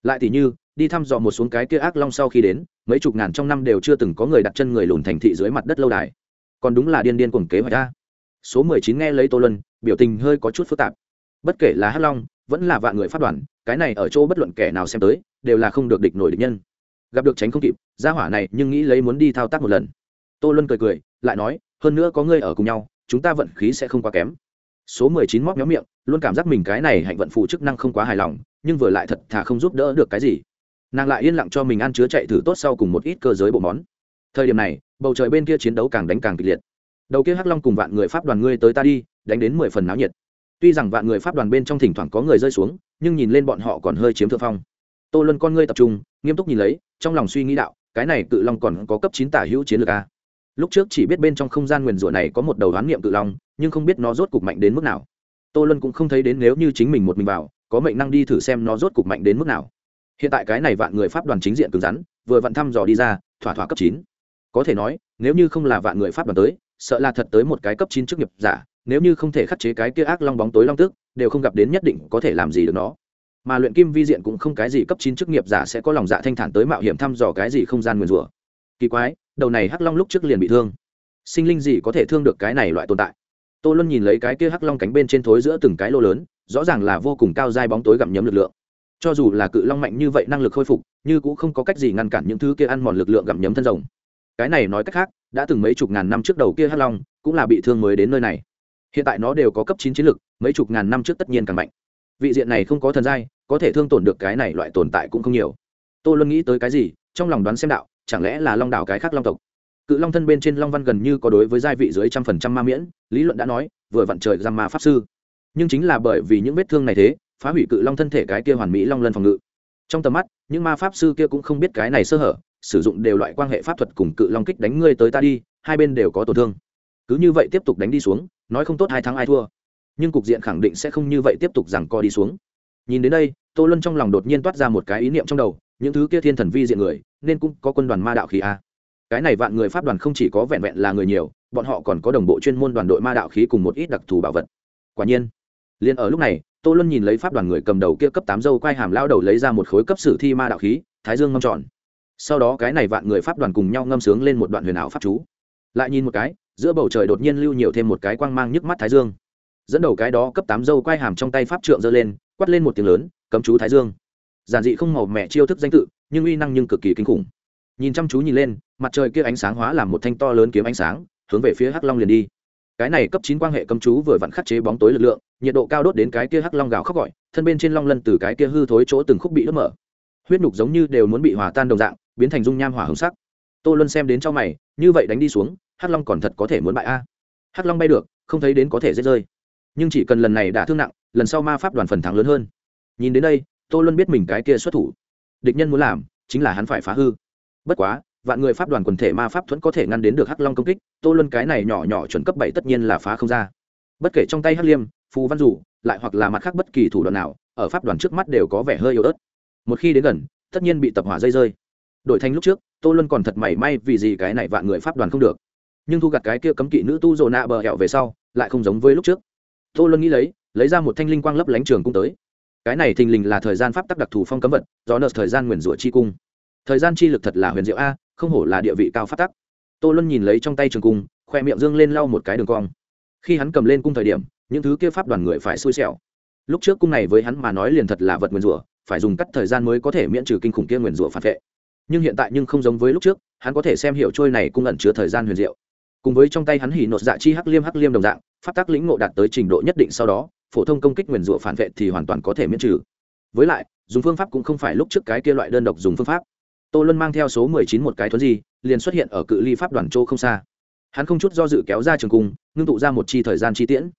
Lại thì như đi thăm dò một xuống cái kia ác long sau khi đến, mấy chục ngàn trong năm đều chưa từng có người đặt chân người lùn thành thị dưới mặt đất lâu đài. Còn đúng là điên điên cuồng kế hoạch ra số mười chín nghe lấy tô luân, biểu tình hơi có chút phức tạp. Bất kể là hắc long, vẫn là vạn người phát đoàn, cái này ở chỗ bất luận kẻ nào xem tới, đều là không được địch nổi địch nhân. Gặp được tránh không kịp ra hỏa này nhưng nghĩ lấy muốn đi thao tác một lần. Tô luân cười cười, lại nói, hơn nữa có ngươi ở cùng nhau, chúng ta vận khí sẽ không quá kém. Số mười chín móc méo miệng, luôn cảm giác mình cái này hạnh vận phụ chức năng không quá hài lòng, nhưng vừa lại thật thà không giúp đỡ được cái gì nàng lại yên lặng cho mình ăn chứa chạy thử tốt sau cùng một ít cơ giới bộ món. Thời điểm này, bầu trời bên kia chiến đấu càng đánh càng kịch liệt. Đầu kia hắc long cùng vạn người pháp đoàn ngươi tới ta đi, đánh đến mười phần náo nhiệt. Tuy rằng vạn người pháp đoàn bên trong thỉnh thoảng có người rơi xuống, nhưng nhìn lên bọn họ còn hơi chiếm thượng phong. Tô luân con ngươi tập trung, nghiêm túc nhìn lấy, trong lòng suy nghĩ đạo, cái này cự long còn có cấp chín tả hữu chiến lược a lúc trước chỉ biết bên trong không gian nguyền rủa này có một đầu đoán niệm cự long, nhưng không biết nó rốt cục mạnh đến mức nào. Tô luân cũng không thấy đến nếu như chính mình một mình vào, có mệnh năng đi thử xem nó rốt cục mạnh đến mức nào hiện tại cái này vạn người pháp đoàn chính diện cứng rắn, vừa vặn thăm dò đi ra, thỏa thỏa cấp chín. Có thể nói, nếu như không là vạn người pháp đoàn tới, sợ là thật tới một cái cấp chín chức nghiệp giả, nếu như không thể khắc chế cái kia ác long bóng tối long tức đều không gặp đến nhất định có thể làm gì được nó. Mà luyện kim vi diện cũng không cái gì cấp chín chức nghiệp giả sẽ có lòng dạ thanh thản tới mạo hiểm thăm dò cái gì không gian nguyền rủa. Kỳ quái, đầu này hắc long lúc trước liền bị thương. Sinh linh gì có thể thương được cái này loại tồn tại? Tô luân nhìn lấy cái kia hắc long cánh bên trên thối giữa từng cái lô lớn, rõ ràng là vô cùng cao dai bóng tối gặm nhấm lực lượng cho dù là cự long mạnh như vậy năng lực khôi phục nhưng cũng không có cách gì ngăn cản những thứ kia ăn mòn lực lượng gặm nhấm thân rồng. Cái này nói cách khác, đã từng mấy chục ngàn năm trước đầu kia hắc long cũng là bị thương mới đến nơi này. Hiện tại nó đều có cấp chín chiến lực, mấy chục ngàn năm trước tất nhiên càng mạnh. Vị diện này không có thần giai, có thể thương tổn được cái này loại tồn tại cũng không nhiều. Tô luân nghĩ tới cái gì, trong lòng đoán xem đạo, chẳng lẽ là long đảo cái khác long tộc? Cự long thân bên trên long văn gần như có đối với giai vị dưới trăm phần trăm ma miễn, lý luận đã nói, vừa vặn trời giam ma pháp sư. Nhưng chính là bởi vì những vết thương này thế phá hủy cự long thân thể cái kia hoàn mỹ long lân phòng ngự. Trong tầm mắt, những ma pháp sư kia cũng không biết cái này sơ hở, sử dụng đều loại quan hệ pháp thuật cùng cự long kích đánh ngươi tới ta đi, hai bên đều có tổn thương. Cứ như vậy tiếp tục đánh đi xuống, nói không tốt hai thắng ai thua. Nhưng cục diện khẳng định sẽ không như vậy tiếp tục rằng co đi xuống. Nhìn đến đây, tô luân trong lòng đột nhiên toát ra một cái ý niệm trong đầu, những thứ kia thiên thần vi diện người, nên cũng có quân đoàn ma đạo khí a. Cái này vạn người pháp đoàn không chỉ có vẹn vẹn là người nhiều, bọn họ còn có đồng bộ chuyên môn đoàn đội ma đạo khí cùng một ít đặc thù bảo vật. Quả nhiên, liền ở lúc này tô luân nhìn lấy pháp đoàn người cầm đầu kia cấp tám dâu quai hàm lao đầu lấy ra một khối cấp sử thi ma đạo khí, thái dương ngâm tròn. Sau đó cái này vạn người pháp đoàn cùng nhau ngâm sướng lên một đoạn huyền ảo pháp chú. Lại nhìn một cái, giữa bầu trời đột nhiên lưu nhiều thêm một cái quang mang nhức mắt thái dương. Dẫn đầu cái đó cấp tám dâu quai hàm trong tay pháp trượng giơ lên quắt lên một tiếng lớn, cấm chú thái dương. Giản dị không màu mẹ chiêu thức danh tự, nhưng uy năng nhưng cực kỳ kinh khủng. Nhìn chăm chú nhìn lên, mặt trời kia ánh sáng hóa làm một thanh to lớn kiếm ánh sáng, hướng về phía hắc long liền đi cái này cấp chín quan hệ cấm chú vừa vặn khắc chế bóng tối lực lượng, nhiệt độ cao đốt đến cái kia hắc long gào khóc gọi, thân bên trên long lân từ cái kia hư thối chỗ từng khúc bị đốt mở. Huyết nhục giống như đều muốn bị hòa tan đồng dạng, biến thành dung nham hỏa hồng sắc. Tô luân xem đến cho mày, như vậy đánh đi xuống, hắc long còn thật có thể muốn bại a. Hắc long bay được, không thấy đến có thể dễ rơi. Nhưng chỉ cần lần này đã thương nặng, lần sau ma pháp đoàn phần thắng lớn hơn. Nhìn đến đây, tô luân biết mình cái kia xuất thủ. Địch nhân muốn làm, chính là hắn phải phá hư. Bất quá vạn người pháp đoàn quần thể ma pháp thuẫn có thể ngăn đến được hắc long công kích, tô luân cái này nhỏ nhỏ chuẩn cấp bảy tất nhiên là phá không ra. Bất kể trong tay hắc liêm, phù văn rủ, lại hoặc là mặt khác bất kỳ thủ đoạn nào, ở pháp đoàn trước mắt đều có vẻ hơi yếu ớt. Một khi đến gần, tất nhiên bị tập hỏa dây rơi. Đổi thành lúc trước, tô luân còn thật mảy may vì gì cái này vạn người pháp đoàn không được. Nhưng thu gặt cái kia cấm kỵ nữ tu rồ nạ bờ hẹo về sau, lại không giống với lúc trước. Tô luân nghĩ lấy lấy ra một thanh linh quang lấp lánh trường cung tới. Cái này thình lình là thời gian pháp tắc đặc thù phong cấm vật, do nợ thời gian nguyền rủa chi cung thời gian chi lực thật là huyền diệu a, không hổ là địa vị cao pháp tắc. Tô luân nhìn lấy trong tay trường cung, khoe miệng dương lên lau một cái đường cong. Khi hắn cầm lên cung thời điểm, những thứ kia pháp đoàn người phải xui xẻo. Lúc trước cung này với hắn mà nói liền thật là vật nguyền rủa, phải dùng cắt thời gian mới có thể miễn trừ kinh khủng kia nguyền rủa phản vệ. Nhưng hiện tại nhưng không giống với lúc trước, hắn có thể xem hiểu trôi này cung ẩn chứa thời gian huyền diệu. Cùng với trong tay hắn hỉ nột dạ chi hắc liêm hắc liêm đồng dạng, pháp tắc lĩnh ngộ đạt tới trình độ nhất định sau đó, phổ thông công kích nguyền rủa phản vệ thì hoàn toàn có thể miễn trừ. Với lại, dùng phương pháp cũng không phải lúc trước cái kia loại đơn độc dùng phương pháp tô luân mang theo số mười chín một cái thuấn di, liền xuất hiện ở cự ly pháp đoàn châu không xa. Hắn không chút do dự kéo ra trường cung, ngưng tụ ra một chi thời gian chi tiễn.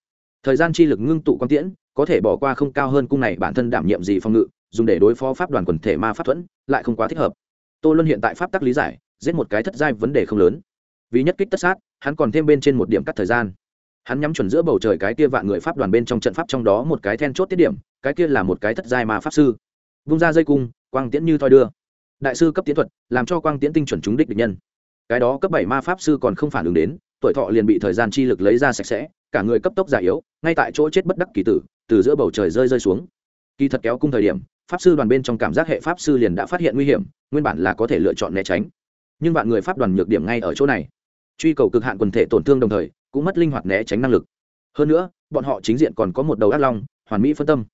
Thời gian chi lực ngưng tụ quang tiễn, có thể bỏ qua không cao hơn cung này bản thân đảm nhiệm gì phòng ngự, dùng để đối phó pháp đoàn quần thể ma pháp thuẫn, lại không quá thích hợp. Tô luân hiện tại pháp tắc lý giải, giết một cái thất giai vấn đề không lớn. Vì nhất kích tất sát, hắn còn thêm bên trên một điểm cắt thời gian. Hắn nhắm chuẩn giữa bầu trời cái kia vạn người pháp đoàn bên trong trận pháp trong đó một cái then chốt tiết điểm, cái kia là một cái thất giai ma pháp sư. Vung ra dây cung, quang tiễn như thoi đưa đại sư cấp tiến thuật, làm cho quang tiến tinh chuẩn trúng đích địch nhân. Cái đó cấp bảy ma pháp sư còn không phản ứng đến, tuổi thọ liền bị thời gian chi lực lấy ra sạch sẽ, cả người cấp tốc già yếu, ngay tại chỗ chết bất đắc kỳ tử, từ giữa bầu trời rơi rơi xuống. Kỳ thật kéo cung thời điểm, pháp sư đoàn bên trong cảm giác hệ pháp sư liền đã phát hiện nguy hiểm, nguyên bản là có thể lựa chọn né tránh. Nhưng bạn người pháp đoàn nhược điểm ngay ở chỗ này. Truy cầu cực hạn quần thể tổn thương đồng thời, cũng mất linh hoạt né tránh năng lực. Hơn nữa, bọn họ chính diện còn có một đầu ác long, hoàn mỹ phân tâm.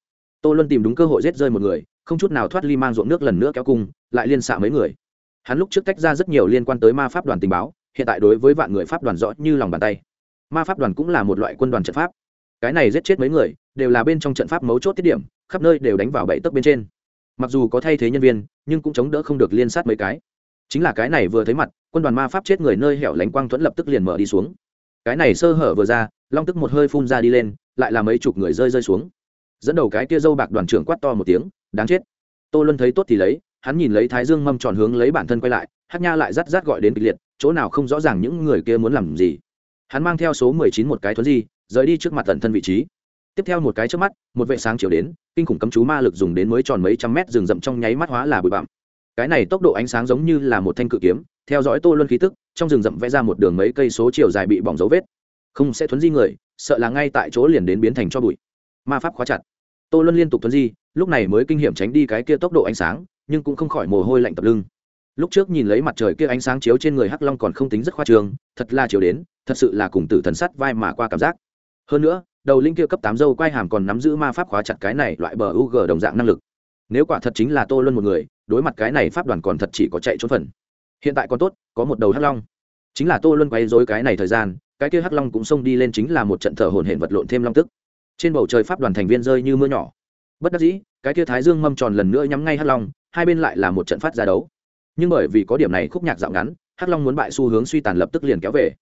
Tô luân tìm đúng cơ hội giết rơi một người, không chút nào thoát ly mang ruộng nước lần nữa kéo cung lại liên xạ mấy người. Hắn lúc trước tách ra rất nhiều liên quan tới ma pháp đoàn tình báo, hiện tại đối với vạn người pháp đoàn rõ như lòng bàn tay. Ma pháp đoàn cũng là một loại quân đoàn trận pháp. Cái này giết chết mấy người, đều là bên trong trận pháp mấu chốt tiết điểm, khắp nơi đều đánh vào bẫy tấc bên trên. Mặc dù có thay thế nhân viên, nhưng cũng chống đỡ không được liên sát mấy cái. Chính là cái này vừa thấy mặt, quân đoàn ma pháp chết người nơi hẻo lánh quang thuẫn lập tức liền mở đi xuống. Cái này sơ hở vừa ra, long tức một hơi phun ra đi lên, lại là mấy chục người rơi rơi xuống. Dẫn đầu cái kia dâu bạc đoàn trưởng quát to một tiếng, đáng chết. Tô luân thấy tốt thì lấy hắn nhìn lấy thái dương mâm tròn hướng lấy bản thân quay lại hát nha lại rắt rắt gọi đến kịch liệt, chỗ nào không rõ ràng những người kia muốn làm gì. Hắn mang theo số mười chín một cái thuấn di, rời đi trước mặt tận thân vị trí. Tiếp theo một cái trước mắt, một vệ sáng chiều đến, kinh khủng cấm chú ma lực dùng đến mới tròn mấy trăm mét rừng rậm trong nháy mắt hóa là bụi bặm. Cái này tốc độ ánh sáng giống như là một thanh cự kiếm, theo dõi tô luân khí tức, trong rừng rậm vẽ ra một đường mấy cây số chiều dài bị bỏng dấu vết. Không sẽ thuấn di người, sợ là ngay tại chỗ liền đến biến thành cho bụi. Ma pháp khóa chặt. Tô luân liên tục thuấn di, lúc này mới kinh hiểm tránh đi cái kia tốc độ ánh sáng nhưng cũng không khỏi mồ hôi lạnh tập lưng. Lúc trước nhìn lấy mặt trời kia ánh sáng chiếu trên người hắc long còn không tính rất khoa trường thật là chiếu đến, thật sự là cùng tử thần sắt vai mà qua cảm giác. Hơn nữa, đầu linh kia cấp tám dâu quai hàm còn nắm giữ ma pháp khóa chặt cái này loại bờ u g đồng dạng năng lực. Nếu quả thật chính là tô luân một người, đối mặt cái này pháp đoàn còn thật chỉ có chạy trốn phần. Hiện tại còn tốt, có một đầu hắc long. Chính là tô luân quay dối cái này thời gian, cái kia hắc long cũng xông đi lên chính là một trận thở hồn hển vật lộn thêm long tức. Trên bầu trời pháp đoàn thành viên rơi như mưa nhỏ. Bất đắc dĩ, cái kia thái dương mâm tròn lần nữa nhắm ngay hắc long hai bên lại là một trận phát ra đấu. Nhưng bởi vì có điểm này khúc nhạc dạo ngắn, hắc long muốn bại xu hướng suy tàn lập tức liền kéo về.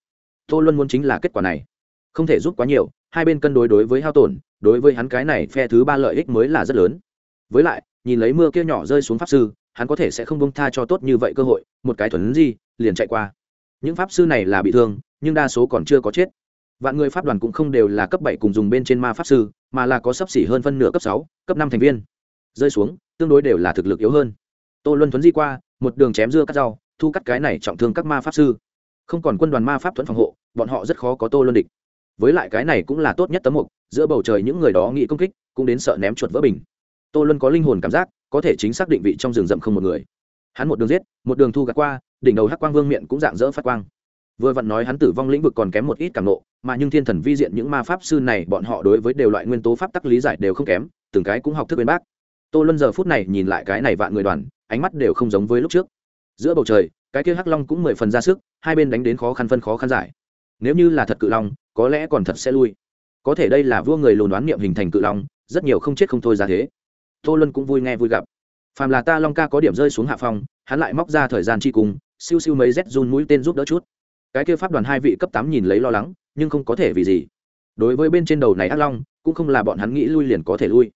Tô luân muốn chính là kết quả này. Không thể giúp quá nhiều, hai bên cân đối đối với hao tổn, đối với hắn cái này phe thứ ba lợi ích mới là rất lớn. Với lại, nhìn lấy mưa kia nhỏ rơi xuống pháp sư, hắn có thể sẽ không bông tha cho tốt như vậy cơ hội, một cái thuần gì liền chạy qua. Những pháp sư này là bị thương, nhưng đa số còn chưa có chết. Vạn người pháp đoàn cũng không đều là cấp bảy cùng dùng bên trên ma pháp sư, mà là có sấp xỉ hơn phân nửa cấp sáu, cấp năm thành viên. Rơi xuống tương đối đều là thực lực yếu hơn. Tô luân thuấn di qua, một đường chém dưa cắt rau, thu cắt cái này trọng thương các ma pháp sư. Không còn quân đoàn ma pháp thuẫn phòng hộ, bọn họ rất khó có tô luân địch. Với lại cái này cũng là tốt nhất tấm mục, giữa bầu trời những người đó nghĩ công kích, cũng đến sợ ném chuột vỡ bình. Tô luân có linh hồn cảm giác, có thể chính xác định vị trong rừng rậm không một người. Hắn một đường giết, một đường thu gạt qua, đỉnh đầu hắc quang vương miệng cũng dạng dỡ phát quang. Vừa vặn nói hắn tử vong lĩnh vực còn kém một ít cảm nộ mà nhưng thiên thần vi diện những ma pháp sư này bọn họ đối với đều loại nguyên tố pháp tắc lý giải đều không kém, từng cái cũng học thức bên bác tô luân giờ phút này nhìn lại cái này vạn người đoàn, ánh mắt đều không giống với lúc trước. Giữa bầu trời, cái kia hắc long cũng mười phần ra sức, hai bên đánh đến khó khăn phân khó khăn giải. Nếu như là thật cự long, có lẽ còn thật sẽ lui. Có thể đây là vua người lồn đoán niệm hình thành cự long, rất nhiều không chết không thôi ra thế. Tô luân cũng vui nghe vui gặp. Phàm là ta long ca có điểm rơi xuống hạ phong, hắn lại móc ra thời gian chi cùng, siêu siêu mấy z run mũi tên giúp đỡ chút. Cái kia pháp đoàn hai vị cấp tám nhìn lấy lo lắng, nhưng không có thể vì gì. Đối với bên trên đầu này ác long, cũng không là bọn hắn nghĩ lui liền có thể lui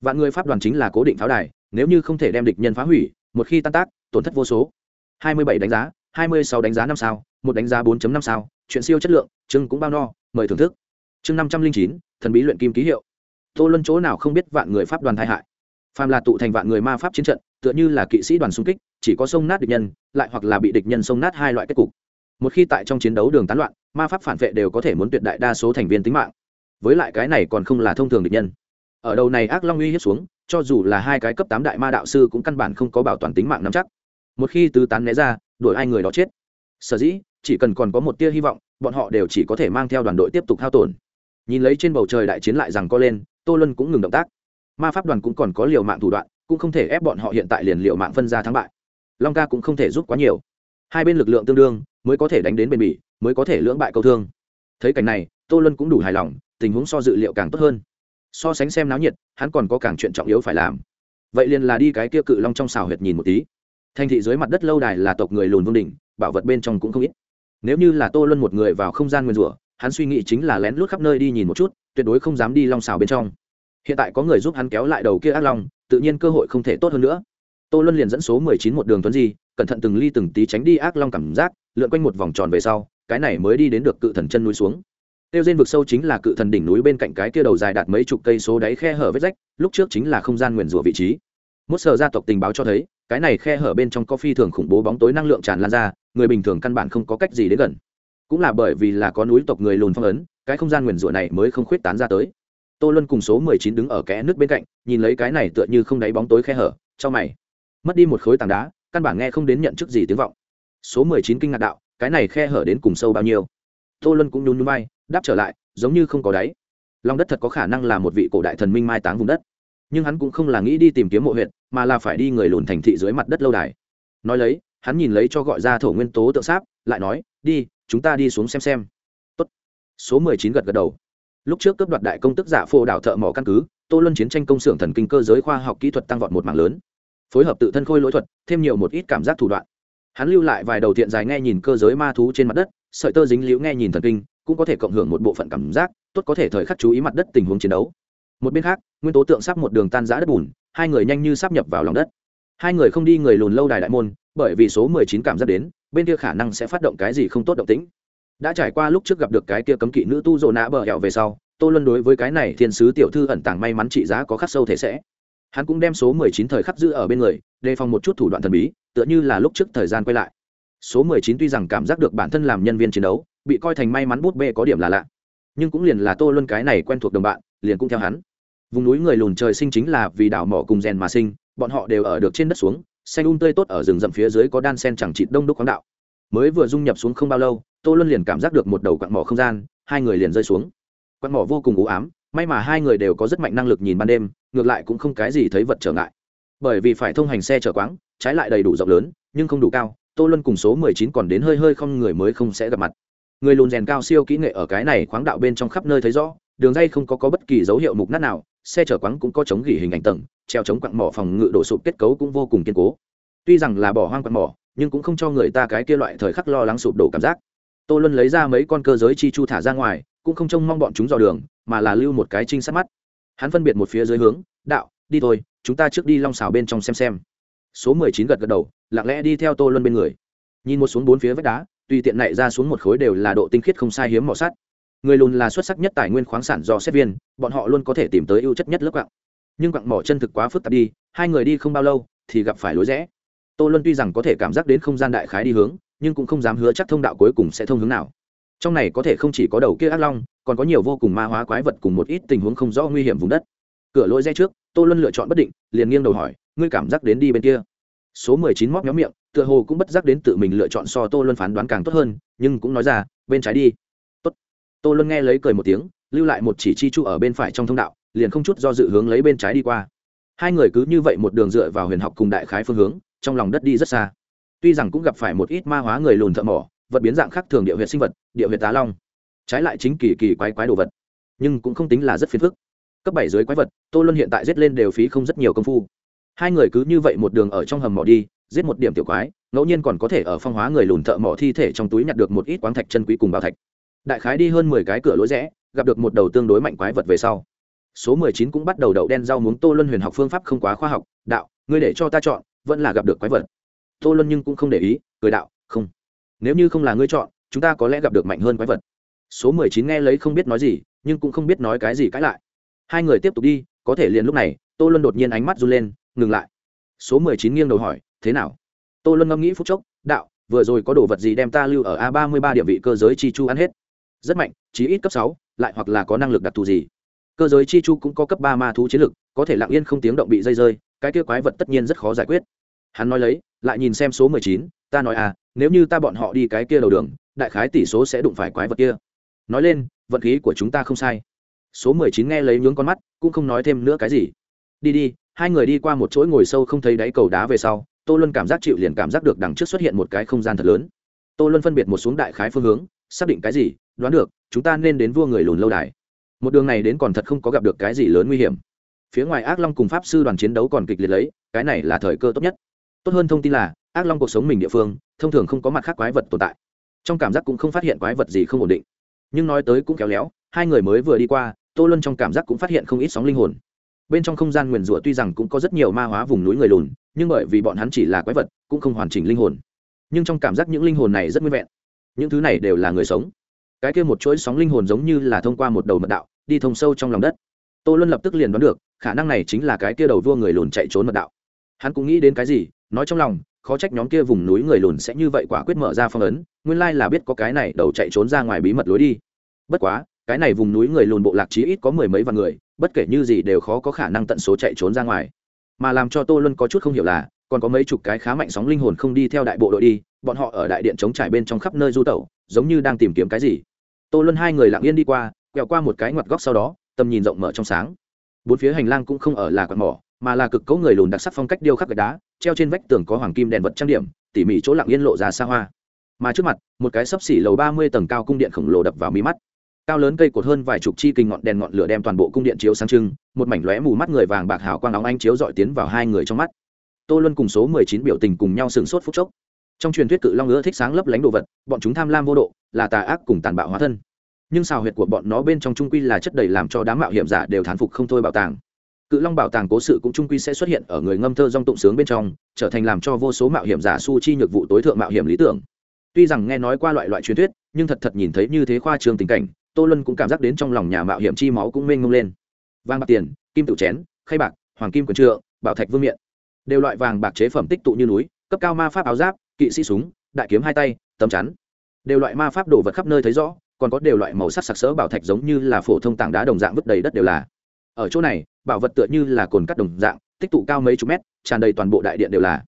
vạn người pháp đoàn chính là cố định pháo đài, nếu như không thể đem địch nhân phá hủy, một khi tan tác, tổn thất vô số. 27 đánh giá 26 đánh giá năm sao, một đánh giá 4 năm sao, chuyện siêu chất lượng, chương cũng bao no, mời thưởng thức. Chương năm trăm linh chín, thần bí luyện kim ký hiệu. Tô luân chỗ nào không biết vạn người pháp đoàn tai hại. Phàm là tụ thành vạn người ma pháp chiến trận, tựa như là kỵ sĩ đoàn xung kích, chỉ có sông nát địch nhân, lại hoặc là bị địch nhân sông nát hai loại kết cục. Một khi tại trong chiến đấu đường tán loạn, ma pháp phản vệ đều có thể muốn tuyệt đại đa số thành viên tính mạng. Với lại cái này còn không là thông thường địch nhân ở đầu này ác long uy hiếp xuống, cho dù là hai cái cấp tám đại ma đạo sư cũng căn bản không có bảo toàn tính mạng nắm chắc. Một khi tứ tán né ra, đuổi hai người đó chết. Sở dĩ, chỉ cần còn có một tia hy vọng, bọn họ đều chỉ có thể mang theo đoàn đội tiếp tục thao tổn. Nhìn lấy trên bầu trời đại chiến lại rằng co lên, tô lân cũng ngừng động tác. Ma pháp đoàn cũng còn có liều mạng thủ đoạn, cũng không thể ép bọn họ hiện tại liền liều mạng phân ra thắng bại. Long ca cũng không thể giúp quá nhiều. Hai bên lực lượng tương đương, mới có thể đánh đến bền bỉ, mới có thể lưỡng bại câu thương. Thấy cảnh này, tô lân cũng đủ hài lòng, tình huống so dự liệu càng tốt hơn so sánh xem náo nhiệt, hắn còn có càng chuyện trọng yếu phải làm. Vậy liền là đi cái kia cự long trong xào huyệt nhìn một tí. Thành thị dưới mặt đất lâu đài là tộc người lùn vương đỉnh, bảo vật bên trong cũng không ít. Nếu như là tô luân một người vào không gian nguyên rủa, hắn suy nghĩ chính là lén lút khắp nơi đi nhìn một chút, tuyệt đối không dám đi long xào bên trong. Hiện tại có người giúp hắn kéo lại đầu kia ác long, tự nhiên cơ hội không thể tốt hơn nữa. Tô luân liền dẫn số mười chín một đường tuấn di, cẩn thận từng ly từng tí tránh đi ác long cảm giác, lượn quanh một vòng tròn về sau, cái này mới đi đến được cự thần chân núi xuống tiêu diên vực sâu chính là cự thần đỉnh núi bên cạnh cái kia đầu dài đạt mấy chục cây số đáy khe hở vết rách, lúc trước chính là không gian nguyền rủa vị trí. Một sở gia tộc tình báo cho thấy, cái này khe hở bên trong có phi thường khủng bố bóng tối năng lượng tràn lan ra, người bình thường căn bản không có cách gì đến gần. Cũng là bởi vì là có núi tộc người lùn phong ấn, cái không gian nguyền rủa này mới không khuyết tán ra tới. Tô luân cùng số mười chín đứng ở kẽ nước bên cạnh, nhìn lấy cái này tựa như không đáy bóng tối khe hở, cho mày. Mất đi một khối tảng đá, căn bản nghe không đến nhận chức gì tiếng vọng. Số mười chín kinh ngạc đạo, cái này khe hở đến cùng sâu bao nhiêu? Tô luân cũng nhún nhún bay đáp trở lại, giống như không có đáy. Lòng đất thật có khả năng là một vị cổ đại thần minh mai táng vùng đất. Nhưng hắn cũng không là nghĩ đi tìm kiếm mộ huyện mà là phải đi người lùn thành thị dưới mặt đất lâu đài. Nói lấy, hắn nhìn lấy cho gọi ra thổ nguyên tố tượng sáp, lại nói, đi, chúng ta đi xuống xem xem. Tốt. số mười chín gật gật đầu. Lúc trước cướp đoạt đại công tức giả phô đảo thợ mỏ căn cứ, tô luân chiến tranh công xưởng thần kinh cơ giới khoa học kỹ thuật tăng vọt một mạng lớn. Phối hợp tự thân khôi lỗi thuật, thêm nhiều một ít cảm giác thủ đoạn. Hắn lưu lại vài đầu tiện dài nghe nhìn cơ giới ma thú trên mặt đất, sợi tơ dính liễu nghe nhìn thần kinh cũng có thể cộng hưởng một bộ phận cảm giác, tốt có thể thời khắc chú ý mặt đất tình huống chiến đấu. Một bên khác, nguyên tố tượng sắp một đường tan giã đất bùn, hai người nhanh như sắp nhập vào lòng đất. Hai người không đi người lùn lâu đài đại môn, bởi vì số mười chín cảm giác đến, bên kia khả năng sẽ phát động cái gì không tốt động tĩnh. Đã trải qua lúc trước gặp được cái kia cấm kỵ nữ tu rồ nã bờ hẹo về sau, tô luân đối với cái này thiên sứ tiểu thư ẩn tàng may mắn trị giá có khắc sâu thể sẽ. Hắn cũng đem số mười chín thời khắc giữ ở bên người, đề phòng một chút thủ đoạn thần bí, tựa như là lúc trước thời gian quay lại. Số mười chín tuy rằng cảm giác được bản thân làm nhân viên chiến đấu bị coi thành may mắn bút bê có điểm là lạ. Nhưng cũng liền là tô luân cái này quen thuộc đồng bạn, liền cũng theo hắn. Vùng núi người lùn trời sinh chính là vì đảo mỏ cùng rèn mà sinh, bọn họ đều ở được trên đất xuống, xanh un um tươi tốt ở rừng rậm phía dưới có đan sen chẳng chịt đông đúc khoáng đạo. Mới vừa dung nhập xuống không bao lâu, tô luân liền cảm giác được một đầu quặn mỏ không gian, hai người liền rơi xuống. Quặn mỏ vô cùng u ám, may mà hai người đều có rất mạnh năng lực nhìn ban đêm, ngược lại cũng không cái gì thấy vật trở ngại. Bởi vì phải thông hành xe chở quáng, trái lại đầy đủ rộng lớn, nhưng không đủ cao, tô luân cùng số mười chín còn đến hơi hơi không người mới không sẽ gặp mặt người lùn rèn cao siêu kỹ nghệ ở cái này khoáng đạo bên trong khắp nơi thấy rõ đường dây không có, có bất kỳ dấu hiệu mục nát nào xe chở quáng cũng có chống gỉ hình ảnh tầng treo chống quặng mỏ phòng ngự đổ sụp kết cấu cũng vô cùng kiên cố. Tuy rằng là bỏ hoang quặng mỏ nhưng cũng không cho người ta cái kia loại thời khắc lo lắng sụp đổ cảm giác. Tô luân lấy ra mấy con cơ giới chi chu thả ra ngoài cũng không trông mong bọn chúng dò đường mà là lưu một cái trinh sát mắt. Hắn phân biệt một phía dưới hướng đạo đi thôi chúng ta trước đi long xào bên trong xem xem. Số mười chín gật gật đầu lặng lẽ đi theo tô luân bên người. Nhìn một xuống bốn phía vách đá tùy tiện này ra xuống một khối đều là độ tinh khiết không sai hiếm mỏ sắt. Người lùn là xuất sắc nhất tài nguyên khoáng sản do xét viên, bọn họ luôn có thể tìm tới ưu chất nhất lớp quặng nhưng quặng mỏ chân thực quá phức tạp đi, hai người đi không bao lâu thì gặp phải lối rẽ. Tô luân tuy rằng có thể cảm giác đến không gian đại khái đi hướng, nhưng cũng không dám hứa chắc thông đạo cuối cùng sẽ thông hướng nào. Trong này có thể không chỉ có đầu kia ác long, còn có nhiều vô cùng ma hóa quái vật cùng một ít tình huống không rõ nguy hiểm vùng đất. Cửa lối rẽ trước, tô luân lựa chọn bất định, liền nghiêng đầu hỏi, ngươi cảm giác đến đi bên kia? Số mười chín móc nhóm miệng, tựa hồ cũng bất giác đến tự mình lựa chọn so tô luân phán đoán càng tốt hơn, nhưng cũng nói ra, bên trái đi. Tốt. Tô luân nghe lấy cười một tiếng, lưu lại một chỉ chi chu ở bên phải trong thông đạo, liền không chút do dự hướng lấy bên trái đi qua. Hai người cứ như vậy một đường dựa vào huyền học cùng đại khái phương hướng, trong lòng đất đi rất xa. Tuy rằng cũng gặp phải một ít ma hóa người lùn thợ mỏ, vật biến dạng khác thường địa huyệt sinh vật, địa huyệt tá long, trái lại chính kỳ kỳ quái quái đồ vật, nhưng cũng không tính là rất phiền phức. Cấp bảy dưới quái vật, tô luân hiện tại rét lên đều phí không rất nhiều công phu hai người cứ như vậy một đường ở trong hầm mỏ đi, giết một điểm tiểu quái, ngẫu nhiên còn có thể ở phong hóa người lùn thợ mỏ thi thể trong túi nhặt được một ít quáng thạch chân quý cùng bảo thạch. Đại khái đi hơn mười cái cửa lối rẽ, gặp được một đầu tương đối mạnh quái vật về sau. Số mười chín cũng bắt đầu đậu đen rau muống tô luân huyền học phương pháp không quá khoa học, đạo, ngươi để cho ta chọn, vẫn là gặp được quái vật. Tô luân nhưng cũng không để ý, cười đạo, không. Nếu như không là ngươi chọn, chúng ta có lẽ gặp được mạnh hơn quái vật. Số mười chín nghe lấy không biết nói gì, nhưng cũng không biết nói cái gì cãi lại. Hai người tiếp tục đi, có thể liền lúc này, tô luân đột nhiên ánh mắt run lên ngừng lại. Số mười chín nghiêng đầu hỏi, thế nào? Tô luân ngẫm nghĩ phút chốc, đạo, vừa rồi có đồ vật gì đem ta lưu ở a ba mươi ba địa vị cơ giới chi chu ăn hết? Rất mạnh, chí ít cấp sáu, lại hoặc là có năng lực đặc thù gì? Cơ giới chi chu cũng có cấp ba ma thú chiến lực, có thể lặng yên không tiếng động bị dây rơi, cái kia quái vật tất nhiên rất khó giải quyết. Hắn nói lấy, lại nhìn xem số mười chín, ta nói à nếu như ta bọn họ đi cái kia đầu đường, đại khái tỷ số sẽ đụng phải quái vật kia. Nói lên, vận khí của chúng ta không sai. Số mười chín nghe lấy nhướng con mắt, cũng không nói thêm nữa cái gì. Đi đi hai người đi qua một chuỗi ngồi sâu không thấy đáy cầu đá về sau, tô luân cảm giác chịu liền cảm giác được đằng trước xuất hiện một cái không gian thật lớn. Tô luân phân biệt một xuống đại khái phương hướng, xác định cái gì, đoán được, chúng ta nên đến vua người lùn lâu đài. Một đường này đến còn thật không có gặp được cái gì lớn nguy hiểm. Phía ngoài ác long cùng pháp sư đoàn chiến đấu còn kịch liệt lấy, cái này là thời cơ tốt nhất. Tốt hơn thông tin là, ác long cuộc sống mình địa phương, thông thường không có mặt khác quái vật tồn tại. Trong cảm giác cũng không phát hiện quái vật gì không ổn định. Nhưng nói tới cũng kéo léo, hai người mới vừa đi qua, tô luân trong cảm giác cũng phát hiện không ít sóng linh hồn bên trong không gian nguyền rủa tuy rằng cũng có rất nhiều ma hóa vùng núi người lùn, nhưng bởi vì bọn hắn chỉ là quái vật, cũng không hoàn chỉnh linh hồn. Nhưng trong cảm giác những linh hồn này rất nguyên vẹn. Những thứ này đều là người sống. Cái kia một chuỗi sóng linh hồn giống như là thông qua một đầu mật đạo, đi thông sâu trong lòng đất. Tô luân lập tức liền đoán được, khả năng này chính là cái kia đầu vua người lùn chạy trốn mật đạo. Hắn cũng nghĩ đến cái gì, nói trong lòng, khó trách nhóm kia vùng núi người lùn sẽ như vậy quả quyết mở ra phong ấn, nguyên lai là biết có cái này đầu chạy trốn ra ngoài bí mật lối đi. Bất quá cái này vùng núi người lùn bộ lạc chí ít có mười mấy vạn người, bất kể như gì đều khó có khả năng tận số chạy trốn ra ngoài. Mà làm cho tô luân có chút không hiểu là, còn có mấy chục cái khá mạnh sóng linh hồn không đi theo đại bộ đội đi, bọn họ ở đại điện chống trải bên trong khắp nơi du tẩu, giống như đang tìm kiếm cái gì. Tô luân hai người lặng yên đi qua, quẹo qua một cái ngoặt góc sau đó, tầm nhìn rộng mở trong sáng. Bốn phía hành lang cũng không ở là quạt mỏ, mà là cực cấu người lùn đặc sắc phong cách điêu khắc gạch đá, treo trên vách tường có hoàng kim đèn vật trang điểm, tỉ mỉ chỗ lặng yên lộ ra xa hoa. Mà trước mặt, một cái sấp xỉ lầu ba mươi tầng cao cung điện khổng lồ đập vào mi mắt cao lớn cây cột hơn vài chục chi kinh ngọn đèn ngọn lửa đem toàn bộ cung điện chiếu sáng trưng, một mảnh lóe mù mắt người vàng bạc hào quang óng anh chiếu dọi tiến vào hai người trong mắt. Tô luân cùng số mười chín biểu tình cùng nhau sừng sốt phút chốc. Trong truyền thuyết cự long ưa thích sáng lấp lánh đồ vật, bọn chúng tham lam vô độ, là tà ác cùng tàn bạo hóa thân. Nhưng xào huyệt của bọn nó bên trong trung quy là chất đầy làm cho đám mạo hiểm giả đều thán phục không thôi bảo tàng. Cự long bảo tàng cố sự cũng trung quy sẽ xuất hiện ở người ngâm thơ dong tụng sướng bên trong, trở thành làm cho vô số mạo hiểm giả su chi nhược vụ tối thượng mạo hiểm lý tưởng. Tuy rằng nghe nói qua loại loại truyền thuyết, nhưng thật thật nhìn thấy như thế khoa trường tình cảnh tô luân cũng cảm giác đến trong lòng nhà mạo hiểm chi máu cũng mênh mông lên. Vàng bạc tiền, kim tự chén, khay bạc, hoàng kim quần trượng, bảo thạch vương miện. Đều loại vàng bạc chế phẩm tích tụ như núi, cấp cao ma pháp áo giáp, kỵ sĩ súng, đại kiếm hai tay, tấm chắn. Đều loại ma pháp đồ vật khắp nơi thấy rõ, còn có đều loại màu sắc sặc sỡ bảo thạch giống như là phổ thông tảng đá đồng dạng vứt đầy đất đều là. Ở chỗ này, bảo vật tựa như là cồn cắt đồng dạng, tích tụ cao mấy chục mét, tràn đầy toàn bộ đại điện đều là.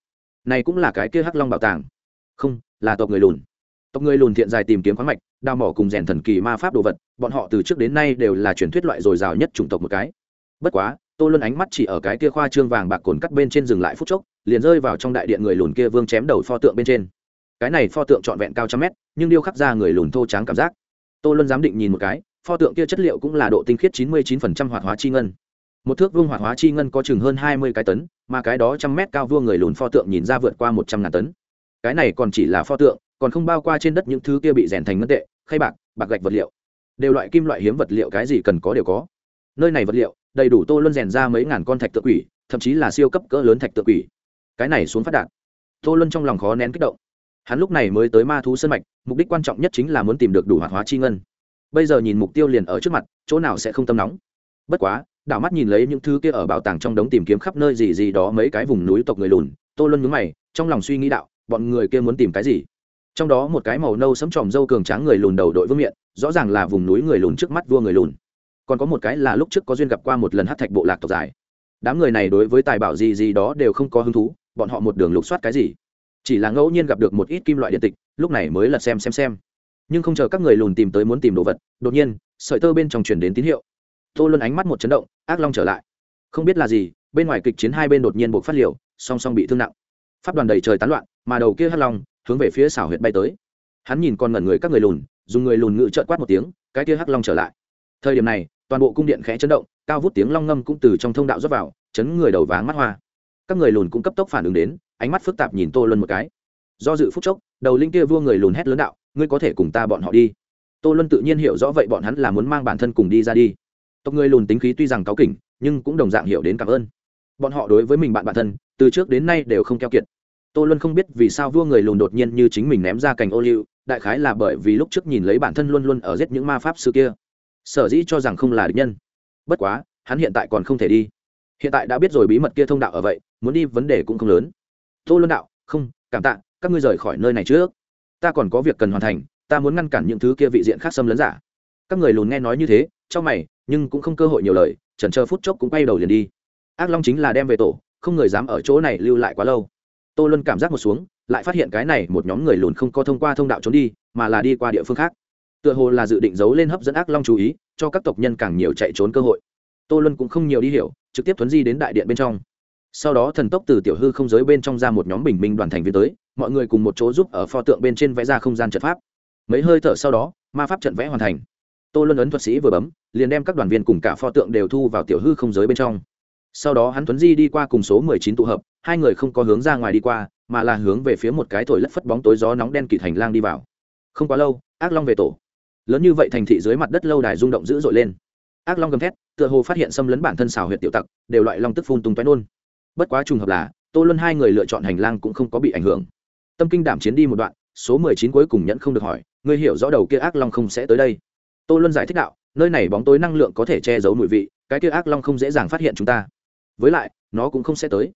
Này cũng là cái kia hắc long bảo tàng. Không, là tộc người lùn tộc người lùn thiện dài tìm kiếm khoáng mạch đào mỏ cùng rèn thần kỳ ma pháp đồ vật, bọn họ từ trước đến nay đều là truyền thuyết loại dồi dào nhất chủng tộc một cái. Bất quá, tô luân ánh mắt chỉ ở cái kia khoa trương vàng bạc cồn cắt bên trên dừng lại phút chốc, liền rơi vào trong đại điện người lùn kia vương chém đầu pho tượng bên trên. Cái này pho tượng trọn vẹn cao trăm mét, nhưng điêu khắc ra người lùn thô tráng cảm giác. Tô luân dám định nhìn một cái, pho tượng kia chất liệu cũng là độ tinh khiết chín mươi chín phần trăm hoạt hóa chi ngân. Một thước vương hoạt hóa chi ngân có chừng hơn hai mươi cái tấn, mà cái đó trăm mét cao vua người lùn pho tượng nhìn ra vượt qua một trăm ngàn tấn. Cái này còn chỉ là pho tượng còn không bao qua trên đất những thứ kia bị rèn thành ngân tệ, khay bạc bạc gạch vật liệu. Đều loại kim loại hiếm vật liệu cái gì cần có đều có. Nơi này vật liệu, đầy đủ tô luân rèn ra mấy ngàn con thạch tự quỷ, thậm chí là siêu cấp cỡ lớn thạch tự quỷ. Cái này xuống phát đạt. Tô luân trong lòng khó nén kích động. Hắn lúc này mới tới ma thú sân mạch, mục đích quan trọng nhất chính là muốn tìm được đủ hoạt hóa chi ngân. Bây giờ nhìn mục tiêu liền ở trước mặt, chỗ nào sẽ không tâm nóng. Bất quá, đảo mắt nhìn lấy những thứ kia ở bảo tàng trong đống tìm kiếm khắp nơi gì gì đó mấy cái vùng núi tộc người lùn, tô luân nhướng mày, trong lòng suy nghĩ đạo, bọn người kia muốn tìm cái gì? Trong đó một cái màu nâu sấm tròm dâu cường tráng người lùn đầu đội vương miện, rõ ràng là vùng núi người lùn trước mắt vua người lùn. Còn có một cái là lúc trước có duyên gặp qua một lần hát thạch bộ lạc tộc dài. Đám người này đối với tài bảo gì gì đó đều không có hứng thú, bọn họ một đường lục soát cái gì. Chỉ là ngẫu nhiên gặp được một ít kim loại điện tịch, lúc này mới lật xem xem xem. Nhưng không chờ các người lùn tìm tới muốn tìm đồ vật, đột nhiên, sợi tơ bên trong truyền đến tín hiệu. Tô luân ánh mắt một chấn động, ác long trở lại. Không biết là gì, bên ngoài kịch chiến hai bên đột nhiên buộc phát liều, song song bị thương nặng. Pháp đoàn đầy trời tán loạn, mà đầu kia hắc long hướng về phía xảo huyệt bay tới. Hắn nhìn con ngẩn người các người lùn, dùng người lùn ngự trợn quát một tiếng, cái tia hắc long trở lại. Thời điểm này, toàn bộ cung điện khẽ chấn động, cao vút tiếng long ngâm cũng từ trong thông đạo rớt vào, chấn người đầu váng mắt hoa. Các người lùn cũng cấp tốc phản ứng đến, ánh mắt phức tạp nhìn tô luân một cái. Do dự phút chốc, đầu linh kia vua người lùn hét lớn đạo, ngươi có thể cùng ta bọn họ đi. Tô luân tự nhiên hiểu rõ vậy bọn hắn là muốn mang bản thân cùng đi ra đi. Tộc người lùn tính khí tuy rằng cáu kỉnh, nhưng cũng đồng dạng hiểu đến cảm ơn. Bọn họ đối với mình bạn bản thân, từ trước đến nay đều không keo kiệt tô luân không biết vì sao vua người lùn đột nhiên như chính mình ném ra cành ô liu, đại khái là bởi vì lúc trước nhìn lấy bản thân luôn luôn ở giết những ma pháp sư kia. Sở dĩ cho rằng không là địch nhân. Bất quá, hắn hiện tại còn không thể đi. Hiện tại đã biết rồi bí mật kia thông đạo ở vậy, muốn đi vấn đề cũng không lớn. Tô luân đạo, không, cảm tạ, các ngươi rời khỏi nơi này trước. Ta còn có việc cần hoàn thành, ta muốn ngăn cản những thứ kia vị diện khác xâm lấn giả. Các người lùn nghe nói như thế trong mày, nhưng cũng không cơ hội nhiều lời trần chờ phút chốc cũng quay đầu liền đi. Ác long chính là đem về tổ, không người dám ở chỗ này lưu lại quá lâu tô luân cảm giác một xuống, lại phát hiện cái này một nhóm người lùn không có thông qua thông đạo trốn đi, mà là đi qua địa phương khác. Tựa hồ là dự định giấu lên hấp dẫn ác long chú ý, cho các tộc nhân càng nhiều chạy trốn cơ hội. Tô luân cũng không nhiều đi hiểu, trực tiếp thuấn di đến đại điện bên trong. Sau đó thần tốc từ tiểu hư không giới bên trong ra một nhóm bình minh đoàn thành viên tới, mọi người cùng một chỗ giúp ở pho tượng bên trên vẽ ra không gian trận pháp. Mấy hơi thở sau đó, ma pháp trận vẽ hoàn thành. Tô luân ấn thuật sĩ vừa bấm, liền đem các đoàn viên cùng cả pho tượng đều thu vào tiểu hư không giới bên trong. Sau đó hắn tuấn di đi qua cùng số mười chín tụ hợp hai người không có hướng ra ngoài đi qua, mà là hướng về phía một cái thổi lất phất bóng tối gió nóng đen kịt hành lang đi vào. Không quá lâu, ác long về tổ. Lớn như vậy thành thị dưới mặt đất lâu đài rung động dữ dội lên. Ác long gầm thét, tựa hồ phát hiện xâm lấn bản thân xào huyệt tiểu tặc, đều loại long tức phun tung toái nôn. Bất quá trùng hợp là, tô luân hai người lựa chọn hành lang cũng không có bị ảnh hưởng. Tâm kinh đảm chiến đi một đoạn, số mười chín cuối cùng nhẫn không được hỏi, ngươi hiểu rõ đầu kia ác long không sẽ tới đây? Tô luân giải thích đạo, nơi này bóng tối năng lượng có thể che giấu mùi vị, cái kia ác long không dễ dàng phát hiện chúng ta. Với lại, nó cũng không sẽ tới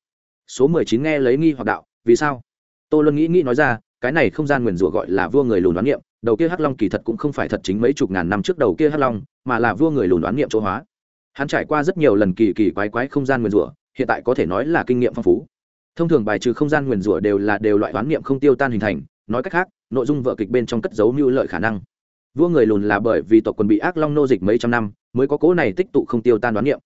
số mười chín nghe lấy nghi hoặc đạo, vì sao? Tô luân nghĩ nghĩ nói ra, cái này không gian nguyền rủa gọi là vua người lùn đoán niệm, đầu kia hắc long kỳ thật cũng không phải thật chính mấy chục ngàn năm trước đầu kia hắc long, mà là vua người lùn đoán niệm chỗ hóa. Hắn trải qua rất nhiều lần kỳ kỳ quái quái không gian nguyền rủa, hiện tại có thể nói là kinh nghiệm phong phú. Thông thường bài trừ không gian nguyền rủa đều là đều loại đoán niệm không tiêu tan hình thành, nói cách khác, nội dung vợ kịch bên trong cất giấu mưu lợi khả năng. Vua người lùn là bởi vì tộc quân bị ác long nô dịch mấy trăm năm, mới có cố này tích tụ không tiêu tan đoán niệm.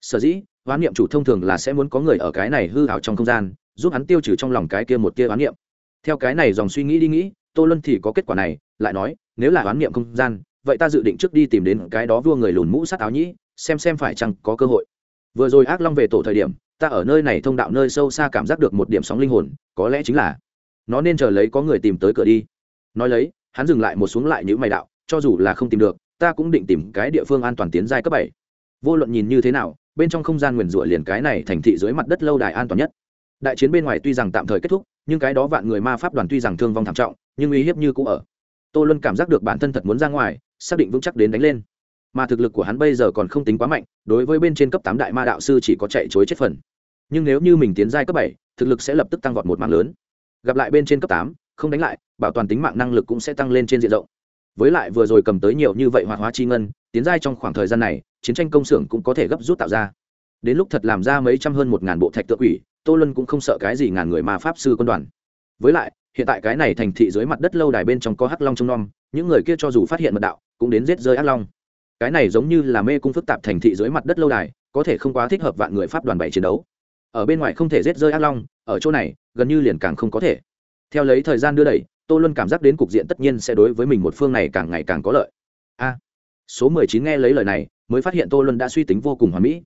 Sở dĩ đoán niệm chủ thông thường là sẽ muốn có người ở cái này hư hảo trong không gian, giúp hắn tiêu trừ trong lòng cái kia một tia đoán niệm. Theo cái này dòng suy nghĩ đi nghĩ, tô luân thì có kết quả này, lại nói, nếu là đoán niệm không gian, vậy ta dự định trước đi tìm đến cái đó vua người lùn mũ sát áo nhĩ, xem xem phải chăng có cơ hội. Vừa rồi ác long về tổ thời điểm, ta ở nơi này thông đạo nơi sâu xa cảm giác được một điểm sóng linh hồn, có lẽ chính là nó nên chờ lấy có người tìm tới cửa đi. Nói lấy, hắn dừng lại một xuống lại những mày đạo, cho dù là không tìm được, ta cũng định tìm cái địa phương an toàn tiến giai cấp bảy. Vô luận nhìn như thế nào bên trong không gian nguyền rủa liền cái này thành thị dưới mặt đất lâu đài an toàn nhất. Đại chiến bên ngoài tuy rằng tạm thời kết thúc, nhưng cái đó vạn người ma pháp đoàn tuy rằng thương vong thảm trọng, nhưng uy hiếp như cũ ở. Tô luân cảm giác được bản thân thật muốn ra ngoài, xác định vững chắc đến đánh lên. Mà thực lực của hắn bây giờ còn không tính quá mạnh, đối với bên trên cấp tám đại ma đạo sư chỉ có chạy chối chết phần. Nhưng nếu như mình tiến giai cấp bảy, thực lực sẽ lập tức tăng vọt một mạng lớn. Gặp lại bên trên cấp tám, không đánh lại, bảo toàn tính mạng năng lực cũng sẽ tăng lên trên diện rộng. Với lại vừa rồi cầm tới nhiều như vậy hoạt hóa chi ngân, tiến giai trong khoảng thời gian này chiến tranh công xưởng cũng có thể gấp rút tạo ra. Đến lúc thật làm ra mấy trăm hơn một ngàn bộ thạch tự quỷ, tô lân cũng không sợ cái gì ngàn người mà pháp sư quân đoàn. Với lại, hiện tại cái này thành thị dưới mặt đất lâu đài bên trong có hắc long trông nom, những người kia cho dù phát hiện mật đạo, cũng đến giết rơi ác long. Cái này giống như là mê cung phức tạp thành thị dưới mặt đất lâu đài, có thể không quá thích hợp vạn người pháp đoàn bảy chiến đấu. Ở bên ngoài không thể giết rơi ác long, ở chỗ này, gần như liền càng không có thể. Theo lấy thời gian đưa đẩy, tô luân cảm giác đến cục diện tất nhiên sẽ đối với mình một phương này càng ngày càng có lợi. A, số mười chín nghe lấy lời này mới phát hiện tô luân đã suy tính vô cùng hoà mỹ.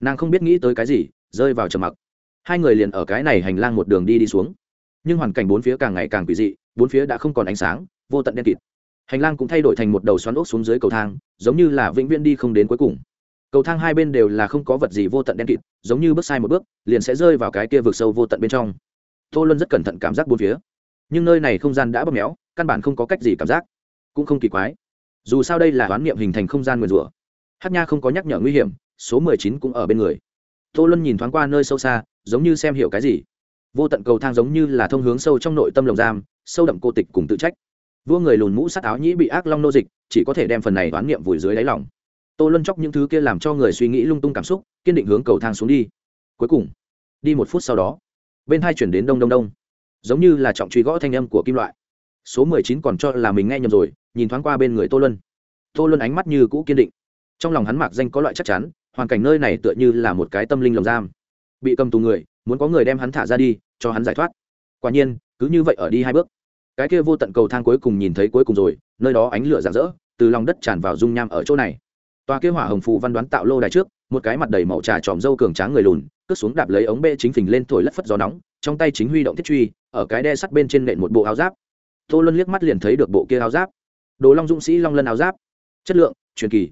Nàng không biết nghĩ tới cái gì, rơi vào trầm mặc. Hai người liền ở cái này hành lang một đường đi đi xuống. Nhưng hoàn cảnh bốn phía càng ngày càng quỷ dị, bốn phía đã không còn ánh sáng, vô tận đen kịt. Hành lang cũng thay đổi thành một đầu xoắn ốc xuống dưới cầu thang, giống như là vĩnh viễn đi không đến cuối cùng. Cầu thang hai bên đều là không có vật gì vô tận đen kịt, giống như bước sai một bước, liền sẽ rơi vào cái kia vực sâu vô tận bên trong. Tô luân rất cẩn thận cảm giác bốn phía. Nhưng nơi này không gian đã bóp méo, căn bản không có cách gì cảm giác. Cũng không kỳ quái. Dù sao đây là oán niệm hình thành không gian nguyền rủa hát nha không có nhắc nhở nguy hiểm, số mười chín cũng ở bên người. Tô luân nhìn thoáng qua nơi sâu xa, giống như xem hiểu cái gì. Vô tận cầu thang giống như là thông hướng sâu trong nội tâm lồng giam, sâu đậm cô tịch cùng tự trách. Vua người lùn mũ sát áo nhĩ bị ác long nô dịch, chỉ có thể đem phần này đoán niệm vùi dưới đáy lòng. Tô luân chóc những thứ kia làm cho người suy nghĩ lung tung cảm xúc, kiên định hướng cầu thang xuống đi. Cuối cùng, đi một phút sau đó, bên hai chuyển đến đông đông đông. Giống như là trọng truy gõ thanh âm của kim loại. Số mười chín còn cho là mình nghe nhầm rồi, nhìn thoáng qua bên người tô luân. Tô luân ánh mắt như cũ kiên định trong lòng hắn mặc danh có loại chắc chắn, hoàn cảnh nơi này tựa như là một cái tâm linh lồng giam. Bị cầm tù người, muốn có người đem hắn thả ra đi, cho hắn giải thoát. Quả nhiên, cứ như vậy ở đi hai bước. Cái kia vô tận cầu thang cuối cùng nhìn thấy cuối cùng rồi, nơi đó ánh lửa rạng rỡ, từ lòng đất tràn vào dung nham ở chỗ này. Tòa kia hỏa hồng phù văn đoán tạo lô đài trước, một cái mặt đầy màu trà tròm dâu cường tráng người lùn cướp xuống đạp lấy ống bê chính phình lên thổi lất phất gió nóng, trong tay chính huy động thiết truy, ở cái đe sắt bên trên nện một bộ áo giáp. Tô luân liếc mắt liền thấy được bộ kia áo giáp. Đồ long dũng sĩ long lân áo giáp. Chất lượng, truyền kỳ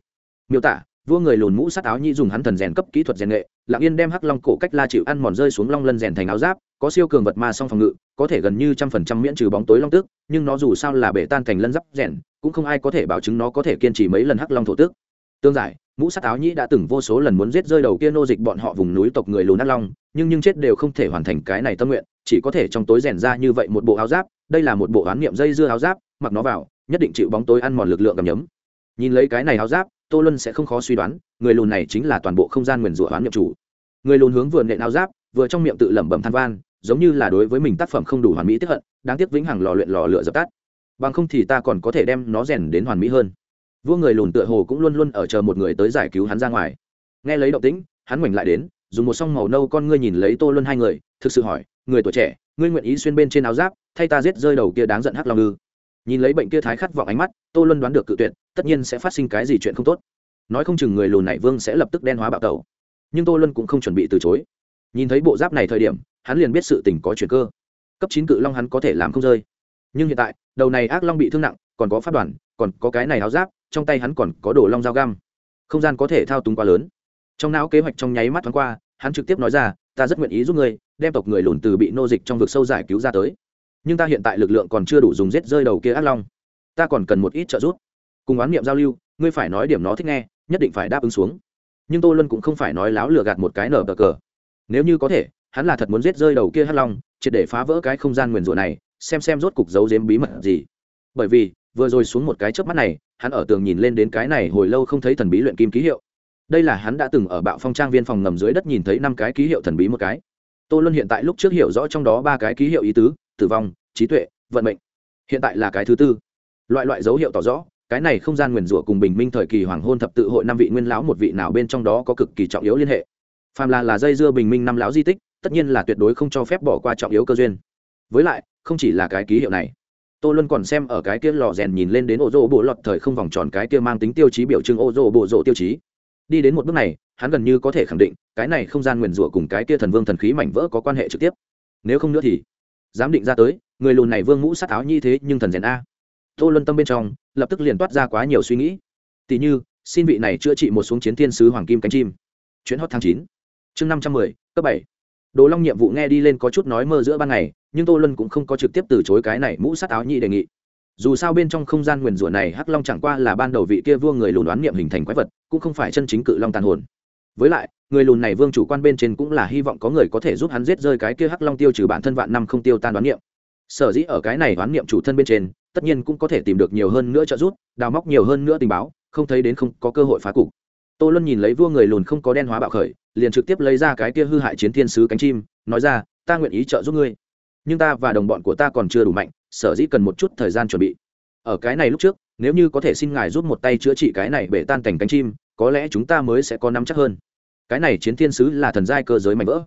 miêu tả, vua người lùn mũ sắt áo nhi dùng hắn thần rèn cấp kỹ thuật rèn nghệ lạng yên đem hắc long cổ cách la chịu ăn mòn rơi xuống long lân rèn thành áo giáp, có siêu cường vật ma song phòng ngự, có thể gần như trăm phần trăm miễn trừ bóng tối long tước, nhưng nó dù sao là bể tan thành lân giáp rèn, cũng không ai có thể bảo chứng nó có thể kiên trì mấy lần hắc long thổ tước. Tương giải, mũ sắt áo nhĩ đã từng vô số lần muốn giết rơi đầu kia nô dịch bọn họ vùng núi tộc người lùn hắc long, nhưng nhưng chết đều không thể hoàn thành cái này tâm nguyện, chỉ có thể trong tối rèn ra như vậy một bộ áo giáp, đây là một bộ oán niệm dây dưa áo giáp, mặc nó vào, nhất định chịu bóng tối ăn mòn lực lượng cầm nhấm. Nhìn lấy cái này áo giáp tô luân sẽ không khó suy đoán, người lùn này chính là toàn bộ không gian nguyền rủa hoán niệm chủ. Người lùn hướng vừa nện áo giáp, vừa trong miệng tự lẩm bẩm than van, giống như là đối với mình tác phẩm không đủ hoàn mỹ tiếp hận, đáng tiếc vĩnh hằng lò luyện lò lửa dập tắt. Bằng không thì ta còn có thể đem nó rèn đến hoàn mỹ hơn. Vua người lùn tựa hồ cũng luôn luôn ở chờ một người tới giải cứu hắn ra ngoài. Nghe lấy động tĩnh, hắn ngoảnh lại đến, dùng một song màu nâu con ngươi nhìn lấy tô luân hai người, thực sự hỏi, người tuổi trẻ, ngươi nguyện ý xuyên bên trên áo giáp, thay ta giết rơi đầu kia đáng giận hắc long ư nhìn lấy bệnh kia thái khát vọng ánh mắt, tô luân đoán được cự tuyệt, tất nhiên sẽ phát sinh cái gì chuyện không tốt. Nói không chừng người lùn này vương sẽ lập tức đen hóa bạo tẩu. Nhưng tô luân cũng không chuẩn bị từ chối. Nhìn thấy bộ giáp này thời điểm, hắn liền biết sự tình có chuyện cơ. Cấp chín cự long hắn có thể làm không rơi. Nhưng hiện tại, đầu này ác long bị thương nặng, còn có phát đoàn, còn có cái này áo giáp, trong tay hắn còn có đồ long dao găm. Không gian có thể thao túng quá lớn. Trong não kế hoạch trong nháy mắt thoáng qua, hắn trực tiếp nói ra, ta rất nguyện ý giúp ngươi, đem tộc người lùn từ bị nô dịch trong vực sâu giải cứu ra tới nhưng ta hiện tại lực lượng còn chưa đủ dùng giết rơi đầu kia ác long. Ta còn cần một ít trợ giúp. Cùng oán niệm giao lưu, ngươi phải nói điểm nó thích nghe, nhất định phải đáp ứng xuống. Nhưng tô luân cũng không phải nói láo lừa gạt một cái nở cờ cờ. Nếu như có thể, hắn là thật muốn giết rơi đầu kia hắc long, triệt để phá vỡ cái không gian nguyền rủa này, xem xem rốt cục giấu giếm bí mật gì. Bởi vì, vừa rồi xuống một cái chớp mắt này, hắn ở tường nhìn lên đến cái này hồi lâu không thấy thần bí luyện kim ký hiệu. Đây là hắn đã từng ở bạo phong trang viên phòng ngầm dưới đất nhìn thấy năm cái ký hiệu thần bí một cái. Tô luân hiện tại lúc trước hiểu rõ trong đó ba cái ký hiệu ý tứ tử vong, trí tuệ, vận mệnh. Hiện tại là cái thứ tư. Loại loại dấu hiệu tỏ rõ, cái này không gian nguyền rủa cùng bình minh thời kỳ hoàng hôn thập tự hội năm vị nguyên lão một vị nào bên trong đó có cực kỳ trọng yếu liên hệ. Phàm là là dây dưa bình minh năm lão di tích, tất nhiên là tuyệt đối không cho phép bỏ qua trọng yếu cơ duyên. Với lại, không chỉ là cái ký hiệu này. Tô luân còn xem ở cái kia lò rèn nhìn lên đến ô rô bộ lọt thời không vòng tròn cái kia mang tính tiêu chí biểu trưng ô rô bộ rộ tiêu chí. Đi đến một bước này, hắn gần như có thể khẳng định, cái này không gian nguyền rủa cùng cái kia thần vương thần khí mảnh vỡ có quan hệ trực tiếp. Nếu không nữa thì dám định ra tới, người lùn này vương mũ sát áo như thế nhưng thần rèn a. Tô luân tâm bên trong, lập tức liền toát ra quá nhiều suy nghĩ. Tỷ như, xin vị này chữa trị một xuống chiến thiên sứ hoàng kim cánh chim. Chuyến hot tháng chín, chương năm trăm mười, cấp bảy. Đồ long nhiệm vụ nghe đi lên có chút nói mơ giữa ban ngày, nhưng tô luân cũng không có trực tiếp từ chối cái này mũ sát áo nhi đề nghị. Dù sao bên trong không gian nguyền rủa này hắc long chẳng qua là ban đầu vị kia vua người lùn đoán niệm hình thành quái vật, cũng không phải chân chính cự long tàn hồn với lại, người lùn này vương chủ quan bên trên cũng là hy vọng có người có thể giúp hắn giết rơi cái kia hắc long tiêu trừ bản thân vạn năm không tiêu tan đoán niệm. Sở dĩ ở cái này đoán niệm chủ thân bên trên, tất nhiên cũng có thể tìm được nhiều hơn nữa trợ giúp, đào móc nhiều hơn nữa tình báo, không thấy đến không có cơ hội phá cục. Tô luân nhìn lấy vua người lùn không có đen hóa bạo khởi, liền trực tiếp lấy ra cái kia hư hại chiến thiên sứ cánh chim, nói ra, ta nguyện ý trợ giúp ngươi. Nhưng ta và đồng bọn của ta còn chưa đủ mạnh, sở dĩ cần một chút thời gian chuẩn bị. Ở cái này lúc trước, nếu như có thể xin ngài giúp một tay chữa trị cái này bể tan cảnh cánh chim có lẽ chúng ta mới sẽ có nắm chắc hơn. Cái này chiến thiên sứ là thần giai cơ giới mạnh vỡ.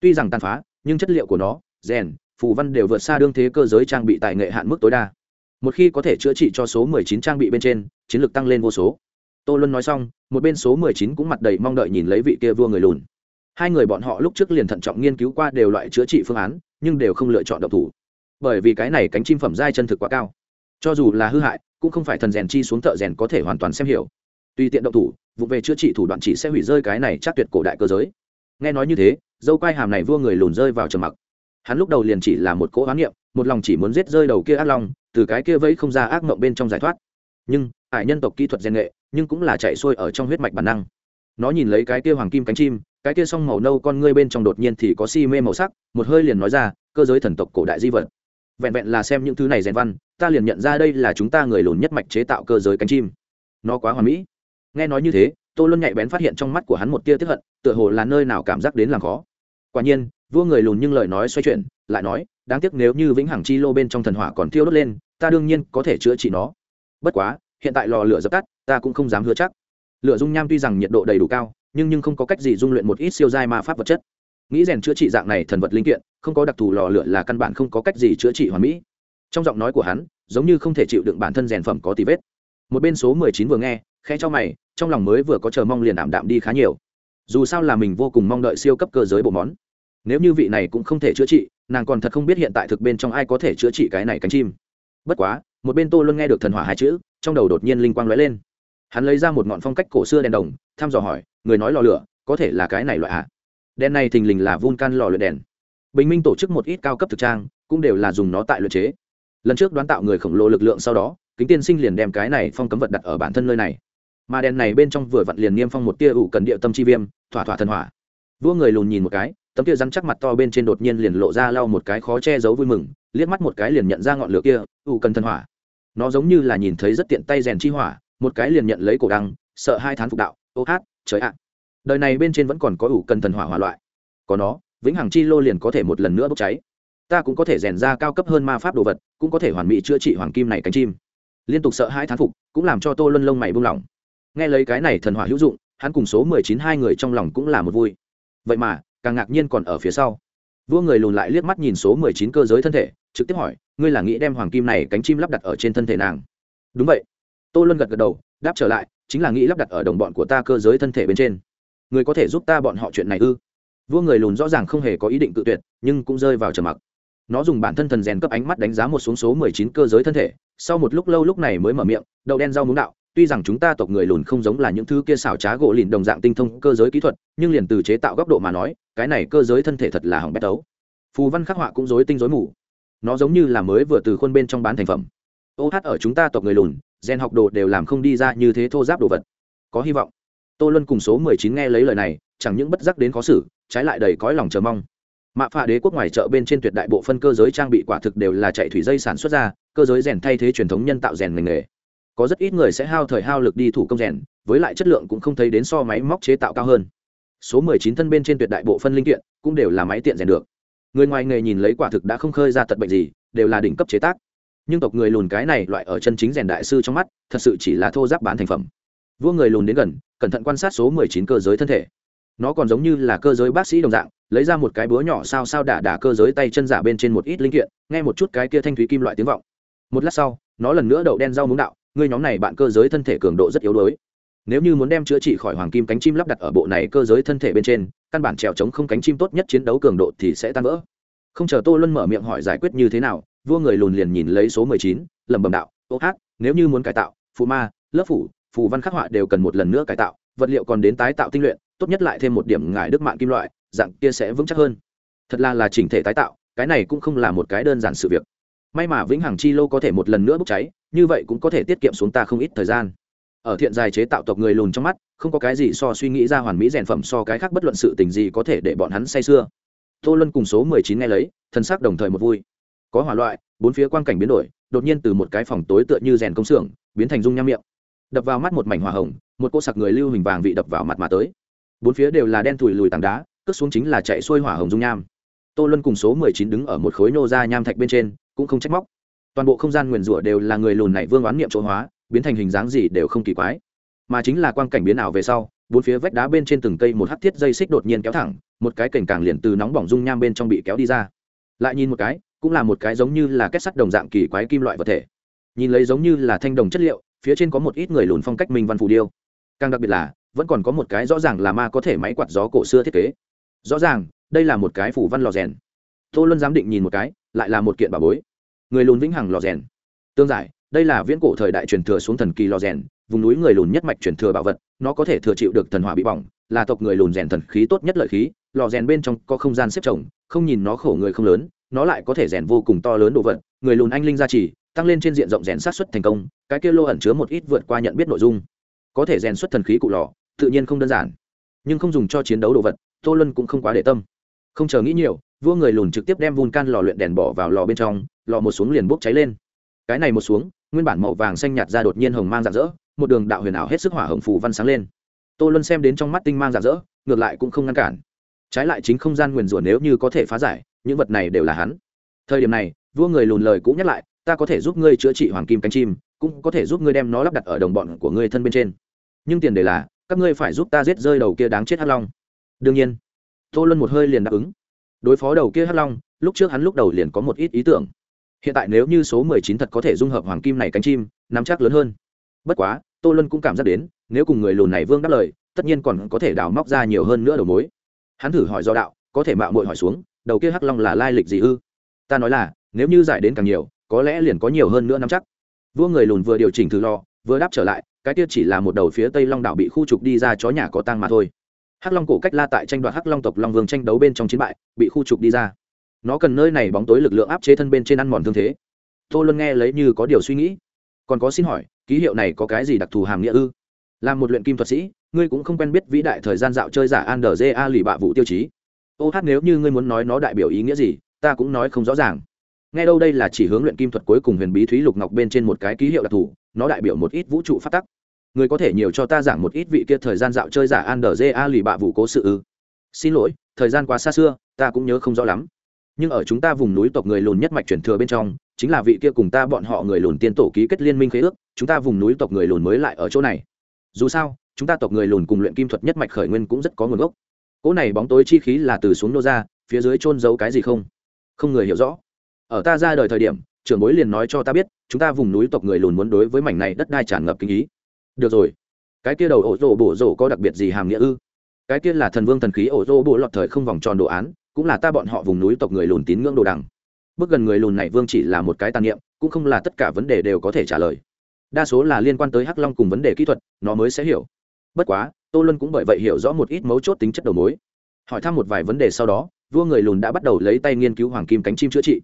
Tuy rằng tàn phá, nhưng chất liệu của nó, rèn, phù văn đều vượt xa đương thế cơ giới trang bị tại nghệ hạn mức tối đa. Một khi có thể chữa trị cho số 19 trang bị bên trên, chiến lược tăng lên vô số. Tô luân nói xong, một bên số 19 cũng mặt đầy mong đợi nhìn lấy vị kia vua người lùn. Hai người bọn họ lúc trước liền thận trọng nghiên cứu qua đều loại chữa trị phương án, nhưng đều không lựa chọn độc thủ. Bởi vì cái này cánh chim phẩm giai chân thực quá cao. Cho dù là hư hại, cũng không phải thần rèn chi xuống thợ rèn có thể hoàn toàn xem hiểu tùy tiện động thủ, vụ về chữa trị thủ đoạn chỉ sẽ hủy rơi cái này chắc tuyệt cổ đại cơ giới. Nghe nói như thế, dâu quai hàm này vua người lùn rơi vào trầm mặc. Hắn lúc đầu liền chỉ là một cỗ hoán niệm, một lòng chỉ muốn giết rơi đầu kia ác long, từ cái kia vẫy không ra ác mộng bên trong giải thoát. Nhưng, ải nhân tộc kỹ thuật gian nghệ, nhưng cũng là chạy xuôi ở trong huyết mạch bản năng. Nó nhìn lấy cái kia hoàng kim cánh chim, cái kia song màu nâu con ngươi bên trong đột nhiên thì có si mê màu sắc, một hơi liền nói ra, cơ giới thần tộc cổ đại di vật. Vẹn vẹn là xem những thứ này rèn văn, ta liền nhận ra đây là chúng ta người lùn nhất mạch chế tạo cơ giới cánh chim. Nó quá hoàn mỹ nghe nói như thế, tô luân nhạy bén phát hiện trong mắt của hắn một tia tiếp hận, tựa hồ là nơi nào cảm giác đến làm khó. Quả nhiên, vua người lùn nhưng lời nói xoay chuyển, lại nói, đáng tiếc nếu như vĩnh hằng chi lô bên trong thần hỏa còn thiêu đốt lên, ta đương nhiên có thể chữa trị nó. Bất quá, hiện tại lò lửa dập tắt, ta cũng không dám hứa chắc. Lửa dung nham tuy rằng nhiệt độ đầy đủ cao, nhưng nhưng không có cách gì dung luyện một ít siêu giai ma pháp vật chất. Nghĩ rèn chữa trị dạng này thần vật linh kiện, không có đặc thù lò lửa là căn bản không có cách gì chữa trị hoàn mỹ. Trong giọng nói của hắn, giống như không thể chịu đựng bản thân rèn phẩm có tì vết. Một bên số mười chín vừa nghe khe cho mày trong lòng mới vừa có chờ mong liền ảm đạm đi khá nhiều. Dù sao là mình vô cùng mong đợi siêu cấp cơ giới bộ món. Nếu như vị này cũng không thể chữa trị, nàng còn thật không biết hiện tại thực bên trong ai có thể chữa trị cái này cánh chim. Bất quá, một bên tô luôn nghe được thần hỏa hai chữ, trong đầu đột nhiên linh quang lóe lên. Hắn lấy ra một ngọn phong cách cổ xưa đèn đồng, thăm dò hỏi, người nói lò lửa, có thể là cái này loại ạ à? đèn này thình lình là vun can lò luyện đèn. Bình minh tổ chức một ít cao cấp thực trang, cũng đều là dùng nó tại luyện chế. Lần trước đoán tạo người khổng lồ lực lượng sau đó, kính tiên sinh liền đem cái này phong cấm vật đặt ở bản thân nơi này mà đèn này bên trong vừa vặn liền niêm phong một tia ủ cần địa tâm chi viêm, thỏa thỏa thần hỏa. Vua người lùn nhìn một cái, tấm tia rắn chắc mặt to bên trên đột nhiên liền lộ ra lau một cái khó che giấu vui mừng, liếc mắt một cái liền nhận ra ngọn lửa kia, ủ cần thần hỏa. Nó giống như là nhìn thấy rất tiện tay rèn chi hỏa, một cái liền nhận lấy cổ đăng, sợ hai thán phục đạo, ô hát, trời ạ. Đời này bên trên vẫn còn có ủ cần thần hỏa hỏa loại. Có nó, vĩnh hằng chi lô liền có thể một lần nữa bốc cháy. Ta cũng có thể rèn ra cao cấp hơn ma pháp đồ vật, cũng có thể hoàn mỹ chữa trị hoàng kim này cánh chim. Liên tục sợ hai thán phục, cũng làm cho tô luân lông mày buông lỏng nghe lấy cái này thần hỏa hữu dụng, hắn cùng số mười chín hai người trong lòng cũng là một vui. Vậy mà, càng ngạc nhiên còn ở phía sau. Vua người lùn lại liếc mắt nhìn số mười chín cơ giới thân thể, trực tiếp hỏi, ngươi là nghĩ đem hoàng kim này cánh chim lắp đặt ở trên thân thể nàng? Đúng vậy. Tô luân gật gật đầu, đáp trở lại, chính là nghĩ lắp đặt ở đồng bọn của ta cơ giới thân thể bên trên. Người có thể giúp ta bọn họ chuyện này ư? Vua người lùn rõ ràng không hề có ý định tự tuyệt, nhưng cũng rơi vào trầm mặc. Nó dùng bản thân thần rèn cấp ánh mắt đánh giá một xuống số mười chín cơ giới thân thể, sau một lúc lâu lúc này mới mở miệng, đậu đen rau muống đạo tuy rằng chúng ta tộc người lùn không giống là những thứ kia xảo trá gỗ lìn đồng dạng tinh thông cơ giới kỹ thuật, nhưng liền từ chế tạo góc độ mà nói, cái này cơ giới thân thể thật là hỏng bét tấu. Phù văn khắc họa cũng rối tinh rối mù. Nó giống như là mới vừa từ khuôn bên trong bán thành phẩm. Ô hát ở chúng ta tộc người lùn, gen học đồ đều làm không đi ra như thế thô giáp đồ vật. Có hy vọng. Tô luân cùng số mười chín nghe lấy lời này, chẳng những bất giác đến khó xử, trái lại đầy cõi lòng chờ mong. Mạ phạ đế quốc ngoài chợ bên trên tuyệt đại bộ phân cơ giới trang bị quả thực đều là chạy thủy dây sản xuất ra, cơ giới rèn thay thế truyền thống nhân tạo rèn ngành nghề có rất ít người sẽ hao thời hao lực đi thủ công rèn, với lại chất lượng cũng không thấy đến so máy móc chế tạo cao hơn. Số mười chín thân bên trên tuyệt đại bộ phân linh kiện cũng đều là máy tiện rèn được. Người ngoài nghề nhìn lấy quả thực đã không khơi ra tật bệnh gì, đều là đỉnh cấp chế tác. Nhưng tộc người lùn cái này loại ở chân chính rèn đại sư trong mắt, thật sự chỉ là thô giáp bán thành phẩm. Vua người lùn đến gần, cẩn thận quan sát số mười chín cơ giới thân thể. Nó còn giống như là cơ giới bác sĩ đồng dạng, lấy ra một cái búa nhỏ sao sao đả đả cơ giới tay chân giả bên trên một ít linh kiện, nghe một chút cái kia thanh thúy kim loại tiếng vọng. Một lát sau, nó lần nữa đậu đen rau muống đạo ngươi nhóm này bạn cơ giới thân thể cường độ rất yếu đuối. Nếu như muốn đem chữa trị khỏi hoàng kim cánh chim lắp đặt ở bộ này cơ giới thân thể bên trên, căn bản trèo chống không cánh chim tốt nhất chiến đấu cường độ thì sẽ tan vỡ. Không chờ tô luân mở miệng hỏi giải quyết như thế nào, vua người lùn liền nhìn lấy số mười chín, lẩm bẩm đạo, ô hát, nếu như muốn cải tạo phù ma, lớp phủ, phù văn khắc họa đều cần một lần nữa cải tạo, vật liệu còn đến tái tạo tinh luyện, tốt nhất lại thêm một điểm ngải đức mạng kim loại, dạng kia sẽ vững chắc hơn. Thật là là chỉnh thể tái tạo, cái này cũng không là một cái đơn giản sự việc may mà vĩnh hằng chi lô có thể một lần nữa bốc cháy, như vậy cũng có thể tiết kiệm xuống ta không ít thời gian. Ở thiện dài chế tạo tộc người lùn trong mắt, không có cái gì so suy nghĩ ra hoàn mỹ rèn phẩm so cái khác bất luận sự tình gì có thể để bọn hắn say sưa. Tô luân cùng số mười chín nghe lấy thân xác đồng thời một vui. Có hỏa loại, bốn phía quang cảnh biến đổi, đột nhiên từ một cái phòng tối tựa như rèn công xưởng, biến thành dung nham miệng. Đập vào mắt một mảnh hỏa hồng, một cô sặc người lưu hình vàng vị đập vào mặt mà tới. Bốn phía đều là đen thùi lùi tảng đá, cất xuống chính là chạy xuôi hỏa hồng dung nham. Tô luân cùng số mười chín đứng ở một khối nô ra nham thạch bên trên cũng không trách móc. Toàn bộ không gian nguyền rủa đều là người lùn này vương oán niệm chỗ hóa, biến thành hình dáng gì đều không kỳ quái. Mà chính là quang cảnh biến ảo về sau, bốn phía vách đá bên trên từng cây một hắt thiết dây xích đột nhiên kéo thẳng, một cái cảnh càng liền từ nóng bỏng dung nham bên trong bị kéo đi ra. Lại nhìn một cái, cũng là một cái giống như là kết sắt đồng dạng kỳ quái kim loại vật thể. Nhìn lấy giống như là thanh đồng chất liệu, phía trên có một ít người lùn phong cách minh văn phù điêu. Càng đặc biệt là, vẫn còn có một cái rõ ràng là ma có thể máy quạt gió cổ xưa thiết kế. Rõ ràng, đây là một cái phủ văn lò rèn tô luân giám định nhìn một cái, lại là một kiện bà bối. Người lùn vĩnh hằng lò rèn. Tương giải, đây là viễn cổ thời đại truyền thừa xuống thần kỳ lò rèn, vùng núi người lùn nhất mạch truyền thừa bảo vật, nó có thể thừa chịu được thần hỏa bị bỏng, là tộc người lùn rèn thần khí tốt nhất lợi khí, lò rèn bên trong có không gian xếp trồng không nhìn nó khổ người không lớn, nó lại có thể rèn vô cùng to lớn đồ vật, người lùn anh linh gia trì, tăng lên trên diện rộng rèn sát xuất thành công, cái kia lô ẩn chứa một ít vượt qua nhận biết nội dung. Có thể rèn xuất thần khí cụ lò, tự nhiên không đơn giản. Nhưng không dùng cho chiến đấu đồ vật, tô luân cũng không quá để tâm. Không chờ nghĩ nhiều vua người lùn trực tiếp đem vun can lò luyện đèn bỏ vào lò bên trong, lò một xuống liền bốc cháy lên. Cái này một xuống, nguyên bản màu vàng xanh nhạt ra đột nhiên hồng mang rạng rỡ, một đường đạo huyền ảo hết sức hỏa hồng phù văn sáng lên. Tô luân xem đến trong mắt tinh mang rạng rỡ, ngược lại cũng không ngăn cản. Trái lại chính không gian nguyền rủa nếu như có thể phá giải, những vật này đều là hắn. Thời điểm này, vua người lùn lời cũng nhắc lại, ta có thể giúp ngươi chữa trị hoàng kim cánh chim, cũng có thể giúp ngươi đem nó lắp đặt ở đồng bọn của ngươi thân bên trên. Nhưng tiền đề là, các ngươi phải giúp ta giết rơi đầu kia đáng chết hắc long. Đương nhiên, tô luân một hơi liền đáp ứng đối phó đầu kia hắc long, lúc trước hắn lúc đầu liền có một ít ý tưởng. Hiện tại nếu như số mười chín thật có thể dung hợp hoàng kim này cánh chim, nắm chắc lớn hơn. Bất quá, tô luân cũng cảm giác đến, nếu cùng người lùn này vương đáp lời, tất nhiên còn có thể đào móc ra nhiều hơn nữa đầu mối. Hắn thử hỏi do đạo, có thể mạo mội hỏi xuống, đầu kia hắc long là lai lịch gì ư? Ta nói là, nếu như giải đến càng nhiều, có lẽ liền có nhiều hơn nữa nắm chắc. Vua người lùn vừa điều chỉnh thử lò vừa đáp trở lại, cái kia chỉ là một đầu phía tây long đảo bị khu trục đi ra chó nhà có tang mà thôi hắc long cổ cách la tại tranh đoạt hắc long tộc long vương tranh đấu bên trong chiến bại, bị khu trục đi ra. Nó cần nơi này bóng tối lực lượng áp chế thân bên trên ăn mòn thương thế. Tô luân nghe lấy như có điều suy nghĩ. Còn có xin hỏi, ký hiệu này có cái gì đặc thù hàm nghĩa ư? Là một luyện kim thuật sĩ, ngươi cũng không quen biết vĩ đại thời gian dạo chơi giả an đờ a lì bạ vụ tiêu chí. Ô hát, nếu như ngươi muốn nói nó đại biểu ý nghĩa gì, ta cũng nói không rõ ràng. Nghe đâu đây là chỉ hướng luyện kim thuật cuối cùng huyền bí thúy lục ngọc bên trên một cái ký hiệu đặc thù, nó đại biểu một ít vũ trụ phát tắc người có thể nhiều cho ta giảng một ít vị kia thời gian dạo chơi giả an đờ a lì bạ vụ cố sự ư? Xin lỗi, thời gian quá xa xưa, ta cũng nhớ không rõ lắm. Nhưng ở chúng ta vùng núi tộc người lùn nhất mạch truyền thừa bên trong, chính là vị kia cùng ta bọn họ người lùn tiên tổ ký kết liên minh khế ước, chúng ta vùng núi tộc người lùn mới lại ở chỗ này. Dù sao, chúng ta tộc người lùn cùng luyện kim thuật nhất mạch khởi nguyên cũng rất có nguồn gốc. Cỗ này bóng tối chi khí là từ xuống nô ra, phía dưới trôn giấu cái gì không? Không người hiểu rõ. Ở ta ra đời thời điểm, trưởng bối liền nói cho ta biết, chúng ta vùng núi tộc người lùn muốn đối với mảnh này đất đai tràn ngập kinh ý được rồi. Cái kia đầu ổ rỗ bổ rỗ có đặc biệt gì hàm nghĩa ư? Cái kia là thần vương thần khí ổ rỗ bổ lọt thời không vòng tròn đồ án, cũng là ta bọn họ vùng núi tộc người lùn tín ngưỡng đồ đằng. Bước gần người lùn này vương chỉ là một cái tàn niệm, cũng không là tất cả vấn đề đều có thể trả lời. Đa số là liên quan tới hắc long cùng vấn đề kỹ thuật, nó mới sẽ hiểu. Bất quá, tô luân cũng bởi vậy hiểu rõ một ít mấu chốt tính chất đầu mối. Hỏi thăm một vài vấn đề sau đó, vua người lùn đã bắt đầu lấy tay nghiên cứu hoàng kim cánh chim chữa trị.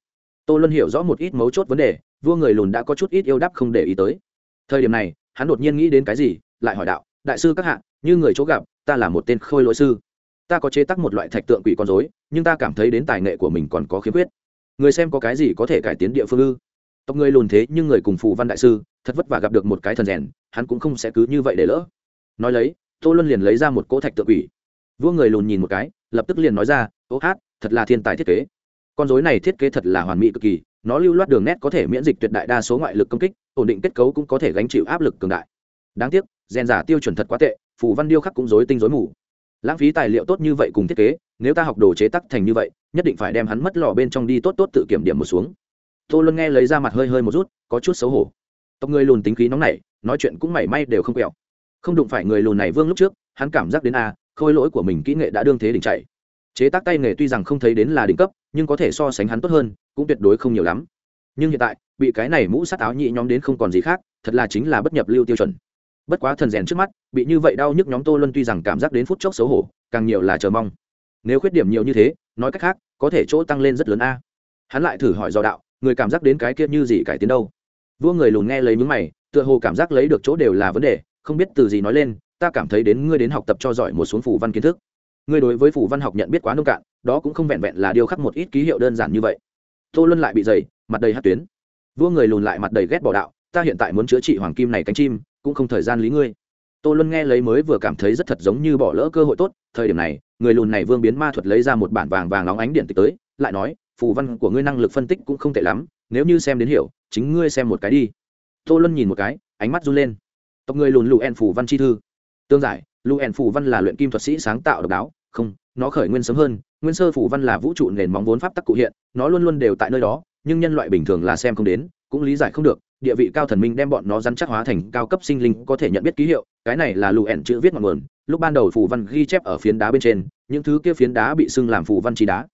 Tô luân hiểu rõ một ít mấu chốt vấn đề, vua người lùn đã có chút ít yêu đáp không để ý tới. Thời điểm này hắn đột nhiên nghĩ đến cái gì, lại hỏi đạo, đại sư các hạ, như người chỗ gặp, ta là một tên khôi lỗi sư. Ta có chế tác một loại thạch tượng quỷ con dối nhưng ta cảm thấy đến tài nghệ của mình còn có khiếm khuyết. Người xem có cái gì có thể cải tiến địa phương ư? Tộc người lùn thế nhưng người cùng phù văn đại sư, thật vất vả gặp được một cái thần rèn, hắn cũng không sẽ cứ như vậy để lỡ. Nói lấy, tô luân liền lấy ra một cỗ thạch tượng quỷ. Vua người lùn nhìn một cái, lập tức liền nói ra, ô hát, thật là thiên tài thiết kế. Con dối này thiết kế thật là hoàn mỹ cực kỳ, nó lưu loát đường nét có thể miễn dịch tuyệt đại đa số ngoại lực công kích ổn định kết cấu cũng có thể gánh chịu áp lực cường đại. Đáng tiếc rèn giả tiêu chuẩn thật quá tệ, phù văn điêu khắc cũng dối tinh dối mù. Lãng phí tài liệu tốt như vậy cùng thiết kế, nếu ta học đồ chế tắc thành như vậy, nhất định phải đem hắn mất lò bên trong đi tốt tốt tự kiểm điểm một xuống. Tô luân nghe lấy ra mặt hơi hơi một rút, có chút xấu hổ. Tộc người lùn tính khí nóng này nói chuyện cũng mảy may đều không quẹo. Không đụng phải người lùn này vương lúc trước, hắn cảm giác đến a, khôi lỗi của mình kỹ nghệ đã đương thế đỉnh chạy. Chế tác tay nghề tuy rằng không thấy đến là đỉnh cấp, nhưng có thể so sánh hắn tốt hơn, cũng tuyệt đối không nhiều lắm nhưng hiện tại, bị cái này mũ sát áo nhị nhóm đến không còn gì khác, thật là chính là bất nhập lưu tiêu chuẩn. Bất quá thần rèn trước mắt, bị như vậy đau nhức nhóm tô luân tuy rằng cảm giác đến phút chốc xấu hổ, càng nhiều là chờ mong. Nếu khuyết điểm nhiều như thế, nói cách khác, có thể chỗ tăng lên rất lớn a. Hắn lại thử hỏi do đạo, người cảm giác đến cái kia như gì cải tiến đâu? Vua người lùn nghe lấy mướn mày, tựa hồ cảm giác lấy được chỗ đều là vấn đề, không biết từ gì nói lên, ta cảm thấy đến ngươi đến học tập cho giỏi một xuống phủ văn kiến thức. Ngươi đối với phủ văn học nhận biết quá nông cạn, đó cũng không vẹn vẹn là điều khắc một ít ký hiệu đơn giản như vậy. Tô luân lại bị dày mặt đầy hát tuyến. Vua người lùn lại mặt đầy ghét bỏ đạo, ta hiện tại muốn chữa trị hoàng kim này cánh chim, cũng không thời gian lý ngươi. Tô luân nghe lấy mới vừa cảm thấy rất thật giống như bỏ lỡ cơ hội tốt, thời điểm này, người lùn này vương biến ma thuật lấy ra một bản vàng vàng nóng ánh điện tịch tới, lại nói, phù văn của ngươi năng lực phân tích cũng không tệ lắm, nếu như xem đến hiểu, chính ngươi xem một cái đi. Tô luân nhìn một cái, ánh mắt run lên. Tộc người lùn lụ en phù văn chi thư. Tương giải lụ en phù văn là luyện kim thuật sĩ sáng tạo độc đáo, không, nó khởi nguyên sớm hơn, nguyên sơ phù văn là vũ trụ nền móng vốn pháp tắc cụ hiện, nó luôn luôn đều tại nơi đó nhưng nhân loại bình thường là xem không đến, cũng lý giải không được, địa vị cao thần minh đem bọn nó rắn chắc hóa thành cao cấp sinh linh có thể nhận biết ký hiệu, cái này là lù ẻn chữ viết ngọn nguồn, lúc ban đầu phù văn ghi chép ở phiến đá bên trên, những thứ kia phiến đá bị xưng làm phù văn trí đá.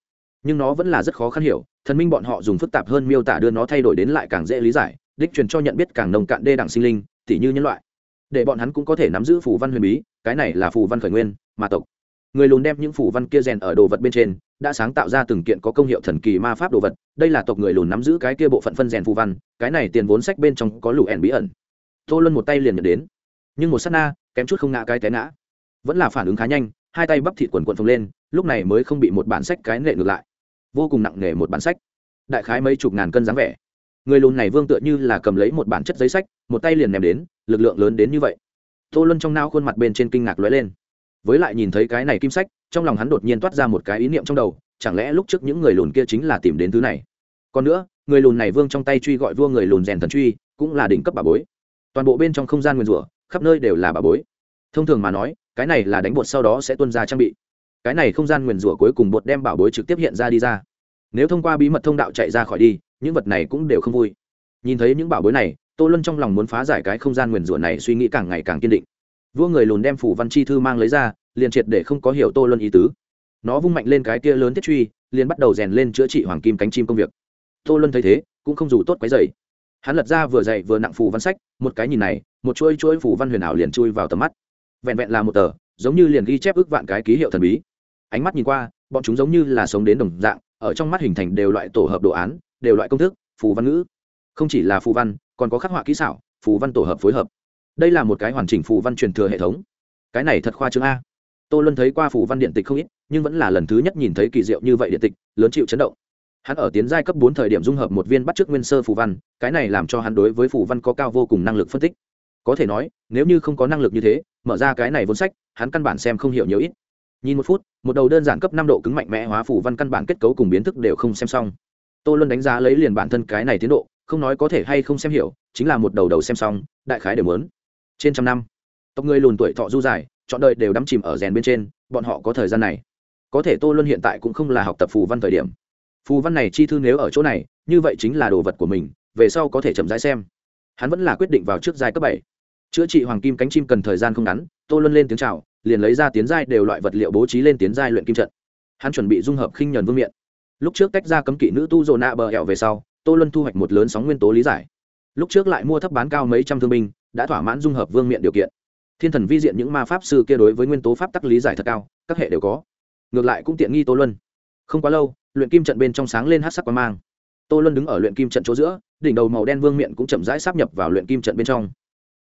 Nhưng nó vẫn là rất khó khăn hiểu, thần minh bọn họ dùng phức tạp hơn miêu tả đưa nó thay đổi đến lại càng dễ lý giải, đích truyền cho nhận biết càng nồng cạn đê đẳng sinh linh, tỉ như nhân loại. Để bọn hắn cũng có thể nắm giữ phù văn huyền bí, cái này là phù văn khởi nguyên mà tộc người lùn đem những phù văn kia rèn ở đồ vật bên trên, đã sáng tạo ra từng kiện có công hiệu thần kỳ ma pháp đồ vật. Đây là tộc người lùn nắm giữ cái kia bộ phận phân rèn phù văn, cái này tiền vốn sách bên trong có lũ ẻn bí ẩn. Tô luân một tay liền nhận đến. Nhưng một s á t na, kém chút không ngã cái té ngã. Vẫn là phản ứng khá nhanh, hai tay bắp thịt quần quần phồng lên, lúc này mới không bị một bản sách cái nệ ngược lại. Vô cùng nặng nề một bản sách. Đại khái mấy chục ngàn cân dáng vẻ. Người lùn này vương tựa như là cầm lấy một bản chất giấy sách, một tay liền ném đến, lực lượng lớn đến như vậy. Tô luân trong nao khuôn mặt bên trên kinh ngạc lóe lên với lại nhìn thấy cái này kim sách, trong lòng hắn đột nhiên toát ra một cái ý niệm trong đầu, chẳng lẽ lúc trước những người lùn kia chính là tìm đến thứ này? Còn nữa, người lùn này vương trong tay truy gọi vua người lùn rèn thần truy, cũng là đỉnh cấp bà bối. Toàn bộ bên trong không gian nguyên rủa, khắp nơi đều là bà bối. Thông thường mà nói, cái này là đánh bột sau đó sẽ tuân ra trang bị. Cái này không gian nguyền rủa cuối cùng bột đem bảo bối trực tiếp hiện ra đi ra. Nếu thông qua bí mật thông đạo chạy ra khỏi đi, những vật này cũng đều không vui. Nhìn thấy những bảo bối này, tô luân trong lòng muốn phá giải cái không gian nguyền rủa này suy nghĩ càng ngày càng kiên định vua người lùn đem phủ văn chi thư mang lấy ra, liền triệt để không có hiểu tô luân ý tứ. Nó vung mạnh lên cái kia lớn tiết truy, liền bắt đầu rèn lên chữa trị hoàng kim cánh chim công việc. Tô luân thấy thế, cũng không dù tốt quấy dày hắn lật ra vừa dày vừa nặng phủ văn sách, một cái nhìn này, một chuỗi chuỗi phủ văn huyền ảo liền chui vào tầm mắt. Vẹn vẹn là một tờ, giống như liền ghi chép ước vạn cái ký hiệu thần bí. Ánh mắt nhìn qua, bọn chúng giống như là sống đến đồng dạng, ở trong mắt hình thành đều loại tổ hợp đồ án, đều loại công thức, phù văn ngữ. Không chỉ là phù văn, còn có khắc họa kỹ xảo, phù văn tổ hợp phối hợp đây là một cái hoàn chỉnh phù văn truyền thừa hệ thống. Cái này thật khoa chương a. Tô luân thấy qua phù văn điện tịch không ít, nhưng vẫn là lần thứ nhất nhìn thấy kỳ diệu như vậy điện tịch, lớn chịu chấn động. Hắn ở tiến giai cấp bốn thời điểm dung hợp một viên bắt chước nguyên sơ phù văn, cái này làm cho hắn đối với phù văn có cao vô cùng năng lực phân tích. Có thể nói, nếu như không có năng lực như thế, mở ra cái này vốn sách, hắn căn bản xem không hiểu nhiều ít. Nhìn một phút, một đầu đơn giản cấp năm độ cứng mạnh mẽ hóa phù văn căn bản kết cấu cùng biến thức đều không xem xong. Tô luân đánh giá lấy liền bản thân cái này tiến độ, không nói có thể hay không xem hiểu, chính là một đầu đầu xem xong, đại khái đều muốn trên trăm năm, tộc người lùn tuổi thọ du dài, chọn đời đều đắm chìm ở rèn bên trên, bọn họ có thời gian này. Có thể tô luân hiện tại cũng không là học tập phù văn thời điểm. Phù văn này chi thư nếu ở chỗ này, như vậy chính là đồ vật của mình, về sau có thể chậm rãi xem. Hắn vẫn là quyết định vào trước giai cấp bảy. Chữa trị hoàng kim cánh chim cần thời gian không ngắn, tô luân lên tiếng c h à o liền lấy ra tiến giai đều loại vật liệu bố trí lên tiến giai luyện kim trận. Hắn chuẩn bị dung hợp khinh nhuần vương miện. Lúc trước tách ra cấm kỵ nữ tu dồn nạ bờ hẹo về sau, tô luân thu hoạch một lớn sóng nguyên tố lý giải. Lúc trước lại mua thấp bán cao mấy trăm thương binh đã thỏa mãn dung hợp vương miện điều kiện. Thiên thần vi diện những ma pháp sư kia đối với nguyên tố pháp tắc lý giải thật cao, các hệ đều có. Ngược lại cũng tiện nghi tô luân. Không quá lâu, luyện kim trận bên trong sáng lên hát sắc qua mang. Tô luân đứng ở luyện kim trận chỗ giữa, đỉnh đầu màu đen vương miện cũng chậm rãi sắp nhập vào luyện kim trận bên trong.